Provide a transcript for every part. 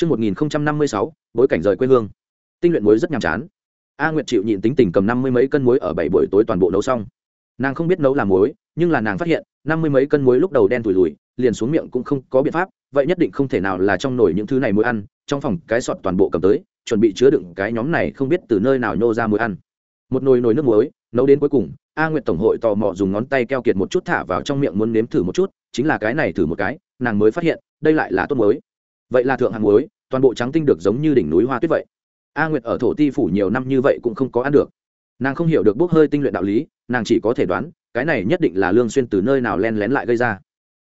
Trước 1056, bối cảnh rời quê hương. Tinh luyện muối rất nhàm chán. A Nguyệt chịu nhịn tính tình cầm năm mươi mấy cân muối ở bảy buổi tối toàn bộ nấu xong. Nàng không biết nấu làm muối, nhưng là nàng phát hiện, năm mươi mấy cân muối lúc đầu đen tủi lùi, liền xuống miệng cũng không có biện pháp, vậy nhất định không thể nào là trong nồi những thứ này muối ăn, trong phòng cái sọt toàn bộ cầm tới, chuẩn bị chứa đựng cái nhóm này không biết từ nơi nào nhô ra muối ăn. Một nồi nồi nước muối, nấu đến cuối cùng, A Nguyệt tổng hội tò mò dùng ngón tay keo kiệt một chút thả vào trong miệng muốn nếm thử một chút, chính là cái này thử một cái, nàng mới phát hiện, đây lại là tốt muối. Vậy là thượng hạng muối, toàn bộ trắng tinh được giống như đỉnh núi hoa tuyết vậy. A nguyệt ở thổ ti phủ nhiều năm như vậy cũng không có ăn được. Nàng không hiểu được bốc hơi tinh luyện đạo lý nàng chỉ có thể đoán cái này nhất định là lương xuyên từ nơi nào len lén lại gây ra.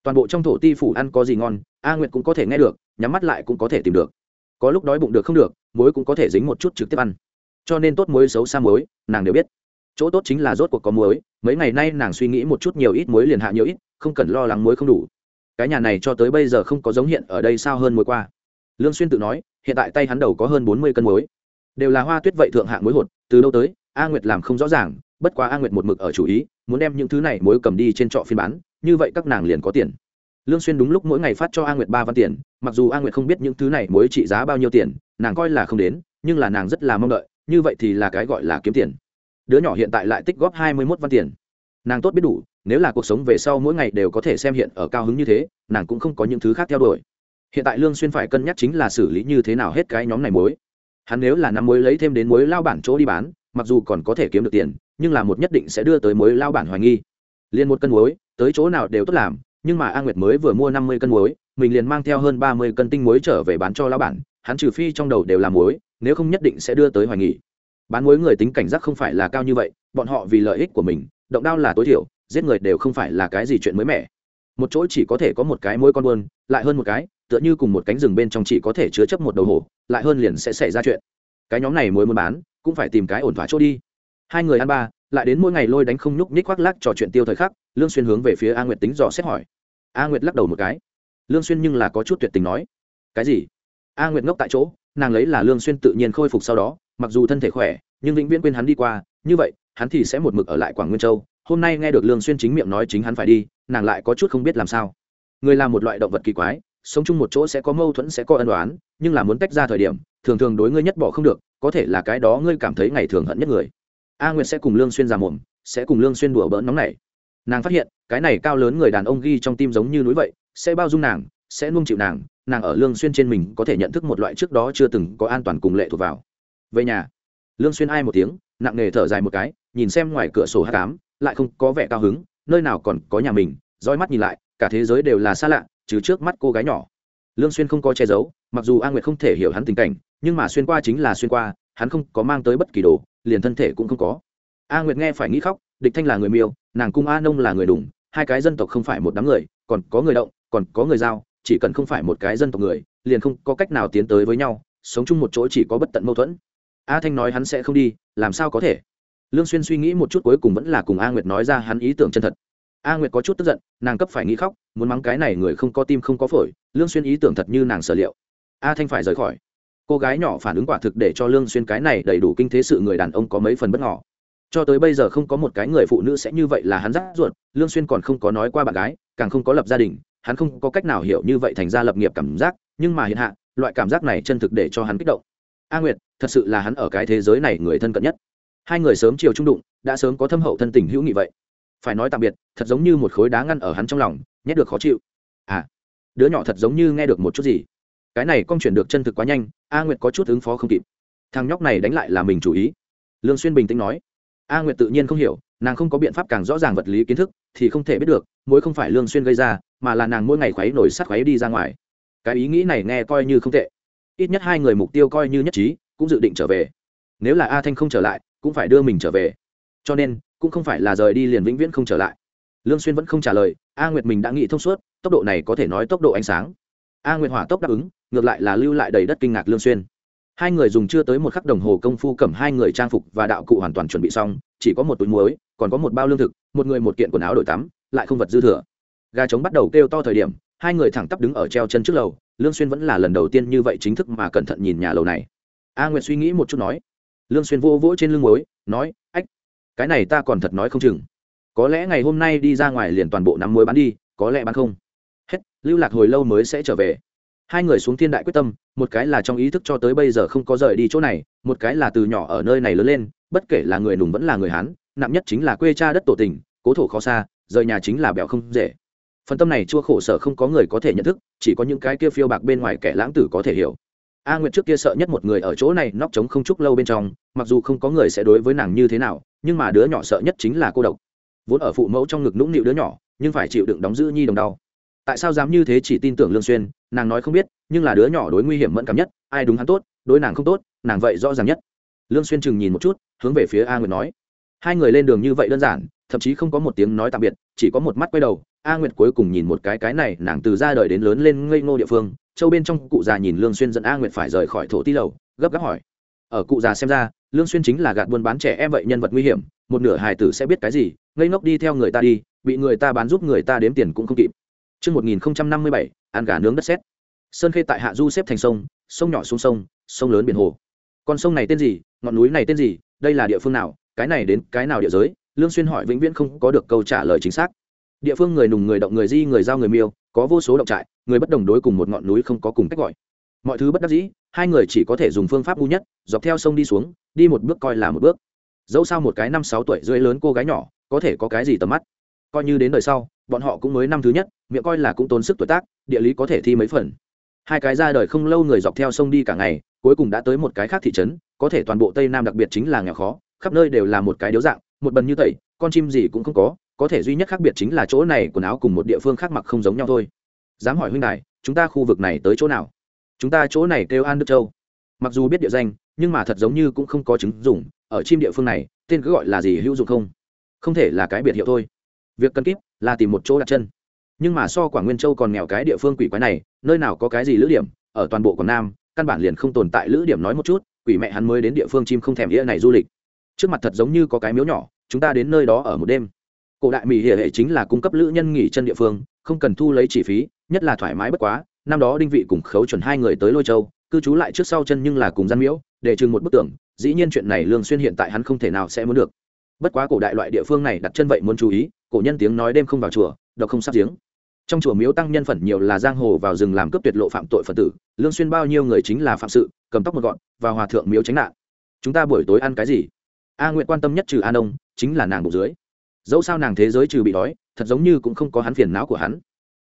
Toàn bộ trong thổ ti phủ ăn có gì ngon a nguyệt cũng có thể nghe được nhắm mắt lại cũng có thể tìm được. Có lúc đói bụng được không được muối cũng có thể dính một chút trực tiếp ăn. Cho nên tốt muối xấu xa muối nàng đều biết. Chỗ tốt chính là rốt cuộc có muối mấy ngày nay nàng suy nghĩ một chút nhiều ít muối liền hạ nhiều ít không cần lo lắng muối không đủ cái nhà này cho tới bây giờ không có giống hiện ở đây sao hơn muối qua. Lương xuyên tự nói, hiện tại tay hắn đầu có hơn bốn mươi cân muối. Đều là hoa tuyết vậy thượng hạng muối hột, từ đâu tới, a nguyệt làm không rõ ràng, bất quá a nguyệt một mực ở chủ ý, muốn đem những thứ này muối cầm đi trên trọ phiên bán, như vậy các nàng liền có tiền. Lương xuyên đúng lúc mỗi ngày phát cho a nguyệt ba văn tiền, mặc dù a nguyệt không biết những thứ này muối trị giá bao nhiêu tiền, nàng coi là không đến, nhưng là nàng rất là mong đợi, như vậy thì là cái gọi là kiếm tiền. Đứa nhỏ hiện tại lại tích góp hai mươi 21 văn tiền nàng tốt biết đủ, nếu là cuộc sống về sau mỗi ngày đều có thể xem hiện ở cao hứng như thế, nàng cũng không có những thứ khác theo đuổi. Hiện tại lương xuyên phải cân nhắc chính là xử lý như thế nào hết cái nhóm này muối. Hắn nếu là năm muối lấy thêm đến muối lao bản chỗ đi bán, mặc dù còn có thể kiếm được tiền, nhưng là một nhất định sẽ đưa tới muối lao bản hoài nghi. Liền một cân muối, tới chỗ nào đều tốt làm, nhưng mà a nguyệt mới vừa mua năm mươi cân muối, mình liền mang theo hơn ba mươi cân tinh muối trở về bán cho lao bản, hắn trừ phi trong đầu đều là muối, nếu không nhất định sẽ đưa tới hoài nghi. Bán muối người tính cảnh giác không phải là cao như vậy, bọn họ vì lợi ích của mình động đao là tối thiểu, giết người đều không phải là cái gì chuyện mới mẻ. Một chỗ chỉ có thể có một cái mỗi con buôn, lại hơn một cái, tựa như cùng một cánh rừng bên trong chỉ có thể chứa chấp một đầu hổ, lại hơn liền sẽ xảy ra chuyện. Cái nhóm này mới muốn bán, cũng phải tìm cái ổn thỏa chỗ đi. Hai người ăn ba, lại đến mỗi ngày lôi đánh không nhúc nhích khoác lắc trò chuyện tiêu thời khắc, lương xuyên hướng về phía a nguyệt tính dò xét hỏi. A nguyệt lắc đầu một cái. Lương xuyên nhưng là có chút tuyệt tình nói. Cái gì? A nguyệt ngốc tại chỗ, nàng lấy là lương xuyên tự nhiên khôi phục sau đó, mặc dù thân thể khỏe, nhưng vĩnh viễn quên hắn đi qua như vậy, hắn thì sẽ một mực ở lại quảng nguyên châu, hôm nay nghe được lương xuyên chính miệng nói chính hắn phải đi, nàng lại có chút không biết làm sao. Người là một loại động vật kỳ quái, sống chung một chỗ sẽ có mâu thuẫn sẽ có ân đoán nhưng là muốn tách ra thời điểm, thường thường đối ngươi nhất bỏ không được, có thể là cái đó ngươi cảm thấy ngày thường hận nhất người. A nguyệt sẽ cùng lương xuyên ra mồm sẽ cùng lương xuyên đùa bỡn nóng này nàng phát hiện, cái này cao lớn người đàn ông ghi trong tim giống như núi vậy, sẽ bao dung nàng, sẽ nuông chịu nàng nàng ở lương xuyên trên mình có thể nhận thức một loại trước đó chưa từng có an toàn cùng lệ thuộc vào. Về nhà, lương xuyên ai một tiếng nặng nề thở dài một cái nhìn xem ngoài cửa sổ hát ám, lại không có vẻ cao hứng nơi nào còn có nhà mình dõi mắt nhìn lại cả thế giới đều là xa lạ trừ trước mắt cô gái nhỏ. Lương xuyên không có che giấu mặc dù a nguyệt không thể hiểu hắn tình cảnh nhưng mà xuyên qua chính là xuyên qua hắn không có mang tới bất kỳ đồ liền thân thể cũng không có. A nguyệt nghe phải nghĩ khóc địch thanh là người miêu nàng cung a nông là người đủng hai cái dân tộc không phải một đám người còn có người động còn có người giao chỉ cần không phải một cái dân tộc người liền không có cách nào tiến tới với nhau sống chung một chỗ chỉ có bất tận mâu thuẫn a thanh nói hắn sẽ không đi, làm sao có thể? Lương xuyên suy nghĩ một chút cuối cùng vẫn là cùng a nguyệt nói ra hắn ý tưởng chân thật. A nguyệt có chút tức giận, nàng cấp phải nghĩ khóc, muốn mắng cái này người không có tim không có phổi, lương xuyên ý tưởng thật như nàng sở liệu. A thanh phải rời khỏi. Cô gái nhỏ phản ứng quả thực để cho lương xuyên cái này đầy đủ kinh thế sự người đàn ông có mấy phần bất ngờ. Cho tới bây giờ không có một cái người phụ nữ sẽ như vậy là hắn rắc ruột, lương xuyên còn không có nói qua bạn gái, càng không có lập gia đình, hắn không có cách nào hiểu như vậy thành ra lập nghiệp cảm giác, nhưng mà hiện hạ, loại cảm giác này chân thực để cho hắn kích động a nguyệt, thật sự là hắn ở cái thế giới này người thân cận nhất. Hai người sớm chiều trung đụng, đã sớm có thâm hậu thân tình hữu nghị vậy. Phải nói tạm biệt, thật giống như một khối đá ngăn ở hắn trong lòng, nhét được khó chịu. À đứa nhỏ thật giống như nghe được một chút gì. Cái này con chuyển được chân thực quá nhanh, a nguyệt có chút ứng phó không kịp. Thằng nhóc này đánh lại là mình chủ ý. Lương xuyên bình tĩnh nói. A nguyệt tự nhiên không hiểu, nàng không có biện pháp càng rõ ràng vật lý kiến thức, thì không thể biết được, mối không phải lương xuyên gây ra, mà là nàng mỗi ngày khuấy nổi sắt khuấy đi ra ngoài. Cái ý nghĩ này nghe coi như không tệ ít nhất hai người mục tiêu coi như nhất trí, cũng dự định trở về. Nếu là a thanh không trở lại, cũng phải đưa mình trở về. Cho nên, cũng không phải là rời đi liền vĩnh viễn không trở lại. Lương xuyên vẫn không trả lời, a nguyệt mình đã nghĩ thông suốt, tốc độ này có thể nói tốc độ ánh sáng. A nguyệt hỏa tốc đáp ứng, ngược lại là lưu lại đầy đất kinh ngạc lương xuyên. Hai người dùng chưa tới một khắc đồng hồ công phu cầm hai người trang phục và đạo cụ hoàn toàn chuẩn bị xong, chỉ có một túi muối, còn có một bao lương thực, một người một kiện quần áo đổi tắm, lại không vật dư thừa. Gà trống bắt đầu kêu to thời điểm, hai người thẳng tắp đứng ở treo chân trước lầu lương xuyên vẫn là lần đầu tiên như vậy chính thức mà cẩn thận nhìn nhà lầu này. A nguyệt suy nghĩ một chút nói. Lương xuyên vô vỗ trên lưng muối nói, ách, cái này ta còn thật nói không chừng. Có lẽ ngày hôm nay đi ra ngoài liền toàn bộ nắm muối bán đi, có lẽ bán không. Hết, lưu lạc hồi lâu mới sẽ trở về. Hai người xuống thiên đại quyết tâm, một cái là trong ý thức cho tới bây giờ không có rời đi chỗ này, một cái là từ nhỏ ở nơi này lớn lên, bất kể là người nùng vẫn là người hán, nặng nhất chính là quê cha đất tổ tình, cố thổ khó xa, rời nhà chính là bèo không dễ phần tâm này chua khổ sở không có người có thể nhận thức, chỉ có những cái kia phiêu bạc bên ngoài kẻ lãng tử có thể hiểu. A nguyệt trước kia sợ nhất một người ở chỗ này, nóc trống không chúc lâu bên trong, mặc dù không có người sẽ đối với nàng như thế nào, nhưng mà đứa nhỏ sợ nhất chính là cô độc. Vốn ở phụ mẫu trong ngực nũng nịu đứa nhỏ, nhưng phải chịu đựng đóng giữ nhi đồng đau. Tại sao dám như thế chỉ tin tưởng lương xuyên, nàng nói không biết, nhưng là đứa nhỏ đối nguy hiểm mẫn cảm nhất, ai đúng hắn tốt, đối nàng không tốt, nàng vậy rõ ràng nhất. Lương xuyên chừng nhìn một chút, hướng về phía a nguyệt nói. Hai người lên đường như vậy đơn giản, thậm chí không có một tiếng nói tạm biệt, chỉ có một mắt quay đầu a nguyệt cuối cùng nhìn một cái cái này nàng từ ra đời đến lớn lên ngây ngô địa phương châu bên trong cụ già nhìn lương xuyên dẫn a nguyệt phải rời khỏi thổ ti lầu gấp gáp hỏi ở cụ già xem ra lương xuyên chính là gạt buôn bán trẻ em vậy nhân vật nguy hiểm một nửa hài tử sẽ biết cái gì ngây ngốc đi theo người ta đi bị người ta bán giúp người ta đếm tiền cũng không kịp Trước 1057, ăn gà nướng đất sét. Sơn khê tại hạ du xếp thành sông, sông nhỏ xuống sông, sông lớn biển hồ. Con sông này tên gì, ngọn núi này tên gì, đây là địa phương nào, cái này đến cái nào địa giới? Lương Xuyên hỏi vĩnh viễn không có được câu trả lời chính xác. Địa phương người nùng người động người di người giao người miêu, có vô số động trại, người bất đồng đối cùng một ngọn núi không có cùng cách gọi. Mọi thứ bất đắc dĩ, hai người chỉ có thể dùng phương pháp ngu nhất, dọc theo sông đi xuống, đi một bước coi là một bước. Dẫu sao một cái năm sáu tuổi rưỡi lớn cô gái nhỏ, có thể có cái gì tầm mắt? Coi như đến đời sau, bọn họ cũng mới năm thứ nhất miệng coi là cũng tốn sức tuổi tác địa lý có thể thi mấy phần hai cái ra đời không lâu người dọc theo sông đi cả ngày cuối cùng đã tới một cái khác thị trấn có thể toàn bộ tây nam đặc biệt chính là nghèo khó khắp nơi đều là một cái điếu dạng một bần như tẩy con chim gì cũng không có có thể duy nhất khác biệt chính là chỗ này quần áo cùng một địa phương khác mặc không giống nhau thôi. Dám hỏi huynh đài, chúng ta khu vực này tới chỗ nào? Chúng ta chỗ này kêu an đức châu. Mặc dù biết địa danh, nhưng mà thật giống như cũng không có chứng dùng ở chim địa phương này, tên cứ gọi là gì hữu dụng không? Không thể là cái biệt hiệu thôi. Việc cần kíp là tìm một chỗ đặt chân. Nhưng mà so quảng nguyên châu còn nghèo cái địa phương quỷ quái này, nơi nào có cái gì lữ điểm, ở toàn bộ quảng nam, căn bản liền không tồn tại lữ điểm nói một chút, quỷ mẹ hắn mới đến địa phương chim không thèm nghĩa này du lịch. Trước mặt thật giống như có cái miếu nhỏ, chúng ta đến nơi đó ở một đêm cổ đại mỹ hệ hệ chính là cung cấp lữ nhân nghỉ chân địa phương, không cần thu lấy chi phí, nhất là thoải mái bất quá, năm đó đinh vị cùng khấu chuẩn hai người tới lôi châu, cư trú lại trước sau chân nhưng là cùng gian miễu, để chừng một bức tưởng dĩ nhiên chuyện này lương xuyên hiện tại hắn không thể nào sẽ muốn được. Bất quá cổ đại loại địa phương này đặt chân vậy muốn chú ý, cổ nhân tiếng nói đêm không vào chùa, độc không sắp giếng. Trong chùa miếu tăng nhân phần nhiều là giang hồ vào rừng làm cướp tuyệt lộ phạm tội phật tử, lương xuyên bao nhiêu người chính là phạm sự, cầm tóc một gọn và hòa thượng miếu tránh nạn. Chúng ta buổi tối ăn cái gì? A nguyện quan tâm nhất trừ an đông chính là nàng bụng dưới dẫu sao nàng thế giới trừ bị đói, thật giống như cũng không có hắn phiền não của hắn.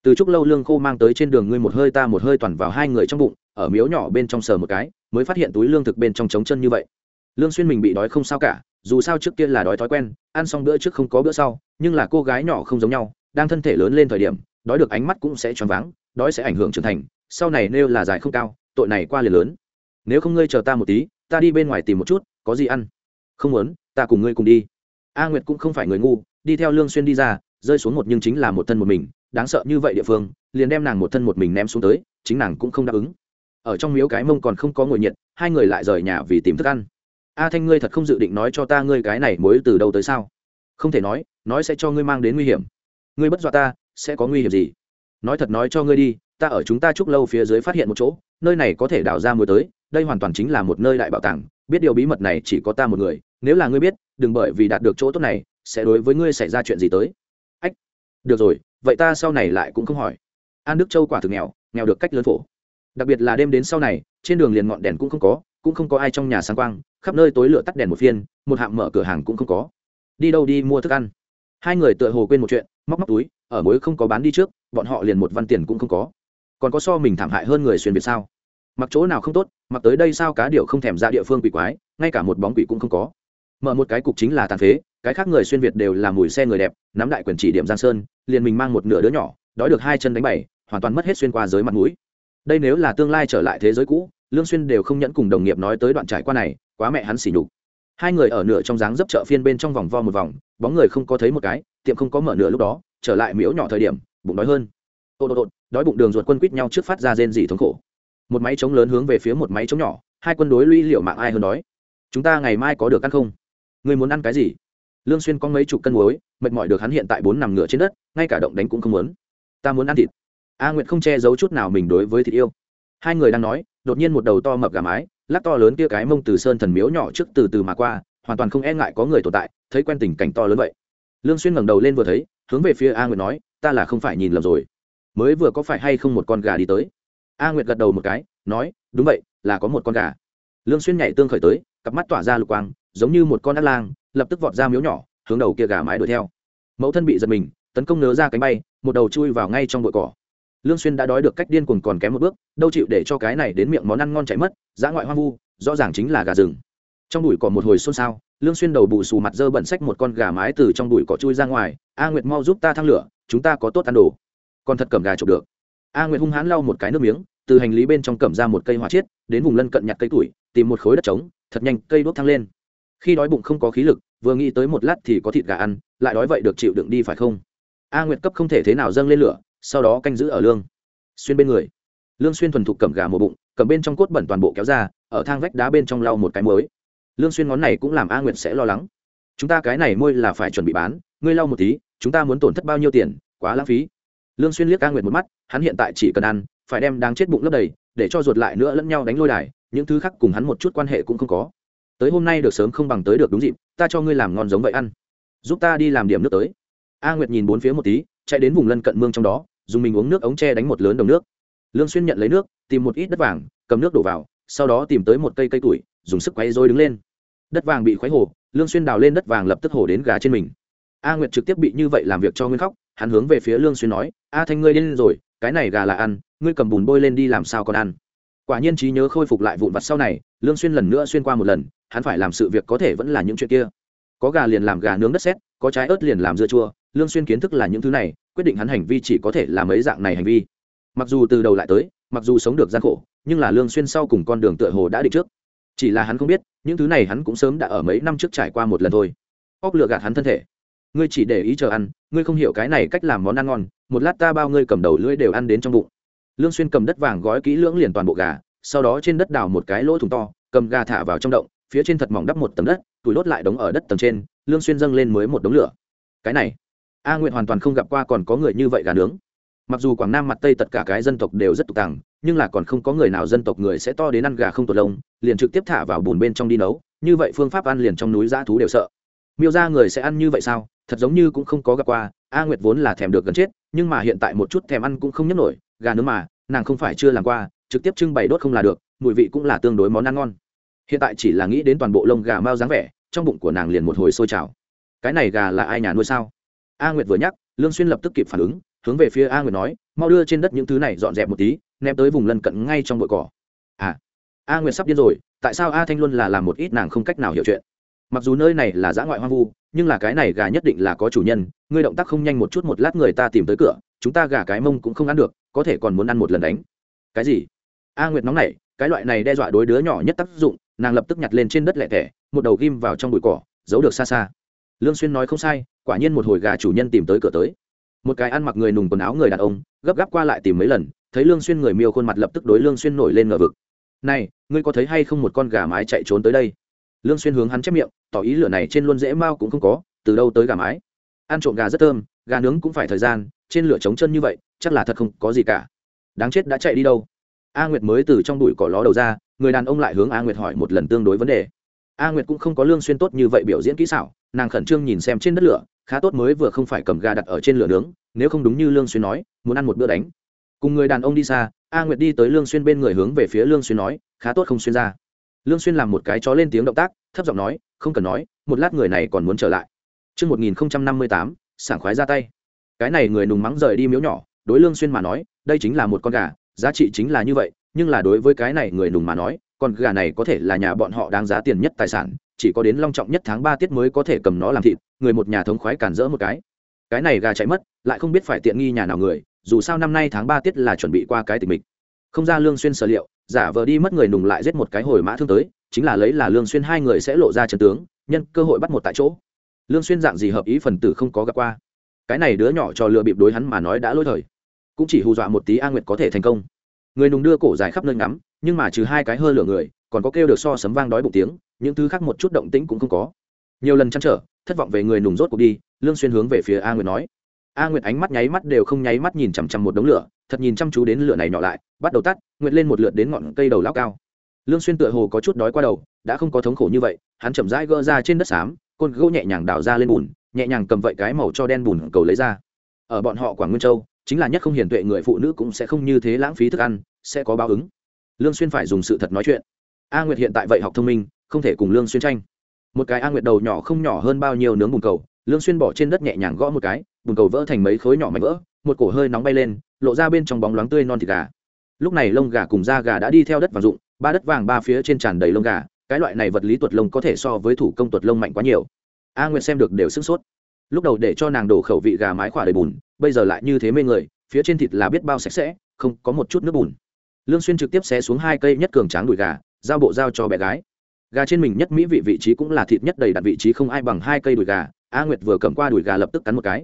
Từ chúc lâu lương khô mang tới trên đường ngươi một hơi ta một hơi toàn vào hai người trong bụng, ở miếu nhỏ bên trong sờ một cái, mới phát hiện túi lương thực bên trong trống chân như vậy. Lương xuyên mình bị đói không sao cả, dù sao trước kia là đói thói quen, ăn xong bữa trước không có bữa sau, nhưng là cô gái nhỏ không giống nhau, đang thân thể lớn lên thời điểm, đói được ánh mắt cũng sẽ choáng váng, đói sẽ ảnh hưởng trưởng thành, sau này nêu là dài không cao, tội này qua liền lớn. Nếu không ngươi chờ ta một tí, ta đi bên ngoài tìm một chút, có gì ăn? Không muốn, ta cùng ngươi cùng đi a nguyệt cũng không phải người ngu, đi theo lương xuyên đi ra, rơi xuống một nhưng chính là một thân một mình, đáng sợ như vậy địa phương, liền đem nàng một thân một mình ném xuống tới, chính nàng cũng không đáp ứng. Ở trong miếu cái mông còn không có ngồi nhiệt, hai người lại rời nhà vì tìm thức ăn. A thanh ngươi thật không dự định nói cho ta ngươi cái này mối từ đâu tới sao? Không thể nói nói sẽ cho ngươi mang đến nguy hiểm. Ngươi bất dọa ta, sẽ có nguy hiểm gì? Nói thật nói cho ngươi đi, ta ở chúng ta chúc lâu phía dưới phát hiện một chỗ, nơi này có thể đào ra muối tới, đây hoàn toàn chính là một nơi đại bảo tàng, biết điều bí mật này chỉ có ta một người, nếu là ngươi biết đừng bởi vì đạt được chỗ tốt này, sẽ đối với ngươi xảy ra chuyện gì tới. Ách, được rồi, vậy ta sau này lại cũng không hỏi. An đức châu quả thực nghèo nghèo được cách lớn phổ. Đặc biệt là đêm đến sau này, trên đường liền ngọn đèn cũng không có, cũng không có ai trong nhà sáng quang, khắp nơi tối lửa tắt đèn một phiên, một hạng mở cửa hàng cũng không có. Đi đâu đi mua thức ăn? Hai người tựa hồ quên một chuyện, móc móc túi, ở mối không có bán đi trước, bọn họ liền một văn tiền cũng không có. Còn có so mình thảm hại hơn người xuyên việt sao? Mặc chỗ nào không tốt, mặc tới đây sao cá điệu không thèm ra địa phương quỷ quái, ngay cả một bóng quỷ cũng không có mở một cái cục chính là tàn phế, cái khác người xuyên việt đều là mùi xe người đẹp, nắm đại quyền chỉ điểm giang sơn, liền mình mang một nửa đứa nhỏ, đói được hai chân đánh bày hoàn toàn mất hết xuyên qua giới mặt mũi. Đây nếu là tương lai trở lại thế giới cũ, lương xuyên đều không nhẫn cùng đồng nghiệp nói tới đoạn trải qua này, quá mẹ hắn xỉ nhục. Hai người ở nửa trong dáng dấp chợ phiên bên trong vòng vo một vòng, bóng người không có thấy một cái, tiệm không có mở nửa lúc đó, trở lại miếu nhỏ thời điểm, bụng đói hơn. Ô ô ô đói bụng đường ruột quân quýt nhau trước phát ra rên rỉ thống khổ. Một máy chống lớn hướng về phía một máy chống nhỏ, hai quân đối lũy liệu mạng ai hơn đói. Chúng ta ngày mai có được ăn không? Người muốn ăn cái gì? Lương xuyên có mấy chục cân muối, mệt mỏi được hắn hiện tại bốn nằm ngửa trên đất, ngay cả động đánh cũng không muốn. Ta muốn ăn thịt. A nguyệt không che giấu chút nào mình đối với thịt yêu. Hai người đang nói, đột nhiên một đầu to mập gà mái lắc to lớn kia cái mông từ sơn thần miếu nhỏ trước từ từ mà qua, hoàn toàn không e ngại có người tồn tại, thấy quen tình cảnh to lớn vậy. Lương xuyên ngẩng đầu lên vừa thấy, hướng về phía a nguyệt nói, ta là không phải nhìn lầm rồi. Mới vừa có phải hay không một con gà đi tới? A nguyệt gật đầu một cái, nói, đúng vậy, là có một con gà. Lương xuyên nhảy tương khởi tới, cặp mắt tỏa ra lục quang giống như một con ác lang, lập tức vọt ra miếu nhỏ, hướng đầu kia gà mái đuổi theo. Mẫu thân bị giật mình, tấn công nớ ra cánh bay, một đầu chui vào ngay trong bụi cỏ. Lương xuyên đã đói được cách điên cuồng còn kém một bước, đâu chịu để cho cái này đến miệng món ăn ngon chạy mất, dã ngoại hoang vu, rõ ràng chính là gà rừng. Trong bụi cỏ một hồi xôn xao, lương xuyên đầu bù xù mặt dơ bẩn xách một con gà mái từ trong bụi cỏ chui ra ngoài, a nguyệt mau giúp ta thăng lửa, chúng ta có tốt ăn đồ. Còn thật cầm gà chụp được. A nguyệt hung hãn lau một cái nước miếng, từ hành lý bên trong cầm ra một cây hỏa chiết, đến vùng lân cận nhặt cây tuổi, tìm một khối đất trống, thật nhanh cây đuốc thăng lên khi đói bụng không có khí lực, vừa nghĩ tới một lát thì có thịt gà ăn, lại đói vậy được chịu đựng đi phải không? A nguyệt cấp không thể thế nào dâng lên lửa, sau đó canh giữ ở lương. Xuyên bên người. Lương xuyên thuần thục cầm gà một bụng, cầm bên trong cốt bẩn toàn bộ kéo ra, ở thang vách đá bên trong lau một cái mới lương xuyên ngón này cũng làm a nguyệt sẽ lo lắng. Chúng ta cái này môi là phải chuẩn bị bán, ngươi lau một tí, chúng ta muốn tổn thất bao nhiêu tiền, quá lãng phí. Lương xuyên liếc a nguyệt một mắt, hắn hiện tại chỉ cần ăn, phải đem đáng chết bụng lấp đầy, để cho ruột lại nữa lẫn nhau đánh lôi đài, những thứ khác cùng hắn một chút quan hệ cũng không có tới hôm nay được sớm không bằng tới được đúng dịp, ta cho ngươi làm ngon giống vậy ăn. Giúp ta đi làm điểm nước tới. A nguyệt nhìn bốn phía một tí, chạy đến vùng lân cận mương trong đó, dùng mình uống nước ống tre đánh một lớn đồng nước. Lương xuyên nhận lấy nước, tìm một ít đất vàng, cầm nước đổ vào, sau đó tìm tới một cây cây tuổi, dùng sức quay rồi đứng lên. Đất vàng bị khuấy hồ, lương xuyên đào lên đất vàng lập tức hồ đến gà trên mình. A nguyệt trực tiếp bị như vậy làm việc cho nguyên khóc, hắn hướng về phía lương xuyên nói, a thanh ngươi điên rồi, cái này gà là ăn, ngươi cầm bùn bôi lên đi làm sao còn ăn. Quả nhiên trí nhớ khôi phục lại vụn vặt sau này lương xuyên lần nữa xuyên qua một lần, hắn phải làm sự việc có thể vẫn là những chuyện kia. Có gà liền làm gà nướng đất sét, có trái ớt liền làm dưa chua, lương xuyên kiến thức là những thứ này, quyết định hắn hành vi chỉ có thể làm mấy dạng này hành vi. Mặc dù từ đầu lại tới, mặc dù sống được gian khổ, nhưng là lương xuyên sau cùng con đường tựa hồ đã định trước. Chỉ là hắn không biết, những thứ này hắn cũng sớm đã ở mấy năm trước trải qua một lần thôi. Óc lừa gạt hắn thân thể. Ngươi chỉ để ý chờ ăn, ngươi không hiểu cái này cách làm món ăn ngon, một lát ta bao ngươi cầm đầu lưỡi đều ăn đến trong bụng. Lương xuyên cầm đất vàng gói kỹ lưỡng liền toàn bộ gà sau đó trên đất đào một cái lỗ thủng to, cầm gà thả vào trong động, phía trên thật mỏng đắp một tầng đất, tủi đốt lại đống ở đất tầng trên, lương xuyên dâng lên mới một đống lửa. Cái này, a nguyện hoàn toàn không gặp qua còn có người như vậy gà nướng. Mặc dù quảng nam mặt tây tất cả cái dân tộc đều rất tục tàng nhưng là còn không có người nào dân tộc người sẽ to đến ăn gà không tuột lông, liền trực tiếp thả vào bùn bên trong đi nấu, như vậy phương pháp ăn liền trong núi dã thú đều sợ. Miêu ra người sẽ ăn như vậy sao? Thật giống như cũng không có gặp qua, a nguyệt vốn là thèm được gần chết, nhưng mà hiện tại một chút thèm ăn cũng không nhấc nổi, gà nướng mà, nàng không phải chưa làm qua trực tiếp trưng bày đốt không là được, mùi vị cũng là tương đối món ăn ngon. Hiện tại chỉ là nghĩ đến toàn bộ lông gà mau dáng vẻ, trong bụng của nàng liền một hồi sôi trào. Cái này gà là ai nhà nuôi sao? A nguyệt vừa nhắc, lương xuyên lập tức kịp phản ứng, hướng về phía a nguyệt nói, mau đưa trên đất những thứ này dọn dẹp một tí, ném tới vùng lân cận ngay trong bụi cỏ. À a nguyệt sắp điên rồi, tại sao a thanh luôn là làm một ít nàng không cách nào hiểu chuyện? Mặc dù nơi này là giã ngoại hoang vu, nhưng là cái này gà nhất định là có chủ nhân, ngươi động tác không nhanh một chút một lát người ta tìm tới cửa, chúng ta gà cái mông cũng không ăn được, có thể còn muốn ăn một lần đánh. Cái gì? A nguyệt nóng nảy, cái loại này đe dọa đối đứa nhỏ nhất tác dụng, nàng lập tức nhặt lên trên đất lẻ tẻ, một đầu ghim vào trong bụi cỏ, giấu được xa xa. Lương xuyên nói không sai, quả nhiên một hồi gà chủ nhân tìm tới cửa tới. Một cái ăn mặc người nùng quần áo người đàn ông, gấp gáp qua lại tìm mấy lần, thấy lương xuyên người miêu khuôn mặt lập tức đối lương xuyên nổi lên ngờ vực. Này, ngươi có thấy hay không một con gà mái chạy trốn tới đây? Lương xuyên hướng hắn chép miệng, tỏ ý lửa này trên luôn dễ mau cũng không có, từ đâu tới gà mái? Ăn trộm gà rất thơm, gà nướng cũng phải thời gian, trên lửa trống chân như vậy, chắc là thật không có gì cả. Đáng chết đã chạy đi đâu? A nguyệt mới từ trong bụi cỏ ló đầu ra người đàn ông lại hướng a nguyệt hỏi một lần tương đối vấn đề. A nguyệt cũng không có lương xuyên tốt như vậy biểu diễn kỹ xảo nàng khẩn trương nhìn xem trên đất lửa khá tốt mới vừa không phải cầm gà đặt ở trên lửa nướng nếu không đúng như lương xuyên nói muốn ăn một bữa đánh. Cùng người đàn ông đi xa a nguyệt đi tới lương xuyên bên người hướng về phía lương xuyên nói khá tốt không xuyên ra. Lương xuyên làm một cái chó lên tiếng động tác thấp giọng nói không cần nói một lát người này còn muốn trở lại. Trước 1058, sảng khoái ra tay. Cái này người nùng mắng rời đi miếu nhỏ, đối lương xuyên mà nói, đây chính là một con gà, giá trị chính là như vậy, nhưng là đối với cái này người nùng mà nói, con gà này có thể là nhà bọn họ đáng giá tiền nhất tài sản, chỉ có đến long trọng nhất tháng ba tiết mới có thể cầm nó làm thịt, người một nhà thống khoái cản rỡ một cái. Cái này gà chạy mất, lại không biết phải tiện nghi nhà nào người, dù sao năm nay tháng ba tiết là chuẩn bị qua cái tình mình. Không ra lương xuyên sở liệu, giả vờ đi mất người nùng lại giết một cái hồi mã thương tới, chính là lấy là lương xuyên hai người sẽ lộ ra trận tướng nhân cơ hội bắt một tại chỗ lương xuyên dạng gì hợp ý phần tử không có gặp qua cái này đứa nhỏ cho lừa bịp đối hắn mà nói đã lỗi thời cũng chỉ hù dọa một tí a nguyệt có thể thành công. Người nùng đưa cổ dài khắp nơi ngắm, nhưng mà trừ hai cái hơ lửa người, còn có kêu được so sấm vang đói bụng tiếng, những thứ khác một chút động tĩnh cũng không có. Nhiều lần chăn trở, thất vọng về người nùng rốt cuộc đi, lương xuyên hướng về phía a nguyệt nói. A nguyệt ánh mắt nháy mắt đều không nháy mắt nhìn chằm chằm một đống lửa, thật nhìn chăm chú đến lửa này nhỏ lại, bắt đầu tắt, nguyệt lên một lượt đến ngọn cây đầu lão cao. Lương xuyên tựa hồ có chút đói qua đầu, đã không có thống khổ như vậy, hắn chậm rãi gỡ ra trên đất sám côn gỗ nhẹ nhàng đào ra lên bùn, nhẹ nhàng cầm vậy cái màu cho đen bùn cầu lấy ra. Ở bọn họ quảng nguyên châu chính là nhất không hiển tuệ người phụ nữ cũng sẽ không như thế lãng phí thức ăn, sẽ có báo ứng. Lương xuyên phải dùng sự thật nói chuyện. A nguyệt hiện tại vậy học thông minh, không thể cùng lương xuyên tranh. Một cái a nguyệt đầu nhỏ không nhỏ hơn bao nhiêu nướng bùn cầu, lương xuyên bỏ trên đất nhẹ nhàng gõ một cái, bùn cầu vỡ thành mấy khối nhỏ mảnh vỡ, một cổ hơi nóng bay lên, lộ ra bên trong bóng loáng tươi non thịt gà. Lúc này lông gà cùng da gà đã đi theo đất vàng dụng ba đất vàng ba phía trên tràn đầy lông gà, cái loại này vật lý tuột lông có thể so với thủ công tuột lông mạnh quá nhiều. A nguyệt xem được đều sức sốt lúc đầu để cho nàng đổ khẩu vị gà mái khỏa đầy bùn, bây giờ lại như thế mê người, phía trên thịt là biết bao sạch sẽ, không có một chút nước bùn. Lương xuyên trực tiếp xé xuống hai cây nhất cường tráng đùi gà, giao bộ giao cho bé gái. Gà trên mình nhất mỹ vị vị trí cũng là thịt nhất đầy đặt vị trí không ai bằng hai cây đùi gà, a nguyệt vừa cầm qua đùi gà lập tức cắn một cái.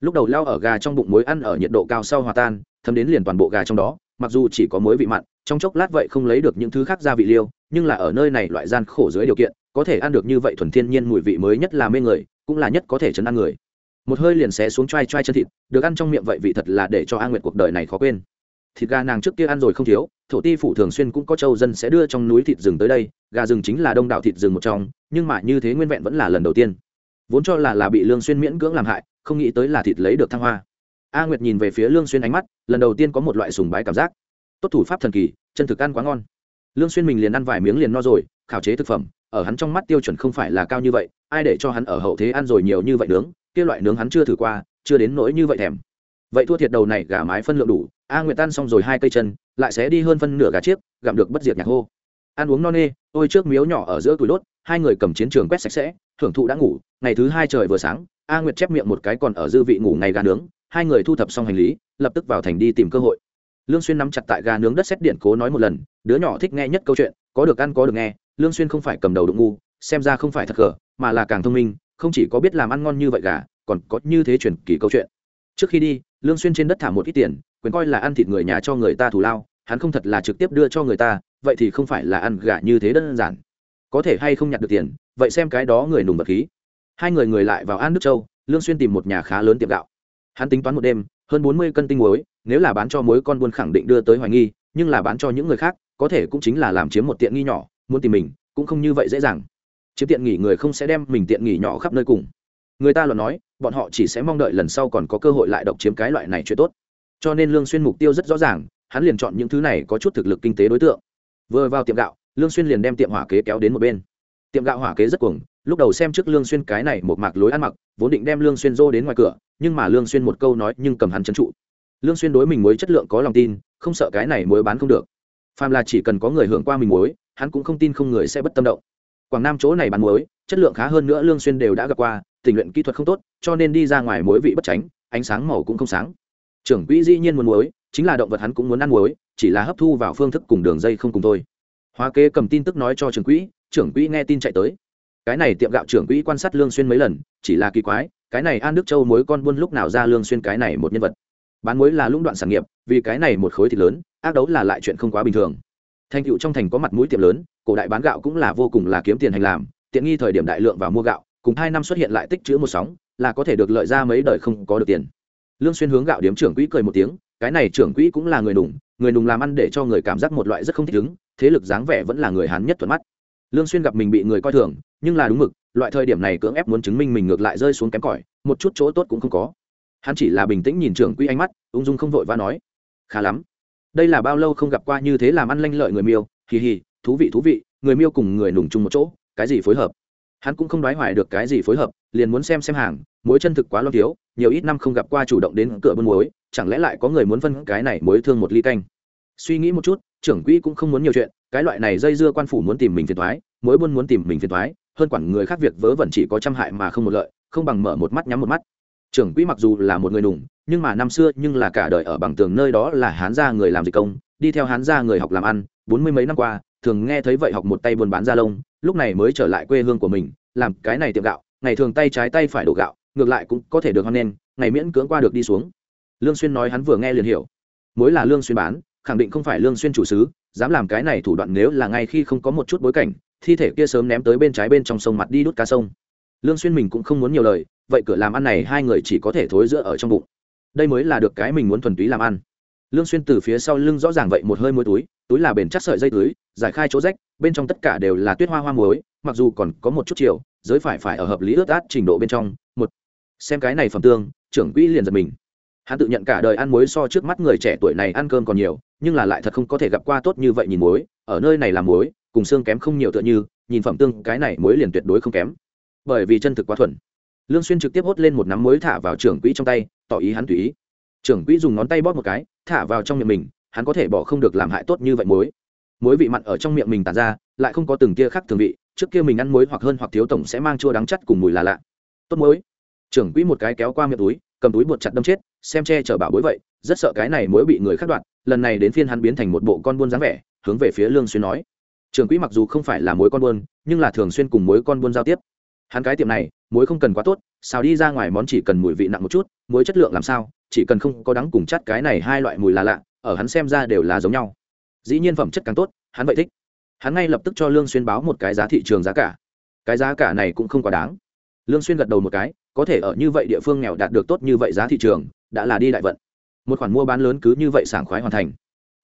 Lúc đầu lao ở gà trong bụng muối ăn ở nhiệt độ cao sau hòa tan, thấm đến liền toàn bộ gà trong đó, mặc dù chỉ có muối vị mặn, trong chốc lát vậy không lấy được những thứ khác gia vị liêu, nhưng là ở nơi này loại gian khổ dưới điều kiện có thể ăn được như vậy thuần thiên nhiên mùi vị mới nhất là mê người, cũng là nhất có thể chấn ăn người. Một hơi liền xé xuống choai choai chân thịt, được ăn trong miệng vậy vị thật là để cho a nguyệt cuộc đời này khó quên. Thịt gà nàng trước kia ăn rồi không thiếu, thổ ti phủ thường xuyên cũng có châu dân sẽ đưa trong núi thịt rừng tới đây, gà rừng chính là đông đảo thịt rừng một trong, nhưng mà như thế nguyên vẹn vẫn là lần đầu tiên. Vốn cho là là bị lương xuyên miễn cưỡng làm hại, không nghĩ tới là thịt lấy được thăng hoa. A nguyệt nhìn về phía lương xuyên ánh mắt, lần đầu tiên có một loại sùng bái cảm giác. Tốt thủ pháp thần kỳ, chân thực ăn quá ngon. Lương xuyên mình liền ăn vài miếng liền no rồi khảo chế thực phẩm, ở hắn trong mắt tiêu chuẩn không phải là cao như vậy, ai để cho hắn ở hậu thế ăn rồi nhiều như vậy nướng, kia loại nướng hắn chưa thử qua, chưa đến nỗi như vậy thèm. Vậy thua thiệt đầu này gà mái phân lượng đủ, a nguyệt tan xong rồi hai cây chân, lại sẽ đi hơn phân nửa gà chiếc, gặm được bất diệt nhạc hô. Ăn uống no nê ôi trước miếu nhỏ ở giữa tủi đốt hai người cầm chiến trường quét sạch sẽ, thưởng thụ đã ngủ, ngày thứ hai trời vừa sáng, a nguyệt chép miệng một cái còn ở dư vị ngủ ngày gà nướng, hai người thu thập xong hành lý, lập tức vào thành đi tìm cơ hội. Lương xuyên nắm chặt tại gà nướng đất xét điện cố nói một lần, đứa nhỏ thích nghe nhất câu chuyện, có được ăn có được nghe lương xuyên không phải cầm đầu đụng ngu xem ra không phải thật gở mà là càng thông minh, không chỉ có biết làm ăn ngon như vậy gà, còn có như thế truyền kỳ câu chuyện. Trước khi đi, lương xuyên trên đất thả một ít tiền, quyền coi là ăn thịt người nhà cho người ta thù lao, hắn không thật là trực tiếp đưa cho người ta, vậy thì không phải là ăn gà như thế đơn giản. Có thể hay không nhặt được tiền, vậy xem cái đó người nùng vật khí. Hai người người lại vào an đức châu, lương xuyên tìm một nhà khá lớn tiệm gạo. Hắn tính toán một đêm, hơn bốn mươi cân tinh muối, nếu là bán cho mối con buôn khẳng định đưa tới hoài nghi, nhưng là bán cho những người khác, có thể cũng chính là làm chiếm một tiện nghi nhỏ muốn tìm mình, cũng không như vậy dễ dàng. Chiếm tiện nghỉ người không sẽ đem mình tiện nghỉ nhỏ khắp nơi cùng. Người ta luận nói, bọn họ chỉ sẽ mong đợi lần sau còn có cơ hội lại độc chiếm cái loại này chuyện tốt. Cho nên lương xuyên mục tiêu rất rõ ràng, hắn liền chọn những thứ này có chút thực lực kinh tế đối tượng. Vừa vào tiệm gạo, lương xuyên liền đem tiệm hỏa kế kéo đến một bên. Tiệm gạo hỏa kế rất cuồng, lúc đầu xem trước lương xuyên cái này một mạc lối ăn mặc, vốn định đem lương xuyên dô đến ngoài cửa, nhưng mà lương xuyên một câu nói nhưng cầm hắn chấn trụ. Lương xuyên đối mình muối chất lượng có lòng tin, không sợ cái này muối bán không được. Phàm là chỉ cần có người hưởng qua mình muối hắn cũng không tin không người sẽ bất tâm động. Quảng nam chỗ này bán muối, chất lượng khá hơn nữa lương xuyên đều đã gặp qua, tình luyện kỹ thuật không tốt, cho nên đi ra ngoài muối vị bất tránh, ánh sáng màu cũng không sáng. Trưởng quỹ dĩ nhiên muốn muối, chính là động vật hắn cũng muốn ăn muối, chỉ là hấp thu vào phương thức cùng đường dây không cùng thôi. Hóa kế cầm tin tức nói cho trưởng quỹ trưởng quỹ nghe tin chạy tới. Cái này tiệm gạo trưởng quỹ quan sát lương xuyên mấy lần, chỉ là kỳ quái, cái này an đức châu muối con buôn lúc nào ra lương xuyên cái này một nhân vật. Bán muối là lũng đoạn sản nghiệp, vì cái này một khối thịt lớn, ác đấu là lại chuyện không quá bình thường thành tựu trong thành có mặt mũi tiệm lớn, cổ đại bán gạo cũng là vô cùng là kiếm tiền hành làm, tiện nghi thời điểm đại lượng vào mua gạo, cùng hai năm xuất hiện lại tích chữ một sóng, là có thể được lợi ra mấy đời không có được tiền. Lương xuyên hướng gạo điếm trưởng quỹ cười một tiếng, cái này trưởng quỹ cũng là người nùng người nùng làm ăn để cho người cảm giác một loại rất không thích ứng, thế lực dáng vẻ vẫn là người hán nhất thuận mắt. Lương xuyên gặp mình bị người coi thường, nhưng là đúng mực, loại thời điểm này cưỡng ép muốn chứng minh mình ngược lại rơi xuống kém cỏi, một chút chỗ tốt cũng không có. Hắn chỉ là bình tĩnh nhìn trưởng quỹ ánh mắt, ung dung không vội và nói, khá lắm đây là bao lâu không gặp qua như thế làm ăn lanh lợi người miêu, hì hì, thú vị thú vị, người miêu cùng người nùng chung một chỗ, cái gì phối hợp? Hắn cũng không đoái hoài được cái gì phối hợp, liền muốn xem xem hàng, mối chân thực quá lo thiếu, nhiều ít năm không gặp qua chủ động đến cửa buôn muối, chẳng lẽ lại có người muốn phân cái này muối thương một ly canh? Suy nghĩ một chút, trưởng quỹ cũng không muốn nhiều chuyện, cái loại này dây dưa quan phủ muốn tìm mình phiền thoái, mối buôn muốn tìm mình phiền thoái, hơn quản người khác việc vớ vẩn chỉ có trăm hại mà không một lợi, không bằng mở một mắt nhắm một mắt trưởng quỹ mặc dù là một người nùng, nhưng mà năm xưa nhưng là cả đời ở bằng tường nơi đó là hán gia người làm dịch công, đi theo hán gia người học làm ăn, bốn mươi mấy năm qua, thường nghe thấy vậy học một tay buôn bán da lông, lúc này mới trở lại quê hương của mình, làm cái này tiệm gạo, ngày thường tay trái tay phải đổ gạo, ngược lại cũng có thể được hoan nghênh, ngày miễn cưỡng qua được đi xuống. Lương xuyên nói hắn vừa nghe liền hiểu. Mối là lương xuyên bán, khẳng định không phải lương xuyên chủ sứ, dám làm cái này thủ đoạn nếu là ngay khi không có một chút bối cảnh, thi thể kia sớm ném tới bên trái bên trong sông mặt đi đút cá sông lương xuyên mình cũng không muốn nhiều lời, vậy cửa làm ăn này hai người chỉ có thể thối giữa ở trong bụng. Đây mới là được cái mình muốn thuần túy làm ăn. Lương xuyên từ phía sau lưng rõ ràng vậy một hơi muối túi túi là bền chắc sợi dây túi giải khai chỗ rách, bên trong tất cả đều là tuyết hoa hoa muối, mặc dù còn có một chút chiều, giới phải phải ở hợp lý ướt át trình độ bên trong, một. Xem cái này phẩm tương, trưởng quỹ liền giật mình. Hắn tự nhận cả đời ăn muối so trước mắt người trẻ tuổi này ăn cơm còn nhiều, nhưng là lại thật không có thể gặp qua tốt như vậy nhìn muối, ở nơi này làm muối, cùng xương kém không nhiều tựa như, nhìn phẩm tương cái này muối liền tuyệt đối không kém bởi vì chân thực quá thuần. Lương xuyên trực tiếp hốt lên một nắm muối thả vào trưởng quỹ trong tay, tỏ ý hắn tùy ý. Trưởng quỹ dùng ngón tay bóp một cái, thả vào trong miệng mình, hắn có thể bỏ không được làm hại tốt như vậy muối. Muối vị mặn ở trong miệng mình tàn ra, lại không có từng kia khác thường vị, trước kia mình ăn muối hoặc hơn hoặc thiếu tổng sẽ mang chua đắng chắt cùng mùi là lạ. Tốt muối. Trưởng quỹ một cái kéo qua miệng túi, cầm túi buộc chặt đâm chết, xem che chở bảo bối vậy, rất sợ cái này muối bị người khác đoạt, lần này đến phiên hắn biến thành một bộ con buôn dáng vẻ, hướng về phía lương xuyên nói. Trưởng quỹ mặc dù không phải là muối con buôn, nhưng là thường xuyên cùng muối con buôn giao tiếp hắn cái tiệm này, muối không cần quá tốt, xào đi ra ngoài món chỉ cần mùi vị nặng một chút, muối chất lượng làm sao, chỉ cần không có đắng cùng chắt cái này hai loại mùi là lạ, ở hắn xem ra đều là giống nhau. Dĩ nhiên phẩm chất càng tốt, hắn vậy thích. Hắn ngay lập tức cho lương xuyên báo một cái giá thị trường giá cả. Cái giá cả này cũng không quá đáng. Lương xuyên gật đầu một cái, có thể ở như vậy địa phương nghèo đạt được tốt như vậy giá thị trường, đã là đi đại vận. Một khoản mua bán lớn cứ như vậy sảng khoái hoàn thành.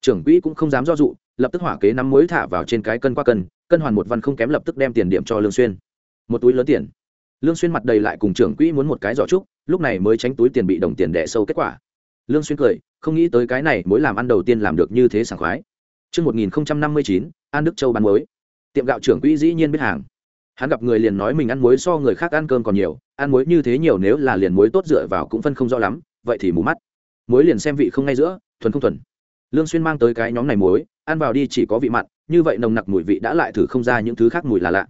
Trưởng quỹ cũng không dám do dụ lập tức hỏa kế nắm muối thả vào trên cái cân qua cân cân hoàn một văn không kém lập tức đem tiền điểm cho lương xuyên một túi lớn tiền lương xuyên mặt đầy lại cùng trưởng quỹ muốn một cái giỏ trúc lúc này mới tránh túi tiền bị đồng tiền đẻ sâu kết quả lương xuyên cười không nghĩ tới cái này mới làm ăn đầu tiên làm được như thế sảng khoái Trước 1059, An Đức Châu bán muối. Tiệm gạo trưởng quỹ dĩ nhiên biết hàng. Hắn gặp người liền nói mình ăn muối so người khác ăn cơm còn nhiều, ăn muối như thế nhiều nếu là liền muối tốt dựa vào cũng phân không rõ lắm, vậy thì mù mắt. Muối liền xem vị không ngay giữa, thuần không thuần. Lương Xuyên mang tới cái nhóm này muối, ăn vào đi chỉ có vị mặn, như vậy nồng nặc mùi vị đã lại thử không ra những thứ khác mùi là lạ.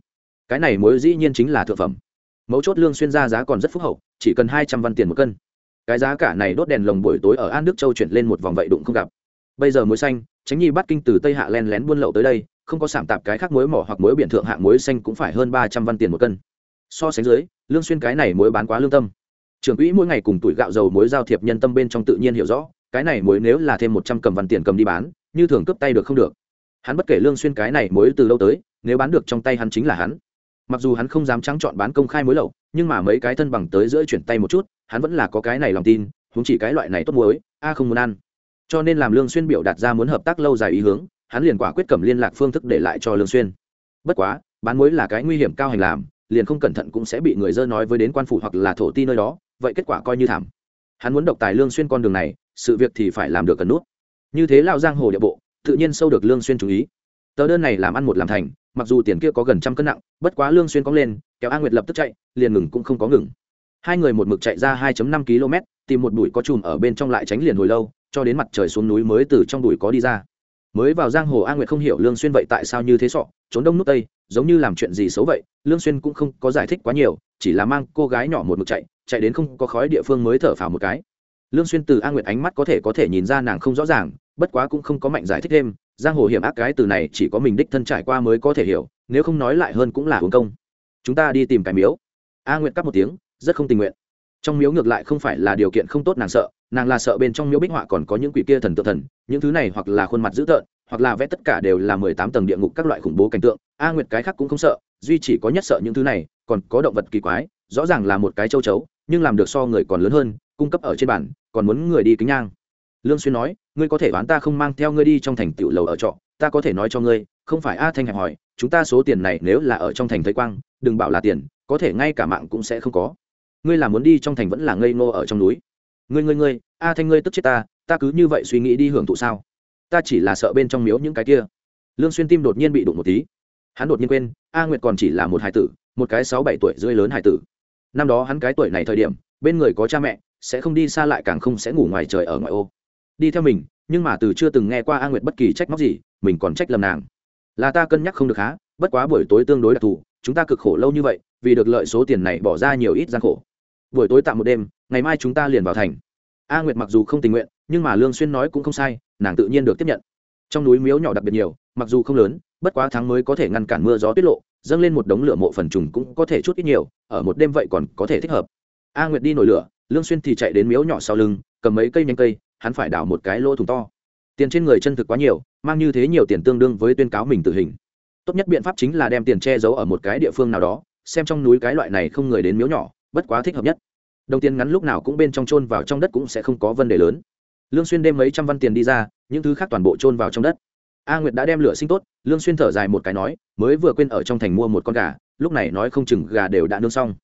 Cái này muối dĩ nhiên chính là thượng phẩm. Mấu chốt Lương Xuyên ra giá còn rất phúc hậu, chỉ cần 200 văn tiền một cân. Cái giá cả này đốt đèn lồng buổi tối ở An Đức Châu chuyển lên một vòng vậy đụng không gặp. Bây giờ muối xanh, tránh nhi bắt kinh từ tây hạ len lén buôn lậu tới đây không có sảm tạp cái khác muối mỏ hoặc muối biển thượng hạng muối xanh cũng phải hơn ba trăm văn tiền một cân so sánh dưới lương xuyên cái này muối bán quá lương tâm trưởng quỹ mỗi ngày cùng tuổi gạo dầu muối giao thiệp nhân tâm bên trong tự nhiên hiểu rõ cái này muối nếu là thêm một trăm cầm văn tiền cầm đi bán như thường cướp tay được không được hắn bất kể lương xuyên cái này muối từ lâu tới nếu bán được trong tay hắn chính là hắn mặc dù hắn không dám trắng chọn bán công khai muối lậu, nhưng mà mấy cái thân bằng tới giữa chuyển tay một chút, hắn vẫn là có cái này lòng tin húng chỉ cái loại này tốt muối, a không muốn ăn. Cho nên làm lương xuyên biểu đạt ra muốn hợp tác lâu dài ý hướng, hắn liền quả quyết cầm liên lạc phương thức để lại cho lương xuyên. Bất quá, bán muối là cái nguy hiểm cao hành làm, liền không cẩn thận cũng sẽ bị người dơ nói với đến quan phủ hoặc là thổ ti nơi đó, vậy kết quả coi như thảm. Hắn muốn độc tài lương xuyên con đường này, sự việc thì phải làm được cần nút. Như thế lão giang hồ địa bộ, tự nhiên sâu được lương xuyên chú ý tờ đơn này làm ăn một làm thành, mặc dù tiền kia có gần trăm cân nặng, bất quá lương xuyên cóng lên, kéo a nguyệt lập tức chạy, liền ngừng cũng không có ngừng. Hai người một mực chạy ra 2.5 km, tìm một bụi có chùm ở bên trong lại tránh liền hồi lâu, cho đến mặt trời xuống núi mới từ trong bụi có đi ra. Mới vào giang hồ a nguyệt không hiểu lương xuyên vậy tại sao như thế sọ, trốn đông nút tây, giống như làm chuyện gì xấu vậy, lương xuyên cũng không có giải thích quá nhiều, chỉ là mang cô gái nhỏ một mực chạy chạy đến không có khói địa phương mới thở phào một cái. Lương xuyên từ a nguyệt ánh mắt có thể có thể nhìn ra nàng không rõ ràng, bất quá cũng không có mạnh giải thích thêm giang hồ hiểm ác cái từ này chỉ có mình đích thân trải qua mới có thể hiểu, nếu không nói lại hơn cũng là uổng công. Chúng ta đi tìm cái miếu. A nguyệt cắt một tiếng, rất không tình nguyện. Trong miếu ngược lại không phải là điều kiện không tốt nàng sợ, nàng là sợ bên trong miếu bích họa còn có những quỷ kia thần tượng thần, những thứ này hoặc là khuôn mặt dữ tợn, hoặc là vẽ tất cả đều là mười tám tầng địa ngục các loại khủng bố cảnh tượng. A nguyệt cái khác cũng không sợ, duy chỉ có nhất sợ những thứ này, còn có động vật kỳ quái, rõ ràng là một cái châu chấu, nhưng làm được so người còn lớn hơn, cung cấp ở trên bản còn muốn người đi kính nhang lương xuyên nói, ngươi có thể đoán ta không mang theo ngươi đi trong thành tiểu lầu ở trọ, ta có thể nói cho ngươi, không phải a thanh hẹp hỏi, chúng ta số tiền này nếu là ở trong thành thấy quang, đừng bảo là tiền, có thể ngay cả mạng cũng sẽ không có. Ngươi là muốn đi trong thành vẫn là ngây ngô ở trong núi? Ngươi ngươi ngươi, a thanh ngươi tức chết ta ta cứ như vậy suy nghĩ đi hưởng thụ sao? Ta chỉ là sợ bên trong miếu những cái kia. Lương xuyên tim đột nhiên bị đụng một tí. Hắn đột nhiên quên, a nguyệt còn chỉ là một hải tử, một cái sáu bảy tuổi rưỡi lớn hải tử. Năm đó hắn cái tuổi này thời điểm, bên người có cha mẹ, sẽ không đi xa lại càng không sẽ ngủ ngoài trời ở ngoại ô đi theo mình, nhưng mà từ chưa từng nghe qua a nguyệt bất kỳ trách móc gì, mình còn trách lầm nàng. Là ta cân nhắc không được há, bất quá buổi tối tương đối đặc thù, chúng ta cực khổ lâu như vậy, vì được lợi số tiền này bỏ ra nhiều ít gian khổ. Buổi tối tạm một đêm, ngày mai chúng ta liền vào thành. A nguyệt mặc dù không tình nguyện, nhưng mà lương xuyên nói cũng không sai, nàng tự nhiên được tiếp nhận. Trong núi miếu nhỏ đặc biệt nhiều, mặc dù không lớn, bất quá tháng mới có thể ngăn cản mưa gió tiết lộ, dâng lên một đống lửa mộ phần trùng cũng có thể chút ít nhiều, ở một đêm vậy còn có thể thích hợp. A nguyệt đi nổi lửa, lương xuyên thì chạy đến miếu nhỏ sau lưng, cầm mấy cây nhánh cây hắn phải đào một cái lỗ thủng to. Tiền trên người chân thực quá nhiều, mang như thế nhiều tiền tương đương với tuyên cáo mình tử hình. Tốt nhất biện pháp chính là đem tiền che giấu ở một cái địa phương nào đó, xem trong núi cái loại này không người đến miếu nhỏ, bất quá thích hợp nhất. Đồng tiền ngắn lúc nào cũng bên trong chôn vào trong đất cũng sẽ không có vấn đề lớn. Lương xuyên đem mấy trăm văn tiền đi ra, những thứ khác toàn bộ chôn vào trong đất. A nguyệt đã đem lửa sinh tốt, lương xuyên thở dài một cái nói, mới vừa quên ở trong thành mua một con gà, lúc này nói không chừng gà đều đã nướng xong.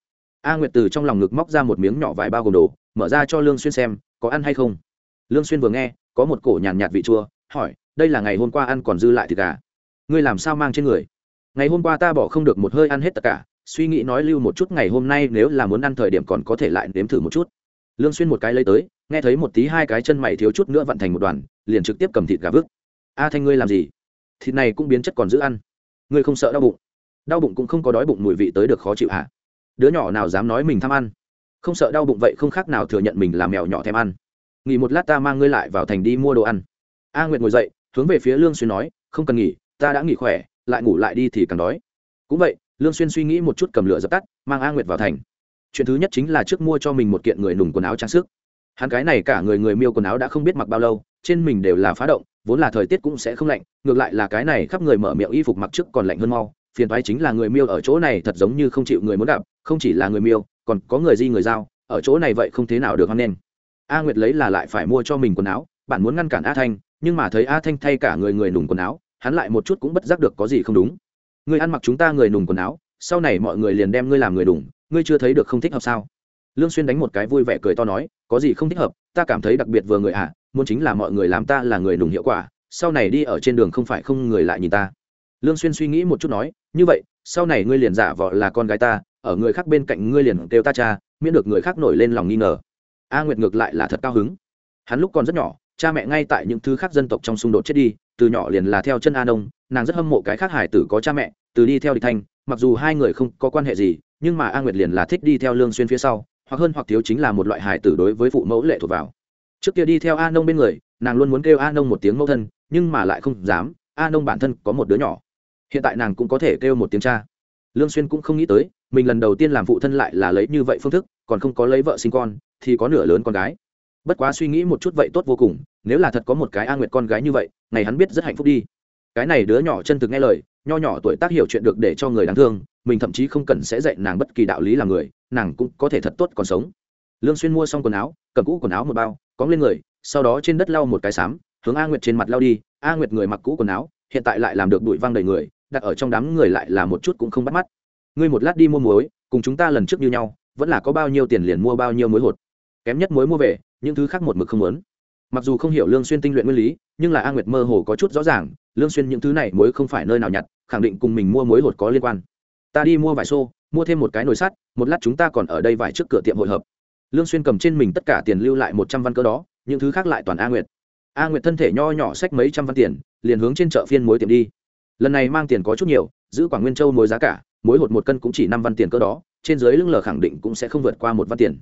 A nguyệt từ trong lòng ngực móc ra một miếng nhỏ vải bao gồm đồ, mở ra cho lương xuyên xem, có ăn hay không lương xuyên vừa nghe, có một cổ nhàn nhạt vị chua, hỏi, đây là ngày hôm qua ăn còn dư lại thịt gà? Ngươi làm sao mang trên người? Ngày hôm qua ta bỏ không được một hơi ăn hết tất cả, suy nghĩ nói lưu một chút, ngày hôm nay nếu là muốn ăn thời điểm còn có thể lại nếm thử một chút. Lương xuyên một cái lấy tới, nghe thấy một tí hai cái chân mày thiếu chút nữa vặn thành một đoàn, liền trực tiếp cầm thịt gà vứt. A thanh ngươi làm gì? Thịt này cũng biến chất còn giữ ăn. Ngươi không sợ đau bụng? Đau bụng cũng không có đói bụng mùi vị tới được khó chịu hả? Đứa nhỏ nào dám nói mình tham ăn? Không sợ đau bụng vậy không khác nào thừa nhận mình là mèo nhỏ thèm ăn nghỉ một lát ta mang ngươi lại vào thành đi mua đồ ăn. A nguyệt ngồi dậy, hướng về phía lương xuyên nói, không cần nghỉ, ta đã nghỉ khỏe, lại ngủ lại đi thì càng đói. Cũng vậy, lương xuyên suy nghĩ một chút cầm lửa dập tắt, mang a nguyệt vào thành. Chuyện thứ nhất chính là trước mua cho mình một kiện người nùng quần áo trang sức. Hắn cái này cả người người miêu quần áo đã không biết mặc bao lâu, trên mình đều là phá động, vốn là thời tiết cũng sẽ không lạnh, ngược lại là cái này khắp người mở miệng y phục mặc trước còn lạnh hơn mau, phiền toái chính là người miêu ở chỗ này thật giống như không chịu người muốn gặp, không chỉ là người miêu, còn có người di người giao, ở chỗ này vậy không thế nào được hoan nghênh a nguyệt lấy là lại phải mua cho mình quần áo, bạn muốn ngăn cản a thanh, nhưng mà thấy a thanh thay cả người người nùng quần áo, hắn lại một chút cũng bất giác được có gì không đúng. Người ăn mặc chúng ta người nùng quần áo, sau này mọi người liền đem ngươi làm người đùng ngươi chưa thấy được không thích hợp sao? Lương xuyên đánh một cái vui vẻ cười to nói, có gì không thích hợp, ta cảm thấy đặc biệt vừa người à muốn chính là mọi người làm ta là người nùng hiệu quả, sau này đi ở trên đường không phải không người lại nhìn ta. Lương xuyên suy nghĩ một chút nói, như vậy, sau này ngươi liền giả vợ là con gái ta, ở người khác bên cạnh ngươi liền kêu ta cha, miễn được người khác nổi lên lòng nghi ngờ a nguyệt ngược lại là thật cao hứng. Hắn lúc còn rất nhỏ, cha mẹ ngay tại những thứ khác dân tộc trong xung đột chết đi, từ nhỏ liền là theo chân a nông, nàng rất hâm mộ cái khác hải tử có cha mẹ, từ đi theo địch thanh, mặc dù hai người không có quan hệ gì, nhưng mà a nguyệt liền là thích đi theo lương xuyên phía sau, hoặc hơn hoặc thiếu chính là một loại hải tử đối với phụ mẫu lệ thuộc vào. Trước kia đi theo a nông bên người, nàng luôn muốn kêu a nông một tiếng mẫu thân, nhưng mà lại không dám, a nông bản thân có một đứa nhỏ. Hiện tại nàng cũng có thể kêu một tiếng cha. Lương xuyên cũng không nghĩ tới mình lần đầu tiên làm phụ thân lại là lấy như vậy phương thức, còn không có lấy vợ sinh con, thì có nửa lớn con gái. Bất quá suy nghĩ một chút vậy tốt vô cùng, nếu là thật có một cái a nguyệt con gái như vậy, ngày hắn biết rất hạnh phúc đi. Cái này đứa nhỏ chân thực nghe lời, nho nhỏ tuổi tác hiểu chuyện được để cho người đáng thương, mình thậm chí không cần sẽ dạy nàng bất kỳ đạo lý làm người, nàng cũng có thể thật tốt còn sống. Lương xuyên mua xong quần áo, cầm cũ quần áo một bao, cóng lên người, sau đó trên đất lau một cái sám hướng a nguyệt trên mặt lau đi. A nguyệt người mặc cũ quần áo, hiện tại lại làm được bụi văng đầy người, đặt ở trong đám người lại là một chút cũng không bắt mắt ngươi một lát đi mua muối, cùng chúng ta lần trước như nhau, vẫn là có bao nhiêu tiền liền mua bao nhiêu muối hột. Kém nhất muối mua về, những thứ khác một mực không muốn. Mặc dù không hiểu lương xuyên tinh luyện nguyên lý, nhưng là a nguyệt mơ hồ có chút rõ ràng, lương xuyên những thứ này muối không phải nơi nào nhặt, khẳng định cùng mình mua muối hột có liên quan. Ta đi mua vải xô, mua thêm một cái nồi sắt, một lát chúng ta còn ở đây vải trước cửa tiệm hội hợp. Lương xuyên cầm trên mình tất cả tiền lưu lại một trăm văn cỡ đó, những thứ khác lại toàn a nguyệt. A nguyệt thân thể nho nhỏ xách mấy trăm văn tiền, liền hướng trên chợ phiên muối tiệm đi. Lần này mang tiền có chút nhiều, giữ quảng nguyên châu muối giá cả Mỗi hột một cân cũng chỉ năm văn tiền cơ đó, trên dưới lưng lờ khẳng định cũng sẽ không vượt qua một văn tiền.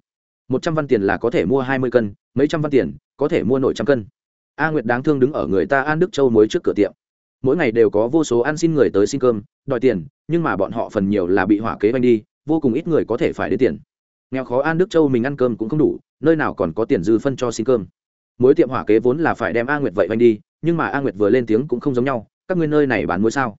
Một trăm văn tiền là có thể mua hai mươi cân, mấy trăm văn tiền, có thể mua nổi trăm cân. A nguyệt đáng thương đứng ở người ta an đức châu muối trước cửa tiệm. Mỗi ngày đều có vô số ăn xin người tới xin cơm, đòi tiền, nhưng mà bọn họ phần nhiều là bị hỏa kế banh đi, vô cùng ít người có thể phải đến tiền. Nghèo khó an đức châu mình ăn cơm cũng không đủ, nơi nào còn có tiền dư phân cho xin cơm. Muối tiệm hỏa kế vốn là phải đem a nguyệt vậy banh đi, nhưng mà a nguyệt vừa lên tiếng cũng không giống nhau, các ngươi nơi này bán muối sao?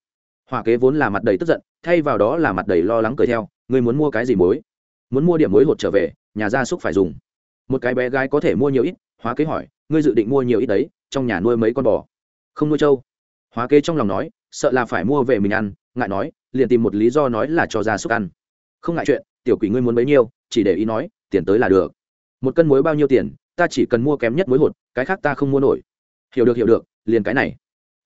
Hỏa kế vốn là mặt đầy tức giận, thay vào đó là mặt đầy lo lắng cười theo, ngươi muốn mua cái gì muối? Muốn mua điểm muối hột trở về, nhà gia súc phải dùng. Một cái bé gái có thể mua nhiều ít hóa kế hỏi, ngươi dự định mua nhiều ít đấy, trong nhà nuôi mấy con bò? Không nuôi trâu. Hóa kế trong lòng nói, sợ là phải mua về mình ăn. Ngại nói, liền tìm một lý do nói là cho gia súc ăn. Không ngại chuyện, tiểu quỷ ngươi muốn bấy nhiêu, chỉ để ý nói, tiền tới là được. Một cân muối bao nhiêu tiền, ta chỉ cần mua kém nhất muối hột, cái khác ta không mua nổi. Hiểu được hiểu được, liền cái này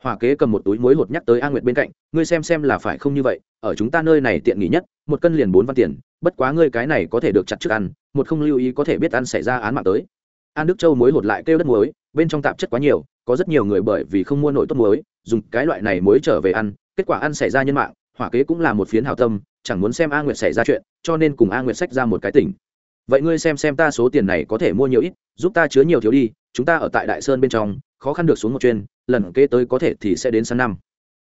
hỏa kế cầm một túi muối hột nhắc tới a nguyệt bên cạnh, ngươi xem xem là phải không như vậy, ở chúng ta nơi này tiện nghỉ nhất, một cân liền bốn văn tiền, bất quá ngươi cái này có thể được chặt trước ăn, một không lưu ý có thể biết ăn xảy ra án mạng tới. An đức châu muối hột lại kêu đất muối, bên trong tạp chất quá nhiều, có rất nhiều người bởi vì không mua nổi tốt muối, dùng cái loại này muối trở về ăn, kết quả ăn xảy ra nhân mạng, hỏa kế cũng là một phiến hào tâm, chẳng muốn xem a nguyệt xảy ra chuyện, cho nên cùng a nguyệt sách ra một cái tỉnh. Vậy ngươi xem xem ta số tiền này có thể mua nhiều ít, giúp ta chứa nhiều thiếu đi, chúng ta ở tại đại sơn bên trong khó khăn được xuống một chuyên lần kế tới có thể thì sẽ đến sang năm.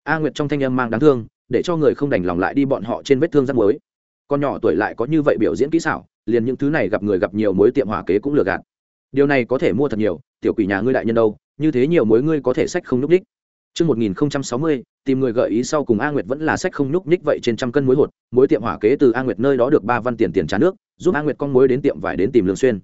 A nguyệt trong thanh âm mang đáng thương để cho người không đành lòng lại đi bọn họ trên vết thương rắc muối. Con nhỏ tuổi lại có như vậy biểu diễn kỹ xảo liền những thứ này gặp người gặp nhiều mối tiệm hỏa kế cũng lừa gạt. Điều này có thể mua thật nhiều tiểu quỷ nhà ngươi đại nhân đâu như thế nhiều mối ngươi có thể sách không núp ních Trước 1060, tìm người gợi ý sau cùng A Nguyệt vẫn là sách không núp ních vậy trên trăm cân muối hột, muối tiệm hỏa kế từ A Nguyệt nơi đó được ba văn tiền tiền trả nước, giúp A Nguyệt con muối đến tiệm vải đến tìm Lương Xuyên.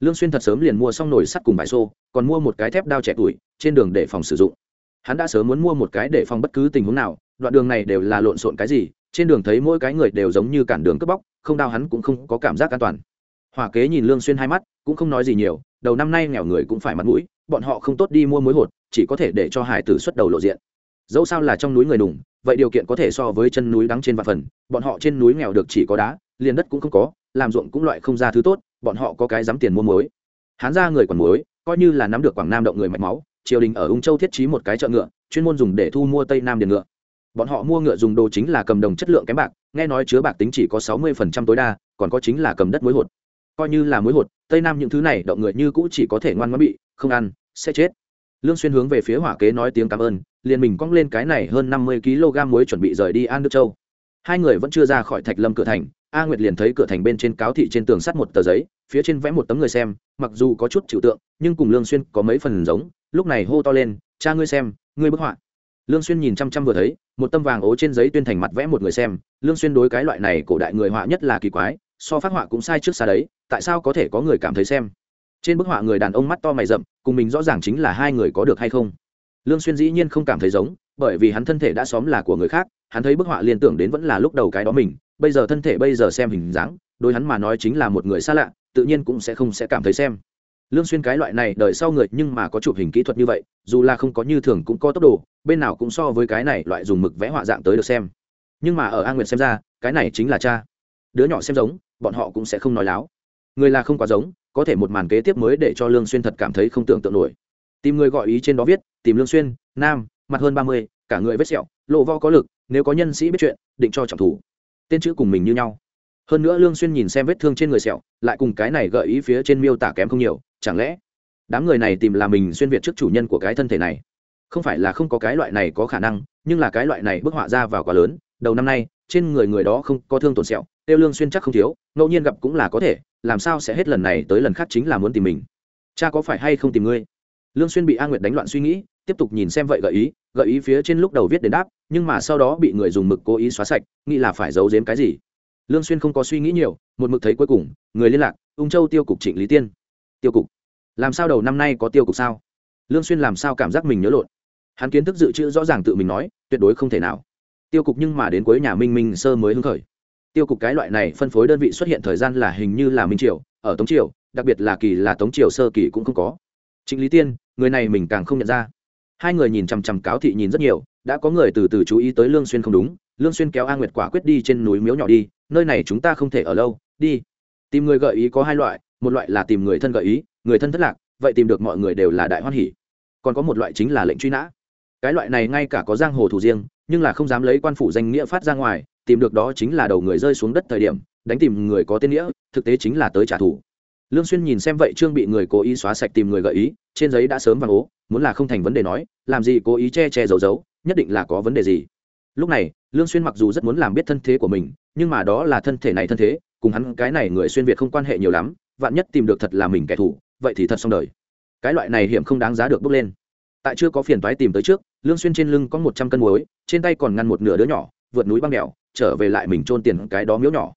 Lương Xuyên thật sớm liền mua xong nồi sắt cùng bài xô, còn mua một cái thép đao trẻ tuổi, trên đường để phòng sử dụng. Hắn đã sớm muốn mua một cái để phòng bất cứ tình huống nào, đoạn đường này đều là lộn xộn cái gì, trên đường thấy mỗi cái người đều giống như cản đường cướp bóc, không đao hắn cũng không có cảm giác an toàn. Hỏa kế nhìn Lương Xuyên hai mắt, cũng không nói gì nhiều, đầu năm nay nghèo người cũng phải mặt mũi, bọn họ không tốt đi mua muối hột, chỉ có thể để cho hải tử xuất đầu lộ diện dẫu sao là trong núi người đùng vậy điều kiện có thể so với chân núi đắng trên vạn phần bọn họ trên núi nghèo được chỉ có đá liền đất cũng không có làm ruộng cũng loại không ra thứ tốt bọn họ có cái dám tiền mua muối. Hán ra người quản muối, coi như là nắm được quảng nam động người mạch máu, triều đình ở ung châu thiết trí một cái chợ ngựa, chuyên môn dùng để thu mua tây nam điền ngựa. Bọn họ mua ngựa dùng đồ chính là cầm đồng chất lượng kém bạc, nghe nói chứa bạc tính chỉ có sáu mươi phần trăm tối đa, còn có chính là cầm đất muối hột. Coi như là muối hột, tây nam những thứ này động người như cũ chỉ có thể ngoan ngoãn bị, không ăn, sẽ chết. Lương xuyên hướng về phía hỏa kế nói tiếng cảm ơn, liền mình cong lên cái này hơn năm mươi kg muối chuẩn bị rời đi an đức châu. Hai người vẫn chưa ra khỏi thạch lâm cửa thành a nguyệt liền thấy cửa thành bên trên cáo thị trên tường sắt một tờ giấy, phía trên vẽ một tấm người xem, mặc dù có chút chịu tượng, nhưng cùng lương xuyên có mấy phần giống, lúc này hô to lên, cha ngươi xem, ngươi bức họa. Lương xuyên nhìn chăm chăm vừa thấy, một tâm vàng ố trên giấy tuyên thành mặt vẽ một người xem, lương xuyên đối cái loại này cổ đại người họa nhất là kỳ quái, so phát họa cũng sai trước xa đấy, tại sao có thể có người cảm thấy xem? Trên bức họa người đàn ông mắt to mày rậm, cùng mình rõ ràng chính là hai người có được hay không? Lương xuyên dĩ nhiên không cảm thấy giống, bởi vì hắn thân thể đã xóm là của người khác, hắn thấy bức họa liên tưởng đến vẫn là lúc đầu cái đó mình bây giờ thân thể bây giờ xem hình dáng đối hắn mà nói chính là một người xa lạ tự nhiên cũng sẽ không sẽ cảm thấy xem. Lương xuyên cái loại này đời sau người nhưng mà có chụp hình kỹ thuật như vậy dù là không có như thường cũng có tốc độ bên nào cũng so với cái này loại dùng mực vẽ họa dạng tới được xem. Nhưng mà ở a nguyệt xem ra cái này chính là cha. Đứa nhỏ xem giống bọn họ cũng sẽ không nói láo. Người là không quá giống có thể một màn kế tiếp mới để cho lương xuyên thật cảm thấy không tưởng tượng nổi. Tìm người gọi ý trên đó viết tìm lương xuyên nam mặt hơn ba mươi, cả người vết sẹo lộ vo có lực nếu có nhân sĩ biết chuyện định cho trọng thủ tên chữ cùng mình như nhau. Hơn nữa lương xuyên nhìn xem vết thương trên người sẹo, lại cùng cái này gợi ý phía trên miêu tả kém không nhiều, chẳng lẽ đám người này tìm là mình xuyên việt trước chủ nhân của cái thân thể này? Không phải là không có cái loại này có khả năng, nhưng là cái loại này bức họa ra vào quá lớn, đầu năm nay, trên người người đó không có thương tổn sẹo, tiêu lương xuyên chắc không thiếu, ngẫu nhiên gặp cũng là có thể, làm sao sẽ hết lần này tới lần khác chính là muốn tìm mình? Cha có phải hay không tìm ngươi? Lương xuyên bị a nguyệt đánh loạn suy nghĩ tiếp tục nhìn xem vậy gợi ý gợi ý phía trên lúc đầu viết đến đáp, nhưng mà sau đó bị người dùng mực cố ý xóa sạch, nghĩ là phải giấu giếm cái gì. Lương xuyên không có suy nghĩ nhiều, một mực thấy cuối cùng, người liên lạc, ung châu tiêu cục trịnh lý tiên. Tiêu cục. Làm sao đầu năm nay có tiêu cục sao? Lương xuyên làm sao cảm giác mình nhớ lộn? Hắn kiến thức dự trữ rõ ràng tự mình nói, tuyệt đối không thể nào. Tiêu cục nhưng mà đến cuối nhà minh minh sơ mới hứng khởi. Tiêu cục cái loại này phân phối đơn vị xuất hiện thời gian là hình như là minh triều, ở tống triều, đặc biệt là kỳ là tống triều sơ kỳ cũng không có. Trịnh lý tiên, người này mình càng không nhận ra hai người nhìn chằm chằm cáo thị nhìn rất nhiều, đã có người từ từ chú ý tới lương xuyên không đúng, lương xuyên kéo a nguyệt quả quyết đi trên núi miếu nhỏ đi, nơi này chúng ta không thể ở lâu, đi. Tìm người gợi ý có hai loại, một loại là tìm người thân gợi ý, người thân thất lạc, vậy tìm được mọi người đều là đại hoan hỉ. Còn có một loại chính là lệnh truy nã. Cái loại này ngay cả có giang hồ thủ riêng, nhưng là không dám lấy quan phủ danh nghĩa phát ra ngoài, tìm được đó chính là đầu người rơi xuống đất thời điểm, đánh tìm người có tên nghĩa, thực tế chính là tới trả thù. Lương xuyên nhìn xem vậy trương bị người cố ý xóa sạch tìm người gợi ý, trên giấy đã sớm vàng ố muốn là không thành vấn đề nói, làm gì cố ý che che giấu giấu, nhất định là có vấn đề gì. Lúc này, lương xuyên mặc dù rất muốn làm biết thân thế của mình, nhưng mà đó là thân thể này thân thế, cùng hắn cái này người xuyên việt không quan hệ nhiều lắm, vạn nhất tìm được thật là mình kẻ thù, vậy thì thật xong đời. Cái loại này hiểm không đáng giá được bước lên. Tại chưa có phiền toái tìm tới trước, lương xuyên trên lưng có một trăm cân muối, trên tay còn ngăn một nửa đứa nhỏ, vượt núi băng đèo trở về lại mình trôn tiền cái đó miếu nhỏ.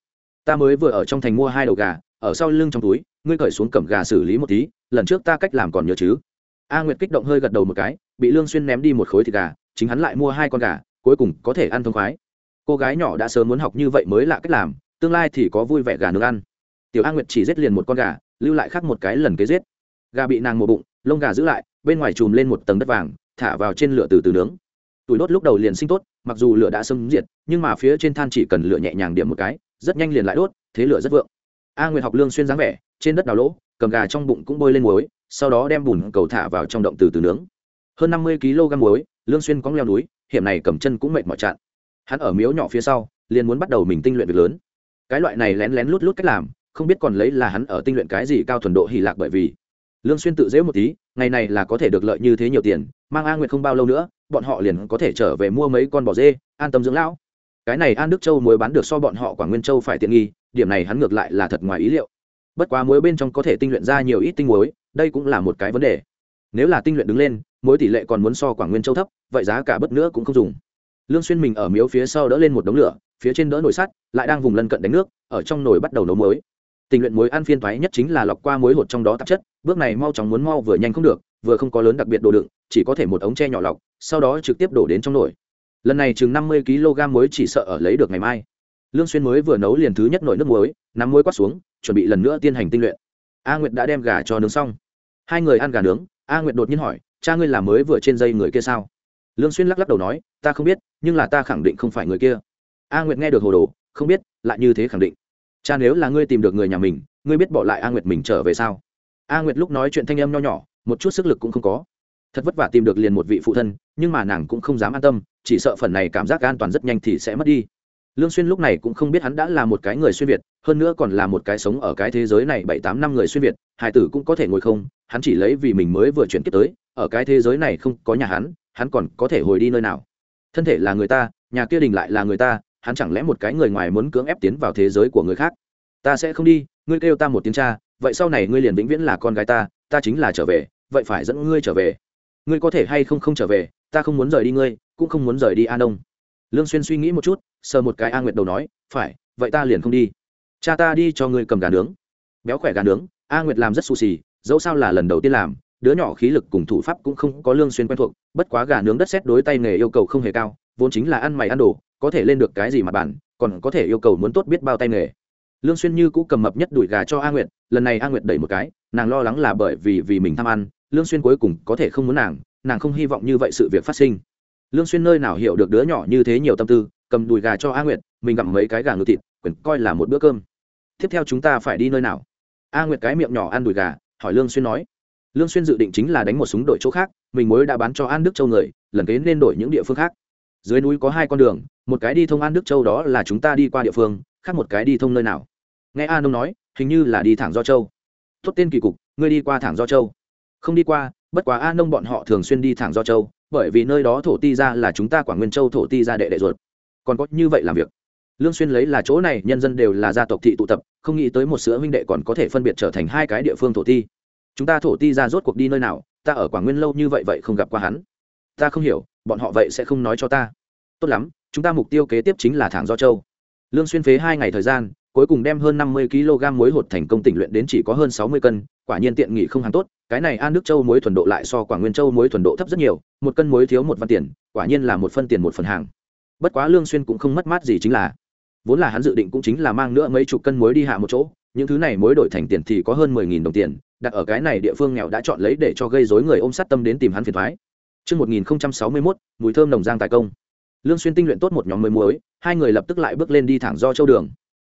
Ta mới vừa ở trong thành mua hai đầu gà, ở sau lưng trong túi, ngươi cởi xuống cẩm gà xử lý một tí, lần trước ta cách làm còn nhớ chứ? A nguyệt kích động hơi gật đầu một cái, bị lương xuyên ném đi một khối thịt gà, chính hắn lại mua hai con gà, cuối cùng có thể ăn thông khoái. Cô gái nhỏ đã sớm muốn học như vậy mới lạ cách làm, tương lai thì có vui vẻ gà nướng ăn. Tiểu a nguyệt chỉ giết liền một con gà, lưu lại khác một cái lần kế giết. Gà bị nàng mổ bụng, lông gà giữ lại, bên ngoài chùm lên một tầng đất vàng, thả vào trên lửa từ từ nướng. Tuổi đốt lúc đầu liền sinh tốt, mặc dù lửa đã xâm diệt, nhưng mà phía trên than chỉ cần lửa nhẹ nhàng điểm một cái, rất nhanh liền lại đốt, thế lửa rất vượng. A nguyệt học lương xuyên dáng vẻ, trên đất đào lỗ cầm gà trong bụng cũng bôi lên muối, sau đó đem bùn cầu thả vào trong động từ từ nướng. Hơn năm mươi kg muối, lương xuyên cóng leo núi, hiểm này cầm chân cũng mệt mỏi chặn. Hắn ở miếu nhỏ phía sau, liền muốn bắt đầu mình tinh luyện việc lớn. Cái loại này lén lén lút lút cách làm, không biết còn lấy là hắn ở tinh luyện cái gì cao thuần độ hỉ lạc bởi vì. Lương xuyên tự dễ một tí, ngày này là có thể được lợi như thế nhiều tiền, mang a nguyệt không bao lâu nữa, bọn họ liền có thể trở về mua mấy con bò dê, an tâm dưỡng lão. Cái này an đức châu muối bán được so bọn họ quảng nguyên châu phải tiện nghi, điểm này hắn ngược lại là thật ngoài ý liệu bất quá muối bên trong có thể tinh luyện ra nhiều ít tinh muối, đây cũng là một cái vấn đề. Nếu là tinh luyện đứng lên, muối tỷ lệ còn muốn so quảng nguyên châu thấp, vậy giá cả bất nữa cũng không dùng. Lương xuyên mình ở miếu phía sau đỡ lên một đống lửa, phía trên đỡ nồi sắt, lại đang vùng lân cận đánh nước, ở trong nồi bắt đầu nấu muối. Tình luyện muối ăn phiên thoái nhất chính là lọc qua muối hột trong đó tạp chất, bước này mau chóng muốn mau vừa nhanh không được, vừa không có lớn đặc biệt đồ đựng, chỉ có thể một ống tre nhỏ lọc, sau đó trực tiếp đổ đến trong nồi. Lần này chừng năm mươi kg muối chỉ sợ ở lấy được ngày mai lương xuyên mới vừa nấu liền thứ nhất nồi nước muối, nắm muối quát xuống, chuẩn bị lần nữa tiến hành tinh luyện. A nguyệt đã đem gà cho nướng xong. Hai người ăn gà nướng, a nguyệt đột nhiên hỏi, cha ngươi là mới vừa trên dây người kia sao? Lương xuyên lắc lắc đầu nói, ta không biết, nhưng là ta khẳng định không phải người kia. A nguyệt nghe được hồ đồ, không biết, lại như thế khẳng định. Cha nếu là ngươi tìm được người nhà mình, ngươi biết bỏ lại a nguyệt mình trở về sao? A nguyệt lúc nói chuyện thanh âm nho nhỏ, một chút sức lực cũng không có. Thật vất vả tìm được liền một vị phụ thân, nhưng mà nàng cũng không dám an tâm, chỉ sợ phần này cảm giác an toàn rất nhanh thì sẽ mất đi lương xuyên lúc này cũng không biết hắn đã là một cái người xuyên việt, hơn nữa còn là một cái sống ở cái thế giới này bảy tám năm người xuyên việt hải tử cũng có thể ngồi không, hắn chỉ lấy vì mình mới vừa chuyển kiếp tới, ở cái thế giới này không có nhà hắn hắn còn có thể hồi đi nơi nào? Thân thể là người ta, nhà kia đình lại là người ta, hắn chẳng lẽ một cái người ngoài muốn cưỡng ép tiến vào thế giới của người khác? Ta sẽ không đi, ngươi kêu ta một tiếng cha, vậy sau này ngươi liền vĩnh viễn là con gái ta ta chính là trở về, vậy phải dẫn ngươi trở về. Ngươi có thể hay không không trở về, ta không muốn rời đi ngươi, cũng không muốn rời đi an đông lương xuyên suy nghĩ một chút, sờ một cái a nguyệt đầu nói, phải, vậy ta liền không đi. Cha ta đi cho ngươi cầm gà nướng. Béo khỏe gà nướng, a nguyệt làm rất xù xì, dẫu sao là lần đầu tiên làm, đứa nhỏ khí lực cùng thủ pháp cũng không có lương xuyên quen thuộc, bất quá gà nướng đất sét đối tay nghề yêu cầu không hề cao, vốn chính là ăn mày ăn đồ, có thể lên được cái gì mà bản, còn có thể yêu cầu muốn tốt biết bao tay nghề. Lương xuyên như cũ cầm mập nhất đuổi gà cho a nguyệt, lần này a nguyệt đẩy một cái, nàng lo lắng là bởi vì vì mình tham ăn, lương xuyên cuối cùng có thể không muốn nàng nàng không hy vọng như vậy sự việc phát sinh lương xuyên nơi nào hiểu được đứa nhỏ như thế nhiều tâm tư, cầm đùi gà cho a nguyệt, mình gặm mấy cái gà nướng thịt quyển coi là một bữa cơm. Tiếp theo chúng ta phải đi nơi nào? A nguyệt cái miệng nhỏ ăn đùi gà, hỏi lương xuyên nói. Lương xuyên dự định chính là đánh một súng đội chỗ khác, mình mới đã bán cho an đức châu người, lần kế nên đổi những địa phương khác. Dưới núi có hai con đường, một cái đi thông an đức châu đó là chúng ta đi qua địa phương, khác một cái đi thông nơi nào? Nghe a nông nói, hình như là đi thẳng do châu. Thốt tên kỳ cục, ngươi đi qua thẳng do châu. Không đi qua, bất quá a nông bọn họ thường xuyên đi thẳng do châu bởi vì nơi đó thổ ti ra là chúng ta quảng nguyên châu thổ ti ra đệ đệ ruột. Còn có như vậy làm việc. Lương xuyên lấy là chỗ này, nhân dân đều là gia tộc thị tụ tập, không nghĩ tới một sữa huynh đệ còn có thể phân biệt trở thành hai cái địa phương thổ ti. Chúng ta thổ ti ra rốt cuộc đi nơi nào, ta ở quảng nguyên lâu như vậy vậy không gặp qua hắn. Ta không hiểu, bọn họ vậy sẽ không nói cho ta. Tốt lắm, chúng ta mục tiêu kế tiếp chính là thảng do châu. Lương xuyên phế hai ngày thời gian cuối cùng đem hơn 50 kg muối hột thành công tỉnh luyện đến chỉ có hơn 60 cân quả nhiên tiện nghị không hàng tốt cái này an đức châu muối thuần độ lại so quảng nguyên châu muối thuần độ thấp rất nhiều một cân muối thiếu một văn tiền quả nhiên là một phân tiền một phần hàng bất quá lương xuyên cũng không mất mát gì chính là vốn là hắn dự định cũng chính là mang nữa mấy chục cân muối đi hạ một chỗ những thứ này muối đổi thành tiền thì có hơn 10.000 đồng tiền đặt ở cái này địa phương nghèo đã chọn lấy để cho gây rối người ôm sát tâm đến tìm hắn phiền toái Chương 1061, mùi thơm nồng giang tài công. Lương Xuyên tinh luyện tốt một nhóm mới muối, hai người lập tức lại bước lên đi thẳng do châu đường.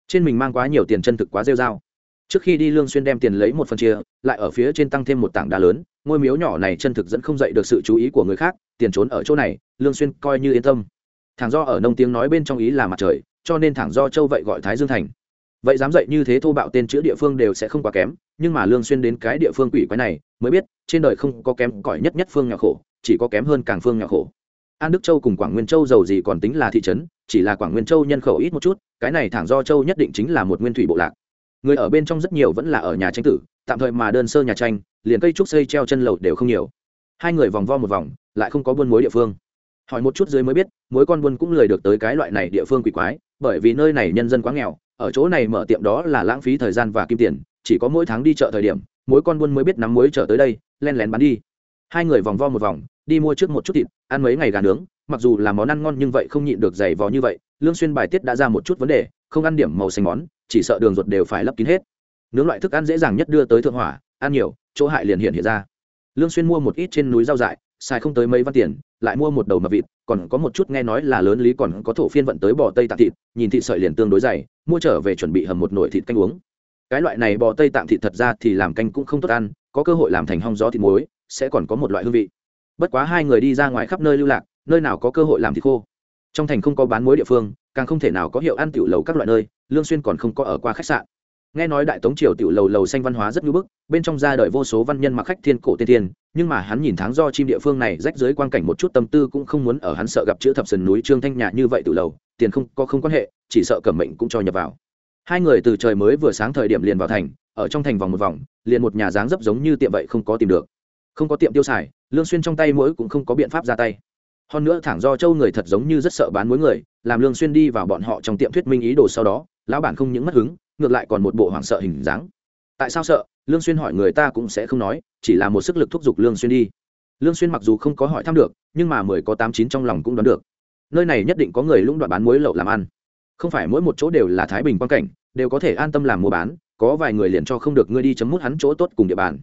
Trên mình mang quá nhiều tiền chân thực quá rêu rao. Trước khi đi Lương Xuyên đem tiền lấy một phần chia, lại ở phía trên tăng thêm một tảng đá lớn, ngôi miếu nhỏ này chân thực dẫn không dậy được sự chú ý của người khác, tiền trốn ở chỗ này, Lương Xuyên coi như yên tâm. Thẳng do ở nông tiếng nói bên trong ý là mặt trời, cho nên thẳng do châu vậy gọi Thái Dương Thành vậy dám dậy như thế thô bạo tên chữ địa phương đều sẽ không quá kém nhưng mà lương xuyên đến cái địa phương quỷ quái này mới biết trên đời không có kém cỏi nhất nhất phương nhỏ khổ chỉ có kém hơn càng phương nhỏ khổ an đức châu cùng quảng nguyên châu giàu gì còn tính là thị trấn chỉ là quảng nguyên châu nhân khẩu ít một chút, cái này thẳng do châu nhất định chính là một nguyên thủy bộ lạc. Người ở bên trong rất nhiều vẫn là ở nhà tranh tử, tạm thời mà đơn sơ nhà tranh, liền cây trúc xây treo chân lầu đều không nhiều. Hai người vòng vo một vòng, lại không có buôn mối địa phương. Hỏi một chút dưới mới biết mối con buôn cũng lười được tới cái loại này địa phương quỷ quái, bởi vì nơi này nhân dân quá nghèo, ở chỗ này mở tiệm đó là lãng phí thời gian và kim tiền, chỉ có mỗi tháng đi chợ thời điểm mối con buôn mới biết nắm muối trở tới đây, len lén bán đi hai người vòng vo một vòng, đi mua trước một chút thịt, ăn mấy ngày gà nướng, mặc dù là món ăn ngon nhưng vậy không nhịn được dày vò như vậy, lương xuyên bài tiết đã ra một chút vấn đề, không ăn điểm màu xanh món, chỉ sợ đường ruột đều phải lấp kín hết. Nướng loại thức ăn dễ dàng nhất đưa tới thượng hỏa, ăn nhiều, chỗ hại liền hiện hiện ra. Lương xuyên mua một ít trên núi rau dại, xài không tới mấy văn tiền, lại mua một đầu mập vịt, còn có một chút nghe nói là lớn lý còn có thổ phiên vận tới bò tây tạm thịt, nhìn thịt sợi liền tương đối dày, mua trở về chuẩn bị hầm một nồi thịt canh uống. Cái loại này bò tây tạm thịt thật ra thì làm canh cũng không tốt ăn, có cơ hội làm thành hong gió thịt muối sẽ còn có một loại hương vị. Bất quá hai người đi ra ngoài khắp nơi lưu lạc, nơi nào có cơ hội làm thịt khô. Trong thành không có bán muối địa phương, càng không thể nào có hiệu ăn tiểu lầu các loại nơi, lương xuyên còn không có ở qua khách sạn. Nghe nói đại tống triều tiểu lầu lầu xanh văn hóa rất nhu bức, bên trong ra đời vô số văn nhân mặc khách thiên cổ tiên tiên nhưng mà hắn nhìn tháng do chim địa phương này rách dưới quang cảnh một chút tâm tư cũng không muốn ở hắn sợ gặp chữ thập sườn núi trương thanh nhã như vậy tiểu lầu, tiền không có không quan hệ, chỉ sợ cẩm mệnh cũng cho nhập vào. Hai người từ trời mới vừa sáng thời điểm liền vào thành, ở trong thành vòng một vòng, liền một nhà dáng dấp giống như tiệm vậy không có tìm được không có tiệm tiêu xài, lương xuyên trong tay mỗi cũng không có biện pháp ra tay. Hơn nữa thẳng do châu người thật giống như rất sợ bán muối người, làm lương xuyên đi vào bọn họ trong tiệm thuyết minh ý đồ sau đó, lão bản không những mất hứng, ngược lại còn một bộ hoảng sợ hình dáng. Tại sao sợ? Lương xuyên hỏi người ta cũng sẽ không nói, chỉ là một sức lực thúc giục lương xuyên đi. Lương xuyên mặc dù không có hỏi thăm được, nhưng mà mười có tám chín trong lòng cũng đoán được. Nơi này nhất định có người lũng đoạn bán muối lậu làm ăn. Không phải mỗi một chỗ đều là thái bình quan cảnh, đều có thể an tâm làm mua bán, có vài người liền cho không được ngươi đi chấm mút hắn chỗ tốt cùng địa bàn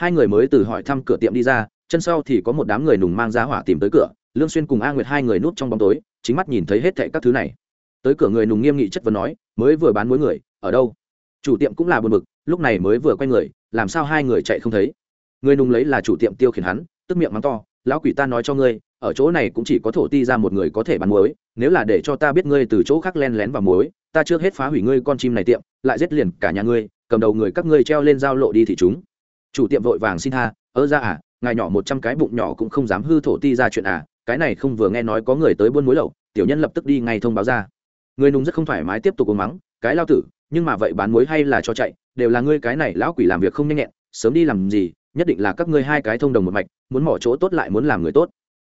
hai người mới từ hỏi thăm cửa tiệm đi ra, chân sau thì có một đám người nùng mang ra hỏa tìm tới cửa, lương xuyên cùng a nguyệt hai người núp trong bóng tối, chính mắt nhìn thấy hết thảy các thứ này. Tới cửa người nùng nghiêm nghị chất vấn nói, mới vừa bán muối người, ở đâu? Chủ tiệm cũng là buồn bực, lúc này mới vừa quay người, làm sao hai người chạy không thấy? Người nùng lấy là chủ tiệm tiêu khiển hắn, tức miệng mắng to, lão quỷ ta nói cho ngươi, ở chỗ này cũng chỉ có thổ ti ra một người có thể bán muối, nếu là để cho ta biết ngươi từ chỗ khác len lén vào muối, ta trước hết phá hủy ngươi con chim này tiệm, lại giết liền cả nhà ngươi, cầm đầu người các ngươi treo lên giao lộ đi thì chúng chủ tiệm vội vàng xin tha, ơ ra à ngài nhỏ một trăm cái bụng nhỏ cũng không dám hư thổ ti ra chuyện à cái này không vừa nghe nói có người tới buôn muối lậu, tiểu nhân lập tức đi ngay thông báo ra. Người nùng rất không thoải mái tiếp tục uống mắng, cái lao tử, nhưng mà vậy bán muối hay là cho chạy, đều là ngươi cái này lão quỷ làm việc không nhanh nhẹn, sớm đi làm gì, nhất định là các ngươi hai cái thông đồng một mạch, muốn mỏ chỗ tốt lại muốn làm người tốt.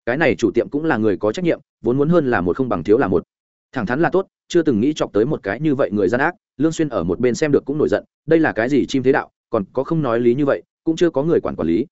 Cái này chủ tiệm cũng là người có trách nhiệm, vốn muốn hơn là một không bằng thiếu là một. Thẳng thắn là tốt, chưa từng nghĩ chọc tới một cái như vậy người gian ác, lương xuyên ở một bên xem được cũng nổi giận, đây là cái gì chim thế đạo còn có không nói lý như vậy, cũng chưa có người quản quản lý.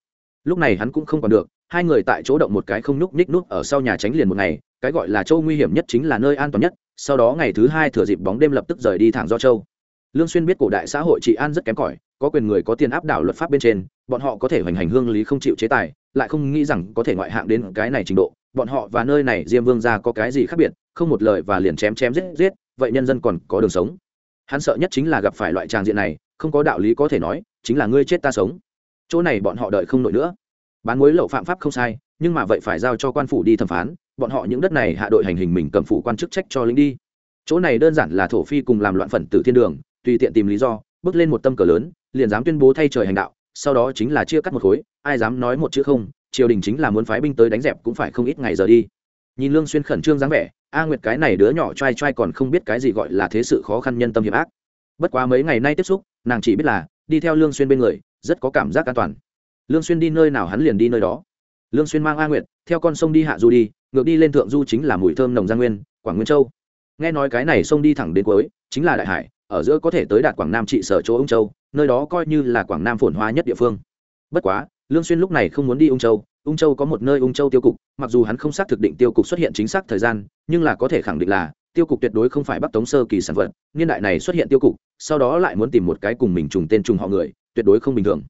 Lúc này hắn cũng không còn được, hai người tại chỗ động một cái không núc ních núp ở sau nhà tránh liền một ngày, cái gọi là châu nguy hiểm nhất chính là nơi an toàn nhất, sau đó ngày thứ hai thừa dịp bóng đêm lập tức rời đi thẳng do châu. Lương xuyên biết cổ đại xã hội trị an rất kém cỏi, có quyền người có tiền áp đảo luật pháp bên trên, bọn họ có thể hoành hành hương lý không chịu chế tài, lại không nghĩ rằng có thể ngoại hạng đến cái này trình độ, bọn họ và nơi này diêm vương gia có cái gì khác biệt, không một lời và liền chém chém giết giết, vậy nhân dân còn có đường sống. Hắn sợ nhất chính là gặp phải loại tràng diện này không có đạo lý có thể nói, chính là ngươi chết ta sống. Chỗ này bọn họ đợi không nổi nữa. Bán muối lậu phạm pháp không sai, nhưng mà vậy phải giao cho quan phủ đi thẩm phán, bọn họ những đất này hạ đội hành hình mình cầm phủ quan chức trách cho lính đi. Chỗ này đơn giản là thổ phi cùng làm loạn phần tử thiên đường, tùy tiện tìm lý do, bước lên một tâm cờ lớn, liền dám tuyên bố thay trời hành đạo, sau đó chính là chia cắt một khối, ai dám nói một chữ không, triều đình chính là muốn phái binh tới đánh dẹp cũng phải không ít ngày giờ đi. Nhìn lương xuyên khẩn trương dáng vẻ, a nguyệt cái này đứa nhỏ trai trai còn không biết cái gì gọi là thế sự khó khăn nhân tâm hiểm ác. Bất quá mấy ngày nay tiếp xúc nàng chỉ biết là, đi theo lương xuyên bên người, rất có cảm giác an toàn. Lương xuyên đi nơi nào hắn liền đi nơi đó. Lương xuyên mang a nguyệt, theo con sông đi hạ du đi, ngược đi lên thượng du chính là mùi thơm nồng giang nguyên, quảng nguyên châu. Nghe nói cái này sông đi thẳng đến cuối, chính là đại hải, ở giữa có thể tới đạt quảng nam trị sở chỗ ung châu, nơi đó coi như là quảng nam phồn hoa nhất địa phương. Bất quá, lương xuyên lúc này không muốn đi ung châu ung châu có một nơi ung châu tiêu cục, mặc dù hắn không xác thực định tiêu cục xuất hiện chính xác thời gian, nhưng là có thể khẳng định là tiêu cục tuyệt đối không phải bắc tống sơ kỳ sản vật, niên đại này xuất hiện tiêu cục, sau đó lại muốn tìm một cái cùng mình trùng tên trùng họ người, tuyệt đối không bình thường.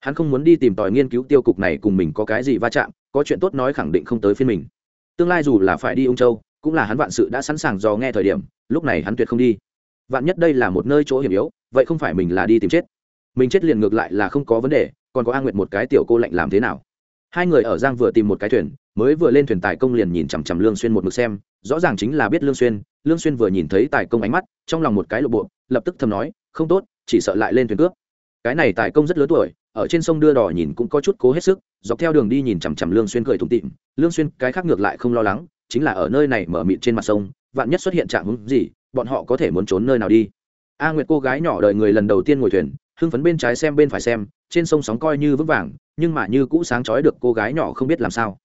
Hắn không muốn đi tìm tòi nghiên cứu tiêu cục này cùng mình có cái gì va chạm, có chuyện tốt nói khẳng định không tới phiên mình. Tương lai dù là phải đi ung châu, cũng là hắn vạn sự đã sẵn sàng do nghe thời điểm, lúc này hắn tuyệt không đi. Vạn nhất đây là một nơi chỗ hiểm yếu, vậy không phải mình là đi tìm chết. Mình chết liền ngược lại là không có vấn đề, còn có a nguyệt một cái tiểu cô lạnh làm thế nào? Hai người ở giang vừa tìm một cái thuyền mới vừa lên thuyền tài công liền nhìn chằm chằm lương xuyên một mực xem, rõ ràng chính là biết lương xuyên. Lương xuyên vừa nhìn thấy tài công ánh mắt, trong lòng một cái lộ bộ, lập tức thầm nói, không tốt, chỉ sợ lại lên thuyền cướp. Cái này tài công rất lớn tuổi, ở trên sông đưa đò nhìn cũng có chút cố hết sức, dọc theo đường đi nhìn chằm chằm lương xuyên cười thủng tịm. Lương xuyên cái khác ngược lại không lo lắng, chính là ở nơi này mở mịt trên mặt sông, vạn nhất xuất hiện trạng huống gì, bọn họ có thể muốn trốn nơi nào đi. A nguyệt cô gái nhỏ đời người lần đầu tiên ngồi thuyền, hưng phấn bên trái xem bên phải xem, trên sông sóng coi như vững vàng, nhưng mà như cũ sáng chói được cô gái nhỏ không biết làm sao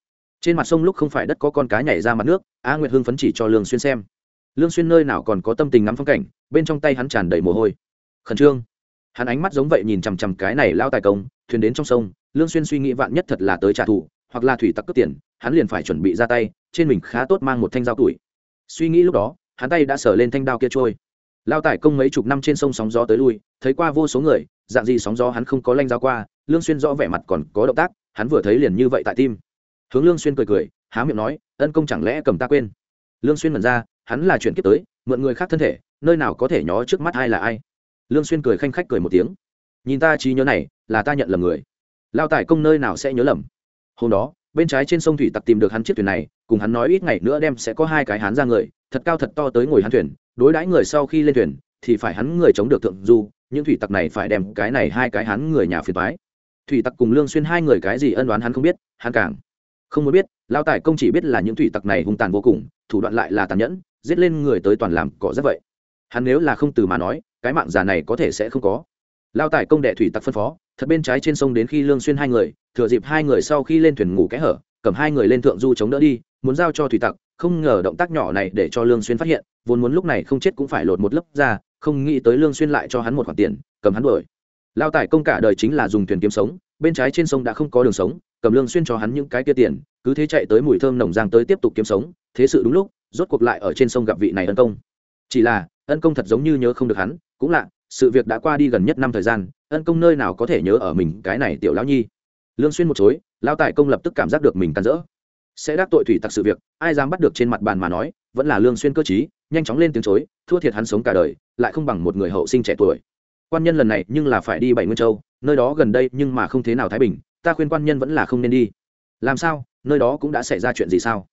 trên mặt sông lúc không phải đất có con cá nhảy ra mặt nước, a nguyệt hưng phấn chỉ cho lương xuyên xem. Lương xuyên nơi nào còn có tâm tình ngắm phong cảnh, bên trong tay hắn tràn đầy mồ hôi. Khẩn trương. Hắn ánh mắt giống vậy nhìn chằm chằm cái này lao tài công, thuyền đến trong sông, lương xuyên suy nghĩ vạn nhất thật là tới trả thù, hoặc là thủy tặc cướp tiền, hắn liền phải chuẩn bị ra tay, trên mình khá tốt mang một thanh dao tuổi suy nghĩ lúc đó, hắn tay đã sờ lên thanh đao kia trôi. Lao tài công mấy chục năm trên sông sóng gió tới lui, thấy qua vô số người, dạng gì sóng gió hắn không có lanh dao qua, lương xuyên rõ vẻ mặt còn có động tác, hắn vừa thấy liền như vậy tại tim hướng lương xuyên cười cười há miệng nói ân công chẳng lẽ cầm ta quên? Lương xuyên mẩn ra hắn là chuyển kiếp tới mượn người khác thân thể nơi nào có thể nhó trước mắt ai là ai. Lương xuyên cười khanh khách cười một tiếng nhìn ta trí nhớ này là ta nhận lầm người. Lao tải công nơi nào sẽ nhớ lầm? Hôm đó bên trái trên sông thủy tặc tìm được hắn chiếc thuyền này cùng hắn nói ít ngày nữa đem sẽ có hai cái hắn ra người thật cao thật to tới ngồi hắn thuyền đối đãi người sau khi lên thuyền thì phải hắn người chống được thượng du những thủy tặc này phải đem cái này hai cái hắn người nhà phiền bái, thủy tặc cùng lương xuyên hai người cái gì ân đoán hắn không biết hắn càng không muốn biết lao tài công chỉ biết là những thủy tặc này hung tàn vô cùng, thủ đoạn lại là tàn nhẫn, giết lên người tới toàn làm cỏ rất vậy. Hắn nếu là không từ mà nói, cái mạng già này có thể sẽ không có. Lao tài công đệ thủy tặc phân phó, thật bên trái trên sông đến khi lương xuyên hai người, thừa dịp hai người sau khi lên thuyền ngủ kẽ hở, cầm hai người lên thượng du chống đỡ đi, muốn giao cho thủy tặc, không ngờ động tác nhỏ này để cho lương xuyên phát hiện, vốn muốn lúc này không chết cũng phải lột một lớp ra, không nghĩ tới lương xuyên lại cho hắn một khoản tiền, cầm hắn đuổi. Lao tài công cả đời chính là dùng thuyền kiếm sống, bên trái trên sông đã không có đường sống cầm lương xuyên cho hắn những cái kia tiền, cứ thế chạy tới mùi thơm nồng giang tới tiếp tục kiếm sống, thế sự đúng lúc, rốt cuộc lại ở trên sông gặp vị này ân công. Chỉ là, ân công thật giống như nhớ không được hắn, cũng lạ, sự việc đã qua đi gần nhất năm thời gian, ân công nơi nào có thể nhớ ở mình cái này tiểu lão nhi. Lương xuyên một chối lao tài công lập tức cảm giác được mình tàn rỡ. Sẽ đắc tội thủy tặc sự việc, ai dám bắt được trên mặt bàn mà nói, vẫn là lương xuyên cơ trí, nhanh chóng lên tiếng chối, thua thiệt hắn sống cả đời, lại không bằng một người hậu sinh trẻ tuổi. Quan nhân lần này nhưng là phải đi bảy nguyên châu, nơi đó gần đây nhưng mà không thế nào thái bình ta khuyên quan nhân vẫn là không nên đi. Làm sao? Nơi đó cũng đã xảy ra chuyện gì sao?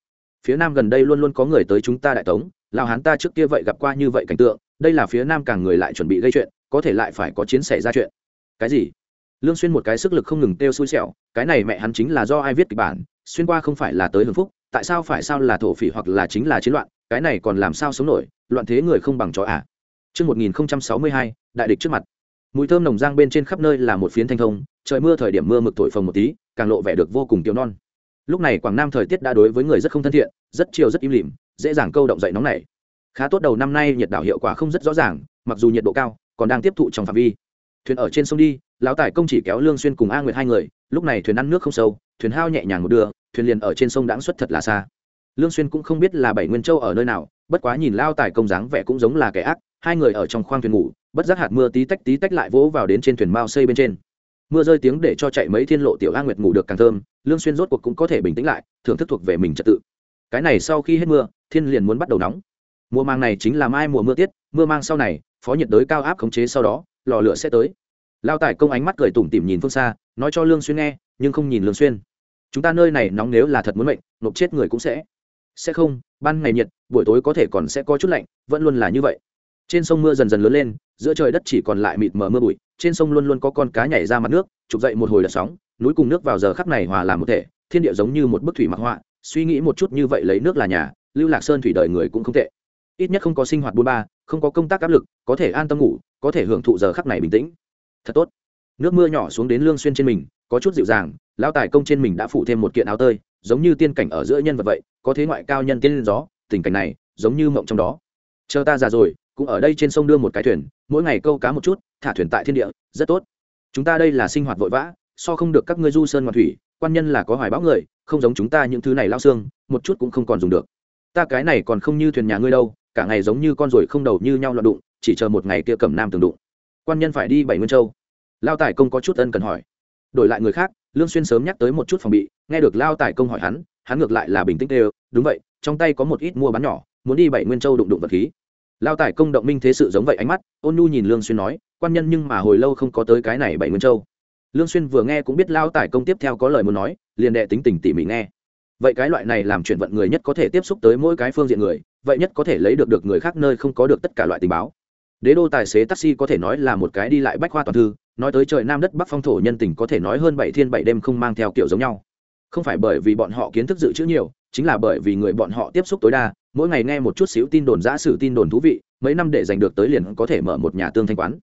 Phía nam gần đây luôn luôn có người tới chúng ta đại tống lào hán ta trước kia vậy gặp qua như vậy cảnh tượng đây là phía nam càng người lại chuẩn bị gây chuyện có thể lại phải có chiến xảy ra chuyện. Cái gì? Lương xuyên một cái sức lực không ngừng tiêu xui xẻo cái này mẹ hắn chính là do ai viết kịch bản xuyên qua không phải là tới hưởng phúc tại sao phải sao là thổ phỉ hoặc là chính là chiến loạn cái này còn làm sao sống nổi loạn thế người không bằng chó à? Trước 1062, đại địch trước mặt. Mùi thơm nồng giang bên trên khắp nơi là một phiến thanh thông, trời mưa thời điểm mưa mực thổi phồng một tí, càng lộ vẻ được vô cùng kiều non. Lúc này Quảng Nam thời tiết đã đối với người rất không thân thiện, rất chiều rất im lìm, dễ dàng câu động dậy nóng này. Khá tốt đầu năm nay nhiệt đảo hiệu quả không rất rõ ràng, mặc dù nhiệt độ cao, còn đang tiếp thụ trong phạm vi. Thuyền ở trên sông đi, lão tải công chỉ kéo Lương Xuyên cùng A Nguyệt hai người, lúc này thuyền ăn nước không sâu, thuyền hao nhẹ nhàng một đường thuyền liền ở trên sông đãng xuất thật là xa. Lương Xuyên cũng không biết là Bảy Nguyên Châu ở nơi nào, bất quá nhìn lao tải công dáng vẻ cũng giống là kẻ ác, hai người ở trong khoang thuyền ngủ bất giác hạt mưa tí tách tí tách lại vỗ vào đến trên thuyền mao xây bên trên. Mưa rơi tiếng để cho chạy mấy thiên lộ tiểu a nguyệt ngủ được càng thơm, lương xuyên rốt cuộc cũng có thể bình tĩnh lại, thưởng thức thuộc về mình trật tự. Cái này sau khi hết mưa, thiên liền muốn bắt đầu nóng. Mùa mang này chính là mai mùa mưa tiết, mưa mang sau này, phó nhiệt đới cao áp khống chế sau đó, lò lửa sẽ tới. Lao tải công ánh mắt cười tủm tỉm nhìn phương xa, nói cho lương xuyên nghe, nhưng không nhìn lương xuyên. Chúng ta nơi này nóng nếu là thật muốn mệnh, nộp chết người cũng sẽ. Sẽ không, ban ngày nhiệt, buổi tối có thể còn sẽ có chút lạnh, vẫn luôn là như vậy. Trên sông mưa dần dần lớn lên giữa trời đất chỉ còn lại mịt mờ mưa bụi, trên sông luôn luôn có con cá nhảy ra mặt nước, chụp dậy một hồi đợt sóng, núi cùng nước vào giờ khắc này hòa làm một thể, thiên địa giống như một bức thủy mặc họa, suy nghĩ một chút như vậy lấy nước là nhà, lưu lạc sơn thủy đời người cũng không tệ. Ít nhất không có sinh hoạt buôn ba, không có công tác áp lực, có thể an tâm ngủ, có thể hưởng thụ giờ khắc này bình tĩnh. Thật tốt. Nước mưa nhỏ xuống đến lương xuyên trên mình, có chút dịu dàng, lão tài công trên mình đã phủ thêm một kiện áo tơi, giống như tiên cảnh ở giữa nhân vật vậy, có thế ngoại cao nhân tiên gió, tình cảnh này giống như mộng trong đó. Chờ ta già rồi cũng ở đây trên sông đưa một cái thuyền, mỗi ngày câu cá một chút, thả thuyền tại thiên địa, rất tốt. Chúng ta đây là sinh hoạt vội vã, so không được các ngươi du sơn ngoạn thủy, quan nhân là có hoài bão người, không giống chúng ta những thứ này lao xương, một chút cũng không còn dùng được. Ta cái này còn không như thuyền nhà ngươi đâu, cả ngày giống như con ruồi không đầu như nhau loạn đụng, chỉ chờ một ngày kia cầm nam tường đụng. Quan nhân phải đi bảy nguyên châu. Lao tài công có chút ân cần hỏi. Đổi lại người khác, lương xuyên sớm nhắc tới một chút phòng bị, nghe được lao tài công hỏi hắn hắn ngược lại là bình tĩnh đều đúng vậy, trong tay có một ít mua bán nhỏ, muốn đi bảy nguyên châu đụng đụng vật khí lao tải công động minh thế sự giống vậy ánh mắt, ôn nhu nhìn lương xuyên nói, quan nhân nhưng mà hồi lâu không có tới cái này bảy nguyên châu. Lương xuyên vừa nghe cũng biết lao tải công tiếp theo có lời muốn nói, liền đệ tính tình tỉ mỉ nghe. Vậy cái loại này làm chuyện vận người nhất có thể tiếp xúc tới mỗi cái phương diện người, vậy nhất có thể lấy được được người khác nơi không có được tất cả loại tình báo. Đế đô tài xế taxi có thể nói là một cái đi lại bách khoa toàn thư, nói tới trời nam đất bắc phong thổ nhân tình có thể nói hơn bảy thiên bảy đêm không mang theo kiểu giống nhau không phải bởi vì bọn họ kiến thức dự trữ nhiều, chính là bởi vì người bọn họ tiếp xúc tối đa, mỗi ngày nghe một chút xíu tin đồn giã sử tin đồn thú vị, mấy năm để giành được tới liền có thể mở một nhà tương thanh quán.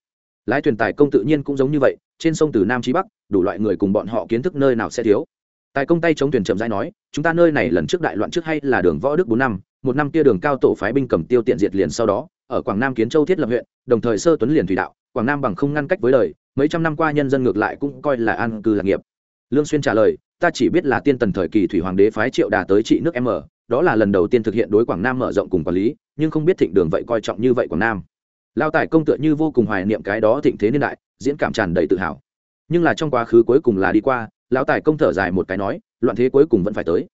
Lái thuyền tài công tự nhiên cũng giống như vậy, trên sông từ nam chí bắc, đủ loại người cùng bọn họ kiến thức nơi nào sẽ thiếu. Tài công tay chống thuyền chậm rãi nói, chúng ta nơi này lần trước đại loạn trước hay là đường võ đức bốn năm, một năm kia đường cao tổ phái binh cầm tiêu tiện diệt liền sau đó, ở quảng nam kiến châu thiết lập huyện, đồng thời sơ tuấn liền thủy đạo, quảng nam bằng không ngăn cách với đời, mấy trăm năm qua nhân dân ngược lại cũng coi là an cư lạc nghiệp lương xuyên trả lời, ta chỉ biết là tiên tần thời kỳ thủy hoàng đế phái triệu đà tới trị nước m đó là lần đầu tiên thực hiện đối quảng nam mở rộng cùng quản lý, nhưng không biết thịnh đường vậy coi trọng như vậy quảng nam. Lao tài công tựa như vô cùng hoài niệm cái đó thịnh thế niên đại, diễn cảm tràn đầy tự hào. Nhưng là trong quá khứ cuối cùng là đi qua, lão tài công thở dài một cái nói, loạn thế cuối cùng vẫn phải tới.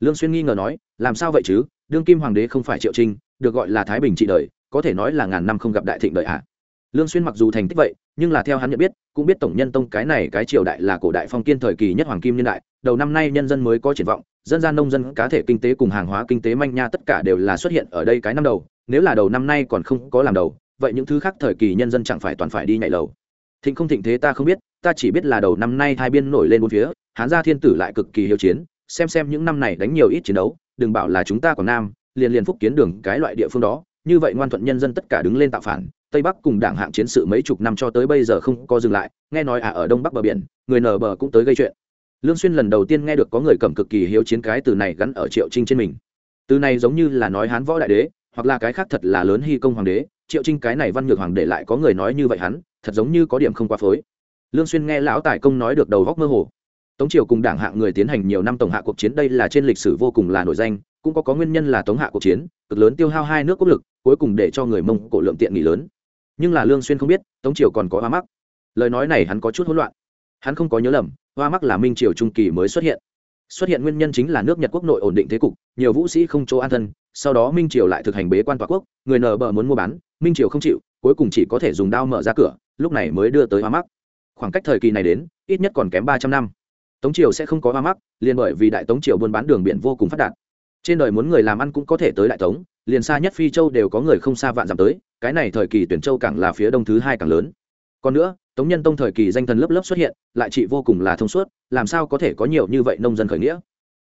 Lương xuyên nghi ngờ nói, làm sao vậy chứ? Đương kim hoàng đế không phải triệu trinh, được gọi là thái bình trị đời, có thể nói là ngàn năm không gặp đại thịnh đời ạ à lương xuyên mặc dù thành tích vậy, nhưng là theo hắn nhận biết, cũng biết tổng nhân tông cái này cái triều đại là cổ đại phong kiên thời kỳ nhất hoàng kim niên đại, đầu năm nay nhân dân mới có triển vọng, dân gian nông dân, cá thể kinh tế cùng hàng hóa kinh tế manh nha tất cả đều là xuất hiện ở đây cái năm đầu, nếu là đầu năm nay còn không có làm đầu, vậy những thứ khác thời kỳ nhân dân chẳng phải toàn phải đi nhảy lầu. Thịnh không thịnh thế ta không biết, ta chỉ biết là đầu năm nay hai biên nổi lên bốn phía, hán gia thiên tử lại cực kỳ hiếu chiến, xem xem những năm này đánh nhiều ít chiến đấu, đừng bảo là chúng ta còn nam, liền liền phúc kiến đường cái loại địa phương đó, như vậy ngoan thuận nhân dân tất cả đứng lên tạo phản tây bắc cùng đảng hạng chiến sự mấy chục năm cho tới bây giờ không có dừng lại, nghe nói à ở đông bắc bờ biển, người nở bờ cũng tới gây chuyện. Lương xuyên lần đầu tiên nghe được có người cầm cực kỳ hiếu chiến cái từ này gắn ở triệu trinh trên mình. Từ này giống như là nói hán võ đại đế, hoặc là cái khác thật là lớn hy công hoàng đế, triệu trinh cái này văn nhược hoàng để lại có người nói như vậy hắn, thật giống như có điểm không qua phối. Lương xuyên nghe lão tài công nói được đầu góc mơ hồ. Tống triều cùng đảng hạng người tiến hành nhiều năm tổng hạ cuộc chiến, đây là trên lịch sử vô cùng là nổi danh, cũng có có nguyên nhân là tống hạ cuộc chiến, cực lớn tiêu hao hai nước quốc lực, cuối cùng để cho người mông cổ lượng tiện nghỉ lớn nhưng là lương xuyên không biết, tống triều còn có hoa mắc. Lời nói này hắn có chút hỗn loạn. Hắn không có nhớ lầm, hoa mắc là minh triều trung kỳ mới xuất hiện. Xuất hiện nguyên nhân chính là nước nhật quốc nội ổn định thế cục, nhiều vũ sĩ không chỗ an thân, sau đó minh triều lại thực hành bế quan tòa quốc, người nợ bờ muốn mua bán, minh triều không chịu, cuối cùng chỉ có thể dùng đao mở ra cửa, lúc này mới đưa tới hoa mắc. Khoảng cách thời kỳ này đến, ít nhất còn kém ba trăm năm. Tống triều sẽ không có hoa mắc, liền bởi vì đại tống triều buôn bán đường biển vô cùng phát đạt. Trên đời muốn người làm ăn cũng có thể tới đại tống liền xa nhất phi châu đều có người không xa vạn dặm tới, cái này thời kỳ tuyển châu càng là phía đông thứ hai càng lớn. Còn nữa, tống nhân tông thời kỳ danh thần lớp lớp xuất hiện, lại trị vô cùng là thông suốt, làm sao có thể có nhiều như vậy nông dân khởi nghĩa?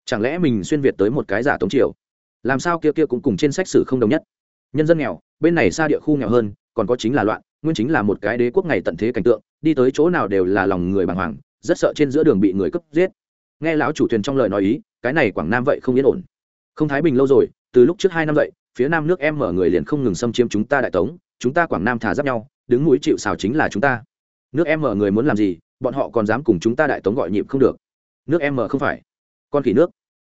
Chẳng lẽ mình xuyên việt tới một cái giả tống triều? Làm sao kia kia cũng cùng trên sách sử không đồng nhất? Nhân dân nghèo, bên này xa địa khu nghèo hơn, còn có chính là loạn, nguyên chính là một cái đế quốc ngày tận thế cảnh tượng, đi tới chỗ nào đều là lòng người bàng hoàng, rất sợ trên giữa đường bị người cướp giết. Nghe lão chủ thuyền trong lời nói ý, cái này quảng nam vậy không yên ổn. Không thái bình lâu rồi, từ lúc trước hai năm vậy phía nam nước em mở người liền không ngừng xâm chiếm chúng ta đại tống, chúng ta quảng nam thả giáp nhau, đứng mũi chịu xào chính là chúng ta. Nước em mở người muốn làm gì, bọn họ còn dám cùng chúng ta đại tống gọi nhịp không được. Nước em mở không phải con khỉ nước.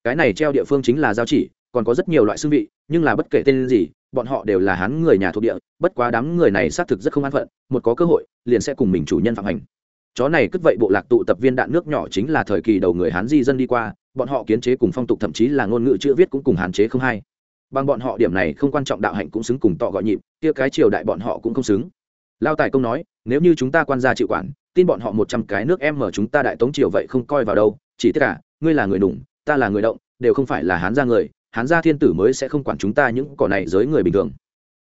Cái này treo địa phương chính là giao chỉ, còn có rất nhiều loại xương vị, nhưng là bất kể tên gì, bọn họ đều là hán người nhà thuộc địa, bất quá đám người này xác thực rất không an phận, một có cơ hội, liền sẽ cùng mình chủ nhân phạm hành. Chó này cất vậy bộ lạc tụ tập viên đạn nước nhỏ chính là thời kỳ đầu người hán di dân đi qua, bọn họ kiến chế cùng phong tục thậm chí là ngôn ngữ chữ viết cũng cùng hạn chế không hay bằng bọn họ điểm này không quan trọng đạo hạnh cũng xứng cùng tọ gọi nhịp, kia cái triều đại bọn họ cũng không xứng. Lao tài công nói, nếu như chúng ta quan gia chịu quản, tin bọn họ một trăm cái nước em mở chúng ta đại tống triều vậy không coi vào đâu, chỉ tất cả à, ngươi là người đủng ta là người động, đều không phải là hán gia người, hán gia thiên tử mới sẽ không quản chúng ta những cỏ này giới người bình thường.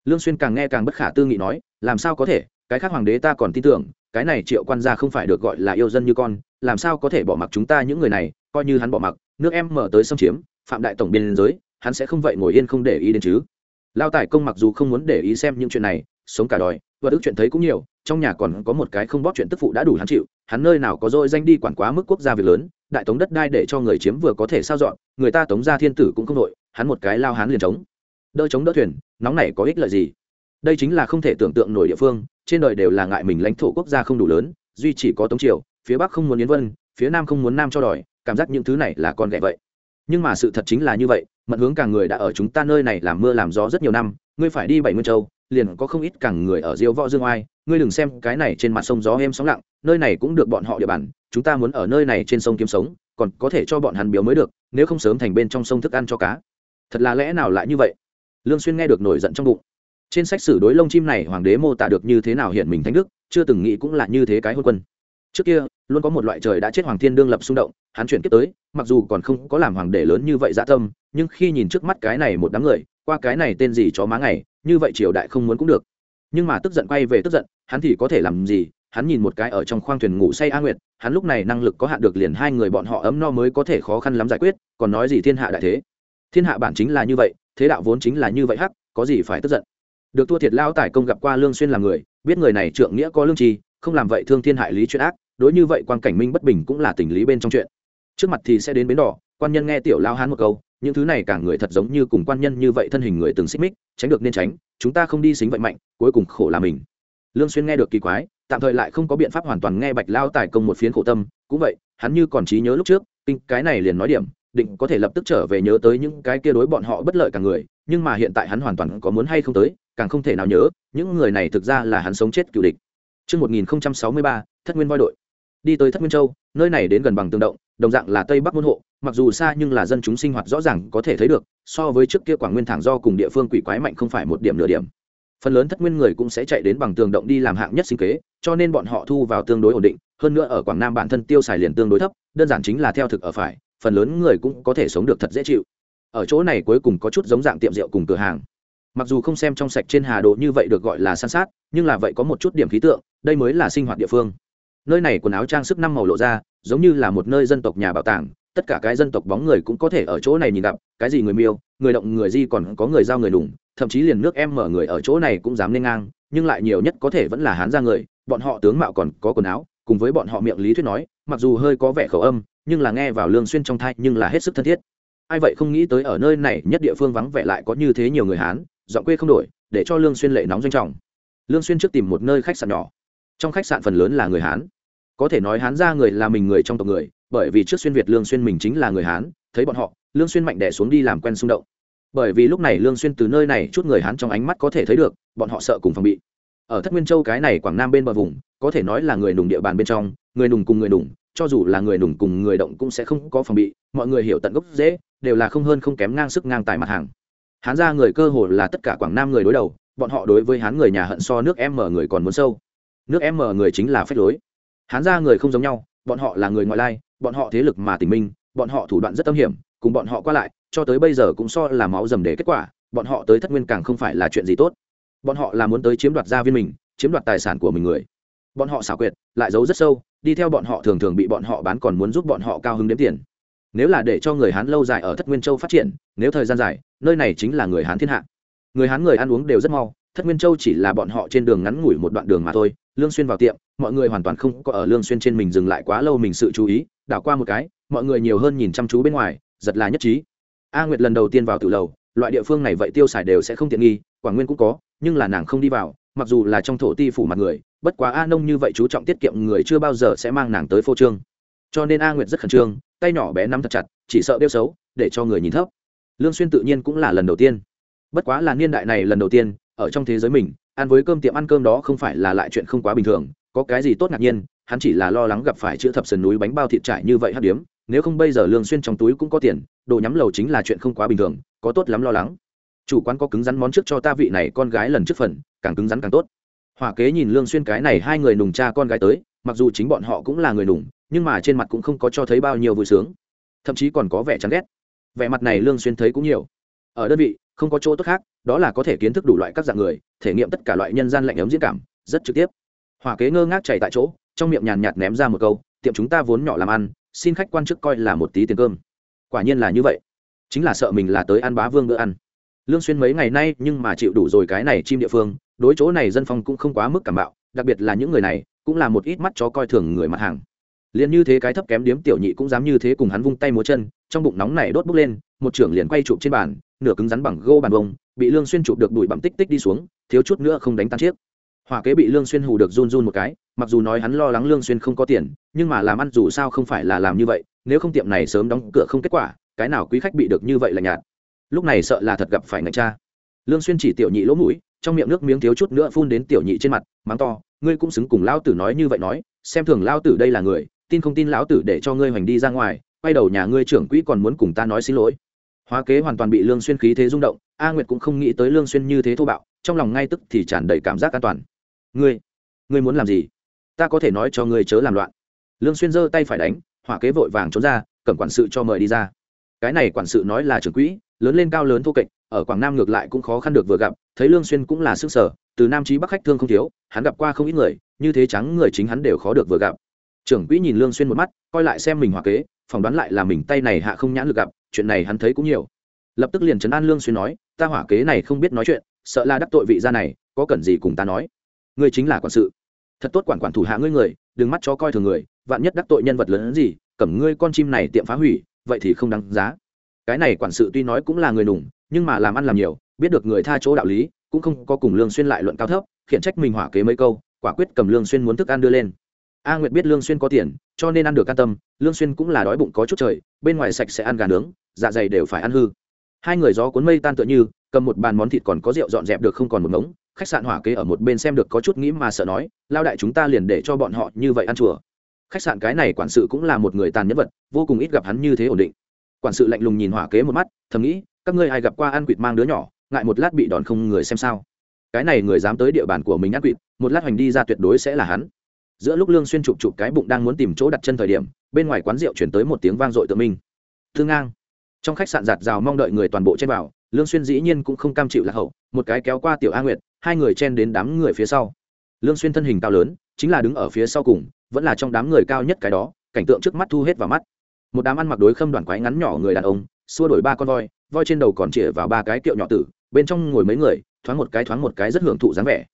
Lương xuyên càng nghe càng bất khả tư nghị nói, làm sao có thể, cái khác hoàng đế ta còn tin tưởng, cái này triệu quan gia không phải được gọi là yêu dân như con, làm sao có thể bỏ mặc chúng ta những người này, coi như hắn bỏ mặc, nước em mở tới xâm chiếm, phạm đại tổng biên giới hắn sẽ không vậy ngồi yên không để ý đến chứ. Lao tài công mặc dù không muốn để ý xem những chuyện này, sống cả đòi và đức chuyện thấy cũng nhiều, trong nhà còn có một cái không bóp chuyện tức phụ đã đủ hắn chịu, hắn nơi nào có dôi danh đi quản quá mức quốc gia việc lớn, đại tống đất đai để cho người chiếm vừa có thể sao dọn, người ta tống ra thiên tử cũng không đội, hắn một cái lao hắn liền chống. Đỡ chống đỡ thuyền, nóng này có ích lợi gì? Đây chính là không thể tưởng tượng nổi địa phương, trên đời đều là ngại mình lãnh thổ quốc gia không đủ lớn, duy chỉ có tống triều, phía bắc không muốn yến vân, phía nam không muốn nam cho đòi, cảm giác những thứ này là con ghẻ vậy. Nhưng mà sự thật chính là như vậy mận hướng càng người đã ở chúng ta nơi này làm mưa làm gió rất nhiều năm, ngươi phải đi bảy nguyên châu, liền có không ít càng người ở diêu võ dương oai, ngươi đừng xem cái này trên mặt sông gió êm sóng lặng, nơi này cũng được bọn họ địa bàn, chúng ta muốn ở nơi này trên sông kiếm sống, còn có thể cho bọn hắn biếu mới được, nếu không sớm thành bên trong sông thức ăn cho cá. Thật là lẽ nào lại như vậy? Lương xuyên nghe được nổi giận trong bụng. Trên sách sử đối lông chim này hoàng đế mô tả được như thế nào hiện mình thánh đức, chưa từng nghĩ cũng là như thế cái hôn quân. Trước kia, luôn có một loại trời đã chết hoàng thiên đương lập xung động, hắn chuyển kiếp tới, mặc dù còn không có làm hoàng đế lớn như vậy dạ tâm nhưng khi nhìn trước mắt cái này một đám người, qua cái này tên gì chó má ngày, như vậy triều đại không muốn cũng được. Nhưng mà tức giận quay về tức giận, hắn thì có thể làm gì? Hắn nhìn một cái ở trong khoang thuyền ngủ say a nguyệt, hắn lúc này năng lực có hạn được liền hai người bọn họ ấm no mới có thể khó khăn lắm giải quyết, còn nói gì thiên hạ đại thế? Thiên hạ bản chính là như vậy, thế đạo vốn chính là như vậy hắc, có gì phải tức giận? Được thua thiệt lao tài công gặp qua lương xuyên là người, biết người này trượng nghĩa có lương trì không làm vậy thương thiên hại lý chuyện ác, đối như vậy quan cảnh minh bất bình cũng là tình lý bên trong chuyện. Trước mặt thì sẽ đến bến đỏ, quan nhân nghe tiểu lao hán một câu những thứ này cả người thật giống như cùng quan nhân như vậy thân hình người từng xích mích tránh được nên tránh chúng ta không đi xính vậy mạnh cuối cùng khổ là mình lương xuyên nghe được kỳ quái tạm thời lại không có biện pháp hoàn toàn nghe bạch lao tài công một phiến khổ tâm cũng vậy hắn như còn trí nhớ lúc trước kinh cái này liền nói điểm định có thể lập tức trở về nhớ tới những cái kia đối bọn họ bất lợi cả người nhưng mà hiện tại hắn hoàn toàn có muốn hay không tới càng không thể nào nhớ những người này thực ra là hắn sống chết cựu địch Trước 1063, thất nguyên voi đội. Đi tới thất nguyên châu, nơi này đến gần bằng tương động, đồng dạng là tây bắc môn hộ, mặc dù xa nhưng là dân chúng sinh hoạt rõ ràng có thể thấy được, so với trước kia quảng nguyên thẳng do cùng địa phương quỷ quái mạnh không phải một điểm nửa điểm. Phần lớn thất nguyên người cũng sẽ chạy đến bằng tường động đi làm hạng nhất sinh kế, cho nên bọn họ thu vào tương đối ổn định, hơn nữa ở quảng nam bản thân tiêu xài liền tương đối thấp, đơn giản chính là theo thực ở phải, phần lớn người cũng có thể sống được thật dễ chịu. Ở chỗ này cuối cùng có chút giống dạng tiệm rượu cùng cửa hàng mặc dù không xem trong sạch trên hà đồ như vậy được gọi là san sát nhưng là vậy có một chút điểm khí tượng đây mới là sinh hoạt địa phương nơi này quần áo trang sức năm màu lộ ra giống như là một nơi dân tộc nhà bảo tàng tất cả cái dân tộc bóng người cũng có thể ở chỗ này nhìn gặp, cái gì người miêu, người động, người di còn có người giao người đủng thậm chí liền nước em mở người ở chỗ này cũng dám lên ngang, nhưng lại nhiều nhất có thể vẫn là hán ra người, bọn họ tướng mạo còn có quần áo, cùng với bọn họ miệng lý thuyết nói, mặc dù hơi có vẻ khẩu âm, nhưng là nghe vào lương xuyên trong thai nhưng là hết sức thân thiết. Ai vậy không nghĩ tới ở nơi này nhất địa phương vắng vẻ lại có như thế nhiều người hán dọn quê không đổi, để cho lương xuyên lệ nóng doanh trọng. Lương xuyên trước tìm một nơi khách sạn nhỏ. Trong khách sạn phần lớn là người hán. Có thể nói hán ra người là mình người trong tộc người bởi vì trước xuyên việt lương xuyên mình chính là người hán, thấy bọn họ, lương xuyên mạnh đẻ xuống đi làm quen xung động. Bởi vì lúc này lương xuyên từ nơi này chút người hán trong ánh mắt có thể thấy được, bọn họ sợ cùng phòng bị. Ở thất nguyên châu cái này quảng nam bên bờ vùng, có thể nói là người nùng địa bàn bên trong, người nùng cùng người nùng, cho dù là người nùng cùng người động cũng sẽ không có phòng bị, mọi người hiểu tận gốc dễ đều là không hơn không kém ngang sức ngang tài mặt hàng. Hán gia người cơ hồ là tất cả quảng nam người đối đầu, bọn họ đối với hán người nhà hận so nước em mở người còn muốn sâu. Nước em mở người chính là phép lối. Hán gia người không giống nhau bọn họ là người ngoại lai, bọn họ thế lực mà tình minh, bọn họ thủ đoạn rất tâm hiểm, cùng bọn họ qua lại, cho tới bây giờ cũng so là máu dầm để kết quả, bọn họ tới thất nguyên càng không phải là chuyện gì tốt. Bọn họ là muốn tới chiếm đoạt gia viên mình, chiếm đoạt tài sản của mình người. Bọn họ xảo quyệt, lại giấu rất sâu, đi theo bọn họ thường thường bị bọn họ bán còn muốn giúp bọn họ cao hứng đếm tiền. Nếu là để cho người hán lâu dài ở thất nguyên châu phát triển, nếu thời gian dài, nơi này chính là người hán thiên hạ. Người hán người ăn uống đều rất mau thất nguyên châu chỉ là bọn họ trên đường ngắn ngủi một đoạn đường mà thôi, lương xuyên vào tiệm, mọi người hoàn toàn không có ở lương xuyên trên mình dừng lại quá lâu mình sự chú ý, đảo qua một cái, mọi người nhiều hơn nhìn chăm chú bên ngoài, giật là nhất trí. A nguyệt lần đầu tiên vào tử lầu, loại địa phương này vậy tiêu xài đều sẽ không tiện nghi quảng nguyên cũng có, nhưng là nàng không đi vào, mặc dù là trong thổ ti phủ mặt người, bất quá a nông như vậy chú trọng tiết kiệm người chưa bao giờ sẽ mang nàng tới phô trương. Cho nên a nguyệt rất khẩn trương, tay nhỏ bé nắm thật chặt, chỉ sợ đeo xấu, để cho người nhìn thấp. Lương xuyên tự nhiên cũng là lần đầu tiên. Bất quá là niên đại này lần đầu tiên ở trong thế giới mình, ăn với cơm tiệm ăn cơm đó không phải là lại chuyện không quá bình thường, có cái gì tốt ngạc nhiên, hắn chỉ là lo lắng gặp phải chữ thập sườn núi bánh bao thịt trải như vậy hát điếm, nếu không bây giờ lương xuyên trong túi cũng có tiền, đồ nhắm lầu chính là chuyện không quá bình thường, có tốt lắm lo lắng. Chủ quán có cứng rắn món trước cho ta vị này con gái lần trước phần, càng cứng rắn càng tốt. Hỏa kế nhìn lương xuyên cái này hai người nùng cha con gái tới, mặc dù chính bọn họ cũng là người nùng, nhưng mà trên mặt cũng không có cho thấy bao nhiêu vui sướng. Thậm chí còn có vẻ chán ghét. Vẻ mặt này lương xuyên thấy cũng nhiều. Ở đơn vị không có chỗ tốt khác, đó là có thể kiến thức đủ loại các dạng người, thể nghiệm tất cả loại nhân gian lạnh ấm diễn cảm, rất trực tiếp. Hỏa kế ngơ ngác chảy tại chỗ, trong miệng nhàn nhạt ném ra một câu, tiệm chúng ta vốn nhỏ làm ăn, xin khách quan chức coi là một tí tiền cơm. Quả nhiên là như vậy. Chính là sợ mình là tới ăn bá vương bữa ăn. Lương xuyên mấy ngày nay nhưng mà chịu đủ rồi cái này chim địa phương, đối chỗ này dân phong cũng không quá mức cảm bạo, đặc biệt là những người này, cũng là một ít mắt chó coi thường người mặt hàng. Liền như thế cái thấp kém điếm tiểu nhị cũng dám như thế cùng hắn vung tay múa chân, trong bụng nóng này đốt bốc lên một trưởng liền quay chụp trên bàn, nửa cứng rắn bằng gô bàn bông bị lương xuyên chụp được đuổi bặm tích tích đi xuống, thiếu chút nữa không đánh tan chiếc. Hỏa kế bị lương xuyên hù được run run một cái, mặc dù nói hắn lo lắng lương xuyên không có tiền, nhưng mà làm ăn dù sao không phải là làm như vậy, nếu không tiệm này sớm đóng cửa không kết quả, cái nào quý khách bị được như vậy là nhạt. Lúc này sợ là thật gặp phải ngạch cha lương xuyên chỉ tiểu nhị lỗ mũi, trong miệng nước miếng thiếu chút nữa phun đến tiểu nhị trên mặt, mắng to, ngươi cũng xứng cùng lão tử nói như vậy nói, xem thường lão tử đây là người, tin không tin lão tử để cho ngươi hoành đi ra ngoài quay đầu nhà ngươi trưởng quỹ còn muốn cùng ta nói xin lỗi. Hóa kế hoàn toàn bị lương xuyên khí thế rung động, a nguyệt cũng không nghĩ tới lương xuyên như thế thô bạo, trong lòng ngay tức thì tràn đầy cảm giác an toàn. Ngươi ngươi muốn làm gì? Ta có thể nói cho ngươi chớ làm loạn. Lương xuyên giơ tay phải đánh, hỏa kế vội vàng trốn ra cẩm quản sự cho mời đi ra. Cái này quản sự nói là trưởng quỹ, lớn lên cao lớn thô kệch, ở quảng nam ngược lại cũng khó khăn được vừa gặp, thấy lương xuyên cũng là sức sở, từ nam chí bắc khách thương không thiếu, hắn gặp qua không ít người, như thế trắng người chính hắn đều khó được vừa gặp. Trưởng quỹ nhìn lương xuyên một mắt, coi lại xem mình hỏa kế phỏng đoán lại là mình tay này hạ không nhãn lực gặp, chuyện này hắn thấy cũng nhiều. Lập tức liền trấn an lương xuyên nói, ta hỏa kế này không biết nói chuyện, sợ là đắc tội vị gia này, có cần gì cùng ta nói? Ngươi chính là quản sự. Thật tốt quản quản thủ hạ ngươi người, đừng mắt cho coi thường người, vạn nhất đắc tội nhân vật lớn hơn gì cẩm ngươi con chim này tiệm phá hủy, vậy thì không đáng giá. Cái này quản sự tuy nói cũng là người nùng, nhưng mà làm ăn làm nhiều, biết được người tha chỗ đạo lý, cũng không có cùng lương xuyên lại luận cao thấp, khiển trách mình hỏa kế mấy câu, quả quyết cầm lương xuyên muốn thức ăn đưa lên a nguyệt biết lương xuyên có tiền, cho nên ăn được can tâm, lương xuyên cũng là đói bụng có chút trời, bên ngoài sạch sẽ ăn gà nướng dạ dày đều phải ăn hư. Hai người gió cuốn mây tan tựa như, cầm một bàn món thịt còn có rượu dọn dẹp được không còn một ngống, khách sạn hỏa kế ở một bên xem được có chút nghĩ mà sợ nói, lao đại chúng ta liền để cho bọn họ như vậy ăn chùa. Khách sạn cái này quản sự cũng là một người tàn nhẫn vật, vô cùng ít gặp hắn như thế ổn định. Quản sự lạnh lùng nhìn hỏa kế một mắt, thầm nghĩ, các ngươi ai gặp qua ăn quỵt mang đứa nhỏ, ngại một lát bị đòn không người xem sao. Cái này người dám tới địa bàn của mình ăn quỵt, một lát hoành đi ra tuyệt đối sẽ là hắn giữa lúc lương xuyên chụp chụp cái bụng đang muốn tìm chỗ đặt chân thời điểm, bên ngoài quán rượu chuyển tới một tiếng vang dội tự mình. Thương ngang. Trong khách sạn giạt rào mong đợi người toàn bộ trên vào, lương xuyên dĩ nhiên cũng không cam chịu lạc hậu, một cái kéo qua tiểu a nguyệt, hai người chen đến đám người phía sau. Lương xuyên thân hình cao lớn, chính là đứng ở phía sau cùng, vẫn là trong đám người cao nhất cái đó, cảnh tượng trước mắt thu hết vào mắt. Một đám ăn mặc đối khâm đoàn quái ngắn nhỏ người đàn ông, xua đổi ba con voi voi trên đầu còn chĩa vào ba cái kiệu nhỏ tử, bên trong ngồi mấy người, thoáng một cái thoáng một cái rất hưởng thụ dáng vẻ.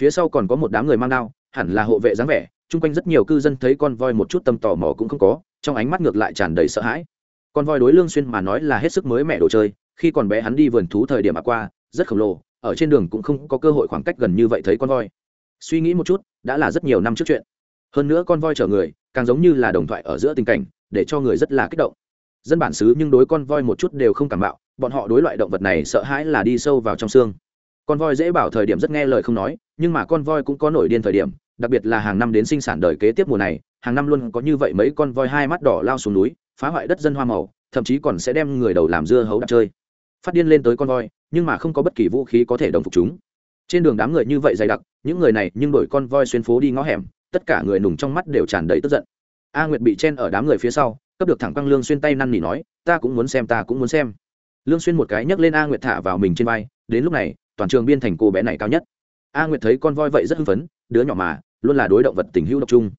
Phía sau còn có một đám người mang đao hẳn là hộ vệ dáng vẻ, chung quanh rất nhiều cư dân thấy con voi một chút tâm tò mò cũng không có, trong ánh mắt ngược lại tràn đầy sợ hãi. Con voi đối lương xuyên mà nói là hết sức mới mẻ đồ chơi, khi còn bé hắn đi vườn thú thời điểm mà qua, rất khổng lồ, ở trên đường cũng không có cơ hội khoảng cách gần như vậy thấy con voi. Suy nghĩ một chút, đã là rất nhiều năm trước chuyện. Hơn nữa con voi chở người, càng giống như là đồng thoại ở giữa tình cảnh, để cho người rất là kích động. Dân bản xứ nhưng đối con voi một chút đều không cảm bạo bọn họ đối loại động vật này sợ hãi là đi sâu vào trong xương con voi dễ bảo thời điểm rất nghe lời không nói, nhưng mà con voi cũng có nổi điên thời điểm, đặc biệt là hàng năm đến sinh sản đời kế tiếp mùa này, hàng năm luôn có như vậy mấy con voi hai mắt đỏ lao xuống núi, phá hoại đất dân hoa màu, thậm chí còn sẽ đem người đầu làm dưa hấu đặt chơi. Phát điên lên tới con voi, nhưng mà không có bất kỳ vũ khí có thể đồng phục chúng. Trên đường đám người như vậy dày đặc, những người này nhưng đổi con voi xuyên phố đi ngõ hẻm, tất cả người nùng trong mắt đều tràn đầy tức giận. A nguyệt bị chen ở đám người phía sau, cấp được thẳng quang lương xuyên tay năn nỉ nói, ta cũng muốn xem, ta cũng muốn xem. Lương xuyên một cái nhấc lên a nguyệt thả vào mình trên vai, đến lúc này toàn trường biên thành cô bé này cao nhất. A nguyệt thấy con voi vậy rất hưng phấn, đứa nhỏ mà, luôn là đối động vật tình hữu độc trung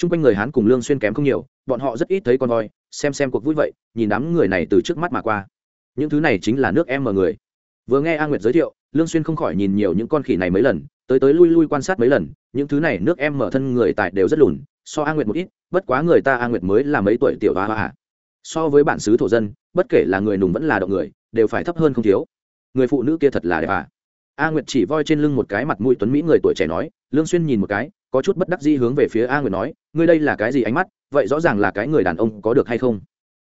chung quanh người hán cùng lương xuyên kém không nhiều, bọn họ rất ít thấy con voi, xem xem cuộc vui vậy, nhìn đám người này từ trước mắt mà qua. Những thứ này chính là nước em mở người. Vừa nghe a nguyệt giới thiệu, lương xuyên không khỏi nhìn nhiều những con khỉ này mấy lần, tới tới lui lui quan sát mấy lần, những thứ này nước em mở thân người tại đều rất lùn, so a nguyệt một ít, bất quá người ta a nguyệt mới là mấy tuổi tiểu hoa hoa à. so với bản xứ thổ dân, bất kể là người nùng vẫn là động người, đều phải thấp hơn không thiếu. Người phụ nữ kia thật là đẹp à a nguyệt chỉ voi trên lưng một cái mặt mũi tuấn mỹ người tuổi trẻ nói, lương xuyên nhìn một cái, có chút bất đắc dĩ hướng về phía a nguyệt nói, ngươi đây là cái gì ánh mắt, vậy rõ ràng là cái người đàn ông có được hay không?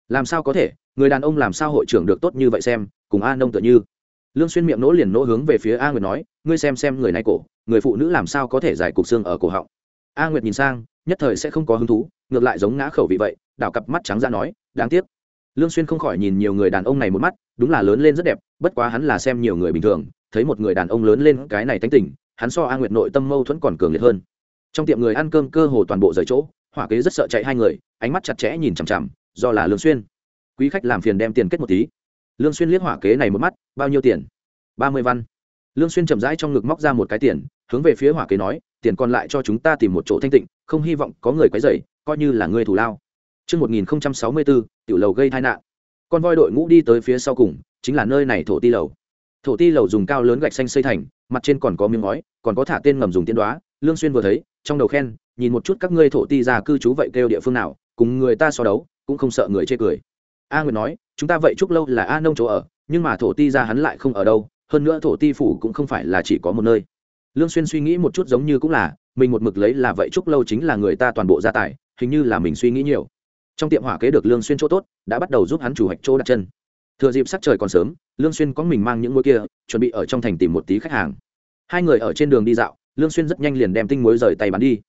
Làm sao có thể, người đàn ông làm sao hội trưởng được tốt như vậy xem, cùng a nông tựa như. Lương xuyên miệng nỗ liền nỗ hướng về phía a nguyệt nói, ngươi xem xem người này cổ, người phụ nữ làm sao có thể giải cục xương ở cổ họng. A nguyệt nhìn sang, nhất thời sẽ không có hứng thú, ngược lại giống ngã khẩu vị vậy, đảo cặp mắt trắng ra nói, đáng tiếc. Lương xuyên không khỏi nhìn nhiều người đàn ông này một mắt, đúng là lớn lên rất đẹp, bất quá hắn là xem nhiều người bình thường thấy một người đàn ông lớn lên cái này tánh tỉnh hắn so a nguyệt nội tâm mâu thuẫn còn cường liệt hơn. Trong tiệm người ăn cơm cơ hồ toàn bộ rời chỗ hỏa kế rất sợ chạy hai người ánh mắt chặt chẽ nhìn chằm chằm do là lương xuyên. Quý khách làm phiền đem tiền kết một tí. Lương xuyên liếc hỏa kế này một mắt bao nhiêu tiền? Ba mươi văn. Lương xuyên chậm rãi trong ngực móc ra một cái tiền hướng về phía hỏa kế nói tiền còn lại cho chúng ta tìm một chỗ thanh tịnh không hy vọng có người quấy rầy coi như là người thủ lao. Trước 1064, tiểu lầu gây tai nạn. Con voi đội ngũ đi tới phía sau cùng, chính là nơi này thổ ti lầu. Thổ ti lầu dùng cao lớn gạch xanh xây thành, mặt trên còn có miếng ngói, còn có thả tên ngầm dùng tiên đoá. Lương Xuyên vừa thấy, trong đầu khen, nhìn một chút các ngươi thổ ti già cư trú vậy kêu địa phương nào, cùng người ta so đấu, cũng không sợ người chê cười. A Nguyệt nói, chúng ta vậy chúc lâu là A nông chỗ ở, nhưng mà thổ ti ra hắn lại không ở đâu, hơn nữa thổ ti phủ cũng không phải là chỉ có một nơi. Lương Xuyên suy nghĩ một chút giống như cũng là, mình một mực lấy là vậy chúc lâu chính là người ta toàn bộ gia tài, hình như là mình suy nghĩ nhiều trong tiệm hỏa kế được lương xuyên chỗ tốt đã bắt đầu giúp hắn chủ hoạch chỗ đặt chân thừa dịp sắc trời còn sớm lương xuyên có mình mang những muối kia, chuẩn bị ở trong thành tìm một tí khách hàng. Hai người ở trên đường đi dạo, lương xuyên rất nhanh liền đem tinh muối rời tay bán đi.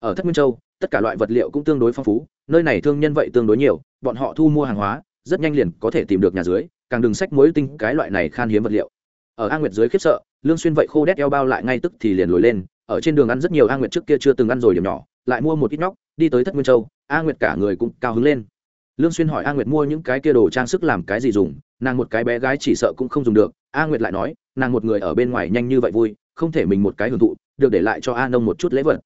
Ở thất nguyên châu, tất cả loại vật liệu cũng tương đối phong phú, nơi này thương nhân vậy tương đối nhiều, bọn họ thu mua hàng hóa, rất nhanh liền có thể tìm được nhà dưới, càng đừng sách muối tinh, cái loại này khan hiếm vật liệu. Ở a nguyệt dưới khiếp sợ, lương xuyên vậy khô đét eo bao lại ngay tức thì liền lùi lên, ở trên đường ăn rất nhiều a nguyệt trước kia chưa từng ăn rồi điểm nhỏ, lại mua một ít nhóc, đi tới thất nguyên châu, a nguyệt cả người cũng cao hứng lên. Lương xuyên hỏi a nguyệt mua những cái kia đồ trang sức làm cái gì dùng nàng một cái bé gái chỉ sợ cũng không dùng được, a nguyệt lại nói, nàng một người ở bên ngoài nhanh như vậy vui, không thể mình một cái hưởng thụ, được để lại cho a nông một chút lễ vật.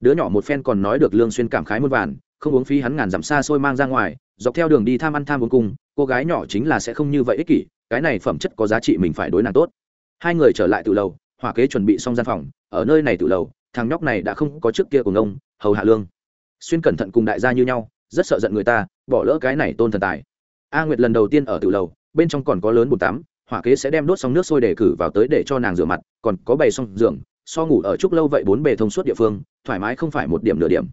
Đứa nhỏ một phen còn nói được lương xuyên cảm khái muôn vàn, không uống phí hắn ngàn dặm xa xôi mang ra ngoài, dọc theo đường đi tham ăn tham uống cùng, cô gái nhỏ chính là sẽ không như vậy ích kỷ, cái này phẩm chất có giá trị mình phải đối nàng tốt. Hai người trở lại từ lầu, hỏa kế chuẩn bị xong gian phòng, ở nơi này từ lầu, thằng nhóc này đã không có trước kia của ông hầu hạ lương. Xuyên cẩn thận cùng đại gia như nhau, rất sợ giận người ta, bỏ lỡ cái này tôn thần tài. A nguyệt lần đầu tiên ở từ lầu bên trong còn có lớn bồn tắm, hỏa kế sẽ đem đốt xong nước sôi để cử vào tới để cho nàng rửa mặt, còn có bày xong giường, so ngủ ở trúc lâu vậy bốn bề thông suốt địa phương, thoải mái không phải một điểm nửa điểm.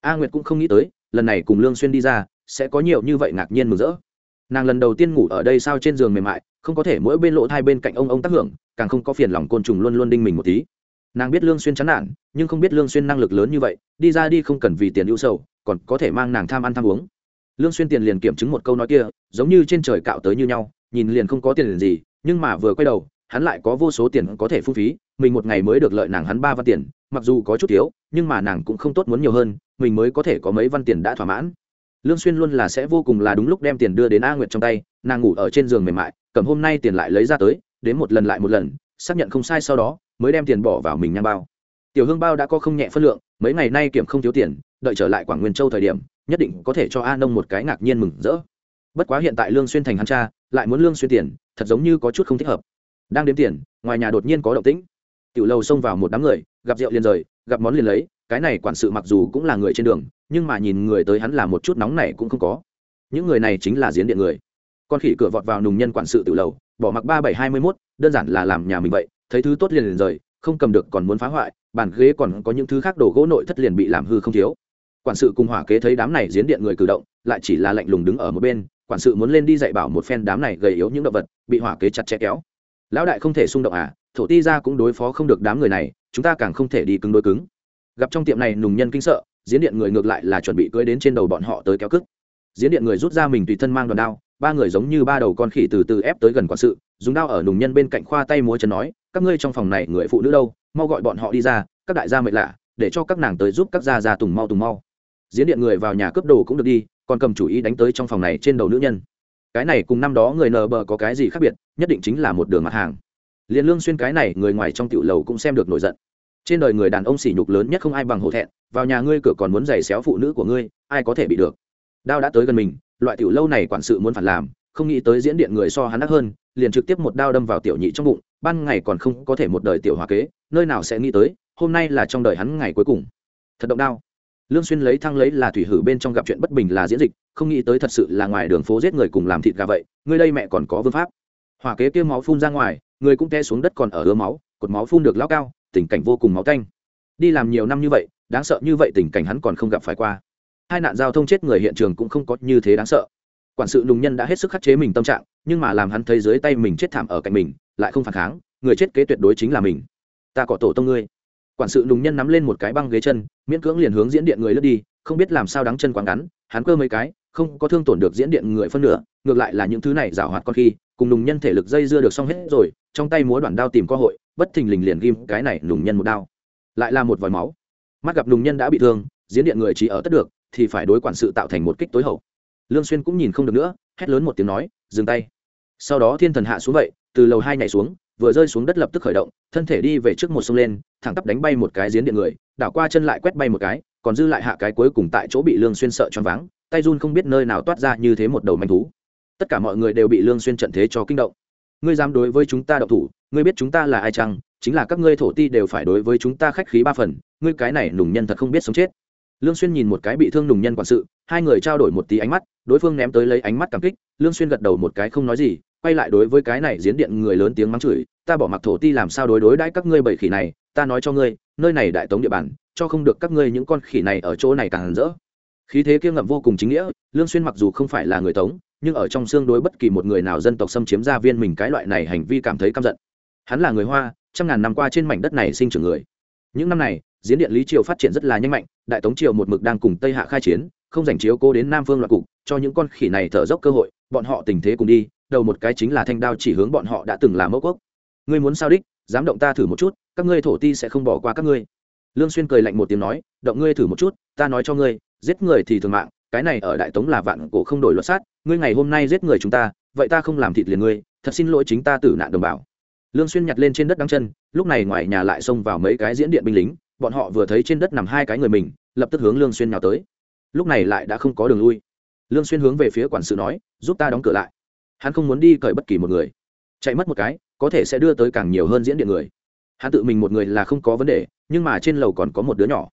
A nguyệt cũng không nghĩ tới, lần này cùng lương xuyên đi ra, sẽ có nhiều như vậy ngạc nhiên mừng rỡ. Nàng lần đầu tiên ngủ ở đây sao trên giường mềm mại, không có thể mỗi bên lỗ hai bên cạnh ông ông tác hưởng, càng không có phiền lòng côn trùng luôn luôn đinh mình một tí. Nàng biết lương xuyên chán nản, nhưng không biết lương xuyên năng lực lớn như vậy, đi ra đi không cần vì tiền ưu sầu, còn có thể mang nàng tham ăn tham uống lương xuyên tiền liền kiểm chứng một câu nói kia, giống như trên trời cạo tới như nhau, nhìn liền không có tiền liền gì, nhưng mà vừa quay đầu, hắn lại có vô số tiền có thể phung phí, mình một ngày mới được lợi nàng hắn ba văn tiền, mặc dù có chút thiếu, nhưng mà nàng cũng không tốt muốn nhiều hơn, mình mới có thể có mấy văn tiền đã thỏa mãn. Lương xuyên luôn là sẽ vô cùng là đúng lúc đem tiền đưa đến a nguyệt trong tay, nàng ngủ ở trên giường mềm mại, cầm hôm nay tiền lại lấy ra tới, đến một lần lại một lần, xác nhận không sai sau đó, mới đem tiền bỏ vào mình nhang bao. Tiểu hương bao đã có không nhẹ phân lượng, mấy ngày nay kiểm không thiếu tiền, đợi trở lại quảng nguyên châu thời điểm nhất định có thể cho a nông một cái ngạc nhiên mừng rỡ. Bất quá hiện tại lương xuyên thành hắn cha, lại muốn lương xuyên tiền, thật giống như có chút không thích hợp. Đang đếm tiền, ngoài nhà đột nhiên có động tĩnh. Tiểu lầu xông vào một đám người, gặp rượu liền rời, gặp món liền lấy, cái này quản sự mặc dù cũng là người trên đường, nhưng mà nhìn người tới hắn là một chút nóng này cũng không có. Những người này chính là diễn điện người. Con khỉ cửa vọt vào nùng nhân quản sự tiểu lầu, bỏ mặc ba bảy hai mươi mốt, đơn giản là làm nhà mình vậy, thấy thứ tốt liền liền rời, không cầm được còn muốn phá hoại, bàn ghế còn có những thứ khác đồ gỗ nội thất liền bị làm hư không thiếu quản sự cùng hỏa kế thấy đám này diễn điện người cử động, lại chỉ là lạnh lùng đứng ở một bên, quản sự muốn lên đi dạy bảo một phen đám này gầy yếu những động vật, bị hỏa kế chặt chẽ kéo. Lão đại không thể xung động à thổ ti ra cũng đối phó không được đám người này, chúng ta càng không thể đi cứng đối cứng. Gặp trong tiệm này nùng nhân kinh sợ diễn điện người ngược lại là chuẩn bị cưỡi đến trên đầu bọn họ tới kéo cức diễn điện người rút ra mình tùy thân mang đòn đao, ba người giống như ba đầu con khỉ từ từ ép tới gần quản sự, dùng đao ở nùng nhân bên cạnh khoa tay múa chân nói, các ngươi trong phòng này người phụ nữ đâu, mau gọi bọn họ đi ra, các đại gia mệt lạ, để cho các nàng tới giúp các gia gia tùng mau tùng mau diễn điện người vào nhà cướp đồ cũng được đi, còn cầm chủ ý đánh tới trong phòng này trên đầu nữ nhân. Cái này cùng năm đó người nờ bờ có cái gì khác biệt, nhất định chính là một đường mặt hàng. Liền lương xuyên cái này, người ngoài trong tiểu lầu cũng xem được nổi giận. Trên đời người đàn ông sỉ nhục lớn nhất không ai bằng hổ thẹn, vào nhà ngươi cửa còn muốn giày xéo phụ nữ của ngươi, ai có thể bị được? Đao đã tới gần mình, loại tiểu lâu này quản sự muốn phản làm, không nghĩ tới diễn điện người so hắn đắc hơn, liền trực tiếp một đao đâm vào tiểu nhị trong bụng, ban ngày còn không có thể một đời tiểu hòa kế, nơi nào sẽ nghĩ tới, hôm nay là trong đời hắn ngày cuối cùng. Thật động đao lương xuyên lấy thăng lấy là thủy hử bên trong gặp chuyện bất bình là diễn dịch, không nghĩ tới thật sự là ngoài đường phố giết người cùng làm thịt gà vậy, ngươi đây mẹ còn có vương pháp. Hỏa kế kia máu phun ra ngoài, người cũng té xuống đất còn ở ứa máu, cột máu phun được lao cao, tình cảnh vô cùng máu tanh. Đi làm nhiều năm như vậy, đáng sợ như vậy tình cảnh hắn còn không gặp phải qua. Hai nạn giao thông chết người hiện trường cũng không có như thế đáng sợ. Quản sự nùng nhân đã hết sức khắc chế mình tâm trạng, nhưng mà làm hắn thấy dưới tay mình chết thảm ở cạnh mình, lại không phản kháng, người chết kế tuyệt đối chính là mình. Ta có tổ tông ngươi quản sự nùng nhân nắm lên một cái băng ghế chân, miễn cưỡng liền hướng diễn điện người lướt đi, không biết làm sao đắng chân quá ngắn, hắn cơ mấy cái, không có thương tổn được diễn điện người phân nửa, ngược lại là những thứ này giảo hoạt con khi, cùng nùng nhân thể lực dây dưa được xong hết rồi, trong tay múa đoạn đao tìm cơ hội, bất thình lình liền ghim cái này nùng nhân một đao. Lại là một vòi máu. Mắt gặp nùng nhân đã bị thương, diễn điện người chỉ ở tất được, thì phải đối quản sự tạo thành một kích tối hậu. Lương xuyên cũng nhìn không được nữa, hét lớn một tiếng nói, dừng tay. Sau đó thiên thần hạ xuống vậy, từ lầu hai nhảy xuống, vừa rơi xuống đất lập tức khởi động thân thể đi về trước một sông lên, thẳng tắp đánh bay một cái giếng điện người, đảo qua chân lại quét bay một cái, còn dư lại hạ cái cuối cùng tại chỗ bị lương xuyên sợ choáng váng, tay run không biết nơi nào toát ra như thế một đầu manh thú. Tất cả mọi người đều bị lương xuyên trận thế cho kinh động. Ngươi dám đối với chúng ta động thủ, ngươi biết chúng ta là ai chăng, chính là các ngươi thổ ti đều phải đối với chúng ta khách khí ba phần, ngươi cái này nùng nhân thật không biết sống chết. Lương xuyên nhìn một cái bị thương nùng nhân quản sự, hai người trao đổi một tí ánh mắt, đối phương ném tới lấy ánh mắt cảm kích, lương xuyên gật đầu một cái không nói gì quay lại đối với cái này diễn điện người lớn tiếng mắng chửi, ta bỏ mặc thổ ti làm sao đối đối đãi các ngươi bảy khỉ này, ta nói cho ngươi, nơi này đại tống địa bàn, cho không được các ngươi những con khỉ này ở chỗ này càng rỡ. Khí thế kia ngậm vô cùng chính nghĩa, lương xuyên mặc dù không phải là người tống, nhưng ở trong xương đối bất kỳ một người nào dân tộc xâm chiếm gia viên mình cái loại này hành vi cảm thấy căm giận. Hắn là người hoa, trăm ngàn năm qua trên mảnh đất này sinh trưởng người. Những năm này, diễn điện lý triều phát triển rất là nhanh mạnh, đại tống triều một mực đang cùng tây hạ khai chiến, không dành chiếu cố đến nam phương loạn cục, cho những con khỉ này thở dốc cơ hội, bọn họ tình thế cùng đi đầu một cái chính là thanh đao chỉ hướng bọn họ đã từng là mẫu quốc. Ngươi muốn sao đích? Dám động ta thử một chút, các ngươi thổ ti sẽ không bỏ qua các ngươi. Lương xuyên cười lạnh một tiếng nói, động ngươi thử một chút, ta nói cho ngươi, giết người thì thường mạng, cái này ở đại tống là vạn cổ không đổi luật sát, ngươi ngày hôm nay giết người chúng ta, vậy ta không làm thịt liền ngươi, thật xin lỗi chính ta tử nạn đồng bào. Lương xuyên nhặt lên trên đất đắng chân, lúc này ngoài nhà lại xông vào mấy cái diễn điện binh lính, bọn họ vừa thấy trên đất nằm hai cái người mình, lập tức hướng lương xuyên nhào tới. Lúc này lại đã không có đường lui. Lương xuyên hướng về phía quản sự nói, giúp ta đóng cửa lại hắn không muốn đi cởi bất kỳ một người. Chạy mất một cái, có thể sẽ đưa tới càng nhiều hơn diễn điện người. Hắn tự mình một người là không có vấn đề, nhưng mà trên lầu còn có một đứa nhỏ.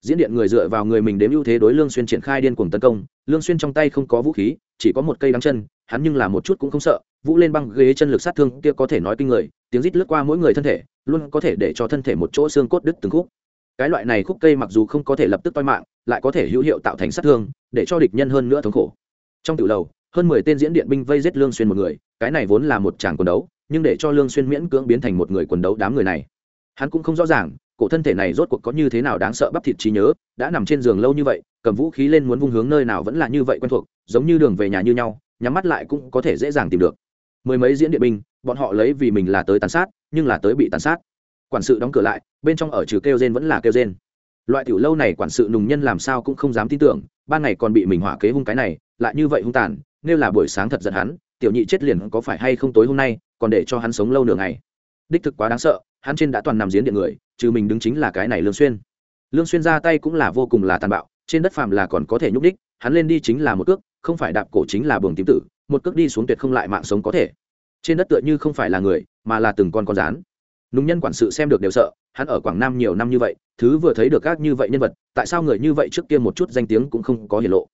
Diễn điện người dựa vào người mình đếm ưu thế đối lương xuyên triển khai điên cuồng tấn công. Lương xuyên trong tay không có vũ khí, chỉ có một cây đắng chân, hắn nhưng là một chút cũng không sợ. Vũ lên băng ghế chân lực sát thương, kia có thể nói kinh người, tiếng rít lướt qua mỗi người thân thể, luôn có thể để cho thân thể một chỗ xương cốt đứt từng khúc. Cái loại này khúc cây mặc dù không có thể lập tức toi mạng, lại có thể hữu hiệu tạo thành sát thương, để cho địch nhân hơn nữa thống khổ. Trong tiểu lầu hơn mười tên diễn điện binh vây giết lương xuyên một người, cái này vốn là một tràng quần đấu, nhưng để cho lương xuyên miễn cưỡng biến thành một người quần đấu đám người này. Hắn cũng không rõ ràng, cổ thân thể này rốt cuộc có như thế nào đáng sợ bắp thịt trí nhớ, đã nằm trên giường lâu như vậy, cầm vũ khí lên muốn vung hướng nơi nào vẫn là như vậy quen thuộc, giống như đường về nhà như nhau, nhắm mắt lại cũng có thể dễ dàng tìm được. Mười mấy diễn điện binh, bọn họ lấy vì mình là tới tàn sát, nhưng là tới bị tàn sát. Quản sự đóng cửa lại, bên trong ở trừ kêu rên vẫn là kêu rên. Loại tiểu lâu này quản sự nùng nhân làm sao cũng không dám tin tưởng, ban ngày còn bị mình hỏa kế hung cái này, lại như vậy hung tàn nếu là buổi sáng thật giận hắn, tiểu nhị chết liền có phải hay không tối hôm nay, còn để cho hắn sống lâu nửa ngày. Đích thực quá đáng sợ, hắn trên đã toàn nằm giếng điện người, trừ mình đứng chính là cái này lương xuyên. Lương xuyên ra tay cũng là vô cùng là tàn bạo, trên đất phàm là còn có thể nhúc đích hắn lên đi chính là một cước, không phải đạp cổ chính là buồng tím tử, một cước đi xuống tuyệt không lại mạng sống có thể. Trên đất tựa như không phải là người, mà là từng con con rán. Nùng nhân quản sự xem được đều sợ, hắn ở quảng nam nhiều năm như vậy, thứ vừa thấy được các như vậy nhân vật, tại sao người như vậy trước kia một chút danh tiếng cũng không có hiển lộ?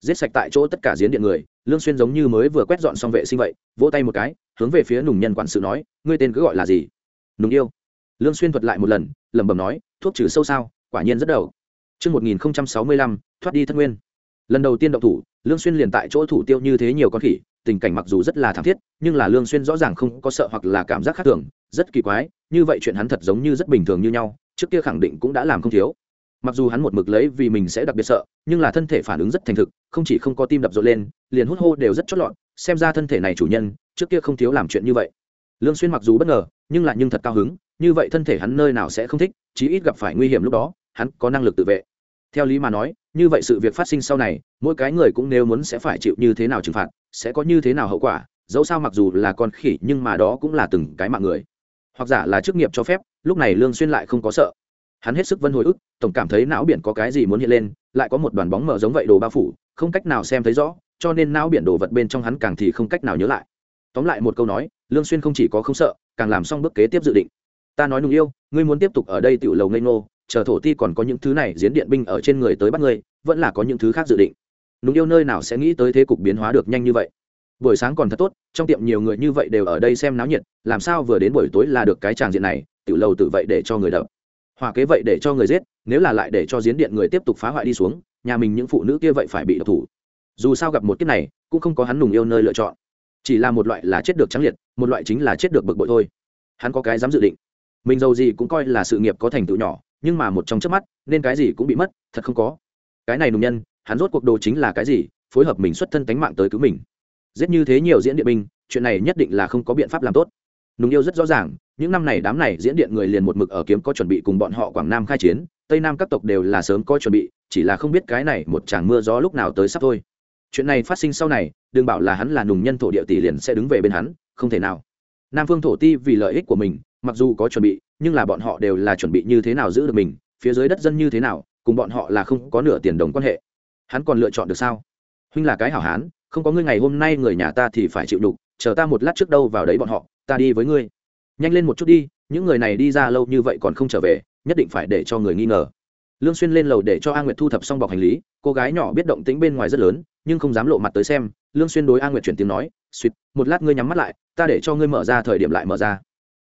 Giết sạch tại chỗ tất cả giếng điện người lương xuyên giống như mới vừa quét dọn xong vệ sinh vậy vỗ tay một cái hướng về phía nùng nhân quản sự nói ngươi tên cứ gọi là gì nùng yêu lương xuyên thuật lại một lần lẩm bẩm nói thuốc trừ sâu sao quả nhiên rất đầu Trước 1065, thoát đi thất nguyên. Lần đầu tiên động thủ, Lương Xuyên liền tại chỗ thủ tiêu như thế nhiều con khỉ, tình cảnh mặc dù rất là thảm thiết, nhưng là Lương Xuyên rõ ràng không có sợ hoặc là cảm giác khác thường, rất kỳ quái, như vậy chuyện hắn thật giống như rất bình thường như nhau, trước kia khẳng định cũng đã làm không thiếu mặc dù hắn một mực lấy vì mình sẽ đặc biệt sợ, nhưng là thân thể phản ứng rất thành thực, không chỉ không có tim đập rộn lên, liền hút hô đều rất chót lọt, xem ra thân thể này chủ nhân, trước kia không thiếu làm chuyện như vậy. Lương xuyên mặc dù bất ngờ, nhưng lại nhưng thật cao hứng, như vậy thân thể hắn nơi nào sẽ không thích, chí ít gặp phải nguy hiểm lúc đó, hắn có năng lực tự vệ. Theo lý mà nói, như vậy sự việc phát sinh sau này, mỗi cái người cũng nếu muốn sẽ phải chịu như thế nào trừng phạt, sẽ có như thế nào hậu quả, dẫu sao mặc dù là con khỉ, nhưng mà đó cũng là từng cái mạng người. Hoặc giả là chức nghiệp cho phép, lúc này lương xuyên lại không có sợ hắn hết sức vân hồi ức, tổng cảm thấy não biển có cái gì muốn hiện lên, lại có một đoàn bóng mở giống vậy đồ bao phủ, không cách nào xem thấy rõ, cho nên não biển đồ vật bên trong hắn càng thì không cách nào nhớ lại. Tóm lại một câu nói, lương xuyên không chỉ có không sợ, càng làm xong bước kế tiếp dự định. Ta nói nùng yêu, ngươi muốn tiếp tục ở đây tiểu lầu ngây ngô, chờ thổ ti còn có những thứ này diễn điện binh ở trên người tới bắt ngươi, vẫn là có những thứ khác dự định. Nùng yêu nơi nào sẽ nghĩ tới thế cục biến hóa được nhanh như vậy? Buổi sáng còn thật tốt, trong tiệm nhiều người như vậy đều ở đây xem náo nhiệt, làm sao vừa đến buổi tối là được cái tràng diện này, tiểu lầu tự vậy để cho người đập hòa kế vậy để cho người giết, nếu là lại để cho diễn điện người tiếp tục phá hoại đi xuống, nhà mình những phụ nữ kia vậy phải bị độc thủ. Dù sao gặp một kiếp này, cũng không có hắn nùng yêu nơi lựa chọn. Chỉ là một loại là chết được trắng liệt, một loại chính là chết được bực bội thôi. Hắn có cái dám dự định. Mình giàu gì cũng coi là sự nghiệp có thành tựu nhỏ, nhưng mà một trong chớp mắt, nên cái gì cũng bị mất, thật không có. Cái này nùng nhân, hắn rốt cuộc đồ chính là cái gì, phối hợp mình xuất thân tánh mạng tới cứu mình. Giết như thế nhiều diễn điện binh, chuyện này nhất định là không có biện pháp làm tốt. Nùng yêu rất rõ ràng những năm này đám này diễn điện người liền một mực ở kiếm có chuẩn bị cùng bọn họ quảng nam khai chiến, tây nam các tộc đều là sớm có chuẩn bị, chỉ là không biết cái này một tràng mưa gió lúc nào tới sắp thôi. Chuyện này phát sinh sau này, đừng bảo là hắn là nùng nhân thổ địa tỷ liền sẽ đứng về bên hắn, không thể nào. Nam phương thổ ti vì lợi ích của mình, mặc dù có chuẩn bị, nhưng là bọn họ đều là chuẩn bị như thế nào giữ được mình, phía dưới đất dân như thế nào, cùng bọn họ là không có nửa tiền đồng quan hệ. Hắn còn lựa chọn được sao? Huynh là cái hảo hán, không có ngươi ngày hôm nay người nhà ta thì phải chịu đục, chờ ta một lát trước đâu vào đấy bọn họ, ta đi với ngươi nhanh lên một chút đi, những người này đi ra lâu như vậy còn không trở về, nhất định phải để cho người nghi ngờ. Lương xuyên lên lầu để cho a nguyệt thu thập xong bọc hành lý, cô gái nhỏ biết động tĩnh bên ngoài rất lớn, nhưng không dám lộ mặt tới xem. Lương xuyên đối a nguyệt chuyển tiếng nói suýt một lát ngươi nhắm mắt lại, ta để cho ngươi mở ra thời điểm lại mở ra.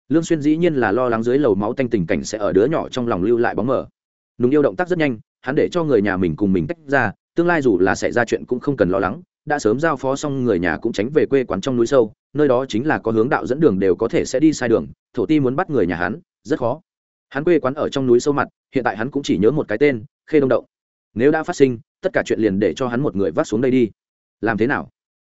Lương xuyên dĩ nhiên là lo lắng dưới lầu máu tanh tình cảnh sẽ ở đứa nhỏ trong lòng lưu lại bóng mờ. Nùng yêu động tác rất nhanh, hắn để cho người nhà mình cùng mình tách ra, tương lai dù là xảy ra chuyện cũng không cần lo lắng đã sớm giao phó xong người nhà cũng tránh về quê quán trong núi sâu, nơi đó chính là có hướng đạo dẫn đường đều có thể sẽ đi sai đường, thổ ti muốn bắt người nhà hắn, rất khó. Hắn quê quán ở trong núi sâu mặt, hiện tại hắn cũng chỉ nhớ một cái tên, khê đông động. Nếu đã phát sinh, tất cả chuyện liền để cho hắn một người vác xuống đây đi. Làm thế nào?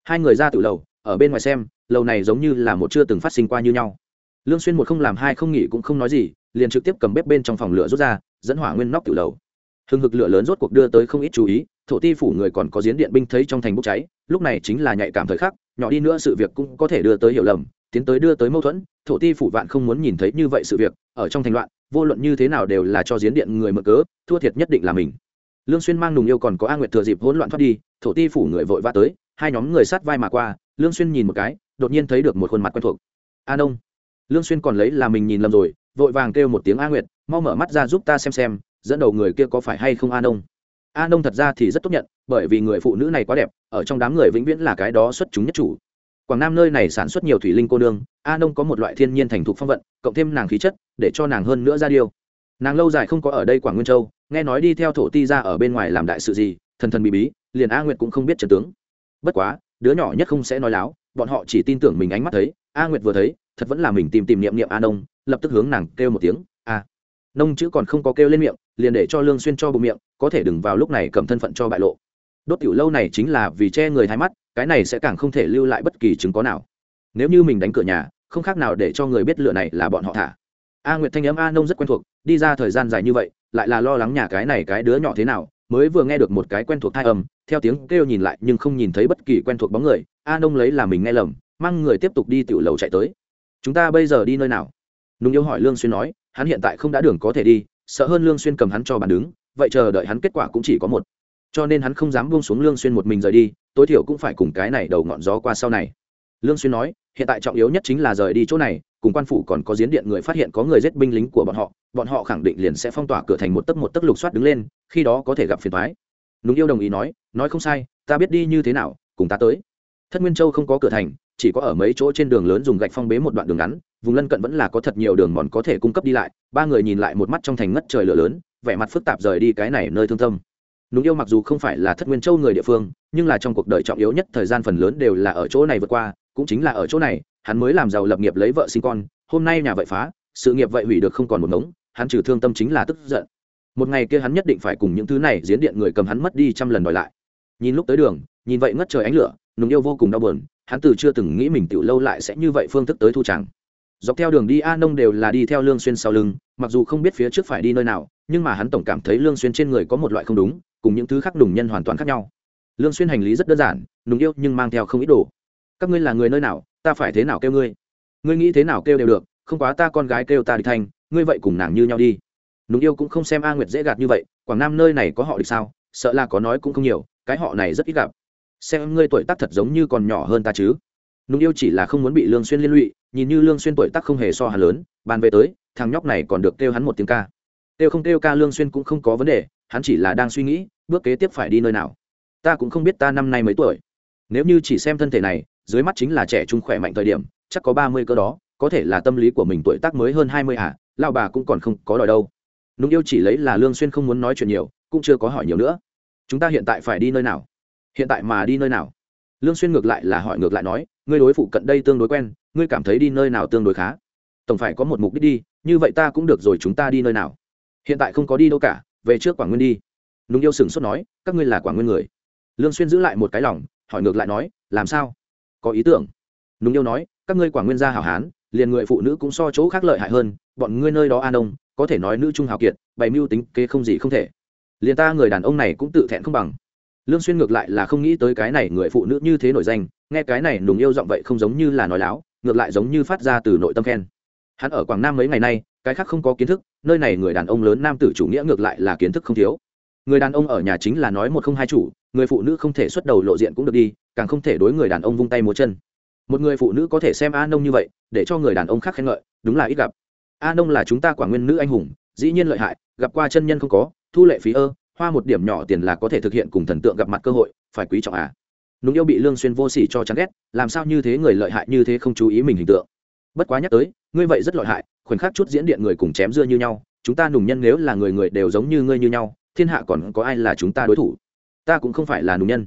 Hai người ra từ lầu, ở bên ngoài xem, lầu này giống như là một chưa từng phát sinh qua như nhau. Lương xuyên một không làm hai không nghỉ cũng không nói gì, liền trực tiếp cầm bếp bên trong phòng lửa rút ra, dẫn hỏa nguyên nóc từ lầu. Hừng hực lửa lớn rốt cuộc đưa tới không ít chú ý thổ ti phủ người còn có diễn điện binh thấy trong thành bốc cháy, lúc này chính là nhạy cảm thời khắc, nhỏ đi nữa sự việc cũng có thể đưa tới hiểu lầm, tiến tới đưa tới mâu thuẫn, thổ ti phủ vạn không muốn nhìn thấy như vậy sự việc, ở trong thành loạn, vô luận như thế nào đều là cho diễn điện người mở cớ, thua thiệt nhất định là mình. Lương xuyên mang nùng yêu còn có a nguyệt thừa dịp hỗn loạn thoát đi, thổ ti phủ người vội vã tới, hai nhóm người sát vai mà qua, lương xuyên nhìn một cái, đột nhiên thấy được một khuôn mặt quen thuộc. A nông lương xuyên còn lấy là mình nhìn lầm rồi, vội vàng kêu một tiếng a nguyệt, mau mở mắt ra giúp ta xem xem, dẫn đầu người kia có phải hay không a nông a nông thật ra thì rất tốt nhận, bởi vì người phụ nữ này quá đẹp, ở trong đám người vĩnh viễn là cái đó xuất chúng nhất chủ. Quảng nam nơi này sản xuất nhiều thủy linh cô nương, a nông có một loại thiên nhiên thành thục phong vận, cộng thêm nàng khí chất, để cho nàng hơn nữa ra điêu. Nàng lâu dài không có ở đây quảng nguyên châu, nghe nói đi theo thổ ti ra ở bên ngoài làm đại sự gì, thần thần bí bí, liền a nguyệt cũng không biết trần tướng. Bất quá, đứa nhỏ nhất không sẽ nói láo, bọn họ chỉ tin tưởng mình ánh mắt thấy, a nguyệt vừa thấy, thật vẫn là mình tìm tìm niệm niệm a nông, lập tức hướng nàng kêu một tiếng, a. Nông chữ còn không có kêu lên miệng, liền để cho lương xuyên cho bụng miệng có thể đừng vào lúc này cầm thân phận cho bại lộ. Đốt tiểu lâu này chính là vì che người hai mắt, cái này sẽ càng không thể lưu lại bất kỳ chứng có nào. Nếu như mình đánh cửa nhà, không khác nào để cho người biết lựa này là bọn họ thả. A nguyệt thanh ấm a nông rất quen thuộc, đi ra thời gian dài như vậy, lại là lo lắng nhà cái này cái đứa nhỏ thế nào, mới vừa nghe được một cái quen thuộc thai âm, theo tiếng kêu nhìn lại nhưng không nhìn thấy bất kỳ quen thuộc bóng người, a nông lấy là mình nghe lầm, mang người tiếp tục đi tiểu lầu chạy tới. Chúng ta bây giờ đi nơi nào? Nùng yêu hỏi lương xuyên nói, hắn hiện tại không đã đường có thể đi, sợ hơn lương xuyên cầm hắn cho bàn đứng vậy chờ đợi hắn kết quả cũng chỉ có một. Cho nên hắn không dám buông xuống lương xuyên một mình rời đi, tối thiểu cũng phải cùng cái này đầu ngọn gió qua sau này. Lương xuyên nói, hiện tại trọng yếu nhất chính là rời đi chỗ này, cùng quan phủ còn có diễn điện người phát hiện có người giết binh lính của bọn họ bọn họ khẳng định liền sẽ phong tỏa cửa thành một tấc một tấc lục soát đứng lên, khi đó có thể gặp phiền toái. Núng yêu đồng ý nói nói không sai, ta biết đi như thế nào, cùng ta tới. Thất nguyên châu không có cửa thành, chỉ có ở mấy chỗ trên đường lớn dùng gạch phong bế một đoạn đường ngắn vùng lân cận vẫn là có thật nhiều đường mòn có thể cung cấp đi lại, ba người nhìn lại một mắt trong thành ngất trời lửa lớn, vẻ mặt phức tạp rời đi cái này nơi thương tâm. Núng yêu mặc dù không phải là thất nguyên châu người địa phương, nhưng là trong cuộc đời trọng yếu nhất thời gian phần lớn đều là ở chỗ này vượt qua, cũng chính là ở chỗ này, hắn mới làm giàu lập nghiệp lấy vợ sinh con, hôm nay nhà vậy phá, sự nghiệp vậy hủy được không còn một ngống, hắn trừ thương tâm chính là tức giận. Một ngày kia hắn nhất định phải cùng những thứ này diễn điện người cầm hắn mất đi trăm lần đòi lại. Nhìn lúc tới đường, nhìn vậy ngất trời ánh lửa, nùng yêu vô cùng đau buồn, hắn từ chưa từng nghĩ mình tiểu lâu lại sẽ như vậy phương thức tới thu chẳng dọc theo đường đi a nông đều là đi theo lương xuyên sau lưng, mặc dù không biết phía trước phải đi nơi nào, nhưng mà hắn tổng cảm thấy lương xuyên trên người có một loại không đúng, cùng những thứ khác đùng nhân hoàn toàn khác nhau. Lương xuyên hành lý rất đơn giản đúng yêu nhưng mang theo không ít đồ. Các ngươi là người nơi nào, ta phải thế nào kêu ngươi? Ngươi nghĩ thế nào kêu đều được, không quá ta con gái kêu ta địch thanh ngươi vậy cùng nàng như nhau đi. Đúng yêu cũng không xem a nguyệt dễ gạt như vậy, quảng nam nơi này có họ địch sao, sợ là có nói cũng không nhiều, cái họ này rất ít gặp. Xem ngươi tuổi tác thật giống như còn nhỏ hơn ta chứ. Nung yêu chỉ là không muốn bị lương xuyên liên lụy, nhìn như lương xuyên tuổi tác không hề so hắn lớn, bàn về tới, thằng nhóc này còn được kêu hắn một tiếng ca. Kêu không kêu ca lương xuyên cũng không có vấn đề, hắn chỉ là đang suy nghĩ, bước kế tiếp phải đi nơi nào. Ta cũng không biết ta năm nay mấy tuổi. Nếu như chỉ xem thân thể này, dưới mắt chính là trẻ trung khỏe mạnh thời điểm, chắc có ba mươi cơ đó, có thể là tâm lý của mình tuổi tác mới hơn hai mươi à lão bà cũng còn không có đòi đâu. Nung yêu chỉ lấy là lương xuyên không muốn nói chuyện nhiều, cũng chưa có hỏi nhiều nữa. Chúng ta hiện tại phải đi nơi nào? Hiện tại mà đi nơi nào? Lương xuyên ngược lại là hỏi ngược lại nói ngươi đối phụ cận đây tương đối quen, ngươi cảm thấy đi nơi nào tương đối khá. Tổng phải có một mục đích đi, như vậy ta cũng được rồi, chúng ta đi nơi nào? Hiện tại không có đi đâu cả, về trước quảng nguyên đi. Nung yêu sừng sốt nói, các ngươi là quảng nguyên người? Lương xuyên giữ lại một cái lòng, hỏi ngược lại nói, làm sao? Có ý tưởng. Nung yêu nói, các ngươi quảng nguyên gia hảo hán, liền người phụ nữ cũng so chỗ khác lợi hại hơn, bọn ngươi nơi đó an đông có thể nói nữ trung hào kiệt, bày mưu tính kế không gì không thể. Liền ta người đàn ông này cũng tự thẹn không bằng lương xuyên ngược lại là không nghĩ tới cái này người phụ nữ như thế nổi danh, nghe cái này nùng yêu giọng vậy không giống như là nói láo, ngược lại giống như phát ra từ nội tâm khen. Hắn ở quảng nam mấy ngày nay, cái khác không có kiến thức, nơi này người đàn ông lớn nam tử chủ nghĩa ngược lại là kiến thức không thiếu. Người đàn ông ở nhà chính là nói một không hai chủ, người phụ nữ không thể xuất đầu lộ diện cũng được đi, càng không thể đối người đàn ông vung tay múa chân. Một người phụ nữ có thể xem a nông như vậy, để cho người đàn ông khác khen ngợi, đúng là ít gặp. A nông là chúng ta quả nguyên nữ anh hùng, dĩ nhiên lợi hại, gặp qua chân nhân không có, thu lệ phí ơ hoa một điểm nhỏ tiền là có thể thực hiện cùng thần tượng gặp mặt cơ hội, phải quý trọng à. Núng yêu bị lương xuyên vô sỉ cho chán ghét, làm sao như thế người lợi hại như thế không chú ý mình hình tượng. Bất quá nhắc tới, ngươi vậy rất lợi hại, khoảnh khắc chút diễn điện người cùng chém dưa như nhau, chúng ta nùng nhân nếu là người người đều giống như ngươi như nhau, thiên hạ còn có ai là chúng ta đối thủ? Ta cũng không phải là nùng nhân.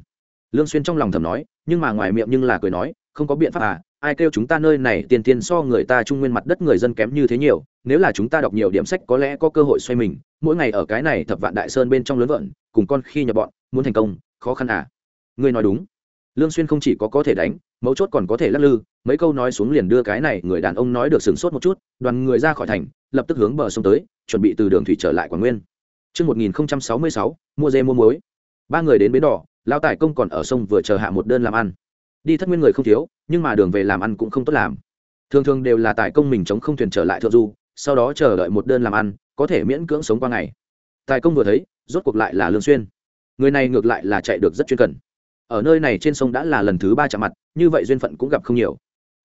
Lương xuyên trong lòng thầm nói, nhưng mà ngoài miệng nhưng là cười nói, không có biện pháp à ai kêu chúng ta nơi này tiền tiền so người ta trung nguyên mặt đất người dân kém như thế nhiều nếu là chúng ta đọc nhiều điểm sách có lẽ có cơ hội xoay mình mỗi ngày ở cái này thập vạn đại sơn bên trong lớn vợn cùng con khi nhập bọn muốn thành công khó khăn à? Ngươi nói đúng. Lương xuyên không chỉ có có thể đánh mấu chốt còn có thể lắc lư mấy câu nói xuống liền đưa cái này người đàn ông nói được sừng sốt một chút đoàn người ra khỏi thành lập tức hướng bờ sông tới chuẩn bị từ đường thủy trở lại quảng nguyên. Trước 1066, mua dê mua muối. Ba người đến bến đỏ, lao tải công còn ở sông vừa chờ hạ một đơn làm ăn đi thất nguyên người không thiếu, nhưng mà đường về làm ăn cũng không tốt làm. Thường thường đều là tài công mình chống không thuyền trở lại thượng du, sau đó chờ đợi một đơn làm ăn, có thể miễn cưỡng sống qua ngày. Tài công vừa thấy, rốt cuộc lại là lương xuyên. Người này ngược lại là chạy được rất chuyên cần. Ở nơi này trên sông đã là lần thứ ba chạm mặt, như vậy duyên phận cũng gặp không nhiều.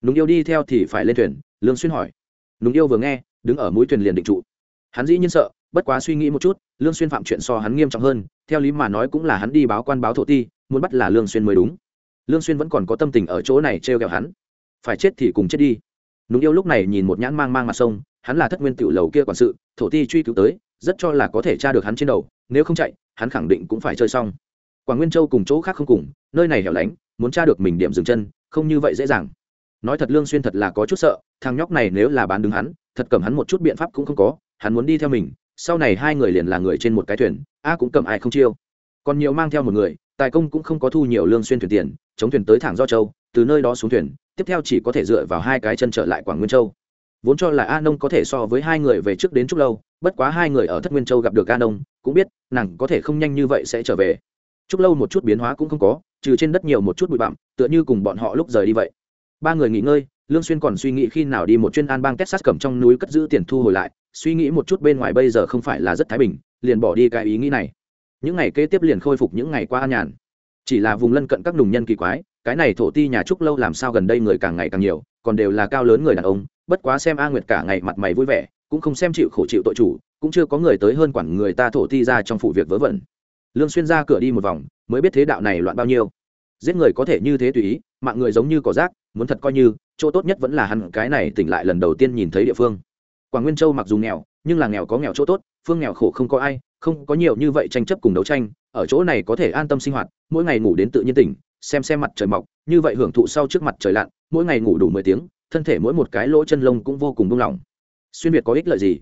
Núng yêu đi theo thì phải lên thuyền, lương xuyên hỏi. Núng yêu vừa nghe, đứng ở mũi thuyền liền định trụ. Hắn dĩ nhiên sợ, bất quá suy nghĩ một chút, lương xuyên phạm chuyện so hắn nghiêm trọng hơn, theo lý mà nói cũng là hắn đi báo quan báo thổ ti, muốn bắt là lương xuyên mới đúng lương xuyên vẫn còn có tâm tình ở chỗ này treo gẹo hắn. Phải chết thì cùng chết đi. Núng yêu lúc này nhìn một nhãn mang mang mặt sông, hắn là thất nguyên tiểu lầu kia quản sự, thổ ti truy cứu tới, rất cho là có thể tra được hắn trên đầu, nếu không chạy, hắn khẳng định cũng phải chơi xong. Quảng nguyên châu cùng chỗ khác không cùng, nơi này hẻo lánh, muốn tra được mình điểm dừng chân, không như vậy dễ dàng. Nói thật lương xuyên thật là có chút sợ, thằng nhóc này nếu là bán đứng hắn, thật cầm hắn một chút biện pháp cũng không có, hắn muốn đi theo mình, sau này hai người liền là người trên một cái thuyền, a cũng cầm ai không chiêu. Còn nhiều mang theo một người tài công cũng không có thu nhiều lương xuyên thuyền tiền, chống thuyền tới thẳng do châu, từ nơi đó xuống thuyền, tiếp theo chỉ có thể dựa vào hai cái chân trở lại quảng nguyên châu. Vốn cho là a nông có thể so với hai người về trước đến chút lâu, bất quá hai người ở thất nguyên châu gặp được a nông, cũng biết nàng có thể không nhanh như vậy sẽ trở về. Chút lâu một chút biến hóa cũng không có, trừ trên đất nhiều một chút bụi bặm, tựa như cùng bọn họ lúc rời đi vậy. Ba người nghỉ ngơi, lương xuyên còn suy nghĩ khi nào đi một chuyên an bang texas cầm trong núi cất giữ tiền thu hồi lại, suy nghĩ một chút bên ngoài bây giờ không phải là rất thái bình, liền bỏ đi cái ý nghĩ này những ngày kế tiếp liền khôi phục những ngày qua an nhàn. Chỉ là vùng lân cận các nùng nhân kỳ quái, cái này thổ ti nhà trúc lâu làm sao gần đây người càng ngày càng nhiều, còn đều là cao lớn người đàn ông, bất quá xem a nguyệt cả ngày mặt mày vui vẻ, cũng không xem chịu khổ chịu tội chủ, cũng chưa có người tới hơn quản người ta thổ ti ra trong phủ việc vớ vẩn. Lương xuyên ra cửa đi một vòng, mới biết thế đạo này loạn bao nhiêu. Giết người có thể như thế tùy ý, mạng người giống như cỏ rác, muốn thật coi như, chỗ tốt nhất vẫn là hắn cái này tỉnh lại lần đầu tiên nhìn thấy địa phương. Quảng nguyên châu mặc dù nghèo, nhưng là nghèo có nghèo chỗ tốt, phương nghèo khổ không có ai không có nhiều như vậy tranh chấp cùng đấu tranh, ở chỗ này có thể an tâm sinh hoạt, mỗi ngày ngủ đến tự nhiên tỉnh, xem xem mặt trời mọc, như vậy hưởng thụ sau trước mặt trời lặn, mỗi ngày ngủ đủ mười tiếng, thân thể mỗi một cái lỗ chân lông cũng vô cùng buông lỏng. Xuyên việt có ích lợi gì?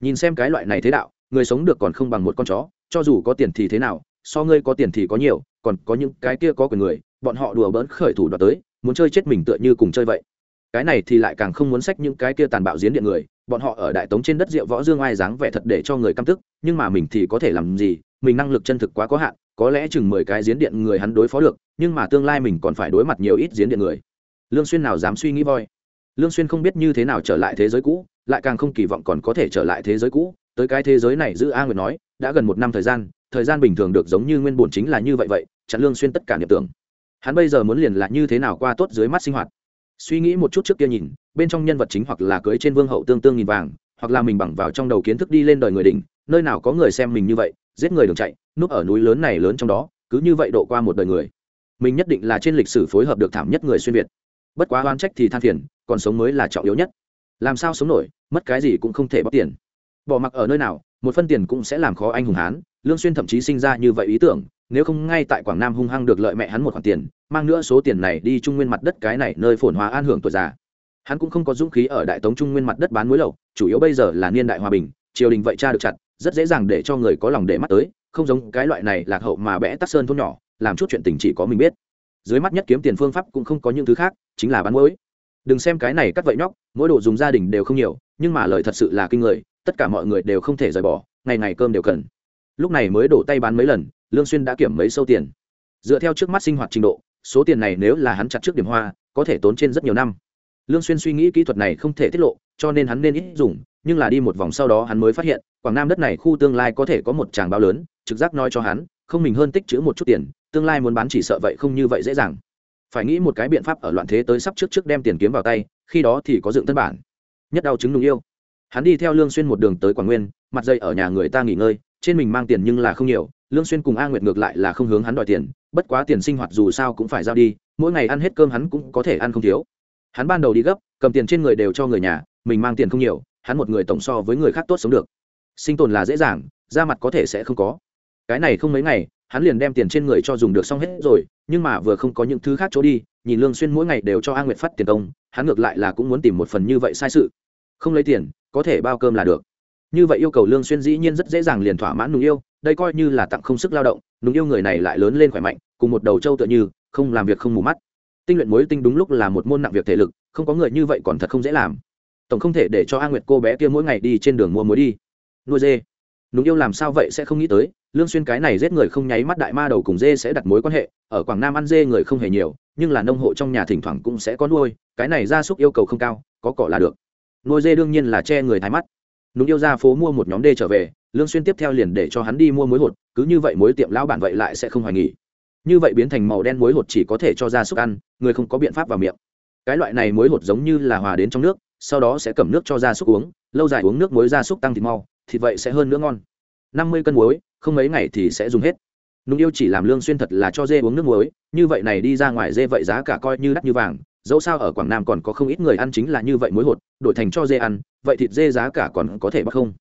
Nhìn xem cái loại này thế đạo, người sống được còn không bằng một con chó, cho dù có tiền thì thế nào, so ngươi có tiền thì có nhiều, còn có những cái kia có quyền người, bọn họ đùa bỡn khởi thủ đoạt tới, muốn chơi chết mình tựa như cùng chơi vậy cái này thì lại càng không muốn sách những cái kia tàn bạo diễn điện người, bọn họ ở đại tống trên đất rượu võ dương ai dáng vẻ thật để cho người căm tức, nhưng mà mình thì có thể làm gì, mình năng lực chân thực quá có hạn, có lẽ chừng mười cái diễn điện người hắn đối phó được, nhưng mà tương lai mình còn phải đối mặt nhiều ít diễn điện người. Lương xuyên nào dám suy nghĩ voi? Lương xuyên không biết như thế nào trở lại thế giới cũ, lại càng không kỳ vọng còn có thể trở lại thế giới cũ. Tới cái thế giới này giữ a nguyệt nói, đã gần một năm thời gian thời gian bình thường được giống như nguyên bổn chính là như vậy vậy, chặn lương xuyên tất cả niệm tưởng. Hắn bây giờ muốn liền là như thế nào qua tốt dưới mắt sinh hoạt? Suy nghĩ một chút trước kia nhìn, bên trong nhân vật chính hoặc là cưới trên vương hậu tương tương nghìn vàng, hoặc là mình bằng vào trong đầu kiến thức đi lên đời người đỉnh, nơi nào có người xem mình như vậy, giết người đường chạy, núp ở núi lớn này lớn trong đó, cứ như vậy độ qua một đời người. Mình nhất định là trên lịch sử phối hợp được thảm nhất người xuyên việt. Bất quá oan trách thì than phiền, còn sống mới là trọng yếu nhất. Làm sao sống nổi, mất cái gì cũng không thể bóc tiền. Bỏ mặc ở nơi nào, một phân tiền cũng sẽ làm khó anh hùng hán, lương xuyên thậm chí sinh ra như vậy ý tưởng nếu không ngay tại quảng nam hung hăng được lợi mẹ hắn một khoản tiền, mang nữa số tiền này đi trung nguyên mặt đất cái này nơi phồn hoa an hưởng tuổi già. Hắn cũng không có dũng khí ở đại tống trung nguyên mặt đất bán muối lậu chủ yếu bây giờ là niên đại hòa bình, triều đình vậy cha được chặt, rất dễ dàng để cho người có lòng để mắt tới, không giống cái loại này lạc hậu mà bẽ tắc sơn thôn nhỏ, làm chút chuyện tình chỉ có mình biết. Dưới mắt nhất kiếm tiền phương pháp cũng không có những thứ khác, chính là bán muối. Đừng xem cái này cắt vậy nhóc, mỗi đồ dùng gia đình đều không nhiều, nhưng mà lời thật sự là kinh người, tất cả mọi người đều không thể rời bỏ, ngày ngày cơm đều cần. Lúc này mới đổ tay bán mấy lần lương xuyên đã kiểm mấy sâu tiền. Dựa theo trước mắt sinh hoạt trình độ, số tiền này nếu là hắn chặt trước điểm hoa, có thể tốn trên rất nhiều năm. Lương xuyên suy nghĩ kỹ thuật này không thể tiết lộ, cho nên hắn nên ít dùng, nhưng là đi một vòng sau đó hắn mới phát hiện, quảng nam đất này khu tương lai có thể có một tràng bao lớn, trực giác nói cho hắn, không mình hơn tích chữ một chút tiền, tương lai muốn bán chỉ sợ vậy không như vậy dễ dàng. Phải nghĩ một cái biện pháp ở loạn thế tới sắp trước trước đem tiền kiếm vào tay, khi đó thì có dựng tân bản. Nhất đau chứng đúng yêu. Hắn đi theo lương xuyên một đường tới quảng nguyên, mặt dây ở nhà người ta nghỉ ngơi, trên mình mang tiền nhưng là không nhiều lương xuyên cùng a nguyệt ngược lại là không hướng hắn đòi tiền, bất quá tiền sinh hoạt dù sao cũng phải giao đi, mỗi ngày ăn hết cơm hắn cũng có thể ăn không thiếu. Hắn ban đầu đi gấp, cầm tiền trên người đều cho người nhà, mình mang tiền không nhiều, hắn một người tổng so với người khác tốt sống được. Sinh tồn là dễ dàng, ra mặt có thể sẽ không có. Cái này không mấy ngày, hắn liền đem tiền trên người cho dùng được xong hết rồi, nhưng mà vừa không có những thứ khác chỗ đi, nhìn lương xuyên mỗi ngày đều cho a nguyệt phát tiền công, hắn ngược lại là cũng muốn tìm một phần như vậy sai sự. Không lấy tiền, có thể bao cơm là được. Như vậy yêu cầu lương xuyên dĩ nhiên rất dễ dàng liền thỏa mãn nùng yêu đây coi như là tặng không sức lao động đúng yêu người này lại lớn lên khỏe mạnh, cùng một đầu trâu tựa như, không làm việc không mù mắt. Tinh luyện muối tinh đúng lúc là một môn nặng việc thể lực, không có người như vậy còn thật không dễ làm. Tổng không thể để cho a nguyệt cô bé kia mỗi ngày đi trên đường mua muối đi. Nuôi dê. Đúng yêu làm sao vậy sẽ không nghĩ tới, lương xuyên cái này giết người không nháy mắt đại ma đầu cùng dê sẽ đặt mối quan hệ, ở quảng nam ăn dê người không hề nhiều, nhưng là nông hộ trong nhà thỉnh thoảng cũng sẽ có nuôi, cái này gia súc yêu cầu không cao, có cỏ là được. Nuôi dê đương nhiên là che người thái mắt. Đúng yêu ra phố mua một nhóm đê trở về lương xuyên tiếp theo liền để cho hắn đi mua muối hột, cứ như vậy muối tiệm lão bản vậy lại sẽ không hoài nghỉ như vậy biến thành màu đen muối hột chỉ có thể cho gia súc ăn, người không có biện pháp vào miệng. Cái loại này muối hột giống như là hòa đến trong nước, sau đó sẽ cầm nước cho gia súc uống, lâu dài uống nước muối gia súc tăng thịt mau, thịt vậy sẽ hơn nữa ngon. Năm mươi cân muối, không mấy ngày thì sẽ dùng hết. Nung yêu chỉ làm lương xuyên thật là cho dê uống nước muối, như vậy này đi ra ngoài dê vậy giá cả coi như đắt như vàng, dẫu sao ở quảng nam còn có không ít người ăn chính là như vậy muối hột, đổi thành cho dê ăn, vậy thịt dê giá cả còn có thể bắt không?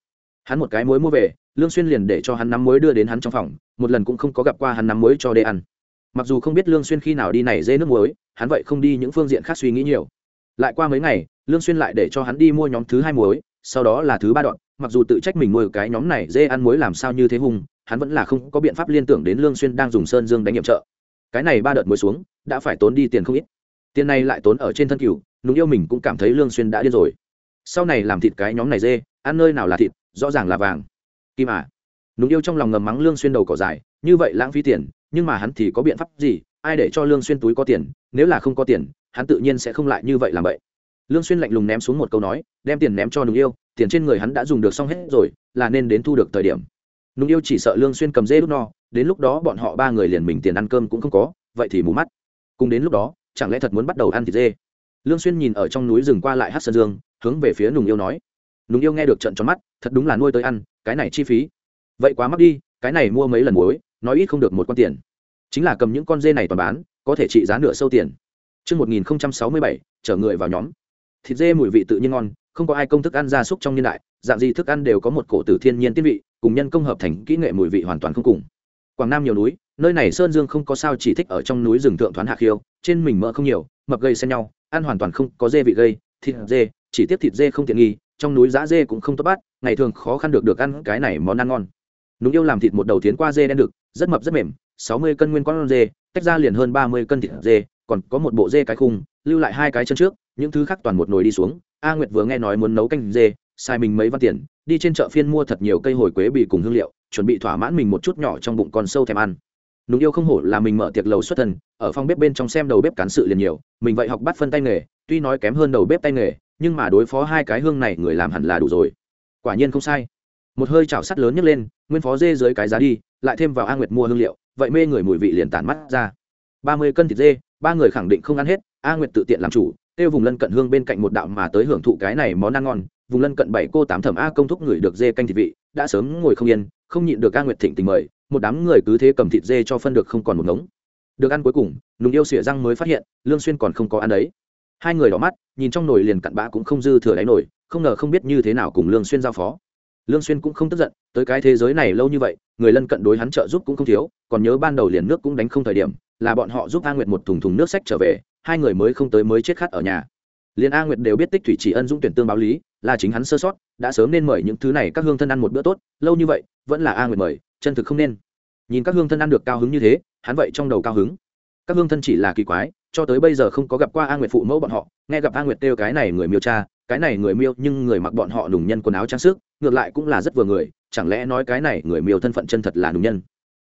Hắn một cái muối mua về, lương xuyên liền để cho hắn nắm muối đưa đến hắn trong phòng, một lần cũng không có gặp qua hắn nắm muối cho đê ăn. Mặc dù không biết lương xuyên khi nào đi này dê nước muối, hắn vậy không đi những phương diện khác suy nghĩ nhiều. Lại qua mấy ngày, lương xuyên lại để cho hắn đi mua nhóm thứ hai muối, sau đó là thứ ba đoạn, mặc dù tự trách mình nuôi cái nhóm này dê ăn muối làm sao như thế hung hắn vẫn là không có biện pháp liên tưởng đến lương xuyên đang dùng sơn dương đánh nhiệm trợ. Cái này ba đợt muối xuống, đã phải tốn đi tiền không ít. Tiền này lại tốn ở trên thân cửu núng yêu mình cũng cảm thấy lương xuyên đã điên rồi. Sau này làm thịt cái nhóm này dê, ăn nơi nào là thịt rõ ràng là vàng. Kim à núng yêu trong lòng ngầm mắng lương xuyên đầu cỏ dài, như vậy lãng phí tiền, nhưng mà hắn thì có biện pháp gì? Ai để cho lương xuyên túi có tiền? Nếu là không có tiền, hắn tự nhiên sẽ không lại như vậy làm vậy. Lương xuyên lạnh lùng ném xuống một câu nói, đem tiền ném cho núng yêu, tiền trên người hắn đã dùng được xong hết rồi, là nên đến thu được thời điểm. Núng yêu chỉ sợ lương xuyên cầm dê đút no, đến lúc đó bọn họ ba người liền mình tiền ăn cơm cũng không có, vậy thì mù mắt. Cùng đến lúc đó, chẳng lẽ thật muốn bắt đầu ăn thịt dê? Lương xuyên nhìn ở trong núi rừng qua lại hát sơn dương, hướng về phía nùng yêu nói nùng yêu nghe được trận tròn mắt thật đúng là nuôi tới ăn cái này chi phí vậy quá mắc đi cái này mua mấy lần muối nói ít không được một con tiền chính là cầm những con dê này toàn bán có thể trị giá nửa sâu tiền Trước 1067, chở người vào nhóm. Thịt dê mùi vị tự nhiên ngon, không có ai công thức ăn gia súc trong niên đại, dạng gì thức ăn đều có một cổ tử thiên nhiên tiên vị, cùng nhân công hợp thành kỹ nghệ mùi vị hoàn toàn không cùng. Quảng Nam nhiều núi, nơi này sơn dương không có sao chỉ thích ở trong núi rừng thượng thoán hạ khiêu, trên mình mỡ không nhiều, mập gây xen nhau, ăn hoàn toàn không có dê vị gây, thịt dê, chỉ tiếp thịt dê không tiện nghi, trong núi giá dê cũng không tốt bắt ngày thường khó khăn được được ăn cái này món ăn ngon. Núng yêu làm thịt một đầu tiến qua dê đen đực rất mập rất mềm sáu mươi cân nguyên con dê tách ra liền hơn ba mươi cân thịt dê còn có một bộ dê cái khung lưu lại hai cái chân trước những thứ khác toàn một nồi đi xuống. A nguyệt vừa nghe nói muốn nấu canh dê sai mình mấy văn tiền đi trên chợ phiên mua thật nhiều cây hồi quế bị cùng hương liệu chuẩn bị thỏa mãn mình một chút nhỏ trong bụng con sâu thèm ăn. Núng yêu không hổ là mình mở tiệc lầu xuất thần, ở phòng bếp bên trong xem đầu bếp cán sự liền nhiều mình vậy học bắt phân tay nghề tuy nói kém hơn đầu bếp tay nghề nhưng mà đối phó hai cái hương này người làm hẳn là đủ rồi. Quả nhiên không sai. Một hơi chảo sắt lớn nhấc lên, nguyên phó dê dưới cái giá đi, lại thêm vào a nguyệt mua hương liệu, vậy mê người mùi vị liền tản mắt ra. Ba mươi cân thịt dê, ba người khẳng định không ăn hết, a nguyệt tự tiện làm chủ, tiêu vùng lân cận hương bên cạnh một đạo mà tới hưởng thụ cái này món ăn ngon, vùng lân cận bảy cô tám thẩm a công thúc người được dê canh thịt vị, đã sớm ngồi không yên, không nhịn được a nguyệt thịnh tình mời, một đám người cứ thế cầm thịt dê cho phân được không còn một ngống. Được ăn cuối cùng, nùng yêu xỉa răng mới phát hiện, lương xuyên còn không có ăn đấy hai người đỏ mắt, nhìn trong nồi liền cặn bã cũng không dư thừa đáy nồi, không ngờ không biết như thế nào cùng lương xuyên giao phó. Lương xuyên cũng không tức giận, tới cái thế giới này lâu như vậy, người lân cận đối hắn trợ giúp cũng không thiếu, còn nhớ ban đầu liền nước cũng đánh không thời điểm, là bọn họ giúp a nguyệt một thùng thùng nước sách trở về, hai người mới không tới mới chết khát ở nhà. Liền a nguyệt đều biết tích thủy chỉ ân dũng tuyển tương báo lý, là chính hắn sơ sót, đã sớm nên mời những thứ này các hương thân ăn một bữa tốt, lâu như vậy, vẫn là a nguyệt mời, chân thực không nên. Nhìn các hương thân ăn được cao hứng như thế, hắn vậy trong đầu cao hứng. Các hương thân chỉ là kỳ quái cho tới bây giờ không có gặp qua a nguyệt phụ mẫu bọn họ, nghe gặp a nguyệt kêu cái này người miêu cha, cái này người miêu nhưng người mặc bọn họ nùng nhân quần áo trang sức, ngược lại cũng là rất vừa người, chẳng lẽ nói cái này người miêu thân phận chân thật là nùng nhân?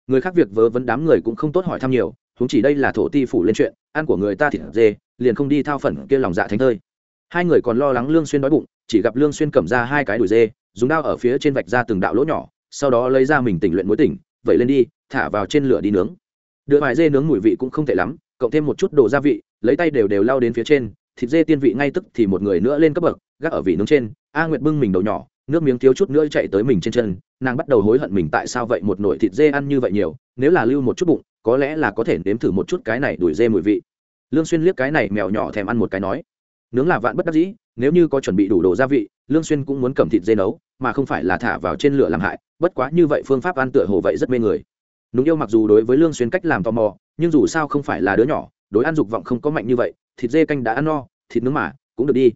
Người khác việc vớ vấn đám người cũng không tốt hỏi thăm nhiều chúng chỉ đây là thổ ti phủ lên chuyện, ăn của người ta thịt dê, liền không đi thao phần kia lòng dạ thánh thơi. Hai người còn lo lắng lương xuyên đói bụng, chỉ gặp lương xuyên cầm ra hai cái đùi dê, dùng dao ở phía trên vạch ra từng đạo lỗ nhỏ, sau đó lấy ra mình tỉnh luyện muối tỉnh vậy lên đi, thả vào trên lửa đi nướng. Đưa vài dê nướng mùi vị cũng không tệ lắm cộng thêm một chút đồ gia vị, lấy tay đều đều lao đến phía trên, thịt dê tiên vị ngay tức thì một người nữa lên cấp bậc, gác ở vị nướng trên, a nguyệt bưng mình đầu nhỏ, nước miếng thiếu chút nữa chạy tới mình trên chân, nàng bắt đầu hối hận mình tại sao vậy một nồi thịt dê ăn như vậy nhiều, nếu là lưu một chút bụng, có lẽ là có thể nếm thử một chút cái này đuổi dê mùi vị. Lương xuyên liếc cái này mèo nhỏ thèm ăn một cái nói, nướng là vạn bất đắc dĩ, nếu như có chuẩn bị đủ đồ gia vị, lương xuyên cũng muốn cầm thịt dê nấu, mà không phải là thả vào trên lửa làm hại, bất quá như vậy phương pháp ăn tựa hồ vậy rất mê người. Núng yêu mặc dù đối với lương xuyên cách làm tò mò nhưng dù sao không phải là đứa nhỏ, đối ăn dục vọng không có mạnh như vậy, thịt dê canh đã ăn no, thịt nướng mà, cũng được đi.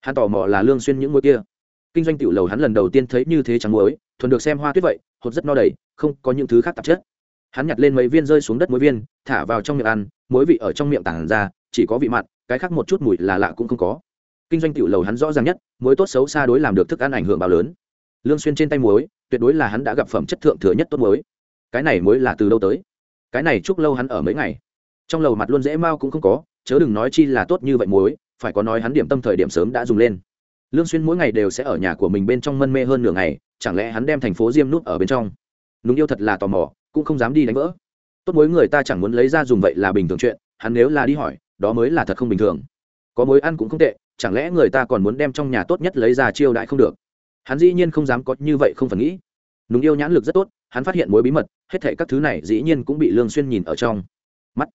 Hắn tò mò là lương xuyên những muối kia. Kinh doanh tiểu lầu hắn lần đầu tiên thấy như thế trắng muối, thuần được xem hoa tuyết vậy, hột rất no đầy, không có những thứ khác tạp chất. Hắn nhặt lên mấy viên rơi xuống đất muối viên, thả vào trong miệng ăn, muối vị ở trong miệng tản ra, chỉ có vị mặn, cái khác một chút mùi là lạ cũng không có. Kinh doanh tiểu lầu hắn rõ ràng nhất, muối tốt xấu xa đối làm được thức ăn ảnh hưởng bao lớn. Lương xuyên trên tay muối, tuyệt đối là hắn đã gặp phẩm chất thượng thừa nhất tốt muối. Cái này muối là từ đâu tới? Cái này chúc lâu hắn ở mấy ngày. Trong lầu mặt luôn dễ mau cũng không có, chớ đừng nói chi là tốt như vậy muối, phải có nói hắn điểm tâm thời điểm sớm đã dùng lên. Lương xuyên mỗi ngày đều sẽ ở nhà của mình bên trong mân mê hơn nửa ngày, chẳng lẽ hắn đem thành phố diêm nút ở bên trong? Núng yêu thật là tò mò, cũng không dám đi đánh vỡ. Tốt mối người ta chẳng muốn lấy ra dùng vậy là bình thường chuyện, hắn nếu là đi hỏi, đó mới là thật không bình thường. Có mối ăn cũng không tệ, chẳng lẽ người ta còn muốn đem trong nhà tốt nhất lấy ra chiêu đại không được? Hắn dĩ nhiên không dám có như vậy không phần nghĩ núng yêu nhãn lực rất tốt, hắn phát hiện mối bí mật, hết thệ các thứ này dĩ nhiên cũng bị lương xuyên nhìn ở trong mắt.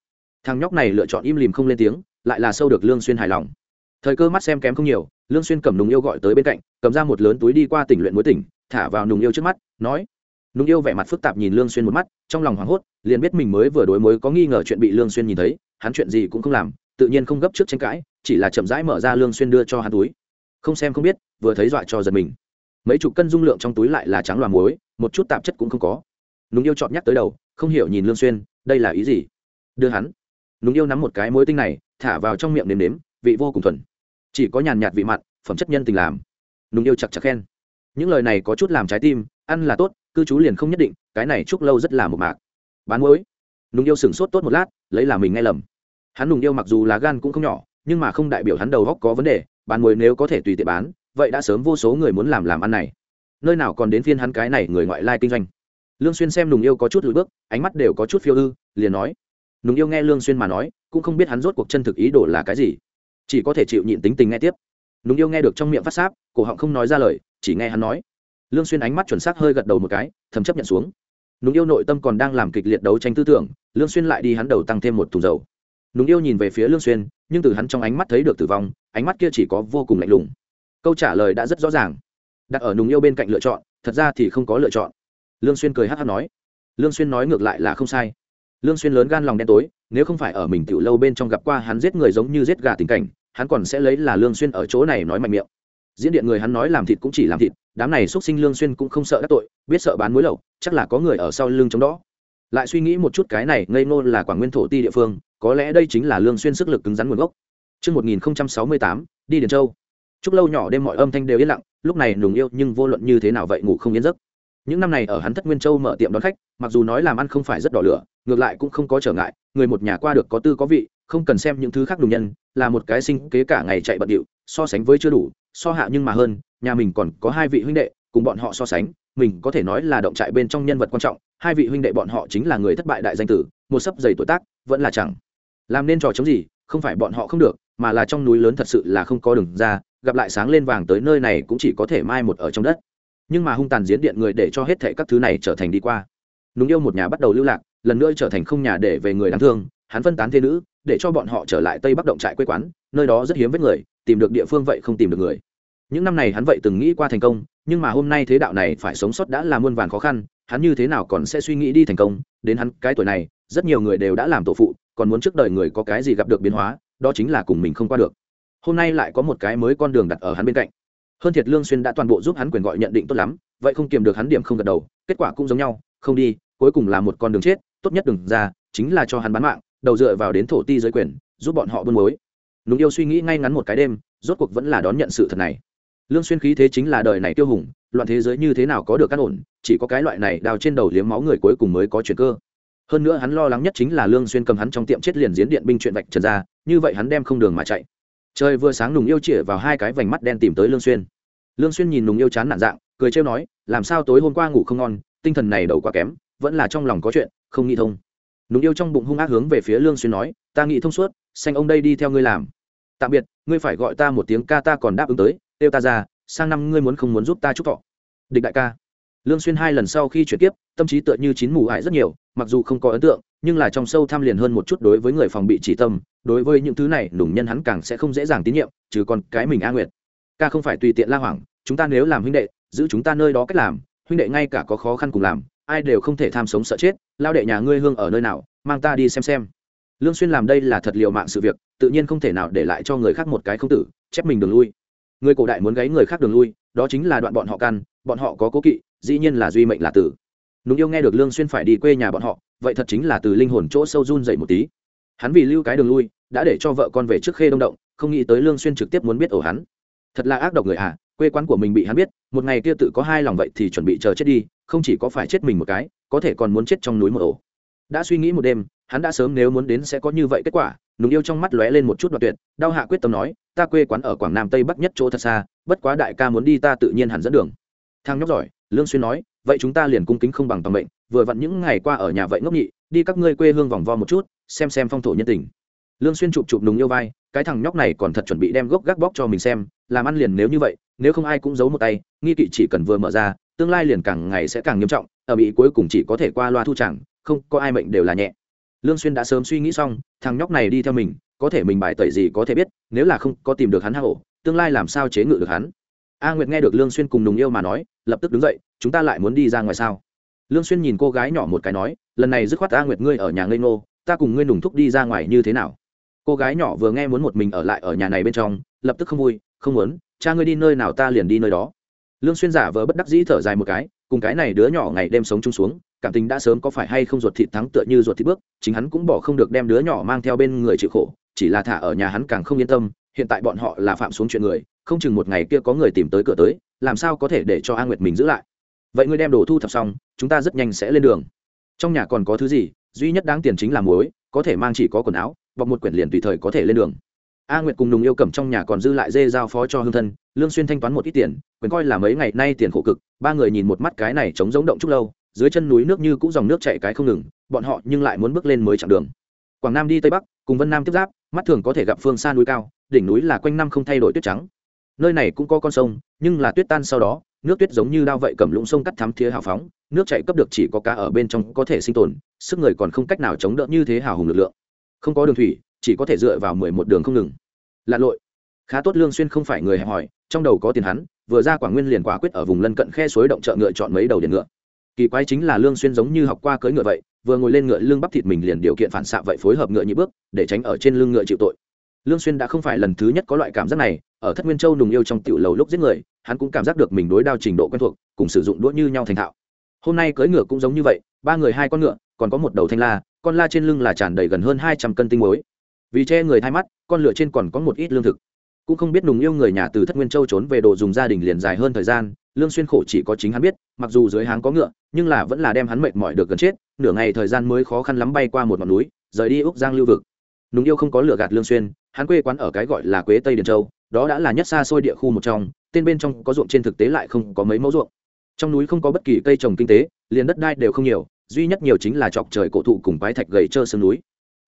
Thằng nhóc này lựa chọn im lìm không lên tiếng, lại là sâu được lương xuyên hài lòng. Thời cơ mắt xem kém không nhiều, lương xuyên cầm nùng yêu gọi tới bên cạnh, cầm ra một lớn túi đi qua tỉnh luyện muối tỉnh, thả vào nùng yêu trước mắt, nói nùng yêu vẻ mặt phức tạp nhìn lương xuyên một mắt, trong lòng hoảng hốt, liền biết mình mới vừa đối mối có nghi ngờ chuyện bị lương xuyên nhìn thấy, hắn chuyện gì cũng không làm, tự nhiên không gấp trước tranh cãi, chỉ là chậm rãi mở ra lương xuyên đưa cho hắn túi. Không xem không biết, vừa thấy dọa cho giật mình mấy chục cân dung lượng trong túi lại là trắng loà muối, một chút tạp chất cũng không có. Nùng yêu chọn nhắc tới đầu, không hiểu nhìn lương xuyên, đây là ý gì? Đưa hắn. Nùng yêu nắm một cái muối tinh này, thả vào trong miệng nếm nếm, vị vô cùng thuần. Chỉ có nhàn nhạt vị mặn, phẩm chất nhân tình làm. Nùng yêu chặt chặt khen. Những lời này có chút làm trái tim, ăn là tốt, cư trú liền không nhất định, cái này chúc lâu rất là một mạc. Bán muối. Nùng yêu sửng sốt tốt một lát, lấy là mình nghe lầm. Hắn nùng yêu mặc dù là gan cũng không nhỏ, nhưng mà không đại biểu hắn đầu góc có vấn đề, bán muối nếu có thể tùy tiện bán vậy đã sớm vô số người muốn làm làm ăn này. Nơi nào còn đến phiên hắn cái này người ngoại lai kinh doanh? Lương xuyên xem nùng yêu có chút lùi bước, ánh mắt đều có chút phiêu ư, liền nói. Nùng yêu nghe lương xuyên mà nói, cũng không biết hắn rốt cuộc chân thực ý đồ là cái gì. Chỉ có thể chịu nhịn tính tình nghe tiếp. Nùng yêu nghe được trong miệng phát sáp, cổ họng không nói ra lời, chỉ nghe hắn nói. Lương xuyên ánh mắt chuẩn xác hơi gật đầu một cái, thầm chấp nhận xuống. Nùng yêu nội tâm còn đang làm kịch liệt đấu tranh tư tưởng, lương xuyên lại đi hắn đầu tăng thêm một thùng dầu. Nùng yêu nhìn về phía lương xuyên, nhưng từ hắn trong ánh mắt thấy được tử vong, ánh mắt kia chỉ có vô cùng lạnh lùng câu trả lời đã rất rõ ràng. Đặt ở nùng yêu bên cạnh lựa chọn thật ra thì không có lựa chọn. Lương xuyên cười hắt hắt nói. Lương xuyên nói ngược lại là không sai. Lương xuyên lớn gan lòng đen tối nếu không phải ở mình tiểu lâu bên trong gặp qua hắn giết người giống như giết gà tình cảnh hắn còn sẽ lấy là lương xuyên ở chỗ này nói mạnh miệng. Diễn điện người hắn nói làm thịt cũng chỉ làm thịt đám này xuất sinh lương xuyên cũng không sợ các tội biết sợ bán muối lậu chắc là có người ở sau lưng chống đó. Lại suy nghĩ một chút cái này ngây ngô là quảng nguyên thổ ti địa phương có lẽ đây chính là lương xuyên sức lực cứng rắn nguồn gốc. Trước 1068, đi Điền Châu. Chúc lâu nhỏ đêm mọi âm thanh đều yên lặng, lúc này nùng yêu nhưng vô luận như thế nào vậy ngủ không yên giấc. Những năm này ở hắn Thất Nguyên Châu mở tiệm đón khách, mặc dù nói làm ăn không phải rất đỏ lửa, ngược lại cũng không có trở ngại, người một nhà qua được có tư có vị, không cần xem những thứ khác đùng nhân, là một cái sinh kế cả ngày chạy bận điệu, so sánh với chưa đủ, so hạ nhưng mà hơn, nhà mình còn có hai vị huynh đệ, cùng bọn họ so sánh, mình có thể nói là động trại bên trong nhân vật quan trọng, hai vị huynh đệ bọn họ chính là người thất bại đại danh tử, một sấp dày tuổi tác, vẫn là chẳng làm nên trò chống gì, không phải bọn họ không được, mà là trong núi lớn thật sự là không có đường ra, gặp lại sáng lên vàng tới nơi này cũng chỉ có thể mai một ở trong đất. Nhưng mà hung tàn diễn điện người để cho hết thệ các thứ này trở thành đi qua. Núng yêu một nhà bắt đầu lưu lạc, lần nữa trở thành không nhà để về người đáng thương, hắn phân tán thế nữ, để cho bọn họ trở lại Tây Bắc động trại quê quán, nơi đó rất hiếm với người, tìm được địa phương vậy không tìm được người. Những năm này hắn vậy từng nghĩ qua thành công, nhưng mà hôm nay thế đạo này phải sống sót đã là muôn vàn khó khăn, hắn như thế nào còn sẽ suy nghĩ đi thành công, đến hắn cái tuổi này, rất nhiều người đều đã làm tổ phụ, còn muốn trước đời người có cái gì gặp được biến hóa, đó chính là cùng mình không qua được hôm nay lại có một cái mới con đường đặt ở hắn bên cạnh. Hơn thiệt lương xuyên đã toàn bộ giúp hắn quyền gọi nhận định tốt lắm, vậy không kiềm được hắn điểm không gật đầu, kết quả cũng giống nhau, không đi, cuối cùng là một con đường chết, tốt nhất đừng ra, chính là cho hắn bán mạng, đầu dựa vào đến thổ ti giới quyền, giúp bọn họ buôn mối. Núng yêu suy nghĩ ngay ngắn một cái đêm, rốt cuộc vẫn là đón nhận sự thật này. Lương xuyên khí thế chính là đời này tiêu hùng, loạn thế giới như thế nào có được căn ổn, chỉ có cái loại này đào trên đầu liếm máu người cuối cùng mới có chuyển cơ. Hơn nữa hắn lo lắng nhất chính là lương xuyên cầm hắn trong tiệm chết liền diễn điện binh chuyện vạch trần ra, như vậy hắn đem không đường mà chạy trời vừa sáng nùng yêu chĩa vào hai cái vành mắt đen tìm tới lương xuyên. Lương xuyên nhìn nùng yêu chán nản dạng, cười trêu nói, làm sao tối hôm qua ngủ không ngon, tinh thần này đầu quá kém, vẫn là trong lòng có chuyện, không nghĩ thông. Nùng yêu trong bụng hung ác hướng về phía lương xuyên nói, ta nghĩ thông suốt, xanh ông đây đi theo ngươi làm. Tạm biệt, ngươi phải gọi ta một tiếng ca ta còn đáp ứng tới tiêu ta ra, sang năm ngươi muốn không muốn giúp ta chúc thọ. Địch đại ca. Lương xuyên hai lần sau khi chuyển tiếp tâm trí tựa như chín mù hại rất nhiều, mặc dù không có ấn tượng nhưng là trong sâu tham liền hơn một chút đối với người phòng bị chỉ tâm, đối với những thứ này, nùng nhân hắn càng sẽ không dễ dàng tín nhiệm chứ còn cái mình a nguyệt. Ca không phải tùy tiện la hoảng, chúng ta nếu làm huynh đệ, giữ chúng ta nơi đó cách làm, huynh đệ ngay cả có khó khăn cùng làm, ai đều không thể tham sống sợ chết, lao đệ nhà ngươi hương ở nơi nào, mang ta đi xem xem. Lương xuyên làm đây là thật liều mạng sự việc, tự nhiên không thể nào để lại cho người khác một cái không tử, chép mình đường lui. Người cổ đại muốn gáy người khác đường lui, đó chính là đoạn bọn họ căn, bọn họ có cố kỵ, dĩ nhiên là duy mệnh là tử. Nùng yêu nghe được lương xuyên phải đi quê nhà bọn họ vậy thật chính là từ linh hồn chỗ sâu run dậy một tí. Hắn vì lưu cái đường lui, đã để cho vợ con về trước khê đông động, không nghĩ tới lương xuyên trực tiếp muốn biết ổ hắn. Thật là ác độc người à quê quán của mình bị hắn biết, một ngày kia tự có hai lòng vậy thì chuẩn bị chờ chết đi, không chỉ có phải chết mình một cái, có thể còn muốn chết trong núi một ổ. Đã suy nghĩ một đêm, hắn đã sớm nếu muốn đến sẽ có như vậy kết quả, nùng yêu trong mắt lóe lên một chút đoạt tuyệt, đau hạ quyết tâm nói, ta quê quán ở quảng nam tây bắc nhất chỗ thật xa, bất quá đại ca muốn đi ta tự nhiên hẳn dẫn đường. Thang nhóc giỏi, lương xuyên nói vậy chúng ta liền cung kính không bằng toàn mệnh, vừa vặn những ngày qua ở nhà vậy ngốc nhị, đi các ngươi quê hương vòng vo một chút, xem xem phong thổ nhân tình. Lương xuyên chụp chụp nùng yêu vai, cái thằng nhóc này còn thật chuẩn bị đem gốc gác bóc cho mình xem, làm ăn liền nếu như vậy, nếu không ai cũng giấu một tay, nghi kỵ chỉ cần vừa mở ra, tương lai liền càng ngày sẽ càng nghiêm trọng, ở bị cuối cùng chỉ có thể qua loa thu chẳng, không có ai mệnh đều là nhẹ. Lương xuyên đã sớm suy nghĩ xong, thằng nhóc này đi theo mình, có thể mình bài tẩy gì có thể biết, nếu là không có tìm được hắn hang ổ tương lai làm sao chế ngự được hắn? A nguyệt nghe được lương xuyên cùng nùng yêu mà nói, lập tức đứng dậy chúng ta lại muốn đi ra ngoài sao? Lương xuyên nhìn cô gái nhỏ một cái nói, lần này dứt khoát a nguyệt ngươi ở nhà ngây ngô, ta cùng ngươi nùng thúc đi ra ngoài như thế nào? Cô gái nhỏ vừa nghe muốn một mình ở lại ở nhà này bên trong, lập tức không vui, không muốn, cha ngươi đi nơi nào ta liền đi nơi đó. Lương xuyên giả vờ bất đắc dĩ thở dài một cái, cùng cái này đứa nhỏ ngày đêm sống chung xuống, cảm tình đã sớm có phải hay không ruột thịt thắng tựa như ruột thịt bước, chính hắn cũng bỏ không được đem đứa nhỏ mang theo bên người chịu khổ, chỉ là thả ở nhà hắn càng không yên tâm, hiện tại bọn họ là phạm xuống chuyện người, không chừng một ngày kia có người tìm tới cửa tới, làm sao có thể để cho a nguyệt mình giữ lại? Vậy ngươi đem đồ thu thập xong, chúng ta rất nhanh sẽ lên đường. Trong nhà còn có thứ gì, duy nhất đáng tiền chính là muối, có thể mang chỉ có quần áo, bọc một quyển liền tùy thời có thể lên đường. A nguyệt cùng nùng yêu cầm trong nhà còn dư lại dê giao phó cho hương thân, lương xuyên thanh toán một ít tiền, quyền coi là mấy ngày nay tiền khổ cực, ba người nhìn một mắt cái này chống giống động chút lâu, dưới chân núi nước như cũ dòng nước chảy cái không ngừng, bọn họ nhưng lại muốn bước lên mới chặng đường. Quảng nam đi tây bắc, cùng vân nam tiếp giáp, mắt thường có thể gặp phương xa núi cao, đỉnh núi là quanh năm không thay đổi tuyết trắng. Nơi này cũng có con sông, nhưng là tuyết tan sau đó nước tuyết giống như đao vậy cầm lũng sông cắt thắm thía hào phóng, nước chạy cấp được chỉ có cá ở bên trong có thể sinh tồn, sức người còn không cách nào chống đỡ như thế hào hùng lực lượng. Không có đường thủy, chỉ có thể dựa vào mười một đường không ngừng. Lạ lội. Khá tốt lương xuyên không phải người hẹp hòi, trong đầu có tiền hắn, vừa ra quảng nguyên liền quả quyết ở vùng lân cận khe suối động chợ ngựa chọn mấy đầu điện ngựa. Kỳ quái chính là lương xuyên giống như học qua cưỡi ngựa vậy, vừa ngồi lên ngựa lưng bắp thịt mình liền điều kiện phản xạ vậy phối hợp ngựa nhị bước, để tránh ở trên lưng ngựa chịu tội lương xuyên đã không phải lần thứ nhất có loại cảm giác này, ở thất nguyên châu nùng yêu trong tiểu lầu lúc giết người, hắn cũng cảm giác được mình đối đao trình độ quen thuộc, cùng sử dụng đũa như nhau thành thạo. Hôm nay cưỡi ngựa cũng giống như vậy, ba người hai con ngựa, còn có một đầu thanh la, con la trên lưng là tràn đầy gần hơn hai trăm cân tinh muối. Vì che người thay mắt, con lửa trên còn có một ít lương thực. Cũng không biết nùng yêu người nhà từ thất nguyên châu trốn về đồ dùng gia đình liền dài hơn thời gian, lương xuyên khổ chỉ có chính hắn biết, mặc dù dưới háng có ngựa, nhưng là vẫn là đem hắn mệt mỏi được gần chết, nửa ngày thời gian mới khó khăn lắm bay qua một ngọn núi, rời đi úc giang lưu vực. Nùng yêu không có lửa gạt lương xuyên hắn quê quán ở cái gọi là quế tây điền châu, đó đã là nhất xa xôi địa khu một trong, tên bên trong có ruộng trên thực tế lại không có mấy mẫu ruộng. Trong núi không có bất kỳ cây trồng kinh tế, liền đất đai đều không nhiều, duy nhất nhiều chính là chọc trời cổ thụ cùng quái thạch gầy trơ sương núi.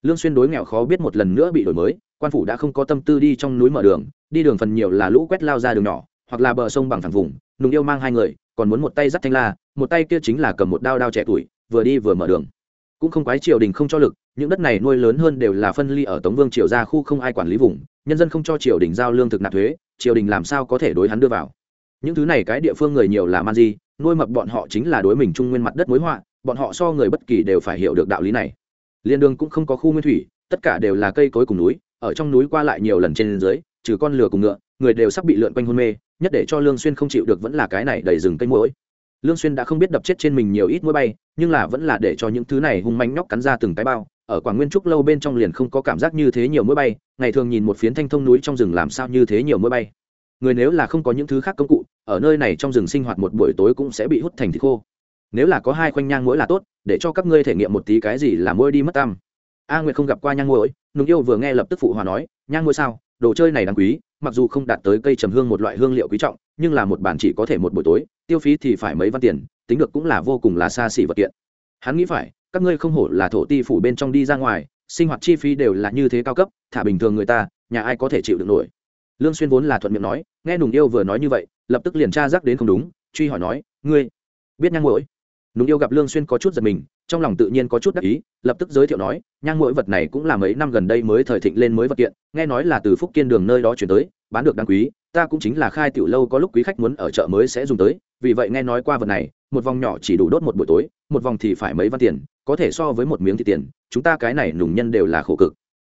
Lương xuyên đối nghèo khó biết một lần nữa bị đổi mới, quan phủ đã không có tâm tư đi trong núi mở đường, đi đường phần nhiều là lũ quét lao ra đường nhỏ, hoặc là bờ sông bằng thẳng vùng, nùng yêu mang hai người, còn muốn một tay dắt thanh la, một tay kia chính là cầm một đao đao trẻ tuổi, vừa đi vừa mở đường cũng không quái triều đình không cho lực, những đất này nuôi lớn hơn đều là phân ly ở tống vương triều gia khu không ai quản lý vùng, nhân dân không cho triều đình giao lương thực nạp thuế, triều đình làm sao có thể đối hắn đưa vào. Những thứ này cái địa phương người nhiều là man di, nuôi mập bọn họ chính là đối mình trung nguyên mặt đất mối họa, bọn họ so người bất kỳ đều phải hiểu được đạo lý này. Liên đường cũng không có khu nguyên thủy, tất cả đều là cây cối cùng núi, ở trong núi qua lại nhiều lần trên dưới, trừ con lừa cùng ngựa, người đều sắp bị lượn quanh hôn mê, nhất để cho lương xuyên không chịu được vẫn là cái này đầy rừng cây mũi lương xuyên đã không biết đập chết trên mình nhiều ít mũi bay, nhưng là vẫn là để cho những thứ này hung manh nhóc cắn ra từng cái bao, ở quảng nguyên trúc lâu bên trong liền không có cảm giác như thế nhiều mũi bay, ngày thường nhìn một phiến thanh thông núi trong rừng làm sao như thế nhiều mũi bay. Người nếu là không có những thứ khác công cụ, ở nơi này trong rừng sinh hoạt một buổi tối cũng sẽ bị hút thành thịt khô. Nếu là có hai khoanh nhang mũi là tốt, để cho các ngươi thể nghiệm một tí cái gì là mũi đi mất tâm a nguyệt không gặp qua nhang mũi, nùng yêu vừa nghe lập tức phụ hòa nói, nhang mũi sao? Đồ chơi này đáng quý, mặc dù không đạt tới cây trầm hương một loại hương liệu quý trọng, nhưng là một bản chỉ có thể một buổi tối, tiêu phí thì phải mấy văn tiền, tính được cũng là vô cùng là xa xỉ vật kiện. Hắn nghĩ phải, các ngươi không hổ là thổ ti phủ bên trong đi ra ngoài, sinh hoạt chi phí đều là như thế cao cấp, thả bình thường người ta, nhà ai có thể chịu được nổi. Lương xuyên vốn là thuận miệng nói, nghe nùng yêu vừa nói như vậy, lập tức liền tra giác đến không đúng, truy hỏi nói, ngươi biết nhang mũi nùng yêu gặp lương xuyên có chút giật mình, trong lòng tự nhiên có chút đắc ý, lập tức giới thiệu nói, nhang mũi vật này cũng là mấy năm gần đây mới thời thịnh lên mới vật kiện, nghe nói là từ phúc kiên đường nơi đó chuyển tới, bán được đáng quý, ta cũng chính là khai tiểu lâu có lúc quý khách muốn ở chợ mới sẽ dùng tới, vì vậy nghe nói qua vật này, một vòng nhỏ chỉ đủ đốt một buổi tối, một vòng thì phải mấy văn tiền, có thể so với một miếng thịt tiền, chúng ta cái này nùng nhân đều là khổ cực.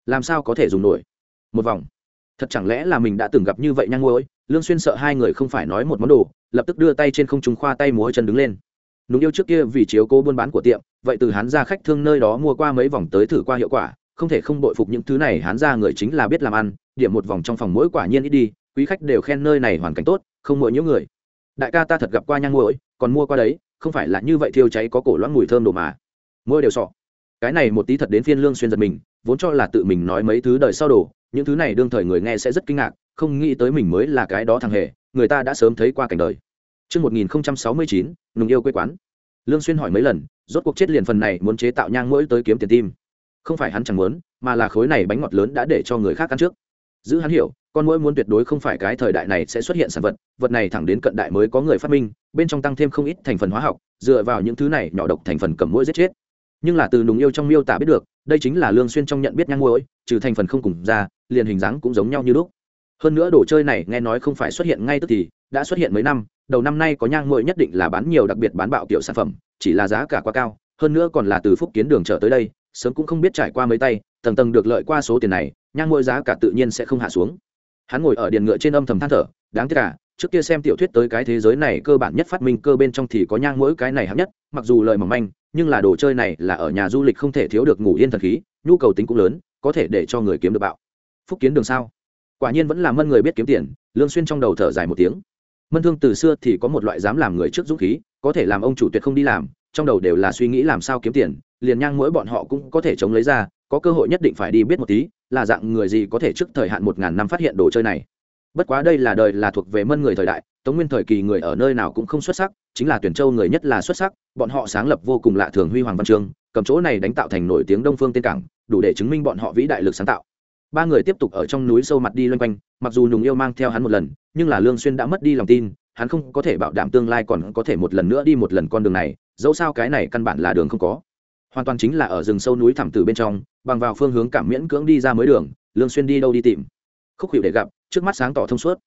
Làm sao có thể dùng nổi? Một vòng. Thật chẳng lẽ là mình đã từng gặp như vậy nhang ngôi lương xuyên sợ hai người không phải nói một món đồ, lập tức đưa tay trên không trung khoa tay múa chân đứng lên núng yêu trước kia vì chiếu cố buôn bán của tiệm, vậy từ hắn ra khách thương nơi đó mua qua mấy vòng tới thử qua hiệu quả, không thể không bội phục những thứ này hắn ra người chính là biết làm ăn, điểm một vòng trong phòng mỗi quả nhiên ít đi, quý khách đều khen nơi này hoàn cảnh tốt, không mỗi những người. Đại ca ta thật gặp qua nhang mũi còn mua qua đấy, không phải là như vậy thiêu cháy có cổ loãng mùi thơm đồ mà. Mỗi đều sọ. Cái này một tí thật đến phiên lương xuyên giật mình, vốn cho là tự mình nói mấy thứ đời sau đồ, những thứ này đương thời người nghe sẽ rất kinh ngạc, không nghĩ tới mình mới là cái đó thằng hề, người ta đã sớm thấy qua cảnh đời. Trước 1069, nùng yêu quê quán. Lương Xuyên hỏi mấy lần, rốt cuộc chết liền phần này muốn chế tạo nhang mũi tới kiếm tiền tim. Không phải hắn chẳng muốn, mà là khối này bánh ngọt lớn đã để cho người khác ăn trước. Giữ hắn hiểu, con mũi muốn tuyệt đối không phải cái thời đại này sẽ xuất hiện sản vật, vật này thẳng đến cận đại mới có người phát minh, bên trong tăng thêm không ít thành phần hóa học, dựa vào những thứ này nhỏ độc thành phần cầm mũi giết chết. Nhưng là từ nùng yêu trong miêu tả biết được, đây chính là Lương Xuyên trong nhận biết nhang mũi, trừ thành phần không cùng ra, liền hình dáng cũng giống nhau như lúc hơn nữa đồ chơi này nghe nói không phải xuất hiện ngay tức thì đã xuất hiện mấy năm đầu năm nay có nhang muội nhất định là bán nhiều đặc biệt bán bạo kiểu sản phẩm, chỉ là giá cả quá cao, hơn nữa còn là từ phúc kiến đường trở tới đây, sớm cũng không biết trải qua mấy tay, tầng tầng được lợi qua số tiền này, nhang muội giá cả tự nhiên sẽ không hạ xuống. Hắn ngồi ở điện ngựa trên âm thầm than thở, đáng tiếc cả trước kia xem tiểu thuyết tới cái thế giới này cơ bản nhất phát minh cơ bên trong thì có nhang mỗi cái này hạng nhất, mặc dù lời mỏng manh, nhưng là đồ chơi này là ở nhà du lịch không thể thiếu được ngủ yên thần khí, nhu cầu tính cũng lớn, có thể để cho người kiếm được bạo. Phúc kiến đường sao? Quả nhiên vẫn là mân người biết kiếm tiền, lương xuyên trong đầu thở dài một tiếng mân thương từ xưa thì có một loại dám làm người trước dũng khí, có thể làm ông chủ tuyệt không đi làm, trong đầu đều là suy nghĩ làm sao kiếm tiền, liền nhang mỗi bọn họ cũng có thể chống lấy ra, có cơ hội nhất định phải đi biết một tí, là dạng người gì có thể trước thời hạn một ngàn năm phát hiện đồ chơi này. Bất quá đây là đời là thuộc về mân người thời đại, tống nguyên thời kỳ người ở nơi nào cũng không xuất sắc, chính là tuyển châu người nhất là xuất sắc, bọn họ sáng lập vô cùng lạ thường huy hoàng văn chương, cầm chỗ này đánh tạo thành nổi tiếng đông phương tên cảng, đủ để chứng minh bọn họ vĩ đại lực sáng tạo. Ba người tiếp tục ở trong núi sâu mặt đi loanh quanh mặc dù nùng yêu mang theo hắn một lần, nhưng là lương xuyên đã mất đi lòng tin, hắn không có thể bảo đảm tương lai còn có thể một lần nữa đi một lần con đường này, dẫu sao cái này căn bản là đường không có. Hoàn toàn chính là ở rừng sâu núi thẳm từ bên trong, bằng vào phương hướng cảm miễn cưỡng đi ra mới đường, lương xuyên đi đâu đi tìm. Khúc hiệu để gặp, trước mắt sáng tỏ thông suốt.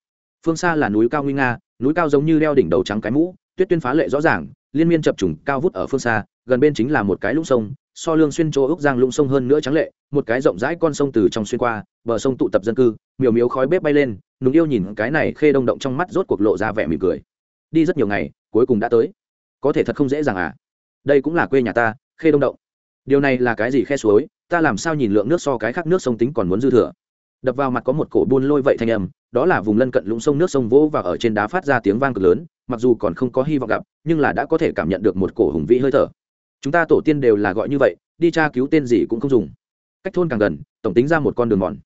Phương xa là núi cao nguy nga, núi cao giống như đeo đỉnh đầu trắng cái mũ, tuyết tuyên phá lệ rõ ràng, liên miên chập trùng cao vút ở phương xa, gần bên chính là một cái lũng sông so lương xuyên chỗ ước giang lũng sông hơn nữa trắng lệ, một cái rộng rãi con sông từ trong xuyên qua, bờ sông tụ tập dân cư, miều miếu khói bếp bay lên, nùng yêu nhìn cái này khê đông động trong mắt rốt cuộc lộ ra vẻ mỉm cười. Đi rất nhiều ngày, cuối cùng đã tới. Có thể thật không dễ dàng à? Đây cũng là quê nhà ta, khê đông động. Điều này là cái gì khe suối? Ta làm sao nhìn lượng nước so cái khác nước sông tính còn muốn dư thừa? Đập vào mặt có một cổ buôn lôi vậy thanh âm, đó là vùng lân cận lũng sông nước sông vỗ và ở trên đá phát ra tiếng vang cực lớn, mặc dù còn không có hy vọng gặp, nhưng là đã có thể cảm nhận được một cổ hùng vĩ hơi thở chúng ta tổ tiên đều là gọi như vậy, đi tra cứu tên gì cũng không dùng. Cách thôn càng gần, tổng tính ra một con đường mòn.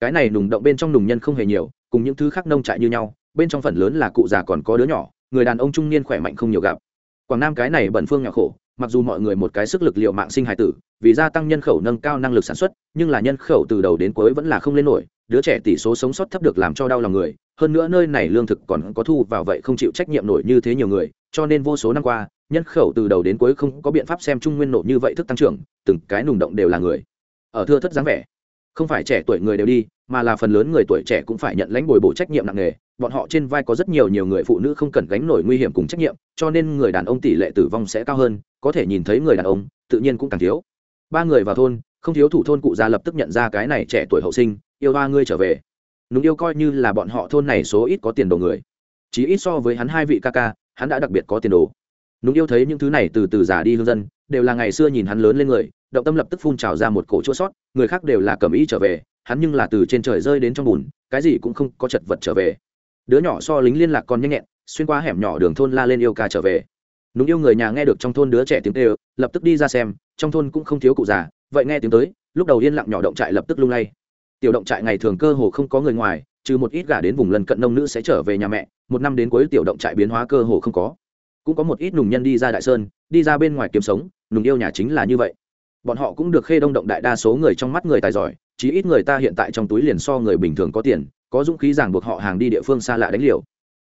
Cái này nùng động bên trong nùng nhân không hề nhiều, cùng những thứ khác nông trại như nhau, bên trong phần lớn là cụ già còn có đứa nhỏ, người đàn ông trung niên khỏe mạnh không nhiều gặp. Quảng nam cái này bẩn phương nhỏ khổ, mặc dù mọi người một cái sức lực liệu mạng sinh hài tử, vì gia tăng nhân khẩu nâng cao năng lực sản xuất, nhưng là nhân khẩu từ đầu đến cuối vẫn là không lên nổi, đứa trẻ tỷ số sống sót thấp được làm cho đau lòng người, hơn nữa nơi này lương thực còn có thu vào vậy không chịu trách nhiệm nổi như thế nhiều người, cho nên vô số năm qua nhân khẩu từ đầu đến cuối không có biện pháp xem trung nguyên nổ như vậy thức tăng trưởng, từng cái nùng động đều là người. Ở thưa thất dáng vẻ, không phải trẻ tuổi người đều đi, mà là phần lớn người tuổi trẻ cũng phải nhận lãnh bồi bổ trách nhiệm nặng nề. Bọn họ trên vai có rất nhiều nhiều người phụ nữ không cần gánh nổi nguy hiểm cùng trách nhiệm, cho nên người đàn ông tỷ lệ tử vong sẽ cao hơn, có thể nhìn thấy người đàn ông, tự nhiên cũng càng thiếu. Ba người vào thôn, không thiếu thủ thôn cụ già lập tức nhận ra cái này trẻ tuổi hậu sinh, yêu ba ngươi trở về. Núng yêu coi như là bọn họ thôn này số ít có tiền đồ người. Chỉ ít so với hắn hai vị ca ca, hắn đã đặc biệt có tiền đồ núng yêu thấy những thứ này từ từ già đi hương dân, đều là ngày xưa nhìn hắn lớn lên người, động tâm lập tức phun trào ra một cổ chỗ sót, người khác đều là cầm ý trở về, hắn nhưng là từ trên trời rơi đến trong bùn, cái gì cũng không có chật vật trở về. Đứa nhỏ so lính liên lạc còn nhanh nhẹn, xuyên qua hẻm nhỏ đường thôn la lên yêu ca trở về. Núng yêu người nhà nghe được trong thôn đứa trẻ tiếng tê lập tức đi ra xem, trong thôn cũng không thiếu cụ già, vậy nghe tiếng tới, lúc đầu yên lặng nhỏ động trại lập tức lung lay. Tiểu động trại ngày thường cơ hồ không có người ngoài, trừ một ít gà đến vùng lân cận nông nữ sẽ trở về nhà mẹ, một năm đến cuối tiểu động trại biến hóa cơ hồ không có cũng có một ít nùng nhân đi ra đại sơn, đi ra bên ngoài kiếm sống, nùng yêu nhà chính là như vậy. Bọn họ cũng được khê đông động đại đa số người trong mắt người tài giỏi, chí ít người ta hiện tại trong túi liền so người bình thường có tiền, có dũng khí ràng buộc họ hàng đi địa phương xa lạ đánh liều.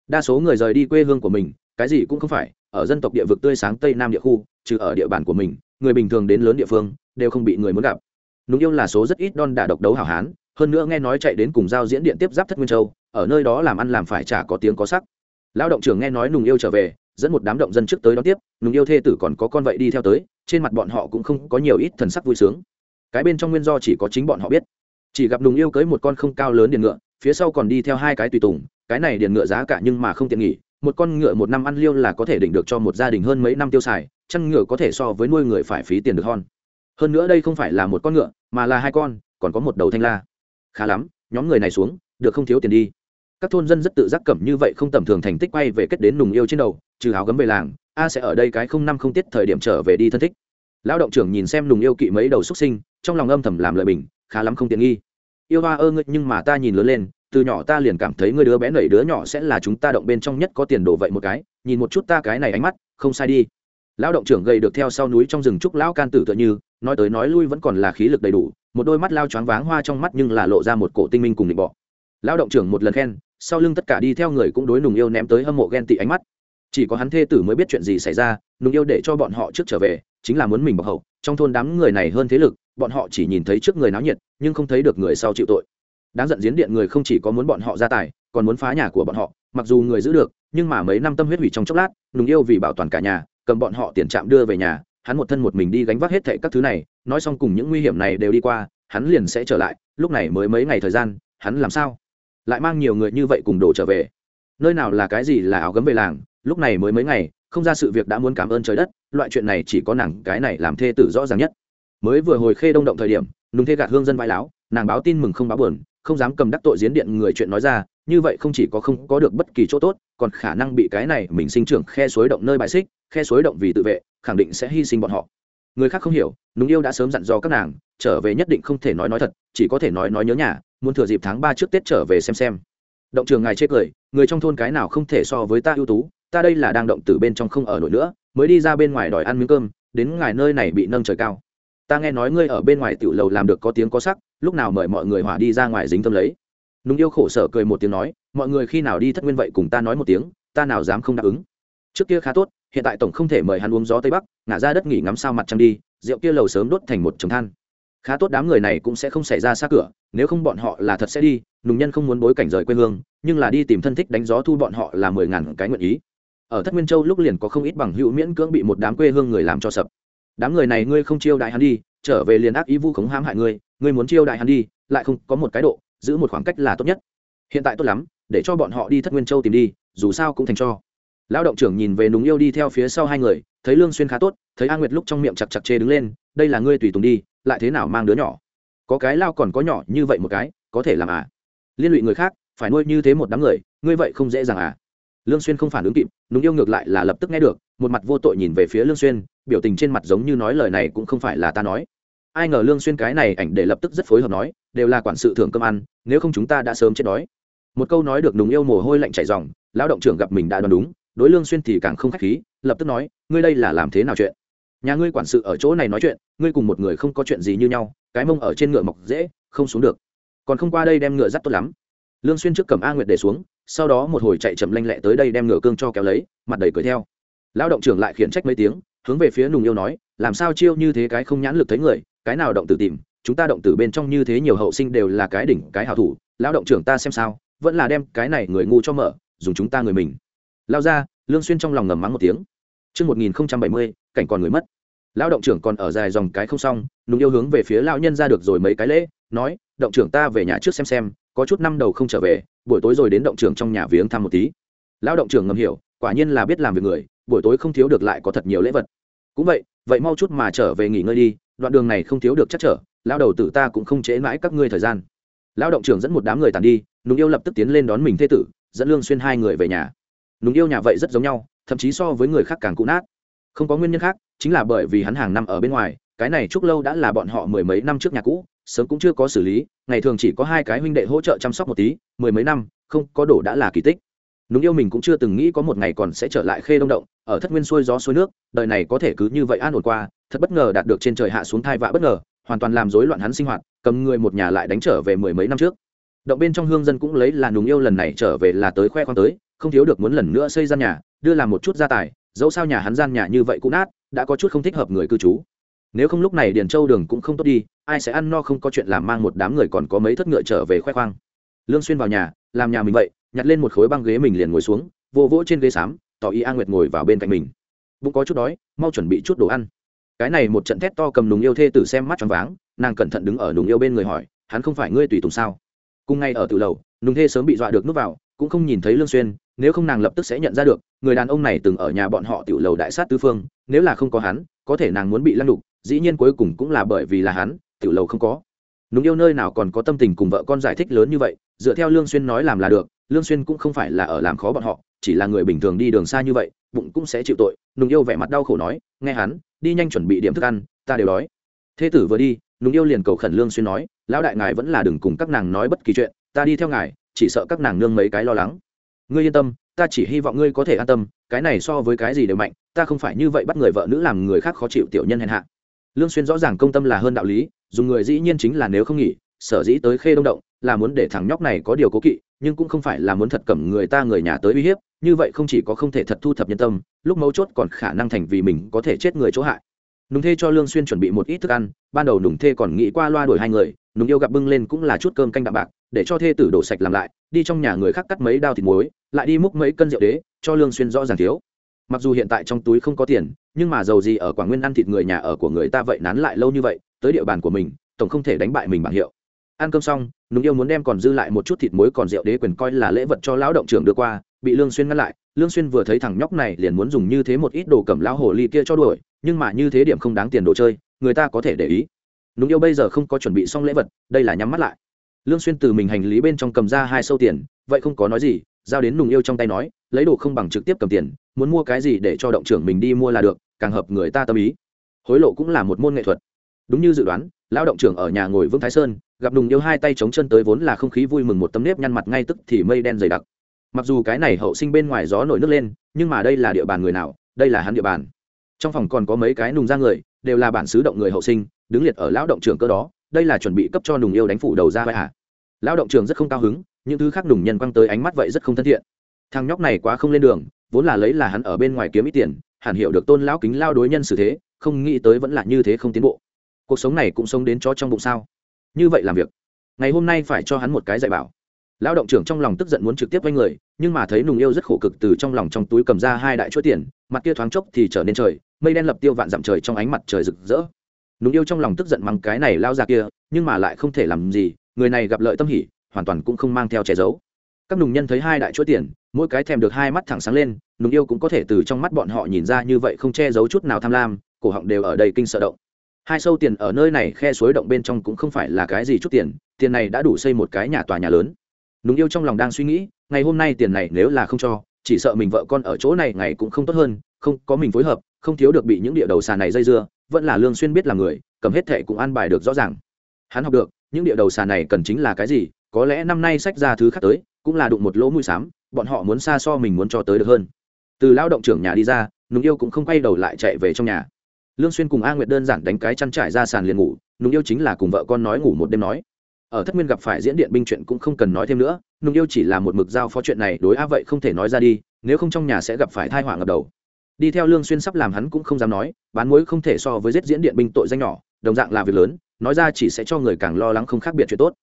Đa số người rời đi quê hương của mình, cái gì cũng không phải, ở dân tộc địa vực tươi sáng tây nam địa khu, trừ ở địa bàn của mình, người bình thường đến lớn địa phương, đều không bị người muốn gặp. Nùng yêu là số rất ít đon đả độc đấu hảo hán, hơn nữa nghe nói chạy đến cùng giao diễn điện tiếp giáp thất nguyên châu, ở nơi đó làm ăn làm phải chả có tiếng có sắc. Lao động trưởng nghe nói nùng yêu trở về dẫn một đám động dân trước tới đón tiếp, nùng yêu thê tử còn có con vậy đi theo tới, trên mặt bọn họ cũng không có nhiều ít thần sắc vui sướng. Cái bên trong nguyên do chỉ có chính bọn họ biết. Chỉ gặp nùng yêu cưới một con không cao lớn điền ngựa, phía sau còn đi theo hai cái tùy tùng, cái này điền ngựa giá cả nhưng mà không tiện nghỉ, một con ngựa một năm ăn liêu là có thể định được cho một gia đình hơn mấy năm tiêu xài, chăn ngựa có thể so với nuôi người phải phí tiền được hon. Hơn nữa đây không phải là một con ngựa, mà là hai con, còn có một đầu thanh la. Khá lắm, nhóm người này xuống, được không thiếu tiền đi các thôn dân rất tự giác cẩm như vậy không tầm thường thành tích quay về kết đến nùng yêu trên đầu, trừ áo gấm về làng, a sẽ ở đây cái không năm không tiết thời điểm trở về đi thân thích. Lão động trưởng nhìn xem nùng yêu kỵ mấy đầu xuất sinh, trong lòng âm thầm làm lợi bình, khá lắm không tiện nghi. Yêu hoa ơ ngươi, nhưng mà ta nhìn lớn lên, từ nhỏ ta liền cảm thấy người đứa bé nảy đứa nhỏ sẽ là chúng ta động bên trong nhất có tiền đồ vậy một cái, nhìn một chút ta cái này ánh mắt, không sai đi. Lão động trưởng gầy được theo sau núi trong rừng trúc lão can tử tựa như, nói tới nói lui vẫn còn là khí lực đầy đủ, một đôi mắt lao choáng váng hoa trong mắt nhưng là lộ ra một cổ tinh minh cùng định bọ lão động trưởng một lần khen, sau lưng tất cả đi theo người cũng đối nùng yêu ném tới hâm mộ ghen tị ánh mắt. Chỉ có hắn thê tử mới biết chuyện gì xảy ra, nùng yêu để cho bọn họ trước trở về, chính là muốn mình bọc hậu. Trong thôn đám người này hơn thế lực, bọn họ chỉ nhìn thấy trước người náo nhiệt, nhưng không thấy được người sau chịu tội. Đáng giận giến điện người không chỉ có muốn bọn họ ra tài, còn muốn phá nhà của bọn họ. Mặc dù người giữ được, nhưng mà mấy năm tâm huyết hủy trong chốc lát, nùng yêu vì bảo toàn cả nhà, cầm bọn họ tiền trạm đưa về nhà. Hắn một thân một mình đi gánh vác hết thệ các thứ này, nói xong cùng những nguy hiểm này đều đi qua, hắn liền sẽ trở lại. Lúc này mới mấy ngày thời gian, hắn làm sao? Lại mang nhiều người như vậy cùng đổ trở về. Nơi nào là cái gì là áo gấm về làng, lúc này mới mấy ngày, không ra sự việc đã muốn cảm ơn trời đất, loại chuyện này chỉ có nàng, cái này làm thê tử rõ ràng nhất. Mới vừa hồi khê đông động thời điểm, nùng thê gạt hương dân vãi láo, nàng báo tin mừng không báo buồn, không dám cầm đắc tội diễn điện người chuyện nói ra, như vậy không chỉ có không có được bất kỳ chỗ tốt, còn khả năng bị cái này mình sinh trưởng khe suối động nơi bài xích, khe suối động vì tự vệ, khẳng định sẽ hy sinh bọn họ. Người khác không hiểu núng yêu đã sớm dặn dò các nàng, trở về nhất định không thể nói nói thật, chỉ có thể nói nói nhớ nhà muốn thừa dịp tháng ba trước tết trở về xem xem. Động trường ngài chê cười, người trong thôn cái nào không thể so với ta ưu tú, ta đây là đang động từ bên trong không ở nổi nữa, mới đi ra bên ngoài đòi ăn miếng cơm, đến ngài nơi này bị nâng trời cao. Ta nghe nói ngươi ở bên ngoài tiểu lầu làm được có tiếng có sắc, lúc nào mời mọi người hỏa đi ra ngoài dính tâm lấy. Nùng yêu khổ sở cười một tiếng nói, mọi người khi nào đi thất nguyên vậy cùng ta nói một tiếng, ta nào dám không đáp ứng. Trước kia khá tốt, hiện tại tổng không thể mời hắn uống gió tây bắc, ngả ra đất nghỉ ngắm sao mặt trăng đi, rượu kia lầu sớm đốt thành một chồng than khá tốt đám người này cũng sẽ không xảy ra xa cửa, nếu không bọn họ là thật sẽ đi, nùng nhân không muốn bối cảnh rời quê hương, nhưng là đi tìm thân thích đánh gió thu bọn họ là mười ngàn cái nguyện ý. Ở thất nguyên châu lúc liền có không ít bằng hữu miễn cưỡng bị một đám quê hương người làm cho sập. Đám người này ngươi không chiêu đại hắn đi, trở về liền ác ý vu khống hãm hại ngươi ngươi muốn chiêu đại hắn đi, lại không có một cái độ, giữ một khoảng cách là tốt nhất. Hiện tại tốt lắm, để cho bọn họ đi thất nguyên châu tìm đi, dù sao cũng thành cho lão động trưởng nhìn về núng yêu đi theo phía sau hai người, thấy lương xuyên khá tốt, thấy a nguyệt lúc trong miệng chặt chặt chê đứng lên, đây là ngươi tùy tùng đi, lại thế nào mang đứa nhỏ? Có cái lao còn có nhỏ như vậy một cái, có thể làm à? Liên lụy người khác, phải nuôi như thế một đám người, ngươi vậy không dễ dàng à? Lương xuyên không phản ứng kịp, núng yêu ngược lại là lập tức nghe được, một mặt vô tội nhìn về phía lương xuyên, biểu tình trên mặt giống như nói lời này cũng không phải là ta nói. Ai ngờ lương xuyên cái này ảnh để lập tức rất phối hợp nói, đều là quản sự thưởng cơm ăn, nếu không chúng ta đã sớm chết đói. Một câu nói được núng yêu mồ hôi lạnh chảy ròng, lão động trưởng gặp mình đã đoán đúng đối lương xuyên thì càng không khách khí, lập tức nói, ngươi đây là làm thế nào chuyện? Nhà ngươi quản sự ở chỗ này nói chuyện, ngươi cùng một người không có chuyện gì như nhau, cái mông ở trên ngựa mọc dễ, không xuống được. Còn không qua đây đem ngựa dắt tốt lắm. Lương xuyên trước cầm a nguyệt để xuống, sau đó một hồi chạy chậm lanh lẹ tới đây đem ngựa cương cho kéo lấy, mặt đầy cười theo. Lão động trưởng lại khiển trách mấy tiếng, hướng về phía nùng yêu nói, làm sao chiêu như thế cái không nhãn lực thấy người, cái nào động tử tìm, chúng ta động tử bên trong như thế nhiều hậu sinh đều là cái đỉnh, cái hảo thủ, lão động trưởng ta xem sao, vẫn là đem cái này người ngu cho mở, dùng chúng ta người mình lao ra lương xuyên trong lòng ngầm mắng một tiếng Trước 1070, cảnh còn người mất. Lão động trưởng còn ở dài dòng cái không xong, nùng yêu hướng về phía lão nhân ra được rồi mấy cái lễ, nói, động trưởng ta về nhà trước xem xem, có chút năm đầu không trở về, buổi tối rồi đến động trưởng trong nhà viếng thăm một tí. Lão động trưởng ngầm hiểu, quả nhiên là biết làm việc người, buổi tối không thiếu được lại có thật nhiều lễ vật. Cũng vậy, vậy mau chút mà trở về nghỉ ngơi đi, đoạn đường này không thiếu được chắc trở, lão đầu tử ta cũng không chế mãi các ngươi thời gian. Lão động trưởng dẫn một đám người tàn đi, nùng yêu lập tức tiến lên đón mình thê tử, dẫn lương xuyên hai người về nhà nùng yêu nhà vậy rất giống nhau, thậm chí so với người khác càng cụ nát. Không có nguyên nhân khác, chính là bởi vì hắn hàng năm ở bên ngoài, cái này chúc lâu đã là bọn họ mười mấy năm trước nhà cũ, sớm cũng chưa có xử lý, ngày thường chỉ có hai cái huynh đệ hỗ trợ chăm sóc một tí, mười mấy năm, không có đổ đã là kỳ tích. Nùng yêu mình cũng chưa từng nghĩ có một ngày còn sẽ trở lại khê đông động, ở thất nguyên xuôi gió xuôi nước, đời này có thể cứ như vậy an ổn qua, thật bất ngờ đạt được trên trời hạ xuống thai vạ bất ngờ, hoàn toàn làm rối loạn hắn sinh hoạt, cầm người một nhà lại đánh trở về mười mấy năm trước. Động bên trong hương dân cũng lấy là nùng yêu lần này trở về là tới khoe khoang tới không thiếu được muốn lần nữa xây gian nhà đưa làm một chút gia tài dẫu sao nhà hắn gian nhà như vậy cũng nát đã có chút không thích hợp người cư trú. Nếu không lúc này điền châu đường cũng không tốt đi ai sẽ ăn no không có chuyện làm mang một đám người còn có mấy thất ngựa trở về khoe khoang. Lương xuyên vào nhà làm nhà mình vậy nhặt lên một khối băng ghế mình liền ngồi xuống vô vỗ trên ghế sám, tỏ ý a nguyệt ngồi vào bên cạnh mình. Bụng có chút đói mau chuẩn bị chút đồ ăn. Cái này một trận thét to cầm nùng yêu thê tử xem mắt tròn váng nàng cẩn thận đứng ở nùng yêu bên người hỏi hắn không phải ngươi tùy tùng sao? Cùng ngay ở từ lầu nùng thê sớm bị dọa được núp vào cũng không nhìn thấy lương xuyên nếu không nàng lập tức sẽ nhận ra được, người đàn ông này từng ở nhà bọn họ tiểu lầu đại sát tư phương, nếu là không có hắn, có thể nàng muốn bị lăn đục, dĩ nhiên cuối cùng cũng là bởi vì là hắn, tiểu lầu không có. Núng yêu nơi nào còn có tâm tình cùng vợ con giải thích lớn như vậy, dựa theo lương xuyên nói làm là được, lương xuyên cũng không phải là ở làm khó bọn họ, chỉ là người bình thường đi đường xa như vậy, bụng cũng sẽ chịu tội. Núng yêu vẻ mặt đau khổ nói, nghe hắn, đi nhanh chuẩn bị điểm thức ăn, ta đều đói. Thế tử vừa đi núng yêu liền cầu khẩn lương xuyên nói, lão đại ngài vẫn là đừng cùng các nàng nói bất kỳ chuyện, ta đi theo ngài, chỉ sợ các nàng nương mấy cái lo lắng ngươi yên tâm, ta chỉ hy vọng ngươi có thể an tâm, cái này so với cái gì đều mạnh, ta không phải như vậy bắt người vợ nữ làm người khác khó chịu tiểu nhân hèn hạ. Lương xuyên rõ ràng công tâm là hơn đạo lý, dùng người dĩ nhiên chính là nếu không nghỉ, sở dĩ tới khê đông động, là muốn để thằng nhóc này có điều cố kỵ, nhưng cũng không phải là muốn thật cầm người ta người nhà tới uy hiếp, như vậy không chỉ có không thể thật thu thập nhân tâm, lúc mấu chốt còn khả năng thành vì mình có thể chết người chỗ hại. Nùng thê cho lương xuyên chuẩn bị một ít thức ăn, ban đầu nùng thê còn nghĩ qua loa đuổi hai người, nùng yêu gặp bưng lên cũng là chút cơm canh đạm bạc để cho thê tử đổ sạch làm lại, đi trong nhà người khác cắt mấy đao thịt muối, lại đi múc mấy cân rượu đế, cho lương xuyên rõ ràng thiếu. Mặc dù hiện tại trong túi không có tiền, nhưng mà giàu gì ở quảng nguyên ăn thịt người nhà ở của người ta vậy nán lại lâu như vậy, tới địa bàn của mình, tổng không thể đánh bại mình bằng hiệu. Ăn cơm xong, nùng yêu muốn đem còn dư lại một chút thịt muối còn rượu đế quyền coi là lễ vật cho lão động trưởng đưa qua, bị lương xuyên ngăn lại. Lương xuyên vừa thấy thằng nhóc này liền muốn dùng như thế một ít đồ cẩm lão hồ ly kia cho đuổi, nhưng mà như thế điểm không đáng tiền đồ chơi, người ta có thể để ý. Nùng yêu bây giờ không có chuẩn bị xong lễ vật, đây là nhắm mắt lại lương xuyên từ mình hành lý bên trong cầm ra hai sâu tiền, vậy không có nói gì, giao đến nùng yêu trong tay nói, lấy đồ không bằng trực tiếp cầm tiền, muốn mua cái gì để cho động trưởng mình đi mua là được, càng hợp người ta tâm ý. Hối lộ cũng là một môn nghệ thuật. Đúng như dự đoán, lão động trưởng ở nhà ngồi vương thái sơn, gặp nùng yêu hai tay chống chân tới vốn là không khí vui mừng một tấm nếp nhăn mặt ngay tức thì mây đen dày đặc. Mặc dù cái này hậu sinh bên ngoài gió nổi nước lên, nhưng mà đây là địa bàn người nào, đây là hắn địa bàn. Trong phòng còn có mấy cái nùng ra người, đều là bản xứ động người hậu sinh, đứng liệt ở lão động trưởng cơ đó đây là chuẩn bị cấp cho nùng yêu đánh phủ đầu ra vậy hả? Lão động trưởng rất không cao hứng, những thứ khác nùng nhân quăng tới ánh mắt vậy rất không thân thiện. Thằng nhóc này quá không lên đường, vốn là lấy là hắn ở bên ngoài kiếm ít tiền, hẳn hiểu được tôn lão kính lao đối nhân xử thế, không nghĩ tới vẫn là như thế không tiến bộ. Cuộc sống này cũng sống đến cho trong bụng sao? Như vậy làm việc, ngày hôm nay phải cho hắn một cái dạy bảo. Lão động trưởng trong lòng tức giận muốn trực tiếp với người, nhưng mà thấy nùng yêu rất khổ cực từ trong lòng trong túi cầm ra hai đại chuỗi tiền, mặt kia thoáng chốc thì trở nên trời, mây đen lập tiêu vạn dặm trời trong ánh mặt trời rực rỡ nùng yêu trong lòng tức giận mắng cái này lao ra kia, nhưng mà lại không thể làm gì, người này gặp lợi tâm hỉ, hoàn toàn cũng không mang theo che giấu. Các nùng nhân thấy hai đại chuỗi tiền, mỗi cái thèm được hai mắt thẳng sáng lên, nùng yêu cũng có thể từ trong mắt bọn họ nhìn ra như vậy không che giấu chút nào tham lam, cổ họng đều ở đầy kinh sợ động. Hai sâu tiền ở nơi này khe suối động bên trong cũng không phải là cái gì chút tiền tiền này đã đủ xây một cái nhà tòa nhà lớn. Nùng yêu trong lòng đang suy nghĩ, ngày hôm nay tiền này nếu là không cho, chỉ sợ mình vợ con ở chỗ này ngày cũng không tốt hơn, không có mình phối hợp, không thiếu được bị những địa đầu xà này dây dưa vẫn là lương xuyên biết là người, cầm hết thệ cũng an bài được rõ ràng. Hắn học được, những địa đầu xà này cần chính là cái gì, có lẽ năm nay sách ra thứ khác tới, cũng là đụng một lỗ mũi sám bọn họ muốn xa so mình muốn cho tới được hơn. Từ lao động trưởng nhà đi ra, nùng yêu cũng không quay đầu lại chạy về trong nhà. Lương xuyên cùng a nguyệt đơn giản đánh cái chăn trải ra sàn liền ngủ, nùng yêu chính là cùng vợ con nói ngủ một đêm nói. Ở thất nguyên gặp phải diễn điện binh chuyện cũng không cần nói thêm nữa, nùng yêu chỉ là một mực giao phó chuyện này, đối a vậy không thể nói ra đi, nếu không trong nhà sẽ gặp phải tai họa ngập đầu đi theo lương xuyên sắp làm hắn cũng không dám nói, bán muối không thể so với giết diễn điện binh tội danh nhỏ, đồng dạng là việc lớn, nói ra chỉ sẽ cho người càng lo lắng không khác biệt chuyện tốt.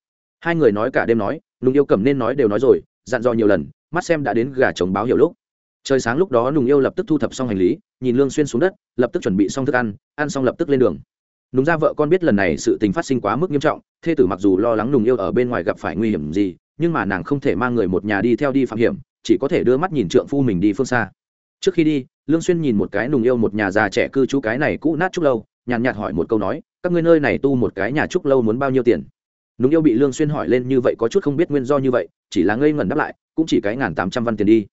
Hai người nói cả đêm nói, nùng yêu cầm nên nói đều nói rồi, dặn dò nhiều lần, mắt xem đã đến gà chống báo hiểu lúc. Trời sáng lúc đó nùng yêu lập tức thu thập xong hành lý, nhìn lương xuyên xuống đất, lập tức chuẩn bị xong thức ăn ăn xong lập tức lên đường. Nùng gia vợ con biết lần này sự tình phát sinh quá mức nghiêm trọng, thê tử mặc dù lo lắng nùng yêu ở bên ngoài gặp phải nguy hiểm gì, nhưng mà nàng không thể mang người một nhà đi theo đi phạm hiểm, chỉ có thể đưa mắt nhìn trượng phu mình đi phương xa. Trước khi đi lương xuyên nhìn một cái nùng yêu một nhà già trẻ cư trú cái này cũ nát trúc lâu, nhàn nhạt hỏi một câu nói, các ngươi nơi này tu một cái nhà trúc lâu muốn bao nhiêu tiền? Nùng yêu bị lương xuyên hỏi lên như vậy có chút không biết nguyên do như vậy, chỉ là ngây ngẩn đáp lại, cũng chỉ cái ngàn tám trăm văn tiền đi.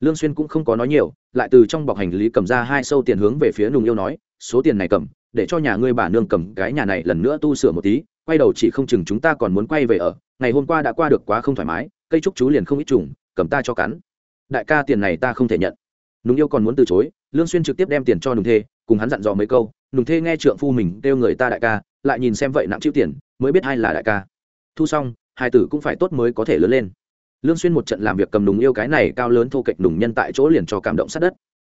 Lương xuyên cũng không có nói nhiều, lại từ trong bọc hành lý cầm ra hai sâu tiền hướng về phía nùng yêu nói, số tiền này cầm, để cho nhà ngươi bà nương cầm cái nhà này lần nữa tu sửa một tí, quay đầu chỉ không chừng chúng ta còn muốn quay về ở, ngày hôm qua đã qua được quá không thoải mái, cây trúc chú liền không ít trùng, cầm ta cho cắn. Đại ca tiền này ta không thể nhận nùng yêu còn muốn từ chối, lương xuyên trực tiếp đem tiền cho nùng thê, cùng hắn dặn dò mấy câu. Nùng thê nghe trượng phu mình kêu người ta đại ca, lại nhìn xem vậy nặng chịu tiền, mới biết ai là đại ca. Thu xong, hai tử cũng phải tốt mới có thể lớn lên. Lương xuyên một trận làm việc cầm nùng yêu cái này cao lớn thô kệch nùng nhân tại chỗ liền cho cảm động sát đất.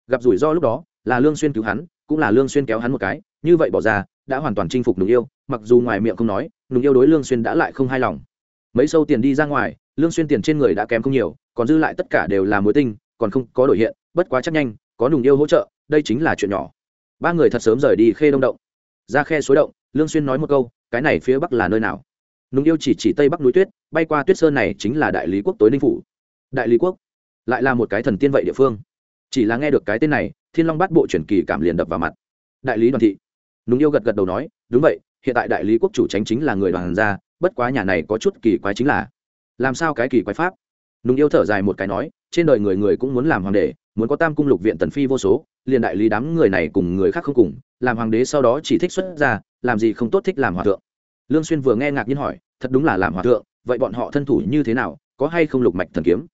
Gặp rủi ro lúc đó, là lương xuyên cứu hắn, cũng là lương xuyên kéo hắn một cái, như vậy bỏ ra, đã hoàn toàn chinh phục nùng yêu, mặc dù ngoài miệng không nói, nùng yêu đối lương xuyên đã lại không hài lòng. Mấy sâu tiền đi ra ngoài, lương xuyên tiền trên người đã kém không nhiều, còn dư lại tất cả đều là mối tinh, còn không có đổi hiện bất quá chắc nhanh, có nùng yêu hỗ trợ, đây chính là chuyện nhỏ. Ba người thật sớm rời đi khê đông động. Ra khe suối động, lương xuyên nói một câu, cái này phía bắc là nơi nào? Nùng yêu chỉ chỉ tây bắc núi tuyết, bay qua tuyết sơn này chính là đại lý quốc tối ninh phủ. Đại lý quốc? Lại là một cái thần tiên vậy địa phương. Chỉ là nghe được cái tên này, thiên long bát bộ chuyển kỳ cảm liền đập vào mặt. Đại lý đoàn thị. Nùng yêu gật gật đầu nói, đúng vậy, hiện tại đại lý quốc chủ tránh chính là người đoàn gia, bất quá nhà này có chút kỳ quái chính là, làm sao cái kỳ quái pháp? Nùng yêu thở dài một cái nói, trên đời người người cũng muốn làm hoàng đế muốn có tam cung lục viện tần phi vô số, liền đại lý đám người này cùng người khác không cùng, làm hoàng đế sau đó chỉ thích xuất ra làm gì không tốt thích làm hòa thượng. Lương xuyên vừa nghe ngạc nhiên hỏi, thật đúng là làm hòa thượng, vậy bọn họ thân thủ như thế nào, có hay không lục mạch thần kiếm?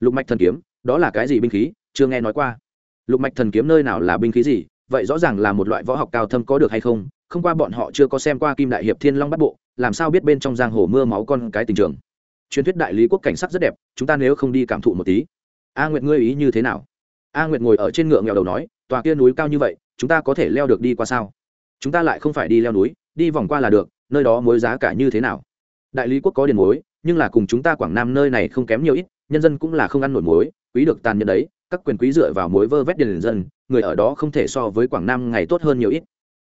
Lục mạch thần kiếm, đó là cái gì binh khí? Chưa nghe nói qua. Lục mạch thần kiếm nơi nào là binh khí gì? Vậy rõ ràng là một loại võ học cao thâm có được hay không? Không qua bọn họ chưa có xem qua kim đại hiệp thiên long bắt bộ, làm sao biết bên trong giang hồ mưa máu con cái tình trường? Truyền thuyết đại lý quốc cảnh sắc rất đẹp, chúng ta nếu không đi cảm thụ một tí. A nguyệt ngươi ý như thế nào? A nguyệt ngồi ở trên ngựa nghèo đầu nói, tòa kia núi cao như vậy, chúng ta có thể leo được đi qua sao? Chúng ta lại không phải đi leo núi, đi vòng qua là được, nơi đó mối giá cả như thế nào? Đại lý quốc có điền muối nhưng là cùng chúng ta quảng nam nơi này không kém nhiều ít, nhân dân cũng là không ăn nổi muối quý được tàn nhẫn đấy, các quyền quý dựa vào muối vơ vét điền dân, người ở đó không thể so với quảng nam ngày tốt hơn nhiều ít.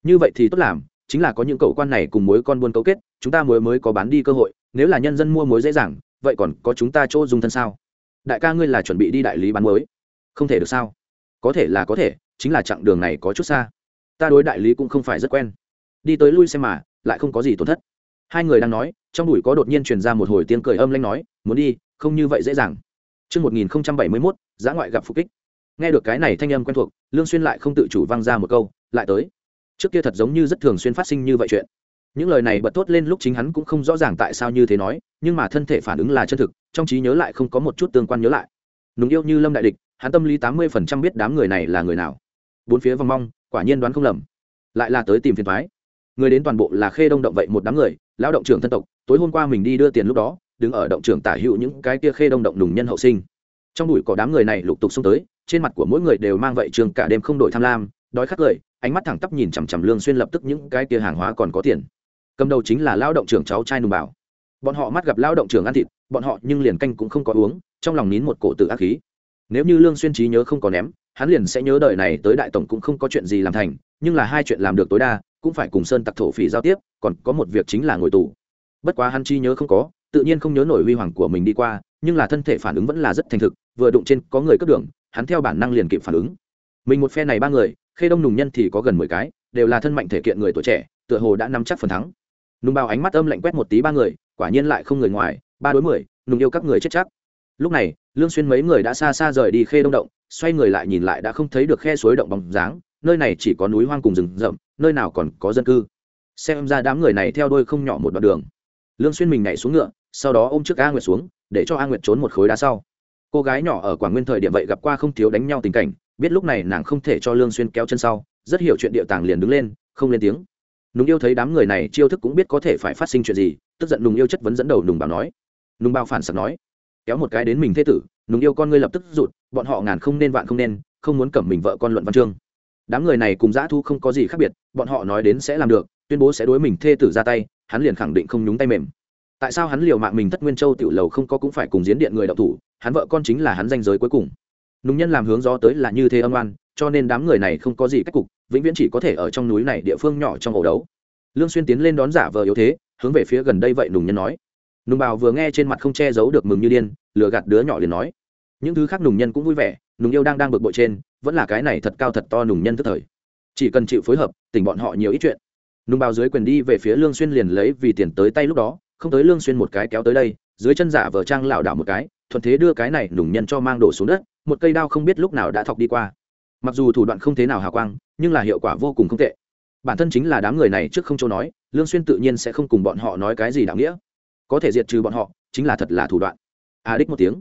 Như vậy thì tốt làm, chính là có những cậu quan này cùng muối con buôn cấu kết, chúng ta muối mới có bán đi cơ hội, nếu là nhân dân mua muối dễ dàng, vậy còn có chúng ta chỗ dùng thân sao? Đại ca ngươi là chuẩn bị đi đại lý bán muối không thể được sao có thể là có thể chính là chặng đường này có chút xa ta đối đại lý cũng không phải rất quen đi tới lui xem mà lại không có gì tổn thất hai người đang nói trong đùi có đột nhiên truyền ra một hồi tiếng cười âm lanh nói muốn đi không như vậy dễ dàng Trước 1071, giã ngoại gặp phục kích. Nghe được cái này thanh âm quen thuộc, Lương Xuyên lại không tự chủ vang ra một câu, lại tới. Trước kia thật giống như rất thường xuyên phát sinh như vậy chuyện. Những lời này bật thốt lên lúc chính hắn cũng không rõ ràng tại sao như thế nói, nhưng mà thân thể phản ứng là chân thực, trong trí nhớ lại không có một chút tương quan nhớ lại. Nùng yêu như Lâm đại địch, hắn tâm lý 80% biết đám người này là người nào. Bốn phía vòng mong, quả nhiên đoán không lầm. Lại là tới tìm phiền toái. Người đến toàn bộ là khê đông động vậy một đám người, lao động trưởng thân tộc tối hôm qua mình đi đưa tiền lúc đó đứng ở động trưởng tả hữu những cái kia khê đông động nùng nhân hậu sinh trong đùi có đám người này lục tục xông tới trên mặt của mỗi người đều mang vậy trường cả đêm không đổi tham lam đói khát cười ánh mắt thẳng tắp nhìn chằm chằm lương xuyên lập tức những cái kia hàng hóa còn có tiền cầm đầu chính là lao động trưởng cháu trai nùng bảo bọn họ mắt gặp lao động trưởng ăn thịt bọn họ nhưng liền canh cũng không có uống trong lòng nín một cổ tự ác khí nếu như lương xuyên trí nhớ không có ném, hắn liền sẽ nhớ đời này tới đại tổng cũng không có chuyện gì làm thành, nhưng là hai chuyện làm được tối đa, cũng phải cùng sơn tặc thổ phỉ giao tiếp, còn có một việc chính là ngồi tù. Bất quá hắn chi nhớ không có, tự nhiên không nhớ nổi huy hoàng của mình đi qua, nhưng là thân thể phản ứng vẫn là rất thành thực, vừa đụng trên có người cướp đường, hắn theo bản năng liền kịp phản ứng. Mình một phe này ba người, khê đông nùng nhân thì có gần mười cái, đều là thân mạnh thể kiện người tuổi trẻ, tựa hồ đã nắm chắc phần thắng. Nùng bao ánh mắt âm lạnh quét một tí ba người, quả nhiên lại không người ngoài, ba đối mười, nùng yêu các người chết chắc lúc này, lương xuyên mấy người đã xa xa rời đi khê đông động, xoay người lại nhìn lại đã không thấy được khe suối động bóng dáng, nơi này chỉ có núi hoang cùng rừng rậm, nơi nào còn có dân cư. Xem ra đám người này theo đuôi không nhỏ một đoạn đường. Lương xuyên mình nhảy xuống ngựa, sau đó ôm trước a nguyệt xuống, để cho a nguyệt trốn một khối đá sau. Cô gái nhỏ ở quảng nguyên thời điểm vậy gặp qua không thiếu đánh nhau tình cảnh, biết lúc này nàng không thể cho lương xuyên kéo chân sau, rất hiểu chuyện địa tàng liền đứng lên, không lên tiếng. Nùng yêu thấy đám người này chiêu thức cũng biết có thể phải phát sinh chuyện gì, tức giận nùng yêu chất vấn dẫn đầu nùng bảo nói. Nùng bao phản sặc nói kéo một cái đến mình thế tử, nùng yêu con ngươi lập tức rụt, bọn họ ngàn không nên vạn không nên, không muốn cẩm mình vợ con luận văn chương. Đám người này cùng dã thu không có gì khác biệt, bọn họ nói đến sẽ làm được, tuyên bố sẽ đối mình thê tử ra tay, hắn liền khẳng định không nhúng tay mềm. Tại sao hắn liều mạng mình thất nguyên châu tiểu lầu không có cũng phải cùng diễn điện người đạo thủ, hắn vợ con chính là hắn danh giới cuối cùng. Nùng nhân làm hướng gió tới là như thế âm oan, cho nên đám người này không có gì cách cục, vĩnh viễn chỉ có thể ở trong núi này địa phương nhỏ trong ổ đấu. Lương xuyên tiến lên đón giả vờ yếu thế, hướng về phía gần đây vậy nùng nhân nói nùng bào vừa nghe trên mặt không che giấu được mừng như điên, lừa gạt đứa nhỏ liền nói. Những thứ khác nùng nhân cũng vui vẻ, nùng yêu đang đang bực bội trên, vẫn là cái này thật cao thật to nùng nhân tức thời. Chỉ cần chịu phối hợp tỉnh bọn họ nhiều ít chuyện. Nùng bào dưới quyền đi về phía lương xuyên liền lấy vì tiền tới tay lúc đó, không tới lương xuyên một cái kéo tới đây, dưới chân giả vờ trang lảo đảo một cái, thuận thế đưa cái này nùng nhân cho mang đổ xuống đất, một cây đao không biết lúc nào đã thọc đi qua. Mặc dù thủ đoạn không thế nào hào quang, nhưng là hiệu quả vô cùng không tệ. Bản thân chính là đám người này trước không châu nói, lương xuyên tự nhiên sẽ không cùng bọn họ nói cái gì đạo nghĩa có thể diệt trừ bọn họ, chính là thật là thủ đoạn. À đích một tiếng.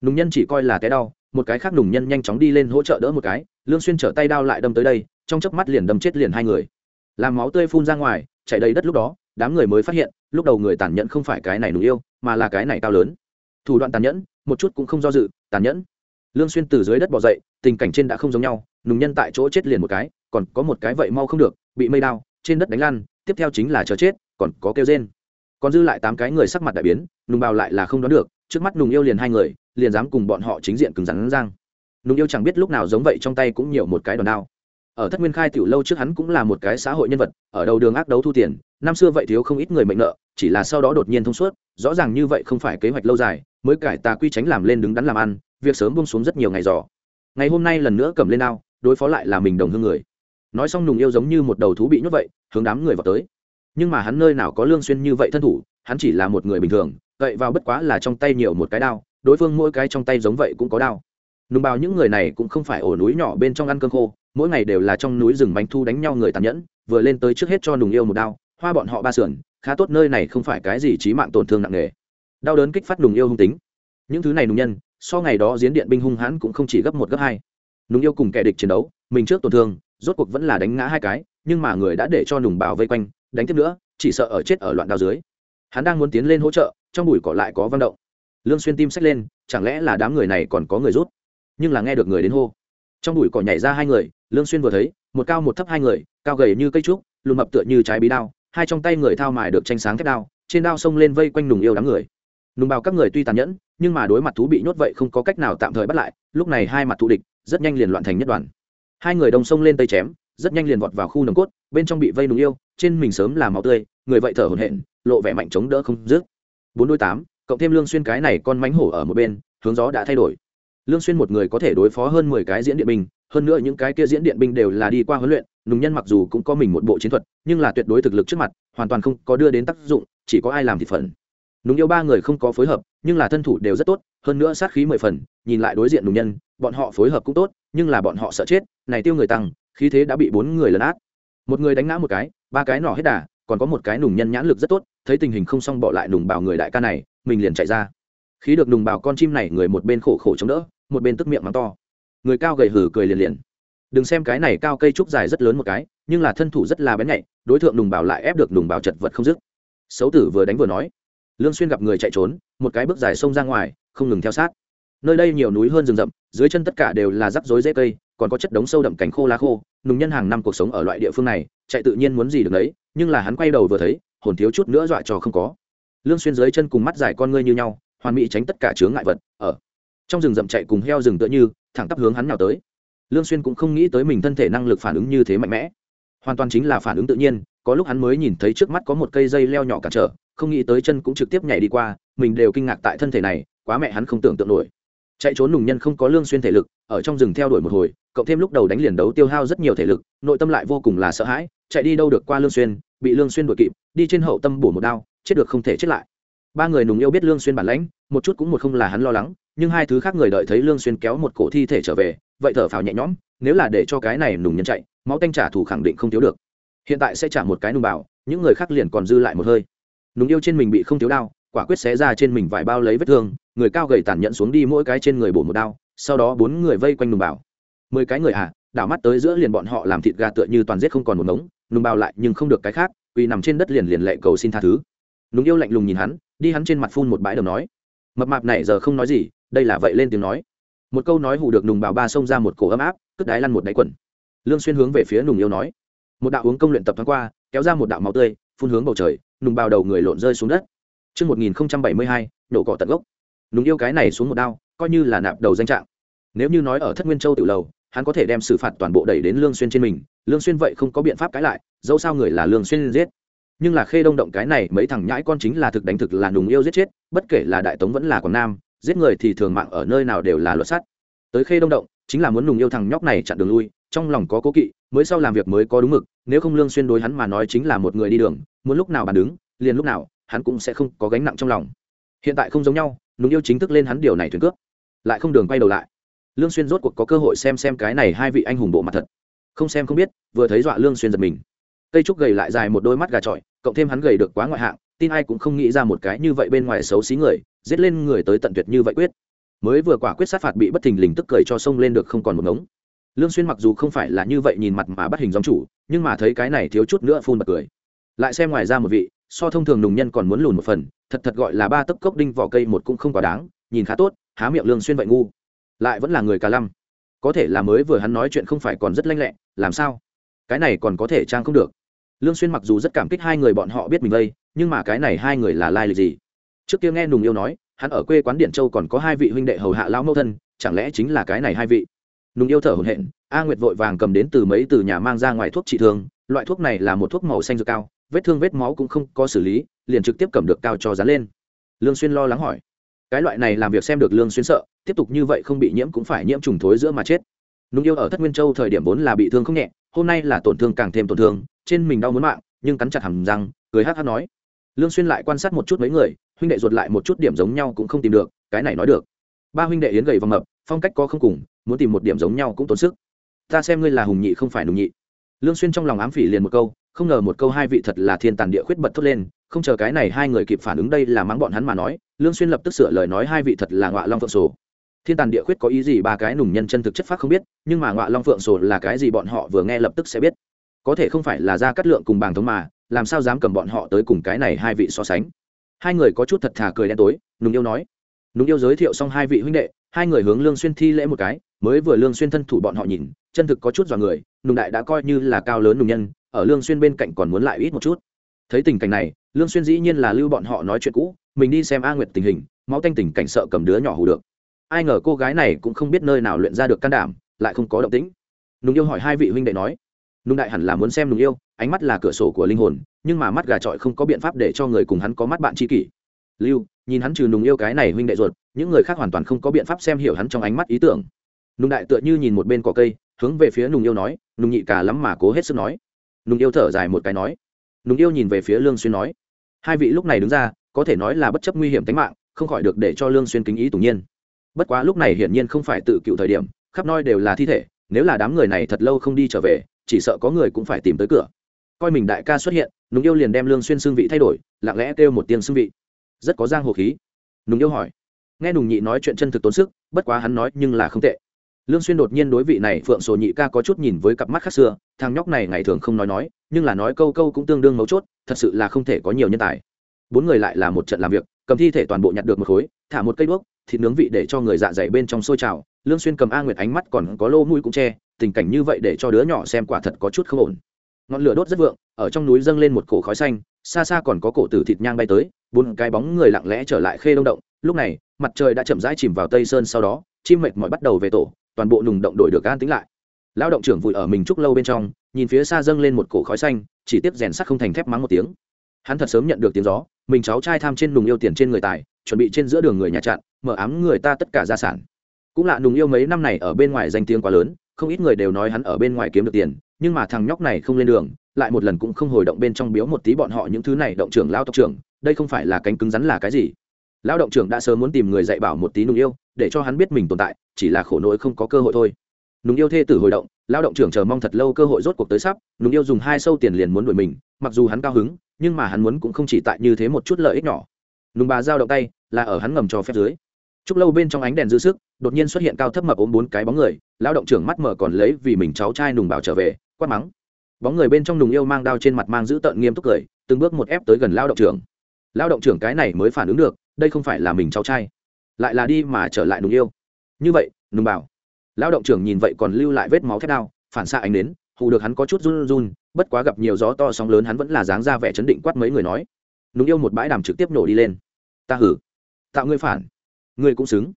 Nùng nhân chỉ coi là té đau, một cái khác nùng nhân nhanh chóng đi lên hỗ trợ đỡ một cái, lương xuyên trở tay đao lại đâm tới đây, trong chớp mắt liền đâm chết liền hai người. Làm máu tươi phun ra ngoài chảy đầy đất lúc đó, đám người mới phát hiện, lúc đầu người tàn nhẫn không phải cái này nùng yêu, mà là cái này cao lớn. Thủ đoạn tàn nhẫn, một chút cũng không do dự, tàn nhẫn. Lương xuyên từ dưới đất bò dậy, tình cảnh trên đã không giống nhau, nùng nhân tại chỗ chết liền một cái, còn có một cái vậy mau không được, bị mây đao, trên đất đánh lăn, tiếp theo chính là chờ chết, còn có kêu rên còn dư lại tám cái người sắc mặt đại biến nùng bào lại là không đoán được trước mắt nùng yêu liền hai người liền dám cùng bọn họ chính diện cứng rắn răng. Nùng yêu chẳng biết lúc nào giống vậy trong tay cũng nhiều một cái đòn đao. Ở thất nguyên khai tiểu lâu trước hắn cũng là một cái xã hội nhân vật ở đầu đường ác đấu thu tiền năm xưa vậy thiếu không ít người mệnh nợ chỉ là sau đó đột nhiên thông suốt rõ ràng như vậy không phải kế hoạch lâu dài mới cải tà quy tránh làm lên đứng đắn làm ăn việc sớm bông xuống rất nhiều ngày dò. ngày hôm nay lần nữa cầm lên ao, đối phó lại là mình đồng hương người. Nói xong nùng yêu giống như một đầu thú bị nhốt vậy hướng đám người vào tới nhưng mà hắn nơi nào có lương xuyên như vậy thân thủ, hắn chỉ là một người bình thường, vậy vào bất quá là trong tay nhiều một cái đao, đối phương mỗi cái trong tay giống vậy cũng có đao. Nùng bào những người này cũng không phải ổ núi nhỏ bên trong ăn cơm khô, mỗi ngày đều là trong núi rừng bánh thu đánh nhau người tàn nhẫn, vừa lên tới trước hết cho nùng yêu một đao, hoa bọn họ ba sườn, khá tốt nơi này không phải cái gì chí mạng tổn thương nặng nề. Đau đớn kích phát nùng yêu hung tính. Những thứ này nùng nhân, so ngày đó diễn điện binh hung hãn cũng không chỉ gấp một gấp hai. Nùng yêu cùng kẻ địch chiến đấu, mình trước tổn thương, rốt cuộc vẫn là đánh ngã hai cái, nhưng mà người đã để cho nùng bao vây quanh đánh tiếp nữa, chỉ sợ ở chết ở loạn đao dưới. Hắn đang muốn tiến lên hỗ trợ, trong bụi cỏ lại có văng động. Lương xuyên tim xách lên, chẳng lẽ là đám người này còn có người rút? Nhưng là nghe được người đến hô. Trong bụi cỏ nhảy ra hai người, lương xuyên vừa thấy, một cao một thấp hai người, cao gầy như cây trúc, lùn mập tựa như trái bí đao, hai trong tay người thao mài được tranh sáng thép đao, trên đao xông lên vây quanh nùng yêu đám người. Nùng bào các người tuy tàn nhẫn, nhưng mà đối mặt thú bị nhốt vậy không có cách nào tạm thời bắt lại, lúc này hai mặt thù địch, rất nhanh liền loạn thành nhất đoàn. Hai người đồng xông lên tây chém rất nhanh liền vọt vào khu nồng cốt, bên trong bị vây nùng yêu, trên mình sớm là máu tươi, người vậy thở hổn hển, lộ vẻ mạnh chống đỡ không dứt. Bốn đôi tám, cộng thêm lương xuyên cái này con mánh hổ ở một bên, hướng gió đã thay đổi. Lương xuyên một người có thể đối phó hơn mười cái diễn điện binh, hơn nữa những cái kia diễn điện binh đều là đi qua huấn luyện, nùng nhân mặc dù cũng có mình một bộ chiến thuật, nhưng là tuyệt đối thực lực trước mặt, hoàn toàn không có đưa đến tác dụng, chỉ có ai làm thì phần. Nùng yêu ba người không có phối hợp, nhưng là thân thủ đều rất tốt, hơn nữa sát khí mười phần, nhìn lại đối diện nùng nhân, bọn họ phối hợp cũng tốt, nhưng là bọn họ sợ chết, này tiêu người tăng khí thế đã bị bốn người lấn át. Một người đánh ngã một cái, ba cái nỏ hết đà, còn có một cái nùng nhân nhãn lực rất tốt, thấy tình hình không xong bỏ lại nùng bào người đại ca này, mình liền chạy ra. Khí được nùng bào con chim này người một bên khổ khổ chống đỡ, một bên tức miệng mắng to. Người cao gầy hử cười liền liền. Đừng xem cái này cao cây trúc dài rất lớn một cái, nhưng là thân thủ rất là bén nhạy, đối tượng nùng bào lại ép được nùng bào chật vật không dứt. Xấu tử vừa đánh vừa nói. Lương xuyên gặp người chạy trốn, một cái bước dài xông ra ngoài, không ngừng theo sát. Nơi đây nhiều núi hơn rừng rậm, dưới chân tất cả đều là rắc rối dễ cây còn có chất đống sâu đậm cảnh khô lá khô, nùng nhân hàng năm cuộc sống ở loại địa phương này, chạy tự nhiên muốn gì được đấy nhưng là hắn quay đầu vừa thấy, hồn thiếu chút nữa dọa cho không có. Lương xuyên dưới chân cùng mắt dài con ngươi như nhau, hoàn mỹ tránh tất cả chướng ngại vật, ở trong rừng rậm chạy cùng heo rừng tựa như, thẳng tắp hướng hắn nào tới. Lương xuyên cũng không nghĩ tới mình thân thể năng lực phản ứng như thế mạnh mẽ. Hoàn toàn chính là phản ứng tự nhiên, có lúc hắn mới nhìn thấy trước mắt có một cây dây leo nhỏ cản trở, không nghĩ tới chân cũng trực tiếp nhảy đi qua, mình đều kinh ngạc tại thân thể này, quá mẹ hắn không tưởng tượng nổi chạy trốn nùng nhân không có lương xuyên thể lực, ở trong rừng theo đuổi một hồi, cộng thêm lúc đầu đánh liền đấu tiêu hao rất nhiều thể lực, nội tâm lại vô cùng là sợ hãi, chạy đi đâu được qua lương xuyên, bị lương xuyên đuổi kịp, đi trên hậu tâm bổ một đao, chết được không thể chết lại. Ba người nùng yêu biết lương xuyên bản lãnh, một chút cũng một không là hắn lo lắng, nhưng hai thứ khác người đợi thấy lương xuyên kéo một cổ thi thể trở về, vậy thở phào nhẹ nhõm, nếu là để cho cái này nùng nhân chạy, máu tanh trả thù khẳng định không thiếu được. Hiện tại sẽ trả một cái nùng bảo, những người khác liền còn dư lại một hơi. Nùng yêu trên mình bị không thiếu đau quả quyết xé ra trên mình vải bao lấy vết thương, người cao gầy tàn nhẫn xuống đi mỗi cái trên người bổ một đao, sau đó bốn người vây quanh nùng bảo. Mười cái người à đảo mắt tới giữa liền bọn họ làm thịt gà tựa như toàn giết không còn một ngống, nùng bao lại nhưng không được cái khác vì nằm trên đất liền liền lệ cầu xin tha thứ. Nùng yêu lạnh lùng nhìn hắn, đi hắn trên mặt phun một bãi đầm nói. Mập mạp này giờ không nói gì, đây là vậy lên tiếng nói. Một câu nói hù được nùng bào ba xông ra một cổ ấm áp, cất đái lăn một đáy quần. Lương xuyên hướng về phía nùng yêu nói. Một đạo uống công luyện tập thoáng qua, kéo ra một đạo máu tươi, phun hướng bầu trời, nùng bào đầu người lộn rơi xuống đất. Trước 1072, nổ cỏ tận gốc. Nùng yêu cái này xuống một đao, coi như là nạp đầu danh trạng. Nếu như nói ở Thất Nguyên Châu tiểu lầu, hắn có thể đem xử phạt toàn bộ đẩy đến Lương Xuyên trên mình, Lương Xuyên vậy không có biện pháp cãi lại, dẫu sao người là Lương Xuyên giết. Nhưng là Khê Đông động cái này, mấy thằng nhãi con chính là thực đánh thực là nùng yêu giết chết, bất kể là Đại Tống vẫn là Quảng Nam, giết người thì thường mạng ở nơi nào đều là luật sắt. Tới Khê Đông động, chính là muốn nùng yêu thằng nhóc này chặn đường lui, trong lòng có cố kỵ, mới sau làm việc mới có đúng mực, nếu không Lương Xuyên đối hắn mà nói chính là một người đi đường, muốn lúc nào bàn đứng, liền lúc nào, hắn cũng sẽ không có gánh nặng trong lòng. Hiện tại không giống nhau, nùng yêu chính thức lên hắn điều này thuyền cướp. Lại không đường quay đầu lại. Lương xuyên rốt cuộc có cơ hội xem xem cái này hai vị anh hùng bộ mặt thật. Không xem không biết, vừa thấy dọa lương xuyên giật mình. Cây trúc gầy lại dài một đôi mắt gà trọi, cộng thêm hắn gầy được quá ngoại hạng, tin ai cũng không nghĩ ra một cái như vậy bên ngoài xấu xí người, giết lên người tới tận tuyệt như vậy quyết. Mới vừa quả quyết sát phạt bị bất thình lình tức cười cho sông lên được không còn một ngống. Lương xuyên mặc dù không phải là như vậy nhìn mặt mà bắt hình giống chủ, nhưng mà thấy cái này thiếu chút nữa phun bật cười. Lại xem ngoài ra một vị so thông thường nùng nhân còn muốn lùn một phần, thật thật gọi là ba tấc cốc đinh vỏ cây một cũng không quá đáng, nhìn khá tốt, há miệng lương xuyên vậy ngu. Lại vẫn là người cà lăm. Có thể là mới vừa hắn nói chuyện không phải còn rất lanh lẹ, làm sao? Cái này còn có thể trang không được. Lương xuyên mặc dù rất cảm kích hai người bọn họ biết mình đây, nhưng mà cái này hai người là lai lịch gì? Trước kia nghe nùng yêu nói, hắn ở quê quán điện châu còn có hai vị huynh đệ hầu hạ lão mẫu thân, chẳng lẽ chính là cái này hai vị? Nùng yêu thở hổn hển, a nguyệt vội vàng cầm đến từ mấy từ nhà mang ra ngoài thuốc trị thương, loại thuốc này là một thuốc màu xanh dược cao vết thương vết máu cũng không có xử lý, liền trực tiếp cầm được cao cho dán lên. Lương xuyên lo lắng hỏi. Cái loại này làm việc xem được lương xuyên sợ, tiếp tục như vậy không bị nhiễm cũng phải nhiễm trùng thối giữa mà chết. Nung yêu ở thất nguyên châu thời điểm vốn là bị thương không nhẹ, hôm nay là tổn thương càng thêm tổn thương, trên mình đau muốn mạng, nhưng cắn chặt hàm răng, cười hắt hắt nói. Lương xuyên lại quan sát một chút mấy người, huynh đệ ruột lại một chút điểm giống nhau cũng không tìm được, cái này nói được. Ba huynh đệ yến gầy vòng mập phong cách có không cùng, muốn tìm một điểm giống nhau cũng tốn sức. Ta xem ngươi là hùng nhị không phải nùng nhị lương xuyên trong lòng ám phỉ liền một câu, không ngờ một câu hai vị thật là thiên tàn địa khuyết bật thốt lên, không chờ cái này hai người kịp phản ứng đây là mắng bọn hắn mà nói, lương xuyên lập tức sửa lời nói hai vị thật là ngọa long phượng sổ. Thiên tàn địa khuyết có ý gì ba cái nùng nhân chân thực chất phát không biết, nhưng mà ngọa long phượng sổ là cái gì bọn họ vừa nghe lập tức sẽ biết. Có thể không phải là ra cắt lượng cùng bàng thống mà, làm sao dám cầm bọn họ tới cùng cái này hai vị so sánh. Hai người có chút thật thà cười đen tối, nùng yêu nói. Nùng yêu giới thiệu xong hai vị huynh đệ, hai người hướng lương xuyên thi lễ một cái, mới vừa lương xuyên thân thủ bọn họ nhìn chân thực có chút dò người, nùng đại đã coi như là cao lớn nùng nhân, ở lương xuyên bên cạnh còn muốn lại ít một chút. Thấy tình cảnh này, lương xuyên dĩ nhiên là lưu bọn họ nói chuyện cũ, mình đi xem a nguyệt tình hình, máu tanh tình cảnh sợ cầm đứa nhỏ hù được. Ai ngờ cô gái này cũng không biết nơi nào luyện ra được can đảm, lại không có động tĩnh. Nùng yêu hỏi hai vị huynh đệ nói, nùng đại hẳn là muốn xem nùng yêu, ánh mắt là cửa sổ của linh hồn, nhưng mà mắt gà trọi không có biện pháp để cho người cùng hắn có mắt bạn tri kỷ. Lưu, nhìn hắn trừ nùng yêu cái này huynh đệ ruột, những người khác hoàn toàn không có biện pháp xem hiểu hắn trong ánh mắt ý tưởng. Nùng đại tựa như nhìn một bên cỏ cây hướng về phía nùng yêu nói, nùng nhị cả lắm mà cố hết sức nói. Nùng yêu thở dài một cái nói. Nùng yêu nhìn về phía lương xuyên nói. Hai vị lúc này đứng ra, có thể nói là bất chấp nguy hiểm tính mạng, không khỏi được để cho lương xuyên kính ý tùng nhiên. Bất quá lúc này hiển nhiên không phải tự cựu thời điểm, khắp nơi đều là thi thể, nếu là đám người này thật lâu không đi trở về, chỉ sợ có người cũng phải tìm tới cửa. Coi mình đại ca xuất hiện, nùng yêu liền đem lương xuyên xương vị thay đổi, lặng lẽ kêu một tiếng xương vị. Rất có giang hồ khí. Nùng yêu hỏi. Nghe nùng nhị nói chuyện chân thực tốn sức, bất quá hắn nói nhưng là không tệ lương xuyên đột nhiên đối vị này phượng sổ nhị ca có chút nhìn với cặp mắt khác xưa, thằng nhóc này ngày thường không nói nói, nhưng là nói câu câu cũng tương đương mấu chốt, thật sự là không thể có nhiều nhân tài. Bốn người lại là một trận làm việc, cầm thi thể toàn bộ nhặt được một khối, thả một cây đuốc, thịt nướng vị để cho người dạ dày bên trong sôi trào, lương xuyên cầm a nguyệt ánh mắt còn có lô mũi cũng che, tình cảnh như vậy để cho đứa nhỏ xem quả thật có chút không ổn. Ngọn lửa đốt rất vượng, ở trong núi dâng lên một cổ khói xanh, xa xa còn có cổ tử thịt nhang bay tới, bốn cái bóng người lặng lẽ trở lại khê đông động, lúc này, mặt trời đã chậm rãi chìm vào tây sơn sau đó, chim mệt mỏi bắt đầu về tổ toàn bộ nùng động đổi được an tính lại. Lao động trưởng vùi ở mình trúc lâu bên trong, nhìn phía xa dâng lên một cổ khói xanh, chỉ tiếp rèn sắt không thành thép mắng một tiếng. Hắn thật sớm nhận được tiếng gió, mình cháu trai tham trên nùng yêu tiền trên người tài, chuẩn bị trên giữa đường người nhà chặn, mở ám người ta tất cả gia sản. Cũng lạ nùng yêu mấy năm này ở bên ngoài danh tiếng quá lớn, không ít người đều nói hắn ở bên ngoài kiếm được tiền, nhưng mà thằng nhóc này không lên đường, lại một lần cũng không hồi động bên trong biếu một tí bọn họ những thứ này động trưởng lao tộc trưởng, đây không phải là cánh cứng rắn là cái gì. Lao động trưởng đã sớm muốn tìm người dạy bảo một tí nùng yêu để cho hắn biết mình tồn tại, chỉ là khổ nỗi không có cơ hội thôi. Nùng yêu thê tử hồi động lao động trưởng chờ mong thật lâu cơ hội rốt cuộc tới sắp, nùng yêu dùng hai sâu tiền liền muốn đuổi mình, mặc dù hắn cao hứng, nhưng mà hắn muốn cũng không chỉ tại như thế một chút lợi ích nhỏ. Nùng bà giao động tay, là ở hắn ngầm cho phép dưới. Chúc lâu bên trong ánh đèn dư sức, đột nhiên xuất hiện cao thấp mập ốm bốn cái bóng người lao động trưởng mắt mở còn lấy vì mình cháu trai nùng bảo trở về, quát mắng. Bóng người bên trong nùng yêu mang đao trên mặt mang giữ tợn nghiêm túc cười, từng bước một ép tới gần lao động trưởng. Lao động trưởng cái này mới phản ứng được, đây không phải là mình cháu trai lại là đi mà trở lại nùng yêu. Như vậy, nùng bảo. Lao động trưởng nhìn vậy còn lưu lại vết máu thép đao, phản xạ ánh đến, hù được hắn có chút run run, bất quá gặp nhiều gió to sóng lớn hắn vẫn là dáng ra vẻ chấn định quát mấy người nói. Nùng yêu một bãi đàm trực tiếp nổ đi lên. Ta hử. Tạo ngươi phản. Ngươi cũng xứng.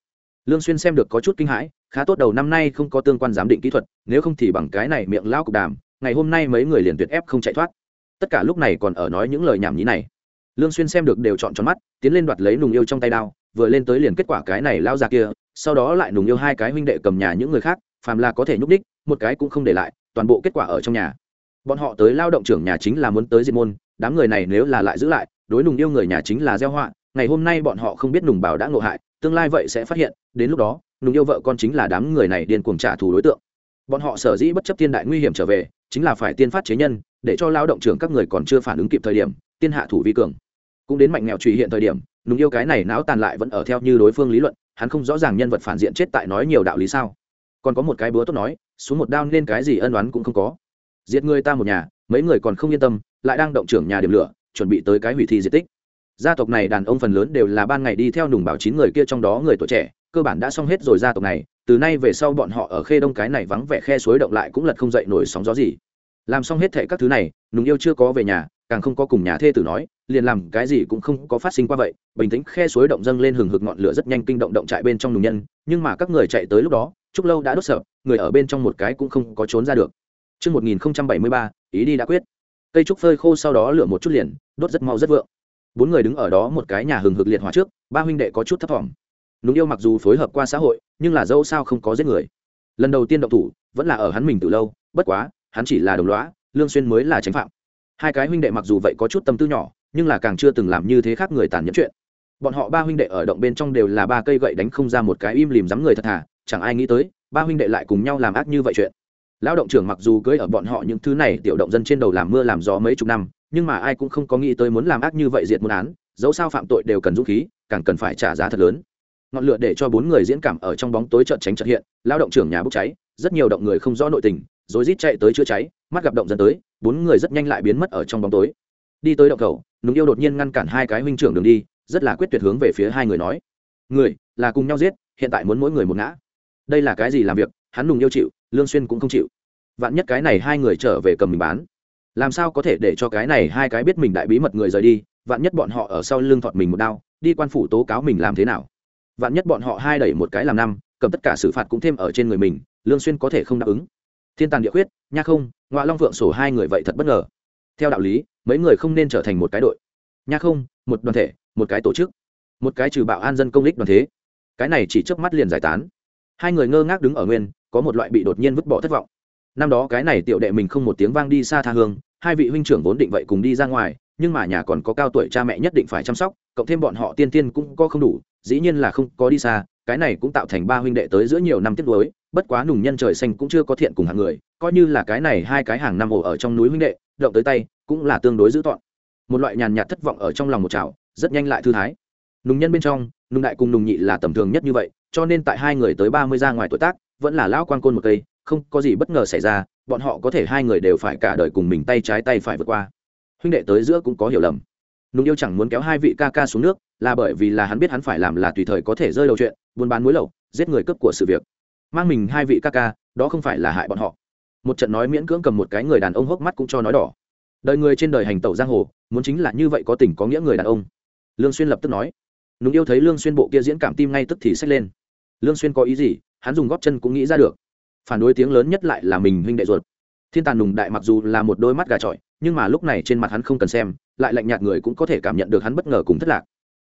Lương xuyên xem được có chút kinh hãi, khá tốt đầu năm nay không có tương quan giám định kỹ thuật, nếu không thì bằng cái này miệng lao cục đàm, ngày hôm nay mấy người liền tuyệt ép không chạy thoát. Tất cả lúc này còn ở nói những lời nhảm nhí này. Lương xuyên xem được đều chọn tròn mắt, tiến lên đoạt lấy nùng yêu trong tay đao vừa lên tới liền kết quả cái này lao ra kia, sau đó lại nùng yêu hai cái huynh đệ cầm nhà những người khác, phàm là có thể nhúc đích một cái cũng không để lại, toàn bộ kết quả ở trong nhà. Bọn họ tới lao động trưởng nhà chính là muốn tới diệt môn, đám người này nếu là lại giữ lại, đối nùng yêu người nhà chính là gieo họa, ngày hôm nay bọn họ không biết nùng bảo đã ngộ hại, tương lai vậy sẽ phát hiện, đến lúc đó, nùng yêu vợ con chính là đám người này điên cuồng trả thù đối tượng. Bọn họ sở dĩ bất chấp thiên đại nguy hiểm trở về, chính là phải tiên phát chế nhân, để cho lao động trưởng các người còn chưa phản ứng kịp thời điểm, tiên hạ thủ vi cường. Cũng đến mạnh nghèo trùy hiện thời điểm nùng yêu cái này não tàn lại vẫn ở theo như đối phương lý luận, hắn không rõ ràng nhân vật phản diện chết tại nói nhiều đạo lý sao. Còn có một cái búa tốt nói, xuống một đao nên cái gì ân oán cũng không có. Giết người ta một nhà, mấy người còn không yên tâm, lại đang động trưởng nhà điểm lửa, chuẩn bị tới cái hủy thi di tích. Gia tộc này đàn ông phần lớn đều là ban ngày đi theo nùng bảo chín người kia trong đó người tuổi trẻ, cơ bản đã xong hết rồi gia tộc này, từ nay về sau bọn họ ở khê đông cái này vắng vẻ khe suối động lại cũng lật không dậy nổi sóng gió gì. Làm xong hết thệ các thứ này, nùng yêu chưa có về nhà, càng không có cùng nhà thê tử nói liền làm cái gì cũng không có phát sinh qua vậy bình tĩnh khe suối động dâng lên hừng hực ngọn lửa rất nhanh kinh động động trại bên trong nùng nhân nhưng mà các người chạy tới lúc đó chúc lâu đã đốt sợ người ở bên trong một cái cũng không có trốn ra được Trước 1073, ý đi đã quyết. Cây trúc phơi khô sau đó lửa một chút liền, đốt rất mau rất vượng. Bốn người đứng ở đó một cái nhà hừng hực liệt hỏa trước, ba huynh đệ có chút thấp thỏm. Núng yêu mặc dù phối hợp qua xã hội, nhưng là dâu sao không có giết người. Lần đầu tiên động thủ, vẫn là ở hắn mình từ lâu, bất quá, hắn chỉ là đồng lõa, Lương Xuyên mới là tránh phạm. Hai cái huynh đệ mặc dù vậy có chút tâm tư nhỏ, nhưng là càng chưa từng làm như thế khác người tàn nhẫn chuyện. Bọn họ ba huynh đệ ở động bên trong đều là ba cây gậy đánh không ra một cái im lìm dám người thật thà, chẳng ai nghĩ tới ba huynh đệ lại cùng nhau làm ác như vậy chuyện. Lão động trưởng mặc dù cưới ở bọn họ những thứ này tiểu động dân trên đầu làm mưa làm gió mấy chục năm nhưng mà ai cũng không có nghĩ tới muốn làm ác như vậy diệt muôn án dẫu sao phạm tội đều cần dũng khí càng cần phải trả giá thật lớn. Ngọn lửa để cho bốn người diễn cảm ở trong bóng tối trợn tránh trật hiện lao động trưởng nhà bốc cháy rất nhiều động người không rõ nội tình rồi rít chạy tới chữa cháy mắt gặp động dân tới bốn người rất nhanh lại biến mất ở trong bóng tối. Đi tới động cầu núng yêu đột nhiên ngăn cản hai cái huynh trưởng đường đi, rất là quyết tuyệt hướng về phía hai người nói. Người, là cùng nhau giết, hiện tại muốn mỗi người một ngã. Đây là cái gì làm việc, hắn nùng yêu chịu, lương xuyên cũng không chịu. Vạn nhất cái này hai người trở về cầm mình bán. Làm sao có thể để cho cái này hai cái biết mình đại bí mật người rời đi, vạn nhất bọn họ ở sau lưng thọt mình một đao, đi quan phủ tố cáo mình làm thế nào? Vạn nhất bọn họ hai đẩy một cái làm năm, cầm tất cả xử phạt cũng thêm ở trên người mình, lương xuyên có thể không đáp ứng. Thiên tàn địa khuyết, nha không ngoại long vượng sổ hai người vậy thật bất ngờ theo đạo lý, mấy người không nên trở thành một cái đội. Nha không, một đoàn thể, một cái tổ chức. Một cái trừ bạo an dân công lích đoàn thế. Cái này chỉ chớp mắt liền giải tán. Hai người ngơ ngác đứng ở nguyên, có một loại bị đột nhiên vứt bỏ thất vọng. Năm đó cái này tiểu đệ mình không một tiếng vang đi xa tha hương, hai vị huynh trưởng vốn định vậy cùng đi ra ngoài, nhưng mà nhà còn có cao tuổi cha mẹ nhất định phải chăm sóc, cộng thêm bọn họ tiên tiên cũng có không đủ, dĩ nhiên là không có đi xa, cái này cũng tạo thành ba huynh đệ tới giữa nhiều năm tiếp nối bất quá nùng nhân trời xanh cũng chưa có thiện cùng hàng người, coi như là cái này hai cái hàng năm ổ ở trong núi huynh đệ động tới tay, cũng là tương đối dữ tọn một loại nhàn nhạt thất vọng ở trong lòng một chảo, rất nhanh lại thư thái. Nùng nhân bên trong, nùng đại cùng nùng nhị là tầm thường nhất như vậy, cho nên tại hai người tới ba mươi ra ngoài tuổi tác, vẫn là lão quan côn một cây, không có gì bất ngờ xảy ra, bọn họ có thể hai người đều phải cả đời cùng mình tay trái tay phải vượt qua. Huynh đệ tới giữa cũng có hiểu lầm. Nùng yêu chẳng muốn kéo hai vị ca ca xuống nước, là bởi vì là hắn biết hắn phải làm là tùy thời có thể rơi đầu chuyện, buôn bán muối lậu giết người cướp của sự việc. Mang mình hai vị ca ca, đó không phải là hại bọn họ một trận nói miễn cưỡng cầm một cái người đàn ông hốc mắt cũng cho nói đỏ. Đời người trên đời hành tẩu giang hồ, muốn chính là như vậy có tình có nghĩa người đàn ông. Lương xuyên lập tức nói. Núng yêu thấy lương xuyên bộ kia diễn cảm tim ngay tức thì xách lên. Lương xuyên có ý gì, hắn dùng gót chân cũng nghĩ ra được. Phản đối tiếng lớn nhất lại là mình huynh đệ ruột. Thiên tàn nùng đại mặc dù là một đôi mắt gà trọi, nhưng mà lúc này trên mặt hắn không cần xem, lại lạnh nhạt người cũng có thể cảm nhận được hắn bất ngờ cùng thất lạc.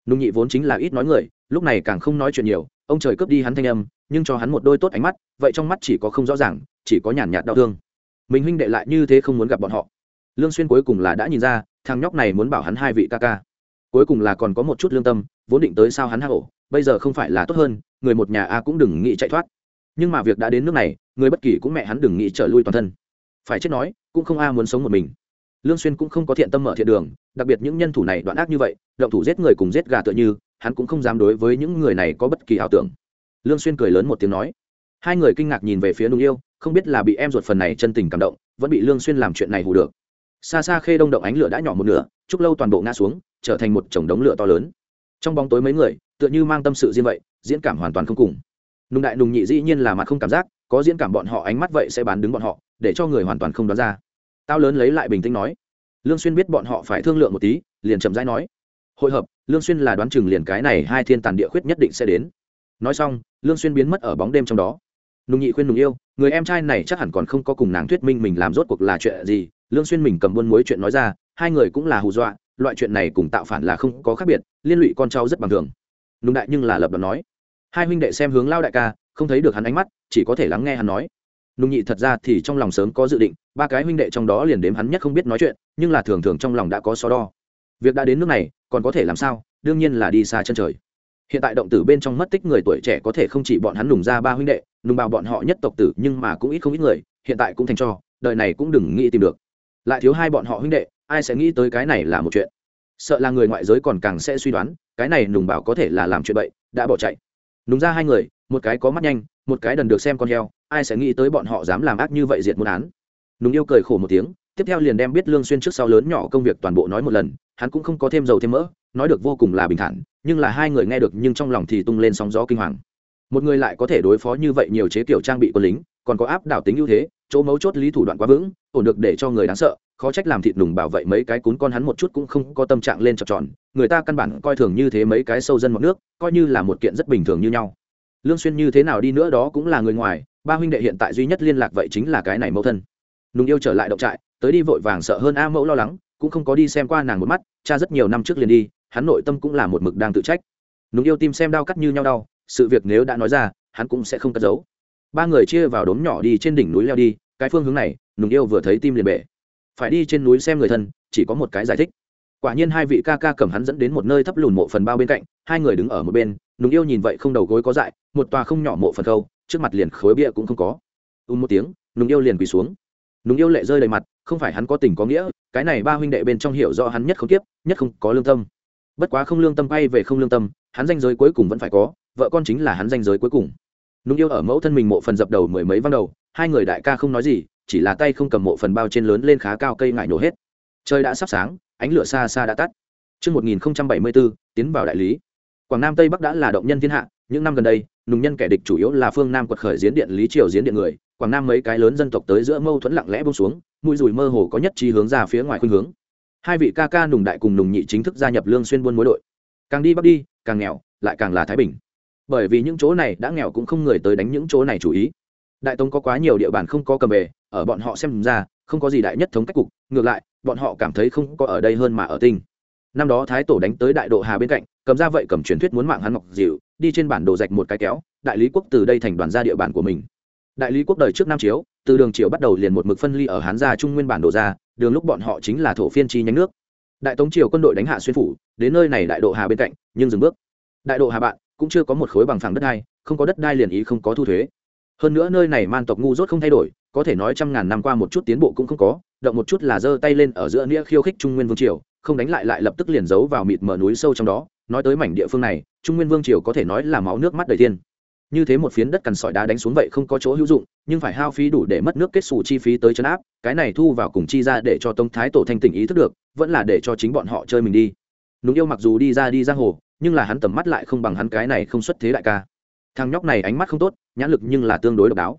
Nùng nhị vốn chính là ít nói người, lúc này càng không nói chuyện nhiều ông trời cướp đi hắn thanh âm nhưng cho hắn một đôi tốt ánh mắt vậy trong mắt chỉ có không rõ ràng chỉ có nhàn nhạt đau thương. Mình huynh đệ lại như thế không muốn gặp bọn họ. Lương xuyên cuối cùng là đã nhìn ra thằng nhóc này muốn bảo hắn hai vị ca ca. Cuối cùng là còn có một chút lương tâm vốn định tới sao hắn hạ ổ, bây giờ không phải là tốt hơn người một nhà a cũng đừng nghĩ chạy thoát. Nhưng mà việc đã đến nước này người bất kỳ cũng mẹ hắn đừng nghĩ trở lui toàn thân. Phải chết nói cũng không a muốn sống một mình lương xuyên cũng không có thiện tâm mở thiện đường, đặc biệt những nhân thủ này đoạn ác như vậy, động thủ giết người cùng giết gà tựa như, hắn cũng không dám đối với những người này có bất kỳ ảo tưởng. Lương xuyên cười lớn một tiếng nói. Hai người kinh ngạc nhìn về phía nùng yêu, không biết là bị em ruột phần này chân tình cảm động, vẫn bị lương xuyên làm chuyện này hù được. Xa xa khê đông động ánh lửa đã nhỏ một nửa, chúc lâu toàn bộ ngã xuống, trở thành một chồng đống lửa to lớn. Trong bóng tối mấy người, tựa như mang tâm sự riêng vậy, diễn cảm hoàn toàn không cùng. Nùng đại nùng nhị dĩ nhiên là mặt không cảm giác, có diễn cảm bọn họ ánh mắt vậy sẽ bán đứng bọn họ, để cho người hoàn toàn không đoán ra tao lớn lấy lại bình tĩnh nói. Lương xuyên biết bọn họ phải thương lượng một tí, liền chậm rãi nói. Hội hợp, lương xuyên là đoán chừng liền cái này hai thiên tàn địa khuyết nhất định sẽ đến. Nói xong, lương xuyên biến mất ở bóng đêm trong đó. Nùng nhị khuyên nùng yêu, người em trai này chắc hẳn còn không có cùng nàng thuyết minh mình làm rốt cuộc là chuyện gì. Lương xuyên mình cầm buôn mối chuyện nói ra, hai người cũng là hù dọa, loại chuyện này cùng tạo phản là không có khác biệt, liên lụy con cháu rất bằng thường. Nùng đại nhưng là lập đoàn nói. Hai huynh đệ xem hướng lao đại ca, không thấy được hắn ánh mắt, chỉ có thể lắng nghe hắn nói nùng nhị thật ra thì trong lòng sớm có dự định, ba cái huynh đệ trong đó liền đếm hắn nhất không biết nói chuyện, nhưng là thường thường trong lòng đã có so đo. Việc đã đến nước này, còn có thể làm sao? Đương nhiên là đi xa chân trời. Hiện tại động tử bên trong mất tích người tuổi trẻ có thể không chỉ bọn hắn nùng ra ba huynh đệ, nùng bào bọn họ nhất tộc tử nhưng mà cũng ít không ít người, hiện tại cũng thành cho, đời này cũng đừng nghĩ tìm được. Lại thiếu hai bọn họ huynh đệ, ai sẽ nghĩ tới cái này là một chuyện? Sợ là người ngoại giới còn càng sẽ suy đoán, cái này nùng bảo có thể là làm chuyện bậy, đã bỏ chạy. Nùng ra hai người, một cái có mắt nhanh, một cái đần được xem con heo ai sẽ nghĩ tới bọn họ dám làm ác như vậy diệt muôn án? Nùng yêu cười khổ một tiếng, tiếp theo liền đem biết lương xuyên trước sau lớn nhỏ công việc toàn bộ nói một lần, hắn cũng không có thêm dầu thêm mỡ, nói được vô cùng là bình thản, nhưng là hai người nghe được nhưng trong lòng thì tung lên sóng gió kinh hoàng. Một người lại có thể đối phó như vậy nhiều chế kiểu trang bị quân lính, còn có áp đảo tính ưu thế, chỗ mấu chốt lý thủ đoạn quá vững, ổn được để cho người đáng sợ, khó trách làm thịt nùng bảo vệ mấy cái cún con hắn một chút cũng không có tâm trạng lên chập tròn, người ta căn bản coi thường như thế mấy cái sâu dân một nước, coi như là một kiện rất bình thường như nhau. Lương xuyên như thế nào đi nữa đó cũng là người ngoài ba huynh đệ hiện tại duy nhất liên lạc vậy chính là cái này mẫu thân. Nùng yêu trở lại động trại, tới đi vội vàng sợ hơn a mẫu lo lắng, cũng không có đi xem qua nàng một mắt, cha rất nhiều năm trước liền đi, hắn nội tâm cũng là một mực đang tự trách. Nùng yêu tim xem đau cắt như nhau đau, sự việc nếu đã nói ra, hắn cũng sẽ không cất giấu. Ba người chia vào đốm nhỏ đi trên đỉnh núi leo đi, cái phương hướng này, nùng yêu vừa thấy tim liền bể. Phải đi trên núi xem người thân, chỉ có một cái giải thích. Quả nhiên hai vị ca ca cầm hắn dẫn đến một nơi thấp lùn mộ phần bao bên cạnh, hai người đứng ở một bên, nùng yêu nhìn vậy không đầu gối có dại, một tòa không nhỏ mộ phần khâu trước mặt liền khối bia cũng không có. Ùn một tiếng nùng yêu liền quỳ xuống. Nùng yêu lệ rơi đầy mặt không phải hắn có tình có nghĩa cái này ba huynh đệ bên trong hiểu rõ hắn nhất không tiếp nhất không có lương tâm. Bất quá không lương tâm bay về không lương tâm hắn danh giới cuối cùng vẫn phải có vợ con chính là hắn danh giới cuối cùng. Nung yêu ở mẫu thân mình mộ phần dập đầu mười mấy văng đầu hai người đại ca không nói gì chỉ là tay không cầm mộ phần bao trên lớn lên khá cao cây ngại nổ hết. Trời đã sắp sáng ánh lửa xa xa đã tắt. Trước 1074, tiến vào đại lý. Quảng Nam Tây Bắc đã là động nhân thiên hạ, những năm gần đây, nùng nhân kẻ địch chủ yếu là phương Nam quật khởi diễn điện lý triều diễn điện người, Quảng Nam mấy cái lớn dân tộc tới giữa mâu thuẫn lặng lẽ buông xuống, mũi rùi mơ hồ có nhất trí hướng ra phía ngoài khuynh hướng. Hai vị ca ca nùng đại cùng nùng nhị chính thức gia nhập lương xuyên buôn mối đội. Càng đi bắc đi, càng nghèo, lại càng là thái bình bởi vì những chỗ này đã nghèo cũng không người tới đánh những chỗ này chủ ý đại tống có quá nhiều địa bàn không có cầm về ở bọn họ xem ra không có gì đại nhất thống cách cục ngược lại bọn họ cảm thấy không có ở đây hơn mà ở tinh năm đó thái tổ đánh tới đại độ hà bên cạnh cầm ra vậy cầm truyền thuyết muốn mạng hắn ngọc dịu đi trên bản đồ rạch một cái kéo, đại lý quốc từ đây thành đoàn ra địa bàn của mình. Đại lý quốc đời trước nam chiếu từ đường triều bắt đầu liền một mực phân ly ở hán gia trung nguyên bản đồ ra, đường lúc bọn họ chính là thổ phiên chi nhánh nước. Đại tống triều quân đội đánh hạ xuyên phủ, đến nơi này đại độ hà bên cạnh, nhưng dừng bước. Đại độ hà bạn, cũng chưa có một khối bằng phẳng đất đai, không có đất đai liền ý không có thu thuế. Hơn nữa nơi này man tộc ngu dốt không thay đổi, có thể nói trăm ngàn năm qua một chút tiến bộ cũng không có, động một chút là giơ tay lên ở giữa nghĩa khiêu khích trung nguyên vương triều, không đánh lại lại lập tức liền giấu vào mịt mở núi sâu trong đó nói tới mảnh địa phương này, trung nguyên vương triều có thể nói là máu nước mắt đầy thiên. Như thế một phiến đất cằn sỏi đá đánh xuống vậy không có chỗ hữu dụng, nhưng phải hao phí đủ để mất nước kết xù chi phí tới chấn áp, cái này thu vào cùng chi ra để cho tông thái tổ thanh tỉnh ý thức được, vẫn là để cho chính bọn họ chơi mình đi. Núng yêu mặc dù đi ra đi giang hồ, nhưng là hắn tầm mắt lại không bằng hắn cái này không xuất thế đại ca. Thằng nhóc này ánh mắt không tốt, nhãn lực nhưng là tương đối độc đáo.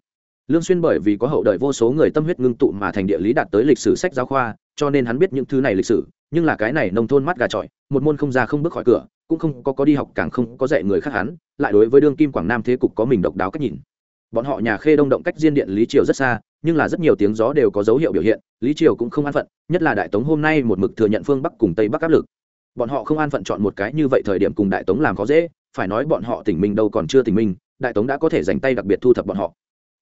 Lương xuyên bởi vì có hậu đợi vô số người tâm huyết ngưng tụ mà thành địa lý đạt tới lịch sử sách giáo khoa cho nên hắn biết những thứ này lịch sử, nhưng là cái này nông thôn mắt gà trọi, một môn không ra không bước khỏi cửa, cũng không có có đi học, càng không có dạy người khác hắn, lại đối với đương kim quảng nam thế cục có mình độc đáo cách nhìn. Bọn họ nhà khê đông động cách diên điện lý triều rất xa, nhưng là rất nhiều tiếng gió đều có dấu hiệu biểu hiện, lý triều cũng không an phận, nhất là đại tống hôm nay một mực thừa nhận phương bắc cùng tây bắc áp lực. Bọn họ không an phận chọn một cái như vậy thời điểm cùng đại tống làm khó dễ, phải nói bọn họ tỉnh minh đâu còn chưa tỉnh minh đại tống đã có thể dành tay đặc biệt thu thập bọn họ.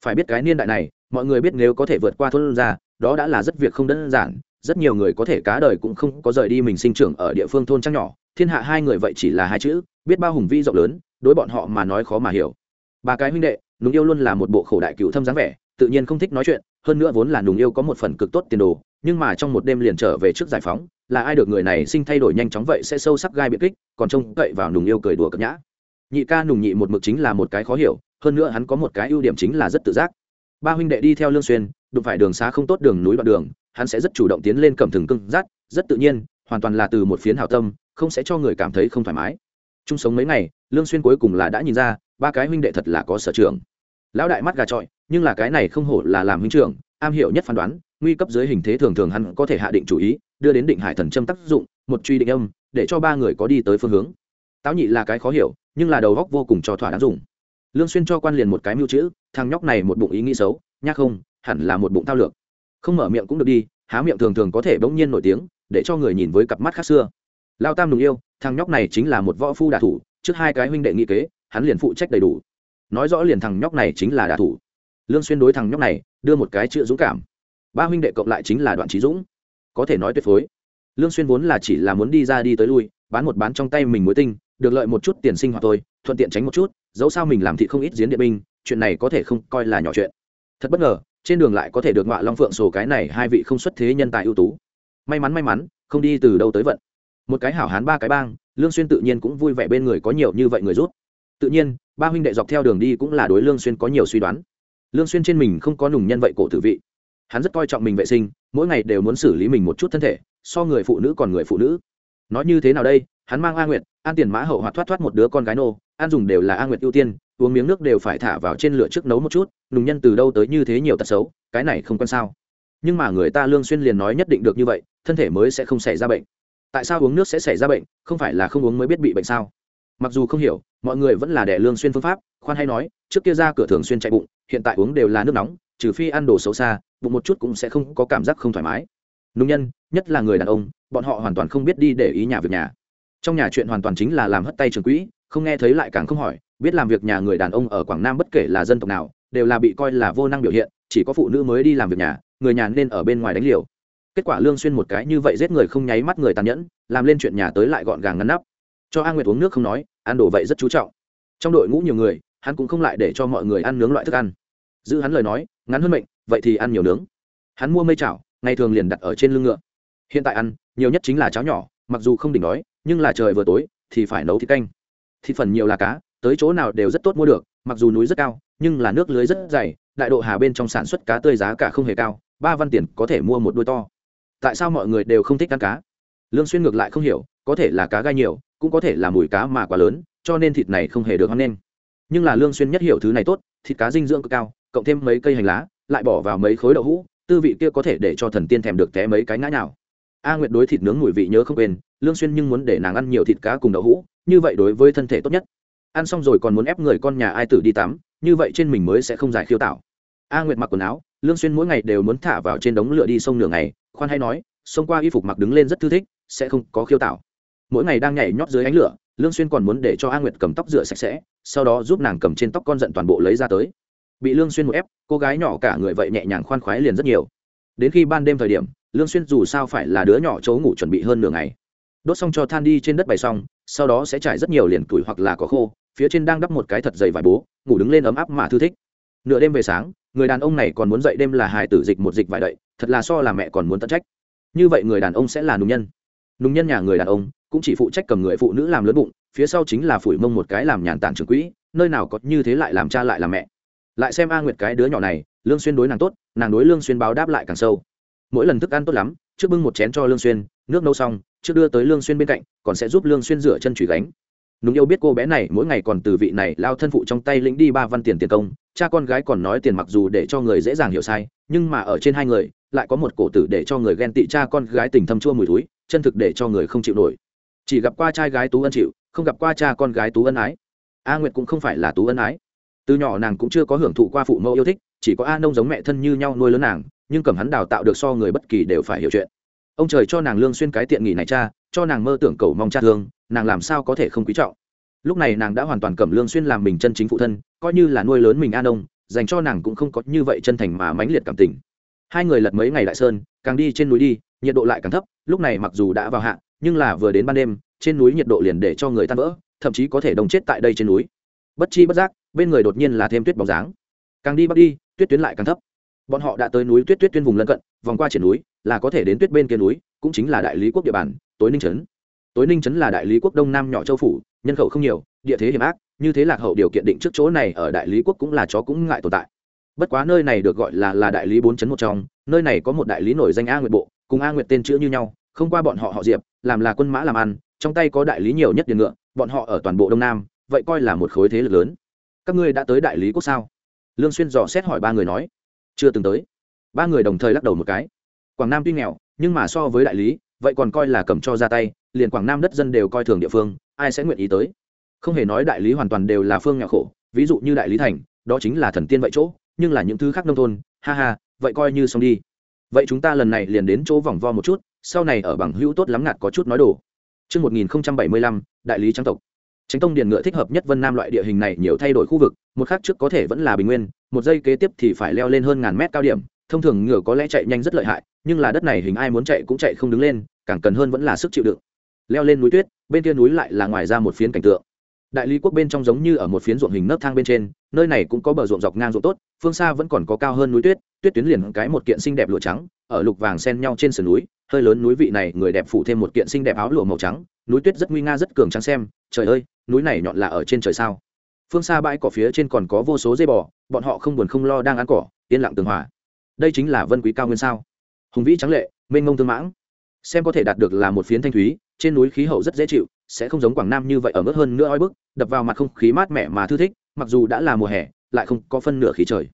Phải biết cái niên đại này, mọi người biết nếu có thể vượt qua thôn ra, đó đã là rất việc không đơn giản rất nhiều người có thể cá đời cũng không có rời đi mình sinh trưởng ở địa phương thôn trang nhỏ. Thiên hạ hai người vậy chỉ là hai chữ, biết bao hùng vi rộng lớn, đối bọn họ mà nói khó mà hiểu. Ba cái huynh đệ, nùng yêu luôn là một bộ khổ đại cựu thâm dáng vẻ, tự nhiên không thích nói chuyện, hơn nữa vốn là nùng yêu có một phần cực tốt tiền đồ, nhưng mà trong một đêm liền trở về trước giải phóng, là ai được người này sinh thay đổi nhanh chóng vậy sẽ sâu sắc gai biệt kích, còn trông cậy vào nùng yêu cười đùa cập nhã. Nhị ca nùng nhị một mực chính là một cái khó hiểu, hơn nữa hắn có một cái ưu điểm chính là rất tự giác. Ba huynh đệ đi theo lương xuyên, đụng phải đường xá không tốt đường núi đoạn đường hắn sẽ rất chủ động tiến lên cầm thừng cưng rát, rất tự nhiên, hoàn toàn là từ một phiến hảo tâm, không sẽ cho người cảm thấy không thoải mái. Chung sống mấy ngày, lương xuyên cuối cùng là đã nhìn ra, ba cái huynh đệ thật là có sở trường. Lão đại mắt gà trọi, nhưng là cái này không hổ là làm huynh trưởng, am hiểu nhất phán đoán, nguy cấp dưới hình thế thường thường hắn có thể hạ định chủ ý, đưa đến định hải thần châm tác dụng, một truy định âm, để cho ba người có đi tới phương hướng. Táo nhị là cái khó hiểu, nhưng là đầu góc vô cùng cho thỏa đáng dùng. Lương xuyên cho quan liền một cái mưu chữ, thằng nhóc này một bụng ý nghĩ xấu nhắc không, hẳn là một bụng thao lược không mở miệng cũng được đi, há miệng thường thường có thể bỗng nhiên nổi tiếng, để cho người nhìn với cặp mắt khác xưa. Lao tam đùng yêu, thằng nhóc này chính là một võ phu đả thủ, trước hai cái huynh đệ nghị kế, hắn liền phụ trách đầy đủ. Nói rõ liền thằng nhóc này chính là đả thủ. Lương xuyên đối thằng nhóc này, đưa một cái chữ dũng cảm. Ba huynh đệ cộng lại chính là đoạn trí dũng. Có thể nói tuyệt phối. Lương xuyên vốn là chỉ là muốn đi ra đi tới lui, bán một bán trong tay mình muối tinh, được lợi một chút tiền sinh hoạt thôi, thuận tiện tránh một chút, dẫu sao mình làm thị không ít giếng điện binh, chuyện này có thể không coi là nhỏ chuyện. Thật bất ngờ trên đường lại có thể được ngọa long phượng sổ cái này hai vị không xuất thế nhân tài ưu tú. May mắn may mắn, không đi từ đâu tới vận. Một cái hảo hán ba cái bang, lương xuyên tự nhiên cũng vui vẻ bên người có nhiều như vậy người rút. Tự nhiên, ba huynh đệ dọc theo đường đi cũng là đối lương xuyên có nhiều suy đoán. Lương xuyên trên mình không có nùng nhân vậy cổ tử vị. Hắn rất coi trọng mình vệ sinh, mỗi ngày đều muốn xử lý mình một chút thân thể, so người phụ nữ còn người phụ nữ. Nói như thế nào đây? Hắn mang a nguyệt, an tiền mã hậu hoạt thoát thoát một đứa con gái nô, an dùng đều là a nguyệt ưu tiên uống miếng nước đều phải thả vào trên lửa trước nấu một chút, nùng nhân từ đâu tới như thế nhiều tật xấu, cái này không quan sao. Nhưng mà người ta lương xuyên liền nói nhất định được như vậy, thân thể mới sẽ không xảy ra bệnh. Tại sao uống nước sẽ xảy ra bệnh, không phải là không uống mới biết bị bệnh sao? Mặc dù không hiểu, mọi người vẫn là đẻ lương xuyên phương pháp, khoan hay nói, trước kia ra cửa thường xuyên chạy bụng, hiện tại uống đều là nước nóng, trừ phi ăn đồ xấu xa, bụng một chút cũng sẽ không có cảm giác không thoải mái. Nông nhân, nhất là người đàn ông, bọn họ hoàn toàn không biết đi để ý nhà việc nhà. Trong nhà chuyện hoàn toàn chính là làm hất tay trường quỹ không nghe thấy lại càng không hỏi, biết làm việc nhà người đàn ông ở quảng nam bất kể là dân tộc nào, đều là bị coi là vô năng biểu hiện, chỉ có phụ nữ mới đi làm việc nhà, người nhà nên ở bên ngoài đánh liều. Kết quả lương xuyên một cái như vậy giết người không nháy mắt người tàn nhẫn, làm lên chuyện nhà tới lại gọn gàng ngăn nắp. Cho a nguyệt uống nước không nói, ăn đồ vậy rất chú trọng. Trong đội ngũ nhiều người, hắn cũng không lại để cho mọi người ăn nướng loại thức ăn. Giữ hắn lời nói, ngắn hơn mệnh, vậy thì ăn nhiều nướng. Hắn mua mây chảo, ngày thường liền đặt ở trên lưng ngựa. Hiện tại ăn, nhiều nhất chính là cháo nhỏ, mặc dù không đỉnh đói, nhưng là trời vừa tối, thì phải nấu thịt canh thịt phần nhiều là cá, tới chỗ nào đều rất tốt mua được, mặc dù núi rất cao, nhưng là nước lưới rất dày, đại độ hà bên trong sản xuất cá tươi giá cả không hề cao, ba văn tiền có thể mua một đuôi to. Tại sao mọi người đều không thích ăn cá? Lương xuyên ngược lại không hiểu, có thể là cá gai nhiều, cũng có thể là mùi cá mà quá lớn, cho nên thịt này không hề được ăn nên. Nhưng là lương xuyên nhất hiểu thứ này tốt, thịt cá dinh dưỡng cực cao, cộng thêm mấy cây hành lá, lại bỏ vào mấy khối đậu hũ, tư vị kia có thể để cho thần tiên thèm được té mấy cái ngã nào a nguyệt đối thịt nướng mùi vị nhớ không quên, lương xuyên nhưng muốn để nàng ăn nhiều thịt cá cùng đậu hũ, như vậy đối với thân thể tốt nhất. Ăn xong rồi còn muốn ép người con nhà ai tử đi tắm, như vậy trên mình mới sẽ không giải khiêu tạo a nguyệt mặc quần áo, lương xuyên mỗi ngày đều muốn thả vào trên đống lửa đi sông nửa ngày, khoan hay nói, xông qua y phục mặc đứng lên rất thư thích, sẽ không có khiêu tạo mỗi ngày đang nhảy nhót dưới ánh lửa, lương xuyên còn muốn để cho a nguyệt cầm tóc rửa sạch sẽ, sau đó giúp nàng cầm trên tóc con giận toàn bộ lấy ra tới. Bị lương xuyên một ép, cô gái nhỏ cả người vậy nhẹ nhàng khoan khoái liền rất nhiều đến khi ban đêm thời điểm, lương xuyên dù sao phải là đứa nhỏ chấu ngủ chuẩn bị hơn nửa ngày. Đốt xong cho than đi trên đất bày xong, sau đó sẽ trải rất nhiều liền củi hoặc là có khô, phía trên đang đắp một cái thật dày vải bố, ngủ đứng lên ấm áp mà thư thích. Nửa đêm về sáng, người đàn ông này còn muốn dậy đêm là hài tử dịch một dịch vải đậy, thật là so là mẹ còn muốn tận trách. Như vậy người đàn ông sẽ là nùng nhân. Nùng nhân nhà người đàn ông, cũng chỉ phụ trách cầm người phụ nữ làm lớn bụng, phía sau chính là phủi mông một cái làm nhàn tản trưởng quỹ, nơi nào có như thế lại làm cha lại làm mẹ. Lại xem a nguyệt cái đứa nhỏ này lương xuyên đối nàng tốt, nàng đối lương xuyên báo đáp lại càng sâu. Mỗi lần thức ăn tốt lắm, trước bưng một chén cho lương xuyên, nước nấu xong, trước đưa tới lương xuyên bên cạnh, còn sẽ giúp lương xuyên rửa chân chùi gánh. Núng yêu biết cô bé này mỗi ngày còn từ vị này lao thân phụ trong tay lĩnh đi ba văn tiền tiền công, cha con gái còn nói tiền mặc dù để cho người dễ dàng hiểu sai, nhưng mà ở trên hai người, lại có một cổ tử để cho người ghen tị cha con gái tình thâm chua mùi túi chân thực để cho người không chịu nổi. Chỉ gặp qua trai gái tú ân chịu, không gặp qua cha con gái tú ân ái. A nguyệt cũng không phải là tú ân ái từ nhỏ nàng cũng chưa có hưởng thụ qua phụ mẫu yêu thích, chỉ có a nông giống mẹ thân như nhau nuôi lớn nàng, nhưng cầm hắn đào tạo được so người bất kỳ đều phải hiểu chuyện. Ông trời cho nàng lương xuyên cái tiện nghỉ này cha, cho nàng mơ tưởng cầu mong cha thương, nàng làm sao có thể không quý trọng. Lúc này nàng đã hoàn toàn cầm lương xuyên làm mình chân chính phụ thân, coi như là nuôi lớn mình a nông, dành cho nàng cũng không có như vậy chân thành mà mãnh liệt cảm tình. Hai người lật mấy ngày lại sơn, càng đi trên núi đi, nhiệt độ lại càng thấp, lúc này mặc dù đã vào hạ, nhưng là vừa đến ban đêm, trên núi nhiệt độ liền để cho người tan vỡ, thậm chí có thể đồng chết tại đây trên núi. Bất chi bất giác bên người đột nhiên là thêm tuyết bóng dáng. Càng đi bắc đi, tuyết tuyến lại càng thấp. Bọn họ đã tới núi tuyết tuyết tuyên vùng lân cận, vòng qua triển núi, là có thể đến tuyết bên kia núi, cũng chính là đại lý quốc địa bàn, tối ninh trấn. Tối ninh trấn là đại lý quốc đông nam nhỏ châu phủ, nhân khẩu không nhiều, địa thế hiểm ác, như thế lạc hậu điều kiện định trước chỗ này ở đại lý quốc cũng là chó cũng ngại tồn tại. Bất quá nơi này được gọi là là đại lý bốn chấn một trong, nơi này có một đại lý nổi danh a nguyệt bộ, cùng a nguyệt tên chữ như nhau, không qua bọn họ họ diệp, làm là quân mã làm ăn, trong tay có đại lý nhiều nhất điện ngựa, bọn họ ở toàn bộ đông nam, vậy coi là một khối thế lực lớn các ngươi đã tới đại lý quốc sao? Lương xuyên dò xét hỏi ba người nói. Chưa từng tới. Ba người đồng thời lắc đầu một cái. Quảng nam tuy nghèo nhưng mà so với đại lý vậy còn coi là cầm cho ra tay liền quảng nam đất dân đều coi thường địa phương ai sẽ nguyện ý tới? Không hề nói đại lý hoàn toàn đều là phương nghèo khổ ví dụ như đại lý thành đó chính là thần tiên vậy chỗ nhưng là những thứ khác nông thôn ha ha vậy coi như xong đi. Vậy chúng ta lần này liền đến chỗ vòng vo một chút sau này ở bằng hữu tốt lắm ngạt có chút nói đồ Trước 1075, đại lý trang tộc. Tránh tông điền ngựa thích hợp nhất Vân Nam loại địa hình này nhiều thay đổi khu vực, một khắc trước có thể vẫn là bình nguyên, một giây kế tiếp thì phải leo lên hơn ngàn mét cao điểm, thông thường ngựa có lẽ chạy nhanh rất lợi hại, nhưng là đất này hình ai muốn chạy cũng chạy không đứng lên, càng cần hơn vẫn là sức chịu đựng. Leo lên núi tuyết, bên kia núi lại là ngoài ra một phiến cảnh tượng đại lý quốc bên trong giống như ở một phiến ruộng hình nấc thang bên trên nơi này cũng có bờ ruộng dọc ngang ruộng tốt phương xa vẫn còn có cao hơn núi tuyết tuyết tuyến liền cái một kiện xinh đẹp lụa trắng ở lục vàng xen nhau trên sườn núi hơi lớn núi vị này người đẹp phụ thêm một kiện xinh đẹp áo lụa màu trắng núi tuyết rất nguy nga rất cường trắng xem trời ơi núi này nhọn là ở trên trời sao? Phương xa bãi cỏ phía trên còn có vô số dây bò, bọn họ không buồn không lo đang ăn cỏ, yên lặng tường hòa. Đây chính là vân quý cao nguyên sao? Hùng vĩ trắng lệ, mênh mông tương mãng. Xem có thể đạt được là một phiến thanh thúy, trên núi khí hậu rất dễ chịu, sẽ không giống quảng nam như vậy ở mức hơn nữa oi bức, đập vào mặt không khí mát mẻ mà thư thích, mặc dù đã là mùa hè, lại không có phân nửa khí trời.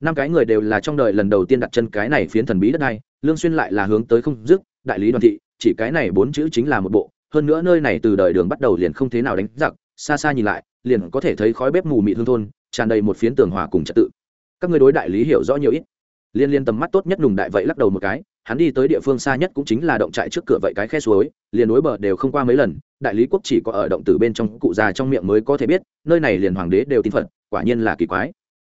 Năm cái người đều là trong đời lần đầu tiên đặt chân cái này phiến thần bí đất này, lương xuyên lại là hướng tới không dứt, đại lý đoàn thị, chỉ cái này bốn chữ chính là một bộ hơn nữa nơi này từ đời đường bắt đầu liền không thế nào đánh giặc, xa xa nhìn lại, liền có thể thấy khói bếp mù mịt hương thôn, tràn đầy một phiến tường hòa cùng trật tự. Các người đối đại lý hiểu rõ nhiều ít. Liên liên tầm mắt tốt nhất nùng đại vậy lắc đầu một cái, hắn đi tới địa phương xa nhất cũng chính là động trại trước cửa vậy cái khe suối, liền đối bờ đều không qua mấy lần, đại lý quốc chỉ có ở động từ bên trong cụ già trong miệng mới có thể biết, nơi này liền hoàng đế đều tin phật, quả nhiên là kỳ quái.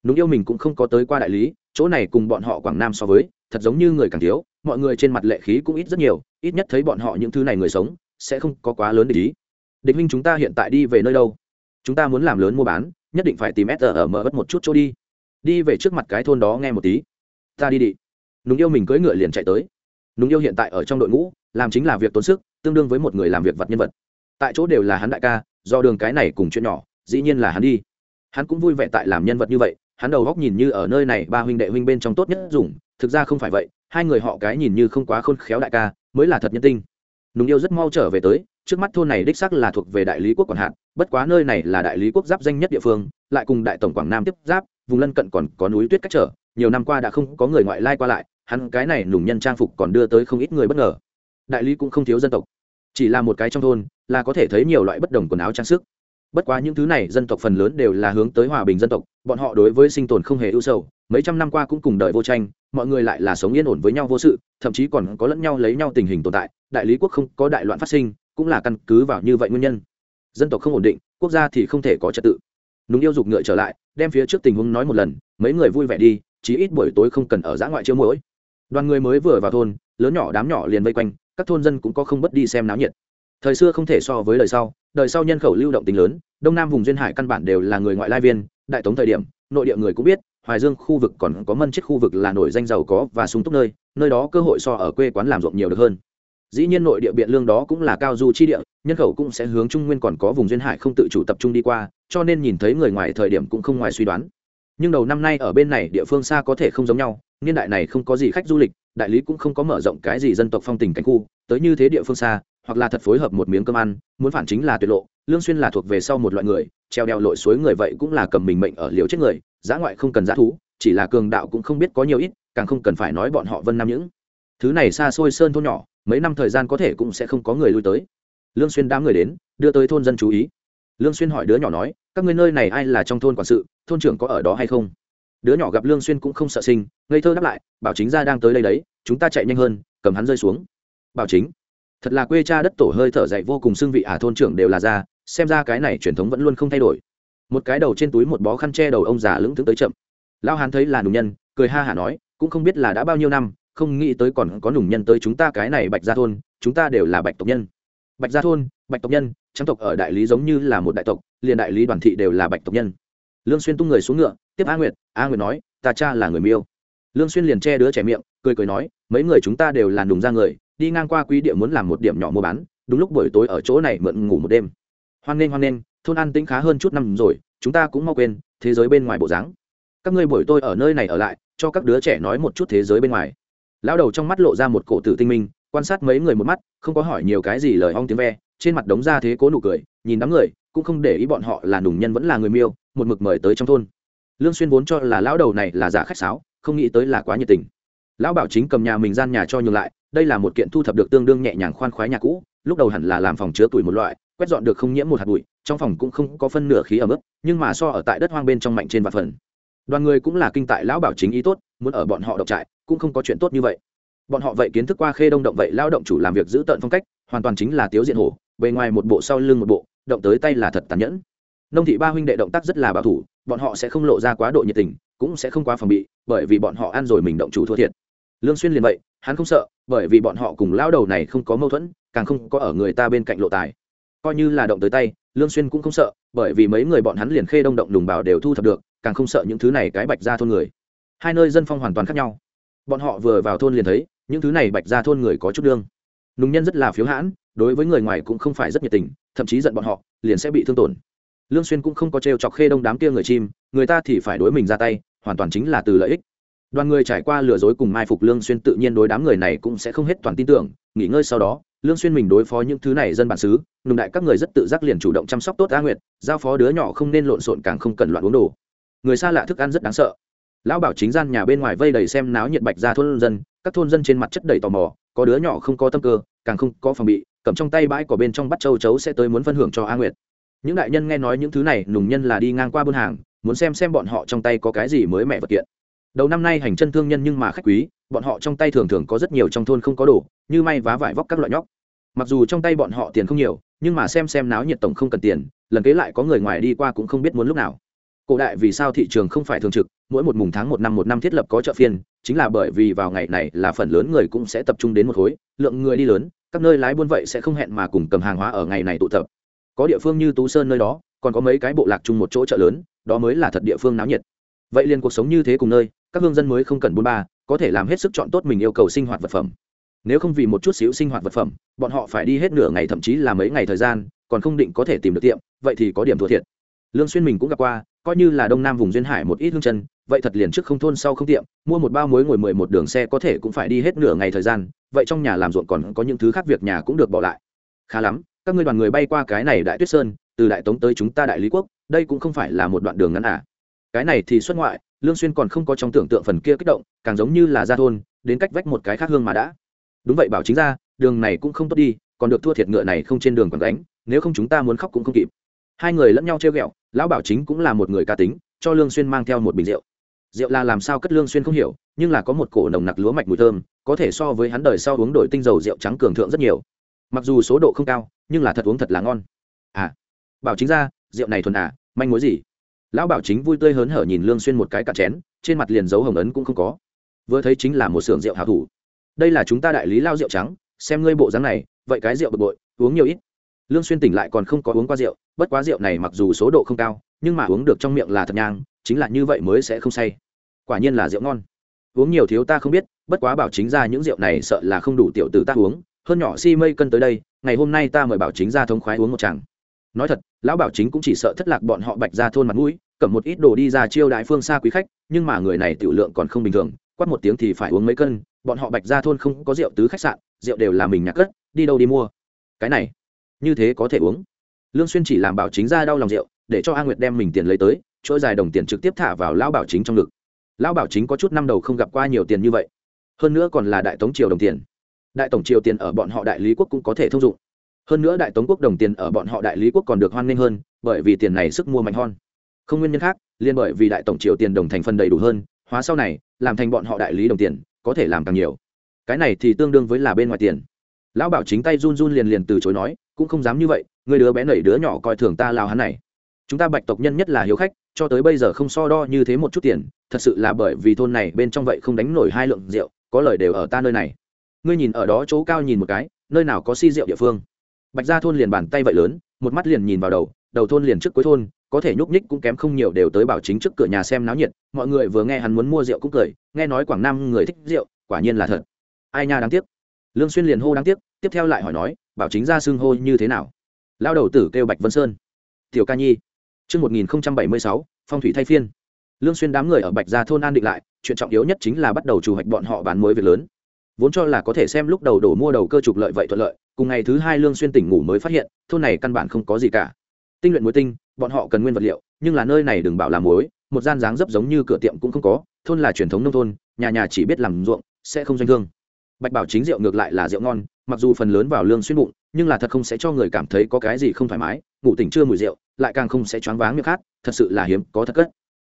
Núng yêu mình cũng không có tới qua đại lý, chỗ này cùng bọn họ quảng nam so với, thật giống như người càng thiếu, mọi người trên mặt lệ khí cũng ít rất nhiều, ít nhất thấy bọn họ những thứ này người sống sẽ không có quá lớn để ý. Địch minh chúng ta hiện tại đi về nơi đâu? Chúng ta muốn làm lớn mua bán, nhất định phải tìm s ở mở bất một chút chỗ đi. Đi về trước mặt cái thôn đó nghe một tí. Ta đi đi. Núng yêu mình cưỡi ngựa liền chạy tới. Núng yêu hiện tại ở trong đội ngũ, làm chính là việc tốn sức, tương đương với một người làm việc vật nhân vật. Tại chỗ đều là hắn đại ca, do đường cái này cùng chuyện nhỏ, dĩ nhiên là hắn đi. Hắn cũng vui vẻ tại làm nhân vật như vậy, hắn đầu góc nhìn như ở nơi này ba huynh đệ huynh bên trong tốt nhất dùng, thực ra không phải vậy, hai người họ cái nhìn như không quá khôn khéo đại ca, mới là thật nhân tinh nùng yêu rất mau trở về tới, trước mắt thôn này đích sắc là thuộc về đại lý quốc quản hạt, bất quá nơi này là đại lý quốc giáp danh nhất địa phương, lại cùng đại tổng quảng nam tiếp giáp, vùng lân cận còn có núi tuyết cách trở, nhiều năm qua đã không có người ngoại lai qua lại, hắn cái này nùng nhân trang phục còn đưa tới không ít người bất ngờ. Đại lý cũng không thiếu dân tộc, chỉ là một cái trong thôn, là có thể thấy nhiều loại bất đồng quần áo trang sức bất quá những thứ này dân tộc phần lớn đều là hướng tới hòa bình dân tộc, bọn họ đối với sinh tồn không hề ưu sầu, mấy trăm năm qua cũng cùng đời vô tranh, mọi người lại là sống yên ổn với nhau vô sự, thậm chí còn có lẫn nhau lấy nhau tình hình tồn tại, đại lý quốc không có đại loạn phát sinh, cũng là căn cứ vào như vậy nguyên nhân. Dân tộc không ổn định, quốc gia thì không thể có trật tự. Núng yêu dục ngựa trở lại, đem phía trước tình huống nói một lần, mấy người vui vẻ đi, chí ít buổi tối không cần ở giã ngoại chiếu mỗi đoàn người mới vừa vào thôn, lớn nhỏ đám nhỏ liền vây quanh, các thôn dân cũng có không bất đi xem náo nhiệt. Thời xưa không thể so với đời sau đời sau nhân khẩu lưu động tính lớn đông nam vùng duyên hải căn bản đều là người ngoại lai viên, đại tống thời điểm, nội địa người cũng biết, hoài dương khu vực còn có mân chết khu vực là nổi danh giàu có và sung túc nơi nơi đó cơ hội so ở quê quán làm ruộng nhiều được hơn. Dĩ nhiên nội địa biện lương đó cũng là cao du chi địa, nhân khẩu cũng sẽ hướng trung nguyên còn có vùng duyên hải không tự chủ tập trung đi qua, cho nên nhìn thấy người ngoài thời điểm cũng không ngoài suy đoán. Nhưng đầu năm nay ở bên này địa phương xa có thể không giống nhau, niên đại này không có gì khách du lịch, đại lý cũng không có mở rộng cái gì dân tộc phong tình cảnh khu, tới như thế địa phương xa hoặc là thật phối hợp một miếng cơm ăn, muốn phản chính là tuyệt lộ, lương xuyên là thuộc về sau một loại người, treo đeo lội suối người vậy cũng là cầm mình mệnh ở liều chết người giã ngoại không cần giã thú, chỉ là cường đạo cũng không biết có nhiều ít, càng không cần phải nói bọn họ vân nam những. Thứ này xa xôi sơn thôn nhỏ, mấy năm thời gian có thể cũng sẽ không có người lui tới. Lương xuyên đám người đến, đưa tới thôn dân chú ý. Lương xuyên hỏi đứa nhỏ nói, các ngươi nơi này ai là trong thôn quản sự, thôn trưởng có ở đó hay không? Đứa nhỏ gặp lương xuyên cũng không sợ sinh, ngây thơ đáp lại, bảo chính gia đang tới đây đấy, chúng ta chạy nhanh hơn, cầm hắn rơi xuống. Bảo chính? Thật là quê cha đất tổ hơi thở dậy vô cùng xương vị ả thôn trưởng đều là ra, xem ra cái này truyền thống vẫn luôn không thay đổi. Một cái đầu trên túi một bó khăn che đầu ông già lững thững tới chậm. Lao hán thấy là nùng nhân, cười ha hả nói, cũng không biết là đã bao nhiêu năm, không nghĩ tới còn có nùng nhân tới chúng ta cái này bạch gia thôn, chúng ta đều là bạch tộc nhân. Bạch gia thôn, bạch tộc nhân trang tộc ở đại lý giống như là một đại tộc, liền đại lý đoàn thị đều là bạch tộc nhân. Lương xuyên tung người xuống ngựa, tiếp a nguyệt a nguyệt nói, ta cha là người miêu. Lương xuyên liền che đứa trẻ miệng, cười cười nói, mấy người chúng ta đều là nùng gia người đi ngang qua quý địa muốn làm một điểm nhỏ mua bán, đúng lúc buổi tối ở chỗ này mượn ngủ một đêm. Hoan nghênh hoan nghênh, thôn an tĩnh khá hơn chút năm rồi, chúng ta cũng mau quên, thế giới bên ngoài bộ dáng. Các ngươi buổi tôi ở nơi này ở lại, cho các đứa trẻ nói một chút thế giới bên ngoài. Lão đầu trong mắt lộ ra một cổ tử tinh minh, quan sát mấy người một mắt, không có hỏi nhiều cái gì lời ong tiếng ve, trên mặt đống ra thế cố nụ cười, nhìn đám người, cũng không để ý bọn họ là nùng nhân vẫn là người miêu, một mực mời tới trong thôn. Lương xuyên vốn cho là lão đầu này là giả khách sáo, không nghĩ tới là quá nhiệt tình lão bảo chính cầm nhà mình gian nhà cho nhường lại, đây là một kiện thu thập được tương đương nhẹ nhàng khoan khoái nhà cũ, lúc đầu hẳn là làm phòng chứa tuổi một loại, quét dọn được không nhiễm một hạt bụi, trong phòng cũng không có phân nửa khí ở mức nhưng mà so ở tại đất hoang bên trong mạnh trên vạn phần. Đoàn người cũng là kinh tại lão bảo chính ý tốt, muốn ở bọn họ độc trại, cũng không có chuyện tốt như vậy. Bọn họ vậy kiến thức qua khê đông động vậy lao động chủ làm việc giữ tận phong cách, hoàn toàn chính là tiếu diện hổ, bề ngoài một bộ sau lưng một bộ, động tới tay là thật tàn nhẫn. Nông thị ba huynh đệ động tác rất là bảo thủ, bọn họ sẽ không lộ ra quá độ nhiệt tình, cũng sẽ không quá phòng bị, bởi vì bọn họ ăn rồi mình động chủ thua thiệt lương xuyên liền vậy, hắn không sợ, bởi vì bọn họ cùng lao đầu này không có mâu thuẫn, càng không có ở người ta bên cạnh lộ tài. Coi như là động tới tay, lương xuyên cũng không sợ, bởi vì mấy người bọn hắn liền khê đông động đùng bảo đều thu thập được, càng không sợ những thứ này cái bạch ra thôn người. Hai nơi dân phong hoàn toàn khác nhau. Bọn họ vừa vào thôn liền thấy, những thứ này bạch ra thôn người có chút đương. Nùng nhân rất là phiếu hãn, đối với người ngoài cũng không phải rất nhiệt tình, thậm chí giận bọn họ, liền sẽ bị thương tổn. Lương xuyên cũng không có treo chọc khê đông đám kia người chim, người ta thì phải đối mình ra tay, hoàn toàn chính là từ lợi ích đoàn người trải qua lừa dối cùng mai phục lương xuyên tự nhiên đối đám người này cũng sẽ không hết toàn tin tưởng, nghỉ ngơi sau đó, lương xuyên mình đối phó những thứ này dân bản xứ, nùng đại các người rất tự giác liền chủ động chăm sóc tốt a nguyệt, giao phó đứa nhỏ không nên lộn xộn càng không cần loạn uống đồ. Người xa lạ thức ăn rất đáng sợ. Lão bảo chính gian nhà bên ngoài vây đầy xem náo nhiệt bạch ra thôn dân, các thôn dân trên mặt chất đầy tò mò, có đứa nhỏ không có tâm cơ, càng không có phòng bị, cầm trong tay bãi cỏ bên trong bắt châu chấu sẽ tới muốn phân hưởng cho a nguyệt. Những đại nhân nghe nói những thứ này, nùng nhân là đi ngang qua buôn hàng, muốn xem xem bọn họ trong tay có cái gì mới mẹ vật kiện đầu năm nay hành chân thương nhân nhưng mà khách quý, bọn họ trong tay thường thường có rất nhiều trong thôn không có đồ, như may vá vải vóc các loại nhóc. Mặc dù trong tay bọn họ tiền không nhiều, nhưng mà xem xem náo nhiệt tổng không cần tiền, lần kế lại có người ngoài đi qua cũng không biết muốn lúc nào. Cổ đại vì sao thị trường không phải thường trực, mỗi một mùng tháng một năm một năm thiết lập có chợ phiên, chính là bởi vì vào ngày này là phần lớn người cũng sẽ tập trung đến một khối, lượng người đi lớn, các nơi lái buôn vậy sẽ không hẹn mà cùng cầm hàng hóa ở ngày này tụ tập. Có địa phương như tú sơn nơi đó, còn có mấy cái bộ lạc chung một chỗ chợ lớn, đó mới là thật địa phương náo nhiệt vậy liền cuộc sống như thế cùng nơi, các hương dân mới không cần buôn ba, có thể làm hết sức chọn tốt mình yêu cầu sinh hoạt vật phẩm. Nếu không vì một chút xíu sinh hoạt vật phẩm, bọn họ phải đi hết nửa ngày thậm chí là mấy ngày thời gian, còn không định có thể tìm được tiệm, vậy thì có điểm thua thiệt. Lương xuyên mình cũng gặp qua, coi như là đông nam vùng duyên hải một ít hương chân, vậy thật liền trước không thôn sau không tiệm, mua một bao muối ngồi mười một đường xe có thể cũng phải đi hết nửa ngày thời gian, vậy trong nhà làm ruộng còn có những thứ khác việc nhà cũng được bỏ lại. Khá lắm, các ngươi đoàn người bay qua cái này đại tuyết sơn, từ đại tống tới chúng ta đại lý quốc, đây cũng không phải là một đoạn đường ngắn à cái này thì xuất ngoại, lương xuyên còn không có trong tưởng tượng phần kia kích động, càng giống như là ra thôn, đến cách vách một cái khác hương mà đã. Đúng vậy bảo chính ra, đường này cũng không tốt đi, còn được thua thiệt ngựa này không trên đường còn đánh nếu không chúng ta muốn khóc cũng không kịp. Hai người lẫn nhau treo ghẹo, lão bảo chính cũng là một người ca tính, cho lương xuyên mang theo một bình rượu. Rượu là làm sao cất lương xuyên không hiểu, nhưng là có một cổ nồng nặc lúa mạch mùi thơm, có thể so với hắn đời sau uống đổi tinh dầu rượu trắng cường thượng rất nhiều. Mặc dù số độ không cao, nhưng là thật uống thật là ngon. À bảo chính ra, rượu này thuần à manh mối gì? Lão bảo chính vui tươi hớn hở nhìn lương xuyên một cái cạn chén, trên mặt liền dấu hồng ấn cũng không có. Vừa thấy chính là một sưởng rượu hảo thủ. Đây là chúng ta đại lý lao rượu trắng, xem ngươi bộ dáng này, vậy cái rượu bực bội, uống nhiều ít. Lương xuyên tỉnh lại còn không có uống qua rượu, bất quá rượu này mặc dù số độ không cao, nhưng mà uống được trong miệng là thật nhang, chính là như vậy mới sẽ không say. Quả nhiên là rượu ngon. Uống nhiều thiếu ta không biết, bất quá bảo chính ra những rượu này sợ là không đủ tiểu tử ta uống, hơn nhỏ si mây cân tới đây, ngày hôm nay ta mời bảo chính ra thống khoái uống một chàng nói thật, lão bảo chính cũng chỉ sợ thất lạc bọn họ bạch ra thôn mặt mũi, cầm một ít đồ đi ra chiêu đại phương xa quý khách, nhưng mà người này tiểu lượng còn không bình thường, quát một tiếng thì phải uống mấy cân, bọn họ bạch ra thôn không có rượu tứ khách sạn, rượu đều là mình nhặt cất, đi đâu đi mua. Cái này, như thế có thể uống. Lương xuyên chỉ làm bảo chính ra đau lòng rượu, để cho a nguyệt đem mình tiền lấy tới chỗ dài đồng tiền trực tiếp thả vào lão bảo chính trong ngực. Lão bảo chính có chút năm đầu không gặp qua nhiều tiền như vậy. Hơn nữa còn là đại tống triều đồng tiền. Đại tổng triều tiền ở bọn họ đại lý quốc cũng có thể thông dụng hơn nữa đại tống quốc đồng tiền ở bọn họ đại lý quốc còn được hoan nghênh hơn, bởi vì tiền này sức mua mạnh hơn. Không nguyên nhân khác liền bởi vì đại tổng triều tiền đồng thành phần đầy đủ hơn, hóa sau này, làm thành bọn họ đại lý đồng tiền, có thể làm càng nhiều. Cái này thì tương đương với là bên ngoài tiền. Lão bảo chính tay run run liền liền từ chối nói, cũng không dám như vậy, người đứa bé nảy đứa nhỏ coi thường ta lao hắn này. Chúng ta bạch tộc nhân nhất là hiếu khách, cho tới bây giờ không so đo như thế một chút tiền, thật sự là bởi vì thôn này bên trong vậy không đánh nổi hai lượng rượu, có lời đều ở ta nơi này. Ngươi nhìn ở đó chỗ cao nhìn một cái, nơi nào có si rượu địa phương bạch ra thôn liền bàn tay vậy lớn một mắt liền nhìn vào đầu đầu thôn liền trước cuối thôn có thể nhúc nhích cũng kém không nhiều đều tới bảo chính trước cửa nhà xem náo nhiệt mọi người vừa nghe hắn muốn mua rượu cũng cười nghe nói quảng nam người thích rượu quả nhiên là thật. Ai nha đáng tiếc. Lương xuyên liền hô đáng tiếc tiếp theo lại hỏi nói bảo chính ra xương hô như thế nào? Lao đầu tử kêu bạch vân sơn. Tiểu ca nhi. Trước 1076, phong thủy thay phiên. Lương xuyên đám người ở Bạch Gia thôn an định lại, chuyện trọng yếu nhất chính là bắt đầu chủ hoạch bọn họ bán muối việc lớn. Vốn cho là có thể xem lúc đầu đổ mua đầu cơ trục lợi vậy thuận lợi, cùng ngày thứ hai Lương xuyên tỉnh ngủ mới phát hiện, thôn này căn bản không có gì cả. Tinh luyện muối tinh, bọn họ cần nguyên vật liệu, nhưng là nơi này đừng bảo làm muối, một gian dáng dấp giống như cửa tiệm cũng không có, thôn là truyền thống nông thôn, nhà nhà chỉ biết làm ruộng, sẽ không doanh thương. Bạch Bảo chính rượu ngược lại là rượu ngon, mặc dù phần lớn vào lương xuyên bụng, nhưng là thật không sẽ cho người cảm thấy có cái gì không thoải mái, ngủ tỉnh chưa mùi rượu, lại càng không sẽ choáng váng miệng khát, thật sự là hiếm có thật cất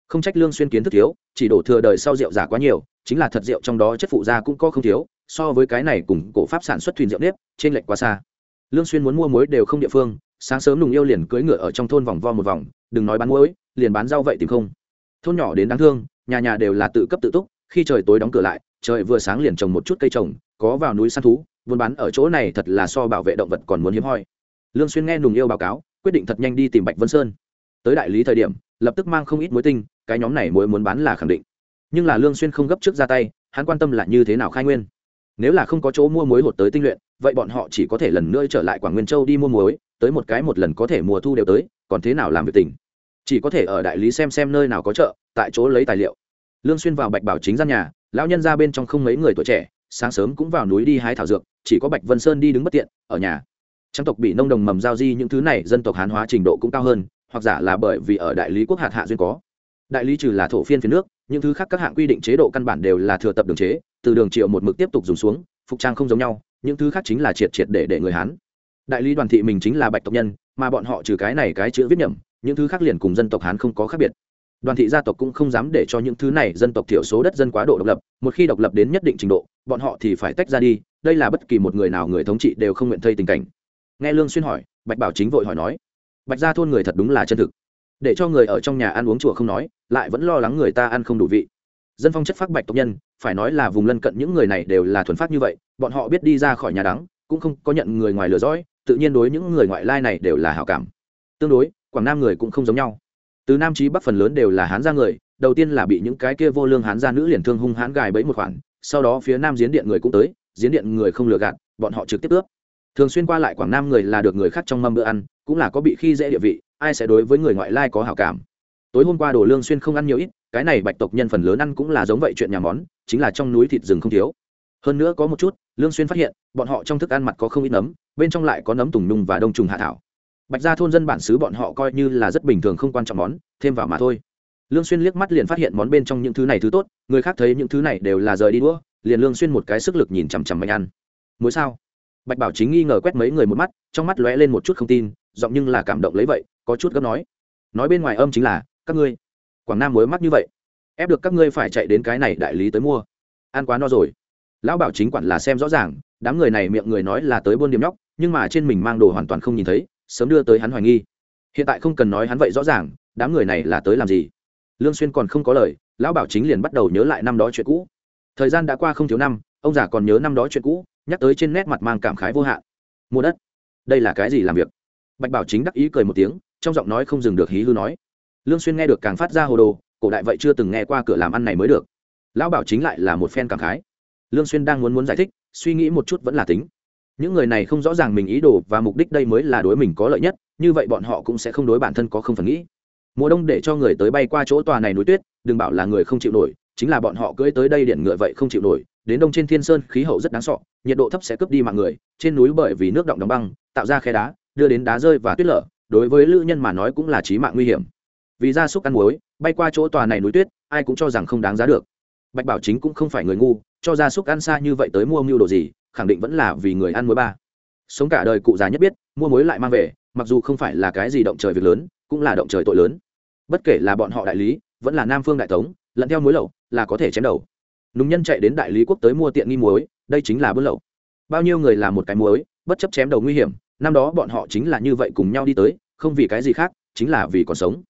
không trách lương xuyên kiến thức thiếu chỉ đổ thừa đời sau rượu giả quá nhiều chính là thật rượu trong đó chất phụ gia cũng có không thiếu so với cái này cùng cổ pháp sản xuất thuyền rượu nếp trên lệch quá xa. Lương xuyên muốn mua muối đều không địa phương, sáng sớm nùng yêu liền cưỡi ngựa ở trong thôn vòng vo một vòng, đừng nói bán muối, liền bán rau vậy tìm không. Thôn nhỏ đến đáng thương, nhà nhà đều là tự cấp tự túc, khi trời tối đóng cửa lại, trời vừa sáng liền trồng một chút cây trồng, có vào núi săn thú, buôn bán ở chỗ này thật là so bảo vệ động vật còn muốn hiếm hoi. Lương xuyên nghe nùng yêu báo cáo, quyết định thật nhanh đi tìm bạch vân sơn. Tới đại lý thời điểm, lập tức mang không ít muối tinh, cái nhóm này muối muốn bán là khẳng định. Nhưng là lương xuyên không gấp trước ra tay, hắn quan tâm là như thế nào khai nguyên nếu là không có chỗ mua muối hột tới tinh luyện, vậy bọn họ chỉ có thể lần nữa trở lại quảng nguyên châu đi mua muối, tới một cái một lần có thể mùa thu đều tới, còn thế nào làm việc tình? Chỉ có thể ở đại lý xem xem nơi nào có chợ, tại chỗ lấy tài liệu. Lương xuyên vào bạch bảo chính gian nhà, lão nhân ra bên trong không mấy người tuổi trẻ, sáng sớm cũng vào núi đi hái thảo dược, chỉ có bạch vân sơn đi đứng bất tiện, ở nhà. Trang tộc bị nông đồng mầm giao di những thứ này, dân tộc hán hóa trình độ cũng cao hơn, hoặc giả là bởi vì ở đại lý quốc hạt hạ duyên có. Đại lý trừ là thổ phiên phía nước những thứ khác các hạng quy định chế độ căn bản đều là thừa tập đường chế, từ đường triệu một mực tiếp tục dùng xuống, phục trang không giống nhau, những thứ khác chính là triệt triệt để để người hán. Đại lý đoàn thị mình chính là bạch tộc nhân, mà bọn họ trừ cái này cái chữ viết nhầm, những thứ khác liền cùng dân tộc hán không có khác biệt. Đoàn thị gia tộc cũng không dám để cho những thứ này dân tộc thiểu số đất dân quá độ độc lập, một khi độc lập đến nhất định trình độ, bọn họ thì phải tách ra đi, đây là bất kỳ một người nào người thống trị đều không nguyện thây tình cảnh. Nghe lương xuyên hỏi, bạch bảo chính vội hỏi nói, bạch gia thôn người thật đúng là chân thực để cho người ở trong nhà ăn uống chùa không nói, lại vẫn lo lắng người ta ăn không đủ vị. Dân phong chất phát bạch tộc nhân, phải nói là vùng lân cận những người này đều là thuần phát như vậy, bọn họ biết đi ra khỏi nhà đắng, cũng không có nhận người ngoài lừa dõi tự nhiên đối những người ngoại lai này đều là hảo cảm. Tương đối, quảng nam người cũng không giống nhau. Từ nam chí bắc phần lớn đều là hán gia người, đầu tiên là bị những cái kia vô lương hán gia nữ liền thương hung hán gài bẫy một khoản, sau đó phía nam giếng điện người cũng tới giếng điện người không lừa gạt, bọn họ trực tiếp ướp. Thường xuyên qua lại quảng nam người là được người khác trong mâm bữa ăn, cũng là có bị khi dễ địa vị ai sẽ đối với người ngoại lai có hảo cảm? Tối hôm qua đồ lương xuyên không ăn nhiều ít, cái này bạch tộc nhân phần lớn ăn cũng là giống vậy chuyện nhà món, chính là trong núi thịt rừng không thiếu. Hơn nữa có một chút, lương xuyên phát hiện, bọn họ trong thức ăn mặt có không ít nấm, bên trong lại có nấm tùng nung và đông trùng hạ thảo. Bạch gia thôn dân bản xứ bọn họ coi như là rất bình thường không quan trọng món, thêm vào mà thôi. Lương xuyên liếc mắt liền phát hiện món bên trong những thứ này thứ tốt, người khác thấy những thứ này đều là rời đi đũa, liền lương xuyên một cái sức lực nhìn chằm chằm mạnh ăn muối sao? Bạch bảo chính nghi ngờ quét mấy người một mắt, trong mắt lóe lên một chút không tin giọng nhưng là cảm động lấy vậy, có chút gấp nói. Nói bên ngoài âm chính là, các ngươi, quảng nam mới mắc như vậy, ép được các ngươi phải chạy đến cái này đại lý tới mua. Ăn quá no rồi. Lão bảo chính quản là xem rõ ràng, đám người này miệng người nói là tới buôn điểm nhóc, nhưng mà trên mình mang đồ hoàn toàn không nhìn thấy, sớm đưa tới hắn hoài nghi. Hiện tại không cần nói hắn vậy rõ ràng, đám người này là tới làm gì? Lương xuyên còn không có lời, lão bảo chính liền bắt đầu nhớ lại năm đó chuyện cũ. Thời gian đã qua không thiếu năm, ông già còn nhớ năm đó chuyện cũ, nhắc tới trên nét mặt mang cảm khái vô hạn. Mua đất, đây là cái gì làm việc? Bạch bảo chính đắc ý cười một tiếng, trong giọng nói không dừng được hí hư nói. Lương xuyên nghe được càng phát ra hồ đồ, cổ đại vậy chưa từng nghe qua cửa làm ăn này mới được. Lão bảo chính lại là một phen cảm khái. Lương xuyên đang muốn muốn giải thích, suy nghĩ một chút vẫn là tính. Những người này không rõ ràng mình ý đồ và mục đích đây mới là đối mình có lợi nhất, như vậy bọn họ cũng sẽ không đối bản thân có không phần nghĩ. Mùa đông để cho người tới bay qua chỗ tòa này núi tuyết, đừng bảo là người không chịu nổi, chính là bọn họ cưỡi tới đây điện ngựa vậy không chịu nổi, đến đông trên thiên sơn khí hậu rất đáng sọ nhiệt độ thấp sẽ cướp đi mạng người, trên núi bởi vì nước động đóng băng, tạo ra khe đá đưa đến đá rơi và tuyết lở, đối với lữ nhân mà nói cũng là chí mạng nguy hiểm. Vì gia súc ăn muối, bay qua chỗ tòa này núi tuyết, ai cũng cho rằng không đáng giá được. Bạch bảo chính cũng không phải người ngu, cho gia súc ăn xa như vậy tới mua mưu đồ gì, khẳng định vẫn là vì người ăn muối ba. Sống cả đời cụ già nhất biết, mua muối lại mang về, mặc dù không phải là cái gì động trời việc lớn, cũng là động trời tội lớn. Bất kể là bọn họ đại lý, vẫn là nam phương đại tống, lẫn theo muối lậu, là có thể chém đầu. Nùng nhân chạy đến đại lý quốc tới mua tiện nghi muối, đây chính là buôn lậu. Bao nhiêu người làm một cái muối, bất chấp chém đầu nguy hiểm năm đó bọn họ chính là như vậy cùng nhau đi tới, không vì cái gì khác, chính là vì còn sống.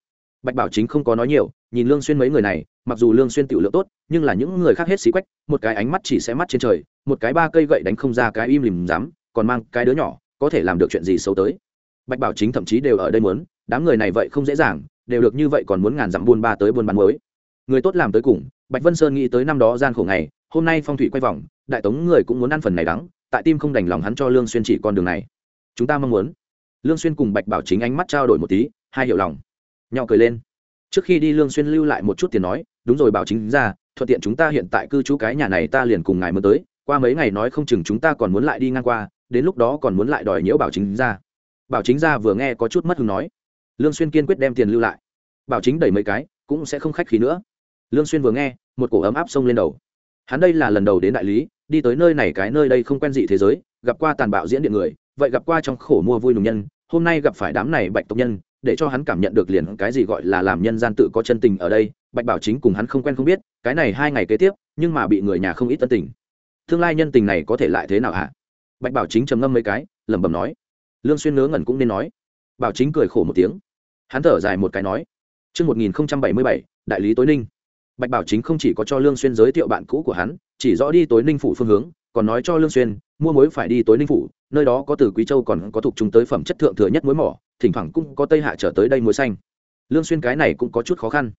Bạch bảo chính không có nói nhiều, nhìn lương xuyên mấy người này, mặc dù lương xuyên tiểu lượng tốt, nhưng là những người khác hết xí quách, một cái ánh mắt chỉ sẽ mắt trên trời, một cái ba cây gậy đánh không ra cái im lìm dám, còn mang cái đứa nhỏ, có thể làm được chuyện gì xấu tới. Bạch bảo chính thậm chí đều ở đây muốn, đám người này vậy không dễ dàng, đều được như vậy còn muốn ngàn dặm buôn ba tới buôn bán mới. Người tốt làm tới cùng, bạch vân sơn nghĩ tới năm đó gian khổ ngày, hôm nay phong thủy quay vòng, đại tống người cũng muốn ăn phần này đắng, tại tim không đành lòng hắn cho lương xuyên chỉ con đường này chúng ta mong muốn. Lương xuyên cùng bạch bảo chính ánh mắt trao đổi một tí, hai hiểu lòng. Nhau cười lên. Trước khi đi lương xuyên lưu lại một chút tiền nói, đúng rồi bảo chính ra, thuận tiện chúng ta hiện tại cư trú cái nhà này ta liền cùng ngài mới tới, qua mấy ngày nói không chừng chúng ta còn muốn lại đi ngang qua, đến lúc đó còn muốn lại đòi nhiễu bảo chính ra. Bảo chính ra vừa nghe có chút mất hứng nói. Lương xuyên kiên quyết đem tiền lưu lại. Bảo chính đẩy mấy cái, cũng sẽ không khách khí nữa. Lương xuyên vừa nghe, một cổ ấm áp xông lên đầu. Hắn đây là lần đầu đến đại lý, đi tới nơi này cái nơi đây không quen dị thế giới, gặp qua tàn bạo diễn điện người vậy gặp qua trong khổ mua vui nùng nhân hôm nay gặp phải đám này bạch tộc nhân để cho hắn cảm nhận được liền cái gì gọi là làm nhân gian tự có chân tình ở đây bạch bảo chính cùng hắn không quen không biết cái này hai ngày kế tiếp nhưng mà bị người nhà không ít tân tình. Tương lai nhân tình này có thể lại thế nào hả? Bạch bảo chính trầm ngâm mấy cái lẩm bẩm nói. Lương xuyên ngớ ngẩn cũng nên nói. Bảo chính cười khổ một tiếng. Hắn thở dài một cái nói. Trước 1077, đại lý tối ninh. Bạch Bảo chính không chỉ có cho Lương Xuyên giới thiệu bạn cũ của hắn, chỉ rõ đi tối ninh phủ phương hướng, còn nói cho Lương Xuyên, mua muối phải đi tối ninh phủ, nơi đó có từ Quý Châu còn có thuộc chúng tới phẩm chất thượng thừa nhất muối mỏ, thỉnh thoảng cũng có Tây Hạ trở tới đây muối xanh. Lương Xuyên cái này cũng có chút khó khăn.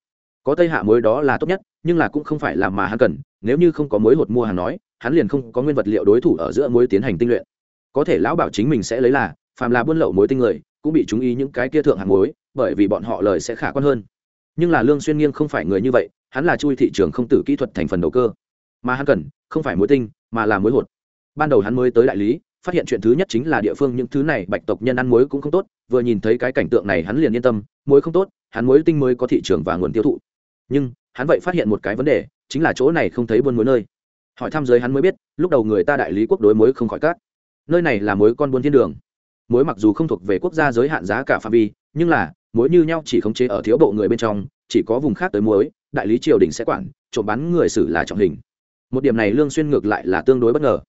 Có Tây Hạ muối đó là tốt nhất, nhưng là cũng không phải là mà hắn cần, nếu như không có muối hột mua hàng nói, hắn liền không có nguyên vật liệu đối thủ ở giữa muối tiến hành tinh luyện. Có thể lão bảo chính mình sẽ lấy là, phàm là buôn lậu muối tinh người, cũng bị chúng ý những cái kia thượng hàng muối, bởi vì bọn họ lời sẽ khả quan hơn nhưng là lương xuyên nghiêng không phải người như vậy hắn là chui thị trường không tử kỹ thuật thành phần đầu cơ mà hắn cần không phải muối tinh mà là muối hột. Ban đầu hắn mới tới đại lý, phát hiện chuyện thứ nhất chính là địa phương những thứ này bạch tộc nhân ăn muối cũng không tốt, vừa nhìn thấy cái cảnh tượng này hắn liền yên tâm, muối không tốt, hắn muối tinh mới có thị trường và nguồn tiêu thụ. Nhưng, hắn vậy phát hiện một cái vấn đề, chính là chỗ này không thấy buôn muối nơi. Hỏi thăm giới hắn mới biết, lúc đầu người ta đại lý quốc đối muối không khỏi cát nơi này là muối con buôn thiên đường. Muối mặc dù không thuộc về quốc gia giới hạn giá cả phạm vi, nhưng là, muối như nhau chỉ khống chế ở thiếu bộ người bên trong, chỉ có vùng khác tới muối, đại lý triều đình sẽ quản trộm bán người xử là trọng hình một điểm này lương xuyên ngược lại là tương đối bất ngờ.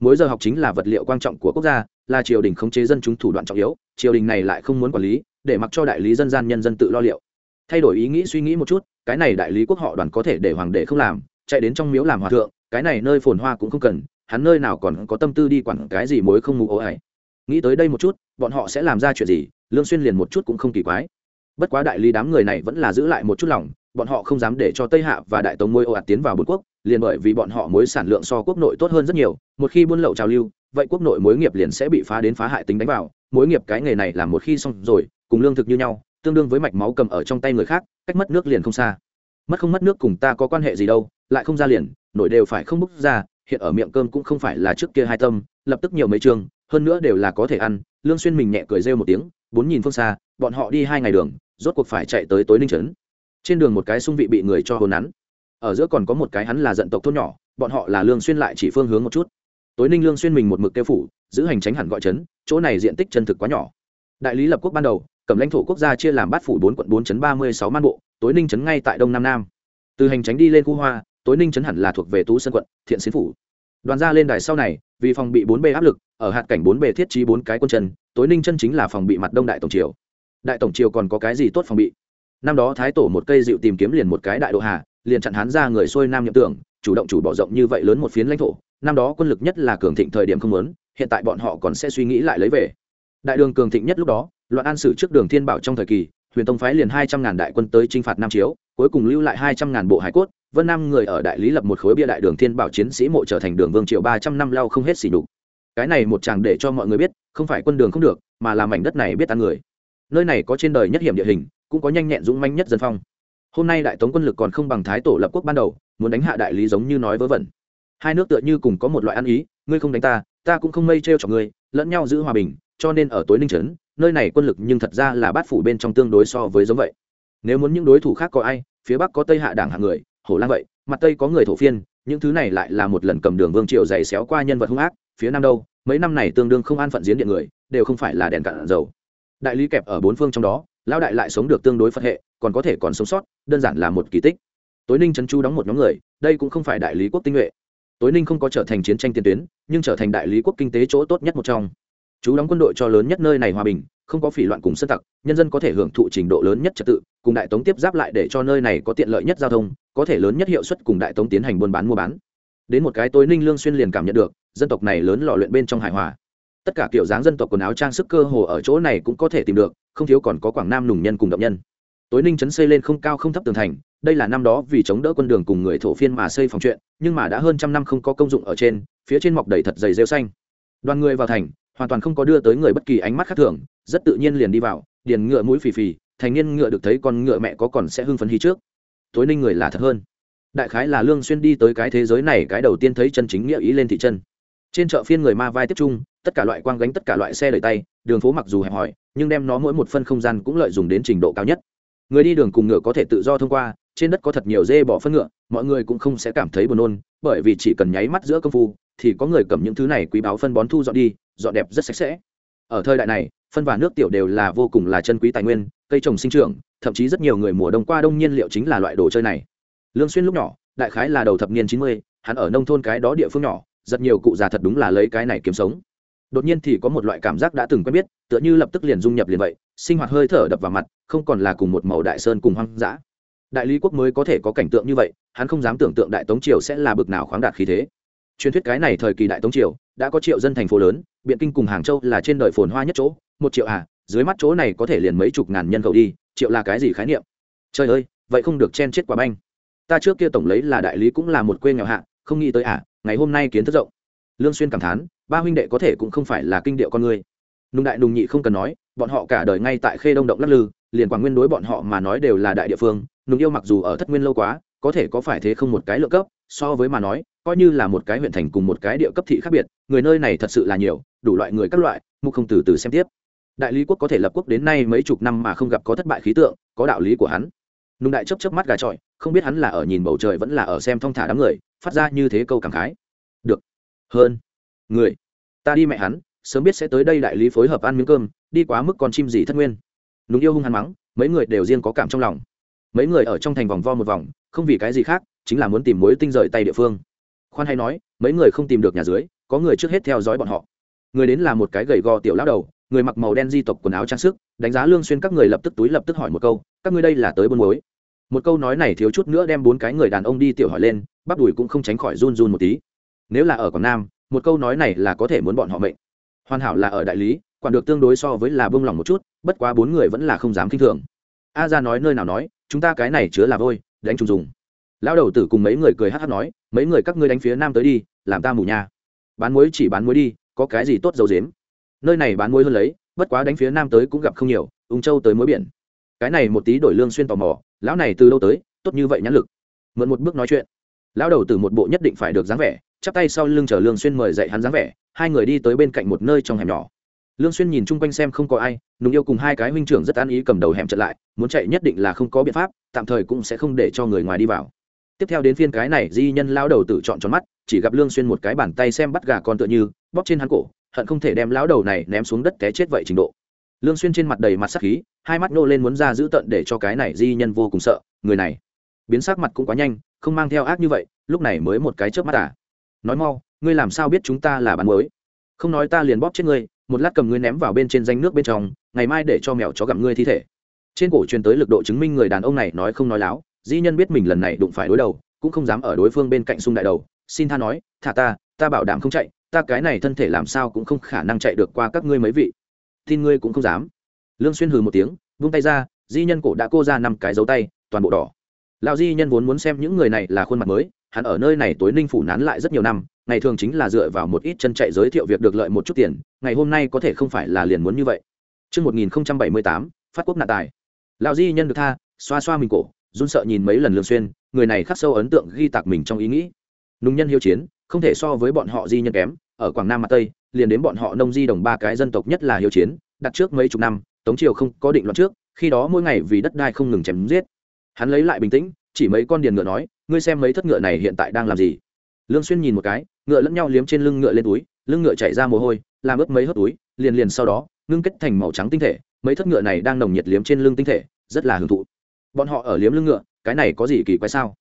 Muối giờ học chính là vật liệu quan trọng của quốc gia, là triều đình khống chế dân chúng thủ đoạn trọng yếu, triều đình này lại không muốn quản lý, để mặc cho đại lý dân gian nhân dân tự lo liệu. Thay đổi ý nghĩ suy nghĩ một chút, cái này đại lý quốc họ đoàn có thể để hoàng đệ không làm, chạy đến trong miếu làm hòa thượng, cái này nơi phồn hoa cũng không cần, hắn nơi nào còn có tâm tư đi quản cái gì muối không mù ố ải nghĩ tới đây một chút, bọn họ sẽ làm ra chuyện gì, lương xuyên liền một chút cũng không kỳ quái. Bất quá đại lý đám người này vẫn là giữ lại một chút lòng, bọn họ không dám để cho tây hạ và đại tống môi ồ ạt tiến vào bốn quốc liền bởi vì bọn họ mối sản lượng so quốc nội tốt hơn rất nhiều một khi buôn lậu trào lưu vậy quốc nội mối nghiệp liền sẽ bị phá đến phá hại tính đánh vào mối nghiệp cái nghề này là một khi xong rồi cùng lương thực như nhau tương đương với mạch máu cầm ở trong tay người khác cách mất nước liền không xa. Mất không mất nước cùng ta có quan hệ gì đâu lại không ra liền nổi đều phải không bốc ra hiện ở miệng cơm cũng không phải là trước kia hai tâm lập tức nhiều mấy trường, hơn nữa đều là có thể ăn lương xuyên mình nhẹ cười rêu một tiếng bốn nhìn phương xa bọn họ đi hai ngày đường rốt cuộc phải chạy tới tối ninh trấn. Trên đường một cái xung vị bị người cho hồn nắn ở giữa còn có một cái hắn là dân tộc thôn nhỏ bọn họ là lương xuyên lại chỉ phương hướng một chút. Tối ninh lương xuyên mình một mực tiêu phủ giữ hành tránh hẳn gọi chấn, chỗ này diện tích chân thực quá nhỏ. Đại lý lập quốc ban đầu cầm lãnh thổ quốc gia chia làm bát phủ bốn quận bốn chấn ba mươi sáu man bộ tối ninh chấn ngay tại đông nam nam. Từ hành tránh đi lên khu hoa tối ninh chấn hẳn là thuộc về tú sơn quận thiện xín phủ. Đoàn ra lên đài sau này vì phòng bị bốn bề áp lực ở hạt cảnh bốn bề thiết trí bốn cái quân chân tối ninh chân chính là phòng bị mặt đông đại tổng triều. Đại tổng triều còn có cái gì tốt phòng bị? Năm đó thái tổ một cây dịu tìm kiếm liền một cái đại độ hà liền chặn hắn ra người xuôi nam nhậm tưởng, chủ động chủ bỏ rộng như vậy lớn một phiến lãnh thổ, năm đó quân lực nhất là cường thịnh thời điểm không lớn hiện tại bọn họ còn sẽ suy nghĩ lại lấy về. Đại đường cường thịnh nhất lúc đó, loạn an sử trước đường thiên bảo trong thời kỳ, huyền tông phái liền hai trăm ngàn đại quân tới chinh phạt nam chiếu, cuối cùng lưu lại hai trăm ngàn bộ hải cốt, vân nam người ở đại lý lập một khối bia đại đường thiên bảo chiến sĩ mộ trở thành đường vương triệu ba trăm năm lao không hết xỉ đục cái này một chàng để cho mọi người biết, không phải quân đường không được, mà là mảnh đất này biết ăn người. Nơi này có trên đời nhất hiểm địa hình, cũng có nhanh nhẹn dũng manh nhất dân phong hôm nay đại tống quân lực còn không bằng thái tổ lập quốc ban đầu, muốn đánh hạ đại lý giống như nói vớ vẩn. Hai nước tựa như cùng có một loại ăn ý, ngươi không đánh ta ta cũng không mây trêu cho ngươi, lẫn nhau giữ hòa bình, cho nên ở tối ninh trấn, nơi này quân lực nhưng thật ra là bát phủ bên trong tương đối so với giống vậy. Nếu muốn những đối thủ khác có ai, phía bắc có tây hạ đảng hạng người, hổ lang vậy, mặt tây có người thổ phiên, những thứ này lại là một lần cầm đường vương triều dày xéo qua nhân vật hung ác, phía nam đâu, mấy năm này tương đương không an phận diễn điện người, đều không phải là đèn cạn dầu. Đại lý kẹp ở bốn phương trong đó lao đại lại sống được tương đối phật hệ còn có thể còn sống sót, đơn giản là một kỳ tích. Tối ninh trấn chu đóng một nhóm người, đây cũng không phải đại lý quốc tinh nhuệ. Tối ninh không có trở thành chiến tranh tiền tuyến, nhưng trở thành đại lý quốc kinh tế chỗ tốt nhất một trong. Chú đóng quân đội cho lớn nhất nơi này hòa bình, không có phỉ loạn cùng sân tặc, nhân dân có thể hưởng thụ trình độ lớn nhất trật tự, cùng đại tống tiếp giáp lại để cho nơi này có tiện lợi nhất giao thông, có thể lớn nhất hiệu suất cùng đại tống tiến hành buôn bán mua bán. Đến một cái tối ninh lương xuyên liền cảm nhận được, dân tộc này lớn lò luyện bên trong hài hòa. Tất cả kiểu dáng dân tộc quần áo trang sức cơ hồ ở chỗ này cũng có thể tìm được, không thiếu còn có quảng nam nùng nhân cùng động nhân tối ninh chấn xây lên không cao không thấp tường thành, đây là năm đó vì chống đỡ quân đường cùng người thổ phiên mà xây phòng chuyện, nhưng mà đã hơn trăm năm không có công dụng ở trên, phía trên mọc đầy thật dày rêu xanh. Đoàn người vào thành, hoàn toàn không có đưa tới người bất kỳ ánh mắt khác thường, rất tự nhiên liền đi vào, điền ngựa mũi phì phì, thành niên ngựa được thấy con ngựa mẹ có còn sẽ hưng phấn hí trước. Tối ninh người là thật hơn. Đại khái là lương xuyên đi tới cái thế giới này cái đầu tiên thấy chân chính nghĩa ý lên thị chân. Trên chợ phiên người ma vai tiếp trung, tất cả loại quang gánh tất cả loại xe đẩy tay, đường phố mặc dù hẹp hòi, nhưng đem nó mỗi một phân không gian cũng lợi dụng đến trình độ cao nhất người đi đường cùng ngựa có thể tự do thông qua trên đất có thật nhiều dê bỏ phân ngựa mọi người cũng không sẽ cảm thấy buồn nôn bởi vì chỉ cần nháy mắt giữa công phu thì có người cầm những thứ này quý báo phân bón thu dọn đi dọn đẹp rất sạch sẽ. Ở thời đại này phân và nước tiểu đều là vô cùng là chân quý tài nguyên cây trồng sinh trưởng thậm chí rất nhiều người mùa đông qua đông nhiên liệu chính là loại đồ chơi này. Lương xuyên lúc nhỏ đại khái là đầu thập niên chín mươi, hắn ở nông thôn cái đó địa phương nhỏ rất nhiều cụ già thật đúng là lấy cái này kiếm sống đột nhiên thì có một loại cảm giác đã từng quen biết, tựa như lập tức liền dung nhập liền vậy, sinh hoạt hơi thở đập vào mặt, không còn là cùng một màu đại sơn cùng hoang dã. Đại lý quốc mới có thể có cảnh tượng như vậy, hắn không dám tưởng tượng đại tống triều sẽ là bực nào khoáng đạt khí thế. Truyền thuyết cái này thời kỳ đại tống triều, đã có triệu dân thành phố lớn, biện kinh cùng hàng châu là trên đời phồn hoa nhất chỗ, một triệu à dưới mắt chỗ này có thể liền mấy chục ngàn nhân khẩu đi, triệu là cái gì khái niệm? Trời ơi, vậy không được chen chết quả banh. Ta trước kia tổng lấy là đại lý cũng là một quê nghèo hạ, không nghĩ tới à ngày hôm nay kiến thức rộng. Lương xuyên cảm thán ba huynh đệ có thể cũng không phải là kinh điệu con người. Nùng đại nùng nhị không cần nói, bọn họ cả đời ngay tại khê đông động lắc lư, liền quảng nguyên đối bọn họ mà nói đều là đại địa phương, nùng yêu mặc dù ở thất nguyên lâu quá, có thể có phải thế không một cái lượng cấp, so với mà nói, coi như là một cái huyện thành cùng một cái địa cấp thị khác biệt, người nơi này thật sự là nhiều, đủ loại người các loại, mục không từ từ xem tiếp. Đại lý quốc có thể lập quốc đến nay mấy chục năm mà không gặp có thất bại khí tượng, có đạo lý của hắn. Nùng đại chấp chấp mắt gà trọi, không biết hắn là ở nhìn bầu trời vẫn là ở xem thong thả đám người, phát ra như thế câu cảm khái. Được. Hơn người, ta đi mẹ hắn, sớm biết sẽ tới đây đại lý phối hợp ăn miếng cơm, đi quá mức con chim gì thất nguyên. Núng yêu hung hắn mắng, mấy người đều riêng có cảm trong lòng. Mấy người ở trong thành vòng vo một vòng, không vì cái gì khác, chính là muốn tìm mối tinh rời tay địa phương. Khoan hay nói, mấy người không tìm được nhà dưới, có người trước hết theo dõi bọn họ. Người đến là một cái gầy gò tiểu lão đầu, người mặc màu đen di tộc quần áo trang sức, đánh giá lương xuyên các người lập tức túi lập tức hỏi một câu, các ngươi đây là tới buôn mối một câu nói này thiếu chút nữa đem bốn cái người đàn ông đi tiểu hỏi lên, bắp đùi cũng không tránh khỏi run run một tí. Nếu là ở quảng nam một câu nói này là có thể muốn bọn họ mệnh. Hoàn hảo là ở đại lý, quản được tương đối so với là bông lòng một chút, bất quá bốn người vẫn là không dám kinh thường. A ra nói nơi nào nói, chúng ta cái này chứa là vôi, đánh trùng dùng. Lão đầu tử cùng mấy người cười hát hát nói, mấy người các ngươi đánh phía nam tới đi, làm ta mù nha bán muối chỉ bán muối đi, có cái gì tốt dầu dếm nơi này bán muối hơn lấy, bất quá đánh phía nam tới cũng gặp không nhiều, ung châu tới muối biển. Cái này một tí đổi lương xuyên tò mò, lão này từ lâu tới, tốt như vậy nhãn lực. Mượn một bước nói chuyện lão đầu tử một bộ nhất định phải được dáng vẻ, chắp tay sau lưng chờ lương xuyên mời dạy hắn dáng vẻ, hai người đi tới bên cạnh một nơi trong hẻm nhỏ. Lương xuyên nhìn chung quanh xem không có ai, nùng yêu cùng hai cái huynh trưởng rất an ý cầm đầu hẻm chặn lại, muốn chạy nhất định là không có biện pháp, tạm thời cũng sẽ không để cho người ngoài đi vào. Tiếp theo đến phiên cái này, di nhân lão đầu tử chọn tròn mắt, chỉ gặp lương xuyên một cái bàn tay xem bắt gà con tựa như, bóp trên hắn cổ, hận không thể đem lão đầu này ném xuống đất té chết vậy trình độ. Lương xuyên trên mặt đầy mặt sắc khí, hai mắt nô lên muốn ra giữ tận để cho cái này di nhân vô cùng sợ, người này biến sắc mặt cũng quá nhanh không mang theo ác như vậy, lúc này mới một cái chớp mắt à. Nói mau, ngươi làm sao biết chúng ta là bán mới? Không nói ta liền bóp chết ngươi, một lát cầm ngươi ném vào bên trên danh nước bên trong, ngày mai để cho mèo chó gặm ngươi thi thể. Trên cổ truyền tới lực độ chứng minh người đàn ông này nói không nói láo di nhân biết mình lần này đụng phải đối đầu, cũng không dám ở đối phương bên cạnh sung đại đầu. Xin tha nói, thả ta ta bảo đảm không chạy, ta cái này thân thể làm sao cũng không khả năng chạy được qua các ngươi mấy vị. Tin ngươi cũng không dám. Lương xuyên hừ một tiếng, vung tay ra di nhân cổ đã cô ra năm cái dấu tay, toàn bộ đỏ lão di nhân vốn muốn xem những người này là khuôn mặt mới hắn ở nơi này tối ninh phủ nán lại rất nhiều năm ngày thường chính là dựa vào một ít chân chạy giới thiệu việc được lợi một chút tiền ngày hôm nay có thể không phải là liền muốn như vậy Trước 1078, phát quốc nạn tài. Lão di nhân được tha, xoa xoa mình cổ, run sợ nhìn mấy lần lương xuyên, người này khắc sâu ấn tượng ghi tạc mình trong ý nghĩ. Nung nhân hiếu chiến, không thể so với bọn họ di nhân kém, ở Quảng Nam mặt Tây, liền đến bọn họ nông di đồng ba cái dân tộc nhất là hiếu chiến, đặt trước mấy chục năm, Tống triều không có định loạn trước, khi đó mỗi ngày vì đất đai không ngừng chém giết. Hắn lấy lại bình tĩnh, chỉ mấy con điền ngựa nói, ngươi xem mấy thất ngựa này hiện tại đang làm gì? Lương Xuyên nhìn một cái, ngựa lẫn nhau liếm trên lưng ngựa lên túi lưng ngựa chảy ra mồ hôi làm ướt mấy hớt túi liền liền sau đó ngưng kết thành màu trắng tinh thể. Mấy thất ngựa này đang nồng nhiệt liếm trên lưng tinh thể rất là hưởng thụ. Bọn họ ở liếm lưng ngựa cái này có gì kỳ quái sao?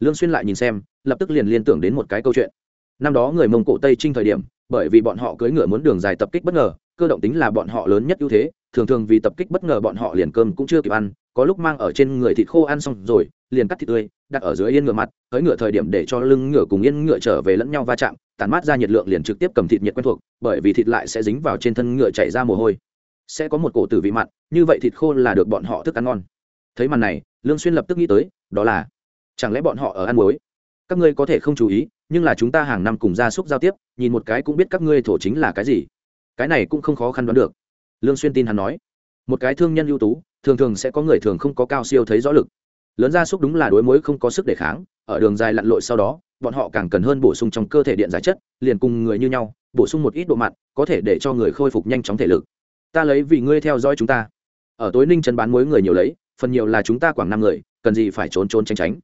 Lương xuyên lại nhìn xem lập tức liền liên tưởng đến một cái câu chuyện. Năm đó người mông cổ tây trinh thời điểm bởi vì bọn họ cưỡi ngựa muốn đường dài tập kích bất ngờ cơ động tính là bọn họ lớn nhất ưu thế thường thường vì tập kích bất ngờ bọn họ liền cơm cũng chưa kịp ăn có lúc mang ở trên người thịt khô ăn xong rồi, liền cắt thịt tươi, đặt ở dưới yên ngựa mặt, tới ngựa thời điểm để cho lưng ngựa cùng yên ngựa trở về lẫn nhau va chạm tàn mát ra nhiệt lượng liền trực tiếp cầm thịt nhiệt quen thuộc, bởi vì thịt lại sẽ dính vào trên thân ngựa chảy ra mồ hôi. Sẽ có một cổ tử vị mặn, như vậy thịt khô là được bọn họ thức ăn ngon. Thấy màn này, lương xuyên lập tức nghĩ tới, đó là, chẳng lẽ bọn họ ở ăn muối? Các ngươi có thể không chú ý, nhưng là chúng ta hàng năm cùng gia súc giao tiếp, nhìn một cái cũng biết các ngươi thổ chính là cái gì. Cái này cũng không khó khăn đoán được. Lương xuyên tin hắn nói. Một cái thương nhân ưu tú thường thường sẽ có người thường không có cao siêu thấy rõ lực. Lớn gia súc đúng là đối mối không có sức đề kháng, ở đường dài lặn lội sau đó, bọn họ càng cần hơn bổ sung trong cơ thể điện giải chất, liền cùng người như nhau, bổ sung một ít độ mặn, có thể để cho người khôi phục nhanh chóng thể lực. Ta lấy vì ngươi theo dõi chúng ta. Ở tối ninh trấn bán muối người nhiều lấy, phần nhiều là chúng ta quảng năm người, cần gì phải trốn trốn tránh tránh.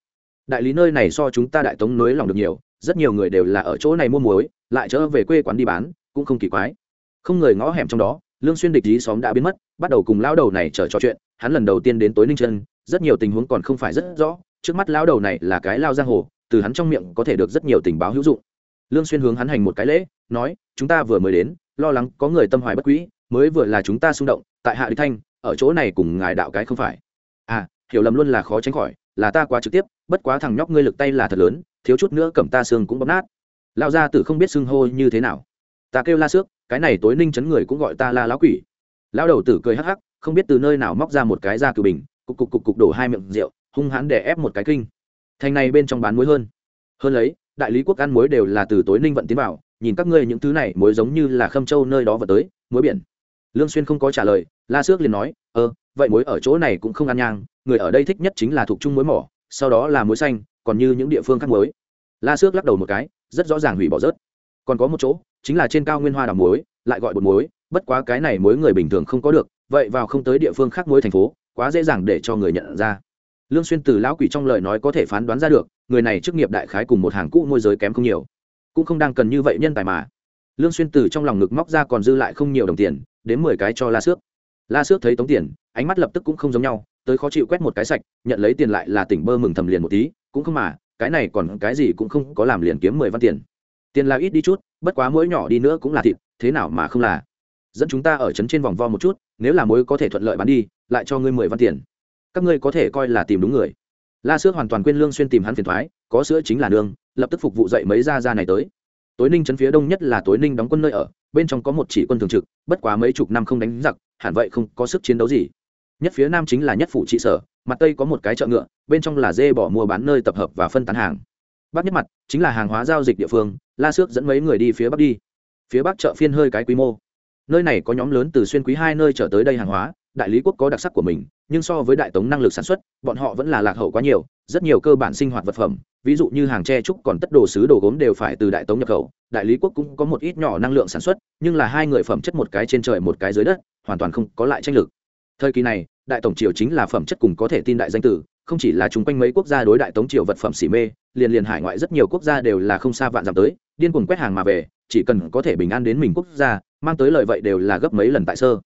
Đại lý nơi này so chúng ta đại tống nới lòng được nhiều, rất nhiều người đều là ở chỗ này mua muối, lại trở về quê quán đi bán, cũng không kỳ quái. Không người ngõ hẻm trong đó lương xuyên địch lý xóm đã biến mất, bắt đầu cùng lão đầu này chờ trò chuyện, hắn lần đầu tiên đến tối ninh chân rất nhiều tình huống còn không phải rất rõ, trước mắt lão đầu này là cái lao giang hồ, từ hắn trong miệng có thể được rất nhiều tình báo hữu dụng. Lương xuyên hướng hắn hành một cái lễ, nói, chúng ta vừa mới đến, lo lắng có người tâm hoài bất quý, mới vừa là chúng ta xung động, tại hạ địch thanh, ở chỗ này cùng ngài đạo cái không phải. À hiểu lầm luôn là khó tránh khỏi, là ta quá trực tiếp, bất quá thằng nhóc ngươi lực tay là thật lớn, thiếu chút nữa cầm ta xương cũng bóp nát. Lão gia tử không biết xương hô như thế nào. Ta kêu la xước cái này tối ninh chấn người cũng gọi ta la lão quỷ. Lão đầu tử cười hắc hắc, không biết từ nơi nào móc ra một cái da cử bình, cục cục cục cục đổ hai miệng rượu, hung hãn để ép một cái kinh. Thành này bên trong bán muối hơn. Hơn lấy, đại lý quốc ăn muối đều là từ tối ninh vận tiến vào, nhìn các ngươi những thứ này muối giống như là khâm châu nơi đó vận tới, muối biển. Lương xuyên không có trả lời, la sước liền nói ơ vậy muối ở chỗ này cũng không ăn nhang, người ở đây thích nhất chính là thuộc trung muối mỏ, sau đó là muối xanh, còn như những địa phương khác muối. La sước lắc đầu một cái, rất rõ ràng hủy bỏ rớt còn có một chỗ, chính là trên cao nguyên hoa đào muối, lại gọi bột muối, bất quá cái này muối người bình thường không có được, vậy vào không tới địa phương khác muối thành phố, quá dễ dàng để cho người nhận ra. Lương xuyên từ lão quỷ trong lời nói có thể phán đoán ra được, người này chức nghiệp đại khái cùng một hàng cũ môi giới kém không nhiều. Cũng không đang cần như vậy nhân tài mà. Lương xuyên từ trong lòng ngực móc ra còn dư lại không nhiều đồng tiền, đến mười cái cho la Sước. la Sước thấy tống tiền, ánh mắt lập tức cũng không giống nhau, tới khó chịu quét một cái sạch, nhận lấy tiền lại là tỉnh bơ mừng thầm liền một tí, cũng không mà, cái này còn cái gì cũng không có làm liền kiếm mười văn tiền tiền là ít đi chút, bất quá mỗi nhỏ đi nữa cũng là thịt, thế nào mà không là? Dẫn chúng ta ở trấn trên vòng vo một chút, nếu là mối có thể thuận lợi bán đi, lại cho ngươi mười văn tiền. Các ngươi có thể coi là tìm đúng người. La sước hoàn toàn quên lương xuyên tìm hắn phiền thoái, có sữa chính là nương, lập tức phục vụ dậy mấy gia gia này tới. Tối ninh trấn phía đông nhất là tối ninh đóng quân nơi ở, bên trong có một chỉ quân thường trực, bất quá mấy chục năm không đánh giặc, hẳn vậy không có sức chiến đấu gì. Nhất phía nam chính là nhất phủ trị sở, mặt tây có một cái chợ ngựa, bên trong là dê bỏ mua bán nơi tập hợp và phân tán hàng. Bắc nhất mặt chính là hàng hóa giao dịch địa phương la sước dẫn mấy người đi phía bắc đi. Phía bắc chợ phiên hơi cái quy mô. Nơi này có nhóm lớn từ xuyên quý hai nơi trở tới đây hàng hóa, đại lý quốc có đặc sắc của mình, nhưng so với đại tống năng lực sản xuất, bọn họ vẫn là lạc hậu quá nhiều, rất nhiều cơ bản sinh hoạt vật phẩm, ví dụ như hàng tre trúc còn tất đồ sứ đồ gốm đều phải từ đại tống nhập khẩu, đại lý quốc cũng có một ít nhỏ năng lượng sản xuất, nhưng là hai người phẩm chất một cái trên trời một cái dưới đất, hoàn toàn không có lại tranh lực. Thời kỳ này, đại tổng triều chính là phẩm chất cùng có thể tin đại danh tử, không chỉ là chung quanh mấy quốc gia đối đại tống triều vật phẩm xỉ mê liền liền hải ngoại rất nhiều quốc gia đều là không xa vạn dặm tới, điên cuồng quét hàng mà về, chỉ cần có thể bình an đến mình quốc gia, mang tới lời vậy đều là gấp mấy lần tại sơ.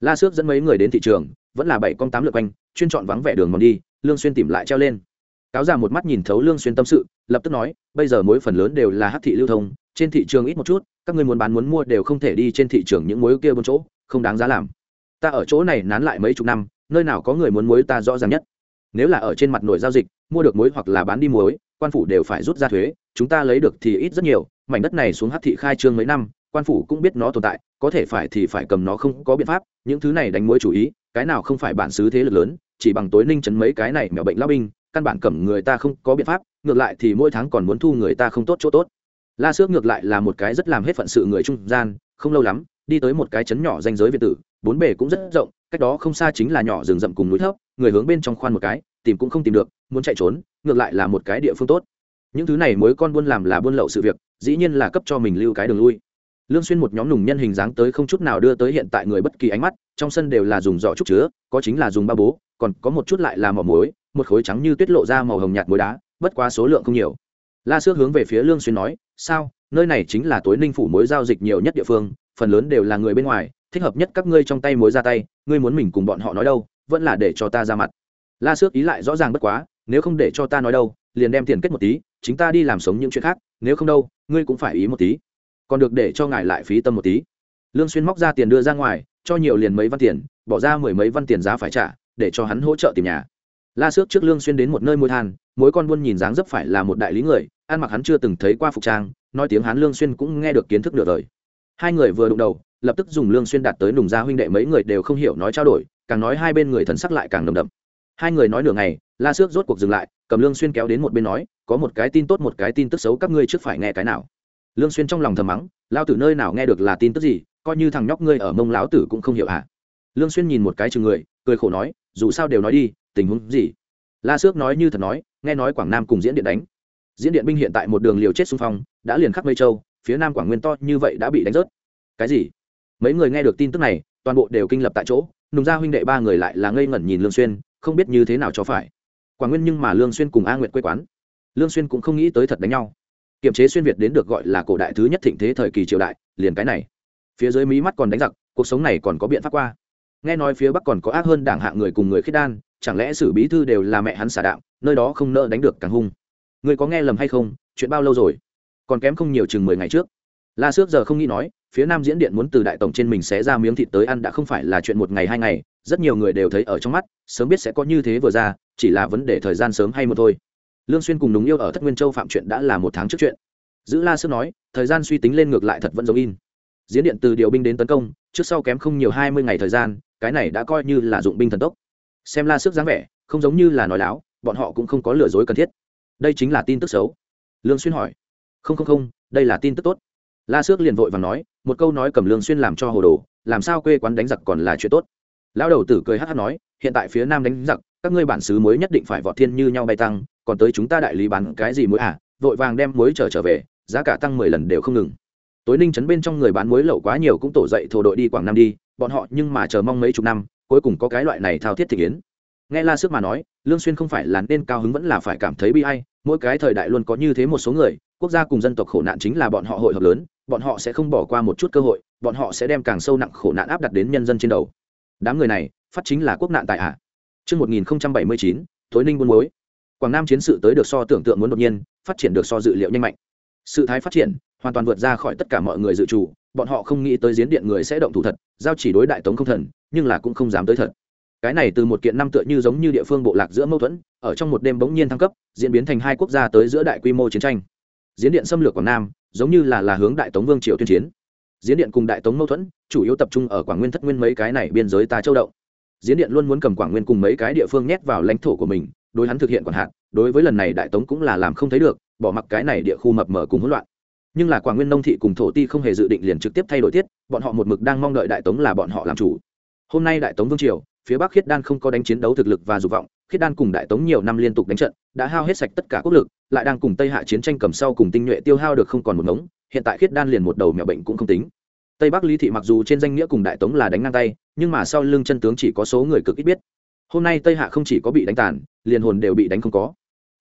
La xước dẫn mấy người đến thị trường, vẫn là bảy con tám lượt quanh, chuyên chọn vắng vẻ đường mòn đi, lương xuyên tìm lại treo lên. Cáo già một mắt nhìn thấu lương xuyên tâm sự, lập tức nói, bây giờ mối phần lớn đều là hắc thị lưu thông, trên thị trường ít một chút, các ngươi muốn bán muốn mua đều không thể đi trên thị trường những mối kia bốn chỗ, không đáng giá làm. Ta ở chỗ này nán lại mấy chục năm, nơi nào có người muốn muối ta rõ ràng nhất? Nếu là ở trên mặt nổi giao dịch, mua được muối hoặc là bán đi muối, quan phủ đều phải rút ra thuế, chúng ta lấy được thì ít rất nhiều, mảnh đất này xuống hát thị khai trương mấy năm, quan phủ cũng biết nó tồn tại, có thể phải thì phải cầm nó không có biện pháp, những thứ này đánh muối chủ ý, cái nào không phải bản xứ thế lực lớn, chỉ bằng tối ninh chấn mấy cái này mẹo bệnh lao binh, căn bản cầm người ta không có biện pháp, ngược lại thì mỗi tháng còn muốn thu người ta không tốt chỗ tốt. La xước ngược lại là một cái rất làm hết phận sự người trung gian, không lâu lắm, đi tới một cái chấn nhỏ danh giới việt tử, bốn bề cũng rất rộng, cách đó không xa chính là nhỏ rừng rậm cùng núi thấp người hướng bên trong khoan một cái, tìm cũng không tìm được, muốn chạy trốn, ngược lại là một cái địa phương tốt. Những thứ này mối con buôn làm là buôn lậu sự việc, dĩ nhiên là cấp cho mình lưu cái đường lui. Lương xuyên một nhóm nùng nhân hình dáng tới không chút nào đưa tới hiện tại người bất kỳ ánh mắt, trong sân đều là dùng giỏ trúc chứa, có chính là dùng ba bố, còn có một chút lại là mỏ muối, một khối trắng như tuyết lộ ra màu hồng nhạt muối đá, bất quá số lượng không nhiều. La sước hướng về phía lương xuyên nói, sao? Nơi này chính là tối ninh phủ mối giao dịch nhiều nhất địa phương, phần lớn đều là người bên ngoài, thích hợp nhất các ngươi trong tay mối ra tay, ngươi muốn mình cùng bọn họ nói đâu? Vẫn là để cho ta ra mặt. La xước ý lại rõ ràng bất quá, nếu không để cho ta nói đâu, liền đem tiền kết một tí, chính ta đi làm sống những chuyện khác, nếu không đâu, ngươi cũng phải ý một tí. Còn được để cho ngài lại phí tâm một tí. Lương xuyên móc ra tiền đưa ra ngoài, cho nhiều liền mấy văn tiền, bỏ ra mười mấy văn tiền giá phải trả, để cho hắn hỗ trợ tìm nhà. La xước trước lương xuyên đến một nơi môi than, mỗi con buôn nhìn dáng dấp phải là một đại lý người, ăn mặc hắn chưa từng thấy qua phục trang, nói tiếng hắn lương xuyên cũng nghe được kiến thức nửa đời. Hai người vừa đụng đầu, lập tức dùng lương xuyên đạt tới nùng gia huynh đệ mấy người đều không hiểu nói trao đổi càng nói hai bên người thần sắc lại càng nồng đậm. Hai người nói nửa ngày, la xước rốt cuộc dừng lại, cầm lương xuyên kéo đến một bên nói, có một cái tin tốt, một cái tin tức xấu, các ngươi trước phải nghe cái nào? Lương xuyên trong lòng thầm mắng lao tử nơi nào nghe được là tin tức gì, coi như thằng nhóc ngươi ở mông lão tử cũng không hiểu à lương xuyên nhìn một cái chừng người, cười khổ nói, dù sao đều nói đi, tình huống gì? La xước nói như thật nói, nghe nói quảng nam cùng diễn điện đánh. Diễn điện binh hiện tại một đường liều chết xung phong, đã liền khắp mây châu, phía nam quảng nguyên to như vậy đã bị đánh rớt. Cái gì? Mấy người nghe được tin tức này toàn bộ đều kinh lập tại chỗ, nùng gia huynh đệ ba người lại là ngây ngẩn nhìn lương xuyên, không biết như thế nào cho phải. Quả nguyên nhưng mà lương xuyên cùng a nguyệt quê quán. Lương xuyên cũng không nghĩ tới thật đánh nhau. Kiềm chế xuyên việt đến được gọi là cổ đại thứ nhất thịnh thế thời kỳ triều đại, liền cái này. Phía dưới mí mắt còn đánh giặc, cuộc sống này còn có biện pháp qua. Nghe nói phía bắc còn có ác hơn đảng hạng người cùng người khiết đan, chẳng lẽ sử bí thư đều là mẹ hắn xả đạo, nơi đó không nỡ đánh được càng hung. Người có nghe lầm hay không, chuyện bao lâu rồi? Còn kém không nhiều chừng mười ngày trước. La sước giờ không nghĩ nói phía nam diễn điện muốn từ đại tổng trên mình xé ra miếng thịt tới ăn đã không phải là chuyện một ngày hai ngày, rất nhiều người đều thấy ở trong mắt, sớm biết sẽ có như thế vừa ra, chỉ là vấn đề thời gian sớm hay một thôi. Lương xuyên cùng đúng yêu ở thất nguyên châu phạm chuyện đã là một tháng trước chuyện. Giữ la xước nói, thời gian suy tính lên ngược lại thật vẫn giống in. Diễn điện từ điều binh đến tấn công, trước sau kém không nhiều hai mươi ngày thời gian, cái này đã coi như là dụng binh thần tốc. Xem la sức dáng vẻ, không giống như là nói láo, bọn họ cũng không có lừa dối cần thiết. Đây chính là tin tức xấu. Lương xuyên hỏi, không không không, đây là tin tức tốt. La xước liền vội và nói một câu nói cầm lương xuyên làm cho hồ đồ, làm sao quê quán đánh giặc còn là chuyện tốt. Lão đầu tử cười hắt hắt nói, hiện tại phía nam đánh giặc, các ngươi bản xứ muối nhất định phải vọt thiên như nhau bay tăng, còn tới chúng ta đại lý bán cái gì muối à vội vàng đem muối trở trở về, giá cả tăng mười lần đều không ngừng. Tối ninh chấn bên trong người bán muối lậu quá nhiều cũng tổ dậy thổ đội đi quảng nam đi, bọn họ nhưng mà chờ mong mấy chục năm, cuối cùng có cái loại này thao thiết thị kiến. Nghe la sức mà nói, lương xuyên không phải là nên cao hứng vẫn là phải cảm thấy bi ai, mỗi cái thời đại luôn có như thế một số người, quốc gia cùng dân tộc khổ nạn chính là bọn họ hội hợp lớn bọn họ sẽ không bỏ qua một chút cơ hội bọn họ sẽ đem càng sâu nặng khổ nạn áp đặt đến nhân dân trên đầu đám người này phát chính là quốc nạn tại ạ. Trước 1079, tối ninh buôn mối. Quảng Nam chiến sự tới được so tưởng tượng muốn đột nhiên, phát triển được so dự liệu nhanh mạnh. Sự thái phát triển, hoàn toàn vượt ra khỏi tất cả mọi người dự chủ bọn họ không nghĩ tới giếng điện người sẽ động thủ thật giao chỉ đối đại tống không thần nhưng là cũng không dám tới thật cái này từ một kiện năm tựa như giống như địa phương bộ lạc giữa mâu thuẫn ở trong một đêm bỗng nhiên thăng cấp diễn biến thành hai quốc gia tới giữa đại quy mô chiến tranh diễn điện xâm lược quảng nam giống như là là hướng đại tống vương triều tuyên chiến. Diễn điện cùng đại tống mâu thuẫn, chủ yếu tập trung ở quảng nguyên thất nguyên mấy cái này biên giới ta châu đậu diễn điện luôn muốn cầm quảng nguyên cùng mấy cái địa phương nhét vào lãnh thổ của mình, đối hắn thực hiện còn hạn đối với lần này đại tống cũng là làm không thấy được, bỏ mặc cái này địa khu mập mờ cùng hỗn loạn. Nhưng là quảng nguyên nông thị cùng thổ ti không hề dự định liền trực tiếp thay đổi tiết, bọn họ một mực đang mong đợi đại tống là bọn họ làm chủ. Hôm nay đại tống vương triều, phía bắc khiết đan không có đánh chiến đấu thực lực và dục vọng khiết đan cùng đại tống nhiều năm liên tục đánh trận, đã hao hết sạch tất cả quốc lực, lại đang cùng tây hạ chiến tranh cầm sau cùng tinh nhuệ tiêu hao được không còn một ngống, hiện tại khiết đan liền một đầu mẹo bệnh cũng không tính. Tây bắc lý thị mặc dù trên danh nghĩa cùng đại tống là đánh ngang tay, nhưng mà sau lưng chân tướng chỉ có số người cực ít biết. Hôm nay tây hạ không chỉ có bị đánh tàn, liền hồn đều bị đánh không có.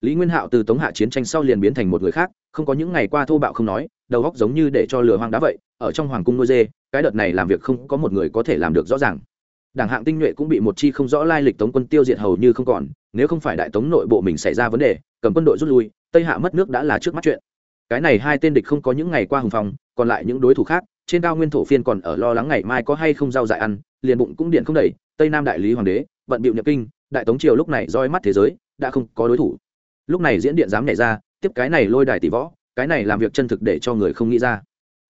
Lý nguyên hạo từ tống hạ chiến tranh sau liền biến thành một người khác, không có những ngày qua thô bạo không nói, đầu góc giống như để cho lừa hoang đá vậy, ở trong hoàng cung nuôi dê, cái đợt này làm việc không có một người có thể làm được rõ ràng đảng hạng tinh nhuệ cũng bị một chi không rõ lai lịch tống quân tiêu diệt hầu như không còn, nếu không phải đại tống nội bộ mình xảy ra vấn đề, cầm quân đội rút lui, tây hạ mất nước đã là trước mắt chuyện. Cái này hai tên địch không có những ngày qua hùng phòng còn lại những đối thủ khác, trên cao nguyên thổ phiên còn ở lo lắng ngày mai có hay không giao dại ăn, liền bụng cũng điện không đẩy tây nam đại lý hoàng đế vận bịu nhập kinh, đại tống triều lúc này roi mắt thế giới, đã không có đối thủ. Lúc này diễn điện dám nhảy ra, tiếp cái này lôi đài tỷ võ, cái này làm việc chân thực để cho người không nghĩ ra.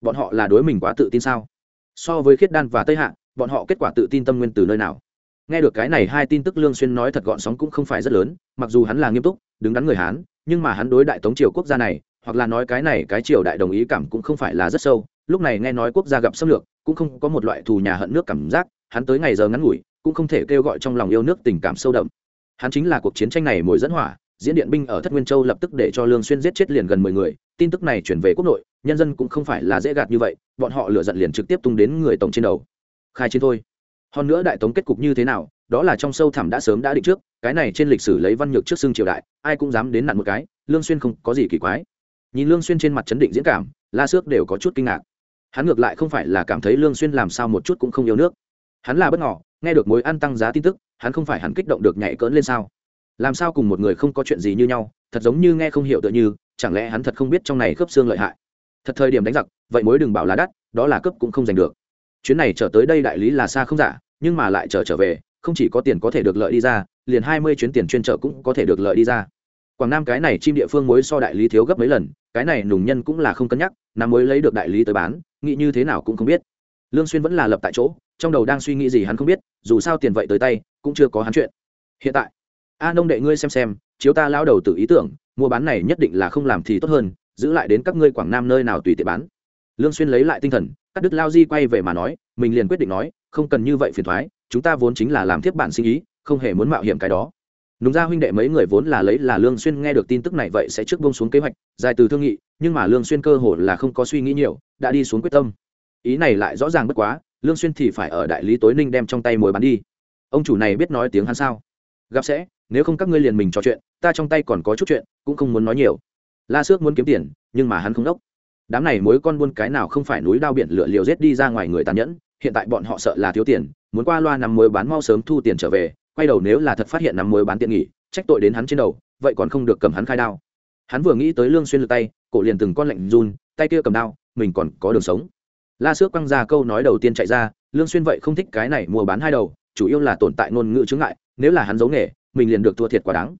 Bọn họ là đối mình quá tự tin sao? So với khiết đan và tây hạ bọn họ kết quả tự tin tâm nguyên từ nơi nào? Nghe được cái này, hai tin tức lương xuyên nói thật gọn sóng cũng không phải rất lớn, mặc dù hắn là nghiêm túc, đứng đắn người hán, nhưng mà hắn đối đại tống triều quốc gia này, hoặc là nói cái này, cái triều đại đồng ý cảm cũng không phải là rất sâu. Lúc này nghe nói quốc gia gặp xâm lược, cũng không có một loại thù nhà hận nước cảm giác, hắn tới ngày giờ ngắn ngủi, cũng không thể kêu gọi trong lòng yêu nước tình cảm sâu đậm. Hắn chính là cuộc chiến tranh này mồi dẫn hỏa, diễn điện binh ở thất nguyên châu lập tức để cho lương xuyên giết chết liền gần mười người, tin tức này chuyển về quốc nội, nhân dân cũng không phải là dễ gạt như vậy, bọn họ lửa giận liền trực tiếp tung đến người tổng trên đầu khai chiến thôi. Hơn nữa đại tống kết cục như thế nào, đó là trong sâu thẳm đã sớm đã định trước, cái này trên lịch sử lấy văn nhược trước xương triều đại, ai cũng dám đến nặn một cái, lương xuyên không có gì kỳ quái. Nhìn lương xuyên trên mặt chấn định diễn cảm, la xước đều có chút kinh ngạc. Hắn ngược lại không phải là cảm thấy lương xuyên làm sao một chút cũng không yêu nước. Hắn là bất ngờ, nghe được mối ăn tăng giá tin tức, hắn không phải hắn kích động được nhảy cỡn lên sao? Làm sao cùng một người không có chuyện gì như nhau, thật giống như nghe không hiểu tựa như, chẳng lẽ hắn thật không biết trong này khớp xương lợi hại? Thật thời điểm đánh giặc, vậy mối đừng bảo là đắt, đó là cấp cũng không giành được chuyến này trở tới đây đại lý là xa không giả, nhưng mà lại trở trở về, không chỉ có tiền có thể được lợi đi ra, liền hai mươi chuyến tiền chuyên trở cũng có thể được lợi đi ra. Quảng nam cái này chim địa phương muối so đại lý thiếu gấp mấy lần, cái này nùng nhân cũng là không cân nhắc nằm mới lấy được đại lý tới bán, nghĩ như thế nào cũng không biết. Lương xuyên vẫn là lập tại chỗ, trong đầu đang suy nghĩ gì hắn không biết, dù sao tiền vậy tới tay, cũng chưa có hắn chuyện. Hiện tại, a nông đệ ngươi xem xem, chiếu ta lao đầu tự ý tưởng, mua bán này nhất định là không làm thì tốt hơn, giữ lại đến các ngươi quảng nam nơi nào tùy tiện bán lương xuyên lấy lại tinh thần, cắt đứt lao di quay về mà nói, mình liền quyết định nói, không cần như vậy phiền toái chúng ta vốn chính là làm tiếp bản sinh ý, không hề muốn mạo hiểm cái đó. Núng ra huynh đệ mấy người vốn là lấy là lương xuyên nghe được tin tức này vậy sẽ trước bông xuống kế hoạch, dài từ thương nghị, nhưng mà lương xuyên cơ hồ là không có suy nghĩ nhiều, đã đi xuống quyết tâm. Ý này lại rõ ràng bất quá, lương xuyên thì phải ở đại lý tối ninh đem trong tay mồi bán đi. Ông chủ này biết nói tiếng hắn sao? Gặp sẽ, nếu không các ngươi liền mình trò chuyện, ta trong tay còn có chút chuyện, cũng không muốn nói nhiều. La sước muốn kiếm tiền, nhưng mà hắn không đốc đám này mối con buôn cái nào không phải núi đao biển lửa liều rết đi ra ngoài người tàn nhẫn, hiện tại bọn họ sợ là thiếu tiền, muốn qua loa nằm mối bán mau sớm thu tiền trở về, quay đầu nếu là thật phát hiện nằm mối bán tiện nghỉ trách tội đến hắn trên đầu, vậy còn không được cầm hắn khai đao. Hắn vừa nghĩ tới lương xuyên lượt tay, cổ liền từng con lạnh run, tay kia cầm đao, mình còn có đường sống. La sước quăng ra câu nói đầu tiên chạy ra, lương xuyên vậy không thích cái này mua bán hai đầu, chủ yếu là tồn tại ngôn ngữ chứng ngại, nếu là hắn giấu nghề, mình liền được thua thiệt quá đáng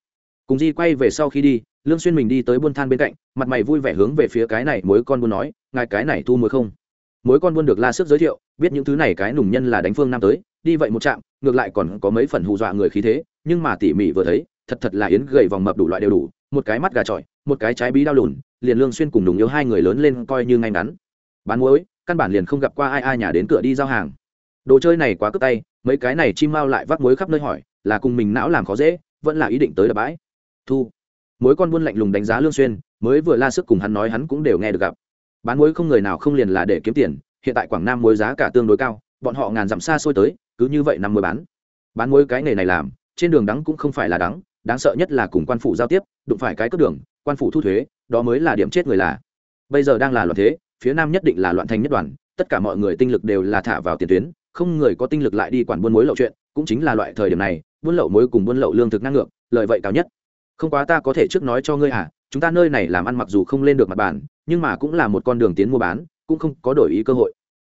cùng di quay về sau khi đi, lương xuyên mình đi tới buôn than bên cạnh, mặt mày vui vẻ hướng về phía cái này mối con buôn nói, ngài cái này thu muối không? Mối con buôn được la sức giới thiệu, biết những thứ này cái nùng nhân là đánh phương nam tới, đi vậy một trạm, ngược lại còn có mấy phần hù dọa người khí thế, nhưng mà tỉ mỉ vừa thấy, thật thật là yến gầy vòng mập đủ loại đều đủ, một cái mắt gà trọi, một cái trái bí đau lùn, liền lương xuyên cùng nùng yếu hai người lớn lên coi như ngay ngắn. Bán muối, căn bản liền không gặp qua ai ai nhà đến cửa đi giao hàng. Đồ chơi này quá cướp tay, mấy cái này chim mau lại vác muối khắp nơi hỏi, là cùng mình não làm khó dễ, vẫn là ý định tới đập bãi thu. Mối con buôn lạnh lùng đánh giá lương xuyên, mới vừa la sức cùng hắn nói hắn cũng đều nghe được gặp. Bán muối không người nào không liền là để kiếm tiền, hiện tại quảng nam muối giá cả tương đối cao, bọn họ ngàn dặm xa xôi tới, cứ như vậy năm mươi bán. Bán muối cái nghề này làm, trên đường đắng cũng không phải là đắng, đáng sợ nhất là cùng quan phủ giao tiếp, đụng phải cái cướp đường, quan phủ thu thuế, đó mới là điểm chết người là. Bây giờ đang là loạn thế, phía nam nhất định là loạn thành nhất đoàn, tất cả mọi người tinh lực đều là thả vào tiền tuyến, không người có tinh lực lại đi quản buôn muối lậu chuyện, cũng chính là loại thời điểm này, buôn lậu muối cùng buôn lậu lương thực năng ngược, lợi vậy cao nhất không quá ta có thể trước nói cho ngươi à chúng ta nơi này làm ăn mặc dù không lên được mặt bàn, nhưng mà cũng là một con đường tiến mua bán, cũng không có đổi ý cơ hội.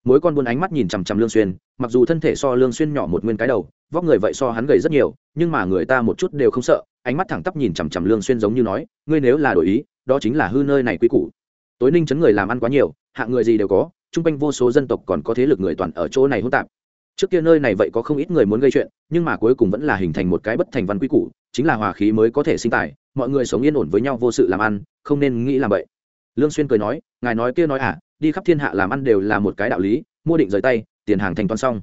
Mỗi con buôn ánh mắt nhìn chằm chằm lương xuyên, mặc dù thân thể so lương xuyên nhỏ một nguyên cái đầu, vóc người vậy so hắn gầy rất nhiều, nhưng mà người ta một chút đều không sợ, ánh mắt thẳng tắp nhìn chằm chằm lương xuyên giống như nói, ngươi nếu là đổi ý, đó chính là hư nơi này quý củ. Tối ninh chấn người làm ăn quá nhiều, hạng người gì đều có trung quanh vô số dân tộc còn có thế lực người toàn ở chỗ này hỗn tạp trước kia nơi này vậy có không ít người muốn gây chuyện, nhưng mà cuối cùng vẫn là hình thành một cái bất thành văn quy củ, chính là hòa khí mới có thể sinh tài, mọi người sống yên ổn với nhau vô sự làm ăn, không nên nghĩ làm vậy lương xuyên cười nói, ngài nói kia nói à đi khắp thiên hạ làm ăn đều là một cái đạo lý, mua định rời tay, tiền hàng thành toán xong.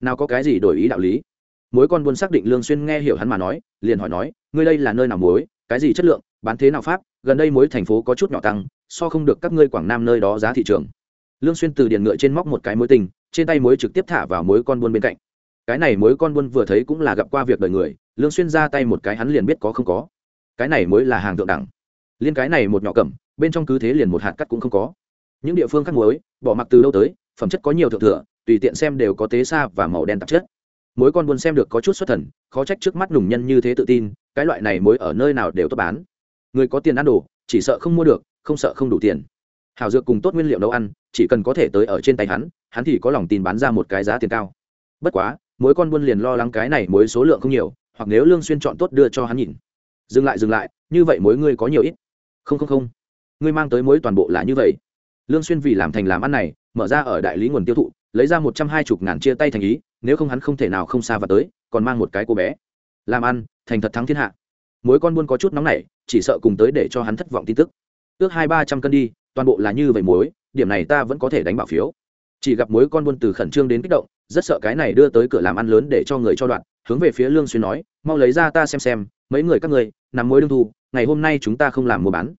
Nào có cái gì đổi ý đạo lý? Mối con buôn xác định lương xuyên nghe hiểu hắn mà nói, liền hỏi nói, ngươi đây là nơi nào muối, cái gì chất lượng, bán thế nào pháp, gần đây muối thành phố có chút nhỏ tăng, so không được các ngươi quảng nam nơi đó giá thị trường. Lương xuyên từ điện ngựa trên móc một cái muối tình trên tay muối trực tiếp thả vào muối con buôn bên cạnh. Cái này muối con buôn vừa thấy cũng là gặp qua việc đời người, lương xuyên ra tay một cái hắn liền biết có không có. Cái này mới là hàng thượng đẳng. Liên cái này một nhỏ cẩm, bên trong cứ thế liền một hạt cắt cũng không có. Những địa phương khác muối, bỏ mặc từ lâu tới, phẩm chất có nhiều thượng thừa, tùy tiện xem đều có tế xa và màu đen tạp chất. Muối con buôn xem được có chút xuất thần, khó trách trước mắt nùng nhân như thế tự tin, cái loại này muối ở nơi nào đều tốt bán. Người có tiền ăn đồ, chỉ sợ không mua được, không sợ không đủ tiền. Hảo dược cùng tốt nguyên liệu nấu ăn, chỉ cần có thể tới ở trên tay hắn hắn thì có lòng tin bán ra một cái giá tiền cao. Bất quá, mỗi con buôn liền lo lắng cái này mối số lượng không nhiều, hoặc nếu lương xuyên chọn tốt đưa cho hắn nhìn. Dừng lại dừng lại, như vậy mối ngươi có nhiều ít? Không không không. Ngươi mang tới mối toàn bộ là như vậy. Lương xuyên vì làm thành làm ăn này, mở ra ở đại lý nguồn tiêu thụ, lấy ra một trăm hai chục ngàn chia tay thành ý, nếu không hắn không thể nào không xa và tới, còn mang một cái cô bé. Làm ăn, thành thật thắng thiên hạ. Mối con buôn có chút nóng nảy, chỉ sợ cùng tới để cho hắn thất vọng tin tức. Ước hai ba trăm cân đi, toàn bộ là như vậy mối, điểm này ta vẫn có thể đánh bảo phiếu chỉ gặp mối con buôn từ khẩn trương đến kích động, rất sợ cái này đưa tới cửa làm ăn lớn để cho người cho đoạn, hướng về phía lương xuyên nói, mau lấy ra ta xem xem, mấy người các người, nằm mối đương thu, ngày hôm nay chúng ta không làm mua bán.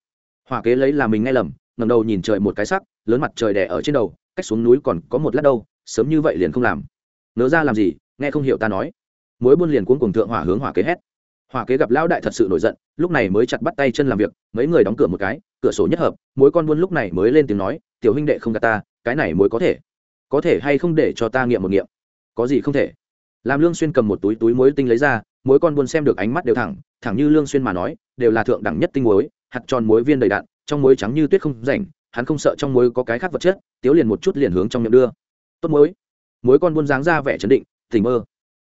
Hỏa kế lấy là mình nghe lầm, ngẩng đầu nhìn trời một cái sắc, lớn mặt trời đè ở trên đầu, cách xuống núi còn có một lát đâu, sớm như vậy liền không làm. Nỡ ra làm gì, nghe không hiểu ta nói. Mối buôn liền cuống cuồng thượng hỏa hướng hỏa kế hét. Hỏa kế gặp lão đại thật sự nổi giận, lúc này mới chặt bắt tay chân làm việc, mấy người đóng cửa một cái, cửa sổ nhất hợp mối con buôn lúc này mới lên tiếng nói, tiểu huynh đệ không gạt ta, cái này mối có thể có thể hay không để cho ta nghiệm một nghiệm? Có gì không thể? Làm lương xuyên cầm một túi túi muối tinh lấy ra mỗi con buôn xem được ánh mắt đều thẳng thẳng như lương xuyên mà nói đều là thượng đẳng nhất tinh muối hạt tròn muối viên đầy đạn trong muối trắng như tuyết không rảnh hắn không sợ trong muối có cái khác vật chất tiếu liền một chút liền hướng trong miệng đưa. Tốt muối. Muối con buôn dáng ra vẻ chấn định tỉnh mơ.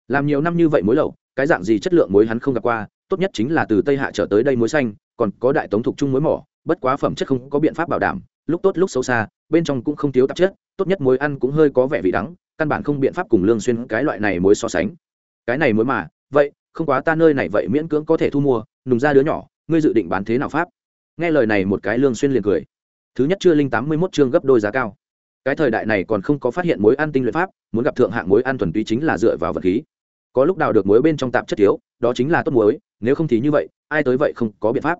Làm nhiều năm như vậy muối lẩu, cái dạng gì chất lượng muối hắn không gặp qua tốt nhất chính là từ tây hạ trở tới đây muối xanh còn có đại tống thuộc trung muối mỏ bất quá phẩm chất không có biện pháp bảo đảm lúc tốt lúc xấu xa, bên trong cũng không thiếu tạp chất, tốt nhất muối ăn cũng hơi có vẻ vị đắng, căn bản không biện pháp cùng lương xuyên cái loại này muối so sánh. Cái này muối mà, vậy, không quá ta nơi này vậy miễn cưỡng có thể thu mua, nùng ra đứa nhỏ, ngươi dự định bán thế nào pháp? Nghe lời này một cái lương xuyên liền cười. Thứ nhất chưa linh tám mươi chương gấp đôi giá cao. Cái thời đại này còn không có phát hiện muối ăn tinh luyện pháp, muốn gặp thượng hạng muối ăn thuần túy chính là dựa vào vật khí. Có lúc đào được muối bên trong tạp chất thiếu đó chính là tốt muối, nếu không thì như vậy, ai tới vậy không có biện pháp.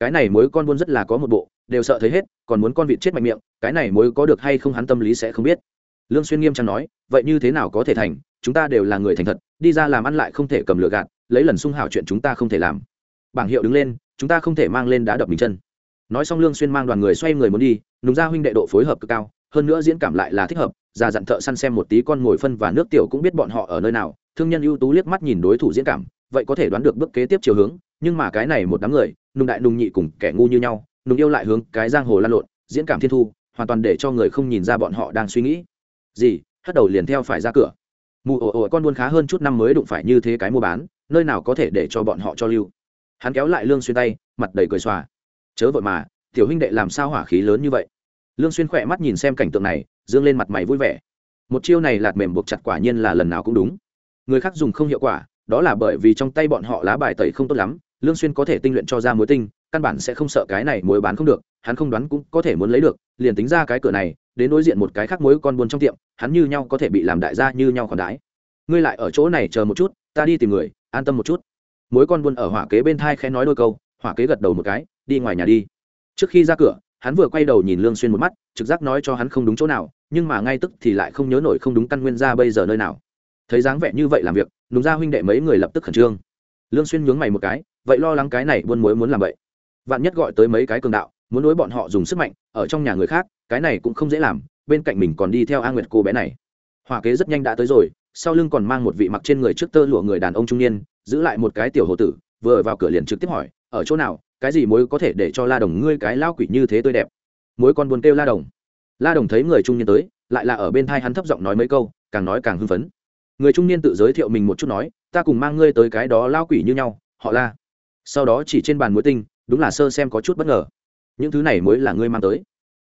Cái này muối con buôn rất là có một bộ đều sợ thấy hết, còn muốn con vịt chết mạnh miệng, cái này mối có được hay không hắn tâm lý sẽ không biết. Lương xuyên nghiêm trang nói, vậy như thế nào có thể thành, chúng ta đều là người thành thật, đi ra làm ăn lại không thể cầm lửa gạt, lấy lần sung hảo chuyện chúng ta không thể làm. Bảng hiệu đứng lên, chúng ta không thể mang lên đá đập mình chân. Nói xong lương xuyên mang đoàn người xoay người muốn đi, nùng gia huynh đệ độ phối hợp cực cao, hơn nữa diễn cảm lại là thích hợp, già dặn thợ săn xem một tí con ngồi phân và nước tiểu cũng biết bọn họ ở nơi nào, thương nhân ưu tú liếc mắt nhìn đối thủ diễn cảm, vậy có thể đoán được bước kế tiếp chiều hướng, nhưng mà cái này một đám người, nùng đại nùng nhị cùng kẻ ngu như nhau nùng yêu lại hướng cái giang hồ lan lộn, diễn cảm thiên thu, hoàn toàn để cho người không nhìn ra bọn họ đang suy nghĩ. Gì? Hất đầu liền theo phải ra cửa. Mù ồ ồ, con buôn khá hơn chút năm mới đụng phải như thế cái mua bán, nơi nào có thể để cho bọn họ cho lưu. Hắn kéo lại lương xuyên tay, mặt đầy cười xòa. Chớ vội mà, tiểu huynh đệ làm sao hỏa khí lớn như vậy? Lương xuyên khỏe mắt nhìn xem cảnh tượng này, dương lên mặt mày vui vẻ. Một chiêu này lạt mềm buộc chặt quả nhiên là lần nào cũng đúng. Người khác dùng không hiệu quả, đó là bởi vì trong tay bọn họ lá bài tẩy không tốt lắm, lương xuyên có thể tinh luyện cho ra mối tinh căn bản sẽ không sợ cái này muối bán không được, hắn không đoán cũng có thể muốn lấy được, liền tính ra cái cửa này, đến đối diện một cái khác muối con buôn trong tiệm, hắn như nhau có thể bị làm đại gia như nhau còn đái ngươi lại ở chỗ này chờ một chút, ta đi tìm người, an tâm một chút. Muối con buôn ở hỏa kế bên thai khẽ nói đôi câu, hỏa kế gật đầu một cái, đi ngoài nhà đi. Trước khi ra cửa, hắn vừa quay đầu nhìn lương xuyên một mắt, trực giác nói cho hắn không đúng chỗ nào, nhưng mà ngay tức thì lại không nhớ nổi không đúng căn nguyên ra bây giờ nơi nào. Thấy dáng vẻ như vậy làm việc đúng ra huynh đệ mấy người lập tức khẩn trương. Lương xuyên nhướng mày một cái, vậy lo lắng cái này buôn muối muốn làm vậy? Vạn nhất gọi tới mấy cái cường đạo, muốn đối bọn họ dùng sức mạnh, ở trong nhà người khác, cái này cũng không dễ làm, bên cạnh mình còn đi theo a nguyệt cô bé này. Hỏa kế rất nhanh đã tới rồi, sau lưng còn mang một vị mặc trên người trước tơ lụa người đàn ông trung niên, giữ lại một cái tiểu hồ tử, vừa vào cửa liền trực tiếp hỏi, ở chỗ nào? Cái gì mối có thể để cho la đồng ngươi cái lao quỷ như thế tươi đẹp? Mối con buồn kêu la đồng. La đồng thấy người trung niên tới, lại là ở bên thai hắn thấp giọng nói mấy câu, càng nói càng hưng phấn. Người trung niên tự giới thiệu mình một chút nói, ta cùng mang ngươi tới cái đó lao quỷ như nhau, họ la. Sau đó chỉ trên bàn muối tinh đúng là sơ xem có chút bất ngờ. Những thứ này mới là ngươi mang tới.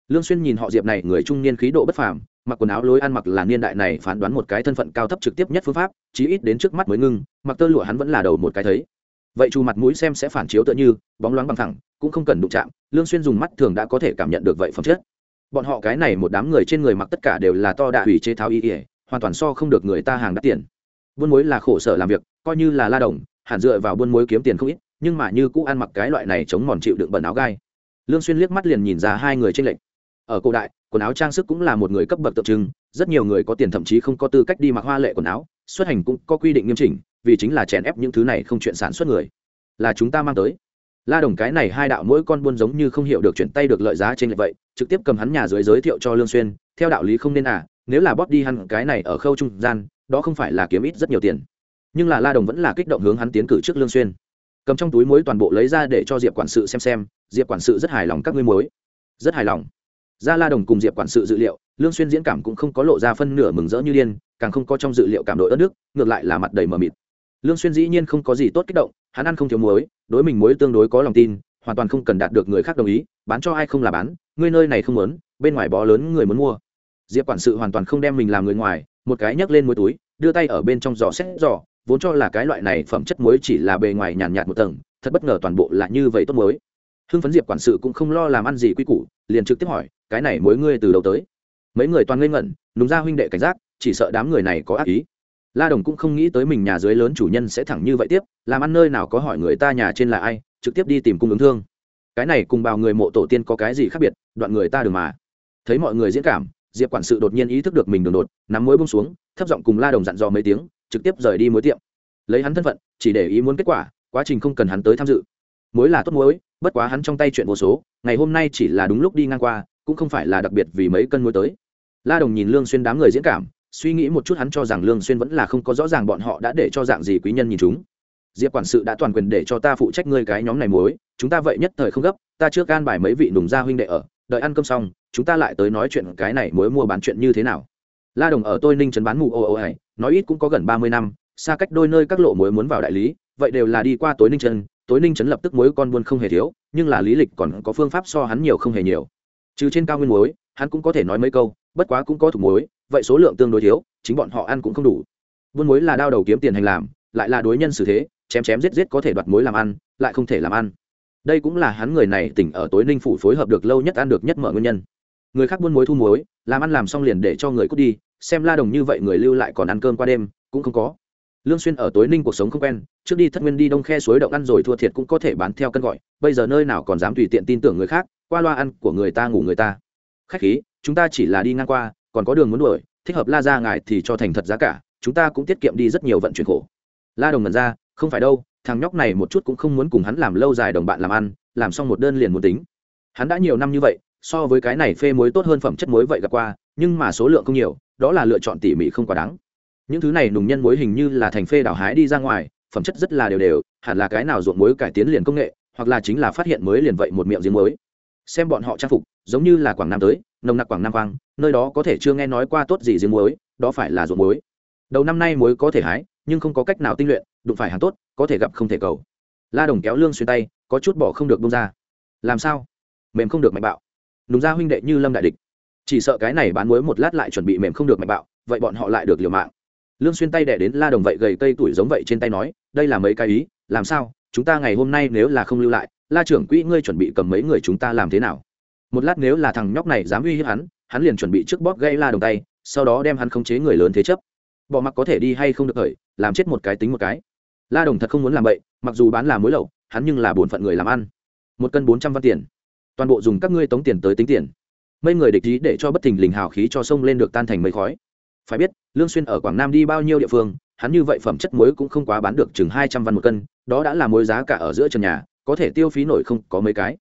Lương xuyên nhìn họ diệp này người trung niên khí độ bất phàm mặc quần áo lối ăn mặc là niên đại này phán đoán một cái thân phận cao thấp trực tiếp nhất phương pháp chí ít đến trước mắt mới ngưng mặc tơ lụa hắn vẫn là đầu một cái thấy. Vậy chu mặt mũi xem sẽ phản chiếu tựa như bóng loáng bằng thẳng cũng không cần đụng chạm lương xuyên dùng mắt thường đã có thể cảm nhận được vậy phẩm chất. Bọn họ cái này một đám người trên người mặc tất cả đều là to đại, hủy chế tháo y ỉa hoàn toàn so không được người ta hàng đắt tiền. Buôn muối là khổ sở làm việc coi như là la đồng hẳn dựa vào buôn muối kiếm tiền không ít nhưng mà như cũ ăn mặc cái loại này chống mòn chịu đựng bẩn áo gai. Lương xuyên liếc mắt liền nhìn ra hai người trên lệnh ở cổ đại, quần áo trang sức cũng là một người cấp bậc tượng trưng, rất nhiều người có tiền thậm chí không có tư cách đi mặc hoa lệ quần áo, xuất hành cũng có quy định nghiêm chỉnh, vì chính là chèn ép những thứ này không chuyện sản xuất người. Là chúng ta mang tới. La đồng cái này hai đạo mỗi con buôn giống như không hiểu được chuyển tay được lợi giá trên lệch vậy, trực tiếp cầm hắn nhà dưới giới thiệu cho lương xuyên, theo đạo lý không nên à nếu là bóp đi hắn cái này ở khâu trung gian, đó không phải là kiếm ít rất nhiều tiền. Nhưng là la đồng vẫn là kích động hướng hắn tiến cử trước lương xuyên cầm trong túi muối toàn bộ lấy ra để cho diệp quản sự xem xem, diệp quản sự rất hài lòng các ngươi muối. Rất hài lòng. Gia la đồng cùng diệp quản sự dự liệu, lương xuyên diễn cảm cũng không có lộ ra phân nửa mừng rỡ như điên, càng không có trong dự liệu cảm đội đất nước, ngược lại là mặt đầy mờ mịt. Lương xuyên dĩ nhiên không có gì tốt kích động, hắn ăn không thiếu muối, đối mình muối tương đối có lòng tin, hoàn toàn không cần đạt được người khác đồng ý, bán cho ai không là bán, ngươi nơi này không muốn, bên ngoài bó lớn người muốn mua. Diệp quản sự hoàn toàn không đem mình làm người ngoài, một cái nhấc lên muối túi, đưa tay ở bên trong giỏ xét giỏ vốn cho là cái loại này phẩm chất muối chỉ là bề ngoài nhàn nhạt một tầng, thật bất ngờ toàn bộ là như vậy tốt muối. Hưng phấn diệp quản sự cũng không lo làm ăn gì quy củ, liền trực tiếp hỏi, cái này mối ngươi từ đầu tới? Mấy người toàn ngây ngẩn núng ra huynh đệ cảnh giác, chỉ sợ đám người này có ác ý. La đồng cũng không nghĩ tới mình nhà dưới lớn chủ nhân sẽ thẳng như vậy tiếp, làm ăn nơi nào có hỏi người ta nhà trên là ai, trực tiếp đi tìm cung ứng thương. Cái này cùng bào người mộ tổ tiên có cái gì khác biệt, đoạn người ta đường mà. Thấy mọi người diễn cảm, diệp quản sự đột nhiên ý thức được mình đường đột, nắm mối bông xuống, thấp giọng cùng la đồng dặn dò mấy tiếng trực tiếp rời đi mối tiệm. Lấy hắn thân phận, chỉ để ý muốn kết quả, quá trình không cần hắn tới tham dự. Mối là tốt mối, bất quá hắn trong tay chuyện vô số, ngày hôm nay chỉ là đúng lúc đi ngang qua, cũng không phải là đặc biệt vì mấy cân muối tới. La đồng nhìn lương xuyên đám người diễn cảm, suy nghĩ một chút hắn cho rằng lương xuyên vẫn là không có rõ ràng bọn họ đã để cho dạng gì quý nhân nhìn chúng. Diệp quản sự đã toàn quyền để cho ta phụ trách ngươi cái nhóm này muối chúng ta vậy nhất thời không gấp, ta chưa can bài mấy vị nùng gia huynh đệ ở, đợi ăn cơm xong, chúng ta lại tới nói chuyện cái này muối mua bán chuyện như thế nào. La đồng ở tôi ninh trấn bán mù ô ô ấy nói ít cũng có gần ba mươi năm, xa cách đôi nơi các lộ muối muốn vào đại lý, vậy đều là đi qua tối ninh trấn. Tối ninh trấn lập tức muối con buôn không hề thiếu, nhưng là lý lịch còn có phương pháp so hắn nhiều không hề nhiều. Trừ trên cao nguyên muối, hắn cũng có thể nói mấy câu, bất quá cũng có thủ muối, vậy số lượng tương đối thiếu, chính bọn họ ăn cũng không đủ. Buôn muối là đao đầu kiếm tiền hành làm, lại là đối nhân xử thế, chém chém giết giết có thể đoạt muối làm ăn, lại không thể làm ăn. Đây cũng là hắn người này tỉnh ở tối ninh phủ phối hợp được lâu nhất ăn được nhất mở nguyên nhân. Người khác buôn muối thu muối, làm ăn làm xong liền để cho người cút đi xem la đồng như vậy người lưu lại còn ăn cơm qua đêm, cũng không có. Lương xuyên ở tối ninh cuộc sống không quen, trước đi thất nguyên đi đông khe suối động ăn rồi thua thiệt cũng có thể bán theo cân gọi, bây giờ nơi nào còn dám tùy tiện tin tưởng người khác, qua loa ăn của người ta ngủ người ta. Khách khí, chúng ta chỉ là đi ngang qua, còn có đường muốn đuổi, thích hợp la ra ngài thì cho thành thật giá cả, chúng ta cũng tiết kiệm đi rất nhiều vận chuyển khổ. La đồng ngẩn ra, không phải đâu, thằng nhóc này một chút cũng không muốn cùng hắn làm lâu dài đồng bạn làm ăn, làm xong một đơn liền muốn tính. Hắn đã nhiều năm như vậy, so với cái này phê muối tốt hơn phẩm chất muối vậy gặp qua, nhưng mà số lượng không nhiều đó là lựa chọn tỉ mỉ không quá đáng. Những thứ này nùng nhân muối hình như là thành phê đào hái đi ra ngoài, phẩm chất rất là đều đều, hẳn là cái nào ruộng muối cải tiến liền công nghệ, hoặc là chính là phát hiện mới liền vậy một miệng giếng muối xem bọn họ trang phục, giống như là quảng nam tới, nồng nặc quảng nam quang nơi đó có thể chưa nghe nói qua tốt gì giếng muối, đó phải là ruộng muối. Đầu năm nay muối có thể hái, nhưng không có cách nào tinh luyện, đụng phải hàng tốt, có thể gặp không thể cầu. La đồng kéo lương xuyên tay, có chút bỏ không được bông ra. Làm sao? Mềm không được mạnh bạo. Nùng ra huynh đệ như lâm đại địch chỉ sợ cái này bán muối một lát lại chuẩn bị mềm không được mạnh bạo, vậy bọn họ lại được liều mạng. Lương xuyên tay đẻ đến la đồng vậy gầy cây tuổi giống vậy trên tay nói, đây là mấy cái ý, làm sao? Chúng ta ngày hôm nay nếu là không lưu lại, la trưởng quỹ ngươi chuẩn bị cầm mấy người chúng ta làm thế nào? Một lát nếu là thằng nhóc này dám uy hiếp hắn hắn liền chuẩn bị trước bóp gây la đồng tay, sau đó đem hắn khống chế người lớn thế chấp. Bỏ mặc có thể đi hay không được khởi làm chết một cái tính một cái. La đồng thật không muốn làm vậy, mặc dù bán là mối lậu hắn nhưng là bổn phận người làm ăn. Một cân bốn trăm văn tiền. Toàn bộ dùng các ngươi tống tiền tới tính tiền mấy người địch ý để cho bất thình lình hào khí cho sông lên được tan thành mây khói. Phải biết, lương xuyên ở quảng nam đi bao nhiêu địa phương, hắn như vậy phẩm chất muối cũng không quá bán được chừng hai trăm văn một cân, đó đã là muối giá cả ở giữa trần nhà, có thể tiêu phí nổi không có mấy cái.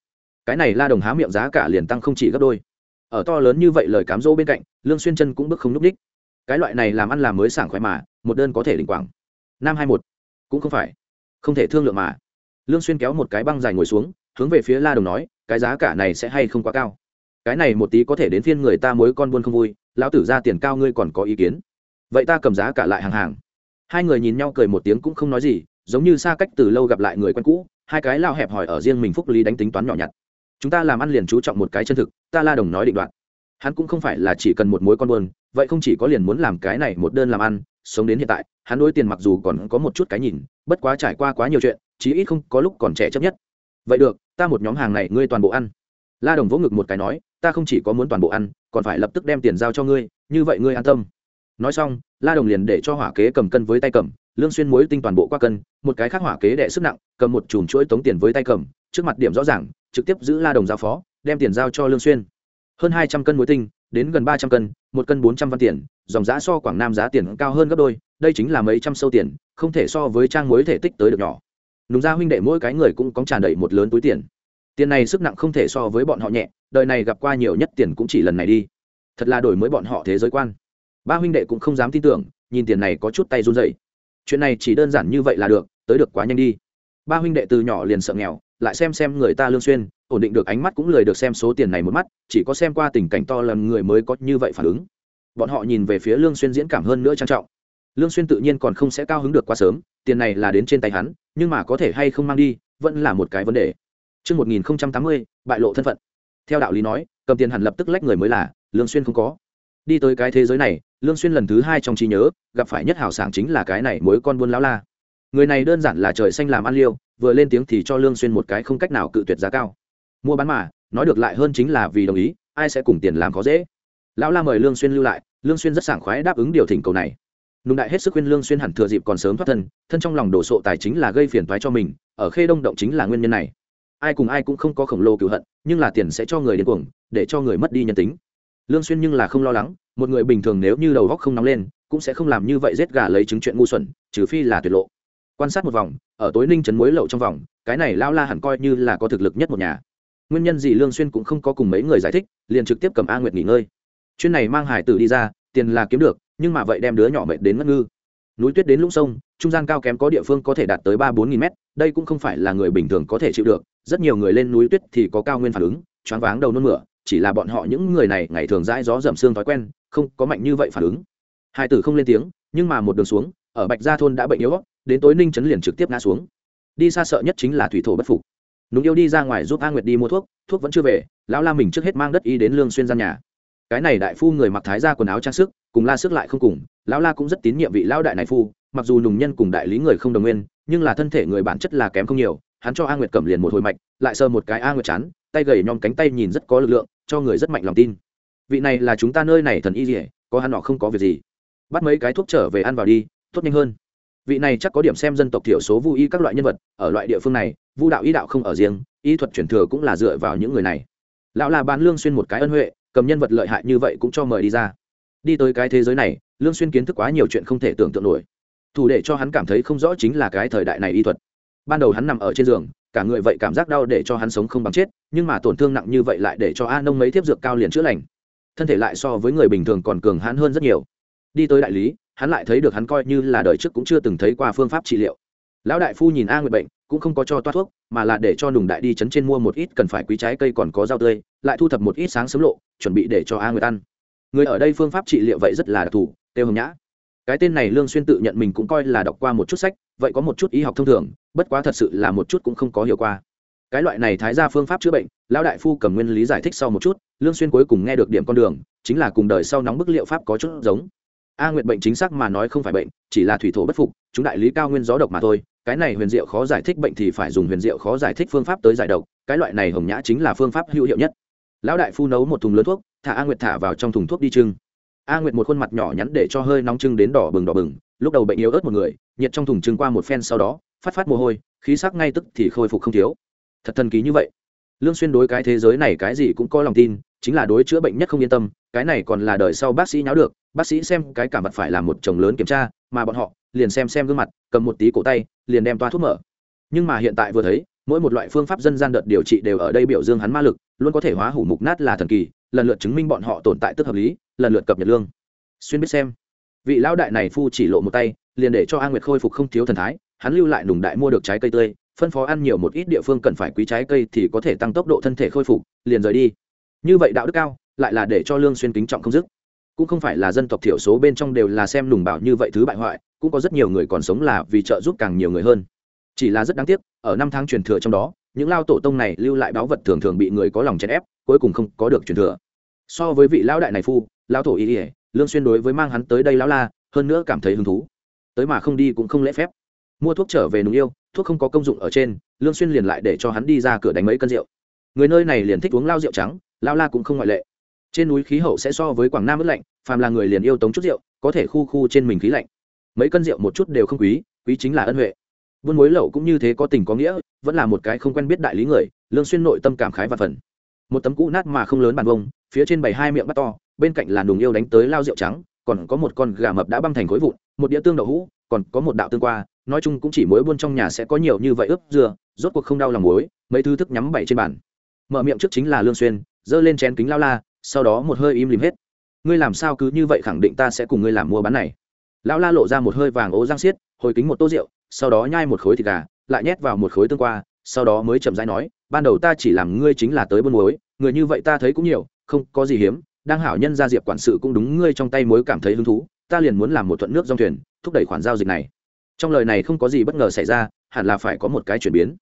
Cái này la đồng há miệng giá cả liền tăng không chỉ gấp đôi. Ở to lớn như vậy lời cám dỗ bên cạnh, lương xuyên chân cũng bước không núp đích. Cái loại này làm ăn làm mới sảng khoái mà, một đơn có thể đỉnh quảng. Nam hai một, cũng không phải. Không thể thương lượng mà. Lương xuyên kéo một cái băng dài ngồi xuống, hướng về phía la đồng nói, cái giá cả này sẽ hay không quá cao cái này một tí có thể đến phiên người ta mối con buôn không vui, lão tử ra tiền cao ngươi còn có ý kiến. Vậy ta cầm giá cả lại hàng hàng. Hai người nhìn nhau cười một tiếng cũng không nói gì, giống như xa cách từ lâu gặp lại người quen cũ, hai cái lao hẹp hỏi ở riêng mình phúc lý đánh tính toán nhỏ nhặt. Chúng ta làm ăn liền chú trọng một cái chân thực, ta la đồng nói định đoạn hắn cũng không phải là chỉ cần một mối con buôn, vậy không chỉ có liền muốn làm cái này một đơn làm ăn, sống đến hiện tại, hắn đối tiền mặc dù còn có một chút cái nhìn, bất quá trải qua quá nhiều chuyện, chí ít không có lúc còn trẻ chấp nhất. Vậy được, ta một nhóm hàng này ngươi toàn bộ ăn la đồng vỗ ngực một cái nói, ta không chỉ có muốn toàn bộ ăn, còn phải lập tức đem tiền giao cho ngươi, như vậy ngươi an tâm. Nói xong, la đồng liền để cho hỏa kế cầm cân với tay cầm, lương xuyên muối tinh toàn bộ qua cân, một cái khác hỏa kế đệ sức nặng, cầm một chùm chuỗi tống tiền với tay cầm, trước mặt điểm rõ ràng, trực tiếp giữ la đồng giao phó, đem tiền giao cho lương xuyên. Hơn hai trăm cân muối tinh, đến gần ba trăm cân, một cân bốn trăm văn tiền, dòng giá so quảng nam giá tiền cao hơn gấp đôi, đây chính là mấy trăm sâu tiền, không thể so với trang muối thể tích tới được nhỏ. Nùng gia huynh đệ mỗi cái người cũng có tràn đầy một lớn túi tiền tiền này sức nặng không thể so với bọn họ nhẹ, đời này gặp qua nhiều nhất tiền cũng chỉ lần này đi. Thật là đổi mới bọn họ thế giới quan. Ba huynh đệ cũng không dám tin tưởng, nhìn tiền này có chút tay run dậy chuyện này chỉ đơn giản như vậy là được, tới được quá nhanh đi. Ba huynh đệ từ nhỏ liền sợ nghèo, lại xem xem người ta lương xuyên, ổn định được ánh mắt cũng lười được xem số tiền này một mắt, chỉ có xem qua tình cảnh to lần người mới có như vậy phản ứng. Bọn họ nhìn về phía lương xuyên diễn cảm hơn nữa trang trọng. Lương xuyên tự nhiên còn không sẽ cao hứng được quá sớm, tiền này là đến trên tay hắn, nhưng mà có thể hay không mang đi, vẫn là một cái vấn đề. Trước 1080, bại lộ thân phận. Theo đạo lý nói, cầm tiền hẳn lập tức lách người mới là, Lương Xuyên không có. Đi tới cái thế giới này, Lương Xuyên lần thứ hai trong trí nhớ, gặp phải nhất hảo sảng chính là cái này mối con buôn lão la. Người này đơn giản là trời xanh làm ăn liêu, vừa lên tiếng thì cho Lương Xuyên một cái không cách nào cự tuyệt giá cao. Mua bán mà, nói được lại hơn chính là vì đồng ý, ai sẽ cùng tiền làm khó dễ. Lão la mời Lương Xuyên lưu lại, Lương Xuyên rất sảng khoái đáp ứng điều thỉnh cầu này nung đại hết sức khuyên lương xuyên hẳn thừa dịp còn sớm thoát thân thân trong lòng đổ sộ tài chính là gây phiền toái cho mình ở khê đông động chính là nguyên nhân này ai cùng ai cũng không có khổng lồ cựu hận, nhưng là tiền sẽ cho người điên cuồng, để cho người mất đi nhân tính. Lương xuyên nhưng là không lo lắng, một người bình thường nếu như đầu óc không nóng lên, cũng sẽ không làm như vậy giết gà lấy trứng chuyện ngu xuẩn, trừ phi là tuyệt lộ. Quan sát một vòng, ở tối ninh trấn muối lậu trong vòng, cái này lao la hẳn coi như là có thực lực nhất một nhà. Nguyên nhân gì lương xuyên cũng không có cùng mấy người giải thích, liền trực tiếp cầm a nguyệt nghỉ ngơi. Chuyên này mang hải tử đi ra, tiền là kiếm được, nhưng mà vậy đem đứa nhỏ mệt đến ngất ngư. Núi tuyết đến lũng sông trung gian cao kém có địa phương có thể đạt tới ba bốn nghìn mét, đây cũng không phải là người bình thường có thể chịu được, rất nhiều người lên núi tuyết thì có cao nguyên phản ứng, choáng váng đầu nôn mửa, chỉ là bọn họ những người này ngày thường dãi gió dầm xương thói quen, không có mạnh như vậy phản ứng. Hai tử không lên tiếng, nhưng mà một đường xuống, ở bạch gia thôn đã bệnh yếu, đến tối ninh chấn liền trực tiếp ngã xuống. Đi xa sợ nhất chính là thủy thổ bất phục. Núng yêu đi ra ngoài giúp a nguyệt đi mua thuốc thuốc vẫn chưa về, lão la mình trước hết mang đất y đến lương xuyên gian nhà. Cái này đại phu người mặc thái ra quần áo trang sức, cùng la sức lại không cùng lão la cũng rất tín nhiệm vị lão đại này phu, mặc dù nùng nhân cùng đại lý người không đồng nguyên, nhưng là thân thể người bản chất là kém không nhiều, hắn cho a nguyệt cầm liền một hồi mạch, lại sờ một cái a nguyệt chán, tay gầy nhom cánh tay nhìn rất có lực lượng, cho người rất mạnh lòng tin. Vị này là chúng ta nơi này thần y gì có hắn nọ không có việc gì. Bắt mấy cái thuốc trở về ăn vào đi, tốt nhanh hơn. Vị này chắc có điểm xem dân tộc thiểu số vu y các loại nhân vật, ở loại địa phương này, vu đạo y đạo không ở riêng, y thuật truyền thừa cũng là dựa vào những người này. Lão là bán lương xuyên một cái ân huệ, cầm nhân vật lợi hại như vậy cũng cho mời đi ra. Đi tới cái thế giới này lương xuyên kiến thức quá nhiều chuyện không thể tưởng tượng nổi. Thủ để cho hắn cảm thấy không rõ chính là cái thời đại này y thuật. Ban đầu hắn nằm ở trên giường, cả người vậy cảm giác đau để cho hắn sống không bằng chết, nhưng mà tổn thương nặng như vậy lại để cho a nông mấy tiếp dược cao liền chữa lành. Thân thể lại so với người bình thường còn cường hãn hơn rất nhiều. Đi tới đại lý, hắn lại thấy được hắn coi như là đời trước cũng chưa từng thấy qua phương pháp trị liệu. Lão đại phu nhìn a nguyệt bệnh, cũng không có cho toát thuốc, mà là để cho nùng đại đi chấn trên mua một ít cần phải quý trái cây còn có rau tươi, lại thu thập một ít sáng sớm lộ, chuẩn bị để cho a nguyệt ăn. Người ở đây phương pháp trị liệu vậy rất là đặc thù têu hồng nhã. Cái tên này lương xuyên tự nhận mình cũng coi là đọc qua một chút sách, vậy có một chút y học thông thường, bất quá thật sự là một chút cũng không có hiệu quả cái loại này thái ra phương pháp chữa bệnh, lão đại phu cầm nguyên lý giải thích sau một chút, lương xuyên cuối cùng nghe được điểm con đường, chính là cùng đời sau nóng bức liệu pháp có chút giống. A nguyệt bệnh chính xác mà nói không phải bệnh, chỉ là thủy thổ bất phục, chúng đại lý cao nguyên gió độc mà thôi, cái này huyền diệu khó giải thích bệnh thì phải dùng huyền diệu khó giải thích phương pháp tới giải độc, cái loại này hồng nhã chính là phương pháp hữu hiệu nhất. Lão đại phu nấu một thùng lớn thuốc, thả a nguyệt thả vào trong thùng thuốc đi trưng a nguyệt một khuôn mặt nhỏ nhắn để cho hơi nóng trưng đến đỏ bừng đỏ bừng, lúc đầu bệnh yếu ớt một người, nhiệt trong thùng trưng qua một phen sau đó, phát phát mồ hôi, khí sắc ngay tức thì khôi phục không thiếu. Thật thần kỳ như vậy. Lương xuyên đối cái thế giới này cái gì cũng có lòng tin, chính là đối chữa bệnh nhất không yên tâm, cái này còn là đời sau bác sĩ nháo được, bác sĩ xem cái cả mặt phải là một chồng lớn kiểm tra, mà bọn họ, liền xem xem gương mặt, cầm một tí cổ tay, liền đem toa thuốc mở. Nhưng mà hiện tại vừa thấy, mỗi một loại phương pháp dân gian đợt điều trị đều ở đây biểu dương hắn ma lực, luôn có thể hóa hủ mục nát là thần kỳ lần lượt chứng minh bọn họ tồn tại tức hợp lý, lần lượt cập nhật lương. Xuyên biết xem. Vị lão đại này phu chỉ lộ một tay, liền để cho a nguyệt khôi phục không thiếu thần thái, hắn lưu lại nùng đại mua được trái cây tươi, phân phó ăn nhiều một ít địa phương cần phải quý trái cây thì có thể tăng tốc độ thân thể khôi phục, liền rời đi. Như vậy đạo đức cao, lại là để cho lương xuyên kính trọng không dứt. Cũng không phải là dân tộc thiểu số bên trong đều là xem nùng bảo như vậy thứ bại hoại, cũng có rất nhiều người còn sống là vì trợ giúp càng nhiều người hơn. Chỉ là rất đáng tiếc, ở năm tháng truyền thừa trong đó những lao tổ tông này lưu lại báu vật thường thường bị người có lòng chèn ép, cuối cùng không có được truyền thừa. So với vị lão đại này phu lao tổ y ỉa lương xuyên đối với mang hắn tới đây lão la, hơn nữa cảm thấy hứng thú. Tới mà không đi cũng không lễ phép. Mua thuốc trở về nùng yêu, thuốc không có công dụng ở trên, lương xuyên liền lại để cho hắn đi ra cửa đánh mấy cân rượu. Người nơi này liền thích uống lao rượu trắng lao la cũng không ngoại lệ. Trên núi khí hậu sẽ so với quảng nam ướt lạnh, phàm là người liền yêu tống chút rượu, có thể khu khu trên mình khí lạnh. Mấy cân rượu một chút đều không quý quý chính là ân huệ buôn mối lậu cũng như thế có tình có nghĩa, vẫn là một cái không quen biết đại lý người, lương xuyên nội tâm cảm khái và phần một tấm cũ nát mà không lớn bàn vông, phía trên bày hai miệng bắt to, bên cạnh là nùng yêu đánh tới lao rượu trắng, còn có một con gà mập đã băm thành khối vụn, một đĩa tương đậu hũ, còn có một đạo tương qua, nói chung cũng chỉ muối buôn trong nhà sẽ có nhiều như vậy ướp dưa rốt cuộc không đau lòng muối, mấy thứ thức nhắm bảy trên bàn. Mở miệng trước chính là lương xuyên dơ lên chén kính lao la, sau đó một hơi im lìm hết. Ngươi làm sao cứ như vậy khẳng định ta sẽ cùng ngươi làm mua bán này. Lão la lộ ra một hơi vàng ố răng xiết, hồi kính một tô rượu sau đó nhai một khối thịt gà, lại nhét vào một khối tương qua, sau đó mới chậm rãi nói, ban đầu ta chỉ làm ngươi chính là tới buôn muối, người như vậy ta thấy cũng nhiều, không có gì hiếm, đang hảo nhân gia diệp quản sự cũng đúng ngươi trong tay mối cảm thấy hứng thú, ta liền muốn làm một thuận nước dòng thuyền, thúc đẩy khoản giao dịch này. Trong lời này không có gì bất ngờ xảy ra, hẳn là phải có một cái chuyển biến.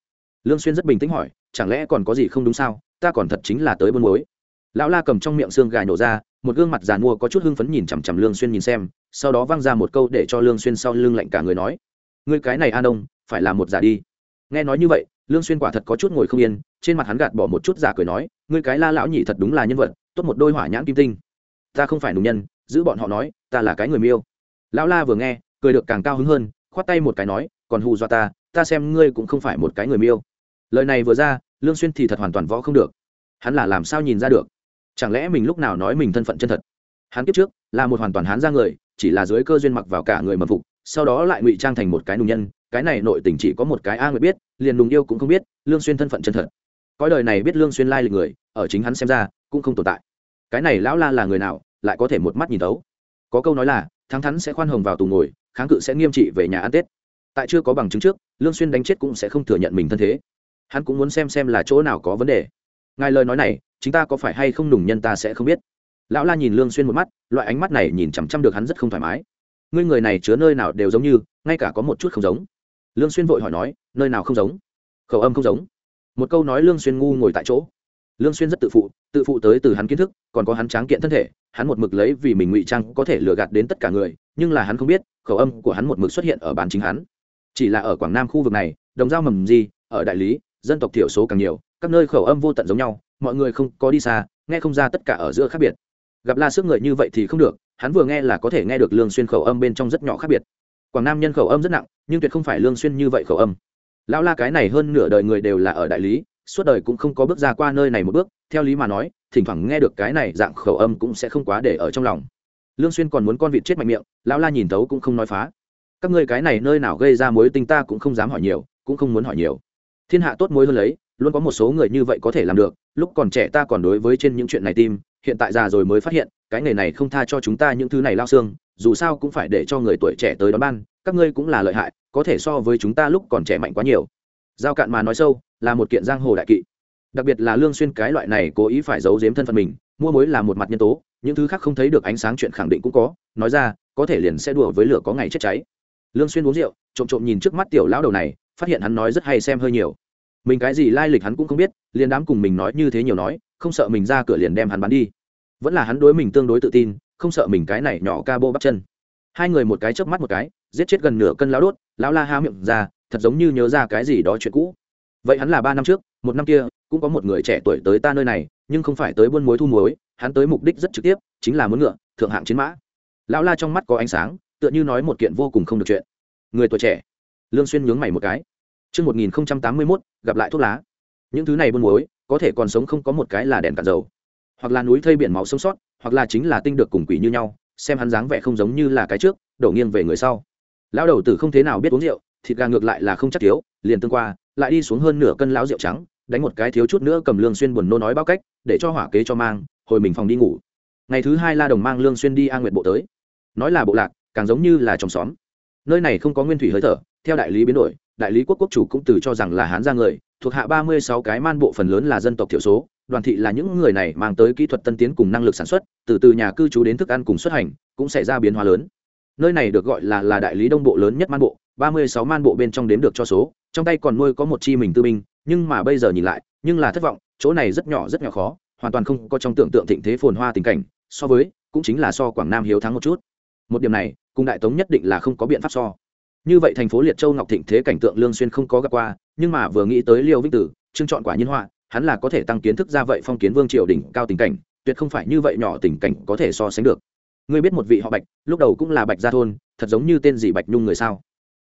Lương xuyên rất bình tĩnh hỏi, chẳng lẽ còn có gì không đúng sao? Ta còn thật chính là tới buôn muối. Lão la cầm trong miệng xương gà nổ ra, một gương mặt giàn mua có chút hưng phấn nhìn chằm chằm lương xuyên nhìn xem, sau đó văng ra một câu để cho lương xuyên sau lưng lạnh cả người nói ngươi cái này an ông, phải là một giả đi. Nghe nói như vậy, lương xuyên quả thật có chút ngồi không yên, trên mặt hắn gạt bỏ một chút giả cười nói, ngươi cái la lão nhị thật đúng là nhân vật, tốt một đôi hỏa nhãn kim tinh. Ta không phải nùng nhân, giữ bọn họ nói, ta là cái người miêu. Lão la vừa nghe, cười được càng cao hứng hơn, khoát tay một cái nói, còn hù dọa ta ta xem ngươi cũng không phải một cái người miêu. Lời này vừa ra, lương xuyên thì thật hoàn toàn võ không được. Hắn là làm sao nhìn ra được? Chẳng lẽ mình lúc nào nói mình thân phận chân thật? Hắn kiếp trước là một hoàn toàn hắn ra người, chỉ là dưới cơ duyên mặc vào cả người mật phục sau đó lại ngụy trang thành một cái nùng nhân, cái này nội tình chỉ có một cái a người biết, liền nùng yêu cũng không biết, lương xuyên thân phận chân thật. Cõi đời này biết lương xuyên lai lịch người, ở chính hắn xem ra, cũng không tồn tại. Cái này lão la là người nào, lại có thể một mắt nhìn thấu. Có câu nói là, thắng thắn sẽ khoan hồng vào tù ngồi, kháng cự sẽ nghiêm trị về nhà ăn tết. Tại chưa có bằng chứng trước, lương xuyên đánh chết cũng sẽ không thừa nhận mình thân thế. Hắn cũng muốn xem xem là chỗ nào có vấn đề. Ngài lời nói này chúng ta có phải hay không nùng nhân ta sẽ không biết. Lão la nhìn lương xuyên một mắt, loại ánh mắt này nhìn chằm chằm được hắn rất không thoải mái ngươi người này chứa nơi nào đều giống như, ngay cả có một chút không giống. Lương xuyên vội hỏi nói, nơi nào không giống? Khẩu âm không giống. Một câu nói lương xuyên ngu ngồi tại chỗ. Lương xuyên rất tự phụ tự phụ tới từ hắn kiến thức, còn có hắn tráng kiện thân thể, hắn một mực lấy vì mình ngụy trang có thể lừa gạt đến tất cả người, nhưng là hắn không biết, khẩu âm của hắn một mực xuất hiện ở bán chính hắn. Chỉ là ở quảng nam khu vực này, đồng giao mầm gì, ở đại lý, dân tộc thiểu số càng nhiều, các nơi khẩu âm vô tận giống nhau, mọi người không có đi xa, nghe không ra tất cả ở giữa khác biệt. Gặp la sức người như vậy thì không được hắn vừa nghe là có thể nghe được lương xuyên khẩu âm bên trong rất nhỏ khác biệt quảng nam nhân khẩu âm rất nặng nhưng tuyệt không phải lương xuyên như vậy khẩu âm lão la cái này hơn nửa đời người đều là ở đại lý suốt đời cũng không có bước ra qua nơi này một bước theo lý mà nói thỉnh thoảng nghe được cái này dạng khẩu âm cũng sẽ không quá để ở trong lòng lương xuyên còn muốn con vịt chết mạnh miệng lão la nhìn tấu cũng không nói phá các ngươi cái này nơi nào gây ra mối tình ta cũng không dám hỏi nhiều cũng không muốn hỏi nhiều thiên hạ tốt mối hơn lấy luôn có một số người như vậy có thể làm được, lúc còn trẻ ta còn đối với trên những chuyện này tim, hiện tại già rồi mới phát hiện, cái nghề này không tha cho chúng ta những thứ này lao xương, dù sao cũng phải để cho người tuổi trẻ tới đón ban, các ngươi cũng là lợi hại, có thể so với chúng ta lúc còn trẻ mạnh quá nhiều. Giao cạn mà nói sâu, là một kiện giang hồ đại kỵ. Đặc biệt là lương xuyên cái loại này cố ý phải giấu giếm thân phận mình, mua mối là một mặt nhân tố, những thứ khác không thấy được ánh sáng chuyện khẳng định cũng có, nói ra, có thể liền sẽ đùa với lửa có ngày chết cháy. Lương xuyên uống rượu, trộm trộm nhìn trước mắt tiểu lão đầu này, phát hiện hắn nói rất hay xem hơi nhiều mình cái gì lai lịch hắn cũng không biết, liền đám cùng mình nói như thế nhiều nói, không sợ mình ra cửa liền đem hắn bắn đi. Vẫn là hắn đối mình tương đối tự tin, không sợ mình cái này nhỏ ca bô bắp chân. Hai người một cái chớp mắt một cái, giết chết gần nửa cân lão đốt, lão la há miệng ra, thật giống như nhớ ra cái gì đó chuyện cũ. Vậy hắn là ba năm trước, một năm kia, cũng có một người trẻ tuổi tới ta nơi này, nhưng không phải tới buôn muối thu muối, hắn tới mục đích rất trực tiếp, chính là muốn ngựa, thượng hạng chiến mã. Lão la trong mắt có ánh sáng, tựa như nói một kiện vô cùng không được chuyện. Người tuổi trẻ. Lương xuyên nhướng mày một cái. Trước 1081, gặp lại thuốc lá. Những thứ này buôn muối, có thể còn sống không có một cái là đèn cạn dầu. Hoặc là núi thây biển máu sống sót, hoặc là chính là tinh được cùng quỷ như nhau, xem hắn dáng vẻ không giống như là cái trước, đổ nghiêng về người sau. Lão đầu tử không thế nào biết uống rượu, thịt gà ngược lại là không chắc thiếu, liền tương qua, lại đi xuống hơn nửa cân lão rượu trắng, đánh một cái thiếu chút nữa cầm lương xuyên buồn nôn nói bao cách, để cho hỏa kế cho mang, hồi mình phòng đi ngủ. Ngày thứ hai La Đồng mang lương xuyên đi A Nguyệt bộ tới. Nói là bộ lạc, càng giống như là trong xóm. Nơi này không có nguyên thủy hơi thở, theo đại lý biến đổi, đại lý quốc quốc chủ cũng từ cho rằng là hán gia người, thuộc hạ ba mươi sáu cái man bộ phần lớn là dân tộc thiểu số, đoàn thị là những người này mang tới kỹ thuật tân tiến cùng năng lực sản xuất, từ từ nhà cư trú đến thức ăn cùng xuất hành, cũng xảy ra biến hóa lớn. Nơi này được gọi là là đại lý đông bộ lớn nhất man bộ, ba mươi sáu man bộ bên trong đếm được cho số, trong tay còn nuôi có một chi mình tư binh, nhưng mà bây giờ nhìn lại, nhưng là thất vọng, chỗ này rất nhỏ rất nhỏ khó, hoàn toàn không có trong tưởng tượng thịnh thế phồn hoa tình cảnh, so với, cũng chính là so quảng nam hiếu thắng một chút. Một điểm này, cùng đại tống nhất định là không có biện pháp so như vậy thành phố liệt châu ngọc thịnh thế cảnh tượng lương xuyên không có gặp qua, nhưng mà vừa nghĩ tới liêu vĩnh tử, trương chọn quả nhiên họa, hắn là có thể tăng kiến thức ra vậy phong kiến vương triều đỉnh cao tình cảnh, tuyệt không phải như vậy nhỏ tình cảnh có thể so sánh được. Ngươi biết một vị họ bạch, lúc đầu cũng là bạch gia thôn, thật giống như tên gì bạch nhung người sao?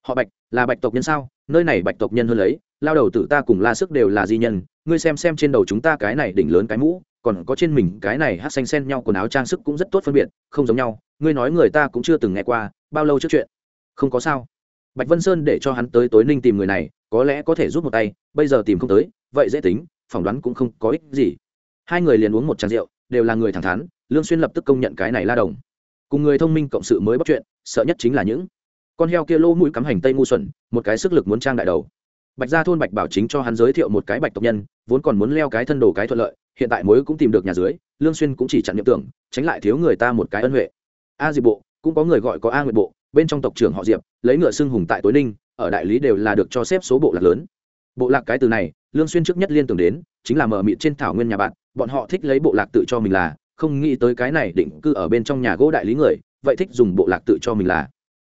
Họ bạch, là bạch tộc nhân sao? Nơi này bạch tộc nhân hơn lấy, lao đầu tử ta cùng la sức đều là di nhân, ngươi xem xem trên đầu chúng ta cái này đỉnh lớn cái mũ, còn có trên mình cái này hát xanh xen nhau quần áo trang sức cũng rất tốt phân biệt, không giống nhau, ngươi nói người ta cũng chưa từng nghe qua, bao lâu trước chuyện? Không có sao bạch vân sơn để cho hắn tới tối ninh tìm người này, có lẽ có thể giúp một tay, bây giờ tìm không tới, vậy dễ tính, phỏng đoán cũng không có ích gì. Hai người liền uống một tràng rượu, đều là người thẳng thắn, lương xuyên lập tức công nhận cái này la đồng. Cùng người thông minh cộng sự mới bắt chuyện, sợ nhất chính là những con heo kia lô mũi cắm hành tây ngu xuẩn, một cái sức lực muốn trang đại đầu. Bạch gia thôn bạch bảo chính cho hắn giới thiệu một cái bạch tộc nhân, vốn còn muốn leo cái thân đồ cái thuận lợi, hiện tại mối cũng tìm được nhà dưới, lương xuyên cũng chỉ chặn niệm tưởng, tránh lại thiếu người ta một cái ân huệ. A diệp bộ cũng có người gọi có a nguyệt bộ, bên trong tộc trưởng họ diệp, lấy ngựa xưng hùng tại tối ninh, ở đại lý đều là được cho xếp số bộ lạc lớn. Bộ lạc cái từ này, lương xuyên trước nhất liên tưởng đến, chính là mở mịt trên thảo nguyên nhà bạn, bọn họ thích lấy bộ lạc tự cho mình là, không nghĩ tới cái này định cư ở bên trong nhà gỗ đại lý người, vậy thích dùng bộ lạc tự cho mình là.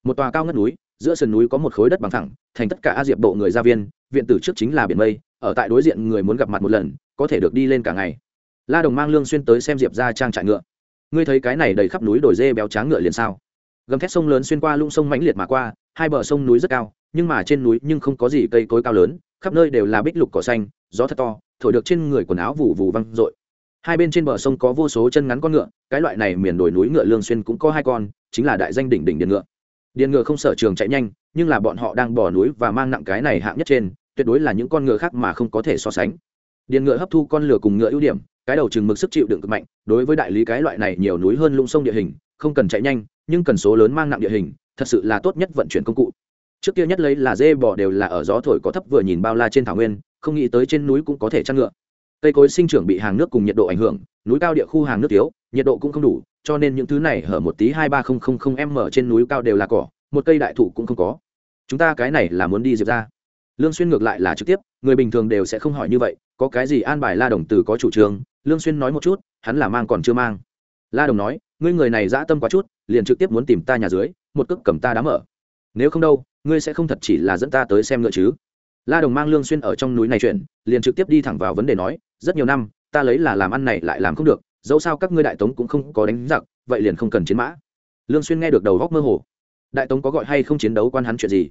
Một tòa cao ngất núi, giữa sườn núi có một khối đất bằng thẳng, thành tất cả a diệp bộ người gia viên, viện tử trước chính là biển mây, ở tại đối diện người muốn gặp mặt một lần, có thể được đi lên cả ngày. La đồng mang lương xuyên tới xem diệp gia trang trại ngựa ngươi thấy cái này đầy khắp núi đồi dê béo tráng ngựa liền sao? Gầm thét sông lớn xuyên qua lũng sông mãnh liệt mà qua, hai bờ sông núi rất cao, nhưng mà trên núi nhưng không có gì cây cối cao lớn, khắp nơi đều là bích lục cỏ xanh, gió thật to, thổi được trên người quần áo vụ vụ văng rội. Hai bên trên bờ sông có vô số chân ngắn con ngựa, cái loại này miền đồi núi ngựa lương xuyên cũng có hai con, chính là đại danh đỉnh đỉnh điện ngựa. Điện ngựa không sở trường chạy nhanh, nhưng là bọn họ đang bò núi và mang nặng cái này hạng nhất trên, tuyệt đối là những con ngựa khác mà không có thể so sánh. Điện ngựa hấp thu con lửa cùng ngựa ưu điểm cái đầu chừng mực sức chịu đựng cực mạnh, đối với đại lý cái loại này nhiều núi hơn lũng sông địa hình, không cần chạy nhanh, nhưng cần số lớn mang nặng địa hình, thật sự là tốt nhất vận chuyển công cụ. Trước kia nhất lấy là dê bò đều là ở gió thổi có thấp vừa nhìn bao la trên thảo nguyên, không nghĩ tới trên núi cũng có thể chăn ngựa. Cây cối sinh trưởng bị hàng nước cùng nhiệt độ ảnh hưởng, núi cao địa khu hàng nước thiếu, nhiệt độ cũng không đủ, cho nên những thứ này hở một tí hai ba không không không m trên núi cao đều là cỏ, một cây đại thụ cũng không có. Chúng ta cái này là muốn đi diệp ra. Lương xuyên ngược lại là trực tiếp, người bình thường đều sẽ không hỏi như vậy, có cái gì an bài la đồng từ có chủ trương lương xuyên nói một chút, hắn là mang còn chưa mang. La đồng nói, ngươi người này dã tâm quá chút, liền trực tiếp muốn tìm ta nhà dưới, một cước cầm ta đá mở. Nếu không đâu, ngươi sẽ không thật chỉ là dẫn ta tới xem ngựa chứ? La đồng mang lương xuyên ở trong núi này chuyện, liền trực tiếp đi thẳng vào vấn đề nói, rất nhiều năm, ta lấy là làm ăn này lại làm không được, dẫu sao các ngươi đại tống cũng không có đánh giặc, vậy liền không cần chiến mã. Lương xuyên nghe được đầu góc mơ hồ. Đại tống có gọi hay không chiến đấu quan hắn chuyện gì?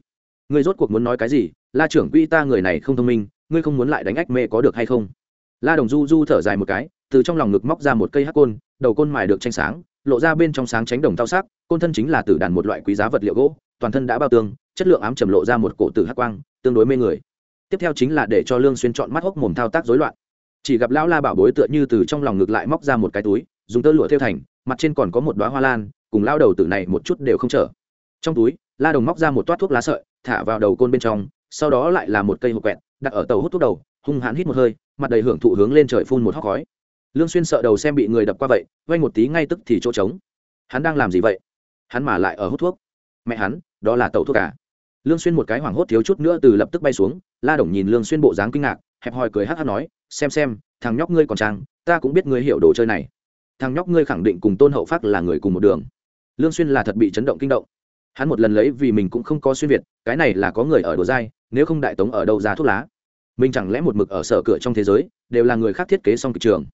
Ngươi rốt cuộc muốn nói cái gì? La trưởng quỹ ta người này không thông minh, ngươi không muốn lại đánh ách mê có được hay không? La đồng du du thở dài một cái, từ trong lòng ngực móc ra một cây hắc côn, đầu côn mài được tranh sáng, lộ ra bên trong sáng tránh đồng thao sắc, côn thân chính là tử đàn một loại quý giá vật liệu gỗ, toàn thân đã bao tương, chất lượng ám trầm lộ ra một cổ tử hắc quang, tương đối mê người. Tiếp theo chính là để cho lương xuyên chọn mắt hốc mồm thao tác rối loạn. Chỉ gặp lão la bảo bối tựa như từ trong lòng ngực lại móc ra một cái túi, dùng tơ lụa thêu thành, mặt trên còn có một đóa hoa lan, cùng lao đầu tử này một chút đều không trở. Trong túi, la đồng móc ra một toát thuốc lá sợi, thả vào đầu côn bên trong, sau đó lại là một cây hộp quẹt, đặt ở tàu hút thuốc đầu hung hãn hít một hơi, mặt đầy hưởng thụ hướng lên trời phun một hóc khói. Lương xuyên sợ đầu xem bị người đập qua vậy vay một tí ngay tức thì chỗ trống. Hắn đang làm gì vậy? Hắn mà lại ở hút thuốc. Mẹ hắn, đó là tàu thuốc cả lương xuyên một cái hoảng hốt thiếu chút nữa từ lập tức bay xuống, la đồng nhìn lương xuyên bộ dáng kinh ngạc, hẹp hòi cười hắt hắt nói, xem xem, thằng nhóc ngươi còn trang, ta cũng biết ngươi hiểu đồ chơi này. Thằng nhóc ngươi khẳng định cùng tôn hậu phát là người cùng một đường. Lương xuyên là thật bị chấn động kinh động. Hắn một lần lấy vì mình cũng không có xuyên việt, cái này là có người ở đồ dai, nếu không đại tống ở đâu ra thuốc lá mình chẳng lẽ một mực ở sở cửa trong thế giới, đều là người khác thiết kế xong kịch trường.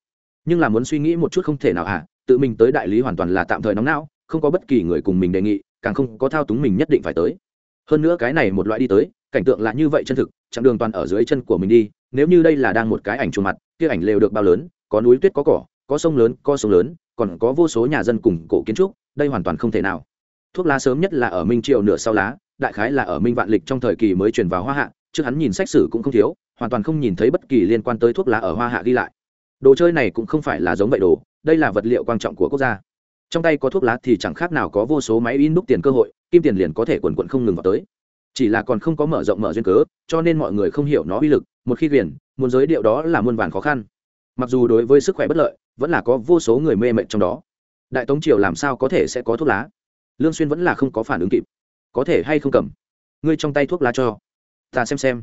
Nhưng là muốn suy nghĩ một chút không thể nào hả? Tự mình tới đại lý hoàn toàn là tạm thời nóng não, không có bất kỳ người cùng mình đề nghị, càng không có thao túng mình nhất định phải tới. Hơn nữa cái này một loại đi tới, cảnh tượng là như vậy chân thực, chặng đường toàn ở dưới chân của mình đi, nếu như đây là đang một cái ảnh chuồng mặt, kia ảnh lều được bao lớn, có núi tuyết có cỏ, có sông lớn, có sông lớn, còn có vô số nhà dân cùng cổ kiến trúc, đây hoàn toàn không thể nào. Thuốc lá sớm nhất là ở minh triều nửa sau lá, đại khái là ở minh vạn lịch trong thời kỳ mới truyền vào hoa hạ trước hắn nhìn sách sử cũng không thiếu, hoàn toàn không nhìn thấy bất kỳ liên quan tới thuốc lá ở hoa hạ ghi lại. Đồ chơi này cũng không phải là giống vậy đồ, đây là vật liệu quan trọng của quốc gia. Trong tay có thuốc lá thì chẳng khác nào có vô số máy in đúc tiền cơ hội, kim tiền liền có thể quần quận không ngừng vào tới. Chỉ là còn không có mở rộng mở duyên cớ, cho nên mọi người không hiểu nó uy lực, một khi quyền muốn giới điệu đó là muôn vàn khó khăn. Mặc dù đối với sức khỏe bất lợi, vẫn là có vô số người mê mệt trong đó. Đại tống triều làm sao có thể sẽ có thuốc lá? Lương xuyên vẫn là không có phản ứng kịp. Có thể hay không cầm? Ngươi trong tay thuốc lá cho ta xem xem.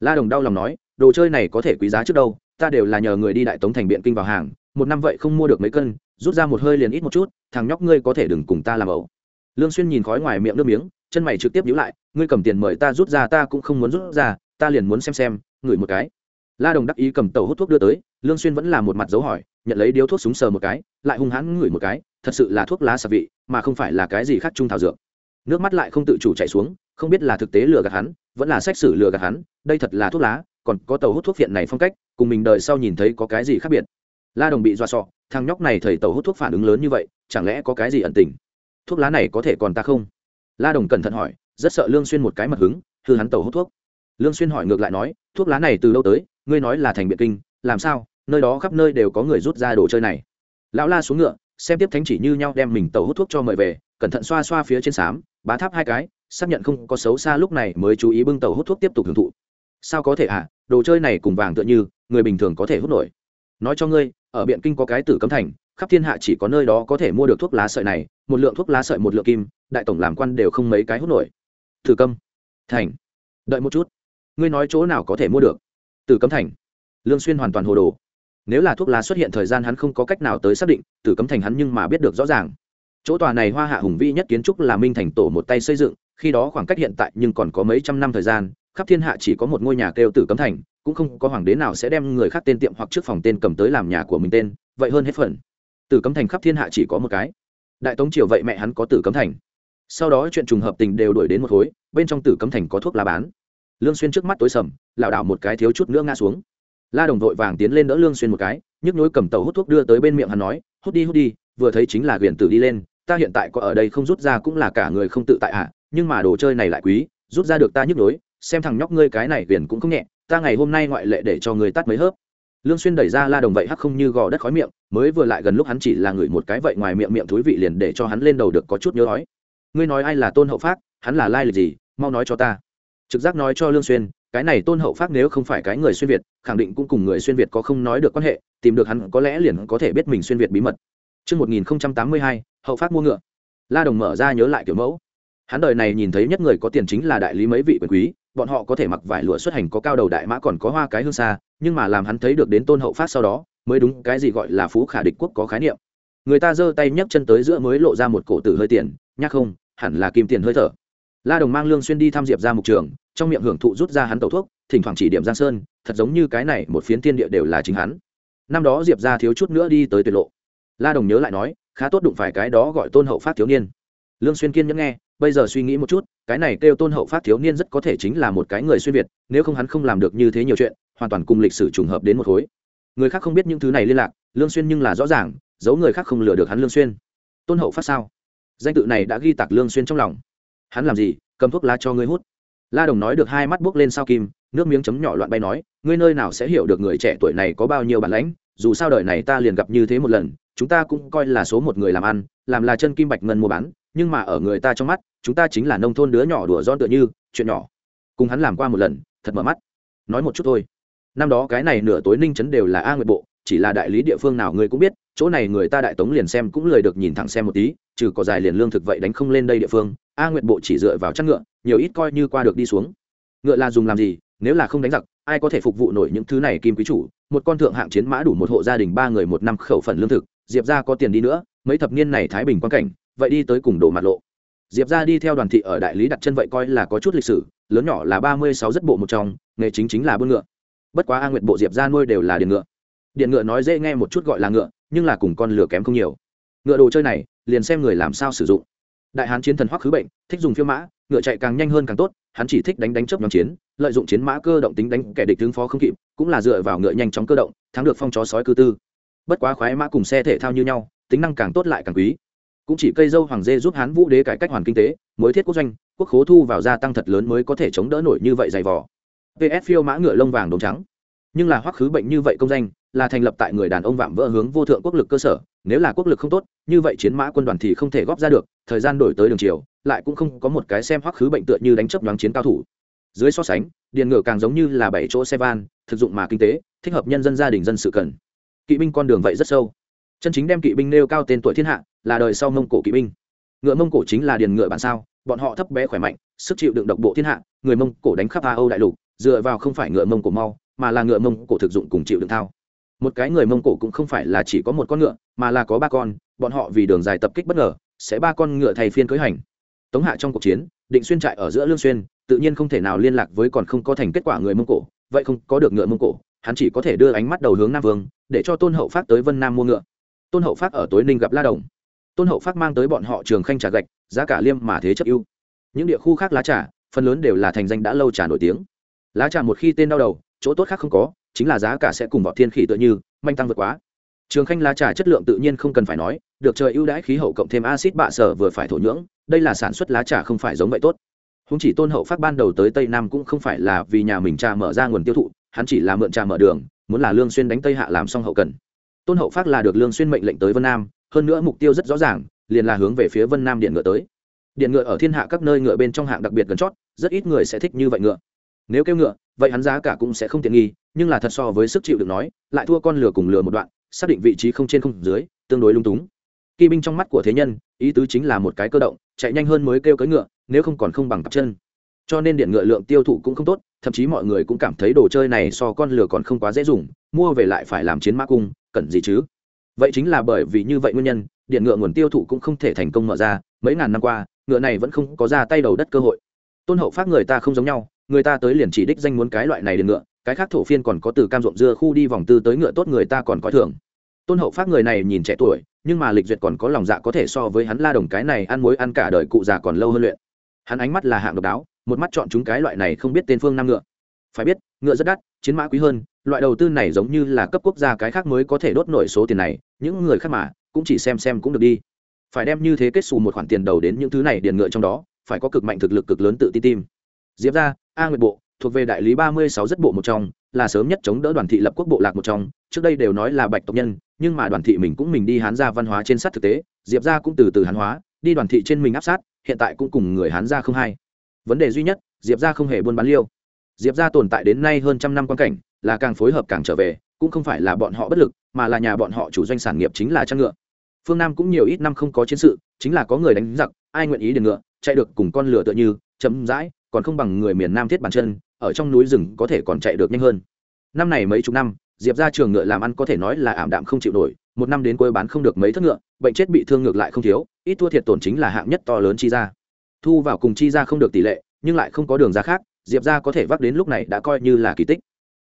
La đồng đau lòng nói, đồ chơi này có thể quý giá trước đâu, ta đều là nhờ người đi đại tống thành biện kinh vào hàng, một năm vậy không mua được mấy cân, rút ra một hơi liền ít một chút, thằng nhóc ngươi có thể đừng cùng ta làm ẩu. Lương xuyên nhìn khói ngoài miệng nước miếng, chân mày trực tiếp nhíu lại, ngươi cầm tiền mời ta rút ra ta cũng không muốn rút ra, ta liền muốn xem xem, ngửi một cái. La đồng đắc ý cầm tàu hút thuốc đưa tới, lương xuyên vẫn là một mặt dấu hỏi, nhận lấy điếu thuốc súng sờ một cái, lại hung hãn ngửi một cái, thật sự là thuốc lá xà vị, mà không phải là cái gì khác trung thảo dược. Nước mắt lại không tự chủ chảy xuống không biết là thực tế lừa gạt hắn, vẫn là sách sử lừa gạt hắn, đây thật là thuốc lá, còn có tàu hút thuốc phiện này phong cách, cùng mình đời sau nhìn thấy có cái gì khác biệt. La đồng bị dọa sọ, thằng nhóc này thầy tàu hút thuốc phản ứng lớn như vậy, chẳng lẽ có cái gì ẩn tình? Thuốc lá này có thể còn ta không? La đồng cẩn thận hỏi, rất sợ lương xuyên một cái mặt hứng, hư hắn tàu hút thuốc. Lương xuyên hỏi ngược lại nói, thuốc lá này từ lâu tới? Ngươi nói là thành biện kinh, làm sao? Nơi đó khắp nơi đều có người rút ra đồ chơi này. Lão la xuống ngựa, xem tiếp thánh chỉ như nhau đem mình tàu hút thuốc cho mời về, cẩn thận xoa xoa phía trên sám, bá tháp hai cái xác nhận không có xấu xa lúc này mới chú ý bưng tàu hút thuốc tiếp tục hưởng thụ. Sao có thể à đồ chơi này cùng vàng tựa như, người bình thường có thể hút nổi. Nói cho ngươi, ở biện kinh có cái tử cấm thành, khắp thiên hạ chỉ có nơi đó có thể mua được thuốc lá sợi này, một lượng thuốc lá sợi một lượng kim, đại tổng làm quan đều không mấy cái hút nổi. Thử câm thành. Đợi một chút. Ngươi nói chỗ nào có thể mua được? Tử cấm thành. Lương xuyên hoàn toàn hồ đồ. Nếu là thuốc lá xuất hiện thời gian hắn không có cách nào tới xác định, tử cấm thành hắn nhưng mà biết được rõ ràng. Chỗ tòa này hoa hạ hùng vĩ nhất kiến trúc là minh thành tổ một tay xây dựng khi đó khoảng cách hiện tại nhưng còn có mấy trăm năm thời gian khắp thiên hạ chỉ có một ngôi nhà kêu tử cấm thành cũng không có hoàng đế nào sẽ đem người khác tên tiệm hoặc trước phòng tên cầm tới làm nhà của mình tên vậy hơn hết phần. Tử cấm thành khắp thiên hạ chỉ có một cái. Đại tống triều vậy mẹ hắn có tử cấm thành. Sau đó chuyện trùng hợp tình đều đuổi đến một khối bên trong tử cấm thành có thuốc lá bán. Lương xuyên trước mắt tối sầm lảo đảo một cái thiếu chút nữa ngã xuống. La đồng vội vàng tiến lên đỡ lương xuyên một cái nhức nhối cầm tàu hút thuốc đưa tới bên miệng hắn nói hút đi hút đi vừa thấy chính là quyền tử đi lên ta hiện tại có ở đây không rút ra cũng là cả người không tự tại ạ. à, nhưng mà đồ chơi này lại quý rút ra được ta nhức nhối xem thằng nhóc ngươi cái này viền cũng không nhẹ ta ngày hôm nay ngoại lệ để cho người tắt mấy hớp lương xuyên đẩy ra la đồng vậy hắc không như gò đất khói miệng mới vừa lại gần lúc hắn chỉ là người một cái vậy ngoài miệng miệng thúi vị liền để cho hắn lên đầu được có chút nhớ nói ngươi nói ai là tôn hậu phát hắn là lai lịch gì mau nói cho ta trực giác nói cho lương xuyên cái này tôn hậu phát nếu không phải cái người xuyên việt khẳng định cũng cùng người xuyên việt có không nói được quan hệ tìm được hắn có lẽ liền có thể biết mình xuyên việt bí mật Trước 1082, hậu phát mua ngựa. La Đồng mở ra nhớ lại kiểu mẫu. Hắn đời này nhìn thấy nhất người có tiền chính là đại lý mấy vị quyền quý, bọn họ có thể mặc vải lụa xuất hành có cao đầu đại mã còn có hoa cái hương xa, nhưng mà làm hắn thấy được đến tôn hậu phát sau đó, mới đúng cái gì gọi là phú khả địch quốc có khái niệm. Người ta giơ tay nhấc chân tới giữa mới lộ ra một cổ tử hơi tiền, nhắc không, hẳn là kim tiền hơi thở. La Đồng mang Lương Xuyên đi thăm Diệp ra mục trường, trong miệng hưởng thụ rút ra hắn tẩu thuốc, thỉnh thoảng chỉ điểm Giang Sơn, thật giống như cái này một phiến thiên địa đều là chính hắn. Năm đó Diệp ra thiếu chút nữa đi tới tuyệt lộ. La Đồng nhớ lại nói, khá tốt đụng phải cái đó gọi tôn hậu phát thiếu niên lương xuyên kiên nhẫn nghe bây giờ suy nghĩ một chút, cái này kêu tôn hậu phát thiếu niên rất có thể chính là một cái người xuyên việt, nếu không hắn không làm được như thế nhiều chuyện, hoàn toàn cùng lịch sử trùng hợp đến một khối. Người khác không biết những thứ này liên lạc, lương xuyên nhưng là rõ ràng, giấu người khác không lừa được hắn lương xuyên. Tôn hậu phát sao? Danh tự này đã ghi tạc lương xuyên trong lòng. Hắn làm gì? Cầm thuốc lá cho ngươi hút. La đồng nói được hai mắt bước lên sao kim, nước miếng chấm nhỏ loạn bay nói, ngươi nơi nào sẽ hiểu được người trẻ tuổi này có bao nhiêu bản lãnh, dù sao đời này ta liền gặp như thế một lần, chúng ta cũng coi là số một người làm ăn, làm là chân kim bạch ngân mua bán, nhưng mà ở người ta trong mắt chúng ta chính là nông thôn đứa nhỏ đùa giỡn tựa như, chuyện nhỏ. Cùng hắn làm qua một lần, thật mở mắt. Nói một chút thôi. Năm đó cái này nửa tối ninh chấn đều là a nguyệt bộ, chỉ là đại lý địa phương nào người cũng biết, chỗ này người ta đại tống liền xem cũng lười được nhìn thẳng xem một tí, trừ có dài liền lương thực vậy đánh không lên đây địa phương, a nguyệt bộ chỉ dựa vào chăn ngựa, nhiều ít coi như qua được đi xuống. Ngựa là dùng làm gì, nếu là không đánh giặc, ai có thể phục vụ nổi những thứ này kim quý chủ? Một con thượng hạng chiến mã đủ một hộ gia đình ba người một năm khẩu phần lương thực, diệp ra có tiền đi nữa, mấy thập niên này thái bình quan cảnh, vậy đi tới cùng đổ mặt lộ diệp ra đi theo đoàn thị ở đại lý đặt chân vậy coi là có chút lịch sử, lớn nhỏ là ba mươi sáu rất bộ một trong, nghề chính chính là buôn ngựa. Bất quá a nguyệt bộ diệp ra nuôi đều là điện ngựa. Điện ngựa nói dễ nghe một chút gọi là ngựa, nhưng là cùng con lửa kém không nhiều. Ngựa đồ chơi này, liền xem người làm sao sử dụng. Đại hán chiến thần hoắc khứ bệnh, thích dùng phiêu mã, ngựa chạy càng nhanh hơn càng tốt, hắn chỉ thích đánh đánh chớp nhóm chiến, lợi dụng chiến mã cơ động tính đánh kẻ địch ứng phó không kịp, cũng là dựa vào ngựa nhanh chóng cơ động, thắng được phong chó sói cư tư. Bất quá khoái mã cùng xe thể thao như nhau, tính năng càng tốt lại càng quý cũng chỉ cây dâu hoàng dê giúp hán vũ đế cải cách hoàn kinh tế mới thiết quốc doanh, quốc khố thu vào gia tăng thật lớn mới có thể chống đỡ nổi như vậy dày vỏ ps phiêu mã ngựa lông vàng đốm trắng. Nhưng là hoắc khứ bệnh như vậy công danh, là thành lập tại người đàn ông vạm vỡ hướng vô thượng quốc lực cơ sở, nếu là quốc lực không tốt, như vậy chiến mã quân đoàn thì không thể góp ra được, thời gian đổi tới đường chiều, lại cũng không có một cái xem hoắc khứ bệnh tựa như đánh chấp đoán chiến cao thủ. Dưới so sánh, điện ngựa càng giống như là bảy chỗ xe van, thực dụng mà kinh tế, thích hợp nhân dân gia đình dân sự cần. Kỵ binh con đường vậy rất sâu. Chân chính đem kỵ binh nêu cao tên tuổi thiên hạ là đời sau mông cổ kỵ binh. Ngựa mông cổ chính là điền ngựa bản sao, bọn họ thấp bé khỏe mạnh, sức chịu đựng độc bộ thiên hạ, người mông cổ đánh khắp a âu đại lục, dựa vào không phải ngựa mông cổ mau, mà là ngựa mông cổ thực dụng cùng chịu đựng thao. Một cái người mông cổ cũng không phải là chỉ có một con ngựa, mà là có ba con, bọn họ vì đường dài tập kích bất ngờ, sẽ ba con ngựa thay phiên cưới hành. Tống hạ trong cuộc chiến, định xuyên trại ở giữa lương xuyên, tự nhiên không thể nào liên lạc với còn không có thành kết quả người mông cổ, vậy không có được ngựa mông cổ, hắn chỉ có thể đưa ánh mắt đầu hướng nam vương, để cho tôn hậu phát tới vân nam mua ngựa. Tôn hậu phát ở tối ninh gặp la đồng tôn hậu phát mang tới bọn họ trường khanh trà gạch, giá cả liêm mà thế chấp ưu. Những địa khu khác lá trà, phần lớn đều là thành danh đã lâu trà nổi tiếng. Lá trà một khi tên đau đầu, chỗ tốt khác không có, chính là giá cả sẽ cùng vào thiên khỉ tựa như, manh tăng vượt quá. Trường khanh lá trà chất lượng tự nhiên không cần phải nói, được trời ưu đãi khí hậu cộng thêm acid bạ sở vừa phải thổ nhưỡng, đây là sản xuất lá trà không phải giống vậy tốt. Không chỉ tôn hậu phát ban đầu tới tây nam cũng không phải là vì nhà mình trà mở ra nguồn tiêu thụ, hắn chỉ là mượn trà mở đường, muốn là lương xuyên đánh tây hạ làm xong hậu cần. Tôn hậu phát là được lương xuyên mệnh lệnh tới vân nam hơn nữa mục tiêu rất rõ ràng, liền là hướng về phía vân nam điện ngựa tới. Điện ngựa ở thiên hạ các nơi ngựa bên trong hạng đặc biệt gần chót, rất ít người sẽ thích như vậy ngựa. Nếu kêu ngựa, vậy hắn giá cả cũng sẽ không tiện nghi, nhưng là thật so với sức chịu được nói, lại thua con lừa cùng lừa một đoạn, xác định vị trí không trên không dưới, tương đối lung túng. Kỵ binh trong mắt của thế nhân, ý tứ chính là một cái cơ động, chạy nhanh hơn mới kêu cưỡi ngựa, nếu không còn không bằng cặp chân. Cho nên điện ngựa lượng tiêu thụ cũng không tốt, thậm chí mọi người cũng cảm thấy đồ chơi này so con lừa còn không quá dễ dùng, mua về lại phải làm chiến mã cung, cần gì chứ? Vậy chính là bởi vì như vậy nguyên nhân, điện ngựa nguồn tiêu thụ cũng không thể thành công mở ra, mấy ngàn năm qua, ngựa này vẫn không có ra tay đầu đất cơ hội. Tôn hậu pháp người ta không giống nhau, người ta tới liền chỉ đích danh muốn cái loại này điện ngựa, cái khác thổ phiên còn có từ cam ruộng dưa khu đi vòng tư tới ngựa tốt người ta còn có thưởng tôn hậu pháp người này nhìn trẻ tuổi, nhưng mà lịch duyệt còn có lòng dạ có thể so với hắn la đồng cái này ăn muối ăn cả đời cụ già còn lâu hơn luyện. Hắn ánh mắt là hạng độc đáo, một mắt chọn chúng cái loại này không biết tên phương nam ngựa. Phải biết, ngựa rất đắt, chiến mã quý hơn loại đầu tư này giống như là cấp quốc gia cái khác mới có thể đốt nổi số tiền này, những người khác mà, cũng chỉ xem xem cũng được đi. Phải đem như thế kết xù một khoản tiền đầu đến những thứ này điền ngựa trong đó, phải có cực mạnh thực lực cực lớn tự tin tim. Diệp ra, a nguyệt bộ, thuộc về đại lý ba mươi sáu rất bộ một trong, là sớm nhất chống đỡ đoàn thị lập quốc bộ lạc một trong, trước đây đều nói là bạch tộc nhân, nhưng mà đoàn thị mình cũng mình đi hán gia văn hóa trên sát thực tế, diệp gia cũng từ từ hán hóa, đi đoàn thị trên mình áp sát, hiện tại cũng cùng người hán gia không hay. Vấn đề duy nhất, diệp gia không hề buôn bán liêu. Diệp gia tồn tại đến nay hơn trăm năm quan cảnh là càng phối hợp càng trở về, cũng không phải là bọn họ bất lực, mà là nhà bọn họ chủ doanh sản nghiệp chính là chăn ngựa. Phương nam cũng nhiều ít năm không có chiến sự, chính là có người đánh giặc, ai nguyện ý điền ngựa, chạy được cùng con lửa tựa như chấm dãi còn không bằng người miền nam thiết bàn chân, ở trong núi rừng có thể còn chạy được nhanh hơn. Năm này mấy chục năm, diệp ra trường ngựa làm ăn có thể nói là ảm đạm không chịu nổi, một năm đến cuối bán không được mấy thất ngựa, bệnh chết bị thương ngược lại không thiếu, ít thua thiệt tổn chính là hạng nhất to lớn chi ra thu vào cùng chi ra không được tỷ lệ, nhưng lại không có đường ra khác, diệp ra có thể vác đến lúc này đã coi như là kỳ tích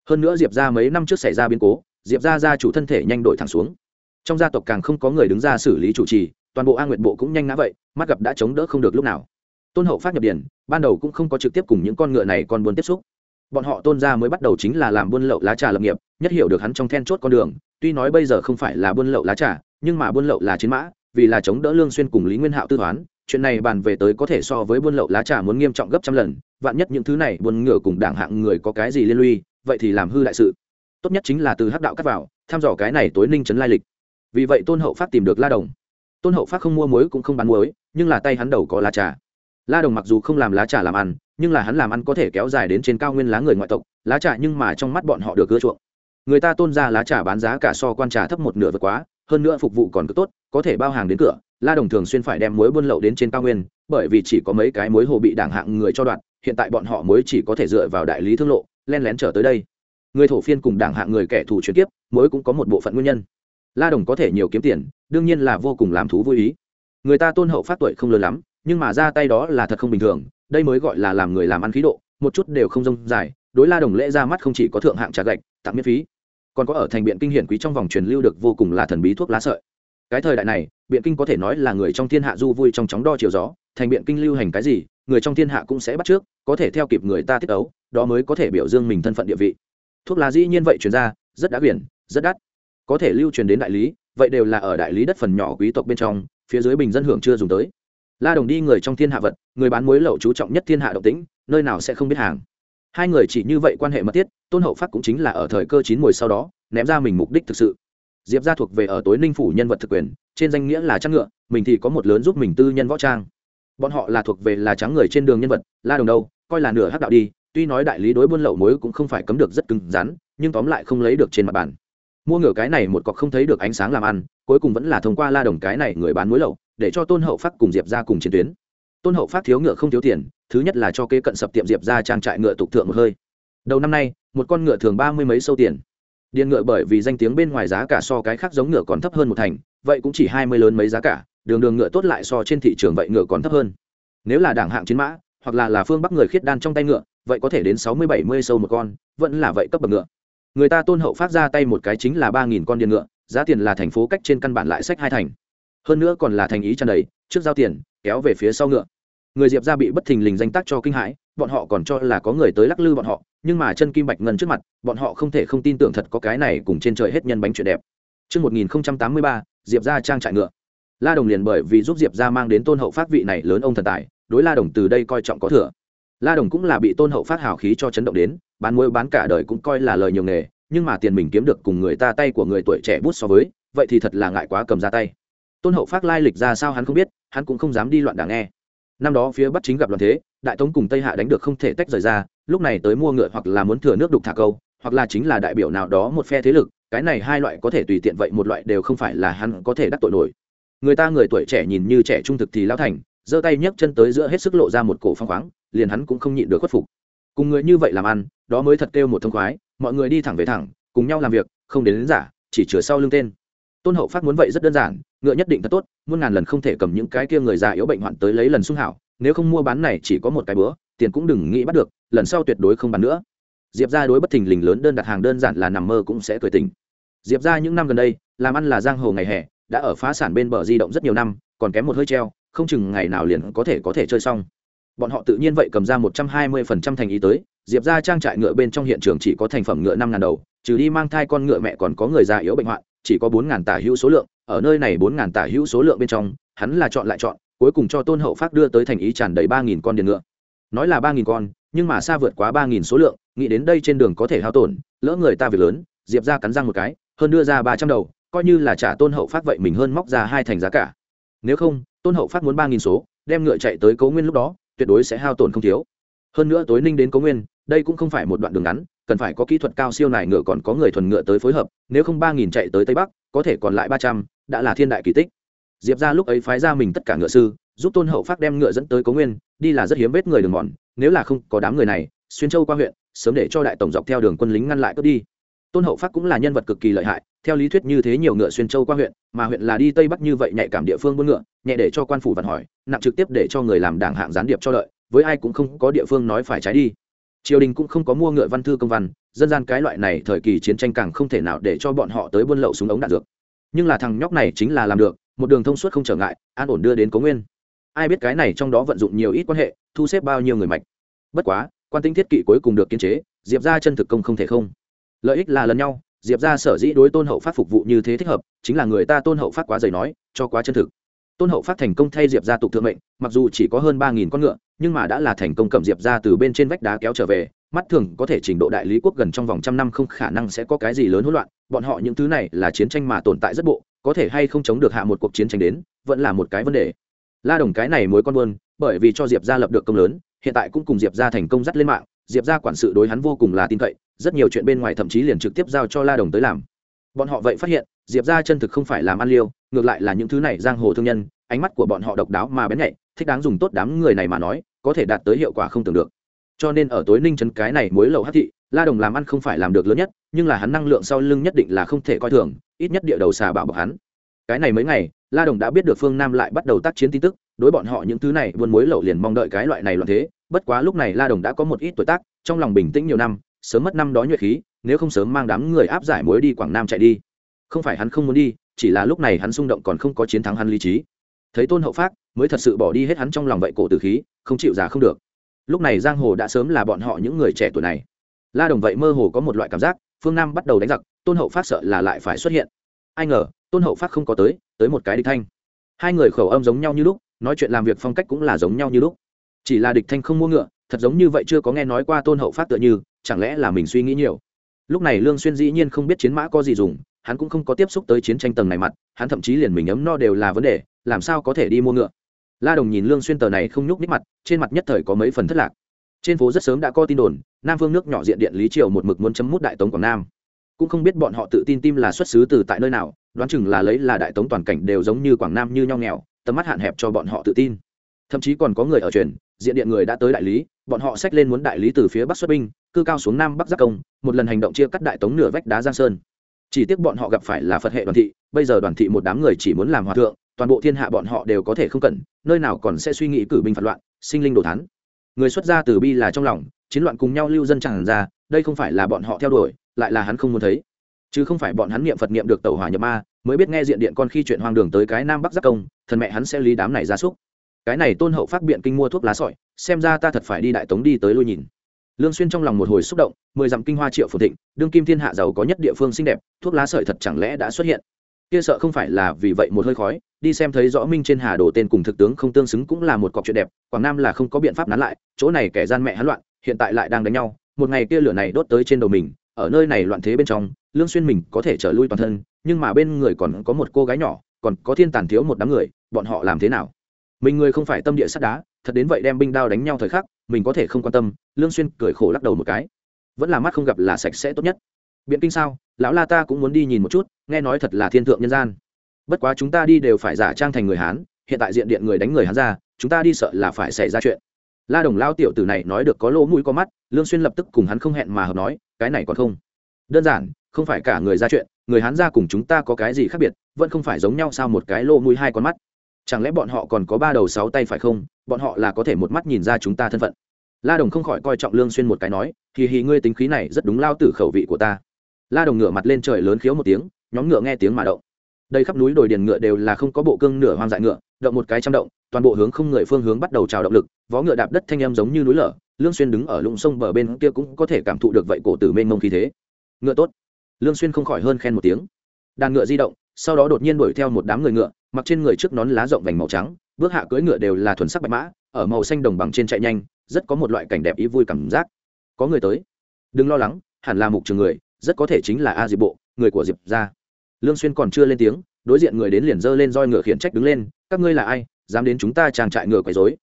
hơn nữa diệp ra mấy năm trước xảy ra biến cố, diệp ra gia chủ thân thể nhanh đổi thẳng xuống. Trong gia tộc càng không có người đứng ra xử lý chủ trì, toàn bộ a nguyệt bộ cũng nhanh ngã vậy, mắt gặp đã chống đỡ không được lúc nào. Tôn hậu phát nhập điển, ban đầu cũng không có trực tiếp cùng những con ngựa này còn buôn tiếp xúc. Bọn họ tôn ra mới bắt đầu chính là làm buôn lậu lá trà lập nghiệp, nhất hiểu được hắn trong then chốt con đường, tuy nói bây giờ không phải là buôn lậu lá trà, nhưng mà buôn lậu là chiến mã, vì là chống đỡ lương xuyên cùng lý nguyên hạo tư toán, chuyện này bàn về tới có thể so với buôn lậu lá trà muốn nghiêm trọng gấp trăm lần, vạn nhất những thứ này buôn ngựa cùng đảng hạng người có cái gì liên lụy vậy thì làm hư đại sự. Tốt nhất chính là từ hắc đạo cắt vào thăm dò cái này tối ninh trấn lai lịch. Vì vậy tôn hậu phát tìm được la đồng. Tôn hậu phát không mua muối cũng không bán muối, nhưng là tay hắn đầu có lá trà. La đồng mặc dù không làm lá trà làm ăn, nhưng là hắn làm ăn có thể kéo dài đến trên cao nguyên lá người ngoại tộc, lá trà nhưng mà trong mắt bọn họ được ưa chuộng. Người ta tôn ra lá trà bán giá cả so quan trà thấp một nửa vượt quá, hơn nữa phục vụ còn cứ tốt, có thể bao hàng đến cửa, la đồng thường xuyên phải đem muối buôn lậu đến trên cao nguyên, bởi vì chỉ có mấy cái muối hồ bị đảng hạng người cho đoạn, hiện tại bọn họ muối chỉ có thể dựa vào đại lý thương lộ len lén trở tới đây. Người thổ phiên cùng đảng hạng người kẻ thù chuyển tiếp mỗi cũng có một bộ phận nguyên nhân. La đồng có thể nhiều kiếm tiền, đương nhiên là vô cùng làm thú vui ý. Người ta tôn hậu phát tuổi không lớn lắm, nhưng mà ra tay đó là thật không bình thường, đây mới gọi là làm người làm ăn khí độ, một chút đều không rông dài, đối la đồng lễ ra mắt không chỉ có thượng hạng trà gạch, tặng miễn phí, còn có ở thành biện kinh hiển quý trong vòng truyền lưu được vô cùng là thần bí thuốc lá sợi. Cái thời đại này, biện kinh có thể nói là người trong thiên hạ du vui trong chóng đo chiều gió, thành biện kinh lưu hành cái gì, người trong thiên hạ cũng sẽ bắt trước có thể theo kịp người ta tiết ấu, đó mới có thể biểu dương mình thân phận địa vị. Thuốc lá dĩ nhiên vậy chuyển ra, rất đã biển rất đắt. Có thể lưu truyền đến đại lý, vậy đều là ở đại lý đất phần nhỏ quý tộc bên trong, phía dưới bình dân hưởng chưa dùng tới. La đồng đi người trong thiên hạ vật, người bán muối lậu chú trọng nhất thiên hạ động tĩnh, nơi nào sẽ không biết hàng. Hai người chỉ như vậy quan hệ mật thiết, tôn hậu phát cũng chính là ở thời cơ chín mùi sau đó, ném ra mình mục đích thực sự. Diệp ra thuộc về ở tối ninh phủ nhân vật thực quyền, trên danh nghĩa là trắng ngựa, mình thì có một lớn giúp mình tư nhân võ trang. Bọn họ là thuộc về là trắng người trên đường nhân vật, la đồng đâu? Coi là nửa hắc đạo đi, tuy nói đại lý đối buôn lậu muối cũng không phải cấm được rất cứng rắn, nhưng tóm lại không lấy được trên mặt bàn. Mua ngựa cái này một cọc không thấy được ánh sáng làm ăn, cuối cùng vẫn là thông qua la đồng cái này người bán muối lậu, để cho tôn hậu phát cùng diệp ra cùng chiến tuyến. Tôn hậu phát thiếu ngựa không thiếu tiền, thứ nhất là cho kế cận sập tiệm diệp ra trang trại ngựa tục thượng một hơi. Đầu năm nay, một con ngựa thường ba mươi mấy sâu tiền. Điện ngựa bởi vì danh tiếng bên ngoài giá cả so cái khác giống ngựa còn thấp hơn một thành, vậy cũng chỉ hai mươi lớn mấy giá cả, đường đường ngựa tốt lại so trên thị trường vậy ngựa còn thấp hơn. Nếu là đảng hạng chiến mã hoặc là là phương bắc người khiết đan trong tay ngựa vậy có thể đến sáu mươi bảy mươi sâu một con vẫn là vậy cấp bậc ngựa. Người ta tôn hậu phát ra tay một cái chính là ba nghìn con điện ngựa giá tiền là thành phố cách trên căn bản lại sách hai thành. Hơn nữa còn là thành ý tràn đầy trước giao tiền kéo về phía sau ngựa. Người diệp ra bị bất thình lình danh tác cho kinh hãi bọn họ còn cho là có người tới lắc lư bọn họ nhưng mà chân kim bạch ngân trước mặt bọn họ không thể không tin tưởng thật có cái này cùng trên trời hết nhân bánh chuyện đẹp. Trước 1083, diệp ra trang trại ngựa. La đồng liền bởi vì giúp diệp ra mang đến tôn hậu phát vị này lớn ông thần tài đối la đồng từ đây coi trọng có thừa. La đồng cũng là bị tôn hậu phát hào khí cho chấn động đến, bán muối bán cả đời cũng coi là lời nhiều nghề, nhưng mà tiền mình kiếm được cùng người ta tay của người tuổi trẻ bút so với, vậy thì thật là ngại quá cầm ra tay. Tôn hậu phát lai lịch ra sao hắn không biết, hắn cũng không dám đi loạn đảng nghe. Năm đó phía bắc chính gặp loạn thế, đại tống cùng tây hạ đánh được không thể tách rời ra, lúc này tới mua ngựa hoặc là muốn thừa nước đục thả câu, hoặc là chính là đại biểu nào đó một phe thế lực, cái này hai loại có thể tùy tiện vậy một loại đều không phải là hắn có thể đắc tội nổi. Người ta người tuổi trẻ nhìn như trẻ trung thực thì lão thành giơ tay nhấc chân tới giữa hết sức lộ ra một cổ phong khoáng liền hắn cũng không nhịn được khuất phục. Cùng người như vậy làm ăn đó mới thật kêu một thông khoái mọi người đi thẳng về thẳng cùng nhau làm việc không đến, đến giả chỉ chứa sau lưng tên. Tôn hậu phát muốn vậy rất đơn giản ngựa nhất định thật tốt muôn ngàn lần không thể cầm những cái kia người già yếu bệnh hoạn tới lấy lần sung hảo nếu không mua bán này chỉ có một cái bữa tiền cũng đừng nghĩ bắt được lần sau tuyệt đối không bán nữa. Diệp ra đối bất thình lình lớn đơn đặt hàng đơn giản là nằm mơ cũng sẽ cười tình diệp ra những năm gần đây làm ăn là giang hồ ngày hè đã ở phá sản bên bờ di động rất nhiều năm còn kém một hơi treo không chừng ngày nào liền có thể có thể chơi xong. Bọn họ tự nhiên vậy cầm ra một trăm hai mươi phần trăm thành ý tới, diệp ra trang trại ngựa bên trong hiện trường chỉ có thành phẩm ngựa năm ngàn đầu, trừ đi mang thai con ngựa mẹ còn có người già yếu bệnh hoạn, chỉ có bốn ngàn tả hữu số lượng, ở nơi này bốn ngàn tả hữu số lượng bên trong, hắn là chọn lại chọn, cuối cùng cho tôn hậu phát đưa tới thành ý tràn đầy ba nghìn con điền ngựa. Nói là ba nghìn con, nhưng mà xa vượt quá ba nghìn số lượng, nghĩ đến đây trên đường có thể hao tổn, lỡ người ta việc lớn, diệp ra cắn răng một cái, hơn đưa ra ba trăm đầu, coi như là trả tôn hậu phát vậy mình hơn móc ra hai thành giá cả nếu không, tôn hậu phát muốn ba nghìn số, đem ngựa chạy tới cấu nguyên lúc đó, tuyệt đối sẽ hao tổn không thiếu. Hơn nữa tối ninh đến cấu nguyên, đây cũng không phải một đoạn đường ngắn, cần phải có kỹ thuật cao siêu này ngựa còn có người thuần ngựa tới phối hợp, nếu không ba nghìn chạy tới tây bắc, có thể còn lại ba trăm, đã là thiên đại kỳ tích. Diệp ra lúc ấy phái ra mình tất cả ngựa sư, giúp tôn hậu phát đem ngựa dẫn tới cấu nguyên, đi là rất hiếm vết người đường mòn, nếu là không có đám người này, xuyên châu qua huyện, sớm để cho đại tổng dọc theo đường quân lính ngăn lại cướp đi tôn hậu phát cũng là nhân vật cực kỳ lợi hại, theo lý thuyết như thế nhiều ngựa xuyên châu qua huyện, mà huyện là đi tây bắc như vậy nhạy cảm địa phương buôn ngựa, nhẹ để cho quan phủ vặn hỏi, nặng trực tiếp để cho người làm đảng hạng gián điệp cho lợi, với ai cũng không có địa phương nói phải trái đi. Triều đình cũng không có mua ngựa văn thư công văn, dân gian cái loại này thời kỳ chiến tranh càng không thể nào để cho bọn họ tới buôn lậu súng ống đạn dược. Nhưng là thằng nhóc này chính là làm được, một đường thông suốt không trở ngại, an ổn đưa đến cố nguyên. Ai biết cái này trong đó vận dụng nhiều ít quan hệ, thu xếp bao nhiêu người mạch. Bất quá, quan tinh thiết kỵ cuối cùng được kiên chế, diệp ra chân thực công không thể không lợi ích là lần nhau, diệp ra sở dĩ đối tôn hậu phát phục vụ như thế thích hợp, chính là người ta tôn hậu phát quá dày nói, cho quá chân thực. Tôn hậu phát thành công thay diệp ra tục thượng mệnh, mặc dù chỉ có hơn ba nghìn con ngựa, nhưng mà đã là thành công cầm diệp ra từ bên trên vách đá kéo trở về, mắt thường có thể trình độ đại lý quốc gần trong vòng trăm năm không khả năng sẽ có cái gì lớn hỗn loạn, bọn họ những thứ này là chiến tranh mà tồn tại rất bộ, có thể hay không chống được hạ một cuộc chiến tranh đến, vẫn là một cái vấn đề. La đồng cái này mối con buôn, bởi vì cho diệp ra lập được công lớn, hiện tại cũng cùng diệp ra thành công dắt lên mạng, diệp ra quản sự đối hắn vô cùng là tin cậy rất nhiều chuyện bên ngoài thậm chí liền trực tiếp giao cho la đồng tới làm. Bọn họ vậy phát hiện, diệp ra chân thực không phải làm ăn liêu, ngược lại là những thứ này giang hồ thương nhân, ánh mắt của bọn họ độc đáo mà bén nhạy, thích đáng dùng tốt đám người này mà nói, có thể đạt tới hiệu quả không tưởng được. Cho nên ở tối ninh trấn cái này mối lầu hát thị, la đồng làm ăn không phải làm được lớn nhất, nhưng là hắn năng lượng sau lưng nhất định là không thể coi thường, ít nhất địa đầu xà bảo bọc hắn. Cái này mấy ngày, la đồng đã biết được phương nam lại bắt đầu tác chiến tin tức, đối bọn họ những thứ này buôn mối lậu liền mong đợi cái loại này loạn thế, bất quá lúc này la đồng đã có một ít tuổi tác, trong lòng bình tĩnh nhiều năm sớm mất năm đó nhuệ khí, nếu không sớm mang đám người áp giải mối đi quảng nam chạy đi. Không phải hắn không muốn đi, chỉ là lúc này hắn xung động còn không có chiến thắng hắn lý trí. Thấy tôn hậu phát mới thật sự bỏ đi hết hắn trong lòng vậy cổ tử khí, không chịu già không được. Lúc này giang hồ đã sớm là bọn họ những người trẻ tuổi này. La đồng vậy mơ hồ có một loại cảm giác, phương nam bắt đầu đánh giặc, tôn hậu phát sợ là lại phải xuất hiện. Ai ngờ, tôn hậu phát không có tới tới một cái địch thanh. Hai người khẩu âm giống nhau như lúc, nói chuyện làm việc phong cách cũng là giống nhau như lúc. Chỉ là địch thanh không mua ngựa, thật giống như vậy chưa có nghe nói qua tôn hậu phát tựa như chẳng lẽ là mình suy nghĩ nhiều? Lúc này lương xuyên dĩ nhiên không biết chiến mã có gì dùng, hắn cũng không có tiếp xúc tới chiến tranh tầng này mặt, hắn thậm chí liền mình ấm no đều là vấn đề, làm sao có thể đi mua ngựa? La đồng nhìn lương xuyên tờ này không nhúc nhích mặt, trên mặt nhất thời có mấy phần thất lạc. Trên phố rất sớm đã có tin đồn, nam phương nước nhỏ diện điện lý triều một mực muốn chấm mút đại tống quảng nam. Cũng không biết bọn họ tự tin tim là xuất xứ từ tại nơi nào, đoán chừng là lấy là đại tống toàn cảnh đều giống như quảng nam như nhau nghèo, tầm mắt hạn hẹp cho bọn họ tự tin. Thậm chí còn có người ở truyền, diện điện người đã tới đại lý, bọn họ xách lên muốn đại lý từ phía bắc xuất binh cư cao xuống nam bắc giác công, một lần hành động chia cắt đại tống nửa vách đá giang sơn. Chỉ tiếc bọn họ gặp phải là phật hệ đoàn thị, bây giờ đoàn thị một đám người chỉ muốn làm hòa thượng, toàn bộ thiên hạ bọn họ đều có thể không cần, nơi nào còn sẽ suy nghĩ cử binh phạt loạn, sinh linh đồ thán. Người xuất gia từ bi là trong lòng, chiến loạn cùng nhau lưu dân chẳng ra, đây không phải là bọn họ theo đuổi, lại là hắn không muốn thấy. Chứ không phải bọn hắn niệm phật niệm được tàu hỏa nhập ma, mới biết nghe diện điện con khi chuyện hoang đường tới cái nam bắc giác công, thần mẹ hắn sẽ lý đám này ra súc. Cái này tôn hậu phát biện kinh mua thuốc lá sỏi, xem ra ta thật phải đi đại tống đi tới lui nhìn lương xuyên trong lòng một hồi xúc động, mười dặm kinh hoa triệu phồn thịnh, đương kim thiên hạ giàu có nhất địa phương xinh đẹp, thuốc lá sợi thật chẳng lẽ đã xuất hiện? Kia sợ không phải là vì vậy một hơi khói, đi xem thấy rõ minh trên hà đồ tên cùng thực tướng không tương xứng cũng là một cọc chuyện đẹp, quảng nam là không có biện pháp nán lại, chỗ này kẻ gian mẹ hắn loạn, hiện tại lại đang đánh nhau, một ngày kia lửa này đốt tới trên đầu mình, ở nơi này loạn thế bên trong, lương xuyên mình có thể trở lui toàn thân, nhưng mà bên người còn có một cô gái nhỏ, còn có thiên tàn thiếu một đám người, bọn họ làm thế nào? Mình người không phải tâm địa sắt đá, thật đến vậy đem binh đao đánh nhau thời khắc, mình có thể không quan tâm, lương xuyên cười khổ lắc đầu một cái. Vẫn là mắt không gặp là sạch sẽ tốt nhất. Biện kinh sao? Lão la ta cũng muốn đi nhìn một chút, nghe nói thật là thiên thượng nhân gian. Bất quá chúng ta đi đều phải giả trang thành người hán, hiện tại diện điện người đánh người hán ra, chúng ta đi sợ là phải xảy ra chuyện. La đồng lao tiểu tử này nói được có lỗ mũi có mắt, lương xuyên lập tức cùng hắn không hẹn mà hợp nói, cái này còn không? Đơn giản, không phải cả người ra chuyện, người hán ra cùng chúng ta có cái gì khác biệt, vẫn không phải giống nhau sao một cái lỗ mũi hai con mắt chẳng lẽ bọn họ còn có ba đầu sáu tay phải không? Bọn họ là có thể một mắt nhìn ra chúng ta thân phận. La đồng không khỏi coi trọng lương xuyên một cái nói thì hì, ngươi tính khí này rất đúng lao tử khẩu vị của ta. La đồng ngửa mặt lên trời lớn khiếu một tiếng, nhóm ngựa nghe tiếng mà động. Đây khắp núi đồi điền ngựa đều là không có bộ cương nửa hoang dại ngựa, động một cái trăm động, toàn bộ hướng không người phương hướng bắt đầu trào động lực, vó ngựa đạp đất thanh âm giống như núi lở, lương xuyên đứng ở lũng sông bờ bên kia cũng có thể cảm thụ được vậy cổ tử mênh mông khí thế. Ngựa tốt. Lương xuyên không khỏi hơn khen một tiếng. Đàn ngựa di động, sau đó đột nhiên đuổi theo một đám người ngựa mặc trên người trước nón lá rộng vành màu trắng, bước hạ cưỡi ngựa đều là thuần sắc bạch mã, ở màu xanh đồng bằng trên chạy nhanh, rất có một loại cảnh đẹp ý vui cảm giác. Có người tới. Đừng lo lắng, hẳn là mục trường người, rất có thể chính là a diệp bộ, người của diệp ra lương xuyên còn chưa lên tiếng, đối diện người đến liền dơ lên roi ngựa khiển trách đứng lên, các ngươi là ai? Dám đến chúng ta trang trại ngựa quấy rối?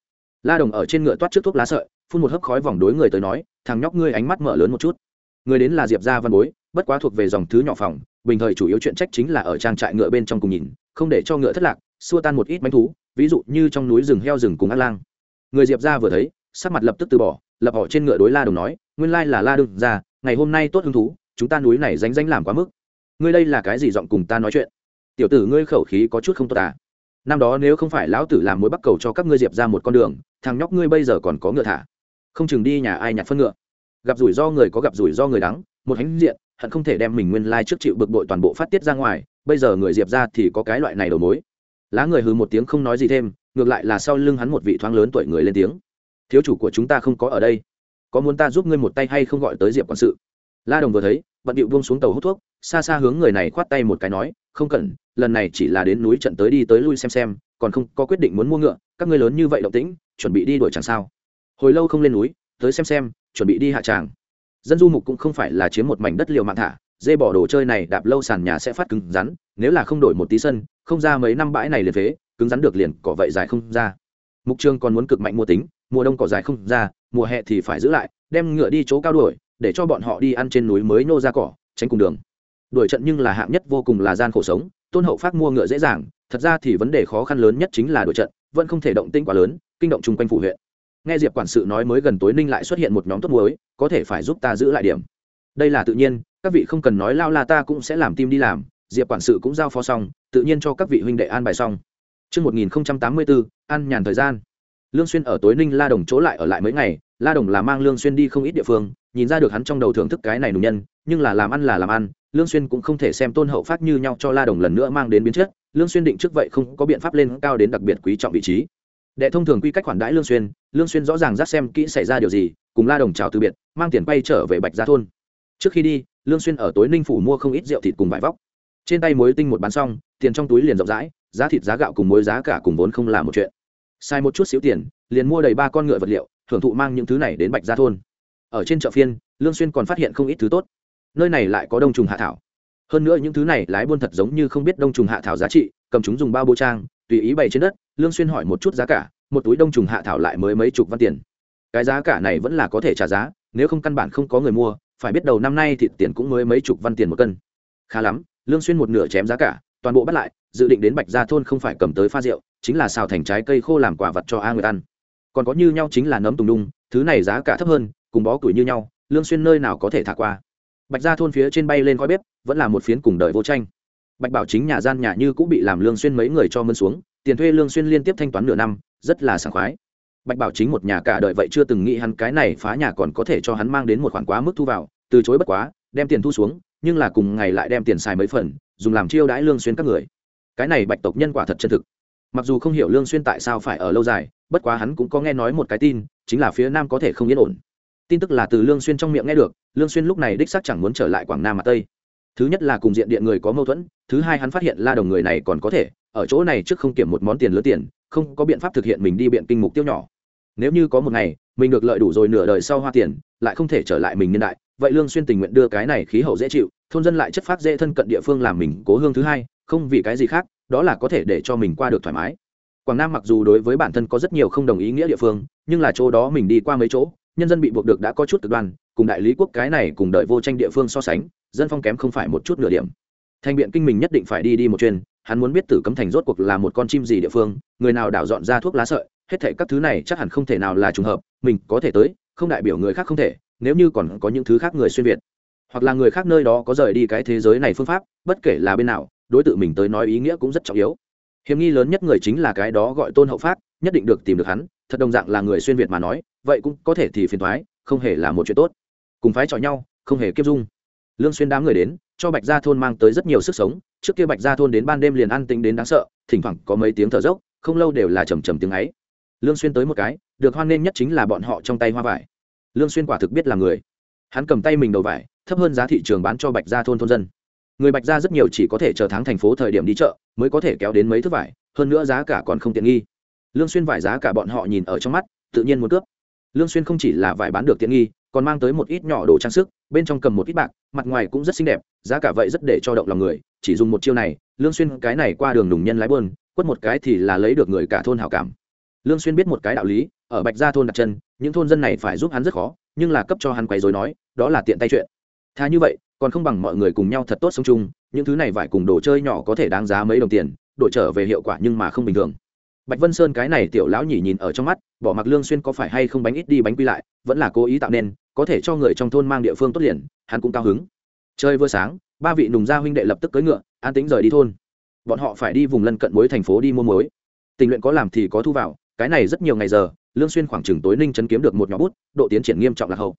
La đồng ở trên ngựa toát trước thuốc lá sợi, phun một hớp khói vòng đối người tới nói, thằng nhóc ngươi ánh mắt mở lớn một chút. Người đến là diệp gia văn bối, bất quá thuộc về dòng thứ nhỏ phòng, bình thời chủ yếu chuyện trách chính là ở trang trại ngựa bên trong cùng nhìn không để cho ngựa thất lạc, xua tan một ít manh thú, ví dụ như trong núi rừng heo rừng cùng ác lang. Người diệp gia vừa thấy, sắc mặt lập tức từ bỏ, lập họ trên ngựa đối la đồng nói, nguyên lai là la đương ra ngày hôm nay tốt hứng thú, chúng ta núi này ránh ránh làm quá mức. Ngươi đây là cái gì giọng cùng ta nói chuyện? Tiểu tử ngươi khẩu khí có chút không tốt à? Năm đó nếu không phải lão tử làm mối bắt cầu cho các ngươi diệp ra một con đường, thằng nhóc ngươi bây giờ còn có ngựa thả. Không chừng đi nhà ai nhặt phân ngựa. Gặp rủi ro người có gặp rủi ro người đắng, một hãnh diện, hận không thể đem mình nguyên lai trước chịu bực bội toàn bộ phát tiết ra ngoài bây giờ người diệp ra thì có cái loại này đầu mối. Lá người hừ một tiếng không nói gì thêm, ngược lại là sau lưng hắn một vị thoáng lớn tuổi người lên tiếng. Thiếu chủ của chúng ta không có ở đây. Có muốn ta giúp ngươi một tay hay không gọi tới diệp quản sự? La đồng vừa thấy, bận điệu buông xuống tàu hút thuốc, xa xa hướng người này khoát tay một cái nói, không cần, lần này chỉ là đến núi trận tới đi tới lui xem xem, còn không có quyết định muốn mua ngựa, các ngươi lớn như vậy động tĩnh, chuẩn bị đi đuổi chẳng sao? Hồi lâu không lên núi, tới xem xem, chuẩn bị đi hạ tràng dân du mục cũng không phải là chiếm một mảnh đất liều mạng thả dê bỏ đồ chơi này đạp lâu sàn nhà sẽ phát cứng rắn, nếu là không đổi một tí sân, không ra mấy năm bãi này liền phế, cứng rắn được liền cỏ vậy dài không ra. Mục trương còn muốn cực mạnh mua tính, mùa đông cỏ dài không ra, mùa hè thì phải giữ lại, đem ngựa đi chỗ cao đuổi, để cho bọn họ đi ăn trên núi mới nô ra cỏ, tránh cùng đường. Đuổi trận nhưng là hạng nhất vô cùng là gian khổ sống, tôn hậu phát mua ngựa dễ dàng, thật ra thì vấn đề khó khăn lớn nhất chính là đuổi trận, vẫn không thể động tinh quá lớn, kinh động chung quanh phủ huyện. Nghe diệp quản sự nói mới gần tối ninh lại xuất hiện một nhóm tốt muối, có thể phải giúp ta giữ lại điểm. Đây là tự nhiên các vị không cần nói lao la ta cũng sẽ làm tim đi làm diệp quản sự cũng giao phó xong tự nhiên cho các vị huynh đệ an bài xong Trước 1084, ăn nhàn thời gian. Lương Xuyên ở tối Ninh La Đồng chỗ lại ở lại mấy ngày, La Đồng là mang Lương Xuyên đi không ít địa phương, nhìn ra được hắn trong đầu thưởng thức cái này nùng nhân, nhưng là làm ăn là làm ăn, Lương Xuyên cũng không thể xem Tôn Hậu Phát như nhau cho La Đồng lần nữa mang đến biến chất, Lương Xuyên định trước vậy không có biện pháp lên cao đến đặc biệt quý trọng vị trí. Đệ thông thường quy cách khoản đãi Lương Xuyên, Lương Xuyên rõ ràng dắt xem kỹ xảy ra điều gì, cùng La Đồng chào từ biệt, mang tiền quay trở về Bạch Gia thôn. Trước khi đi, Lương Xuyên ở tối Ninh phủ mua không ít rượu thịt cùng vải vóc. Trên tay muối tinh một bán xong, tiền trong túi liền rộng rãi, giá thịt giá gạo cùng muối giá cả cùng vốn không là một chuyện. Sai một chút xíu tiền, liền mua đầy ba con ngựa vật liệu, thưởng thụ mang những thứ này đến Bạch Gia thôn. Ở trên chợ phiên, Lương Xuyên còn phát hiện không ít thứ tốt. Nơi này lại có đông trùng hạ thảo. Hơn nữa những thứ này lái buôn thật giống như không biết đông trùng hạ thảo giá trị, cầm chúng dùng bao bô trang, tùy ý bày trên đất, Lương Xuyên hỏi một chút giá cả, một túi đông trùng hạ thảo lại mới mấy chục văn tiền cái giá cả này vẫn là có thể trả giá nếu không căn bản không có người mua phải biết đầu năm nay thịt tiền cũng mới mấy chục văn tiền một cân. Khá lắm, lương xuyên một nửa chém giá cả, toàn bộ bắt lại, dự định đến bạch gia thôn không phải cầm tới pha rượu, chính là xào thành trái cây khô làm quả vật cho a người ăn. Còn có như nhau chính là nấm tùng đung, thứ này giá cả thấp hơn, cùng bó củi như nhau, lương xuyên nơi nào có thể thả qua. Bạch gia thôn phía trên bay lên khói bếp, vẫn là một phiến cùng đời vô tranh. Bạch bảo chính nhà gian nhà như cũng bị làm lương xuyên mấy người cho mơn xuống, tiền thuê lương xuyên liên tiếp thanh toán nửa năm, rất là sảng khoái. Bạch bảo chính một nhà cả đời vậy chưa từng nghĩ hắn cái này phá nhà còn có thể cho hắn mang đến một khoản quá mức thu vào từ chối bất quá, đem tiền thu xuống, nhưng là cùng ngày lại đem tiền xài mấy phần, dùng làm chiêu đãi lương xuyên các người. Cái này bạch tộc nhân quả thật chân thực. Mặc dù không hiểu lương xuyên tại sao phải ở lâu dài, bất quá hắn cũng có nghe nói một cái tin, chính là phía nam có thể không yên ổn. Tin tức là từ lương xuyên trong miệng nghe được, lương xuyên lúc này đích xác chẳng muốn trở lại quảng nam mà tây. Thứ nhất là cùng diện điện người có mâu thuẫn, thứ hai hắn phát hiện la đồng người này còn có thể, ở chỗ này trước không kiểm một món tiền lớn tiền, không có biện pháp thực hiện mình đi biện kinh mục tiêu nhỏ. Nếu như có một ngày, mình được lợi đủ rồi nửa đời sau hoa tiền, lại không thể trở lại mình niên đại vậy lương xuyên tình nguyện đưa cái này khí hậu dễ chịu, thôn dân lại chất phát dễ thân cận địa phương làm mình cố hương thứ hai, không vì cái gì khác, đó là có thể để cho mình qua được thoải mái. Quảng nam mặc dù đối với bản thân có rất nhiều không đồng ý nghĩa địa phương, nhưng là chỗ đó mình đi qua mấy chỗ, nhân dân bị buộc được đã có chút cực đoan, cùng đại lý quốc cái này cùng đợi vô tranh địa phương so sánh, dân phong kém không phải một chút nửa điểm. Thành biện kinh mình nhất định phải đi đi một chuyến, hắn muốn biết tử cấm thành rốt cuộc là một con chim gì địa phương, người nào đảo dọn ra thuốc lá sợi, hết thảy các thứ này chắc hẳn không thể nào là trùng hợp, mình có thể tới, không đại biểu người khác không thể nếu như còn có những thứ khác người xuyên việt, hoặc là người khác nơi đó có rời đi cái thế giới này phương pháp, bất kể là bên nào, đối tượng mình tới nói ý nghĩa cũng rất trọng yếu. Hiểm nghi lớn nhất người chính là cái đó gọi tôn hậu phát, nhất định được tìm được hắn, thật đồng dạng là người xuyên việt mà nói, vậy cũng có thể thì phiền thoái không hề là một chuyện tốt. Cùng phái chọi nhau, không hề kiếp dung. Lương xuyên đám người đến, cho bạch gia thôn mang tới rất nhiều sức sống, trước kia bạch gia thôn đến ban đêm liền ăn tính đến đáng sợ, thỉnh thoảng có mấy tiếng thở dốc, không lâu đều là trầm trầm tiếng ấy. Lương xuyên tới một cái, được hoan nghênh nhất chính là bọn họ trong tay hoa vải lương xuyên quả thực biết là người. Hắn cầm tay mình đầu vải, thấp hơn giá thị trường bán cho bạch gia thôn thôn dân. Người bạch gia rất nhiều chỉ có thể chờ tháng thành phố thời điểm đi chợ, mới có thể kéo đến mấy thứ vải, hơn nữa giá cả còn không tiện nghi. Lương xuyên vải giá cả bọn họ nhìn ở trong mắt, tự nhiên muốn cướp. Lương xuyên không chỉ là vải bán được tiện nghi, còn mang tới một ít nhỏ đồ trang sức, bên trong cầm một ít bạc, mặt ngoài cũng rất xinh đẹp, giá cả vậy rất để cho động lòng người, chỉ dùng một chiêu này, lương xuyên cái này qua đường nùng nhân lái buôn, quất một cái thì là lấy được người cả thôn hảo cảm. Lương xuyên biết một cái đạo lý ở bạch gia thôn đặt chân, những thôn dân này phải giúp hắn rất khó, nhưng là cấp cho hắn quấy dối nói, đó là tiện tay chuyện. Thà như vậy, còn không bằng mọi người cùng nhau thật tốt sống chung, những thứ này vải cùng đồ chơi nhỏ có thể đáng giá mấy đồng tiền, đổi trở về hiệu quả nhưng mà không bình thường. Bạch vân sơn cái này tiểu lão nhỉ nhìn ở trong mắt, bỏ mặc lương xuyên có phải hay không bánh ít đi bánh quy lại, vẫn là cố ý tạo nên, có thể cho người trong thôn mang địa phương tốt liền, hắn cũng cao hứng. Chơi vừa sáng, ba vị nùng gia huynh đệ lập tức cưỡi ngựa, an tính rời đi thôn. Bọn họ phải đi vùng lân cận mối thành phố đi mua muối. Tình luyện có làm thì có thu vào, cái này rất nhiều ngày giờ lương xuyên khoảng chừng tối ninh chấn kiếm được một nhỏ bút, độ tiến triển nghiêm trọng là hậu.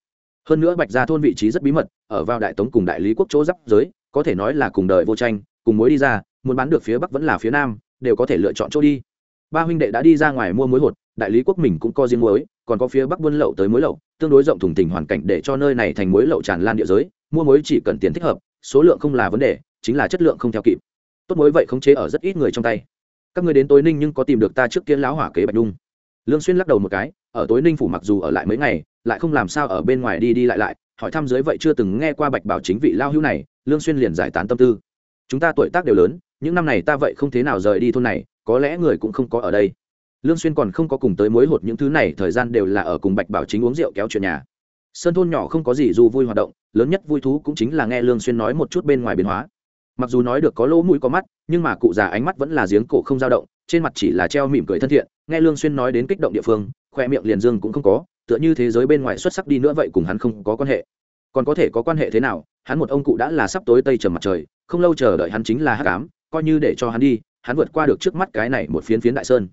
Hơn nữa bạch gia thôn vị trí rất bí mật, ở vào đại tống cùng đại lý quốc chỗ giáp giới, có thể nói là cùng đời vô tranh, cùng muối đi ra, muốn bán được phía bắc vẫn là phía nam, đều có thể lựa chọn chỗ đi. Ba huynh đệ đã đi ra ngoài mua muối hột, đại lý quốc mình cũng có riêng muối còn có phía bắc buôn lậu tới muối lậu, tương đối rộng thùng tình hoàn cảnh để cho nơi này thành muối lậu tràn lan địa giới, mua muối chỉ cần tiền thích hợp, số lượng không là vấn đề, chính là chất lượng không theo kịp. Tốt muối vậy khống chế ở rất ít người trong tay. Các người đến tối ninh nhưng có tìm được ta trước kia lão hỏa kế bạch nhung lương xuyên lắc đầu một cái, ở tối ninh phủ mặc dù ở lại mấy ngày, lại không làm sao ở bên ngoài đi đi lại lại, hỏi thăm dưới vậy chưa từng nghe qua bạch bảo chính vị lao hữu này, lương xuyên liền giải tán tâm tư. Chúng ta tuổi tác đều lớn, những năm này ta vậy không thế nào rời đi thôn này, có lẽ người cũng không có ở đây. Lương xuyên còn không có cùng tới mối hột những thứ này, thời gian đều là ở cùng bạch bảo chính uống rượu kéo chuyện nhà. Sơn thôn nhỏ không có gì dù vui hoạt động, lớn nhất vui thú cũng chính là nghe lương xuyên nói một chút bên ngoài biến hóa. Mặc dù nói được có lỗ mũi có mắt, nhưng mà cụ già ánh mắt vẫn là giếng cổ không dao động trên mặt chỉ là treo mỉm cười thân thiện, nghe lương xuyên nói đến kích động địa phương, khoe miệng liền dương cũng không có, tựa như thế giới bên ngoài xuất sắc đi nữa vậy cùng hắn không có quan hệ. Còn có thể có quan hệ thế nào, hắn một ông cụ đã là sắp tối tây trầm mặt trời, không lâu chờ đợi hắn chính là hắc ám, coi như để cho hắn đi, hắn vượt qua được trước mắt cái này một phiến phiến đại sơn.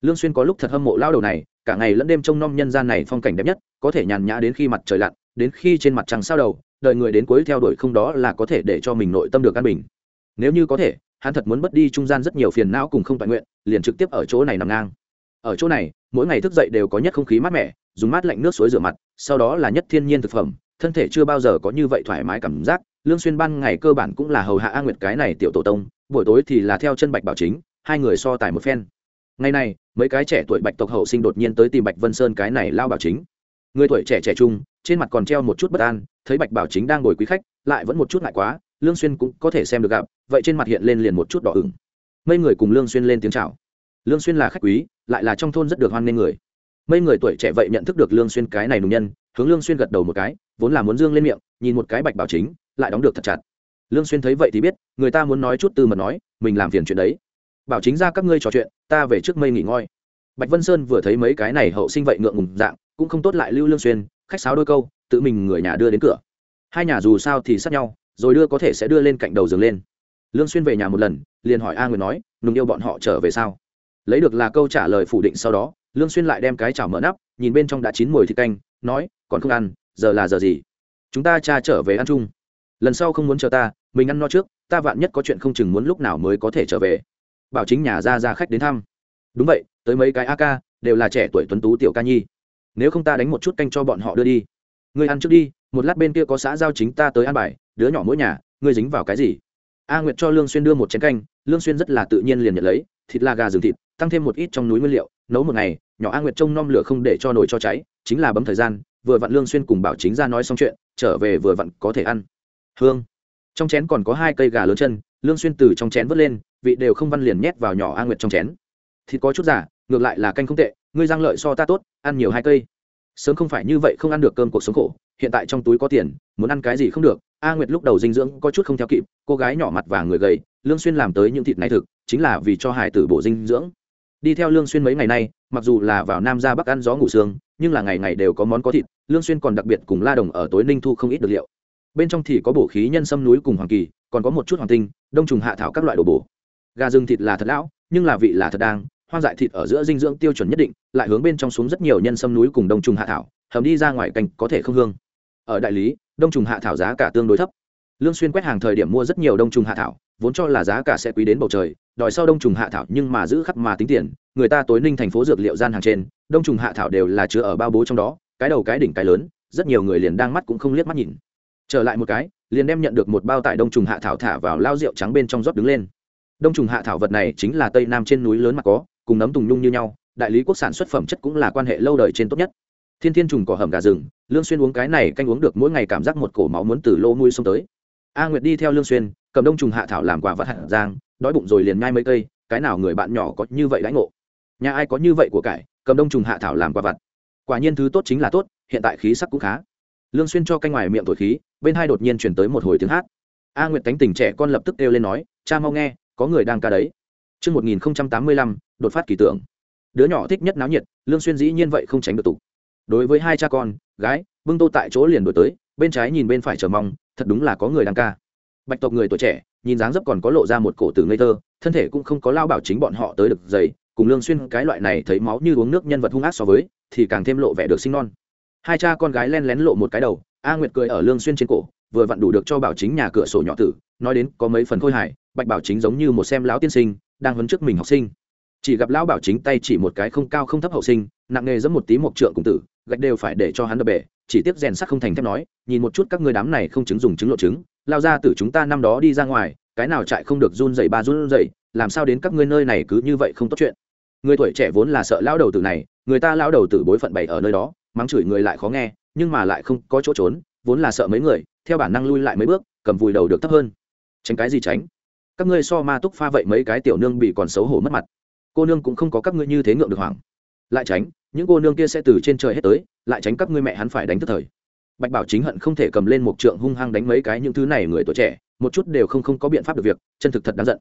Lương xuyên có lúc thật hâm mộ lao đầu này, cả ngày lẫn đêm trông nom nhân gian này phong cảnh đẹp nhất, có thể nhàn nhã đến khi mặt trời lặn, đến khi trên mặt trăng sao đầu đợi người đến cuối theo đuổi không đó là có thể để cho mình nội tâm được an bình. Nếu như có thể hắn thật muốn mất đi trung gian rất nhiều phiền não cùng không toàn nguyện, liền trực tiếp ở chỗ này nằm ngang. Ở chỗ này, mỗi ngày thức dậy đều có nhất không khí mát mẻ, dùng mát lạnh nước suối rửa mặt, sau đó là nhất thiên nhiên thực phẩm, thân thể chưa bao giờ có như vậy thoải mái cảm giác. Lương xuyên ban ngày cơ bản cũng là hầu hạ a nguyệt cái này tiểu tổ tông, buổi tối thì là theo chân bạch bảo chính, hai người so tài một phen. Ngày này, mấy cái trẻ tuổi bạch tộc hậu sinh đột nhiên tới tìm bạch vân sơn cái này lao bảo chính. Người tuổi trẻ trẻ trung, trên mặt còn treo một chút bất an, thấy bạch bảo chính đang ngồi quý khách, lại vẫn một chút ngại quá lương xuyên cũng có thể xem được gặp, vậy trên mặt hiện lên liền một chút đỏ ửng. Mấy người cùng lương xuyên lên tiếng chào. Lương xuyên là khách quý, lại là trong thôn rất được hoan nghênh người. Mấy người tuổi trẻ vậy nhận thức được lương xuyên cái này nùng nhân, hướng lương xuyên gật đầu một cái, vốn là muốn dương lên miệng, nhìn một cái bạch bảo chính, lại đóng được thật chặt. Lương xuyên thấy vậy thì biết, người ta muốn nói chút từ mật nói, mình làm phiền chuyện đấy. Bảo chính ra các ngươi trò chuyện, ta về trước mây nghỉ ngơi. Bạch vân sơn vừa thấy mấy cái này hậu sinh vậy ngượng ngùng dạng, cũng không tốt lại lưu lương xuyên, khách sáo đôi câu, tự mình người nhà đưa đến cửa. Hai nhà dù sao thì sát nhau rồi đưa có thể sẽ đưa lên cạnh đầu giường lên. Lương xuyên về nhà một lần, liền hỏi a nguyệt nói, nùng yêu bọn họ trở về sao? Lấy được là câu trả lời phủ định sau đó, lương xuyên lại đem cái chảo mở nắp, nhìn bên trong đã chín mùi thịt canh, nói, còn không ăn, giờ là giờ gì? Chúng ta cha trở về ăn chung. Lần sau không muốn chờ ta, mình ăn no trước, ta vạn nhất có chuyện không chừng muốn lúc nào mới có thể trở về. Bảo chính nhà ra ra khách đến thăm. Đúng vậy, tới mấy cái a ca đều là trẻ tuổi tuấn tú tiểu ca nhi. Nếu không ta đánh một chút canh cho bọn họ đưa đi. Ngươi ăn trước đi, một lát bên kia có xã giao chính ta tới ăn bài đứa nhỏ mỗi nhà, ngươi dính vào cái gì? A nguyệt cho lương xuyên đưa một chén canh, lương xuyên rất là tự nhiên liền nhận lấy, thịt là gà rừng thịt, tăng thêm một ít trong núi nguyên liệu, nấu một ngày, nhỏ a nguyệt trông nom lửa không để cho nồi cho cháy, chính là bấm thời gian, vừa vặn lương xuyên cùng bảo chính ra nói xong chuyện, trở về vừa vặn có thể ăn. Hương. Trong chén còn có hai cây gà lớn chân, lương xuyên từ trong chén vớt lên, vị đều không văn liền nhét vào nhỏ a nguyệt trong chén. Thịt có chút giả, ngược lại là canh không tệ, ngươi răng lợi so ta tốt, ăn nhiều hai cây sớm không phải như vậy không ăn được cơm cuộc sống khổ, hiện tại trong túi có tiền, muốn ăn cái gì không được. A nguyệt lúc đầu dinh dưỡng có chút không theo kịp, cô gái nhỏ mặt và người gầy, lương xuyên làm tới những thịt này thực, chính là vì cho hải tử bổ dinh dưỡng. Đi theo lương xuyên mấy ngày nay, mặc dù là vào nam ra bắc ăn gió ngủ sương, nhưng là ngày ngày đều có món có thịt, lương xuyên còn đặc biệt cùng la đồng ở tối ninh thu không ít được liệu. Bên trong thì có bổ khí nhân sâm núi cùng hoàng kỳ, còn có một chút hoàng tinh, đông trùng hạ thảo các loại đồ bổ. Gà rừng thịt là thật lão, nhưng là vị là thật đang hoang dại thịt ở giữa dinh dưỡng tiêu chuẩn nhất định, lại hướng bên trong xuống rất nhiều nhân sâm núi cùng đông trùng hạ thảo, hầm đi ra ngoài canh có thể không hương. Ở đại lý, đông trùng hạ thảo giá cả tương đối thấp. Lương xuyên quét hàng thời điểm mua rất nhiều đông trùng hạ thảo, vốn cho là giá cả sẽ quý đến bầu trời, đòi sau đông trùng hạ thảo nhưng mà giữ khắp mà tính tiền, người ta tối ninh thành phố dược liệu gian hàng trên, đông trùng hạ thảo đều là chứa ở bao bố trong đó, cái đầu cái đỉnh cái lớn, rất nhiều người liền đang mắt cũng không liếc mắt nhìn. Trở lại một cái, liền đem nhận được một bao tải đông trùng hạ thảo thả vào lao rượu trắng bên trong rót đứng lên. Đông trùng hạ thảo vật này chính là tây nam trên núi lớn mà có cùng nấm tùng nhung như nhau đại lý quốc sản xuất phẩm chất cũng là quan hệ lâu đời trên tốt nhất. Thiên thiên trùng cỏ hầm gà rừng lương xuyên uống cái này canh uống được mỗi ngày cảm giác một cổ máu muốn từ lô mũi xông tới. A nguyệt đi theo lương xuyên cầm đông trùng hạ thảo làm quả vật hạt giang đói bụng rồi liền nhai mấy cây cái nào người bạn nhỏ có như vậy đãi ngộ? Nhà ai có như vậy của cải cầm đông trùng hạ thảo làm quả vật quả nhiên thứ tốt chính là tốt hiện tại khí sắc cũng khá. Lương xuyên cho canh ngoài miệng thổi khí bên hai đột nhiên truyền tới một hồi tiếng hát. A nguyệt cánh tình trẻ con lập tức kêu lên nói cha mau nghe có người đang ca đấy. Chương 1085, đột phát kỳ tưởng. Đứa nhỏ thích nhất náo nhiệt, Lương Xuyên dĩ nhiên vậy không tránh được tụ. Đối với hai cha con, gái, bưng tô tại chỗ liền đuổi tới, bên trái nhìn bên phải chờ mong, thật đúng là có người đang ca. Bạch tộc người tuổi trẻ, nhìn dáng dấp còn có lộ ra một cổ tử ngây thơ, thân thể cũng không có lao bảo chính bọn họ tới được dày, cùng Lương Xuyên cái loại này thấy máu như uống nước nhân vật hung ác so với, thì càng thêm lộ vẻ được sinh non. Hai cha con gái len lén lộ một cái đầu, A Nguyệt cười ở Lương Xuyên trên cổ, vừa vặn đủ được cho bảo chính nhà cửa sổ nhỏ tử, nói đến có mấy phần khôi hài, Bạch Bảo chính giống như một xem lão tiên sinh, đang huấn trước mình học sinh chỉ gặp lão bảo chính tay chỉ một cái không cao không thấp hậu sinh, nặng nghề giẫm một tí một trượng cùng tử, gạch đều phải để cho hắn đập bể, chỉ tiếc rèn sắt không thành thép nói, nhìn một chút các ngươi đám này không chứng dùng chứng lộ chứng, lao ra từ chúng ta năm đó đi ra ngoài, cái nào chạy không được run dậy ba run dậy làm sao đến các ngươi nơi này cứ như vậy không tốt chuyện. Người tuổi trẻ vốn là sợ lão đầu tử này, người ta lão đầu tử bối phận bày ở nơi đó, mắng chửi người lại khó nghe, nhưng mà lại không có chỗ trốn, vốn là sợ mấy người, theo bản năng lui lại mấy bước, cầm vùi đầu được thấp hơn. Tránh cái gì tránh? Các ngươi so ma túc pha vậy mấy cái tiểu nương bị còn xấu hổ mất mặt cô nương cũng không có các ngươi như thế ngượng được hoảng. Lại tránh, những cô nương kia sẽ từ trên trời hết tới, lại tránh các ngươi mẹ hắn phải đánh tức thời. Bạch bảo chính hận không thể cầm lên một trượng hung hăng đánh mấy cái những thứ này người tuổi trẻ, một chút đều không không có biện pháp được việc, chân thực thật đáng giận.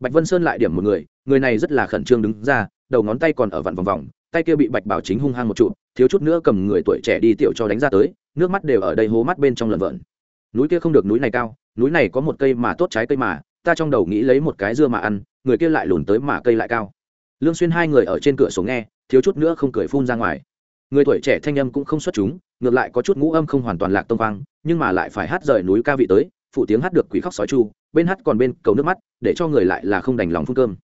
Bạch vân sơn lại điểm một người người này rất là khẩn trương đứng ra, đầu ngón tay còn ở vặn vòng vòng, tay kia bị bạch bảo chính hung hăng một trụ, thiếu chút nữa cầm người tuổi trẻ đi tiểu cho đánh ra tới, nước mắt đều ở đây hố mắt bên trong lần vợn. Núi kia không được núi này cao, núi này có một cây mà tốt trái cây mà, ta trong đầu nghĩ lấy một cái dưa mà ăn, người kia lại lùn tới mà cây lại cao lương xuyên hai người ở trên cửa sổ nghe, thiếu chút nữa không cười phun ra ngoài. Người tuổi trẻ thanh âm cũng không xuất chúng, ngược lại có chút ngũ âm không hoàn toàn lạc tông vang, nhưng mà lại phải hát rời núi ca vị tới, phụ tiếng hát được quỷ khóc sói chu, bên hát còn bên cầu nước mắt, để cho người lại là không đành lòng phun cơm.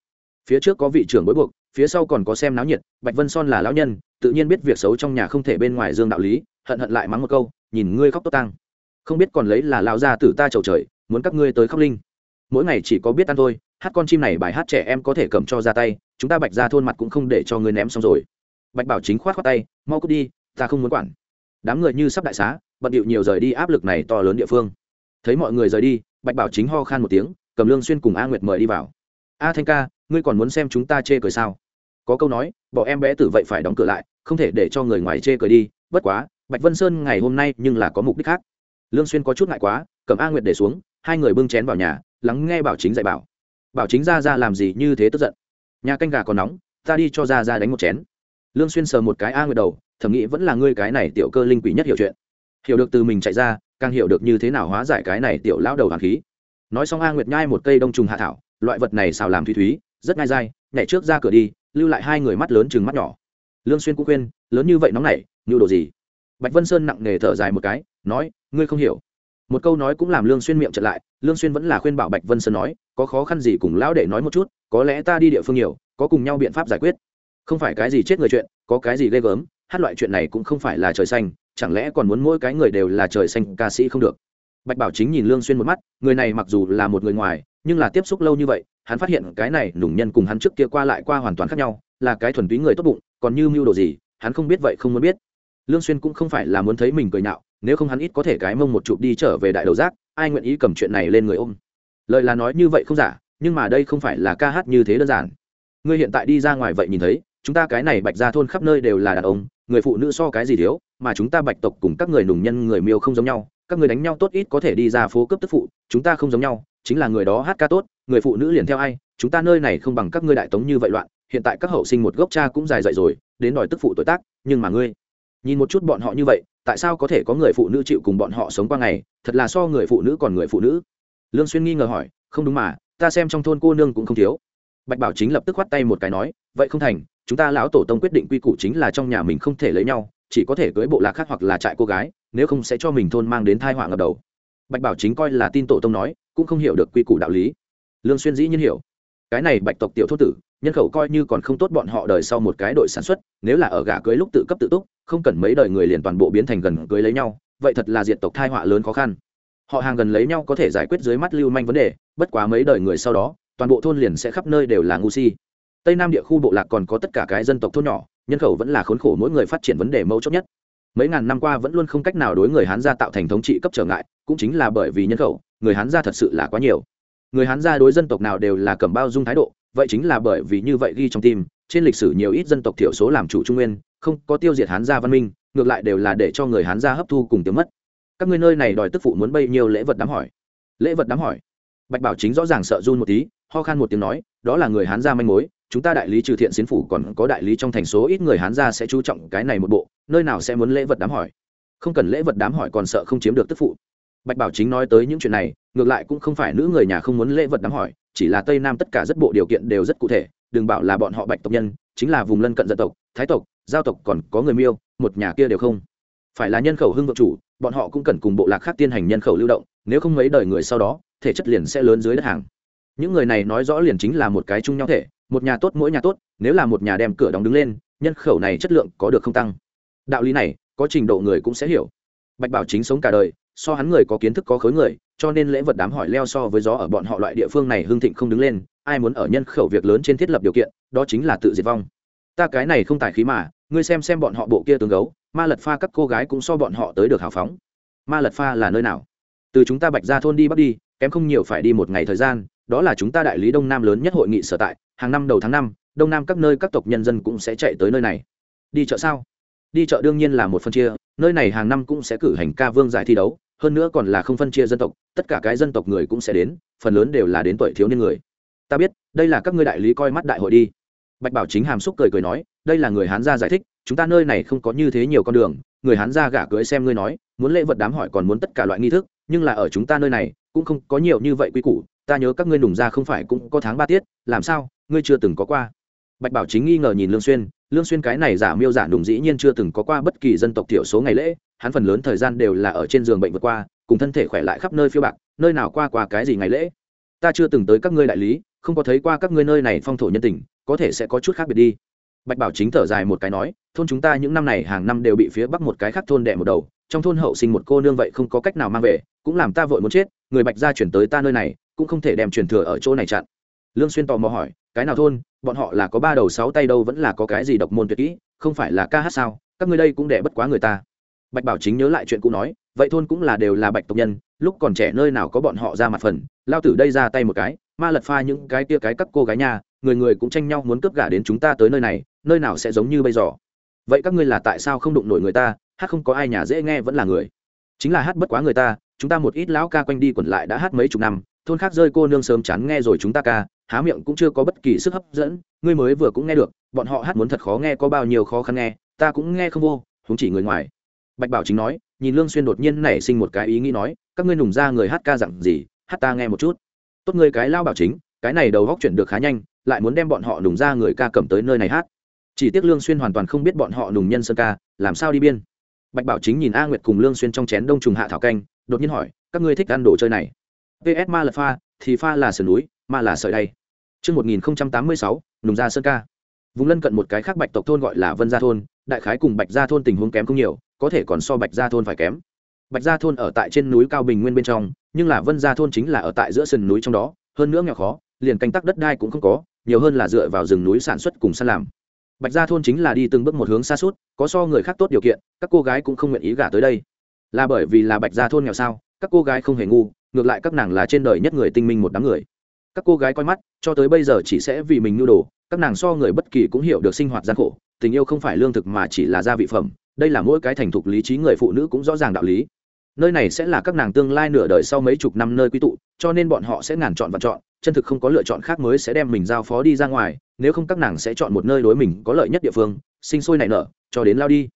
Phía trước có vị trưởng bối buộc, phía sau còn có xem náo nhiệt, bạch vân son là lão nhân, tự nhiên biết việc xấu trong nhà không thể bên ngoài dương đạo lý, hận hận lại mắng một câu, nhìn ngươi khóc tốt tăng không biết còn lấy là lão gia tử ta chầu trời, muốn các ngươi tới khóc linh. Mỗi ngày chỉ có biết ăn thôi hát con chim này bài hát trẻ em có thể cầm cho ra tay, chúng ta bạch ra thôn mặt cũng không để cho ngươi ném xong rồi. Bạch bảo chính khoát khoát tay, mau cút đi, ta không muốn quản. Đám người như sắp đại xá, bận điệu nhiều rời đi áp lực này to lớn địa phương. Thấy mọi người rời đi, bạch bảo chính ho khan một tiếng, cầm lương xuyên cùng a nguyệt mời đi vào. A thanh ca, ngươi còn muốn xem chúng ta chê cười sao? Có câu nói, bỏ em bé tử vậy phải đóng cửa lại, không thể để cho người ngoài chê cười đi, bất quá, bạch vân sơn ngày hôm nay nhưng là có mục đích khác. Lương xuyên có chút ngại quá, cầm a nguyệt để xuống, hai người bưng chén vào nhà, lắng nghe bảo chính dạy bảo bảo chính ra ra làm gì như thế tức giận. Nhà canh gà còn nóng, ta đi cho ra ra đánh một chén. Lương xuyên sờ một cái a nguyệt đầu, thầm nghĩ vẫn là ngươi cái này tiểu cơ linh quỷ nhất hiểu chuyện. Hiểu được từ mình chạy ra, càng hiểu được như thế nào hóa giải cái này tiểu lão đầu hàn khí. Nói xong a nguyệt nhai một cây đông trùng hạ thảo, loại vật này xào làm thủy thúy, rất ngai dai, nhảy trước ra cửa đi, lưu lại hai người mắt lớn chừng mắt nhỏ. Lương xuyên cũng khuyên, lớn như vậy nóng nảy như đồ gì? Bạch vân sơn nặng nề thở dài một cái, nói, ngươi không hiểu một câu nói cũng làm lương xuyên miệng trở lại, lương xuyên vẫn là khuyên bảo bạch vân sơn nói, có khó khăn gì cùng lão đệ nói một chút, có lẽ ta đi địa phương nhiều, có cùng nhau biện pháp giải quyết. Không phải cái gì chết người chuyện, có cái gì ghê gớm, hát loại chuyện này cũng không phải là trời xanh, chẳng lẽ còn muốn mỗi cái người đều là trời xanh ca sĩ không được? Bạch bảo chính nhìn lương xuyên một mắt, người này mặc dù là một người ngoài, nhưng là tiếp xúc lâu như vậy, hắn phát hiện cái này nùng nhân cùng hắn trước kia qua lại qua hoàn toàn khác nhau, là cái thuần túy người tốt bụng, còn như mưu đồ gì, hắn không biết vậy không muốn biết. Lương xuyên cũng không phải là muốn thấy mình cười nhạo nếu không hắn ít có thể cái mông một chụp đi trở về đại đầu giác, ai nguyện ý cầm chuyện này lên người ôm? Lời là nói như vậy không giả, nhưng mà đây không phải là ca hát như thế đơn giản. Ngươi hiện tại đi ra ngoài vậy nhìn thấy, chúng ta cái này bạch ra thôn khắp nơi đều là đàn ông, người phụ nữ so cái gì thiếu, mà chúng ta bạch tộc cùng các người nùng nhân người miêu không giống nhau, các người đánh nhau tốt ít có thể đi ra phố cấp tức phụ, chúng ta không giống nhau, chính là người đó hát ca tốt, người phụ nữ liền theo ai, chúng ta nơi này không bằng các ngươi đại tống như vậy loạn, hiện tại các hậu sinh một gốc cha cũng dài dậy rồi, đến đòi tức phụ tuổi tác, nhưng mà ngươi nhìn một chút bọn họ như vậy, tại sao có thể có người phụ nữ chịu cùng bọn họ sống qua ngày, thật là so người phụ nữ còn người phụ nữ? Lương xuyên nghi ngờ hỏi, không đúng mà, ta xem trong thôn cô nương cũng không thiếu. Bạch bảo chính lập tức khoát tay một cái nói, vậy không thành, chúng ta lão tổ tông quyết định quy củ chính là trong nhà mình không thể lấy nhau, chỉ có thể cưới bộ lạc khác hoặc là trại cô gái, nếu không sẽ cho mình thôn mang đến tai họa ngập đầu. Bạch bảo chính coi là tin tổ tông nói, cũng không hiểu được quy củ đạo lý. Lương xuyên dĩ nhiên hiểu cái này bạch tộc tiểu thốt tử, nhân khẩu coi như còn không tốt bọn họ đời sau một cái đội sản xuất, nếu là ở gả cưới lúc tự cấp tự túc, không cần mấy đời người liền toàn bộ biến thành gần cưới lấy nhau, vậy thật là diệt tộc thai họa lớn khó khăn. Họ hàng gần lấy nhau có thể giải quyết dưới mắt lưu manh vấn đề, bất quá mấy đời người sau đó, toàn bộ thôn liền sẽ khắp nơi đều là ngu si. Tây nam địa khu bộ lạc còn có tất cả cái dân tộc thôn nhỏ, nhân khẩu vẫn là khốn khổ mỗi người phát triển vấn đề mấu chốt nhất. Mấy ngàn năm qua vẫn luôn không cách nào đối người hán gia tạo thành thống trị cấp trở ngại, cũng chính là bởi vì nhân khẩu, người hán gia thật sự là quá nhiều người hán gia đối dân tộc nào đều là cầm bao dung thái độ, vậy chính là bởi vì như vậy ghi trong tim, trên lịch sử nhiều ít dân tộc thiểu số làm chủ trung nguyên, không có tiêu diệt hán gia văn minh, ngược lại đều là để cho người hán gia hấp thu cùng tiếng mất. Các ngươi nơi này đòi tức phụ muốn bây nhiêu lễ vật đám hỏi. Lễ vật đám hỏi. Bạch bảo chính rõ ràng sợ run một tí, ho khan một tiếng nói, đó là người hán gia manh mối, chúng ta đại lý trừ thiện xín phủ còn có đại lý trong thành số ít người hán gia sẽ chú trọng cái này một bộ, nơi nào sẽ muốn lễ vật đám hỏi. Không cần lễ vật đám hỏi còn sợ không chiếm được tức phụ bạch bảo chính nói tới những chuyện này, ngược lại cũng không phải nữ người nhà không muốn lễ vật đám hỏi, chỉ là tây nam tất cả rất bộ điều kiện đều rất cụ thể, đừng bảo là bọn họ bạch tộc nhân, chính là vùng lân cận dân tộc, thái tộc, giao tộc còn có người miêu, một nhà kia đều không. Phải là nhân khẩu hưng vượng chủ, bọn họ cũng cần cùng bộ lạc khác tiên hành nhân khẩu lưu động, nếu không mấy đời người sau đó, thể chất liền sẽ lớn dưới đất hàng. Những người này nói rõ liền chính là một cái chung nhau thể, một nhà tốt mỗi nhà tốt, nếu là một nhà đem cửa đóng đứng lên, nhân khẩu này chất lượng có được không tăng. Đạo lý này, có trình độ người cũng sẽ hiểu. Bạch bảo chính sống cả đời so hắn người có kiến thức có khối người, cho nên lễ vật đám hỏi leo so với gió ở bọn họ loại địa phương này hưng thịnh không đứng lên, ai muốn ở nhân khẩu việc lớn trên thiết lập điều kiện, đó chính là tự diệt vong. Ta cái này không tài khí mà, ngươi xem xem bọn họ bộ kia tướng gấu, ma lật pha các cô gái cũng so bọn họ tới được hào phóng. Ma lật pha là nơi nào? Từ chúng ta bạch ra thôn đi bắc đi, kém không nhiều phải đi một ngày thời gian, đó là chúng ta đại lý đông nam lớn nhất hội nghị sở tại, hàng năm đầu tháng năm, đông nam các nơi các tộc nhân dân cũng sẽ chạy tới nơi này. Đi chợ sao? Đi chợ đương nhiên là một phân chia, nơi này hàng năm cũng sẽ cử hành ca vương giải thi đấu, hơn nữa còn là không phân chia dân tộc, tất cả cái dân tộc người cũng sẽ đến, phần lớn đều là đến tuổi thiếu niên người. Ta biết, đây là các ngươi đại lý coi mắt đại hội đi. Bạch bảo chính hàm xúc cười cười nói, đây là người hán gia giải thích, chúng ta nơi này không có như thế nhiều con đường, người hán gia gả cưới xem ngươi nói, muốn lễ vật đám hỏi còn muốn tất cả loại nghi thức, nhưng là ở chúng ta nơi này, cũng không có nhiều như vậy quy củ, ta nhớ các ngươi nùng gia không phải cũng có tháng ba tiết, làm sao, ngươi chưa từng có qua bạch bảo chính nghi ngờ nhìn lương xuyên lương xuyên cái này giả miêu giả đùng dĩ nhiên chưa từng có qua bất kỳ dân tộc thiểu số ngày lễ, hắn phần lớn thời gian đều là ở trên giường bệnh vượt qua, cùng thân thể khỏe lại khắp nơi phiêu bạc, nơi nào qua qua cái gì ngày lễ. Ta chưa từng tới các ngươi đại lý, không có thấy qua các ngươi nơi này phong thổ nhân tình, có thể sẽ có chút khác biệt đi. Bạch bảo chính thở dài một cái nói, thôn chúng ta những năm này hàng năm đều bị phía bắc một cái khác thôn đẻ một đầu, trong thôn hậu sinh một cô nương vậy không có cách nào mang về, cũng làm ta vội muốn chết, người bạch gia chuyển tới ta nơi này, cũng không thể đem truyền thừa ở chỗ này chặn lương xuyên tò mò hỏi, cái nào thôn? Bọn họ là có ba đầu sáu tay đâu, vẫn là có cái gì độc môn tuyệt kỹ? Không phải là ca hát sao? Các ngươi đây cũng đẻ bất quá người ta. Bạch bảo chính nhớ lại chuyện cũ nói, vậy thôn cũng là đều là bạch tộc nhân, lúc còn trẻ nơi nào có bọn họ ra mặt phần, lao tử đây ra tay một cái, ma lật pha những cái kia cái các cô gái nhà người người cũng tranh nhau muốn cướp gả đến chúng ta tới nơi này, nơi nào sẽ giống như bây giờ. Vậy các ngươi là tại sao không đụng nổi người ta? Hát không có ai nhà dễ nghe vẫn là người. Chính là hát bất quá người ta, chúng ta một ít lão ca quanh đi quẩn lại đã hát mấy chục năm, thôn khác rơi cô nương sớm chán nghe rồi chúng ta ca há miệng cũng chưa có bất kỳ sức hấp dẫn, ngươi mới vừa cũng nghe được, bọn họ hát muốn thật khó nghe, có bao nhiêu khó khăn nghe, ta cũng nghe không vô không chỉ người ngoài. Bạch bảo chính nói, nhìn lương xuyên đột nhiên nảy sinh một cái ý nghĩ nói, các ngươi nùng ra người hát ca dặn gì, hát ta nghe một chút. Tốt ngươi cái lao bảo chính, cái này đầu góc chuyển được khá nhanh, lại muốn đem bọn họ nùng ra người ca cầm tới nơi này hát. Chỉ tiếc lương xuyên hoàn toàn không biết bọn họ nùng nhân sơn ca, làm sao đi biên. Bạch bảo chính nhìn a nguyệt cùng lương xuyên trong chén đông trùng hạ thảo canh, đột nhiên hỏi, các ngươi thích ăn đồ chơi này? Ps ma là pha, thì pha là sườn núi, ma là sợi đây Trước 1086, nùng gia sơn ca. Vùng lân cận một cái khác bạch tộc thôn gọi là Vân Gia thôn, đại khái cùng Bạch Gia thôn tình huống kém không nhiều, có thể còn so Bạch Gia thôn phải kém. Bạch Gia thôn ở tại trên núi cao bình nguyên bên trong, nhưng là Vân Gia thôn chính là ở tại giữa sườn núi trong đó, hơn nữa nghèo khó, liền canh tác đất đai cũng không có, nhiều hơn là dựa vào rừng núi sản xuất cùng săn làm. Bạch Gia thôn chính là đi từng bước một hướng xa suốt, có so người khác tốt điều kiện, các cô gái cũng không nguyện ý gả tới đây. Là bởi vì là Bạch Gia thôn nghèo sao? Các cô gái không hề ngu, ngược lại các nàng là trên đời nhất người tinh minh một đám người các cô gái coi mắt, cho tới bây giờ chỉ sẽ vì mình nhu đồ, các nàng so người bất kỳ cũng hiểu được sinh hoạt gian khổ, tình yêu không phải lương thực mà chỉ là gia vị phẩm, đây là mỗi cái thành thục lý trí người phụ nữ cũng rõ ràng đạo lý. Nơi này sẽ là các nàng tương lai nửa đời sau mấy chục năm nơi quy tụ, cho nên bọn họ sẽ ngàn chọn và chọn, chân thực không có lựa chọn khác mới sẽ đem mình giao phó đi ra ngoài, nếu không các nàng sẽ chọn một nơi đối mình có lợi nhất địa phương, sinh sôi nảy nở, cho đến lao đi.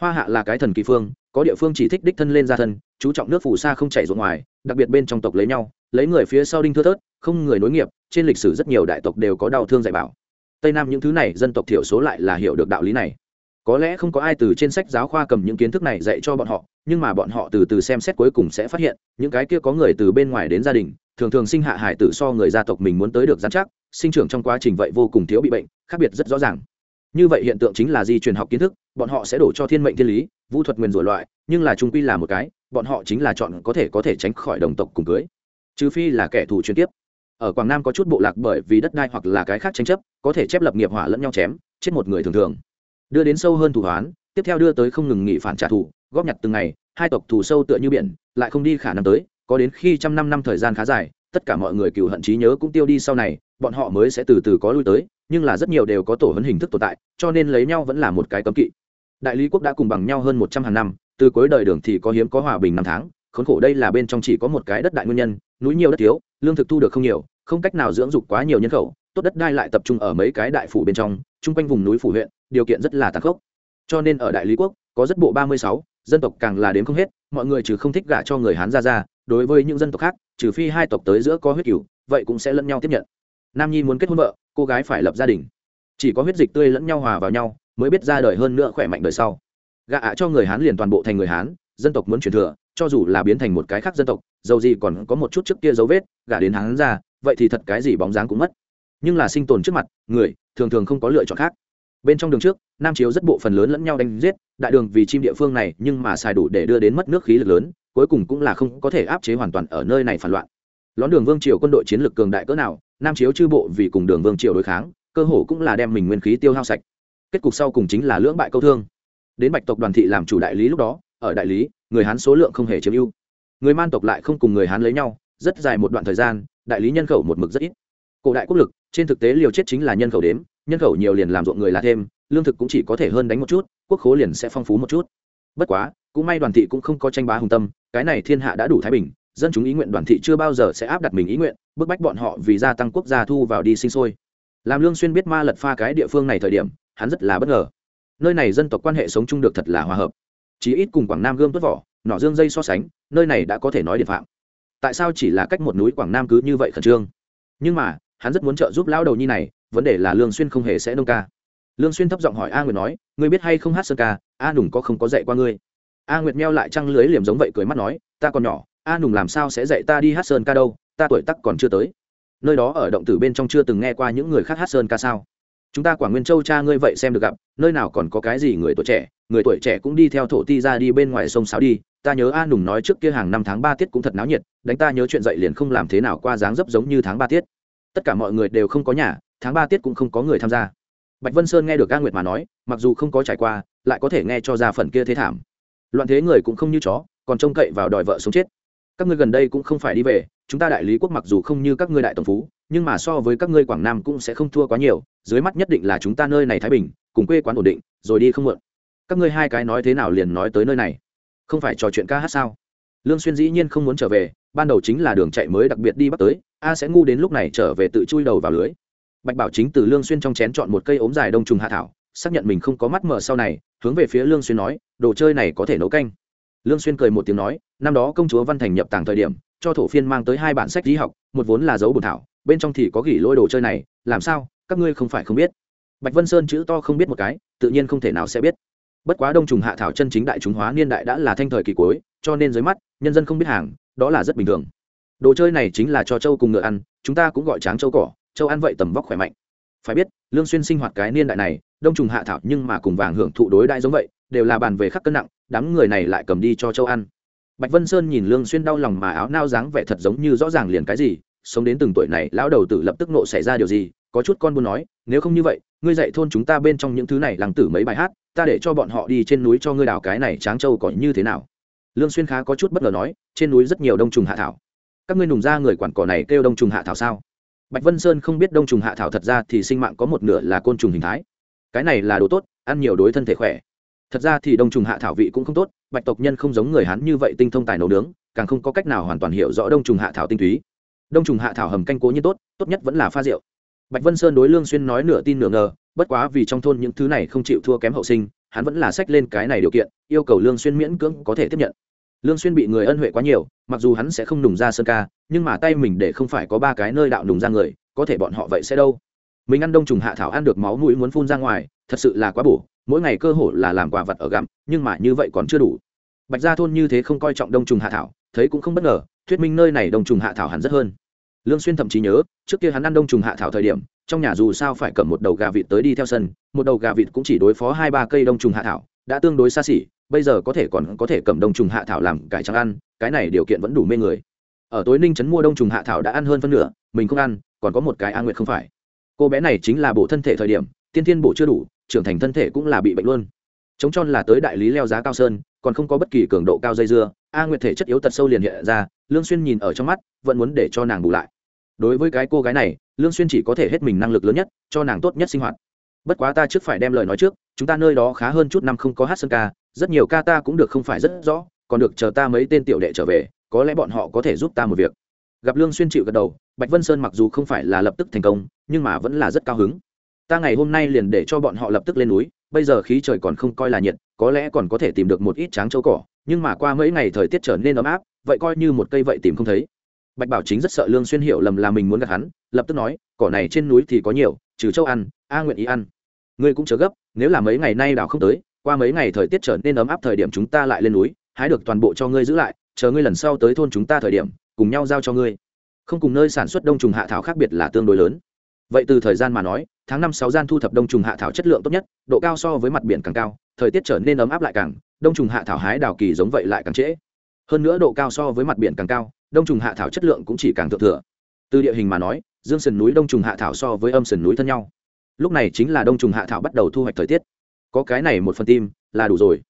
Hoa hạ là cái thần kỳ phương, có địa phương chỉ thích đích thân lên ra thân, chú trọng nước phù sa không chảy ruộng ngoài, đặc biệt bên trong tộc lấy nhau, lấy người phía sau đinh thưa thớt không người nối nghiệp, trên lịch sử rất nhiều đại tộc đều có đau thương dạy bảo. Tây nam những thứ này, dân tộc thiểu số lại là hiểu được đạo lý này. Có lẽ không có ai từ trên sách giáo khoa cầm những kiến thức này dạy cho bọn họ, nhưng mà bọn họ từ từ xem xét cuối cùng sẽ phát hiện, những cái kia có người từ bên ngoài đến gia đình, thường thường sinh hạ hải tử so người gia tộc mình muốn tới được giám chắc, sinh trưởng trong quá trình vậy vô cùng thiếu bị bệnh, khác biệt rất rõ ràng. Như vậy hiện tượng chính là di truyền học kiến thức, bọn họ sẽ đổ cho thiên mệnh thiên lý, vũ thuật nguyền rủa loại, nhưng là trung quy là một cái, bọn họ chính là chọn có thể có thể tránh khỏi đồng tộc cùng cưới. Trừ phi là kẻ thù chuyên tiếp ở quảng nam có chút bộ lạc bởi vì đất đai hoặc là cái khác tranh chấp, có thể chép lập nghiệp hỏa lẫn nhau chém, chết một người thường thường. Đưa đến sâu hơn thủ hoán, tiếp theo đưa tới không ngừng nghỉ phản trả thù, góp nhặt từng ngày, hai tộc thù sâu tựa như biển, lại không đi khả năng tới, có đến khi trăm năm năm thời gian khá dài, tất cả mọi người cựu hận trí nhớ cũng tiêu đi sau này, bọn họ mới sẽ từ từ có lui tới, nhưng là rất nhiều đều có tổ hấn hình thức tồn tại, cho nên lấy nhau vẫn là một cái cấm kỵ. Đại lý quốc đã cùng bằng nhau hơn một trăm hàng năm, từ cuối đời đường thì có hiếm có hòa bình năm tháng khốn khổ đây là bên trong chỉ có một cái đất đại nguyên nhân, núi nhiều đất thiếu, lương thực thu được không nhiều, không cách nào dưỡng dục quá nhiều nhân khẩu, tốt đất đai lại tập trung ở mấy cái đại phủ bên trong, chung quanh vùng núi phủ huyện, điều kiện rất là tàn khốc. Cho nên ở đại lý quốc, có rất bộ ba mươi sáu, dân tộc càng là đến không hết, mọi người trừ không thích gả cho người hán ra ra, đối với những dân tộc khác, trừ phi hai tộc tới giữa có huyết cửu, vậy cũng sẽ lẫn nhau tiếp nhận. Nam nhi muốn kết hôn vợ, cô gái phải lập gia đình. Chỉ có huyết dịch tươi lẫn nhau hòa vào nhau, mới biết ra đời hơn nữa khỏe mạnh đời sau. Gạ ạ cho người hán liền toàn bộ thành người hán, dân tộc muốn truyền thừa cho dù là biến thành một cái khác dân tộc, dầu gì còn có một chút trước kia dấu vết, gả đến hắn ra, vậy thì thật cái gì bóng dáng cũng mất. Nhưng là sinh tồn trước mặt, người, thường thường không có lựa chọn khác. Bên trong đường trước, nam chiếu rất bộ phần lớn lẫn nhau đánh giết, đại đường vì chim địa phương này, nhưng mà xài đủ để đưa đến mất nước khí lực lớn, cuối cùng cũng là không có thể áp chế hoàn toàn ở nơi này phản loạn. Lón đường vương triều quân đội chiến lược cường đại cỡ nào, nam chiếu chư bộ vì cùng đường vương triều đối kháng, cơ hồ cũng là đem mình nguyên khí tiêu hao sạch. Kết cục sau cùng chính là lưỡng bại câu thương. Đến bạch tộc đoàn thị làm chủ đại lý lúc đó, ở đại lý người hán số lượng không hề chiếm ưu. Người man tộc lại không cùng người hán lấy nhau, rất dài một đoạn thời gian, đại lý nhân khẩu một mực rất ít. Cổ đại quốc lực, trên thực tế liều chết chính là nhân khẩu đếm, nhân khẩu nhiều liền làm ruộng người là thêm, lương thực cũng chỉ có thể hơn đánh một chút, quốc khố liền sẽ phong phú một chút. Bất quá, cũng may đoàn thị cũng không có tranh bá hùng tâm, cái này thiên hạ đã đủ thái bình, dân chúng ý nguyện đoàn thị chưa bao giờ sẽ áp đặt mình ý nguyện, bức bách bọn họ vì gia tăng quốc gia thu vào đi sinh sôi. Làm lương xuyên biết ma lật pha cái địa phương này thời điểm, hắn rất là bất ngờ. Nơi này dân tộc quan hệ sống chung được thật là hòa hợp chí ít cùng quảng nam gươm tuất vỏ nọ dương dây so sánh, nơi này đã có thể nói điện phạm. Tại sao chỉ là cách một núi quảng nam cứ như vậy khẩn trương? Nhưng mà, hắn rất muốn trợ giúp lão đầu nhi này, vấn đề là lương xuyên không hề sẽ nông ca. Lương xuyên thấp giọng hỏi a nguyệt nói, ngươi biết hay không hát sơn ca, a nùng có không có dạy qua ngươi? A nguyệt meo lại trăng lưới liềm giống vậy cười mắt nói, ta còn nhỏ, a nùng làm sao sẽ dạy ta đi hát sơn ca đâu, ta tuổi tắc còn chưa tới. Nơi đó ở động tử bên trong chưa từng nghe qua những người khác hát sơn ca sao? Chúng ta quảng nguyên châu cha ngươi vậy xem được gặp, nơi nào còn có cái gì người tuổi trẻ, người tuổi trẻ cũng đi theo thổ ti ra đi bên ngoài sông sáo đi. Ta nhớ a nùng nói trước kia hàng năm tháng ba tiết cũng thật náo nhiệt, đánh ta nhớ chuyện dậy liền không làm thế nào qua dáng dấp giống như tháng ba tiết. Tất cả mọi người đều không có nhà, tháng ba tiết cũng không có người tham gia. Bạch vân sơn nghe được a nguyệt mà nói, mặc dù không có trải qua, lại có thể nghe cho ra phần kia thế thảm. Loạn thế người cũng không như chó, còn trông cậy vào đòi vợ sống chết. Các ngươi gần đây cũng không phải đi về, chúng ta đại lý quốc mặc dù không như các ngươi đại tổng phú nhưng mà so với các ngươi quảng nam cũng sẽ không thua quá nhiều, dưới mắt nhất định là chúng ta nơi này thái bình, cùng quê quán ổn định, rồi đi không mượn các ngươi hai cái nói thế nào liền nói tới nơi này? Không phải trò chuyện ca hát sao? Lương xuyên dĩ nhiên không muốn trở về, ban đầu chính là đường chạy mới đặc biệt đi bắt tới, a sẽ ngu đến lúc này trở về tự chui đầu vào lưới. Bạch bảo chính từ lương xuyên trong chén chọn một cây ốm dài đông trùng hạ thảo, xác nhận mình không có mắt mở sau này, hướng về phía lương xuyên nói, đồ chơi này có thể nấu canh. Lương xuyên cười một tiếng nói, năm đó công chúa văn thành nhập tàng thời điểm, cho thổ phiên mang tới hai bản sách lý học, một vốn là dấu bùn thảo bên trong thì có gỉ lôi đồ chơi này, làm sao? Các ngươi không phải không biết. Bạch vân sơn chữ to không biết một cái, tự nhiên không thể nào sẽ biết. Bất quá đông trùng hạ thảo chân chính đại chúng hóa niên đại đã là thanh thời kỳ cuối, cho nên dưới mắt, nhân dân không biết hàng, đó là rất bình thường. Đồ chơi này chính là cho châu cùng ngựa ăn, chúng ta cũng gọi tráng châu cỏ, châu ăn vậy tầm vóc khỏe mạnh. Phải biết, lương xuyên sinh hoạt cái niên đại này, đông trùng hạ thảo nhưng mà cùng vàng hưởng thụ đối đại giống vậy, đều là bàn về khắc cân nặng, đám người này lại cầm đi cho châu ăn. Bạch vân sơn nhìn lương xuyên đau lòng mà áo nao dáng vẻ thật giống như rõ ràng liền cái gì sống đến từng tuổi này, lão đầu tử lập tức nộ xảy ra điều gì, có chút con buôn nói, nếu không như vậy, ngươi dạy thôn chúng ta bên trong những thứ này làng tử mấy bài hát, ta để cho bọn họ đi trên núi cho ngươi đào cái này tráng châu có như thế nào? Lương xuyên khá có chút bất ngờ nói, trên núi rất nhiều đông trùng hạ thảo. Các ngươi nùng ra người quản cỏ này kêu đông trùng hạ thảo sao? Bạch vân sơn không biết đông trùng hạ thảo thật ra thì sinh mạng có một nửa là côn trùng hình thái. Cái này là đồ tốt, ăn nhiều đối thân thể khỏe. Thật ra thì đông trùng hạ thảo vị cũng không tốt, bạch tộc nhân không giống người hắn như vậy tinh thông tài nấu nướng, càng không có cách nào hoàn toàn hiểu rõ đông trùng hạ thảo tinh túy đông trùng hạ thảo hầm canh cố nhiên tốt tốt nhất vẫn là pha rượu. Bạch vân sơn đối lương xuyên nói nửa tin nửa ngờ, bất quá vì trong thôn những thứ này không chịu thua kém hậu sinh, hắn vẫn là sách lên cái này điều kiện, yêu cầu lương xuyên miễn cưỡng có thể tiếp nhận. Lương xuyên bị người ân huệ quá nhiều, mặc dù hắn sẽ không nùng ra sơn ca, nhưng mà tay mình để không phải có ba cái nơi đạo nùng ra người, có thể bọn họ vậy sẽ đâu. Mình ăn đông trùng hạ thảo ăn được máu mũi muốn phun ra ngoài, thật sự là quá bổ, mỗi ngày cơ hồ là làm quà vật ở gặm, nhưng mà như vậy còn chưa đủ bạch gia thôn như thế không coi trọng đông trùng hạ thảo, thấy cũng không bất ngờ, thuyết minh nơi này đông trùng hạ thảo hẳn rất hơn. Lương xuyên thậm chí nhớ, trước kia hắn ăn đông trùng hạ thảo thời điểm, trong nhà dù sao phải cầm một đầu gà vịt tới đi theo sân, một đầu gà vịt cũng chỉ đối phó hai ba cây đông trùng hạ thảo, đã tương đối xa xỉ, bây giờ có thể còn có thể cầm đông trùng hạ thảo làm cải trắng ăn, cái này điều kiện vẫn đủ mê người. Ở tối ninh trấn mua đông trùng hạ thảo đã ăn hơn phân nửa, mình không ăn, còn có một cái an nguyệt không phải. Cô bé này chính là bổ thân thể thời điểm, tiên thiên bổ chưa đủ, trưởng thành thân thể cũng là bị bệnh luôn chống tròn là tới đại lý leo giá cao sơn, còn không có bất kỳ cường độ cao dây dưa. A nguyệt thể chất yếu tật sâu liền hiện ra, lương xuyên nhìn ở trong mắt, vẫn muốn để cho nàng bù lại. Đối với cái cô gái này, lương xuyên chỉ có thể hết mình năng lực lớn nhất, cho nàng tốt nhất sinh hoạt. Bất quá ta trước phải đem lời nói trước, chúng ta nơi đó khá hơn chút năm không có hát sơn ca, rất nhiều ca ta cũng được không phải rất rõ, còn được chờ ta mấy tên tiểu đệ trở về, có lẽ bọn họ có thể giúp ta một việc. Gặp lương xuyên chịu gật đầu, bạch vân sơn mặc dù không phải là lập tức thành công, nhưng mà vẫn là rất cao hứng ta ngày hôm nay liền để cho bọn họ lập tức lên núi, bây giờ khí trời còn không coi là nhiệt, có lẽ còn có thể tìm được một ít tráng châu cỏ, nhưng mà qua mấy ngày thời tiết trở nên ấm áp, vậy coi như một cây vậy tìm không thấy. Bạch bảo chính rất sợ lương xuyên hiểu lầm là mình muốn gặp hắn, lập tức nói, cỏ này trên núi thì có nhiều, trừ châu ăn, a nguyện ý ăn. Ngươi cũng chớ gấp, nếu là mấy ngày nay đào không tới, qua mấy ngày thời tiết trở nên ấm áp thời điểm chúng ta lại lên núi, hái được toàn bộ cho ngươi giữ lại, chờ ngươi lần sau tới thôn chúng ta thời điểm, cùng nhau giao cho ngươi. Không cùng nơi sản xuất đông trùng hạ thảo khác biệt là tương đối lớn vậy từ thời gian mà nói, tháng năm sáu gian thu thập đông trùng hạ thảo chất lượng tốt nhất, độ cao so với mặt biển càng cao, thời tiết trở nên ấm áp lại càng, đông trùng hạ thảo hái đào kỳ giống vậy lại càng trễ. Hơn nữa độ cao so với mặt biển càng cao, đông trùng hạ thảo chất lượng cũng chỉ càng thượng thừa. Từ địa hình mà nói, dương sườn núi đông trùng hạ thảo so với âm sườn núi thân nhau. Lúc này chính là đông trùng hạ thảo bắt đầu thu hoạch thời tiết. Có cái này một phần tim, là đủ rồi.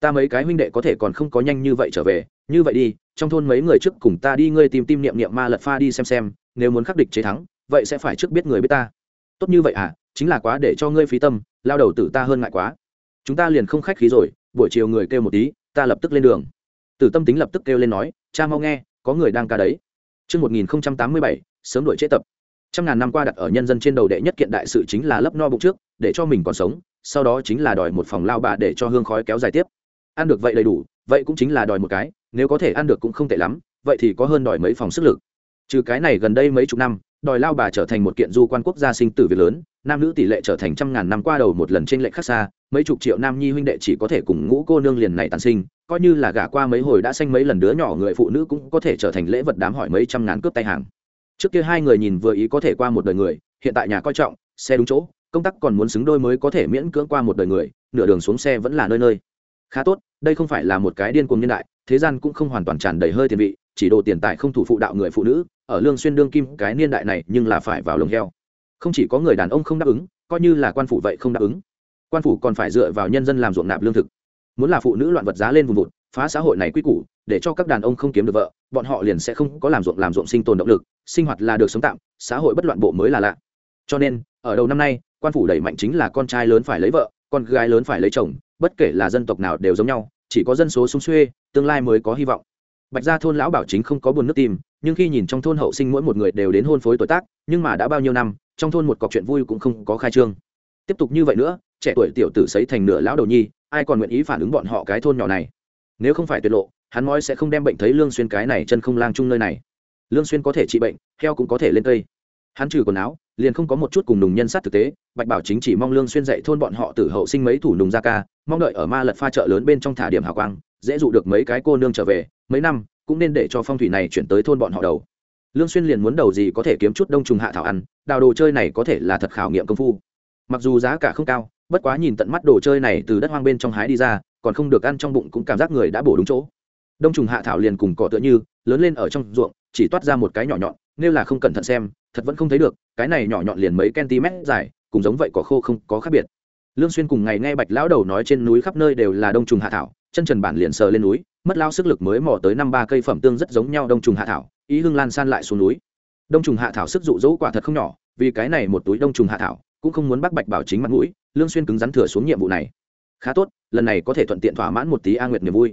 Ta mấy cái huynh đệ có thể còn không có nhanh như vậy trở về, như vậy đi, trong thôn mấy người trước cùng ta đi ngươi tìm tim niệm niệm ma lật pha đi xem xem, nếu muốn khắc địch chế thắng vậy sẽ phải trước biết người biết ta tốt như vậy à chính là quá để cho ngươi phí tâm lao đầu tử ta hơn ngại quá chúng ta liền không khách khí rồi buổi chiều người kêu một tí ta lập tức lên đường tử tâm tính lập tức kêu lên nói cha mau nghe có người đang ca đấy Trước 1087, sớm đuổi chế tập. Trăm ngàn năm qua đặt ở nhân dân trên đầu đệ nhất kiện đại sự chính là lấp no bụng trước, để cho mình còn sống, sau đó chính là đòi một phòng lao bà để cho hương khói kéo dài tiếp. Ăn được vậy đầy đủ, vậy cũng chính là đòi một cái, nếu có thể ăn được cũng không tệ lắm, vậy thì có hơn đòi mấy phòng sức lực. Trừ cái này gần đây mấy chục năm, đòi lao bà trở thành một kiện du quan quốc gia sinh tử việc lớn, nam nữ tỷ lệ trở thành trăm ngàn năm qua đầu một lần trên lệnh khác xa, mấy chục triệu nam nhi huynh đệ chỉ có thể cùng ngũ cô nương liền này tàn sinh, coi như là gả qua mấy hồi đã sanh mấy lần đứa nhỏ người phụ nữ cũng có thể trở thành lễ vật đám hỏi mấy trăm ngàn cướp tay hàng. Trước kia hai người nhìn vừa ý có thể qua một đời người hiện tại nhà coi trọng xe đúng chỗ công tác còn muốn xứng đôi mới có thể miễn cưỡng qua một đời người nửa đường xuống xe vẫn là nơi nơi. Khá tốt đây không phải là một cái điên cuồng nhân đại thế gian cũng không hoàn toàn tràn đầy hơi tiền vị chỉ đồ tiền tài không thủ phụ đạo người phụ nữ ở lương xuyên đương kim cái niên đại này nhưng là phải vào lồng heo. Không chỉ có người đàn ông không đáp ứng, coi như là quan phủ vậy không đáp ứng. Quan phủ còn phải dựa vào nhân dân làm ruộng nạp lương thực. Muốn là phụ nữ loạn vật giá lên vùng vụt, phá xã hội này quy củ, để cho các đàn ông không kiếm được vợ, bọn họ liền sẽ không có làm ruộng làm ruộng sinh tồn động lực, sinh hoạt là được sống tạm, xã hội bất loạn bộ mới là lạ. Cho nên, ở đầu năm nay, quan phủ đẩy mạnh chính là con trai lớn phải lấy vợ, con gái lớn phải lấy chồng, bất kể là dân tộc nào đều giống nhau, chỉ có dân số sung xuê, tương lai mới có hy vọng bạch gia thôn lão bảo chính không có buồn nước tìm nhưng khi nhìn trong thôn hậu sinh mỗi một người đều đến hôn phối tuổi tác, nhưng mà đã bao nhiêu năm, trong thôn một cọc chuyện vui cũng không có khai trương. Tiếp tục như vậy nữa, trẻ tuổi tiểu tử sấy thành nửa lão đầu nhi, ai còn nguyện ý phản ứng bọn họ cái thôn nhỏ này? Nếu không phải tuyệt lộ, hắn nói sẽ không đem bệnh thấy lương xuyên cái này chân không lang chung nơi này. Lương xuyên có thể trị bệnh, heo cũng có thể lên cây. Hắn trừ quần áo, liền không có một chút cùng nùng nhân sát thực tế, bạch bảo chính chỉ mong lương xuyên dạy thôn bọn họ tử hậu sinh mấy thủ nùng gia ca, mong đợi ở ma lật pha chợ lớn bên trong thả điểm hào quang dễ dụ được mấy cái cô nương trở về, mấy năm, cũng nên để cho phong thủy này chuyển tới thôn bọn họ đầu. Lương xuyên liền muốn đầu gì có thể kiếm chút đông trùng hạ thảo ăn, đào đồ chơi này có thể là thật khảo nghiệm công phu. Mặc dù giá cả không cao, bất quá nhìn tận mắt đồ chơi này từ đất hoang bên trong hái đi ra, còn không được ăn trong bụng cũng cảm giác người đã bổ đúng chỗ. Đông trùng hạ thảo liền cùng cỏ tựa như, lớn lên ở trong ruộng, chỉ toát ra một cái nhỏ nhọn, nếu là không cẩn thận xem, thật vẫn không thấy được, cái này nhỏ nhọn liền mấy cm dài cũng giống vậy cỏ khô không có khác biệt. Lương xuyên cùng ngày nghe bạch lão đầu nói trên núi khắp nơi đều là đông trùng hạ thảo chân trần bản liền sờ lên núi, mất lao sức lực mới mò tới năm ba cây phẩm tương rất giống nhau đông trùng hạ thảo, ý hưng lan san lại xuống núi. Đông trùng hạ thảo sức dụ dỗ quả thật không nhỏ, vì cái này một túi đông trùng hạ thảo, cũng không muốn bác bạch bảo chính mặt mũi, lương xuyên cứng rắn thừa xuống nhiệm vụ này. Khá tốt, lần này có thể thuận tiện thỏa mãn một tí a nguyệt niềm vui.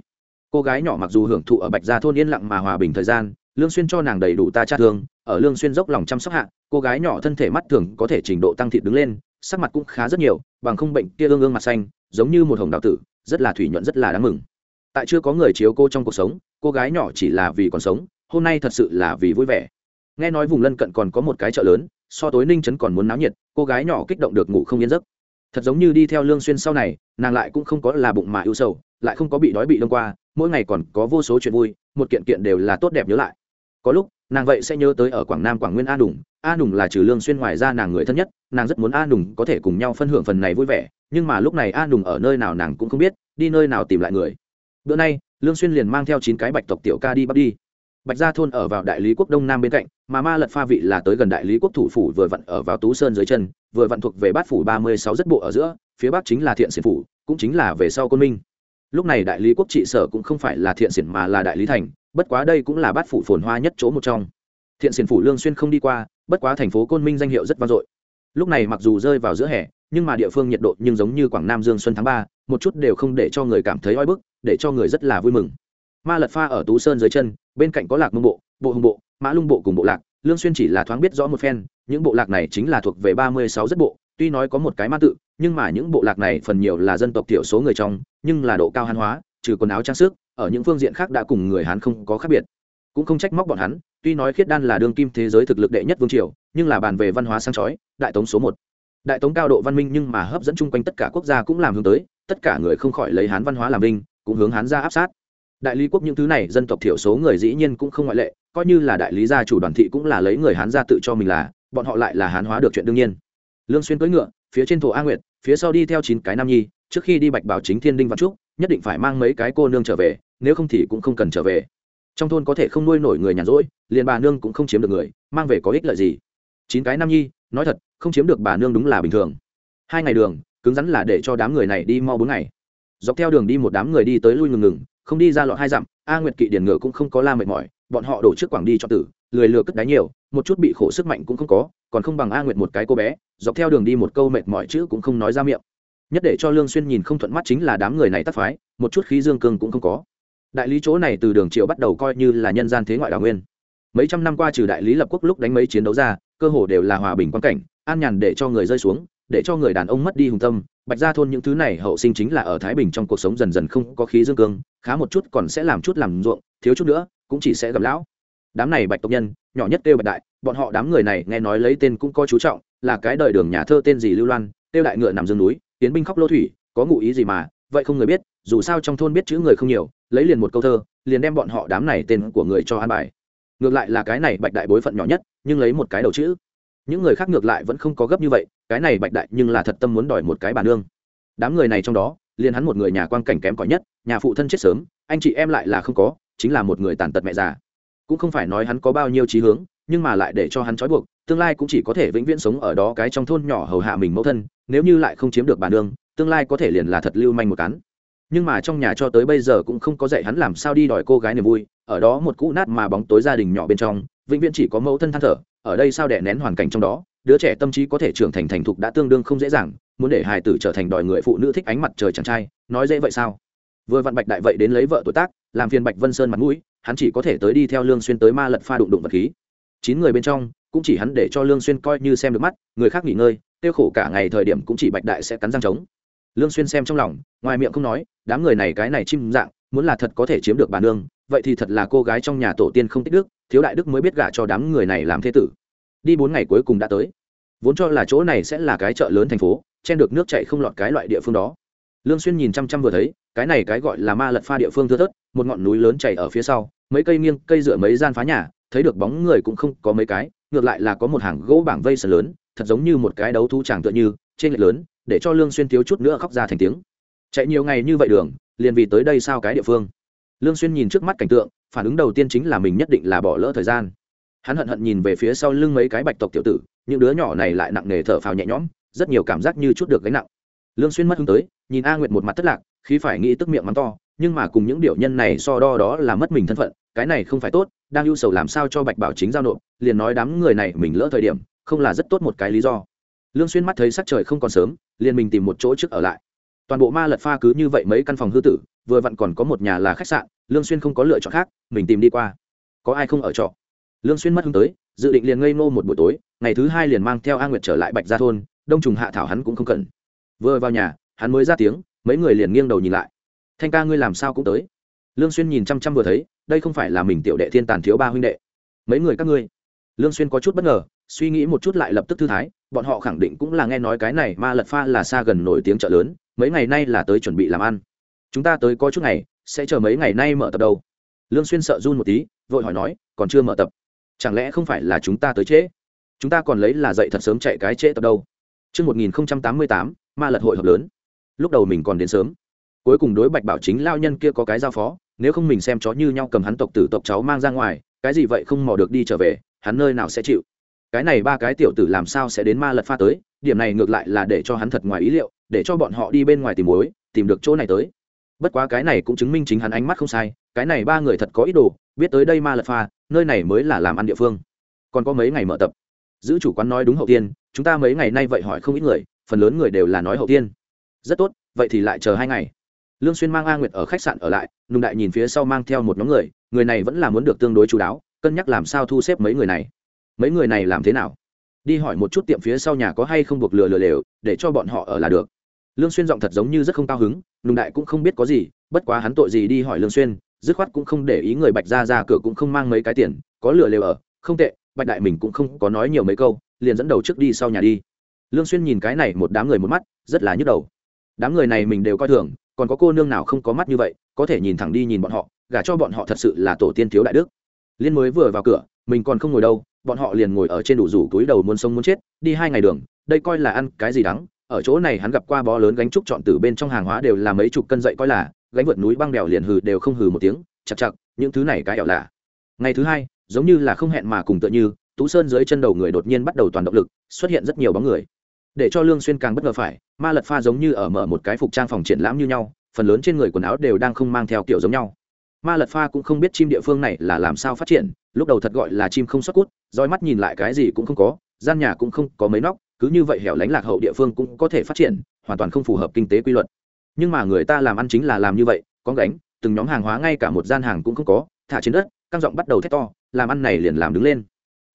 Cô gái nhỏ mặc dù hưởng thụ ở bạch gia thôn yên lặng mà hòa bình thời gian, lương xuyên cho nàng đầy đủ ta tra thương, ở lương xuyên dốc lòng chăm sóc hạ, cô gái nhỏ thân thể mắt thường có thể trình độ tăng thịt đứng lên, sắc mặt cũng khá rất nhiều, bằng không bệnh kia ương ương mặt xanh, giống như một hồng đào tử rất là thủy nhuận, rất là đáng mừng. Tại chưa có người chiếu cô trong cuộc sống, cô gái nhỏ chỉ là vì còn sống, hôm nay thật sự là vì vui vẻ. Nghe nói vùng lân cận còn có một cái chợ lớn, so tối ninh trấn còn muốn náo nhiệt, cô gái nhỏ kích động được ngủ không yên giấc. Thật giống như đi theo lương xuyên sau này, nàng lại cũng không có là bụng mà ưu sầu, lại không có bị đói bị đông qua, mỗi ngày còn có vô số chuyện vui, một kiện kiện đều là tốt đẹp nhớ lại. Có lúc nàng vậy sẽ nhớ tới ở quảng nam quảng nguyên a Đủng, a Đủng là trừ lương xuyên ngoài ra nàng người thân nhất nàng rất muốn a Đủng có thể cùng nhau phân hưởng phần này vui vẻ nhưng mà lúc này a Đủng ở nơi nào nàng cũng không biết đi nơi nào tìm lại người. Bữa nay lương xuyên liền mang theo chín cái bạch tộc tiểu ca đi bắt đi. Bạch gia thôn ở vào đại lý quốc đông nam bên cạnh mà ma lật pha vị là tới gần đại lý quốc thủ phủ vừa vặn ở vào tú sơn dưới chân vừa vặn thuộc về bát phủ ba mươi sáu rất bộ ở giữa phía bắc chính là thiện xiển phủ cũng chính là về sau côn minh. Lúc này đại lý quốc trị sở cũng không phải là thiện xiển mà là đại lý thành bất quá đây cũng là bát phủ phồn hoa nhất chỗ một trong. Thiện xiển phủ lương xuyên không đi qua, bất quá thành phố côn minh danh hiệu rất vang dội. Lúc này mặc dù rơi vào giữa hè, nhưng mà địa phương nhiệt độ nhưng giống như quảng nam dương xuân tháng ba, một chút đều không để cho người cảm thấy oi bức, để cho người rất là vui mừng. Ma lật pha ở tú sơn dưới chân, bên cạnh có lạc mông bộ bộ hùng bộ, mã lung bộ cùng bộ lạc. Lương xuyên chỉ là thoáng biết rõ một phen, những bộ lạc này chính là thuộc về ba mươi sáu rất bộ, tuy nói có một cái ma tự, nhưng mà những bộ lạc này phần nhiều là dân tộc thiểu số người trong, nhưng là độ cao hán hóa trừ quần áo trang sức, ở những phương diện khác đã cùng người hán không có khác biệt. Cũng không trách móc bọn hắn, tuy nói khiết đan là đương kim thế giới thực lực đệ nhất vương triều, nhưng là bàn về văn hóa sang chói, đại tống số một. Đại tống cao độ văn minh nhưng mà hấp dẫn chung quanh tất cả quốc gia cũng làm hướng tới, tất cả người không khỏi lấy hán văn hóa làm vinh, cũng hướng hán ra áp sát. Đại lý quốc những thứ này, dân tộc thiểu số người dĩ nhiên cũng không ngoại lệ, coi như là đại lý gia chủ đoàn thị cũng là lấy người hán ra tự cho mình là, bọn họ lại là hán hóa được chuyện đương nhiên. Lương xuyên cưỡi ngựa, phía trên thổ a nguyệt, phía sau đi theo chín cái nam nhi, trước khi đi bạch bảo chính thiên đinh văn trúc nhất định phải mang mấy cái cô nương trở về, nếu không thì cũng không cần trở về. Trong thôn có thể không nuôi nổi người nhàn rỗi, liền bà nương cũng không chiếm được người, mang về có ích lợi gì? Chín cái nam nhi, nói thật, không chiếm được bà nương đúng là bình thường. Hai ngày đường, cứng rắn là để cho đám người này đi mau bốn ngày. Dọc theo đường đi một đám người đi tới lui ngừng ngừng, không đi ra lọt hai dặm, a nguyệt kỵ điển ngựa cũng không có la mệt mỏi, bọn họ đổ trước quảng đi cho tử, lười lừa cất đáy nhiều, một chút bị khổ sức mạnh cũng không có, còn không bằng a nguyệt một cái cô bé, dọc theo đường đi một câu mệt mỏi chữ cũng không nói ra miệng nhất để cho lương xuyên nhìn không thuận mắt chính là đám người này tắt phái, một chút khí dương cương cũng không có. Đại lý chỗ này từ đường Triệu bắt đầu coi như là nhân gian thế ngoại đào nguyên. Mấy trăm năm qua trừ đại lý lập quốc lúc đánh mấy chiến đấu ra, cơ hồ đều là hòa bình quan cảnh, an nhàn để cho người rơi xuống, để cho người đàn ông mất đi hùng tâm. Bạch gia thôn những thứ này hậu sinh chính là ở thái bình trong cuộc sống dần dần không có khí dương cương, khá một chút còn sẽ làm chút làm ruộng, thiếu chút nữa cũng chỉ sẽ gặp lão. Đám này bạch tộc nhân, nhỏ nhất kêu bạch đại, bọn họ đám người này nghe nói lấy tên cũng có chú trọng, là cái đời đường nhà thơ tên gì lưu loan tiêu đại ngựa nằm dương núi tiến binh khóc lô thủy, có ngụ ý gì mà, vậy không người biết, dù sao trong thôn biết chữ người không nhiều, lấy liền một câu thơ, liền đem bọn họ đám này tên của người cho an bài. Ngược lại là cái này bạch đại bối phận nhỏ nhất, nhưng lấy một cái đầu chữ. Những người khác ngược lại vẫn không có gấp như vậy, cái này bạch đại nhưng là thật tâm muốn đòi một cái bàn nương. Đám người này trong đó, liền hắn một người nhà quan cảnh kém cỏi nhất, nhà phụ thân chết sớm, anh chị em lại là không có, chính là một người tàn tật mẹ già. Cũng không phải nói hắn có bao nhiêu trí hướng nhưng mà lại để cho hắn trói buộc, tương lai cũng chỉ có thể vĩnh viễn sống ở đó cái trong thôn nhỏ hầu hạ mình mẫu thân, nếu như lại không chiếm được bản đường tương lai có thể liền là thật lưu manh một cắn. Nhưng mà trong nhà cho tới bây giờ cũng không có dạy hắn làm sao đi đòi cô gái niềm vui, ở đó một cũ nát mà bóng tối gia đình nhỏ bên trong, vĩnh viễn chỉ có mẫu thân than thở, ở đây sao đẻ nén hoàn cảnh trong đó, đứa trẻ tâm trí có thể trưởng thành thành thục đã tương đương không dễ dàng, muốn để hài tử trở thành đòi người phụ nữ thích ánh mặt trời chàng trai, nói dễ vậy sao? Vừa vặn bạch đại vậy đến lấy vợ tuổi tác, làm phiền bạch vân sơn mặt mũi, hắn chỉ có thể tới đi theo lương xuyên tới ma lật pha đụng đụng vật khí chín người bên trong, cũng chỉ hắn để cho lương xuyên coi như xem được mắt, người khác nghỉ ngơi, tiêu khổ cả ngày thời điểm cũng chỉ bạch đại sẽ cắn răng trống. Lương xuyên xem trong lòng, ngoài miệng không nói, đám người này cái này chim dạng, muốn là thật có thể chiếm được bà nương vậy thì thật là cô gái trong nhà tổ tiên không tích đức, thiếu đại đức mới biết gả cho đám người này làm thế tử. Đi bốn ngày cuối cùng đã tới. Vốn cho là chỗ này sẽ là cái chợ lớn thành phố, chen được nước chảy không lọt cái loại địa phương đó. Lương xuyên nhìn chăm chăm vừa thấy, cái này cái gọi là ma lật pha địa phương thưa thớt, một ngọn núi lớn chảy ở phía sau, mấy cây nghiêng, cây dựa mấy gian phá nhà thấy được bóng người cũng không có mấy cái, ngược lại là có một hàng gỗ bảng vây sờ lớn, thật giống như một cái đấu thu tràng tựa như, trên lệch lớn, để cho lương xuyên thiếu chút nữa khóc ra thành tiếng. Chạy nhiều ngày như vậy đường, liền vì tới đây sao cái địa phương. Lương xuyên nhìn trước mắt cảnh tượng, phản ứng đầu tiên chính là mình nhất định là bỏ lỡ thời gian. Hắn hận hận nhìn về phía sau lưng mấy cái bạch tộc tiểu tử, những đứa nhỏ này lại nặng nề thở phào nhẹ nhõm, rất nhiều cảm giác như chút được gánh nặng. Lương xuyên mất hứng tới, nhìn a nguyệt một mặt thất lạc khi phải nghĩ tức miệng mắng to, nhưng mà cùng những điều nhân này so đo đó là mất mình thân phận cái này không phải tốt, đang ưu sầu làm sao cho bạch bảo chính giao nộp, liền nói đám người này mình lỡ thời điểm, không là rất tốt một cái lý do. Lương xuyên mắt thấy sắc trời không còn sớm, liền mình tìm một chỗ trước ở lại. Toàn bộ ma lật pha cứ như vậy mấy căn phòng hư tử, vừa vặn còn có một nhà là khách sạn, lương xuyên không có lựa chọn khác, mình tìm đi qua. Có ai không ở trọ? Lương xuyên mất hứng tới, dự định liền ngây ngô một buổi tối, ngày thứ hai liền mang theo a nguyệt trở lại bạch gia thôn, đông trùng hạ thảo hắn cũng không cần. Vừa vào nhà, hắn mới ra tiếng, mấy người liền nghiêng đầu nhìn lại. Thanh ca ngươi làm sao cũng tới? Lương xuyên nhìn chăm chăm vừa thấy đây không phải là mình tiểu đệ thiên tàn thiếu ba huynh đệ. Mấy người các ngươi. Lương xuyên có chút bất ngờ suy nghĩ một chút lại lập tức thư thái bọn họ khẳng định cũng là nghe nói cái này ma lật pha là xa gần nổi tiếng chợ lớn mấy ngày nay là tới chuẩn bị làm ăn. Chúng ta tới có chút ngày sẽ chờ mấy ngày nay mở tập đâu. Lương xuyên sợ run một tí vội hỏi nói còn chưa mở tập? Chẳng lẽ không phải là chúng ta tới trễ? Chúng ta còn lấy là dậy thật sớm chạy cái trễ tập đâu? Trước 1088, ma lật hội hợp lớn. Lúc đầu mình còn đến sớm. Cuối cùng đối bạch bảo chính lao nhân kia có cái giao phó, nếu không mình xem chó như nhau cầm hắn tộc tử tộc cháu mang ra ngoài, cái gì vậy không mò được đi trở về, hắn nơi nào sẽ chịu. Cái này ba cái tiểu tử làm sao sẽ đến ma lật pha tới, điểm này ngược lại là để cho hắn thật ngoài ý liệu, để cho bọn họ đi bên ngoài tìm mối, tìm được chỗ này tới. Bất quá cái này cũng chứng minh chính hắn ánh mắt không sai cái này ba người thật có ý đồ biết tới đây ma lật pha nơi này mới là làm ăn địa phương. Còn có mấy ngày mở tập. Giữ chủ quán nói đúng hậu tiên chúng ta mấy ngày nay vậy hỏi không ít người phần lớn người đều là nói hậu tiên. Rất tốt vậy thì lại chờ hai ngày lương xuyên mang a nguyệt ở khách sạn ở lại, nùng đại nhìn phía sau mang theo một nhóm người người này vẫn là muốn được tương đối chú đáo, cân nhắc làm sao thu xếp mấy người này. Mấy người này làm thế nào? Đi hỏi một chút tiệm phía sau nhà có hay không buộc lừa lừa lều, để cho bọn họ ở là được. Lương xuyên giọng thật giống như rất không cao hứng, nùng đại cũng không biết có gì, bất quá hắn tội gì đi hỏi lương xuyên, dứt khoát cũng không để ý người bạch ra ra cửa cũng không mang mấy cái tiền, có lừa lều ở, không tệ, bạch đại mình cũng không có nói nhiều mấy câu, liền dẫn đầu trước đi sau nhà đi. Lương xuyên nhìn cái này một đám người một mắt, rất là nhức đầu. Đám người này mình đều coi thường còn có cô nương nào không có mắt như vậy, có thể nhìn thẳng đi nhìn bọn họ, gả cho bọn họ thật sự là tổ tiên thiếu đại đức. Liên mới vừa vào cửa, mình còn không ngồi đâu, bọn họ liền ngồi ở trên đủ rủ túi đầu muốn sống muốn chết, đi hai ngày đường, đây coi là ăn cái gì đắng, ở chỗ này hắn gặp qua bó lớn gánh trúc chọn từ bên trong hàng hóa đều là mấy chục cân dậy coi là, gánh vượt núi băng đèo liền hừ đều không hừ một tiếng, chặt chặt, những thứ này cái ẻo lạ. Ngày thứ hai, giống như là không hẹn mà cùng tựa như, tú sơn dưới chân đầu người đột nhiên bắt đầu toàn động lực, xuất hiện rất nhiều bóng người để cho lương xuyên càng bất ngờ phải, ma lật pha giống như ở mở một cái phục trang phòng triển lãm như nhau, phần lớn trên người quần áo đều đang không mang theo kiểu giống nhau. Ma lật pha cũng không biết chim địa phương này là làm sao phát triển, lúc đầu thật gọi là chim không xuất cút roi mắt nhìn lại cái gì cũng không có, gian nhà cũng không có mấy nóc, cứ như vậy hẻo lánh lạc hậu địa phương cũng có thể phát triển, hoàn toàn không phù hợp kinh tế quy luật. Nhưng mà người ta làm ăn chính là làm như vậy, có gánh, từng nhóm hàng hóa ngay cả một gian hàng cũng không có, thả trên đất, căng giọng bắt đầu thét to, làm ăn này liền làm đứng lên.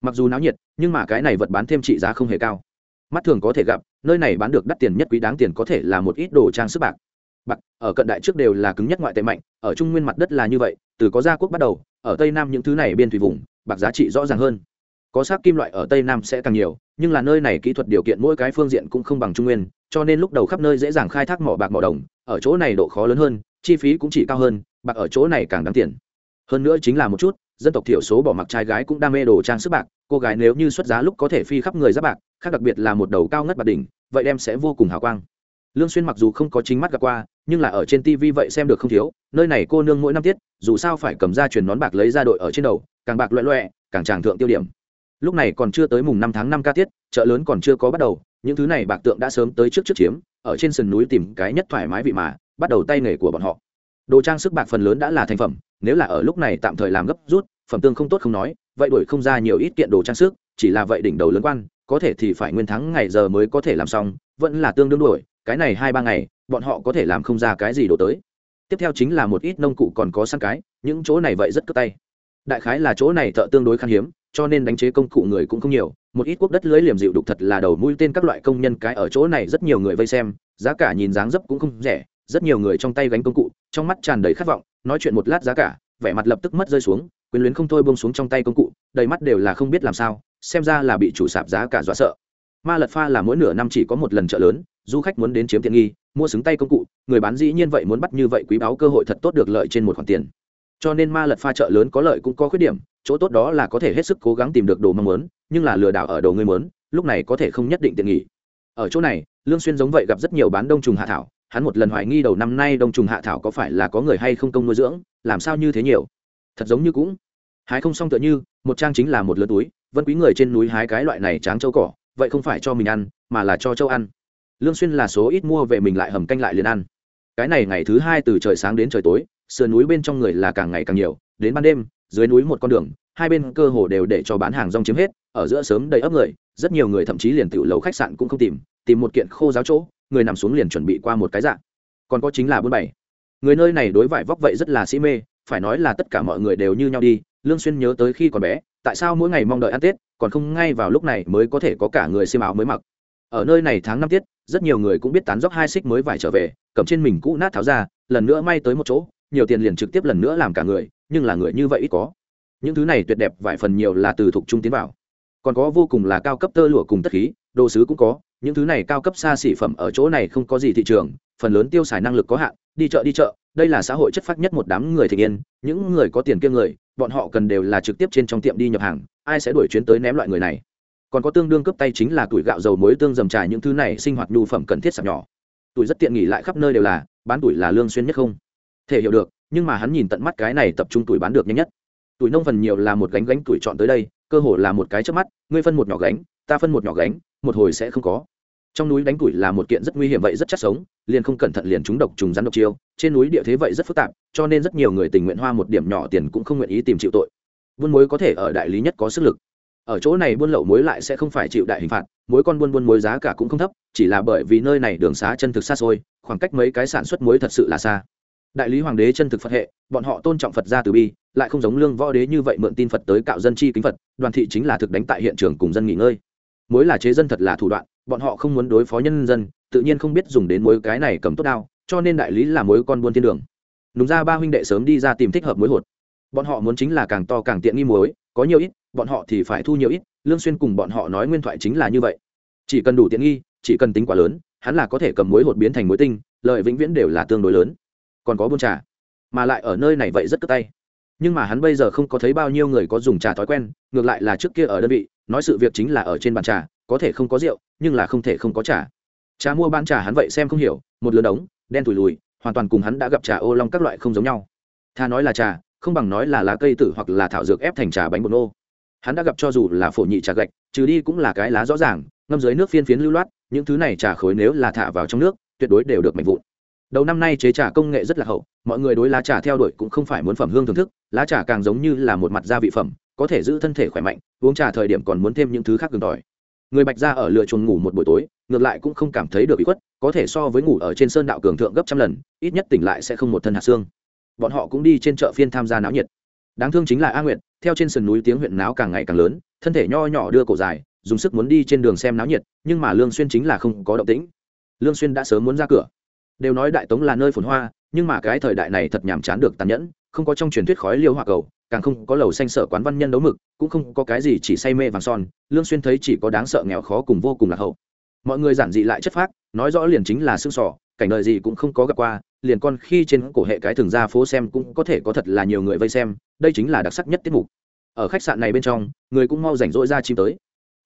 Mặc dù náo nhiệt, nhưng mà cái này vật bán thêm trị giá không hề cao mắt thường có thể gặp, nơi này bán được đắt tiền nhất quý đáng tiền có thể là một ít đồ trang sức bạc. Bạc, ở cận đại trước đều là cứng nhất ngoại tệ mạnh, ở trung nguyên mặt đất là như vậy, từ có gia quốc bắt đầu, ở tây nam những thứ này biên thủy vùng, bạc giá trị rõ ràng hơn. Có sắc kim loại ở tây nam sẽ càng nhiều, nhưng là nơi này kỹ thuật điều kiện mỗi cái phương diện cũng không bằng trung nguyên, cho nên lúc đầu khắp nơi dễ dàng khai thác mỏ bạc mỏ đồng, ở chỗ này độ khó lớn hơn, chi phí cũng chỉ cao hơn, bạc ở chỗ này càng đáng tiền hơn nữa chính là một chút, dân tộc thiểu số bỏ mặc trai gái cũng đam mê đồ trang sức bạc, cô gái nếu như xuất giá lúc có thể phi khắp người giáp bạc, khác đặc biệt là một đầu cao ngất bạc đỉnh, vậy đem sẽ vô cùng hào quang. Lương xuyên mặc dù không có chính mắt gặp qua, nhưng là ở trên tv vậy xem được không thiếu, nơi này cô nương mỗi năm tiết, dù sao phải cầm ra truyền nón bạc lấy ra đội ở trên đầu, càng bạc loẹ loẹ càng tràng thượng tiêu điểm. Lúc này còn chưa tới mùng năm tháng năm ca tiết, chợ lớn còn chưa có bắt đầu, những thứ này bạc tượng đã sớm tới trước trước chiếm, ở trên sườn núi tìm cái nhất thoải mái vị mà, bắt đầu tay nghề của bọn họ đồ trang sức bạc phần lớn đã là thành phẩm, nếu là ở lúc này tạm thời làm gấp rút, phẩm tương không tốt không nói, vậy đuổi không ra nhiều ít kiện đồ trang sức, chỉ là vậy đỉnh đầu lớn quan, có thể thì phải nguyên thắng ngày giờ mới có thể làm xong, vẫn là tương đương đuổi, cái này hai ba ngày, bọn họ có thể làm không ra cái gì đổ tới. Tiếp theo chính là một ít nông cụ còn có săn cái, những chỗ này vậy rất cất tay. Đại khái là chỗ này thợ tương đối khan hiếm, cho nên đánh chế công cụ người cũng không nhiều, một ít quốc đất lưới liềm dịu đục thật là đầu mũi tên các loại công nhân cái ở chỗ này rất nhiều người vây xem, giá cả nhìn dáng dấp cũng không rẻ rất nhiều người trong tay gánh công cụ, trong mắt tràn đầy khát vọng, nói chuyện một lát giá cả, vẻ mặt lập tức mất rơi xuống quyền luyến không thôi bông xuống trong tay công cụ, đầy mắt đều là không biết làm sao, xem ra là bị chủ sạp giá cả dọa sợ. Ma lật pha là mỗi nửa năm chỉ có một lần chợ lớn, du khách muốn đến chiếm tiện nghi, mua xứng tay công cụ, người bán dĩ nhiên vậy muốn bắt như vậy quý báo cơ hội thật tốt được lợi trên một khoản tiền. Cho nên ma lật pha chợ lớn có lợi cũng có khuyết điểm, chỗ tốt đó là có thể hết sức cố gắng tìm được đồ mong muốn, nhưng là lừa đảo ở đồ người muốn, lúc này có thể không nhất định tiện nghỉ ở chỗ này, lương xuyên giống vậy gặp rất nhiều bán đông trùng hạ thảo hắn một lần hoài nghi đầu năm nay đông trùng hạ thảo có phải là có người hay không công nuôi dưỡng, làm sao như thế nhiều? Thật giống như cũng hái không xong tựa như, một trang chính là một lớn túi vân quý người trên núi hái cái loại này tráng châu cỏ, vậy không phải cho mình ăn, mà là cho châu ăn. Lương xuyên là số ít mua về mình lại hầm canh lại liền ăn. Cái này ngày thứ hai từ trời sáng đến trời tối, sườn núi bên trong người là càng ngày càng nhiều, đến ban đêm, dưới núi một con đường, hai bên cơ hồ đều để cho bán hàng rong chiếm hết, ở giữa sớm đầy ấp người, rất nhiều người thậm chí liền tiểu lầu khách sạn cũng không tìm tìm một kiện khô giáo chỗ người nằm xuống liền chuẩn bị qua một cái dạng. Còn có chính là bốn bảy. Người nơi này đối vải vóc vậy rất là sĩ mê, phải nói là tất cả mọi người đều như nhau đi. Lương xuyên nhớ tới khi còn bé, tại sao mỗi ngày mong đợi ăn tết, còn không ngay vào lúc này mới có thể có cả người xiêm áo mới mặc. Ở nơi này tháng năm tiết rất nhiều người cũng biết tán dốc hai xích mới vải trở về, cầm trên mình cũ nát tháo ra, lần nữa may tới một chỗ, nhiều tiền liền trực tiếp lần nữa làm cả người, nhưng là người như vậy ít có. Những thứ này tuyệt đẹp, vải phần nhiều là từ thuộc trung tiến vào. Còn có vô cùng là cao cấp tơ lụa cùng tất khí, đồ sứ cũng có những thứ này cao cấp xa xỉ phẩm ở chỗ này không có gì thị trường, phần lớn tiêu xài năng lực có hạn, đi chợ đi chợ. Đây là xã hội chất phác nhất một đám người thị yên những người có tiền kiêng người, bọn họ cần đều là trực tiếp trên trong tiệm đi nhập hàng, ai sẽ đuổi chuyến tới ném loại người này? Còn có tương đương cấp tay chính là tuổi gạo dầu muối tương dầm trà những thứ này sinh hoạt nhu phẩm cần thiết sạp nhỏ. Tuổi rất tiện nghỉ lại khắp nơi đều là, bán tuổi là lương xuyên nhất không. Thể hiểu được, nhưng mà hắn nhìn tận mắt cái này tập trung tuổi bán được nhanh nhất. Tuổi nông phần nhiều là một gánh gánh tuổi chọn tới đây, cơ hồ là một cái chớp mắt, ngươi phân một nhỏ gánh, ta phân một nhỏ gánh, một hồi sẽ không có trong núi đánh củi là một kiện rất nguy hiểm vậy rất chắc sống, liền không cẩn thận liền trúng độc trùng rắn độc chiêu. Trên núi địa thế vậy rất phức tạp, cho nên rất nhiều người tình nguyện hoa một điểm nhỏ tiền cũng không nguyện ý tìm chịu tội. Buôn muối có thể ở đại lý nhất có sức lực. Ở chỗ này buôn lậu muối lại sẽ không phải chịu đại hình phạt, muối con buôn buôn muối giá cả cũng không thấp, chỉ là bởi vì nơi này đường xá chân thực xa xôi, khoảng cách mấy cái sản xuất muối thật sự là xa. Đại lý hoàng đế chân thực phật hệ, bọn họ tôn trọng phật gia từ bi, lại không giống lương võ đế như vậy mượn tin phật tới cạo dân chi kính phật, đoàn thị chính là thực đánh tại hiện trường cùng dân nghỉ ngơi muối là chế dân thật là thủ đoạn, bọn họ không muốn đối phó nhân dân, tự nhiên không biết dùng đến muối cái này cầm tốt đao, cho nên đại lý là muối con buôn thiên đường. Đúng ra ba huynh đệ sớm đi ra tìm thích hợp muối hột. Bọn họ muốn chính là càng to càng tiện nghi muối có nhiều ít, bọn họ thì phải thu nhiều ít, lương xuyên cùng bọn họ nói nguyên thoại chính là như vậy. Chỉ cần đủ tiện nghi, chỉ cần tính quá lớn, hắn là có thể cầm muối hột biến thành muối tinh, lợi vĩnh viễn đều là tương đối lớn. Còn có buôn trà, mà lại ở nơi này vậy rất cất tay. Nhưng mà hắn bây giờ không có thấy bao nhiêu người có dùng trà thói quen, ngược lại là trước kia ở đơn vị nói sự việc chính là ở trên bàn trà, có thể không có rượu, nhưng là không thể không có trà. Trà mua bán trà hắn vậy xem không hiểu, một lứa đống, đen thùi lùi, hoàn toàn cùng hắn đã gặp trà ô long các loại không giống nhau. Tha nói là trà, không bằng nói là lá cây tử hoặc là thảo dược ép thành trà bánh bột nô. Hắn đã gặp cho dù là phổ nhị trà gạch, trừ đi cũng là cái lá rõ ràng, ngâm dưới nước phiên phiến lưu loát, những thứ này trà khối nếu là thả vào trong nước, tuyệt đối đều được mạnh vụn. Đầu năm nay chế trà công nghệ rất là hậu, mọi người đối lá trà theo đuổi cũng không phải muốn phẩm hương thưởng thức, lá trà càng giống như là một mặt gia vị phẩm có thể giữ thân thể khỏe mạnh, uống trà thời điểm còn muốn thêm những thứ khác gừng tỏi. Người bạch ra ở lựa chuồng ngủ một buổi tối, ngược lại cũng không cảm thấy được bị khuất, có thể so với ngủ ở trên sơn đạo cường thượng gấp trăm lần, ít nhất tỉnh lại sẽ không một thân hạt xương. Bọn họ cũng đi trên chợ phiên tham gia náo nhiệt. Đáng thương chính là a nguyệt, theo trên sườn núi tiếng huyện náo càng ngày càng lớn, thân thể nho nhỏ đưa cổ dài, dùng sức muốn đi trên đường xem náo nhiệt, nhưng mà lương xuyên chính là không có động tĩnh. Lương xuyên đã sớm muốn ra cửa. Đều nói đại tống là nơi phồn hoa, nhưng mà cái thời đại này thật nhàm chán được tàn nhẫn, không có trong truyền thuyết khói liêu hỏa cầu càng không có lầu xanh sở quán văn nhân đấu mực, cũng không có cái gì chỉ say mê vàng son, lương xuyên thấy chỉ có đáng sợ nghèo khó cùng vô cùng là hậu. Mọi người giản dị lại chất phác, nói rõ liền chính là xương sỏ cảnh đời gì cũng không có gặp qua, liền con khi trên cổ hệ cái thường ra phố xem cũng có thể có thật là nhiều người vây xem, đây chính là đặc sắc nhất tiết mục. Ở khách sạn này bên trong, người cũng mau rảnh rỗi ra chim tới.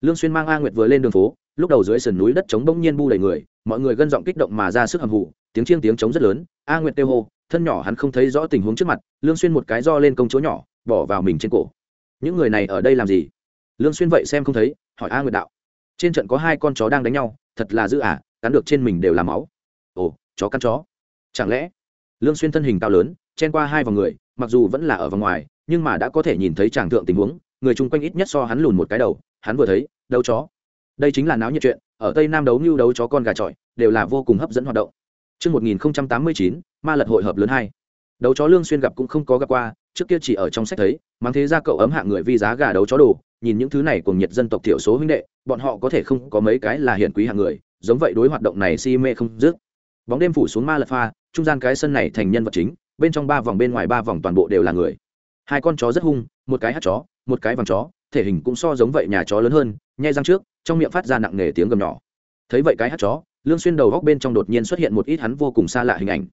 Lương xuyên mang a nguyệt vừa lên đường phố, lúc đầu dưới sườn núi đất trống bỗng nhiên bu đầy người, mọi người gân giọng kích động mà ra sức hầm hụ tiếng chiêng tiếng trống rất lớn, a nguyệt kêu hô, thân nhỏ hắn không thấy rõ tình huống trước mặt, lương xuyên một cái do lên công chỗ nhỏ bỏ vào mình trên cổ. Những người này ở đây làm gì? Lương xuyên vậy xem không thấy hỏi a nguyệt đạo. Trên trận có hai con chó đang đánh nhau thật là dữ à cắn được trên mình đều là máu. Ồ chó cắn chó. Chẳng lẽ? Lương xuyên thân hình cao lớn chen qua hai vòng người mặc dù vẫn là ở vòng ngoài nhưng mà đã có thể nhìn thấy tràng thượng tình huống người chung quanh ít nhất so hắn lùn một cái đầu hắn vừa thấy đấu chó. Đây chính là náo nhiệt chuyện ở tây nam đấu như đấu chó con gà trọi đều là vô cùng hấp dẫn hoạt động. Trước 1089, ma lật hội hợp lớn hai. Đấu chó lương xuyên gặp cũng không có gặp qua, trước kia chỉ ở trong sách thấy, mang thế ra cậu ấm hạng người vi giá gà đấu chó đồ, nhìn những thứ này cùng nhiệt dân tộc thiểu số huynh đệ, bọn họ có thể không có mấy cái là hiển quý hạng người, giống vậy đối hoạt động này si mê không dứt. Bóng đêm phủ xuống ma lật pha, trung gian cái sân này thành nhân vật chính, bên trong ba vòng bên ngoài ba vòng toàn bộ đều là người. Hai con chó rất hung, một cái hắt chó, một cái vàng chó, thể hình cũng so giống vậy nhà chó lớn hơn, nhai răng trước, trong miệng phát ra nặng nề tiếng gầm nhỏ. Thấy vậy cái hắt chó, lương xuyên đầu góc bên trong đột nhiên xuất hiện một ít hắn vô cùng xa lạ hình ảnh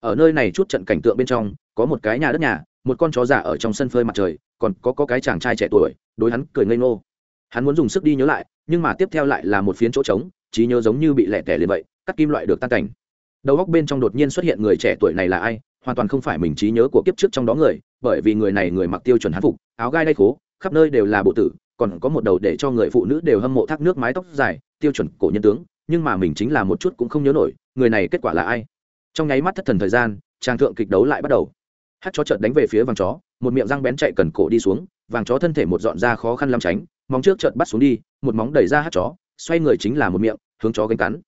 ở nơi này chút trận cảnh tượng bên trong có một cái nhà đất nhà, một con chó già ở trong sân phơi mặt trời, còn có có cái chàng trai trẻ tuổi, đối hắn cười ngây ngô. Hắn muốn dùng sức đi nhớ lại, nhưng mà tiếp theo lại là một phiến chỗ trống, trí nhớ giống như bị lẻ tẻ liền vậy, cắt kim loại được tan cảnh. Đầu góc bên trong đột nhiên xuất hiện người trẻ tuổi này là ai, hoàn toàn không phải mình trí nhớ của kiếp trước trong đó người, bởi vì người này người mặc tiêu chuẩn hán phục, áo gai đay khố, khắp nơi đều là bộ tử, còn có một đầu để cho người phụ nữ đều hâm mộ thác nước mái tóc dài, tiêu chuẩn cổ nhân tướng, nhưng mà mình chính là một chút cũng không nhớ nổi, người này kết quả là ai. Trong nháy mắt thất thần thời gian trang thượng kịch đấu lại bắt đầu hát chó chợt đánh về phía vàng chó, một miệng răng bén chạy cần cổ đi xuống, vàng chó thân thể một dọn ra khó khăn lắm tránh, móng trước chợt bắt xuống đi, một móng đẩy ra hát chó, xoay người chính là một miệng, hướng chó gánh cắn.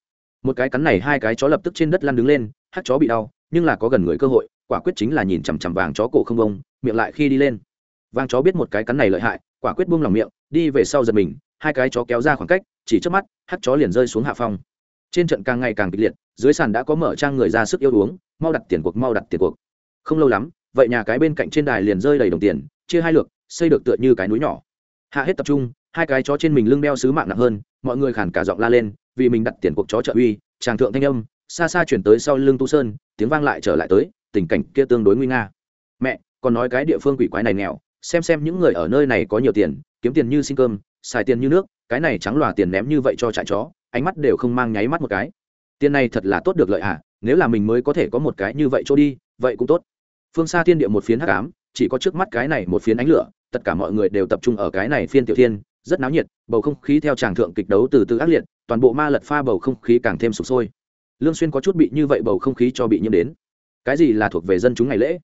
Một cái cắn này hai cái chó lập tức trên đất lăn đứng lên, hát chó bị đau, nhưng là có gần người cơ hội, quả quyết chính là nhìn chằm chằm vàng chó cổ không bông, miệng lại khi đi lên. Vàng chó biết một cái cắn này lợi hại, quả quyết buông lòng miệng, đi về sau giật mình, hai cái chó kéo ra khoảng cách, chỉ trước mắt hắt chó liền rơi xuống hạ phong. Trên trận càng ngày càng kịch liệt, dưới sàn đã có mở trang người ra sức yêu uống mau đặt tiền cuộc, mau đặt tiền cuộc. Không lâu lắm vậy nhà cái bên cạnh trên đài liền rơi đầy đồng tiền, chia hai lượt xây được tựa như cái núi nhỏ. Hạ hết tập trung, hai cái chó trên mình lưng đeo sứ mạng nặng hơn, mọi người khản cả giọng la lên, vì mình đặt tiền cuộc chó trợ uy tràng thượng thanh âm, xa xa chuyển tới sau lưng tu sơn, tiếng vang lại trở lại tới, tình cảnh kia tương đối nguy nga. Mẹ, còn nói cái địa phương quỷ quái này nghèo, xem xem những người ở nơi này có nhiều tiền, kiếm tiền như xin cơm, xài tiền như nước, cái này trắng lòa tiền ném như vậy cho trại chó, ánh mắt đều không mang nháy mắt một cái. Tiền này thật là tốt được lợi à nếu là mình mới có thể có một cái như vậy cho đi, vậy cũng tốt phương xa thiên địa một phiến hắc ám, chỉ có trước mắt cái này một phiến ánh lửa, tất cả mọi người đều tập trung ở cái này phiên tiểu thiên, rất náo nhiệt, bầu không khí theo tràng thượng kịch đấu từ từ ác liệt, toàn bộ ma lật pha bầu không khí càng thêm sụp sôi. Lương xuyên có chút bị như vậy bầu không khí cho bị nhiễm đến. Cái gì là thuộc về dân chúng ngày lễ?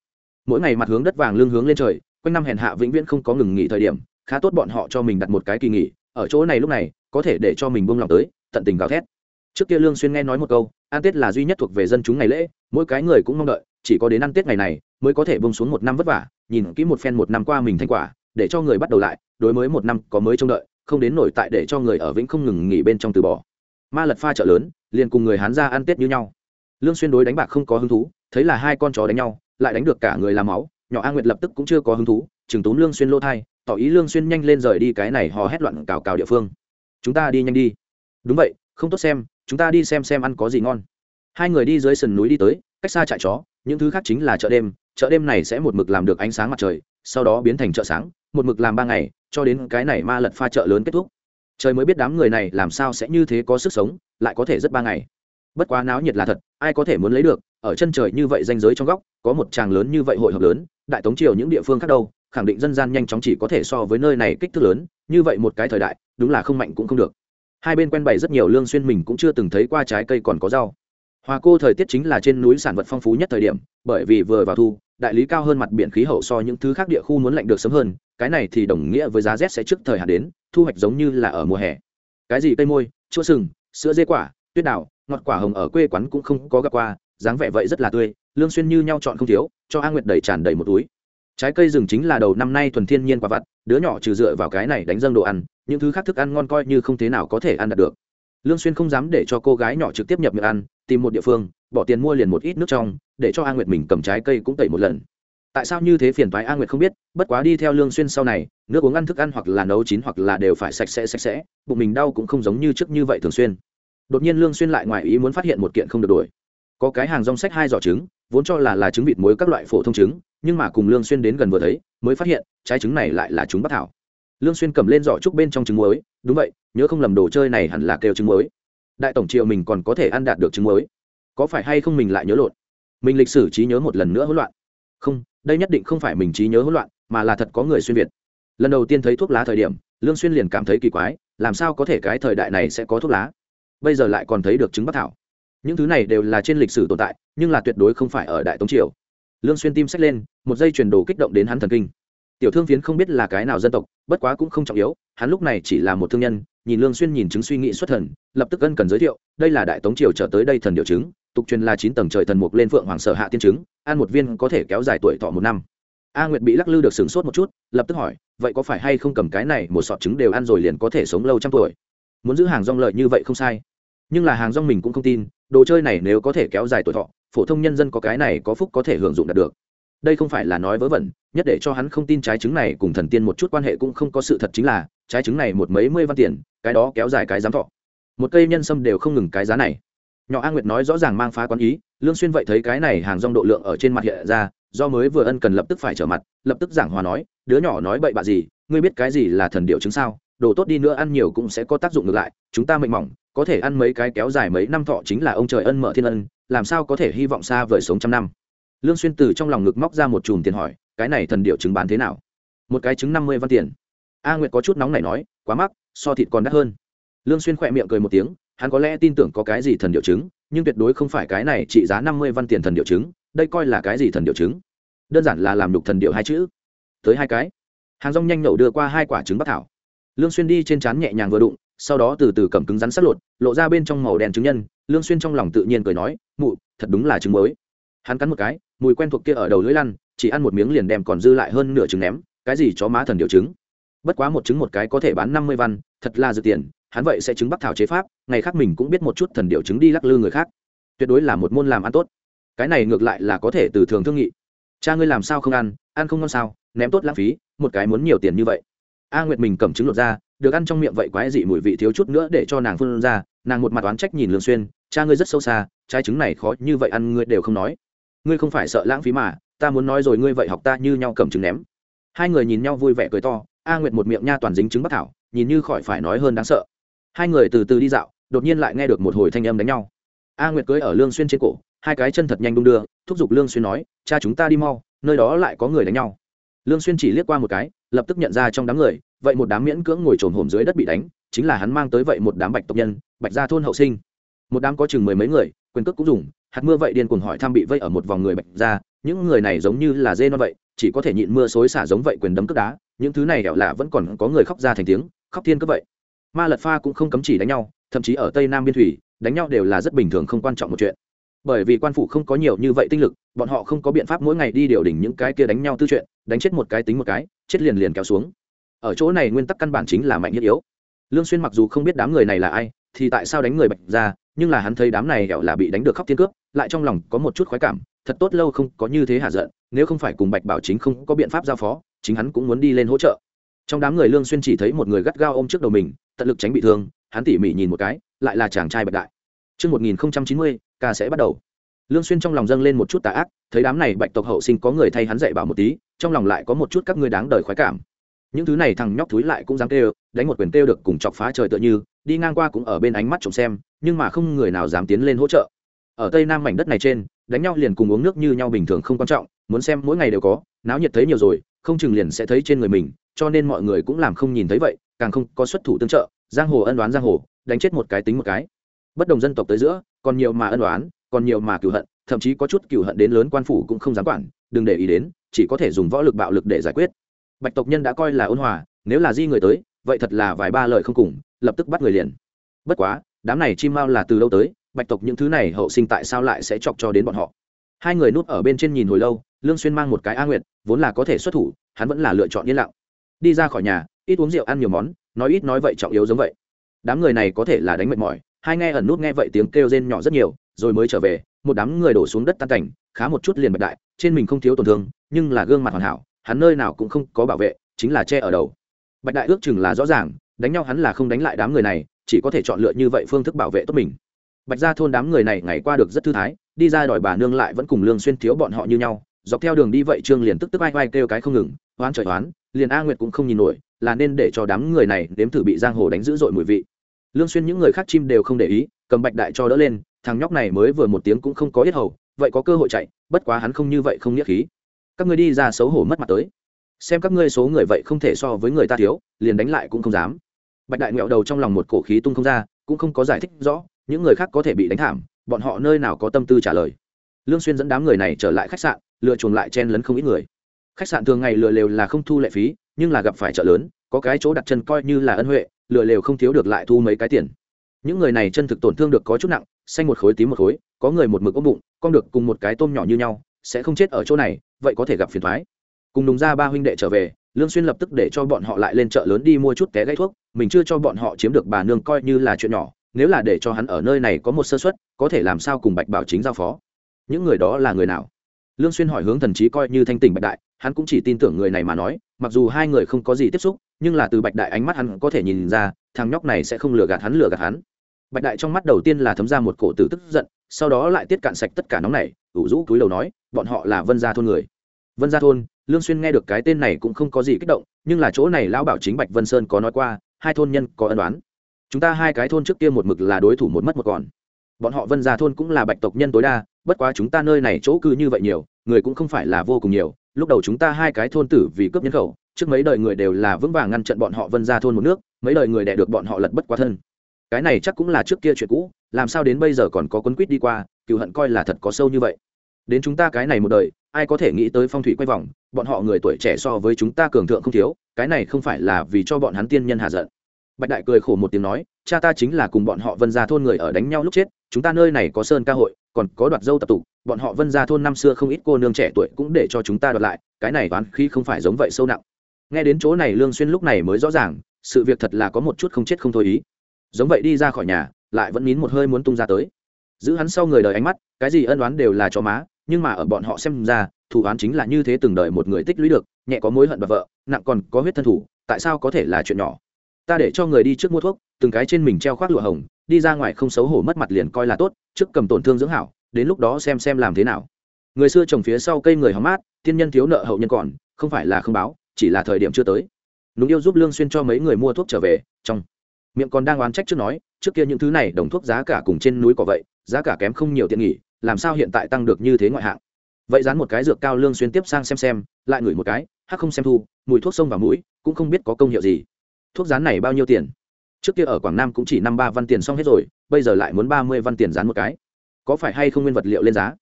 Mỗi ngày mặt hướng đất vàng lương hướng lên trời, quanh năm hèn hạ vĩnh viễn không có ngừng nghỉ thời điểm, khá tốt bọn họ cho mình đặt một cái kỳ nghỉ, ở chỗ này lúc này, có thể để cho mình buông lòng tới, tận tình gào thét. Trước kia lương xuyên nghe nói một câu ăn tết là duy nhất thuộc về dân chúng ngày lễ, mỗi cái người cũng mong đợi chỉ có đến ăn tết ngày này mới có thể buông xuống một năm vất vả, nhìn kỹ một phen một năm qua mình thành quả, để cho người bắt đầu lại, đối mới một năm có mới trông đợi, không đến nổi tại để cho người ở vĩnh không ngừng nghỉ bên trong từ bỏ. Ma lật pha chợ lớn, liền cùng người hán ra ăn tết như nhau. Lương xuyên đối đánh bạc không có hứng thú, thấy là hai con chó đánh nhau, lại đánh được cả người làm máu, nhỏ a nguyệt lập tức cũng chưa có hứng thú chừng tốn lương xuyên lô thai, tỏ ý lương xuyên nhanh lên rời đi cái này hò hét loạn cào cào địa phương. Chúng ta đi nhanh đi. Đúng vậy, không tốt xem, chúng ta đi xem xem ăn có gì ngon. Hai người đi dưới sườn núi đi tới, cách xa trại chó những thứ khác chính là chợ đêm chợ đêm này sẽ một mực làm được ánh sáng mặt trời, sau đó biến thành chợ sáng, một mực làm ba ngày, cho đến cái này ma lật pha chợ lớn kết thúc. Trời mới biết đám người này làm sao sẽ như thế có sức sống, lại có thể rất ba ngày. Bất quá náo nhiệt là thật, ai có thể muốn lấy được, ở chân trời như vậy danh giới trong góc, có một tràng lớn như vậy hội hợp lớn, đại tống triều những địa phương khác đâu, khẳng định dân gian nhanh chóng chỉ có thể so với nơi này kích thước lớn, như vậy một cái thời đại, đúng là không mạnh cũng không được. Hai bên quen bày rất nhiều lương xuyên mình cũng chưa từng thấy qua trái cây còn có rau. Hoa cô thời tiết chính là trên núi sản vật phong phú nhất thời điểm, bởi vì vừa vào thu, đại lý cao hơn mặt biển khí hậu so những thứ khác địa khu muốn lạnh được sớm hơn, cái này thì đồng nghĩa với giá rét sẽ trước thời hạn đến, thu hoạch giống như là ở mùa hè. Cái gì cây môi, chua sừng, sữa dê quả, tuyết đào, ngọt quả hồng ở quê quán cũng không có gặp qua, dáng vẻ vậy rất là tươi, lương xuyên như nhau chọn không thiếu, cho a nguyệt đầy tràn đầy một túi. Trái cây rừng chính là đầu năm nay thuần thiên nhiên quả vặt, đứa nhỏ trừ dựa vào cái này đánh dâng đồ ăn, những thứ khác thức ăn ngon coi như không thế nào có thể ăn được. Lương xuyên không dám để cho cô gái nhỏ trực tiếp nhập miệng ăn tìm một địa phương, bỏ tiền mua liền một ít nước trong, để cho a nguyệt mình cầm trái cây cũng tẩy một lần. Tại sao như thế phiền toái a nguyệt không biết, bất quá đi theo lương xuyên sau này, nước uống ăn thức ăn hoặc là nấu chín hoặc là đều phải sạch sẽ sạch sẽ, bụng mình đau cũng không giống như trước như vậy thường xuyên. Đột nhiên lương xuyên lại ngoài ý muốn phát hiện một kiện không được đổi. Có cái hàng rong sách hai giỏ trứng, vốn cho là là trứng vịt muối các loại phổ thông trứng, nhưng mà cùng lương xuyên đến gần vừa thấy, mới phát hiện, trái trứng này lại là trứng bắc thảo. Lương xuyên cầm lên giỏ trúc bên trong trứng muối, đúng vậy, nhớ không lầm đồ chơi này hẳn là kêu trứng muối đại tổng triều mình còn có thể ăn đạt được trứng muối có phải hay không mình lại nhớ lộn? Mình lịch sử trí nhớ một lần nữa hỗn loạn. Không, đây nhất định không phải mình trí nhớ hỗn loạn, mà là thật có người xuyên việt. Lần đầu tiên thấy thuốc lá thời điểm, lương xuyên liền cảm thấy kỳ quái, làm sao có thể cái thời đại này sẽ có thuốc lá? Bây giờ lại còn thấy được trứng bắc thảo. Những thứ này đều là trên lịch sử tồn tại, nhưng là tuyệt đối không phải ở đại tống triều. Lương xuyên tim sách lên, một dây truyền đồ kích động đến hắn thần kinh. Tiểu thương phiến không biết là cái nào dân tộc, bất quá cũng không trọng yếu, hắn lúc này chỉ là một thương nhân nhìn lương xuyên nhìn chứng suy nghĩ xuất thần, lập tức ân cần giới thiệu, đây là đại tống triều trở tới đây thần điệu chứng, tục truyền là chín tầng trời thần mục lên phượng hoàng sở hạ tiên chứng ăn một viên có thể kéo dài tuổi thọ một năm. A nguyệt bị lắc lư được sửng sốt một chút, lập tức hỏi, vậy có phải hay không cầm cái này một sọt trứng đều ăn rồi liền có thể sống lâu trăm tuổi? Muốn giữ hàng rong lợi như vậy không sai. Nhưng là hàng rong mình cũng không tin, đồ chơi này nếu có thể kéo dài tuổi thọ, phổ thông nhân dân có cái này có phúc có thể hưởng dụng đạt được đây không phải là nói vớ vẩn, nhất để cho hắn không tin trái trứng này cùng thần tiên một chút quan hệ cũng không có sự thật chính là, trái trứng này một mấy mươi văn tiền, cái đó kéo dài cái giám thọ. Một cây nhân sâm đều không ngừng cái giá này. Nhỏ a nguyệt nói rõ ràng mang phá quán ý, lương xuyên vậy thấy cái này hàng rong độ lượng ở trên mặt hiện ra, do mới vừa ân cần lập tức phải trở mặt, lập tức giảng hòa nói, đứa nhỏ nói bậy bạ gì, ngươi biết cái gì là thần điệu chứng sao, đồ tốt đi nữa ăn nhiều cũng sẽ có tác dụng ngược lại, chúng ta mệnh mỏng, có thể ăn mấy cái kéo dài mấy năm thọ chính là ông trời ân mở thiên ân, làm sao có thể hy vọng xa vời sống trăm năm? Lương xuyên từ trong lòng ngực móc ra một chùm tiền hỏi, cái này thần điệu trứng bán thế nào? Một cái trứng năm mươi văn tiền. A nguyệt có chút nóng này nói, quá mắc, so thịt còn đắt hơn. Lương xuyên khoẹt miệng cười một tiếng, hắn có lẽ tin tưởng có cái gì thần điệu trứng nhưng tuyệt đối không phải cái này trị giá năm mươi văn tiền thần điệu trứng đây coi là cái gì thần điệu trứng đơn giản là làm đục thần điệu hai chữ. Tới hai cái. Hàng rong nhanh nhậu đưa qua hai quả trứng bắc thảo. Lương xuyên đi trên chán nhẹ nhàng vừa đụng, sau đó từ từ cầm cứng rắn sắt lột, lộ ra bên trong màu đen trứng nhân. Lương xuyên trong lòng tự nhiên cười nói, mụ, thật đúng là trứng mới. Hắn cắn một cái mùi quen thuộc kia ở đầu lưỡi lăn, chỉ ăn một miếng liền đem còn dư lại hơn nửa trứng ném, cái gì chó má thần điều trứng. Bất quá một trứng một cái có thể bán năm mươi văn, thật là dự tiền, hắn vậy sẽ trứng bắc thảo chế pháp, ngày khác mình cũng biết một chút thần điều trứng đi lắc lư người khác. Tuyệt đối là một môn làm ăn tốt. Cái này ngược lại là có thể từ thường thương nghị. Cha ngươi làm sao không ăn ăn không ngon sao, ném tốt lãng phí, một cái muốn nhiều tiền như vậy. A nguyệt mình cầm trứng lột ra, được ăn trong miệng vậy quái dị mùi vị thiếu chút nữa để cho nàng phun ra, nàng một mặt oán trách nhìn lương xuyên, cha ngươi rất sâu xa, trái trứng này khó như vậy ăn ngươi đều không nói ngươi không phải sợ lãng phí mà, ta muốn nói rồi ngươi vậy học ta như nhau cầm trứng ném. Hai người nhìn nhau vui vẻ cười to, a nguyệt một miệng nha toàn dính trứng bắc thảo, nhìn như khỏi phải nói hơn đáng sợ. Hai người từ từ đi dạo, đột nhiên lại nghe được một hồi thanh âm đánh nhau. A nguyệt cưới ở lương xuyên trên cổ, hai cái chân thật nhanh đung đưa, thúc giục lương xuyên nói, cha chúng ta đi mau, nơi đó lại có người đánh nhau. Lương xuyên chỉ liếc qua một cái, lập tức nhận ra trong đám người, vậy một đám miễn cưỡng ngồi trồn hổm dưới đất bị đánh, chính là hắn mang tới vậy một đám bạch tộc nhân, bạch gia thôn hậu sinh. Một đám có chừng mười mấy người, quyền cước cũng dùng hạt mưa vậy điên cuồng hỏi thăm bị vây ở một vòng người bạch gia những người này giống như là dê non vậy, chỉ có thể nhịn mưa xối xả giống vậy quyền đấm cước đá, những thứ này hẻo lạ vẫn còn có người khóc ra thành tiếng, khóc thiên cướp vậy. Ma lật pha cũng không cấm chỉ đánh nhau, thậm chí ở tây nam biên thủy, đánh nhau đều là rất bình thường không quan trọng một chuyện. Bởi vì quan phủ không có nhiều như vậy tinh lực, bọn họ không có biện pháp mỗi ngày đi điều đỉnh những cái kia đánh nhau tư chuyện, đánh chết một cái tính một cái, chết liền liền kéo xuống. Ở chỗ này nguyên tắc căn bản chính là mạnh nhất yếu. Lương xuyên mặc dù không biết đám người này là ai, thì tại sao đánh người bạch ra nhưng là hắn thấy đám này hẻo là bị đánh được khóc thiên cướp lại trong lòng có một chút khoái cảm thật tốt lâu không có như thế hạ giận nếu không phải cùng bạch bảo chính không có biện pháp giao phó chính hắn cũng muốn đi lên hỗ trợ trong đám người lương xuyên chỉ thấy một người gắt gao ôm trước đầu mình tận lực tránh bị thương hắn tỉ mỉ nhìn một cái lại là chàng trai bạch đại Trước 1090, ca sẽ bắt đầu. Lương Xuyên trong lòng dâng lên một chút tà ác, thấy đám này bạch tộc hậu sinh có người thay hắn dạy bảo một tí, trong lòng lại có một chút các ngươi đáng đời khoái cảm. Những thứ này thằng nhóc thúi lại cũng dám kêu, đánh một quyền kêu được cùng chọc phá trời tựa như, đi ngang qua cũng ở bên ánh mắt trộm xem, nhưng mà không người nào dám tiến lên hỗ trợ. Ở tây nam mảnh đất này trên, đánh nhau liền cùng uống nước như nhau bình thường không quan trọng, muốn xem mỗi ngày đều có, náo nhiệt thấy nhiều rồi, không chừng liền sẽ thấy trên người mình, cho nên mọi người cũng làm không nhìn thấy vậy, càng không có xuất thủ tương trợ, giang hồ ân đoán giang hồ, đánh chết một cái tính một cái. Bất đồng dân tộc tới giữa còn nhiều mà ân đoán còn nhiều mà cựu hận thậm chí có chút cựu hận đến lớn quan phủ cũng không dám quản đừng để ý đến chỉ có thể dùng võ lực bạo lực để giải quyết. Bạch tộc nhân đã coi là ôn hòa nếu là di người tới vậy thật là vài ba lời không cùng lập tức bắt người liền. Bất quá đám này chim mao là từ đâu tới, bạch tộc những thứ này hậu sinh tại sao lại sẽ chọc cho đến bọn họ? Hai người núp ở bên trên nhìn hồi lâu, lương xuyên mang một cái a nguyệt, vốn là có thể xuất thủ, hắn vẫn là lựa chọn yên lặng. Đi ra khỏi nhà, ít uống rượu ăn nhiều món, nói ít nói vậy trọng yếu giống vậy. Đám người này có thể là đánh mệt mỏi, hai nghe ẩn nút nghe vậy tiếng kêu rên nhỏ rất nhiều, rồi mới trở về, một đám người đổ xuống đất tan cảnh, khá một chút liền bạch đại, trên mình không thiếu tổn thương, nhưng là gương mặt hoàn hảo, hắn nơi nào cũng không có bảo vệ, chính là che ở đầu. Bạch đại ước chừng là rõ ràng, đánh nhau hắn là không đánh lại đám người này chỉ có thể chọn lựa như vậy phương thức bảo vệ tốt mình. Bạch ra thôn đám người này ngày qua được rất thư thái, đi ra đòi bà nương lại vẫn cùng lương xuyên thiếu bọn họ như nhau, dọc theo đường đi vậy trương liền tức tức ai ai kêu cái không ngừng, oán trời oán, liền a nguyệt cũng không nhìn nổi, là nên để cho đám người này nếm thử bị giang hồ đánh dữ dội mùi vị. Lương xuyên những người khác chim đều không để ý, cầm bạch đại cho đỡ lên, thằng nhóc này mới vừa một tiếng cũng không có yết hầu, vậy có cơ hội chạy, bất quá hắn không như vậy không nghĩa khí. Các ngươi đi ra xấu hổ mất mặt tới. Xem các ngươi số người vậy không thể so với người ta thiếu, liền đánh lại cũng không dám bạch đại ngẹo đầu trong lòng một cổ khí tung không ra, cũng không có giải thích rõ, những người khác có thể bị đánh thảm, bọn họ nơi nào có tâm tư trả lời. Lương xuyên dẫn đám người này trở lại khách sạn, lựa chuồng lại chen lấn không ít người. Khách sạn thường ngày lừa lều là không thu lệ phí, nhưng là gặp phải chợ lớn, có cái chỗ đặt chân coi như là ân huệ, lừa lều không thiếu được lại thu mấy cái tiền. Những người này chân thực tổn thương được có chút nặng, xanh một khối tím một khối, có người một mực ốm bụng, con được cùng một cái tôm nhỏ như nhau, sẽ không chết ở chỗ này, vậy có thể gặp phiền toái. cùng đúng ra ba huynh đệ trở về lương xuyên lập tức để cho bọn họ lại lên chợ lớn đi mua chút té gãy thuốc, mình chưa cho bọn họ chiếm được bà nương coi như là chuyện nhỏ, nếu là để cho hắn ở nơi này có một sơ suất, có thể làm sao cùng bạch bảo chính giao phó? Những người đó là người nào? Lương xuyên hỏi hướng thần trí coi như thanh tỉnh bạch đại, hắn cũng chỉ tin tưởng người này mà nói, mặc dù hai người không có gì tiếp xúc, nhưng là từ bạch đại ánh mắt hắn có thể nhìn ra, thằng nhóc này sẽ không lừa gạt hắn, lừa gạt hắn. Bạch đại trong mắt đầu tiên là thấm ra một cổ tử tức giận, sau đó lại tiết cạn sạch tất cả nóng này, ủ rũ túi đầu nói, bọn họ là vân gia thôn người. Vân gia thôn lương xuyên nghe được cái tên này cũng không có gì kích động, nhưng là chỗ này lão bảo chính bạch vân sơn có nói qua, hai thôn nhân có ân đoán chúng ta hai cái thôn trước kia một mực là đối thủ một mất một còn. Bọn họ vân gia thôn cũng là bạch tộc nhân tối đa, bất quá chúng ta nơi này chỗ cư như vậy nhiều, người cũng không phải là vô cùng nhiều. Lúc đầu chúng ta hai cái thôn tử vì cướp nhân khẩu, trước mấy đời người đều là vững vàng ngăn chặn bọn họ vân gia thôn một nước, mấy đời người đẻ được bọn họ lật bất quá thân. Cái này chắc cũng là trước kia chuyện cũ, làm sao đến bây giờ còn có quấn quýt đi qua, cựu hận coi là thật có sâu như vậy đến chúng ta cái này một đời, ai có thể nghĩ tới phong thủy quay vòng, bọn họ người tuổi trẻ so với chúng ta cường thượng không thiếu, cái này không phải là vì cho bọn hắn tiên nhân hạ giận. Bạch đại cười khổ một tiếng nói, cha ta chính là cùng bọn họ vân ra thôn người ở đánh nhau lúc chết, chúng ta nơi này có sơn ca hội, còn có đoạt dâu tập tục, bọn họ vân ra thôn năm xưa không ít cô nương trẻ tuổi cũng để cho chúng ta đoạt lại, cái này toán khi không phải giống vậy sâu nặng. Nghe đến chỗ này lương xuyên lúc này mới rõ ràng, sự việc thật là có một chút không chết không thôi ý. Giống vậy đi ra khỏi nhà, lại vẫn nín một hơi muốn tung ra tới. Giữ hắn sau người đời ánh mắt, cái gì ân oán đều là cho má nhưng mà ở bọn họ xem ra, thủ án chính là như thế từng đời một người tích lũy được, nhẹ có mối hận bà vợ, nặng còn có huyết thân thủ, tại sao có thể là chuyện nhỏ? Ta để cho người đi trước mua thuốc, từng cái trên mình treo khoác lụa hồng, đi ra ngoài không xấu hổ mất mặt liền coi là tốt, trước cầm tổn thương dưỡng hảo, đến lúc đó xem xem làm thế nào. Người xưa trồng phía sau cây người hóng mát, tiên nhân thiếu nợ hậu nhân còn, không phải là không báo, chỉ là thời điểm chưa tới. Núng yêu giúp lương xuyên cho mấy người mua thuốc trở về, trong miệng còn đang oán trách trước nói, trước kia những thứ này đồng thuốc giá cả cùng trên núi có vậy, giá cả kém không nhiều tiện nghỉ làm sao hiện tại tăng được như thế ngoại hạng? Vậy dán một cái dược cao lương xuyên tiếp sang xem xem, lại ngửi một cái, hắc không xem thu, mùi thuốc sông vào mũi, cũng không biết có công hiệu gì. Thuốc dán này bao nhiêu tiền? Trước kia ở quảng nam cũng chỉ năm ba văn tiền xong hết rồi, bây giờ lại muốn ba mươi văn tiền dán một cái. Có phải hay không nguyên vật liệu lên giá?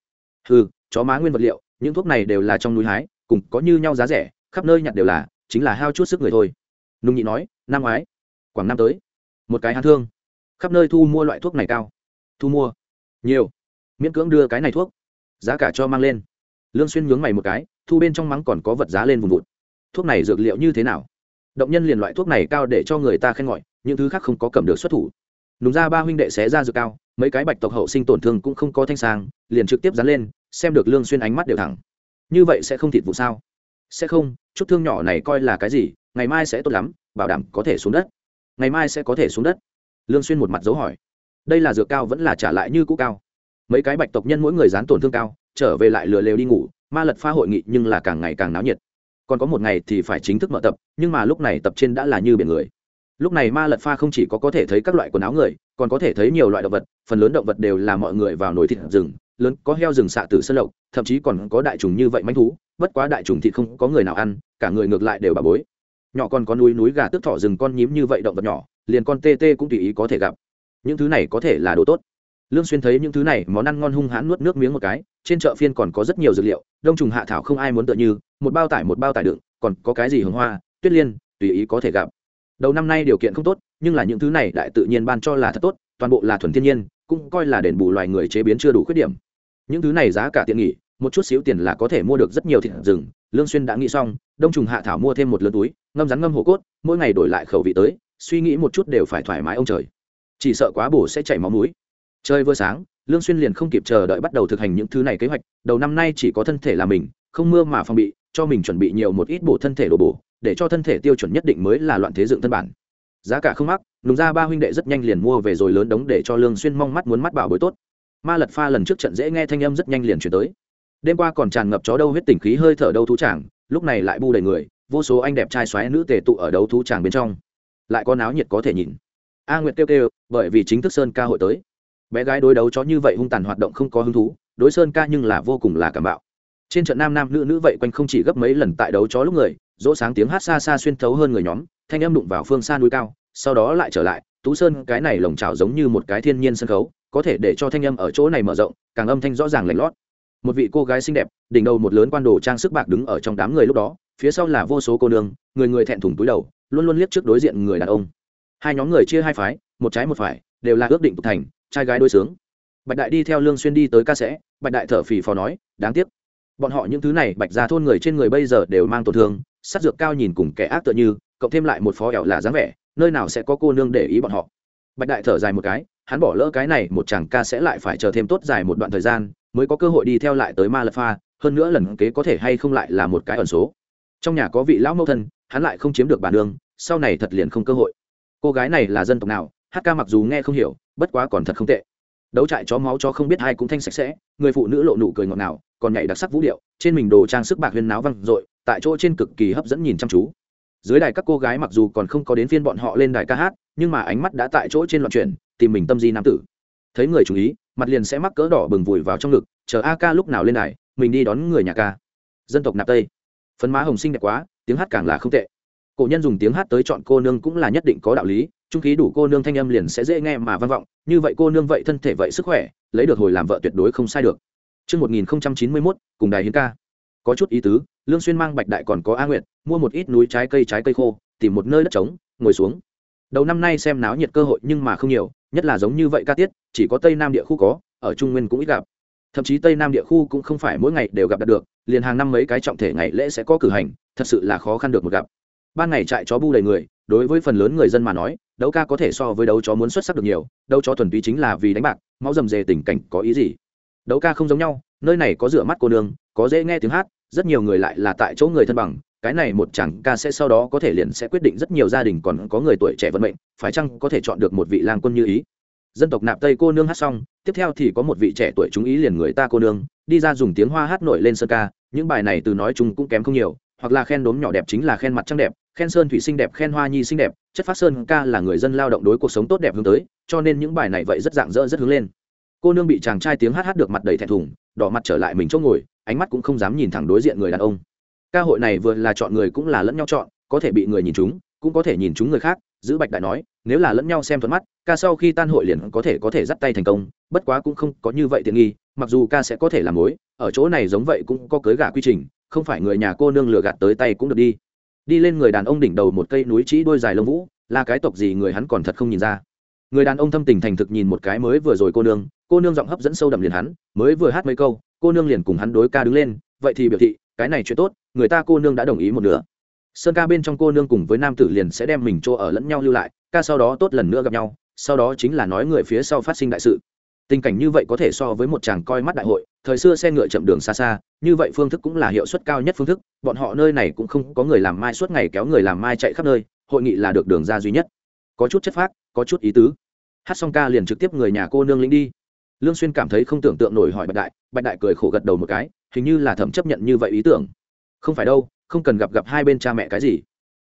Ừ chó má nguyên vật liệu, những thuốc này đều là trong núi hái, cùng có như nhau giá rẻ, khắp nơi nhặt đều là, chính là hao chút sức người thôi. Nung nhị nói, năm ngoái, quảng nam tới, một cái hán thương. Khắp nơi thu mua loại thuốc này cao. Thu mua. Nhiều miễn cưỡng đưa cái này thuốc. Giá cả cho mang lên. Lương xuyên nhướng mày một cái, thu bên trong mắng còn có vật giá lên vùng vụt. Thuốc này dược liệu như thế nào? Động nhân liền loại thuốc này cao để cho người ta khen ngợi, những thứ khác không có cầm được xuất thủ. Đúng ra ba huynh đệ xé ra dược cao, mấy cái bạch tộc hậu sinh tổn thương cũng không có thanh sang, liền trực tiếp dán lên, xem được lương xuyên ánh mắt đều thẳng. Như vậy sẽ không thịt vụ sao? Sẽ không, chút thương nhỏ này coi là cái gì, ngày mai sẽ tốt lắm, bảo đảm có thể xuống đất. Ngày mai sẽ có thể xuống đất. Lương xuyên một mặt dấu hỏi. Đây là dược cao vẫn là trả lại như cũ cao? Mấy cái bạch tộc nhân mỗi người dán tổn thương cao, trở về lại lừa lều đi ngủ, ma lật pha hội nghị nhưng là càng ngày càng náo nhiệt. Còn có một ngày thì phải chính thức mở tập, nhưng mà lúc này tập trên đã là như biển người. Lúc này ma lật pha không chỉ có có thể thấy các loại quần áo người, còn có thể thấy nhiều loại động vật, phần lớn động vật đều là mọi người vào nồi thịt rừng, lớn có heo rừng xạ tử sơn lộc, thậm chí còn có đại trùng như vậy manh thú, bất quá đại trùng thịt không có người nào ăn, cả người ngược lại đều bà bối. Nhỏ còn có núi núi gà tước thỏ rừng con nhím như vậy động vật nhỏ, liền con tê tê cũng tùy ý có thể gặp. Những thứ này có thể là đồ tốt lương xuyên thấy những thứ này, món ăn ngon hung hãn nuốt nước miếng một cái, trên chợ phiên còn có rất nhiều dược liệu, đông trùng hạ thảo không ai muốn tựa như, một bao tải một bao tải đựng, còn có cái gì hồng hoa, tuyết liên, tùy ý có thể gặp. Đầu năm nay điều kiện không tốt, nhưng là những thứ này đại tự nhiên ban cho là thật tốt, toàn bộ là thuần thiên nhiên, cũng coi là đền bù loài người chế biến chưa đủ khuyết điểm. Những thứ này giá cả tiện nghỉ, một chút xíu tiền là có thể mua được rất nhiều thịt rừng, lương xuyên đã nghĩ xong, đông trùng hạ thảo mua thêm một lớn túi, ngâm rắn ngâm hổ cốt, mỗi ngày đổi lại khẩu vị tới, suy nghĩ một chút đều phải thoải mái ông trời. Chỉ sợ quá bổ sẽ chảy máu mũi chơi vừa sáng, lương xuyên liền không kịp chờ đợi bắt đầu thực hành những thứ này kế hoạch, đầu năm nay chỉ có thân thể là mình, không mưa mà phòng bị, cho mình chuẩn bị nhiều một ít bổ thân thể đồ bổ, để cho thân thể tiêu chuẩn nhất định mới là loạn thế dựng thân bản. Giá cả không mắc lùng ra ba huynh đệ rất nhanh liền mua về rồi lớn đống để cho lương xuyên mong mắt muốn mắt bảo bối tốt. Ma lật pha lần trước trận dễ nghe thanh âm rất nhanh liền chuyển tới. Đêm qua còn tràn ngập chó đâu huyết tỉnh khí hơi thở đâu thú tràng lúc này lại bu đầy người, vô số anh đẹp trai xoáy nữ tề tụ ở đấu thú tràng bên trong. Lại có náo nhiệt có thể nhìn. A nguyệt kêu kêu, bởi vì chính thức sơn ca hội tới bé gái đối đấu chó như vậy hung tàn hoạt động không có hứng thú, đối sơn ca nhưng là vô cùng là cảm bạo. Trên trận nam nam nữ nữ vậy quanh không chỉ gấp mấy lần tại đấu chó lúc người, dỗ sáng tiếng hát xa xa xuyên thấu hơn người nhóm, thanh âm đụng vào phương xa núi cao, sau đó lại trở lại, tú sơn cái này lồng trào giống như một cái thiên nhiên sân khấu, có thể để cho thanh âm ở chỗ này mở rộng, càng âm thanh rõ ràng lạnh lót. Một vị cô gái xinh đẹp, đỉnh đầu một lớn quan đồ trang sức bạc đứng ở trong đám người lúc đó, phía sau là vô số cô nương, người người thẹn thùng túi đầu, luôn luôn liếc trước đối diện người đàn ông. Hai nhóm người chia hai phái, một trái một phải, đều là ước định tục thành trai gái đôi sướng. Bạch đại đi theo lương xuyên đi tới ca sẽ, bạch đại thở phì phò nói, đáng tiếc. Bọn họ những thứ này, bạch ra thôn người trên người bây giờ đều mang tổn thương sát dược cao nhìn cùng kẻ ác tựa như, cộng thêm lại một phó ẻo là dáng vẻ, nơi nào sẽ có cô nương để ý bọn họ. Bạch đại thở dài một cái, hắn bỏ lỡ cái này, một chàng ca sẽ lại phải chờ thêm tốt dài một đoạn thời gian, mới có cơ hội đi theo lại tới ma lập pha, hơn nữa lần kế có thể hay không lại là một cái ẩn số. Trong nhà có vị lão mẫu thân, hắn lại không chiếm được bản đường sau này thật liền không cơ hội. Cô gái này là dân tộc nào? Hát ca mặc dù nghe không hiểu bất quá còn thật không tệ. Đấu trại chó máu cho không biết ai cũng thanh sạch sẽ, người phụ nữ lộ nụ cười ngọt ngào, còn nhảy đặc sắc vũ điệu, trên mình đồ trang sức bạc huyên náo văng dội, tại chỗ trên cực kỳ hấp dẫn nhìn chăm chú. Dưới đài các cô gái mặc dù còn không có đến phiên bọn họ lên đài ca hát, nhưng mà ánh mắt đã tại chỗ trên loạn chuyển, tìm mình tâm di nam tử. Thấy người chú ý, mặt liền sẽ mắc cỡ đỏ bừng vùi vào trong ngực, chờ a ca lúc nào lên đài, mình đi đón người nhà ca. Dân tộc nạp tây. Phấn má hồng sinh đẹp quá, tiếng hát càng là không tệ cổ nhân dùng tiếng hát tới chọn cô nương cũng là nhất định có đạo lý trung khí đủ cô nương thanh âm liền sẽ dễ nghe mà vang vọng như vậy cô nương vậy thân thể vậy sức khỏe lấy được hồi làm vợ tuyệt đối không sai được Trước 1091, cùng đài hiến ca. Có chút ý tứ, Lương Xuyên mang Bạch Đại còn có A Nguyệt, mua một ít núi trái cây trái cây khô, tìm một nơi đất trống, ngồi xuống. Đầu năm nay xem náo nhiệt cơ hội nhưng mà không nhiều, nhất là giống như vậy ca tiết, chỉ có Tây Nam địa khu có, ở Trung Nguyên cũng ít gặp. Thậm chí Tây Nam địa khu cũng không phải mỗi ngày đều gặp được, liền hàng năm mấy cái trọng thể ngày lễ sẽ có cử hành, thật sự là khó khăn được một gặp. Ban ngày trại chó bu đầy người, đối với phần lớn người dân mà nói, đấu ca có thể so với đấu chó muốn xuất sắc được nhiều, đấu chó thuần túy chính là vì đánh bạc, máu rầm rề tình cảnh có ý gì? Đấu ca không giống nhau, nơi này có rửa mắt cô nương, có dễ nghe tiếng hát, rất nhiều người lại là tại chỗ người thân bằng, cái này một chẳng ca sẽ sau đó có thể liền sẽ quyết định rất nhiều gia đình còn có người tuổi trẻ vận mệnh, phải chăng có thể chọn được một vị lang quân như ý. Dân tộc nạp Tây cô nương hát xong, tiếp theo thì có một vị trẻ tuổi chúng ý liền người ta cô nương, đi ra dùng tiếng hoa hát nổi lên sân ca, những bài này từ nói chung cũng kém không nhiều, hoặc là khen đốm nhỏ đẹp chính là khen mặt trăng đẹp, khen sơn thủy sinh đẹp, khen hoa nhi xinh đẹp, chất phát sơn ca là người dân lao động đối cuộc sống tốt đẹp hướng tới, cho nên những bài này vậy rất dạng dỡ, rất hướng lên. Cô nương bị chàng trai tiếng hát hát được mặt đầy thẹn thùng, đỏ mặt trở lại mình chỗ ngồi, ánh mắt cũng không dám nhìn thẳng đối diện người đàn ông. Ca hội này vừa là chọn người cũng là lẫn nhau chọn, có thể bị người nhìn chúng, cũng có thể nhìn chúng người khác, giữ bạch đại nói, nếu là lẫn nhau xem thuận mắt, ca sau khi tan hội liền có thể có thể dắt tay thành công, bất quá cũng không có như vậy tiện nghi, mặc dù ca sẽ có thể làm mối, ở chỗ này giống vậy cũng có cưới gả quy trình, không phải người nhà cô nương lừa gạt tới tay cũng được đi đi lên người đàn ông đỉnh đầu một cây núi trĩ đôi dài lông vũ, là cái tộc gì người hắn còn thật không nhìn ra. Người đàn ông thâm tình thành thực nhìn một cái mới vừa rồi cô nương cô nương giọng hấp dẫn sâu đậm liền hắn, mới vừa hát mấy câu, cô nương liền cùng hắn đối ca đứng lên, vậy thì biểu thị, cái này chuyện tốt, người ta cô nương đã đồng ý một nửa. Sơn ca bên trong cô nương cùng với nam tử liền sẽ đem mình chỗ ở lẫn nhau lưu lại, ca sau đó tốt lần nữa gặp nhau, sau đó chính là nói người phía sau phát sinh đại sự tình cảnh như vậy có thể so với một chàng coi mắt đại hội, thời xưa xe ngựa chậm đường xa xa, như vậy phương thức cũng là hiệu suất cao nhất phương thức, bọn họ nơi này cũng không có người làm mai suốt ngày kéo người làm mai chạy khắp nơi, hội nghị là được đường ra duy nhất. Có chút chất phác, có chút ý tứ. Hát xong ca liền trực tiếp người nhà cô nương lĩnh đi. Lương xuyên cảm thấy không tưởng tượng nổi hỏi bạch đại bạch đại cười khổ gật đầu một cái, hình như là thẩm chấp nhận như vậy ý tưởng. Không phải đâu, không cần gặp gặp hai bên cha mẹ cái gì.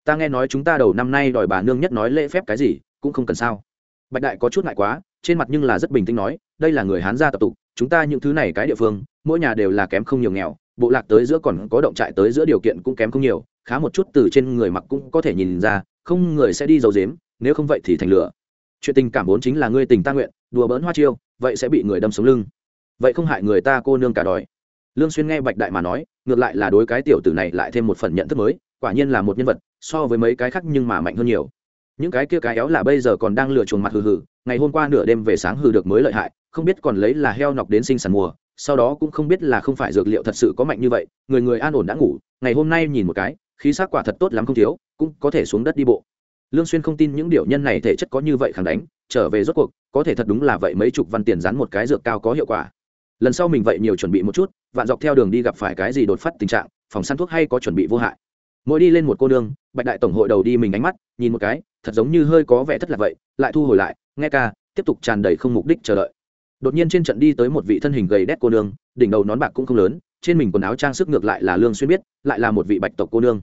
Ta nghe nói chúng ta đầu năm nay đòi bà nương nhất nói lễ phép cái gì, cũng không cần sao. Bạch đại có chút ngại quá trên mặt nhưng là rất bình tĩnh nói, đây là người hán gia tập tục, chúng ta những thứ này cái địa phương, mỗi nhà đều là kém không nhiều nghèo, bộ lạc tới giữa còn có động trại tới giữa điều kiện cũng kém không nhiều, khá một chút từ trên người mặc cũng có thể nhìn ra, không người sẽ đi dầu dếm nếu không vậy thì thành lửa. Chuyện tình cảm vốn chính là ngươi tình ta nguyện, đùa bỡn hoa chiêu, vậy sẽ bị người đâm sống lưng. Vậy không hại người ta cô nương cả đòi. Lương xuyên nghe bạch đại mà nói, ngược lại là đối cái tiểu tử này lại thêm một phần nhận thức mới, quả nhiên là một nhân vật, so với mấy cái khác nhưng mà mạnh hơn nhiều những cái kia cái éo là bây giờ còn đang lừa chuồng mặt hừ hừ, ngày hôm qua nửa đêm về sáng hừ được mới lợi hại, không biết còn lấy là heo nọc đến sinh sản mùa, sau đó cũng không biết là không phải dược liệu thật sự có mạnh như vậy, người người an ổn đã ngủ, ngày hôm nay nhìn một cái, khí sắc quả thật tốt lắm không thiếu, cũng có thể xuống đất đi bộ. Lương xuyên không tin những điều nhân này thể chất có như vậy khẳng đánh, trở về rốt cuộc, có thể thật đúng là vậy mấy chục văn tiền dán một cái dược cao có hiệu quả. Lần sau mình vậy nhiều chuẩn bị một chút, vạn dọc theo đường đi gặp phải cái gì đột phát tình trạng, phòng săn thuốc hay có chuẩn bị vô hại. Mỗi đi lên một cô đường bạch đại tổng hội đầu đi mình ánh mắt, nhìn một cái thật giống như hơi có vẻ thất lạc vậy, lại thu hồi lại, nghe ca, tiếp tục tràn đầy không mục đích chờ đợi. Đột nhiên trên trận đi tới một vị thân hình gầy đét cô nương, đỉnh đầu nón bạc cũng không lớn, trên mình quần áo trang sức ngược lại là lương xuyên biết, lại là một vị bạch tộc cô nương.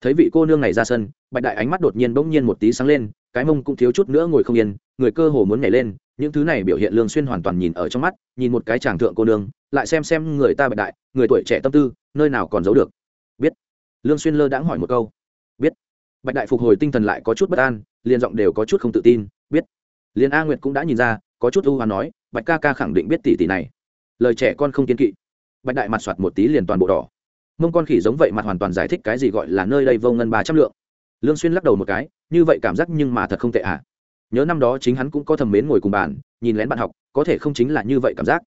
Thấy vị cô nương này ra sân, bạch đại ánh mắt đột nhiên bỗng nhiên một tí sáng lên, cái mông cũng thiếu chút nữa ngồi không yên, người cơ hồ muốn nhảy lên, những thứ này biểu hiện lương xuyên hoàn toàn nhìn ở trong mắt, nhìn một cái chàng thượng cô nương, lại xem xem người ta bạch đại, người tuổi trẻ tâm tư, nơi nào còn giấu được. Biết. Lương xuyên lơ đãng hỏi một câu bạch đại phục hồi tinh thần lại có chút bất an, liền giọng đều có chút không tự tin, biết. Liền a nguyệt cũng đã nhìn ra, có chút ưu hoán nói, bạch ca ca khẳng định biết tỷ tỷ này. Lời trẻ con không kiên kỵ. Bạch đại mặt soạt một tí liền toàn bộ đỏ. Mông con khỉ giống vậy mặt hoàn toàn giải thích cái gì gọi là nơi đây vô ngân ba trăm lượng. Lương xuyên lắc đầu một cái, như vậy cảm giác nhưng mà thật không tệ à. Nhớ năm đó chính hắn cũng có thầm mến ngồi cùng bàn, nhìn lén bạn học, có thể không chính là như vậy cảm giác.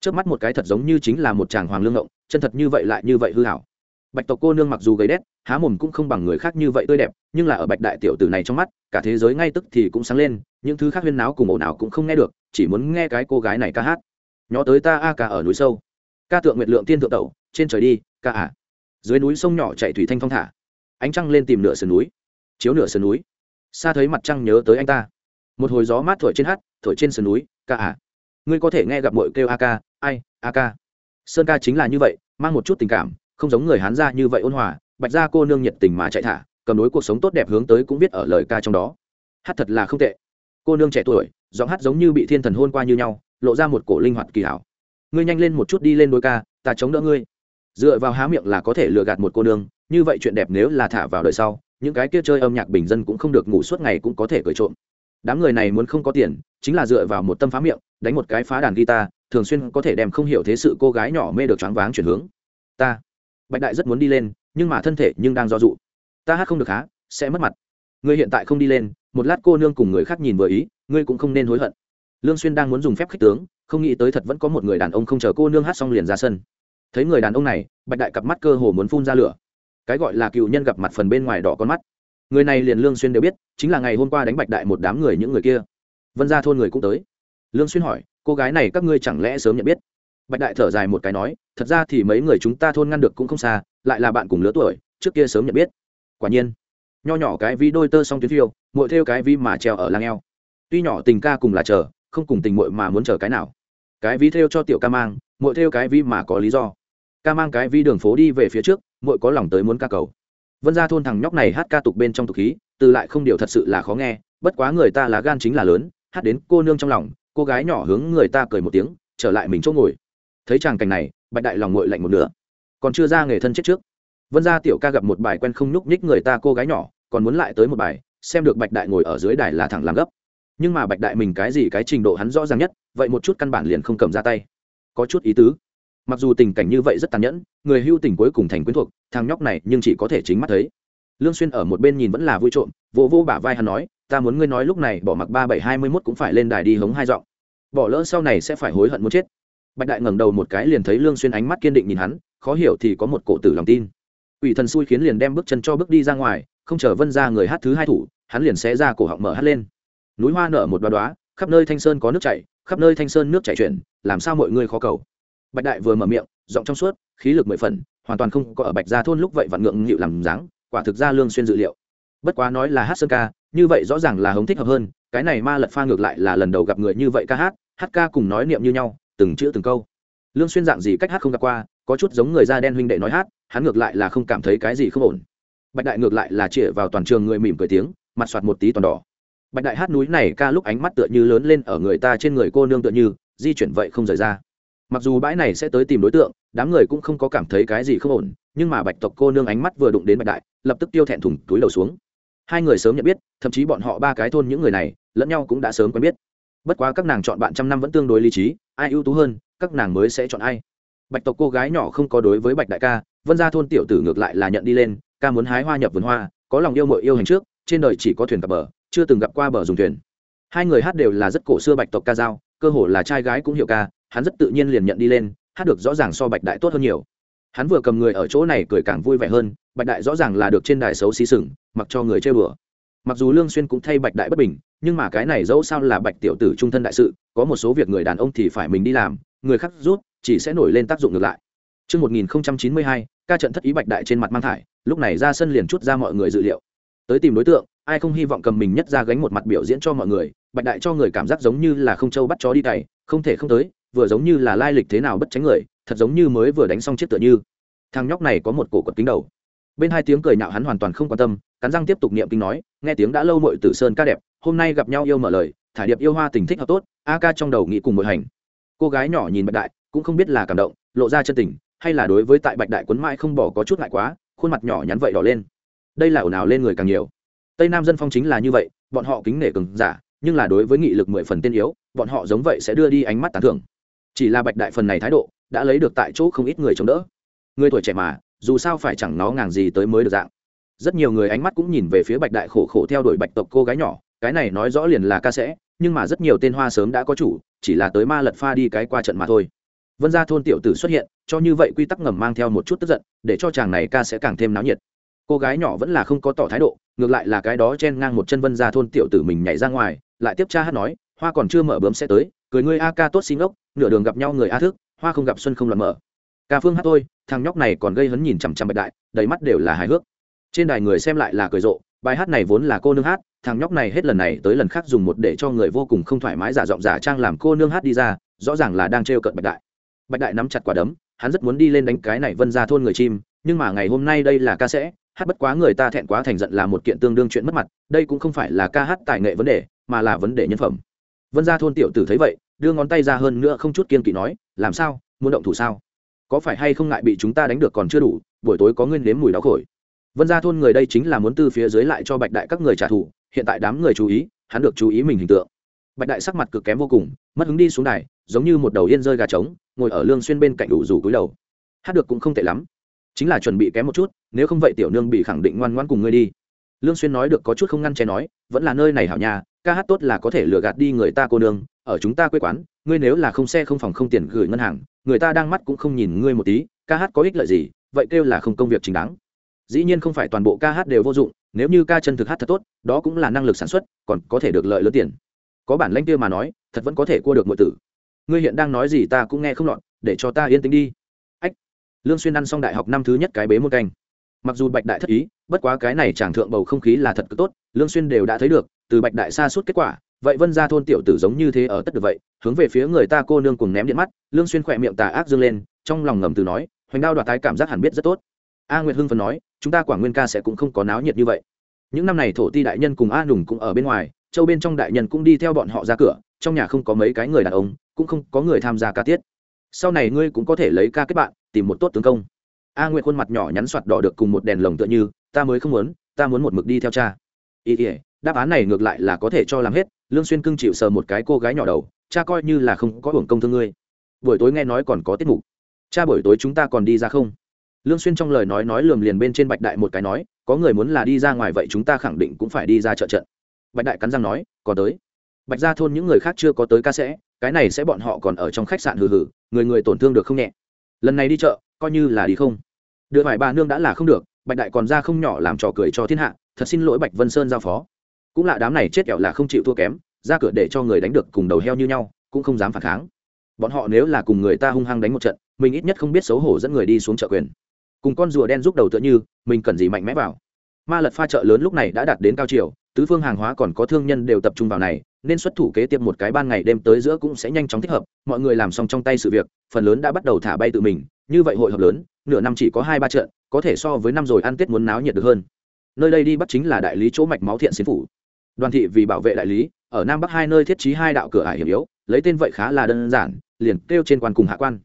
Trước mắt một cái thật giống như chính là một chàng hoàng lương ngộng, chân thật như vậy lại như vậy hư hảo. Bạch tộc cô nương mặc dù gầy đét há mồm cũng không bằng người khác như vậy tươi đẹp, nhưng là ở bạch đại tiểu tử này trong mắt, cả thế giới ngay tức thì cũng sáng lên, những thứ khác huyên náo cùng ồn ào cũng không nghe được, chỉ muốn nghe cái cô gái này ca hát. Nhó tới ta a ca ở núi sâu. Ca tượng nguyệt lượng tiên thượng tẩu, trên trời đi, ca à. Dưới núi sông nhỏ chạy thủy thanh phong thả. Ánh trăng lên tìm nửa sườn núi, chiếu nửa sườn núi. Xa thấy mặt trăng nhớ tới anh ta. Một hồi gió mát thổi trên hát, thổi trên sườn núi, ca à. Ngươi có thể nghe gặp mội kêu a ca, ai, a ca. Sơn ca chính là như vậy, mang một chút tình cảm, không giống người hán gia như vậy ôn hòa bạch gia cô nương nhiệt tình mà chạy thả, cầm đối cuộc sống tốt đẹp hướng tới cũng biết ở lời ca trong đó. Hát thật là không tệ. Cô nương trẻ tuổi, giọng hát giống như bị thiên thần hôn qua như nhau, lộ ra một cổ linh hoạt kỳ hảo. Ngươi nhanh lên một chút đi lên đôi ca, ta chống đỡ ngươi. Dựa vào há miệng là có thể lừa gạt một cô nương, như vậy chuyện đẹp nếu là thả vào đời sau, những cái kia chơi âm nhạc bình dân cũng không được ngủ suốt ngày cũng có thể cởi trộm. Đám người này muốn không có tiền, chính là dựa vào một tâm phá miệng, đánh một cái phá đàn guitar, thường xuyên có thể đem không hiểu thế sự cô gái nhỏ mê được choáng váng chuyển hướng. Ta. Bạch đại rất muốn đi lên nhưng mà thân thể nhưng đang do dụ ta hát không được há, sẽ mất mặt. Ngươi hiện tại không đi lên, một lát cô nương cùng người khác nhìn vừa ý, ngươi cũng không nên hối hận. Lương xuyên đang muốn dùng phép khích tướng, không nghĩ tới thật vẫn có một người đàn ông không chờ cô nương hát xong liền ra sân. Thấy người đàn ông này, bạch đại cặp mắt cơ hồ muốn phun ra lửa. Cái gọi là cựu nhân gặp mặt phần bên ngoài đỏ con mắt. Người này liền lương xuyên đều biết, chính là ngày hôm qua đánh bạch đại một đám người những người kia. Vân gia thôn người cũng tới. Lương xuyên hỏi, cô gái này các ngươi chẳng lẽ sớm nhận biết? Bạch đại thở dài một cái nói, thật ra thì mấy người chúng ta thôn ngăn được cũng không xa, lại là bạn cùng lứa tuổi, trước kia sớm nhận biết. Quả nhiên, nho nhỏ cái vi đôi tơ song tuyến phiêu, muội theo cái vi mà treo ở lang eo. Tuy nhỏ tình ca cùng là chờ, không cùng tình muội mà muốn chờ cái nào. Cái vi theo cho tiểu ca mang, muội theo cái vi mà có lý do. Ca mang cái vi đường phố đi về phía trước, muội có lòng tới muốn ca cầu. Vân ra thôn thằng nhóc này hát ca tục bên trong tục khí, từ lại không điều thật sự là khó nghe, bất quá người ta là gan chính là lớn, hát đến cô nương trong lòng, cô gái nhỏ hướng người ta cười một tiếng, trở lại mình chỗ ngồi thấy chàng cảnh này, bạch đại lòng ngội lạnh một nửa. Còn chưa ra nghề thân chết trước, vân gia tiểu ca gặp một bài quen không nhúc nhích người ta cô gái nhỏ, còn muốn lại tới một bài, xem được bạch đại ngồi ở dưới đài là thẳng làm gấp. Nhưng mà bạch đại mình cái gì cái trình độ hắn rõ ràng nhất, vậy một chút căn bản liền không cầm ra tay. Có chút ý tứ. Mặc dù tình cảnh như vậy rất tàn nhẫn, người hưu tình cuối cùng thành quyến thuộc, thằng nhóc này nhưng chỉ có thể chính mắt thấy. Lương xuyên ở một bên nhìn vẫn là vui trộm, vỗ vỗ bả vai hắn nói, ta muốn ngươi nói lúc này bỏ mặc ba bảy hai mươi cũng phải lên đài đi hống hai giọng. Bỏ lỡ sau này sẽ phải hối hận muốn chết bạch đại ngẩng đầu một cái liền thấy lương xuyên ánh mắt kiên định nhìn hắn, khó hiểu thì có một cổ tử lòng tin. Ủy thần xui khiến liền đem bước chân cho bước đi ra ngoài, không chờ vân ra người hát thứ hai thủ, hắn liền xé ra cổ họng mở hát lên. Núi hoa nở một đoá đoá khắp nơi thanh sơn có nước chảy, khắp nơi thanh sơn nước chảy chuyển, làm sao mọi người khó cầu? Bạch đại vừa mở miệng, giọng trong suốt, khí lực mười phần, hoàn toàn không có ở bạch gia thôn lúc vậy vạn ngượng nghịu làm dáng, quả thực ra lương xuyên dự liệu. Bất quá nói là hát sơn ca, như vậy rõ ràng là hống thích hợp hơn, cái này ma lật pha ngược lại là lần đầu gặp người như vậy ca hát hát ca cùng nói niệm như nhau từng chữ từng câu. Lương xuyên dạng gì cách hát không gặp qua, có chút giống người da đen huynh đệ nói hát, hắn ngược lại là không cảm thấy cái gì không ổn. Bạch đại ngược lại là chĩa vào toàn trường người mỉm cười tiếng, mặt soạt một tí toàn đỏ. Bạch đại hát núi này ca lúc ánh mắt tựa như lớn lên ở người ta trên người cô nương tựa như, di chuyển vậy không rời ra. Mặc dù bãi này sẽ tới tìm đối tượng, đám người cũng không có cảm thấy cái gì không ổn, nhưng mà bạch tộc cô nương ánh mắt vừa đụng đến bạch đại, lập tức tiêu thẹn thùng túi đầu xuống. Hai người sớm nhận biết, thậm chí bọn họ ba cái thôn những người này, lẫn nhau cũng đã sớm quen biết. Bất quá các nàng chọn bạn trăm năm vẫn tương đối lý trí ai ưu tú hơn, các nàng mới sẽ chọn ai. Bạch tộc cô gái nhỏ không có đối với bạch đại ca, vân ra thôn tiểu tử ngược lại là nhận đi lên, ca muốn hái hoa nhập vườn hoa, có lòng yêu mội yêu hành trước, trên đời chỉ có thuyền cập bờ, chưa từng gặp qua bờ dùng thuyền. Hai người hát đều là rất cổ xưa bạch tộc ca dao, cơ hồ là trai gái cũng hiểu ca, hắn rất tự nhiên liền nhận đi lên, hát được rõ ràng so bạch đại tốt hơn nhiều. Hắn vừa cầm người ở chỗ này cười càng vui vẻ hơn, bạch đại rõ ràng là được trên đài xấu xí sừng, mặc cho người chơi bừa. Mặc dù lương xuyên cũng thay bạch đại bất bình nhưng mà cái này dẫu sao là bạch tiểu tử trung thân đại sự có một số việc người đàn ông thì phải mình đi làm người khác rút chỉ sẽ nổi lên tác dụng ngược lại Trước 1092, ca trận thất ý bạch đại trên mặt mang thải, lúc này ra sân liền chút ra mọi người dự liệu. Tới tìm đối tượng, ai không hy vọng cầm mình nhất ra gánh một mặt biểu diễn cho mọi người, bạch đại cho người cảm giác giống như là không châu bắt chó đi cày, không thể không tới, vừa giống như là lai lịch thế nào bất tránh người, thật giống như mới vừa đánh xong chiếc tựa như. Thằng nhóc này có một cổ quật kính đầu. Bên hai tiếng cười nhạo hắn hoàn toàn không quan tâm, cắn răng tiếp tục niệm kinh nói, nghe tiếng đã lâu muội tử sơn ca đẹp, hôm nay gặp nhau yêu mở lời, thải điệp yêu hoa tình thích hợp tốt, a ca trong đầu nghĩ cùng một hành. Cô gái nhỏ nhìn bạch đại, cũng không biết là cảm động, lộ ra chân tình, hay là đối với tại bạch đại quấn mãi không bỏ có chút ngại quá khuôn mặt nhỏ nhắn vậy đỏ lên. Đây là ồn ào lên người càng nhiều. Tây nam dân phong chính là như vậy bọn họ kính nể cường giả nhưng là đối với nghị lực mười phần tiên yếu bọn họ giống vậy sẽ đưa đi ánh mắt tán thưởng. Chỉ là bạch đại phần này thái độ đã lấy được tại chỗ không ít người chống đỡ. Người tuổi trẻ mà dù sao phải chẳng nó ngàng gì tới mới được dạng. Rất nhiều người ánh mắt cũng nhìn về phía bạch đại khổ khổ theo đuổi bạch tộc cô gái nhỏ, cái này nói rõ liền là ca sẽ, nhưng mà rất nhiều tên hoa sớm đã có chủ, chỉ là tới ma lật pha đi cái qua trận mà thôi. Vân gia thôn tiểu tử xuất hiện, cho như vậy quy tắc ngầm mang theo một chút tức giận, để cho chàng này ca sẽ càng thêm náo nhiệt. Cô gái nhỏ vẫn là không có tỏ thái độ, ngược lại là cái đó chen ngang một chân vân gia thôn tiểu tử mình nhảy ra ngoài, lại tiếp cha hát nói, hoa còn chưa mở bướm sẽ tới, cười ngươi a ca tốt xin ốc nửa đường gặp nhau người a thức, hoa không gặp xuân không loạn mở. Ca phương hát thôi thằng nhóc này còn gây hấn nhìn chằm chằm bạch đại, đầy mắt đều là hài hước. Trên đài người xem lại là cười rộ, bài hát này vốn là cô nương hát, thằng nhóc này hết lần này tới lần khác dùng một để cho người vô cùng không thoải mái giả giọng giả trang làm cô nương hát đi ra, rõ ràng là đang trêu cợt bạch đại. Bạch đại nắm chặt quả đấm, hắn rất muốn đi lên đánh cái này vân ra thôn người chim, nhưng mà ngày hôm nay đây là ca sẽ, hát bất quá người ta thẹn quá thành giận là một kiện tương đương chuyện mất mặt, đây cũng không phải là ca hát tài nghệ vấn đề, mà là vấn đề nhân phẩm. Vân ra thôn tiểu tử thấy vậy, đưa ngón tay ra hơn nữa không chút kiên kỵ nói, làm sao? Muốn động thủ sao? Có phải hay không ngại bị chúng ta đánh được còn chưa đủ, buổi tối có nguyên nếm mùi đau khổi vân ra thôn người đây chính là muốn từ phía dưới lại cho bạch đại các người trả thù, hiện tại đám người chú ý, hắn được chú ý mình hình tượng. Bạch đại sắc mặt cực kém vô cùng, mất hứng đi xuống đài, giống như một đầu yên rơi gà trống, ngồi ở lương xuyên bên cạnh đủ rủ cúi đầu. Hát được cũng không tệ lắm. Chính là chuẩn bị kém một chút, nếu không vậy tiểu nương bị khẳng định ngoan ngoãn cùng ngươi đi. Lương xuyên nói được có chút không ngăn che nói, vẫn là nơi này hảo nhà, ca hát tốt là có thể lừa gạt đi người ta cô nương, ở chúng ta quê quán ngươi nếu là không xe không phòng không tiền gửi ngân hàng, người ta đang mắt cũng không nhìn ngươi một tí, ca hát có ích lợi gì, vậy kêu là không công việc chính đáng. Dĩ nhiên không phải toàn bộ ca hát đều vô dụng, nếu như ca chân thực hát thật tốt, đó cũng là năng lực sản xuất, còn có thể được lợi lớn tiền. Có bản lãnh kia mà nói, thật vẫn có thể cua được mọi tử. Ngươi hiện đang nói gì ta cũng nghe không lọt, để cho ta yên tĩnh đi. Ách. Lương xuyên ăn xong đại học năm thứ nhất cái bế môn canh. Mặc dù bạch đại thất ý, bất quá cái này chẳng thượng bầu không khí là thật cực tốt, lương xuyên đều đã thấy được, từ bạch đại xa suốt kết quả vậy vân gia thôn tiểu tử giống như thế ở tất được vậy, hướng về phía người ta cô nương cùng ném điện mắt, lương xuyên khỏe miệng tà ác dương lên, trong lòng ngầm từ nói, hoành đao đoạt tái cảm giác hẳn biết rất tốt. A nguyệt hưng phấn nói, chúng ta quảng nguyên ca sẽ cũng không có náo nhiệt như vậy. Những năm này thổ ti đại nhân cùng a nùng cũng ở bên ngoài, châu bên trong đại nhân cũng đi theo bọn họ ra cửa, trong nhà không có mấy cái người đàn ông, cũng không có người tham gia ca tiết. Sau này ngươi cũng có thể lấy ca kết bạn, tìm một tốt tướng công. A nguyệt khuôn mặt nhỏ nhắn soạt đỏ được cùng một đèn lồng tựa như, ta mới không muốn, ta muốn một mực đi theo cha. Ý ý, đáp án này ngược lại là có thể cho làm hết lương xuyên cưng chịu sờ một cái cô gái nhỏ đầu, cha coi như là không có hưởng công thương ngươi. Buổi tối nghe nói còn có tiết mục. Cha buổi tối chúng ta còn đi ra không? Lương xuyên trong lời nói nói lườm liền bên trên bạch đại một cái nói, có người muốn là đi ra ngoài vậy chúng ta khẳng định cũng phải đi ra chợ trận. Bạch đại cắn răng nói còn tới. Bạch gia thôn những người khác chưa có tới ca sẽ, cái này sẽ bọn họ còn ở trong khách sạn hừ hừ, người người tổn thương được không nhẹ. Lần này đi chợ, coi như là đi không. Đưa vài bà nương đã là không được, bạch đại còn ra không nhỏ làm trò cười cho thiên hạ, thật xin lỗi bạch vân sơn giao phó cũng là đám này chết kẹo là không chịu thua kém, ra cửa để cho người đánh được cùng đầu heo như nhau, cũng không dám phản kháng. Bọn họ nếu là cùng người ta hung hăng đánh một trận, mình ít nhất không biết xấu hổ dẫn người đi xuống chợ quyền. Cùng con rùa đen giúp đầu tựa như, mình cần gì mạnh mẽ vào. Ma lật pha chợ lớn lúc này đã đạt đến cao chiều, tứ phương hàng hóa còn có thương nhân đều tập trung vào này, nên xuất thủ kế tiếp một cái ban ngày đêm tới giữa cũng sẽ nhanh chóng thích hợp, mọi người làm xong trong tay sự việc, phần lớn đã bắt đầu thả bay tự mình, như vậy hội hợp lớn, nửa năm chỉ có hai ba trận, có thể so với năm rồi ăn tết muốn náo nhiệt được hơn. Nơi đây đi bắt chính là đại lý chỗ mạch máu thiện xín phủ đoàn thị vì bảo vệ đại lý, ở nam bắc hai nơi thiết trí hai đạo cửa ải hiểm yếu, lấy tên vậy khá là đơn giản, liền kêu trên quan cùng hạ quan.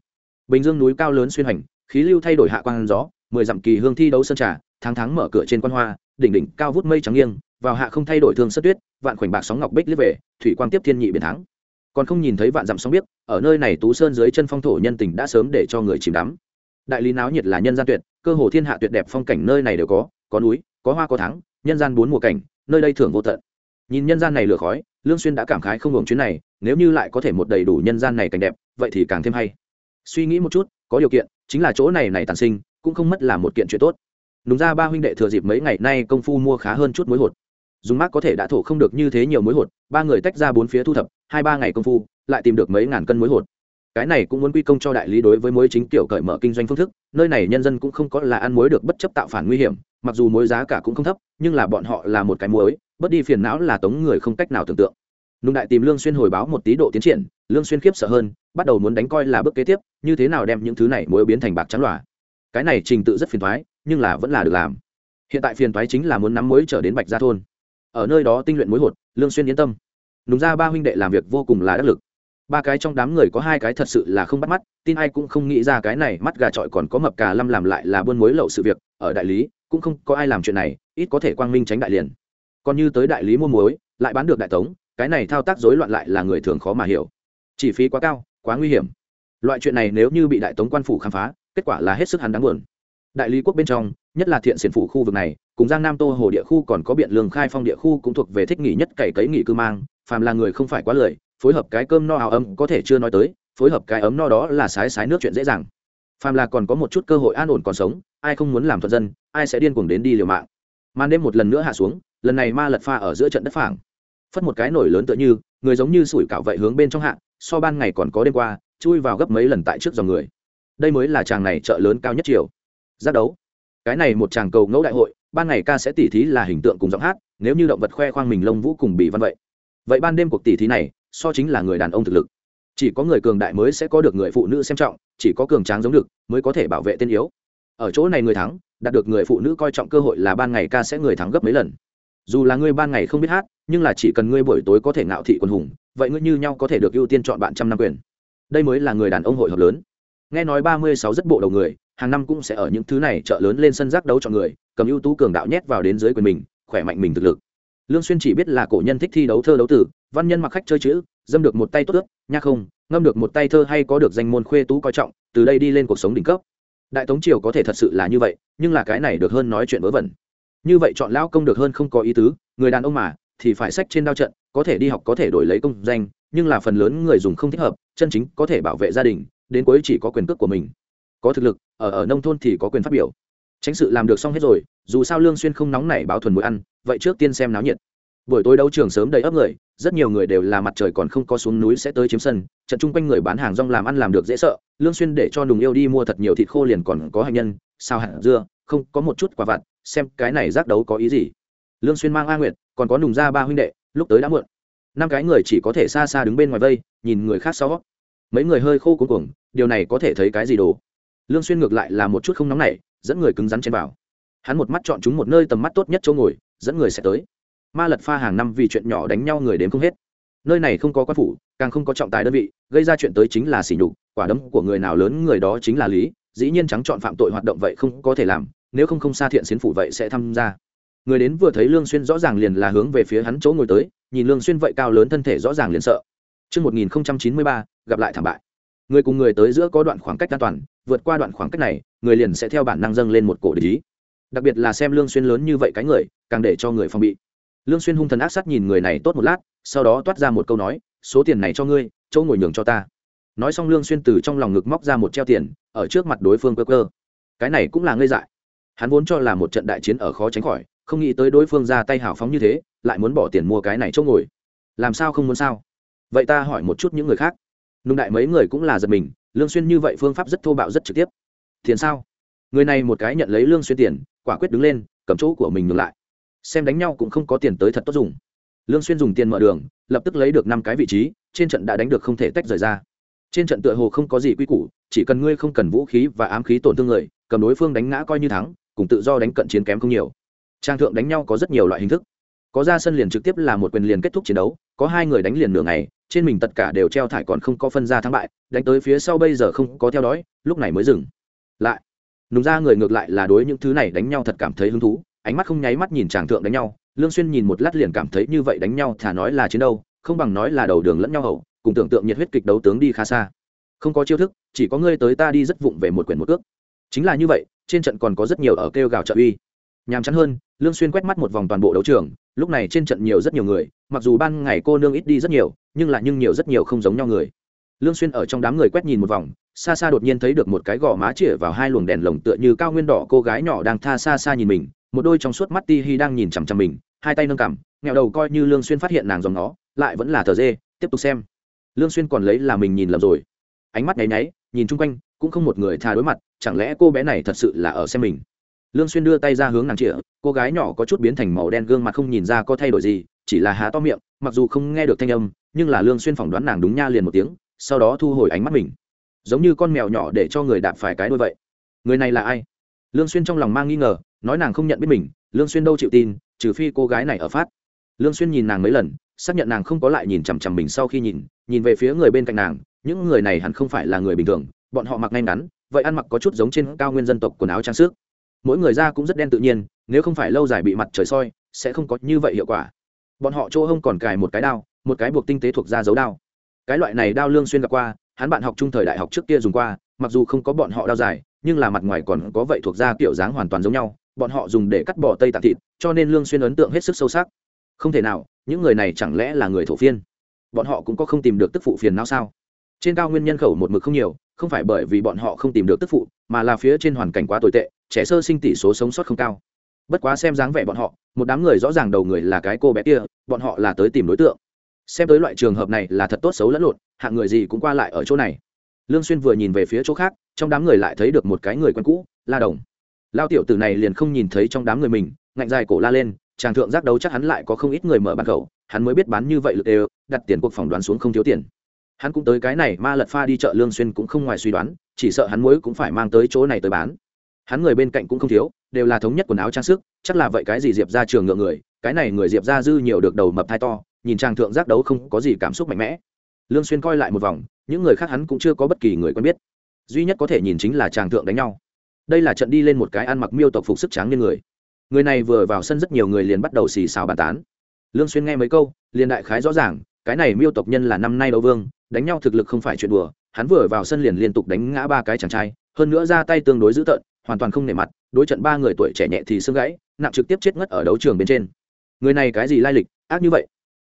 Bình dương núi cao lớn xuyên hành, khí lưu thay đổi hạ quan gió, mười dặm kỳ hương thi đấu sơn trà, tháng tháng mở cửa trên quan hoa, đỉnh đỉnh cao vút mây trắng nghiêng, vào hạ không thay đổi thương sất tuyết, vạn khoảnh bạc sóng ngọc bích liếc về, thủy quang tiếp thiên nhị biển thắng. Còn không nhìn thấy vạn dặm sóng biết ở nơi này tú sơn dưới chân phong thổ nhân tình đã sớm để cho người chìm đắm. Đại lý náo nhiệt là nhân gian tuyệt, cơ hồ thiên hạ tuyệt đẹp phong cảnh nơi này đều có có núi, có hoa có thắng, nhân gian bốn mùa cảnh, nơi đây thường vô tận nhìn nhân gian này lửa khói, lương xuyên đã cảm khái không hưởng chuyến này, nếu như lại có thể một đầy đủ nhân gian này cảnh đẹp, vậy thì càng thêm hay. Suy nghĩ một chút, có điều kiện, chính là chỗ này này tàn sinh, cũng không mất là một kiện chuyện tốt. Đúng ra ba huynh đệ thừa dịp mấy ngày nay công phu mua khá hơn chút muối hột. Dùng mác có thể đã thổ không được như thế nhiều muối hột, ba người tách ra bốn phía thu thập, hai ba ngày công phu, lại tìm được mấy ngàn cân muối hột. Cái này cũng muốn quy công cho đại lý đối với muối chính tiểu cởi mở kinh doanh phương thức, nơi này nhân dân cũng không có là ăn muối được bất chấp tạo phản nguy hiểm, mặc dù muối giá cả cũng không thấp, nhưng là bọn họ là một cái muối bất đi phiền não là tống người không cách nào tưởng tượng. Nung đại tìm lương xuyên hồi báo một tí độ tiến triển, lương xuyên khiếp sợ hơn, bắt đầu muốn đánh coi là bước kế tiếp, như thế nào đem những thứ này mới biến thành bạc trắng loà cái này trình tự rất phiền toái, nhưng là vẫn là được làm. Hiện tại phiền toái chính là muốn nắm muối trở đến bạch gia thôn. Ở nơi đó tinh luyện muối hột, lương xuyên yên tâm. Nung ra ba huynh đệ làm việc vô cùng là đắc lực. Ba cái trong đám người có hai cái thật sự là không bắt mắt, tin ai cũng không nghĩ ra cái này mắt gà trọi còn có mập cà lâm làm lại là buôn muối lậu sự việc. Ở đại lý, cũng không có ai làm chuyện này, ít có thể quang minh tránh đại liền còn như tới đại lý mua muối, lại bán được đại tống, cái này thao tác rối loạn lại là người thường khó mà hiểu. Chi phí quá cao, quá nguy hiểm. Loại chuyện này nếu như bị đại tống quan phủ khám phá, kết quả là hết sức hắn đáng buồn. Đại lý quốc bên trong, nhất là thiện xiển phủ khu vực này, cùng giang nam tô hồ địa khu còn có biện lương khai phong địa khu cũng thuộc về thích nghỉ nhất cày cấy nghỉ cư mang, phàm là người không phải quá lười, phối hợp cái cơm no áo ấm có thể chưa nói tới, phối hợp cái ấm no đó là sái sái nước chuyện dễ dàng. Phàm là còn có một chút cơ hội an ổn còn sống, ai không muốn làm thuận dân, ai sẽ điên cuồng đến đi liều mạng. Màn đêm một lần nữa hạ xuống lần này ma lật pha ở giữa trận đất phẳng phất một cái nổi lớn tựa như, người giống như sủi cạo vậy hướng bên trong hạ, so ban ngày còn có đêm qua, chui vào gấp mấy lần tại trước dòng người. Đây mới là chàng này chợ lớn cao nhất chiều. Giác đấu. Cái này một chàng cầu ngẫu đại hội, ban ngày ca sẽ tỉ thí là hình tượng cùng giọng hát, nếu như động vật khoe khoang mình lông vũ cùng bị văn vậy. Vậy ban đêm cuộc tỉ thí này, so chính là người đàn ông thực lực. Chỉ có người cường đại mới sẽ có được người phụ nữ xem trọng, chỉ có cường tráng giống được, mới có thể bảo vệ tên yếu. Ở chỗ này người thắng, đạt được người phụ nữ coi trọng cơ hội là ban ngày ca sẽ người thắng gấp mấy lần dù là ngươi ban ngày không biết hát, nhưng là chỉ cần ngươi buổi tối có thể ngạo thị quân hùng, vậy ngươi như nhau có thể được ưu tiên chọn bạn trăm năm quyền. Đây mới là người đàn ông hội hợp lớn. Nghe nói ba mươi sáu rất bộ đầu người, hàng năm cũng sẽ ở những thứ này chợ lớn lên sân giác đấu cho người, cầm ưu tú cường đạo nhét vào đến dưới quyền mình, khỏe mạnh mình thực lực. Lương xuyên chỉ biết là cổ nhân thích thi đấu thơ đấu tử, văn nhân mặc khách chơi chữ, dâm được một tay tốt ước, nha không, ngâm được một tay thơ hay có được danh môn khuê tú coi trọng, từ đây đi lên cuộc sống đỉnh cấp. Đại tống triều có thể thật sự là như vậy, nhưng là cái này được hơn nói chuyện vớ vẩn như vậy chọn lão công được hơn không có ý tứ, người đàn ông mà, thì phải sách trên đao trận, có thể đi học có thể đổi lấy công danh, nhưng là phần lớn người dùng không thích hợp, chân chính có thể bảo vệ gia đình, đến cuối chỉ có quyền cước của mình. Có thực lực, ở ở nông thôn thì có quyền phát biểu. Tránh sự làm được xong hết rồi, dù sao lương xuyên không nóng nảy báo thuần muối ăn, vậy trước tiên xem náo nhiệt. Buổi tối đấu trường sớm đầy ấp người, rất nhiều người đều là mặt trời còn không có xuống núi sẽ tới chiếm sân, trận chung quanh người bán hàng rong làm ăn làm được dễ sợ, lương xuyên để cho nùng yêu đi mua thật nhiều thịt khô liền còn có hành nhân sao hạt dưa, không có một chút quả vặt xem cái này giác đấu có ý gì. Lương xuyên mang a nguyệt, còn có nùng gia ba huynh đệ, lúc tới đã muộn. Năm cái người chỉ có thể xa xa đứng bên ngoài vây, nhìn người khác sau. Mấy người hơi khô cuống cuồng, điều này có thể thấy cái gì đồ? Lương xuyên ngược lại là một chút không nóng nảy, dẫn người cứng rắn trên vào. Hắn một mắt chọn chúng một nơi tầm mắt tốt nhất chỗ ngồi, dẫn người sẽ tới. Ma lật pha hàng năm vì chuyện nhỏ đánh nhau người đến không hết. Nơi này không có quan phủ, càng không có trọng tài đơn vị, gây ra chuyện tới chính là sỉ nhục, quả đấm của người nào lớn người đó chính là lý, dĩ nhiên trắng chọn phạm tội hoạt động vậy không có thể làm nếu không không xa thiện xiến phủ vậy sẽ tham gia người đến vừa thấy lương xuyên rõ ràng liền là hướng về phía hắn chỗ ngồi tới nhìn lương xuyên vậy cao lớn thân thể rõ ràng liền sợ Trước 1093, gặp lại thảm bại. Người cùng người tới giữa có đoạn khoảng cách an toàn, vượt qua đoạn khoảng cách này, người liền sẽ theo bản năng dâng lên một cổ địch ý. Đặc biệt là xem lương xuyên lớn như vậy cái người, càng để cho người phòng bị. Lương xuyên hung thần ác sát nhìn người này tốt một lát, sau đó toát ra một câu nói, số tiền này cho ngươi, chỗ ngồi nhường cho ta. Nói xong lương xuyên từ trong lòng ngực móc ra một treo tiền, ở trước mặt đối phương cơ cơ. Cái này cũng là ngây dại. Hắn vốn cho là một trận đại chiến ở khó tránh khỏi, không nghĩ tới đối phương ra tay hào phóng như thế lại muốn bỏ tiền mua cái này chỗ ngồi. Làm sao không muốn sao? Vậy ta hỏi một chút những người khác. Nung đại mấy người cũng là giật mình lương xuyên như vậy phương pháp rất thô bạo rất trực tiếp. Tiền sao? Người này một cái nhận lấy lương xuyên tiền quả quyết đứng lên cầm chỗ của mình ngược lại. Xem đánh nhau cũng không có tiền tới thật tốt dùng. Lương xuyên dùng tiền mở đường lập tức lấy được năm cái vị trí trên trận đã đánh được không thể tách rời ra. Trên trận tựa hồ không có gì quy củ chỉ cần ngươi không cần vũ khí và ám khí tổn thương người cầm đối phương đánh ngã coi như thắng cùng tự do đánh cận chiến kém không nhiều. Trang thượng đánh nhau có rất nhiều loại hình thức. Có ra sân liền trực tiếp là một quyền liền kết thúc chiến đấu, có hai người đánh liền nửa ngày, trên mình tất cả đều treo thải còn không có phân ra thắng bại, đánh tới phía sau bây giờ không có theo đói, lúc này mới dừng. Lại, nùng ra người ngược lại là đối những thứ này đánh nhau thật cảm thấy hứng thú, ánh mắt không nháy mắt nhìn chàng thượng đánh nhau, lương xuyên nhìn một lát liền cảm thấy như vậy đánh nhau thả nói là chiến đâu không bằng nói là đầu đường lẫn nhau hậu, cùng tưởng tượng nhiệt huyết kịch đấu tướng đi khá xa. Không có chiêu thức, chỉ có ngươi tới ta đi rất vụng về một quyền một cước chính là như vậy trên trận còn có rất nhiều ở kêu gào trợ uy. Nhàm chán hơn, lương xuyên quét mắt một vòng toàn bộ đấu trường, lúc này trên trận nhiều rất nhiều người, mặc dù ban ngày cô nương ít đi rất nhiều, nhưng là nhưng nhiều rất nhiều không giống nhau người. Lương xuyên ở trong đám người quét nhìn một vòng, xa xa đột nhiên thấy được một cái gò má chĩa vào hai luồng đèn lồng tựa như cao nguyên đỏ, cô gái nhỏ đang tha xa xa nhìn mình, một đôi trong suốt mắt ti hi đang nhìn chằm chằm mình, hai tay nâng cằm nghèo đầu coi như lương xuyên phát hiện nàng dòng nó, lại vẫn là thờ dê, tiếp tục xem. Lương xuyên còn lấy là mình nhìn lầm rồi. Ánh mắt nháy nháy nhìn chung quanh, cũng không một người tha đối mặt, chẳng lẽ cô bé này thật sự là ở xem mình? Lương xuyên đưa tay ra hướng nàng chĩa cô gái nhỏ có chút biến thành màu đen gương mặt không nhìn ra có thay đổi gì, chỉ là há to miệng, mặc dù không nghe được thanh âm, nhưng là lương xuyên phỏng đoán nàng đúng nha liền một tiếng, sau đó thu hồi ánh mắt mình. Giống như con mèo nhỏ để cho người đạp phải cái đuôi vậy. Người này là ai? Lương xuyên trong lòng mang nghi ngờ, nói nàng không nhận biết mình, lương xuyên đâu chịu tin, trừ phi cô gái này ở phát. Lương xuyên nhìn nàng mấy lần, xác nhận nàng không có lại nhìn chằm chằm mình sau khi nhìn nhìn về phía người bên cạnh nàng những người này hẳn không phải là người bình thường, bọn họ mặc ngay ngắn, vậy ăn mặc có chút giống trên cao nguyên dân tộc quần áo trang sức. Mỗi người da cũng rất đen tự nhiên, nếu không phải lâu dài bị mặt trời soi, sẽ không có như vậy hiệu quả. Bọn họ chỗ hông còn cài một cái đao, một cái buộc tinh tế thuộc da dấu đao. Cái loại này đao lương xuyên gặp qua, hắn bạn học trung thời đại học trước kia dùng qua, mặc dù không có bọn họ đao dài, nhưng là mặt ngoài còn có vậy thuộc da kiểu dáng hoàn toàn giống nhau, bọn họ dùng để cắt bỏ tây tạng thịt, cho nên lương xuyên ấn tượng hết sức sâu sắc. Không thể nào, những người này chẳng lẽ là người thổ phiên? Bọn họ cũng có không tìm được tức phụ phiền não sao? Trên cao nguyên nhân khẩu một mực không nhiều, không phải bởi vì bọn họ không tìm được tức phụ, mà là phía trên hoàn cảnh quá tồi tệ, trẻ sơ sinh tỷ số sống sót không cao. Bất quá xem dáng vẻ bọn họ, một đám người rõ ràng đầu người là cái cô bé kia, bọn họ là tới tìm đối tượng. Xem tới loại trường hợp này là thật tốt xấu lẫn lộn, hạng người gì cũng qua lại ở chỗ này. Lương xuyên vừa nhìn về phía chỗ khác, trong đám người lại thấy được một cái người quen cũ, la đồng. Lao tiểu tử này liền không nhìn thấy trong đám người mình, ngạnh dài cổ la lên, chàng thượng giác đấu chắc hắn lại có không ít người mở bàn khẩu, hắn mới biết bán như vậy lực đều, đặt tiền cuộc phỏng đoán xuống không thiếu tiền hắn cũng tới cái này, ma lật pha đi chợ lương xuyên cũng không ngoài suy đoán, chỉ sợ hắn muối cũng phải mang tới chỗ này tới bán. Hắn người bên cạnh cũng không thiếu, đều là thống nhất quần áo trang sức, chắc là vậy cái gì diệp ra trường ngựa người, cái này người diệp ra dư nhiều được đầu mập thai to, nhìn trang thượng giác đấu không có gì cảm xúc mạnh mẽ. Lương xuyên coi lại một vòng, những người khác hắn cũng chưa có bất kỳ người quen biết. Duy nhất có thể nhìn chính là trang thượng đánh nhau. Đây là trận đi lên một cái ăn mặc miêu tộc phục sức trắng như người. Người này vừa vào sân rất nhiều người liền bắt đầu xì xào bàn tán. Lương xuyên nghe mấy câu, liền đại khái rõ ràng, cái này miêu tộc nhân là năm nay đấu vương đánh nhau thực lực không phải chuyện đùa, hắn vừa vào sân liền liên tục đánh ngã ba cái chàng trai, hơn nữa ra tay tương đối dữ tợn, hoàn toàn không nể mặt, đối trận ba người tuổi trẻ nhẹ thì xương gãy, nặng trực tiếp chết ngất ở đấu trường bên trên. Người này cái gì lai lịch, ác như vậy?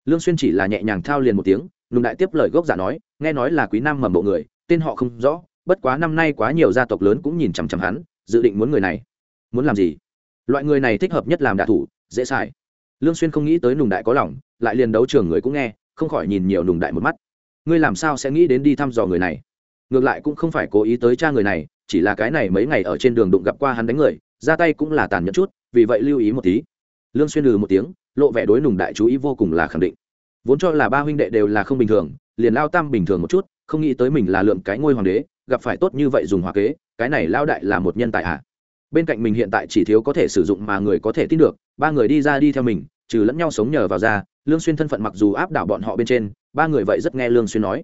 Lương xuyên chỉ là nhẹ nhàng thao liền một tiếng, nùng đại tiếp lời gốc giả nói, nghe nói là quý nam mầm bộ người, tên họ không rõ, bất quá năm nay quá nhiều gia tộc lớn cũng nhìn chằm chằm hắn, dự định muốn người này. Muốn làm gì? Loại người này thích hợp nhất làm đả thủ, dễ xài lương xuyên không nghĩ tới nùng đại có lòng, lại liền đấu trường người cũng nghe, không khỏi nhìn nhiều nùng đại một mắt ngươi làm sao sẽ nghĩ đến đi thăm dò người này? Ngược lại cũng không phải cố ý tới cha người này, chỉ là cái này mấy ngày ở trên đường đụng gặp qua hắn đánh người, ra tay cũng là tàn nhẫn chút, vì vậy lưu ý một tí. Lương xuyên lừ một tiếng, lộ vẻ đối nùng đại chú ý vô cùng là khẳng định. Vốn cho là ba huynh đệ đều là không bình thường, liền lao tam bình thường một chút, không nghĩ tới mình là lượng cái ngôi hoàng đế, gặp phải tốt như vậy dùng hòa kế, cái này lao đại là một nhân tài à? bên cạnh mình hiện tại chỉ thiếu có thể sử dụng mà người có thể tin được, ba người đi ra đi theo mình, trừ lẫn nhau sống nhờ vào ra, lương xuyên thân phận mặc dù áp đảo bọn họ bên trên ba người vậy rất nghe lương xuyên nói.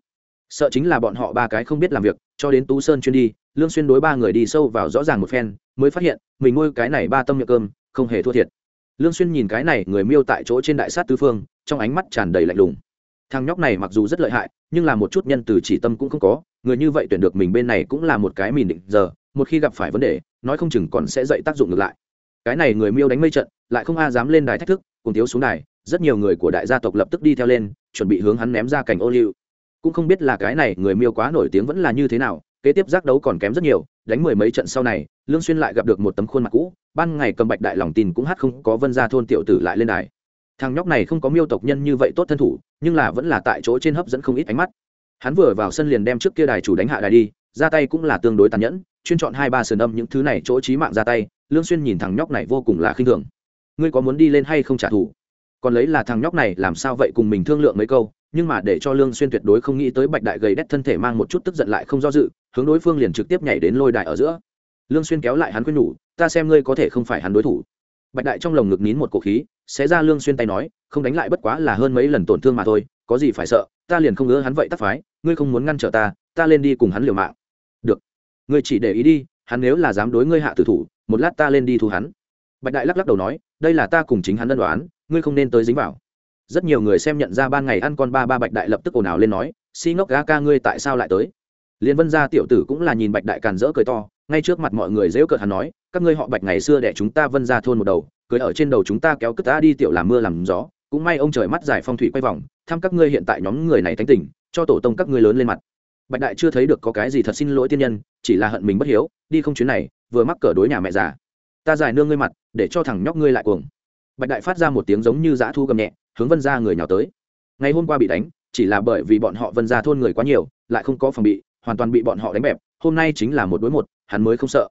Sợ chính là bọn họ ba cái không biết làm việc, cho đến tú sơn chuyên đi, lương xuyên đối ba người đi sâu vào rõ ràng một phen, mới phát hiện, mình nuôi cái này ba tâm nhựa cơm, không hề thua thiệt. Lương xuyên nhìn cái này, người miêu tại chỗ trên đại sát tứ phương, trong ánh mắt tràn đầy lạnh lùng. Thằng nhóc này mặc dù rất lợi hại, nhưng là một chút nhân từ chỉ tâm cũng không có, người như vậy tuyển được mình bên này cũng là một cái mìn định giờ, một khi gặp phải vấn đề, nói không chừng còn sẽ dậy tác dụng ngược lại. Cái này người miêu đánh mây trận, lại không a dám lên đài thách thức, cùng thiếu xuống đài rất nhiều người của đại gia tộc lập tức đi theo lên, chuẩn bị hướng hắn ném ra cảnh ô liu. Cũng không biết là cái này người miêu quá nổi tiếng vẫn là như thế nào, kế tiếp giác đấu còn kém rất nhiều, đánh mười mấy trận sau này, lương xuyên lại gặp được một tấm khuôn mặt cũ, ban ngày cầm bạch đại lòng tin cũng hát không có vân gia thôn tiểu tử lại lên đài. Thằng nhóc này không có miêu tộc nhân như vậy tốt thân thủ, nhưng là vẫn là tại chỗ trên hấp dẫn không ít ánh mắt. Hắn vừa vào sân liền đem trước kia đài chủ đánh hạ đài đi, ra tay cũng là tương đối tàn nhẫn, chuyên chọn hai ba sườn âm những thứ này chỗ trí mạng ra tay, lương xuyên nhìn thằng nhóc này vô cùng là khinh thường. Ngươi có muốn đi lên hay không trả thù? Còn lấy là thằng nhóc này, làm sao vậy cùng mình thương lượng mấy câu, nhưng mà để cho lương xuyên tuyệt đối không nghĩ tới bạch đại gầy đét thân thể mang một chút tức giận lại không do dự, hướng đối phương liền trực tiếp nhảy đến lôi đại ở giữa. Lương xuyên kéo lại hắn khuyên nhủ, ta xem ngươi có thể không phải hắn đối thủ. Bạch đại trong lồng ngực nín một cổ khí, xé ra lương xuyên tay nói, không đánh lại bất quá là hơn mấy lần tổn thương mà thôi, có gì phải sợ, ta liền không ngỡ hắn vậy tắt phái, ngươi không muốn ngăn trở ta ta lên đi cùng hắn liều mạng. Được, ngươi chỉ để ý đi, hắn nếu là dám đối ngươi hạ tử thủ, một lát ta lên đi thu hắn. Bạch đại lắc lắc đầu nói, đây là ta cùng chính hắn đơn đoán ngươi không nên tới dính vào. Rất nhiều người xem nhận ra ban ngày ăn con ba ba bạch đại lập tức ồn ào lên nói si ngốc gá ca ngươi tại sao lại tới? Liên vân gia tiểu tử cũng là nhìn bạch đại càn rỡ cười to ngay trước mặt mọi người dễu cợt hắn nói các ngươi họ bạch ngày xưa để chúng ta vân ra thôn một đầu cười ở trên đầu chúng ta kéo cất ta đi tiểu làm mưa làm gió cũng may ông trời mắt dài phong thủy quay vòng thăm các ngươi hiện tại nhóm người này thánh tình, cho tổ tông các ngươi lớn lên mặt. Bạch đại chưa thấy được có cái gì thật xin lỗi tiên nhân chỉ là hận mình bất hiếu đi không chuyến này vừa mắc cỡ đối nhà mẹ già. Ta giải nương ngươi mặt để cho thằng nhóc ngươi lại cuồng bạch đại phát ra một tiếng giống như dã thu gầm nhẹ, hướng vân ra người nhào tới. Ngày hôm qua bị đánh, chỉ là bởi vì bọn họ vân ra thôn người quá nhiều, lại không có phòng bị, hoàn toàn bị bọn họ đánh bẹp, hôm nay chính là một đối một, hắn mới không sợ.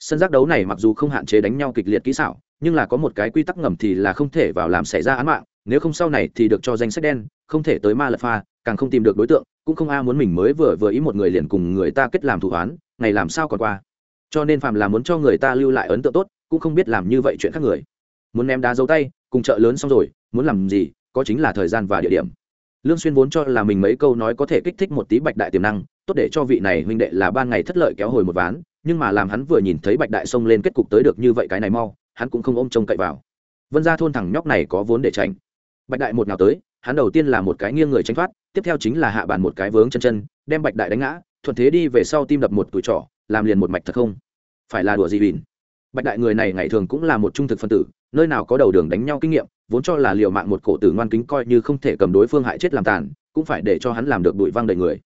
Sân giác đấu này mặc dù không hạn chế đánh nhau kịch liệt kỹ xảo, nhưng là có một cái quy tắc ngầm thì là không thể vào làm xảy ra án mạng, nếu không sau này thì được cho danh sách đen, không thể tới ma lật pha, càng không tìm được đối tượng, cũng không a muốn mình mới vừa vừa ý một người liền cùng người ta kết làm thủ án ngày làm sao còn qua. Cho nên phàm là muốn cho người ta lưu lại ấn tượng tốt, cũng không biết làm như vậy chuyện khác người muốn ném đá dấu tay, cùng chợ lớn xong rồi, muốn làm gì, có chính là thời gian và địa điểm. Lương xuyên vốn cho là mình mấy câu nói có thể kích thích một tí bạch đại tiềm năng, tốt để cho vị này huynh đệ là ban ngày thất lợi kéo hồi một ván, nhưng mà làm hắn vừa nhìn thấy bạch đại xông lên kết cục tới được như vậy cái này mau, hắn cũng không ôm trông cậy vào. Vân ra thôn thằng nhóc này có vốn để tránh. Bạch đại một nào tới, hắn đầu tiên là một cái nghiêng người tránh thoát, tiếp theo chính là hạ bàn một cái vướng chân chân, đem bạch đại đánh ngã, thuận thế đi về sau tim đập một tuổi trỏ làm liền một mạch thật không? Phải là đùa gì bỉn bạch đại người này ngày thường cũng là một trung thực phân tử nơi nào có đầu đường đánh nhau kinh nghiệm vốn cho là liều mạng một cổ tử ngoan kính coi như không thể cầm đối phương hại chết làm tàn cũng phải để cho hắn làm được bụi văng đầy người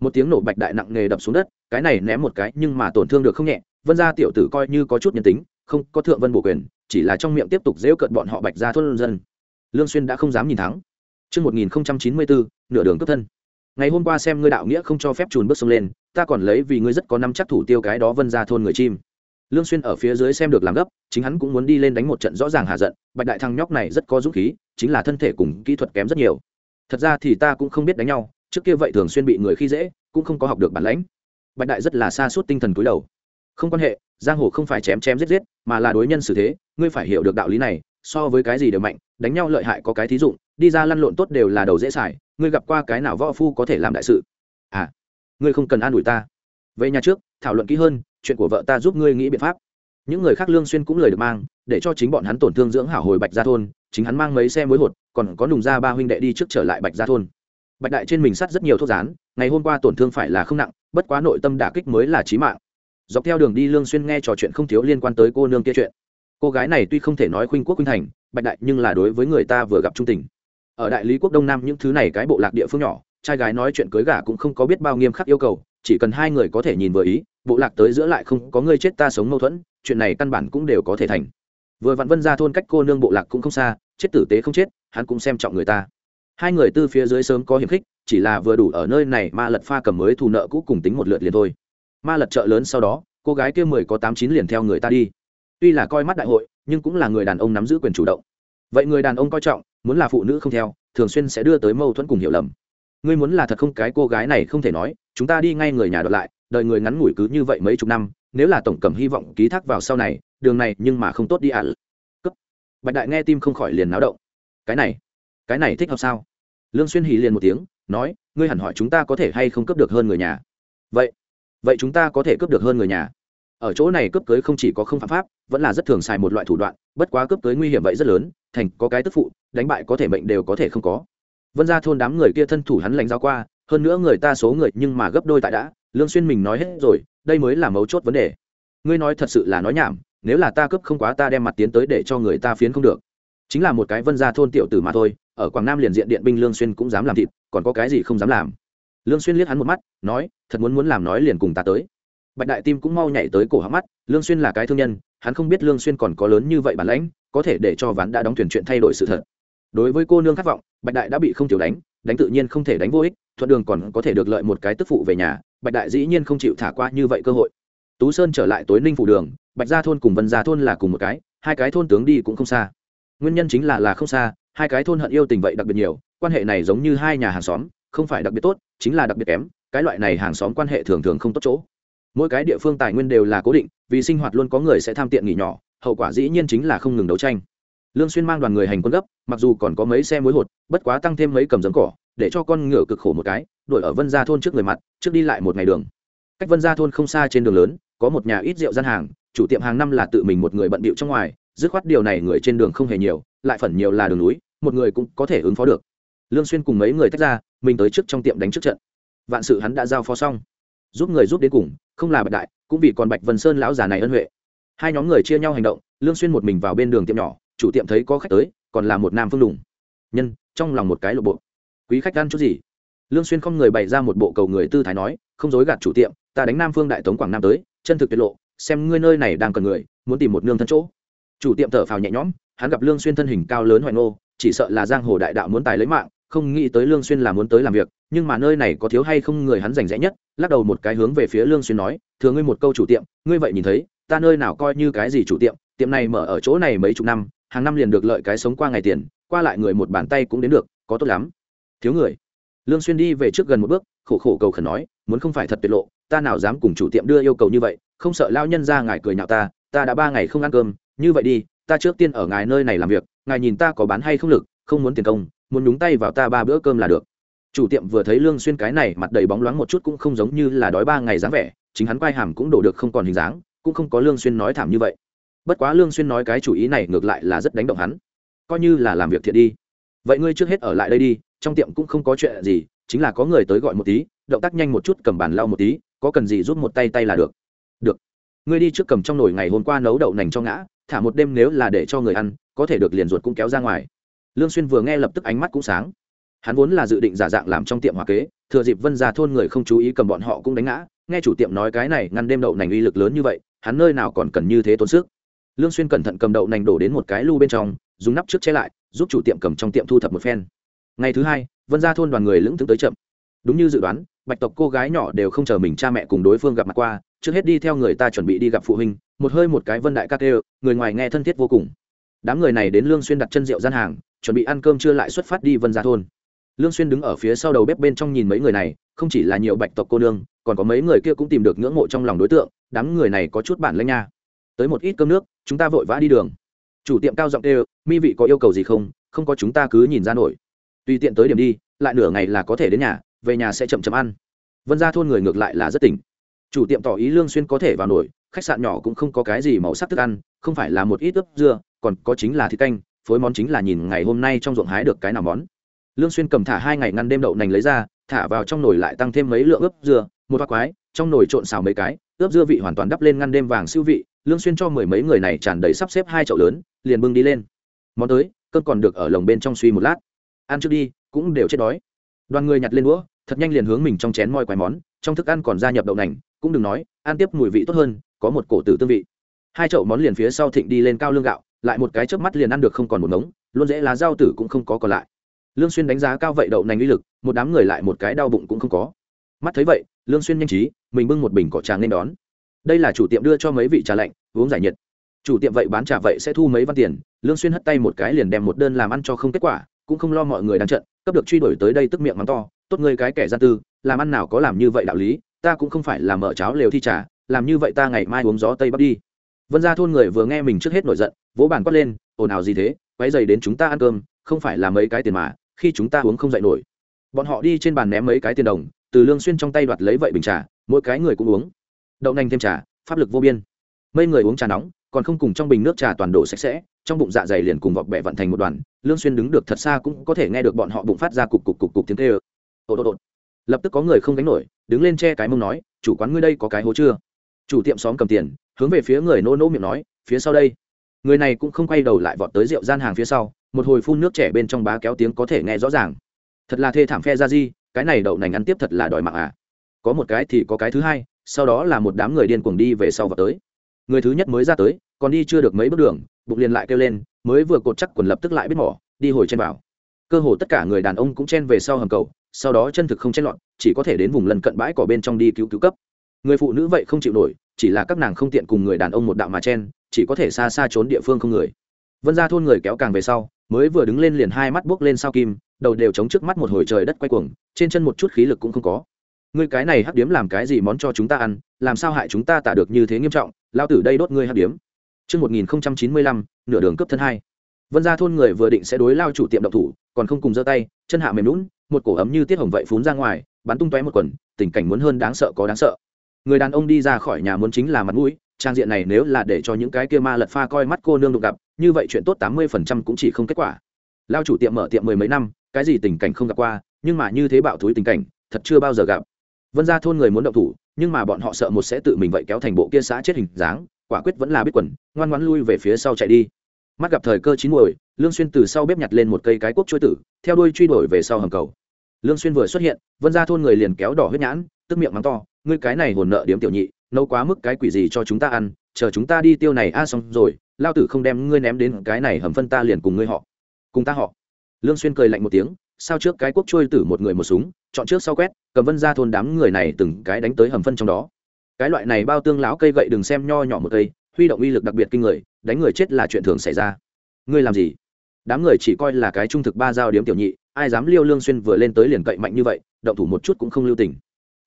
một tiếng nổ bạch đại nặng nề đập xuống đất cái này ném một cái nhưng mà tổn thương được không nhẹ vân gia tiểu tử coi như có chút nhân tính không có thượng vân bổ quyền chỉ là trong miệng tiếp tục dễu cận bọn họ bạch gia thôn dân lương xuyên đã không dám nhìn thắng Trước 1094, nửa đường cấp thân. Ngày hôm qua xem ngươi đạo nghĩa không cho phép chùn bước sông lên, ta còn lấy vì ngươi rất có năm chắc thủ tiêu cái đó vân gia thôn người chim. Lương Xuyên ở phía dưới xem được làm gấp, chính hắn cũng muốn đi lên đánh một trận rõ ràng hạ giận, bạch đại thằng nhóc này rất có dũng khí, chính là thân thể cùng kỹ thuật kém rất nhiều. Thật ra thì ta cũng không biết đánh nhau, trước kia vậy thường xuyên bị người khi dễ cũng không có học được bản lãnh. Bạch đại rất là xa suốt tinh thần cúi đầu. Không quan hệ giang hồ không phải chém chém giết giết mà là đối nhân xử thế ngươi phải hiểu được đạo lý này so với cái gì đều mạnh đánh nhau lợi hại có cái thí dụng đi ra lăn lộn tốt đều là đầu dễ xài ngươi gặp qua cái nào võ phu có thể làm đại sự? À ngươi không cần an ủi ta. Về nhà trước thảo luận kỹ hơn chuyện của vợ ta giúp ngươi nghĩ biện pháp. Những người khác lương xuyên cũng lời được mang, để cho chính bọn hắn tổn thương dưỡng hảo hồi bạch gia thôn, chính hắn mang mấy xe mối hột, còn có nùng ra ba huynh đệ đi trước trở lại bạch gia thôn. Bạch đại trên mình sắt rất nhiều thuốc rán, ngày hôm qua tổn thương phải là không nặng, bất quá nội tâm đả kích mới là chí mạng. Dọc theo đường đi lương xuyên nghe trò chuyện không thiếu liên quan tới cô nương kia chuyện. Cô gái này tuy không thể nói khuynh quốc khuynh thành, bạch đại nhưng là đối với người ta vừa gặp trung tình. Ở đại lý quốc đông nam những thứ này cái bộ lạc địa phương nhỏ, trai gái nói chuyện cưới gả cũng không có biết bao nghiêm khắc yêu cầu chỉ cần hai người có thể nhìn vừa ý, bộ lạc tới giữa lại không có người chết ta sống mâu thuẫn, chuyện này căn bản cũng đều có thể thành. Vừa Vạn vân ra thôn cách cô nương bộ lạc cũng không xa, chết tử tế không chết, hắn cũng xem trọng người ta. Hai người tư phía dưới sớm có hiểm khích, chỉ là vừa đủ ở nơi này ma lật pha cầm mới thù nợ cũ cùng tính một lượt liền thôi. Ma lật chợ lớn sau đó, cô gái kia mười có tám chín liền theo người ta đi. Tuy là coi mắt đại hội, nhưng cũng là người đàn ông nắm giữ quyền chủ động. Vậy người đàn ông coi trọng, muốn là phụ nữ không theo, thường xuyên sẽ đưa tới mâu thuẫn cùng hiểu lầm ngươi muốn là thật không, cái cô gái này không thể nói, chúng ta đi ngay người nhà đợt lại, đợi người ngắn ngủi cứ như vậy mấy chục năm, nếu là tổng cầm hy vọng ký thác vào sau này, đường này nhưng mà không tốt đi ạ. À. bạch đại nghe tim không khỏi liền náo động. Cái này cái này thích hợp sao? Lương xuyên hỉ liền một tiếng, nói, ngươi hẳn hỏi chúng ta có thể hay không cướp được hơn người nhà. Vậy vậy chúng ta có thể cướp được hơn người nhà. Ở chỗ này cướp cưới không chỉ có không phạm pháp, vẫn là rất thường xài một loại thủ đoạn, bất quá cướp cưới nguy hiểm vậy rất lớn, thành có cái tức phụ, đánh bại có thể mệnh đều có thể không có vân ra thôn đám người kia thân thủ hắn lãnh giáo qua, hơn nữa người ta số người nhưng mà gấp đôi tại đã, lương xuyên mình nói hết rồi, đây mới là mấu chốt vấn đề. Ngươi nói thật sự là nói nhảm, nếu là ta cướp không quá ta đem mặt tiến tới để cho người ta phiến không được. Chính là một cái vân gia thôn tiểu tử mà thôi, ở quảng nam liền diện điện binh lương xuyên cũng dám làm thịt, còn có cái gì không dám làm. Lương xuyên liếc hắn một mắt, nói, thật muốn muốn làm nói liền cùng ta tới. Bạch đại tim cũng mau nhảy tới cổ họng mắt, lương xuyên là cái thương nhân, hắn không biết lương xuyên còn có lớn như vậy bản lãnh, có thể để cho ván đã đóng thuyền chuyện thay đổi sự thật đối với cô nương khát vọng, bạch đại đã bị không tiểu đánh đánh tự nhiên không thể đánh vô ích, thuận đường còn có thể được lợi một cái tức phụ về nhà, bạch đại dĩ nhiên không chịu thả qua như vậy cơ hội. Tú sơn trở lại tối ninh phủ đường, bạch gia thôn cùng vân gia thôn là cùng một cái, hai cái thôn tướng đi cũng không xa. Nguyên nhân chính là là không xa, hai cái thôn hận yêu tình vậy đặc biệt nhiều, quan hệ này giống như hai nhà hàng xóm, không phải đặc biệt tốt, chính là đặc biệt kém, cái loại này hàng xóm quan hệ thường thường không tốt chỗ. Mỗi cái địa phương tài nguyên đều là cố định, vì sinh hoạt luôn có người sẽ tham tiện nghỉ nhỏ, hậu quả dĩ nhiên chính là không ngừng đấu tranh lương xuyên mang đoàn người hành quân gấp, mặc dù còn có mấy xe mối hột, bất quá tăng thêm mấy cầm giấm cỏ, để cho con ngựa cực khổ một cái, đuổi ở vân gia thôn trước người mặt, trước đi lại một ngày đường. Cách vân gia thôn không xa trên đường lớn, có một nhà ít rượu gian hàng, chủ tiệm hàng năm là tự mình một người bận bịu trong ngoài, dứt khoát điều này người trên đường không hề nhiều, lại phần nhiều là đường núi, một người cũng có thể ứng phó được. Lương xuyên cùng mấy người tách ra, mình tới trước trong tiệm đánh trước trận. Vạn sự hắn đã giao phó xong. Giúp người giúp đến cùng, không là bạch đại, cũng vì còn bạch vân sơn lão già này ân huệ. Hai nhóm người chia nhau hành động, lương xuyên một mình vào bên đường tiệm nhỏ chủ tiệm thấy có khách tới, còn là một nam phương đùng nhân, trong lòng một cái lộ bộ. Quý khách ăn chút gì? Lương xuyên không người bày ra một bộ cầu người tư thái nói, không dối gạt chủ tiệm, ta đánh nam phương đại tống quảng nam tới, chân thực tiết lộ, xem ngươi nơi này đang cần người, muốn tìm một nương thân chỗ. Chủ tiệm thở phào nhẹ nhõm, hắn gặp lương xuyên thân hình cao lớn hoài ngô, chỉ sợ là giang hồ đại đạo muốn tài lấy mạng, không nghĩ tới lương xuyên là muốn tới làm việc, nhưng mà nơi này có thiếu hay không người hắn rảnh rẽ nhất, lắc đầu một cái hướng về phía lương xuyên nói, thừa ngươi một câu chủ tiệm, ngươi vậy nhìn thấy, ta nơi nào coi như cái gì chủ tiệm tiệm này mở ở chỗ này mấy chục năm hàng năm liền được lợi cái sống qua ngày tiền, qua lại người một bàn tay cũng đến được, có tốt lắm. Thiếu người. Lương xuyên đi về trước gần một bước, khổ khổ cầu khẩn nói, muốn không phải thật tuyệt lộ, ta nào dám cùng chủ tiệm đưa yêu cầu như vậy, không sợ lao nhân ra ngài cười nhạo ta ta đã ba ngày không ăn cơm, như vậy đi, ta trước tiên ở ngài nơi này làm việc, ngài nhìn ta có bán hay không lực, không muốn tiền công, muốn nhúng tay vào ta ba bữa cơm là được. Chủ tiệm vừa thấy lương xuyên cái này, mặt đầy bóng loáng một chút cũng không giống như là đói ba ngày dáng vẻ, chính hắn quay hàm cũng đổ được không còn hình dáng, cũng không có lương xuyên nói thảm như vậy bất quá lương xuyên nói cái chủ ý này ngược lại là rất đánh động hắn. Coi như là làm việc thiện đi. Vậy ngươi trước hết ở lại đây đi, trong tiệm cũng không có chuyện gì, chính là có người tới gọi một tí, động tác nhanh một chút cầm bàn lau một tí, có cần gì giúp một tay tay là được. Được. Ngươi đi trước cầm trong nồi ngày hôm qua nấu đậu nành cho ngã, thả một đêm nếu là để cho người ăn, có thể được liền ruột cũng kéo ra ngoài. Lương xuyên vừa nghe lập tức ánh mắt cũng sáng. Hắn vốn là dự định giả dạng làm trong tiệm hòa kế, thừa dịp vân gia thôn người không chú ý cầm bọn họ cũng đánh ngã, nghe chủ tiệm nói cái này ngăn đêm đậu nành uy lực lớn như vậy, hắn nơi nào còn cần như thế tốn sức lương xuyên cẩn thận cầm đậu nành đổ đến một cái lu bên trong, dùng nắp trước che lại, giúp chủ tiệm cầm trong tiệm thu thập một phen. Ngày thứ hai, vân gia thôn đoàn người lững thững tới chậm. Đúng như dự đoán, bạch tộc cô gái nhỏ đều không chờ mình cha mẹ cùng đối phương gặp mặt qua, trước hết đi theo người ta chuẩn bị đi gặp phụ huynh, một hơi một cái vân đại ca kêu, người ngoài nghe thân thiết vô cùng. Đám người này đến lương xuyên đặt chân rượu gian hàng, chuẩn bị ăn cơm chưa lại xuất phát đi vân gia thôn. Lương xuyên đứng ở phía sau đầu bếp bên trong nhìn mấy người này, không chỉ là nhiều bạch tộc cô nương, còn có mấy người kia cũng tìm được ngưỡng mộ trong lòng đối tượng, đám người này có chút bản lĩnh nha tới một ít cơm nước, chúng ta vội vã đi đường. Chủ tiệm cao giọng kêu, mi vị có yêu cầu gì không? Không có chúng ta cứ nhìn ra nổi. Tùy tiện tới điểm đi, lại nửa ngày là có thể đến nhà, về nhà sẽ chậm chậm ăn. Vân ra thôn người ngược lại là rất tỉnh. Chủ tiệm tỏ ý lương xuyên có thể vào nổi, khách sạn nhỏ cũng không có cái gì màu sắc thức ăn, không phải là một ít ướp dưa, còn có chính là thịt canh, phối món chính là nhìn ngày hôm nay trong ruộng hái được cái nào món. Lương xuyên cầm thả hai ngày ngăn đêm đậu nành lấy ra, thả vào trong nồi lại tăng thêm mấy lượng ướp dưa, một hoa quái, trong nồi trộn xào mấy cái, ướp dưa vị hoàn toàn đắp lên ngăn đêm vàng siêu vị lương xuyên cho mười mấy người này tràn đầy sắp xếp hai chậu lớn, liền bưng đi lên. Món tới cơn còn được ở lồng bên trong suy một lát. Ăn trước đi, cũng đều chết đói. Đoàn người nhặt lên đũa, thật nhanh liền hướng mình trong chén moi quái món, trong thức ăn còn gia nhập đậu nành, cũng đừng nói, ăn tiếp mùi vị tốt hơn, có một cổ tử tương vị. Hai chậu món liền phía sau thịnh đi lên cao lương gạo, lại một cái chớp mắt liền ăn được không còn một ngống, luôn dễ lá rau tử cũng không có còn lại. Lương xuyên đánh giá cao vậy đậu nành uy lực, một đám người lại một cái đau bụng cũng không có. Mắt thấy vậy, lương xuyên nhanh trí, mình bưng một bình cỏ trà nên đón đây là chủ tiệm đưa cho mấy vị trà lạnh, uống giải nhiệt. Chủ tiệm vậy bán trà vậy sẽ thu mấy văn tiền, lương xuyên hất tay một cái liền đem một đơn làm ăn cho không kết quả, cũng không lo mọi người đang trận, cấp được truy đuổi tới đây tức miệng mắng to, tốt ngươi cái kẻ gian tư, làm ăn nào có làm như vậy đạo lý, ta cũng không phải là mở cháo lều thi trà, làm như vậy ta ngày mai uống gió tây bắc đi. Vân gia thôn người vừa nghe mình trước hết nổi giận, vỗ bàn quát lên, ồn ào gì thế, quấy giày đến chúng ta ăn cơm, không phải là mấy cái tiền mà, khi chúng ta uống không dậy nổi. Bọn họ đi trên bàn ném mấy cái tiền đồng, từ lương xuyên trong tay đoạt lấy vậy bình trà, mỗi cái người cũng uống đậu nành thêm trà, pháp lực vô biên. Mấy người uống trà nóng, còn không cùng trong bình nước trà toàn đổ sạch sẽ, trong bụng dạ dày liền cùng vọt bẹ vận thành một đoàn, lương xuyên đứng được thật xa cũng có thể nghe được bọn họ bụng phát ra cục cục cục cục tiếng kêu. Ồ ồ ồ lập tức có người không gánh nổi, đứng lên che cái mông nói, chủ quán ngươi đây có cái hố chưa? Chủ tiệm xóm cầm tiền, hướng về phía người nô nô miệng nói, phía sau đây. Người này cũng không quay đầu lại vọt tới rượu gian hàng phía sau, một hồi phun nước trẻ bên trong bá kéo tiếng có thể nghe rõ ràng. Thật là thê thảm phe ra di, cái này đậu nành ăn tiếp thật là đòi mạng à. Có một cái thì có cái thứ hai sau đó là một đám người điên cuồng đi về sau và tới. Người thứ nhất mới ra tới, còn đi chưa được mấy bước đường, bụng liền lại kêu lên, mới vừa cột chắc quần lập tức lại biết mỏ, đi hồi chen vào cơ hồ tất cả người đàn ông cũng chen về sau hầm cầu, sau đó chân thực không chen lọt, chỉ có thể đến vùng lần cận bãi cỏ bên trong đi cứu cứu cấp. Người phụ nữ vậy không chịu nổi, chỉ là các nàng không tiện cùng người đàn ông một đạo mà chen, chỉ có thể xa xa trốn địa phương không người. Vân ra thôn người kéo càng về sau, mới vừa đứng lên liền hai mắt buốc lên sao kim, đầu đều chống trước mắt một hồi trời đất quay cuồng, trên chân một chút khí lực cũng không có ngươi cái này hắc điếm làm cái gì món cho chúng ta ăn làm sao hại chúng ta tả được như thế nghiêm trọng lao tử đây đốt ngươi hắc điếm Trước 1095, nửa đường cấp thân hai. Vân gia thôn người vừa định sẽ đối lao chủ tiệm động thủ, còn không cùng giơ tay, chân hạ mềm nhũn, một cổ ấm như tiết hồng vậy phún ra ngoài, bắn tung tóe một quần, tình cảnh muốn hơn đáng sợ có đáng sợ. Người đàn ông đi ra khỏi nhà muốn chính là mặt mũi, trang diện này nếu là để cho những cái kia ma lật pha coi mắt cô nương đụng gặp, như vậy chuyện tốt tám mươi phần trăm cũng chỉ không kết quả. Lao chủ tiệm mở tiệm mười mấy năm, cái gì tình cảnh không gặp qua, nhưng mà như thế bạo thúi tình cảnh, thật chưa bao giờ gặp vân ra thôn người muốn động thủ, nhưng mà bọn họ sợ một sẽ tự mình vậy kéo thành bộ kia xã chết hình dáng, quả quyết vẫn là biết quần ngoan ngoãn lui về phía sau chạy đi. Mắt gặp thời cơ chín muồi, lương xuyên từ sau bếp nhặt lên một cây cái cuốc chuôi tử, theo đuôi truy đuổi về sau hầm cầu. Lương xuyên vừa xuất hiện, vân ra thôn người liền kéo đỏ huyết nhãn, tức miệng mắng to, ngươi cái này hồn nợ điếm tiểu nhị, nấu quá mức cái quỷ gì cho chúng ta ăn, chờ chúng ta đi tiêu này a à xong rồi, lao tử không đem ngươi ném đến cái này hầm phân ta liền cùng ngươi họ, cùng ta họ. Lương xuyên cười lạnh một tiếng, sao trước cái cuốc trôi tử một người một súng chọn trước sau quét, cầm vân ra thôn đám người này từng cái đánh tới hầm phân trong đó. Cái loại này bao tương lão cây gậy đừng xem nho nhỏ một cây, huy động uy lực đặc biệt kinh người, đánh người chết là chuyện thường xảy ra. Ngươi làm gì? Đám người chỉ coi là cái trung thực ba giao điếm tiểu nhị, ai dám liêu lương xuyên vừa lên tới liền cậy mạnh như vậy, động thủ một chút cũng không lưu tình.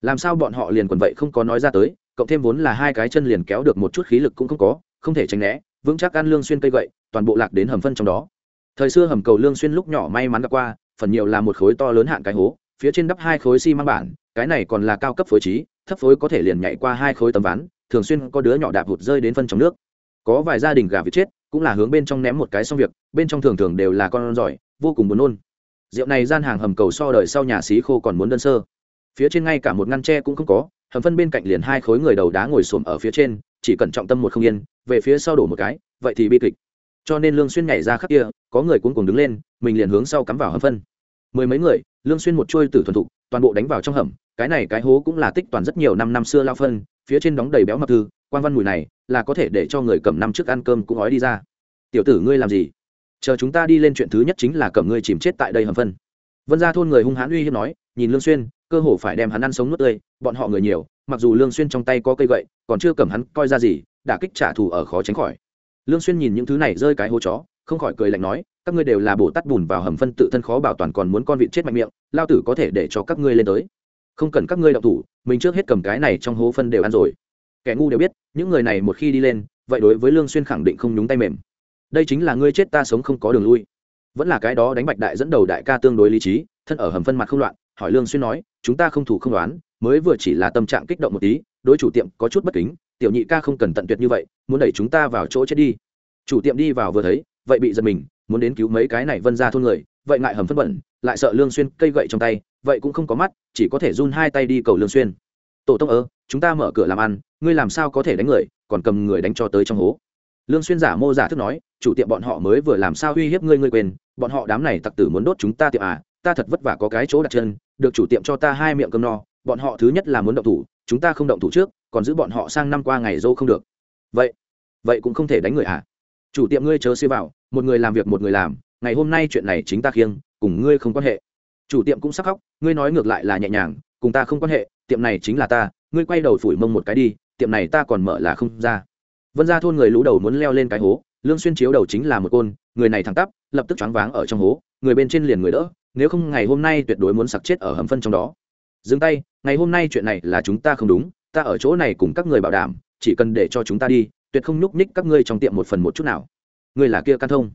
Làm sao bọn họ liền quần vậy không có nói ra tới, cộng thêm vốn là hai cái chân liền kéo được một chút khí lực cũng không có, không thể tránh né, vững chắc ăn lương xuyên cây gậy, toàn bộ lạc đến hầm phân trong đó. Thời xưa hầm cầu lương xuyên lúc nhỏ may mắn gặp qua, phần nhiều là một khối to lớn hạn cái hố phía trên đắp hai khối xi măng bản, cái này còn là cao cấp phối trí, thấp phối có thể liền nhảy qua hai khối tấm ván, thường xuyên có đứa nhỏ đạp hụt rơi đến phân trong nước. Có vài gia đình gà vịt chết, cũng là hướng bên trong ném một cái xong việc, bên trong thường thường đều là con giỏi, vô cùng buồn nôn. Rượu này gian hàng hầm cầu so đời sau nhà xí khô còn muốn đơn sơ. Phía trên ngay cả một ngăn tre cũng không có, hầm phân bên cạnh liền hai khối người đầu đá ngồi xổm ở phía trên, chỉ cần trọng tâm một không yên, về phía sau đổ một cái, vậy thì bi kịch. Cho nên lương xuyên nhảy ra khắp kia, có người cuống cuồng đứng lên, mình liền hướng sau cắm vào hầm phân. Mười mấy người lương xuyên một chuôi tử thuần thục, toàn bộ đánh vào trong hầm, cái này cái hố cũng là tích toàn rất nhiều năm năm xưa lao phân, phía trên đóng đầy béo mập thư quan văn mùi này là có thể để cho người cầm năm trước ăn cơm cũng ói đi ra. Tiểu tử ngươi làm gì? Chờ chúng ta đi lên chuyện thứ nhất chính là cầm ngươi chìm chết tại đây hầm phân. Vân gia thôn người hung hãn uy hiếp nói, nhìn lương xuyên, cơ hồ phải đem hắn ăn sống nuốt tươi, bọn họ người nhiều, mặc dù lương xuyên trong tay có cây gậy, còn chưa cầm hắn coi ra gì đã kích trả thù ở khó tránh khỏi. Lương xuyên nhìn những thứ này rơi cái hố chó, không khỏi cười lạnh nói các ngươi đều là bổ tát bùn vào hầm phân tự thân khó bảo toàn còn muốn con vịt chết mạnh miệng, lao tử có thể để cho các ngươi lên tới. Không cần các ngươi đọc thủ, mình trước hết cầm cái này trong hố phân đều ăn rồi. Kẻ ngu đều biết, những người này một khi đi lên, vậy đối với lương xuyên khẳng định không nhúng tay mềm. Đây chính là ngươi chết ta sống không có đường lui. Vẫn là cái đó đánh bạch đại dẫn đầu đại ca tương đối lý trí, thân ở hầm phân mặt không loạn, hỏi lương xuyên nói, chúng ta không thủ không đoán, mới vừa chỉ là tâm trạng kích động một tí, đối chủ tiệm có chút bất kính, tiểu nhị ca không cần tận tuyệt như vậy, muốn đẩy chúng ta vào chỗ chết đi. Chủ tiệm đi vào vừa thấy, vậy bị giật mình muốn đến cứu mấy cái này vân ra thôn người, vậy ngại hầm phân bẩn, lại sợ lương xuyên cây gậy trong tay, vậy cũng không có mắt, chỉ có thể run hai tay đi cầu lương xuyên. Tổ tông ơ, chúng ta mở cửa làm ăn, ngươi làm sao có thể đánh người, còn cầm người đánh cho tới trong hố. Lương xuyên giả mô giả thức nói, chủ tiệm bọn họ mới vừa làm sao uy hiếp ngươi ngươi quên, bọn họ đám này tặc tử muốn đốt chúng ta tiệm à ta thật vất vả có cái chỗ đặt chân, được chủ tiệm cho ta hai miệng cơm no, bọn họ thứ nhất là muốn động thủ, chúng ta không động thủ trước, còn giữ bọn họ sang năm qua ngày dâu không được. Vậy vậy cũng không thể đánh người à? Chủ tiệm ngươi chớ xưa vào một người làm việc một người làm, ngày hôm nay chuyện này chính ta khiêng, cùng ngươi không quan hệ. Chủ tiệm cũng sắc khóc, ngươi nói ngược lại là nhẹ nhàng, cùng ta không quan hệ, tiệm này chính là ta, ngươi quay đầu phủi mông một cái đi, tiệm này ta còn mở là không ra. Vân ra thôn người lũ đầu muốn leo lên cái hố, lương xuyên chiếu đầu chính là một côn, người này thẳng tắp, lập tức choáng váng ở trong hố, người bên trên liền người đỡ, nếu không ngày hôm nay tuyệt đối muốn sặc chết ở hầm phân trong đó. Dừng tay, ngày hôm nay chuyện này là chúng ta không đúng, ta ở chỗ này cùng các người bảo đảm, chỉ cần để cho chúng ta đi, tuyệt không nhúc nhích các ngươi trong tiệm một phần một chút nào ngươi là kia căn thông.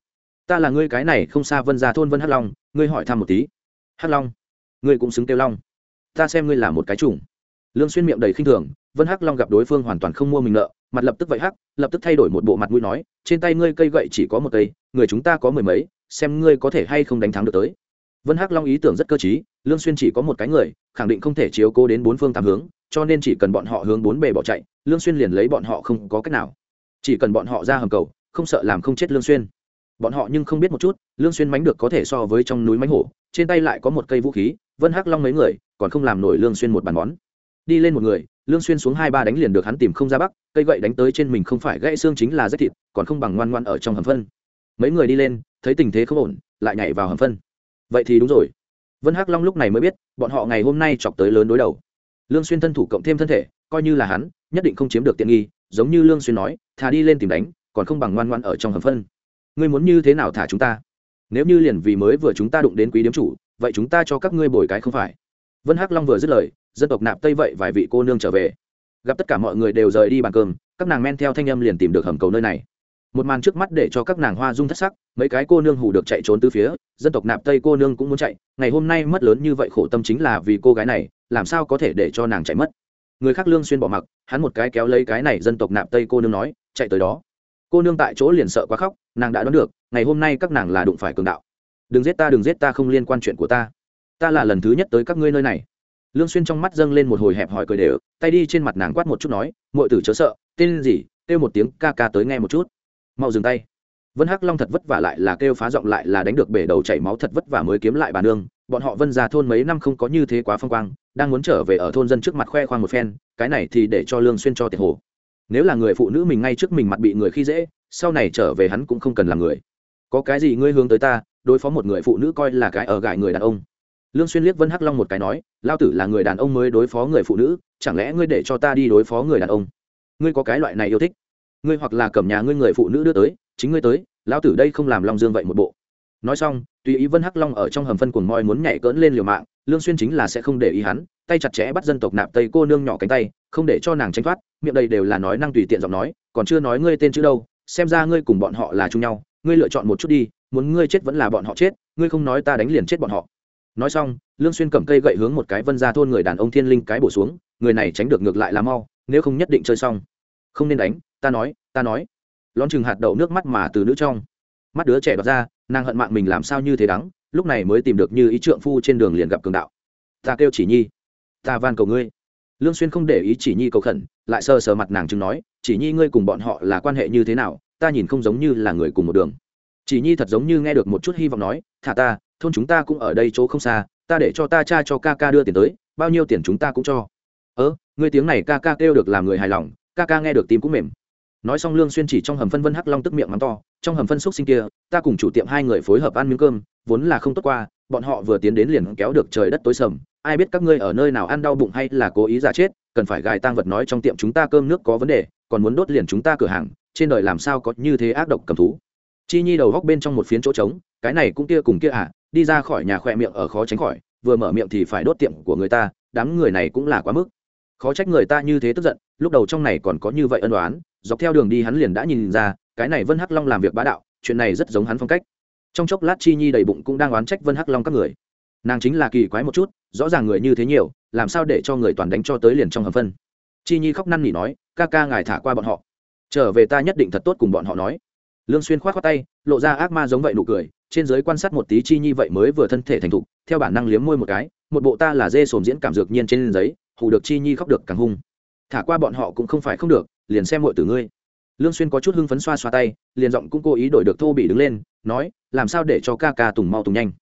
Ta là ngươi cái này không xa vân ra thôn vân hắc long, ngươi hỏi thăm một tí. Hắc long, ngươi cũng xứng kêu long. Ta xem ngươi là một cái chủng. Lương xuyên miệng đầy khinh thường, vân hắc long gặp đối phương hoàn toàn không mua mình nợ, mặt lập tức vậy hắc, lập tức thay đổi một bộ mặt mũi nói, trên tay ngươi cây gậy chỉ có một cây, người chúng ta có mười mấy, xem ngươi có thể hay không đánh thắng được tới. Vân hắc long ý tưởng rất cơ t lương xuyên chỉ có một cái người, khẳng định không thể chiếu cố đến bốn phương tám hướng, cho nên chỉ cần bọn họ hướng bốn bề bỏ chạy, lương xuyên liền lấy bọn họ không có cách nào. Chỉ cần bọn họ ra hầm cầu không sợ làm không chết lương xuyên. Bọn họ nhưng không biết một chút, lương xuyên mánh được có thể so với trong núi mánh hổ, trên tay lại có một cây vũ khí, vân hắc long mấy người, còn không làm nổi lương xuyên một bàn món. Đi lên một người, lương xuyên xuống hai ba đánh liền được hắn tìm không ra bắc, cây gậy đánh tới trên mình không phải gãy xương chính là rách thịt, còn không bằng ngoan ngoan ở trong hầm phân. Mấy người đi lên, thấy tình thế không ổn, lại nhảy vào hầm phân. Vậy thì đúng rồi. Vân hắc long lúc này mới biết, bọn họ ngày hôm nay chọc tới lớn đối đầu. Lương xuyên thân thủ cộng thêm thân thể, coi như là hắn, nhất định không chiếm được tiện nghi, giống như lương xuyên nói, thà đi lên tìm đánh còn không bằng ngoan ngoan ở trong hầm phân. Ngươi muốn như thế nào thả chúng ta? Nếu như liền vì mới vừa chúng ta đụng đến quý điếm chủ, vậy chúng ta cho các ngươi bồi cái không phải. Vân hắc long vừa dứt lời, dân tộc nạp tây vậy vài vị cô nương trở về. Gặp tất cả mọi người đều rời đi bàn cơm, các nàng men theo thanh âm liền tìm được hầm cầu nơi này. Một màn trước mắt để cho các nàng hoa dung thất sắc, mấy cái cô nương hù được chạy trốn từ phía, dân tộc nạp tây cô nương cũng muốn chạy, ngày hôm nay mất lớn như vậy khổ tâm chính là vì cô gái này, làm sao có thể để cho nàng chạy mất. Người khác lương xuyên bỏ mặc, hắn một cái kéo lấy cái này dân tộc nạp tây cô nương nói, chạy tới đó cô nương tại chỗ liền sợ quá khóc, nàng đã đoán được, ngày hôm nay các nàng là đụng phải cường đạo. Đừng giết ta, đừng giết ta, không liên quan chuyện của ta. Ta là lần thứ nhất tới các ngươi nơi này. Lương xuyên trong mắt dâng lên một hồi hẹp hỏi cười đều, tay đi trên mặt nàng quát một chút nói, muội tử chớ sợ, tên gì? Kêu một tiếng, ca ca tới nghe một chút. Mau dừng tay. Vân hắc long thật vất vả lại là kêu phá giọng lại là đánh được bể đầu chảy máu thật vất vả mới kiếm lại bà nương. Bọn họ vân ra thôn mấy năm không có như thế quá phong quang, đang muốn trở về ở thôn dân trước mặt khoe khoang một phen, cái này thì để cho lương xuyên cho tiền hồ nếu là người phụ nữ mình ngay trước mình mặt bị người khi dễ, sau này trở về hắn cũng không cần làm người. Có cái gì ngươi hướng tới ta, đối phó một người phụ nữ coi là cái ở gại người đàn ông. Lương xuyên liếc vân hắc long một cái nói lao tử là người đàn ông mới đối phó người phụ nữ, chẳng lẽ ngươi để cho ta đi đối phó người đàn ông? Ngươi có cái loại này yêu thích? Ngươi hoặc là cầm nhà ngươi người phụ nữ đưa tới, chính ngươi tới lao tử đây không làm long dương vậy một bộ. Nói xong, tùy ý vân hắc long ở trong hầm phân cuồng moi muốn nhảy cỡn lên liều mạng, lương xuyên chính là sẽ không để ý hắn, tay chặt chẽ bắt dân tộc nạp tây cô nương nhỏ cánh tay, không để cho nàng tránh thoát miệng đây đều là nói năng tùy tiện giọng nói, còn chưa nói ngươi tên chữ đâu, xem ra ngươi cùng bọn họ là chung nhau, ngươi lựa chọn một chút đi, muốn ngươi chết vẫn là bọn họ chết, ngươi không nói ta đánh liền chết bọn họ. Nói xong, lương xuyên cầm cây gậy hướng một cái vân gia thôn người đàn ông thiên linh cái bổ xuống, người này tránh được ngược lại là mau, nếu không nhất định chơi xong. Không nên đánh, ta nói ta nói. Lón chừng hạt đậu nước mắt mà từ nữ trong mắt đứa trẻ đoạt ra, nàng hận mạng mình làm sao như thế đắng, lúc này mới tìm được như ý trượng phu trên đường liền gặp cường đạo. Ta kêu chỉ nhi, ta van cầu ngươi lương xuyên không để ý chỉ nhi cầu khẩn, lại sờ sờ mặt nàng chứng nói, chỉ nhi ngươi cùng bọn họ là quan hệ như thế nào, ta nhìn không giống như là người cùng một đường. Chỉ nhi thật giống như nghe được một chút hy vọng nói, thả ta, thôn chúng ta cũng ở đây chỗ không xa, ta để cho ta cha cho ca ca đưa tiền tới, bao nhiêu tiền chúng ta cũng cho. Ớ ngươi tiếng này ca ca kêu được làm người hài lòng, ca ca nghe được tim cũng mềm. Nói xong lương xuyên chỉ trong hầm phân vân hắc long tức miệng mắng to, trong hầm phân xúc sinh kia, ta cùng chủ tiệm hai người phối hợp ăn miếng cơm, vốn là không tốt qua, bọn họ vừa tiến đến liền kéo được trời đất tối sầm ai biết các ngươi ở nơi nào ăn đau bụng hay là cố ý giả chết, cần phải gài tang vật nói trong tiệm chúng ta cơm nước có vấn đề, còn muốn đốt liền chúng ta cửa hàng, trên đời làm sao có như thế ác độc cầm thú. Chi nhi đầu góc bên trong một phiến chỗ trống, cái này cũng kia cùng kia à đi ra khỏi nhà khỏe miệng ở khó tránh khỏi, vừa mở miệng thì phải đốt tiệm của người ta, đám người này cũng là quá mức. Khó trách người ta như thế tức giận, lúc đầu trong này còn có như vậy ân đoán dọc theo đường đi hắn liền đã nhìn ra, cái này vân hắc long làm việc bá đạo, chuyện này rất giống hắn phong cách. Trong chốc lát chi nhi đầy bụng cũng đang oán trách vân hắc long các người nàng chính là kỳ quái một chút, rõ ràng người như thế nhiều, làm sao để cho người toàn đánh cho tới liền trong hầm phân? Chi nhi khóc năn nỉ nói, ca ca ngài thả qua bọn họ. Trở về ta nhất định thật tốt cùng bọn họ nói. Lương xuyên khoát khoát tay, lộ ra ác ma giống vậy nụ cười, trên dưới quan sát một tí chi nhi vậy mới vừa thân thể thành thục, theo bản năng liếm môi một cái, một bộ ta là dê sồn diễn cảm dược nhiên trên giấy, hù được chi nhi khóc được càng hung. Thả qua bọn họ cũng không phải không được, liền xem muội tử ngươi. Lương xuyên có chút hưng phấn xoa xoa tay, liền giọng cũng cố ý đổi được thô bị đứng lên, nói, làm sao để cho ca ca tùng mau tùng nhanh?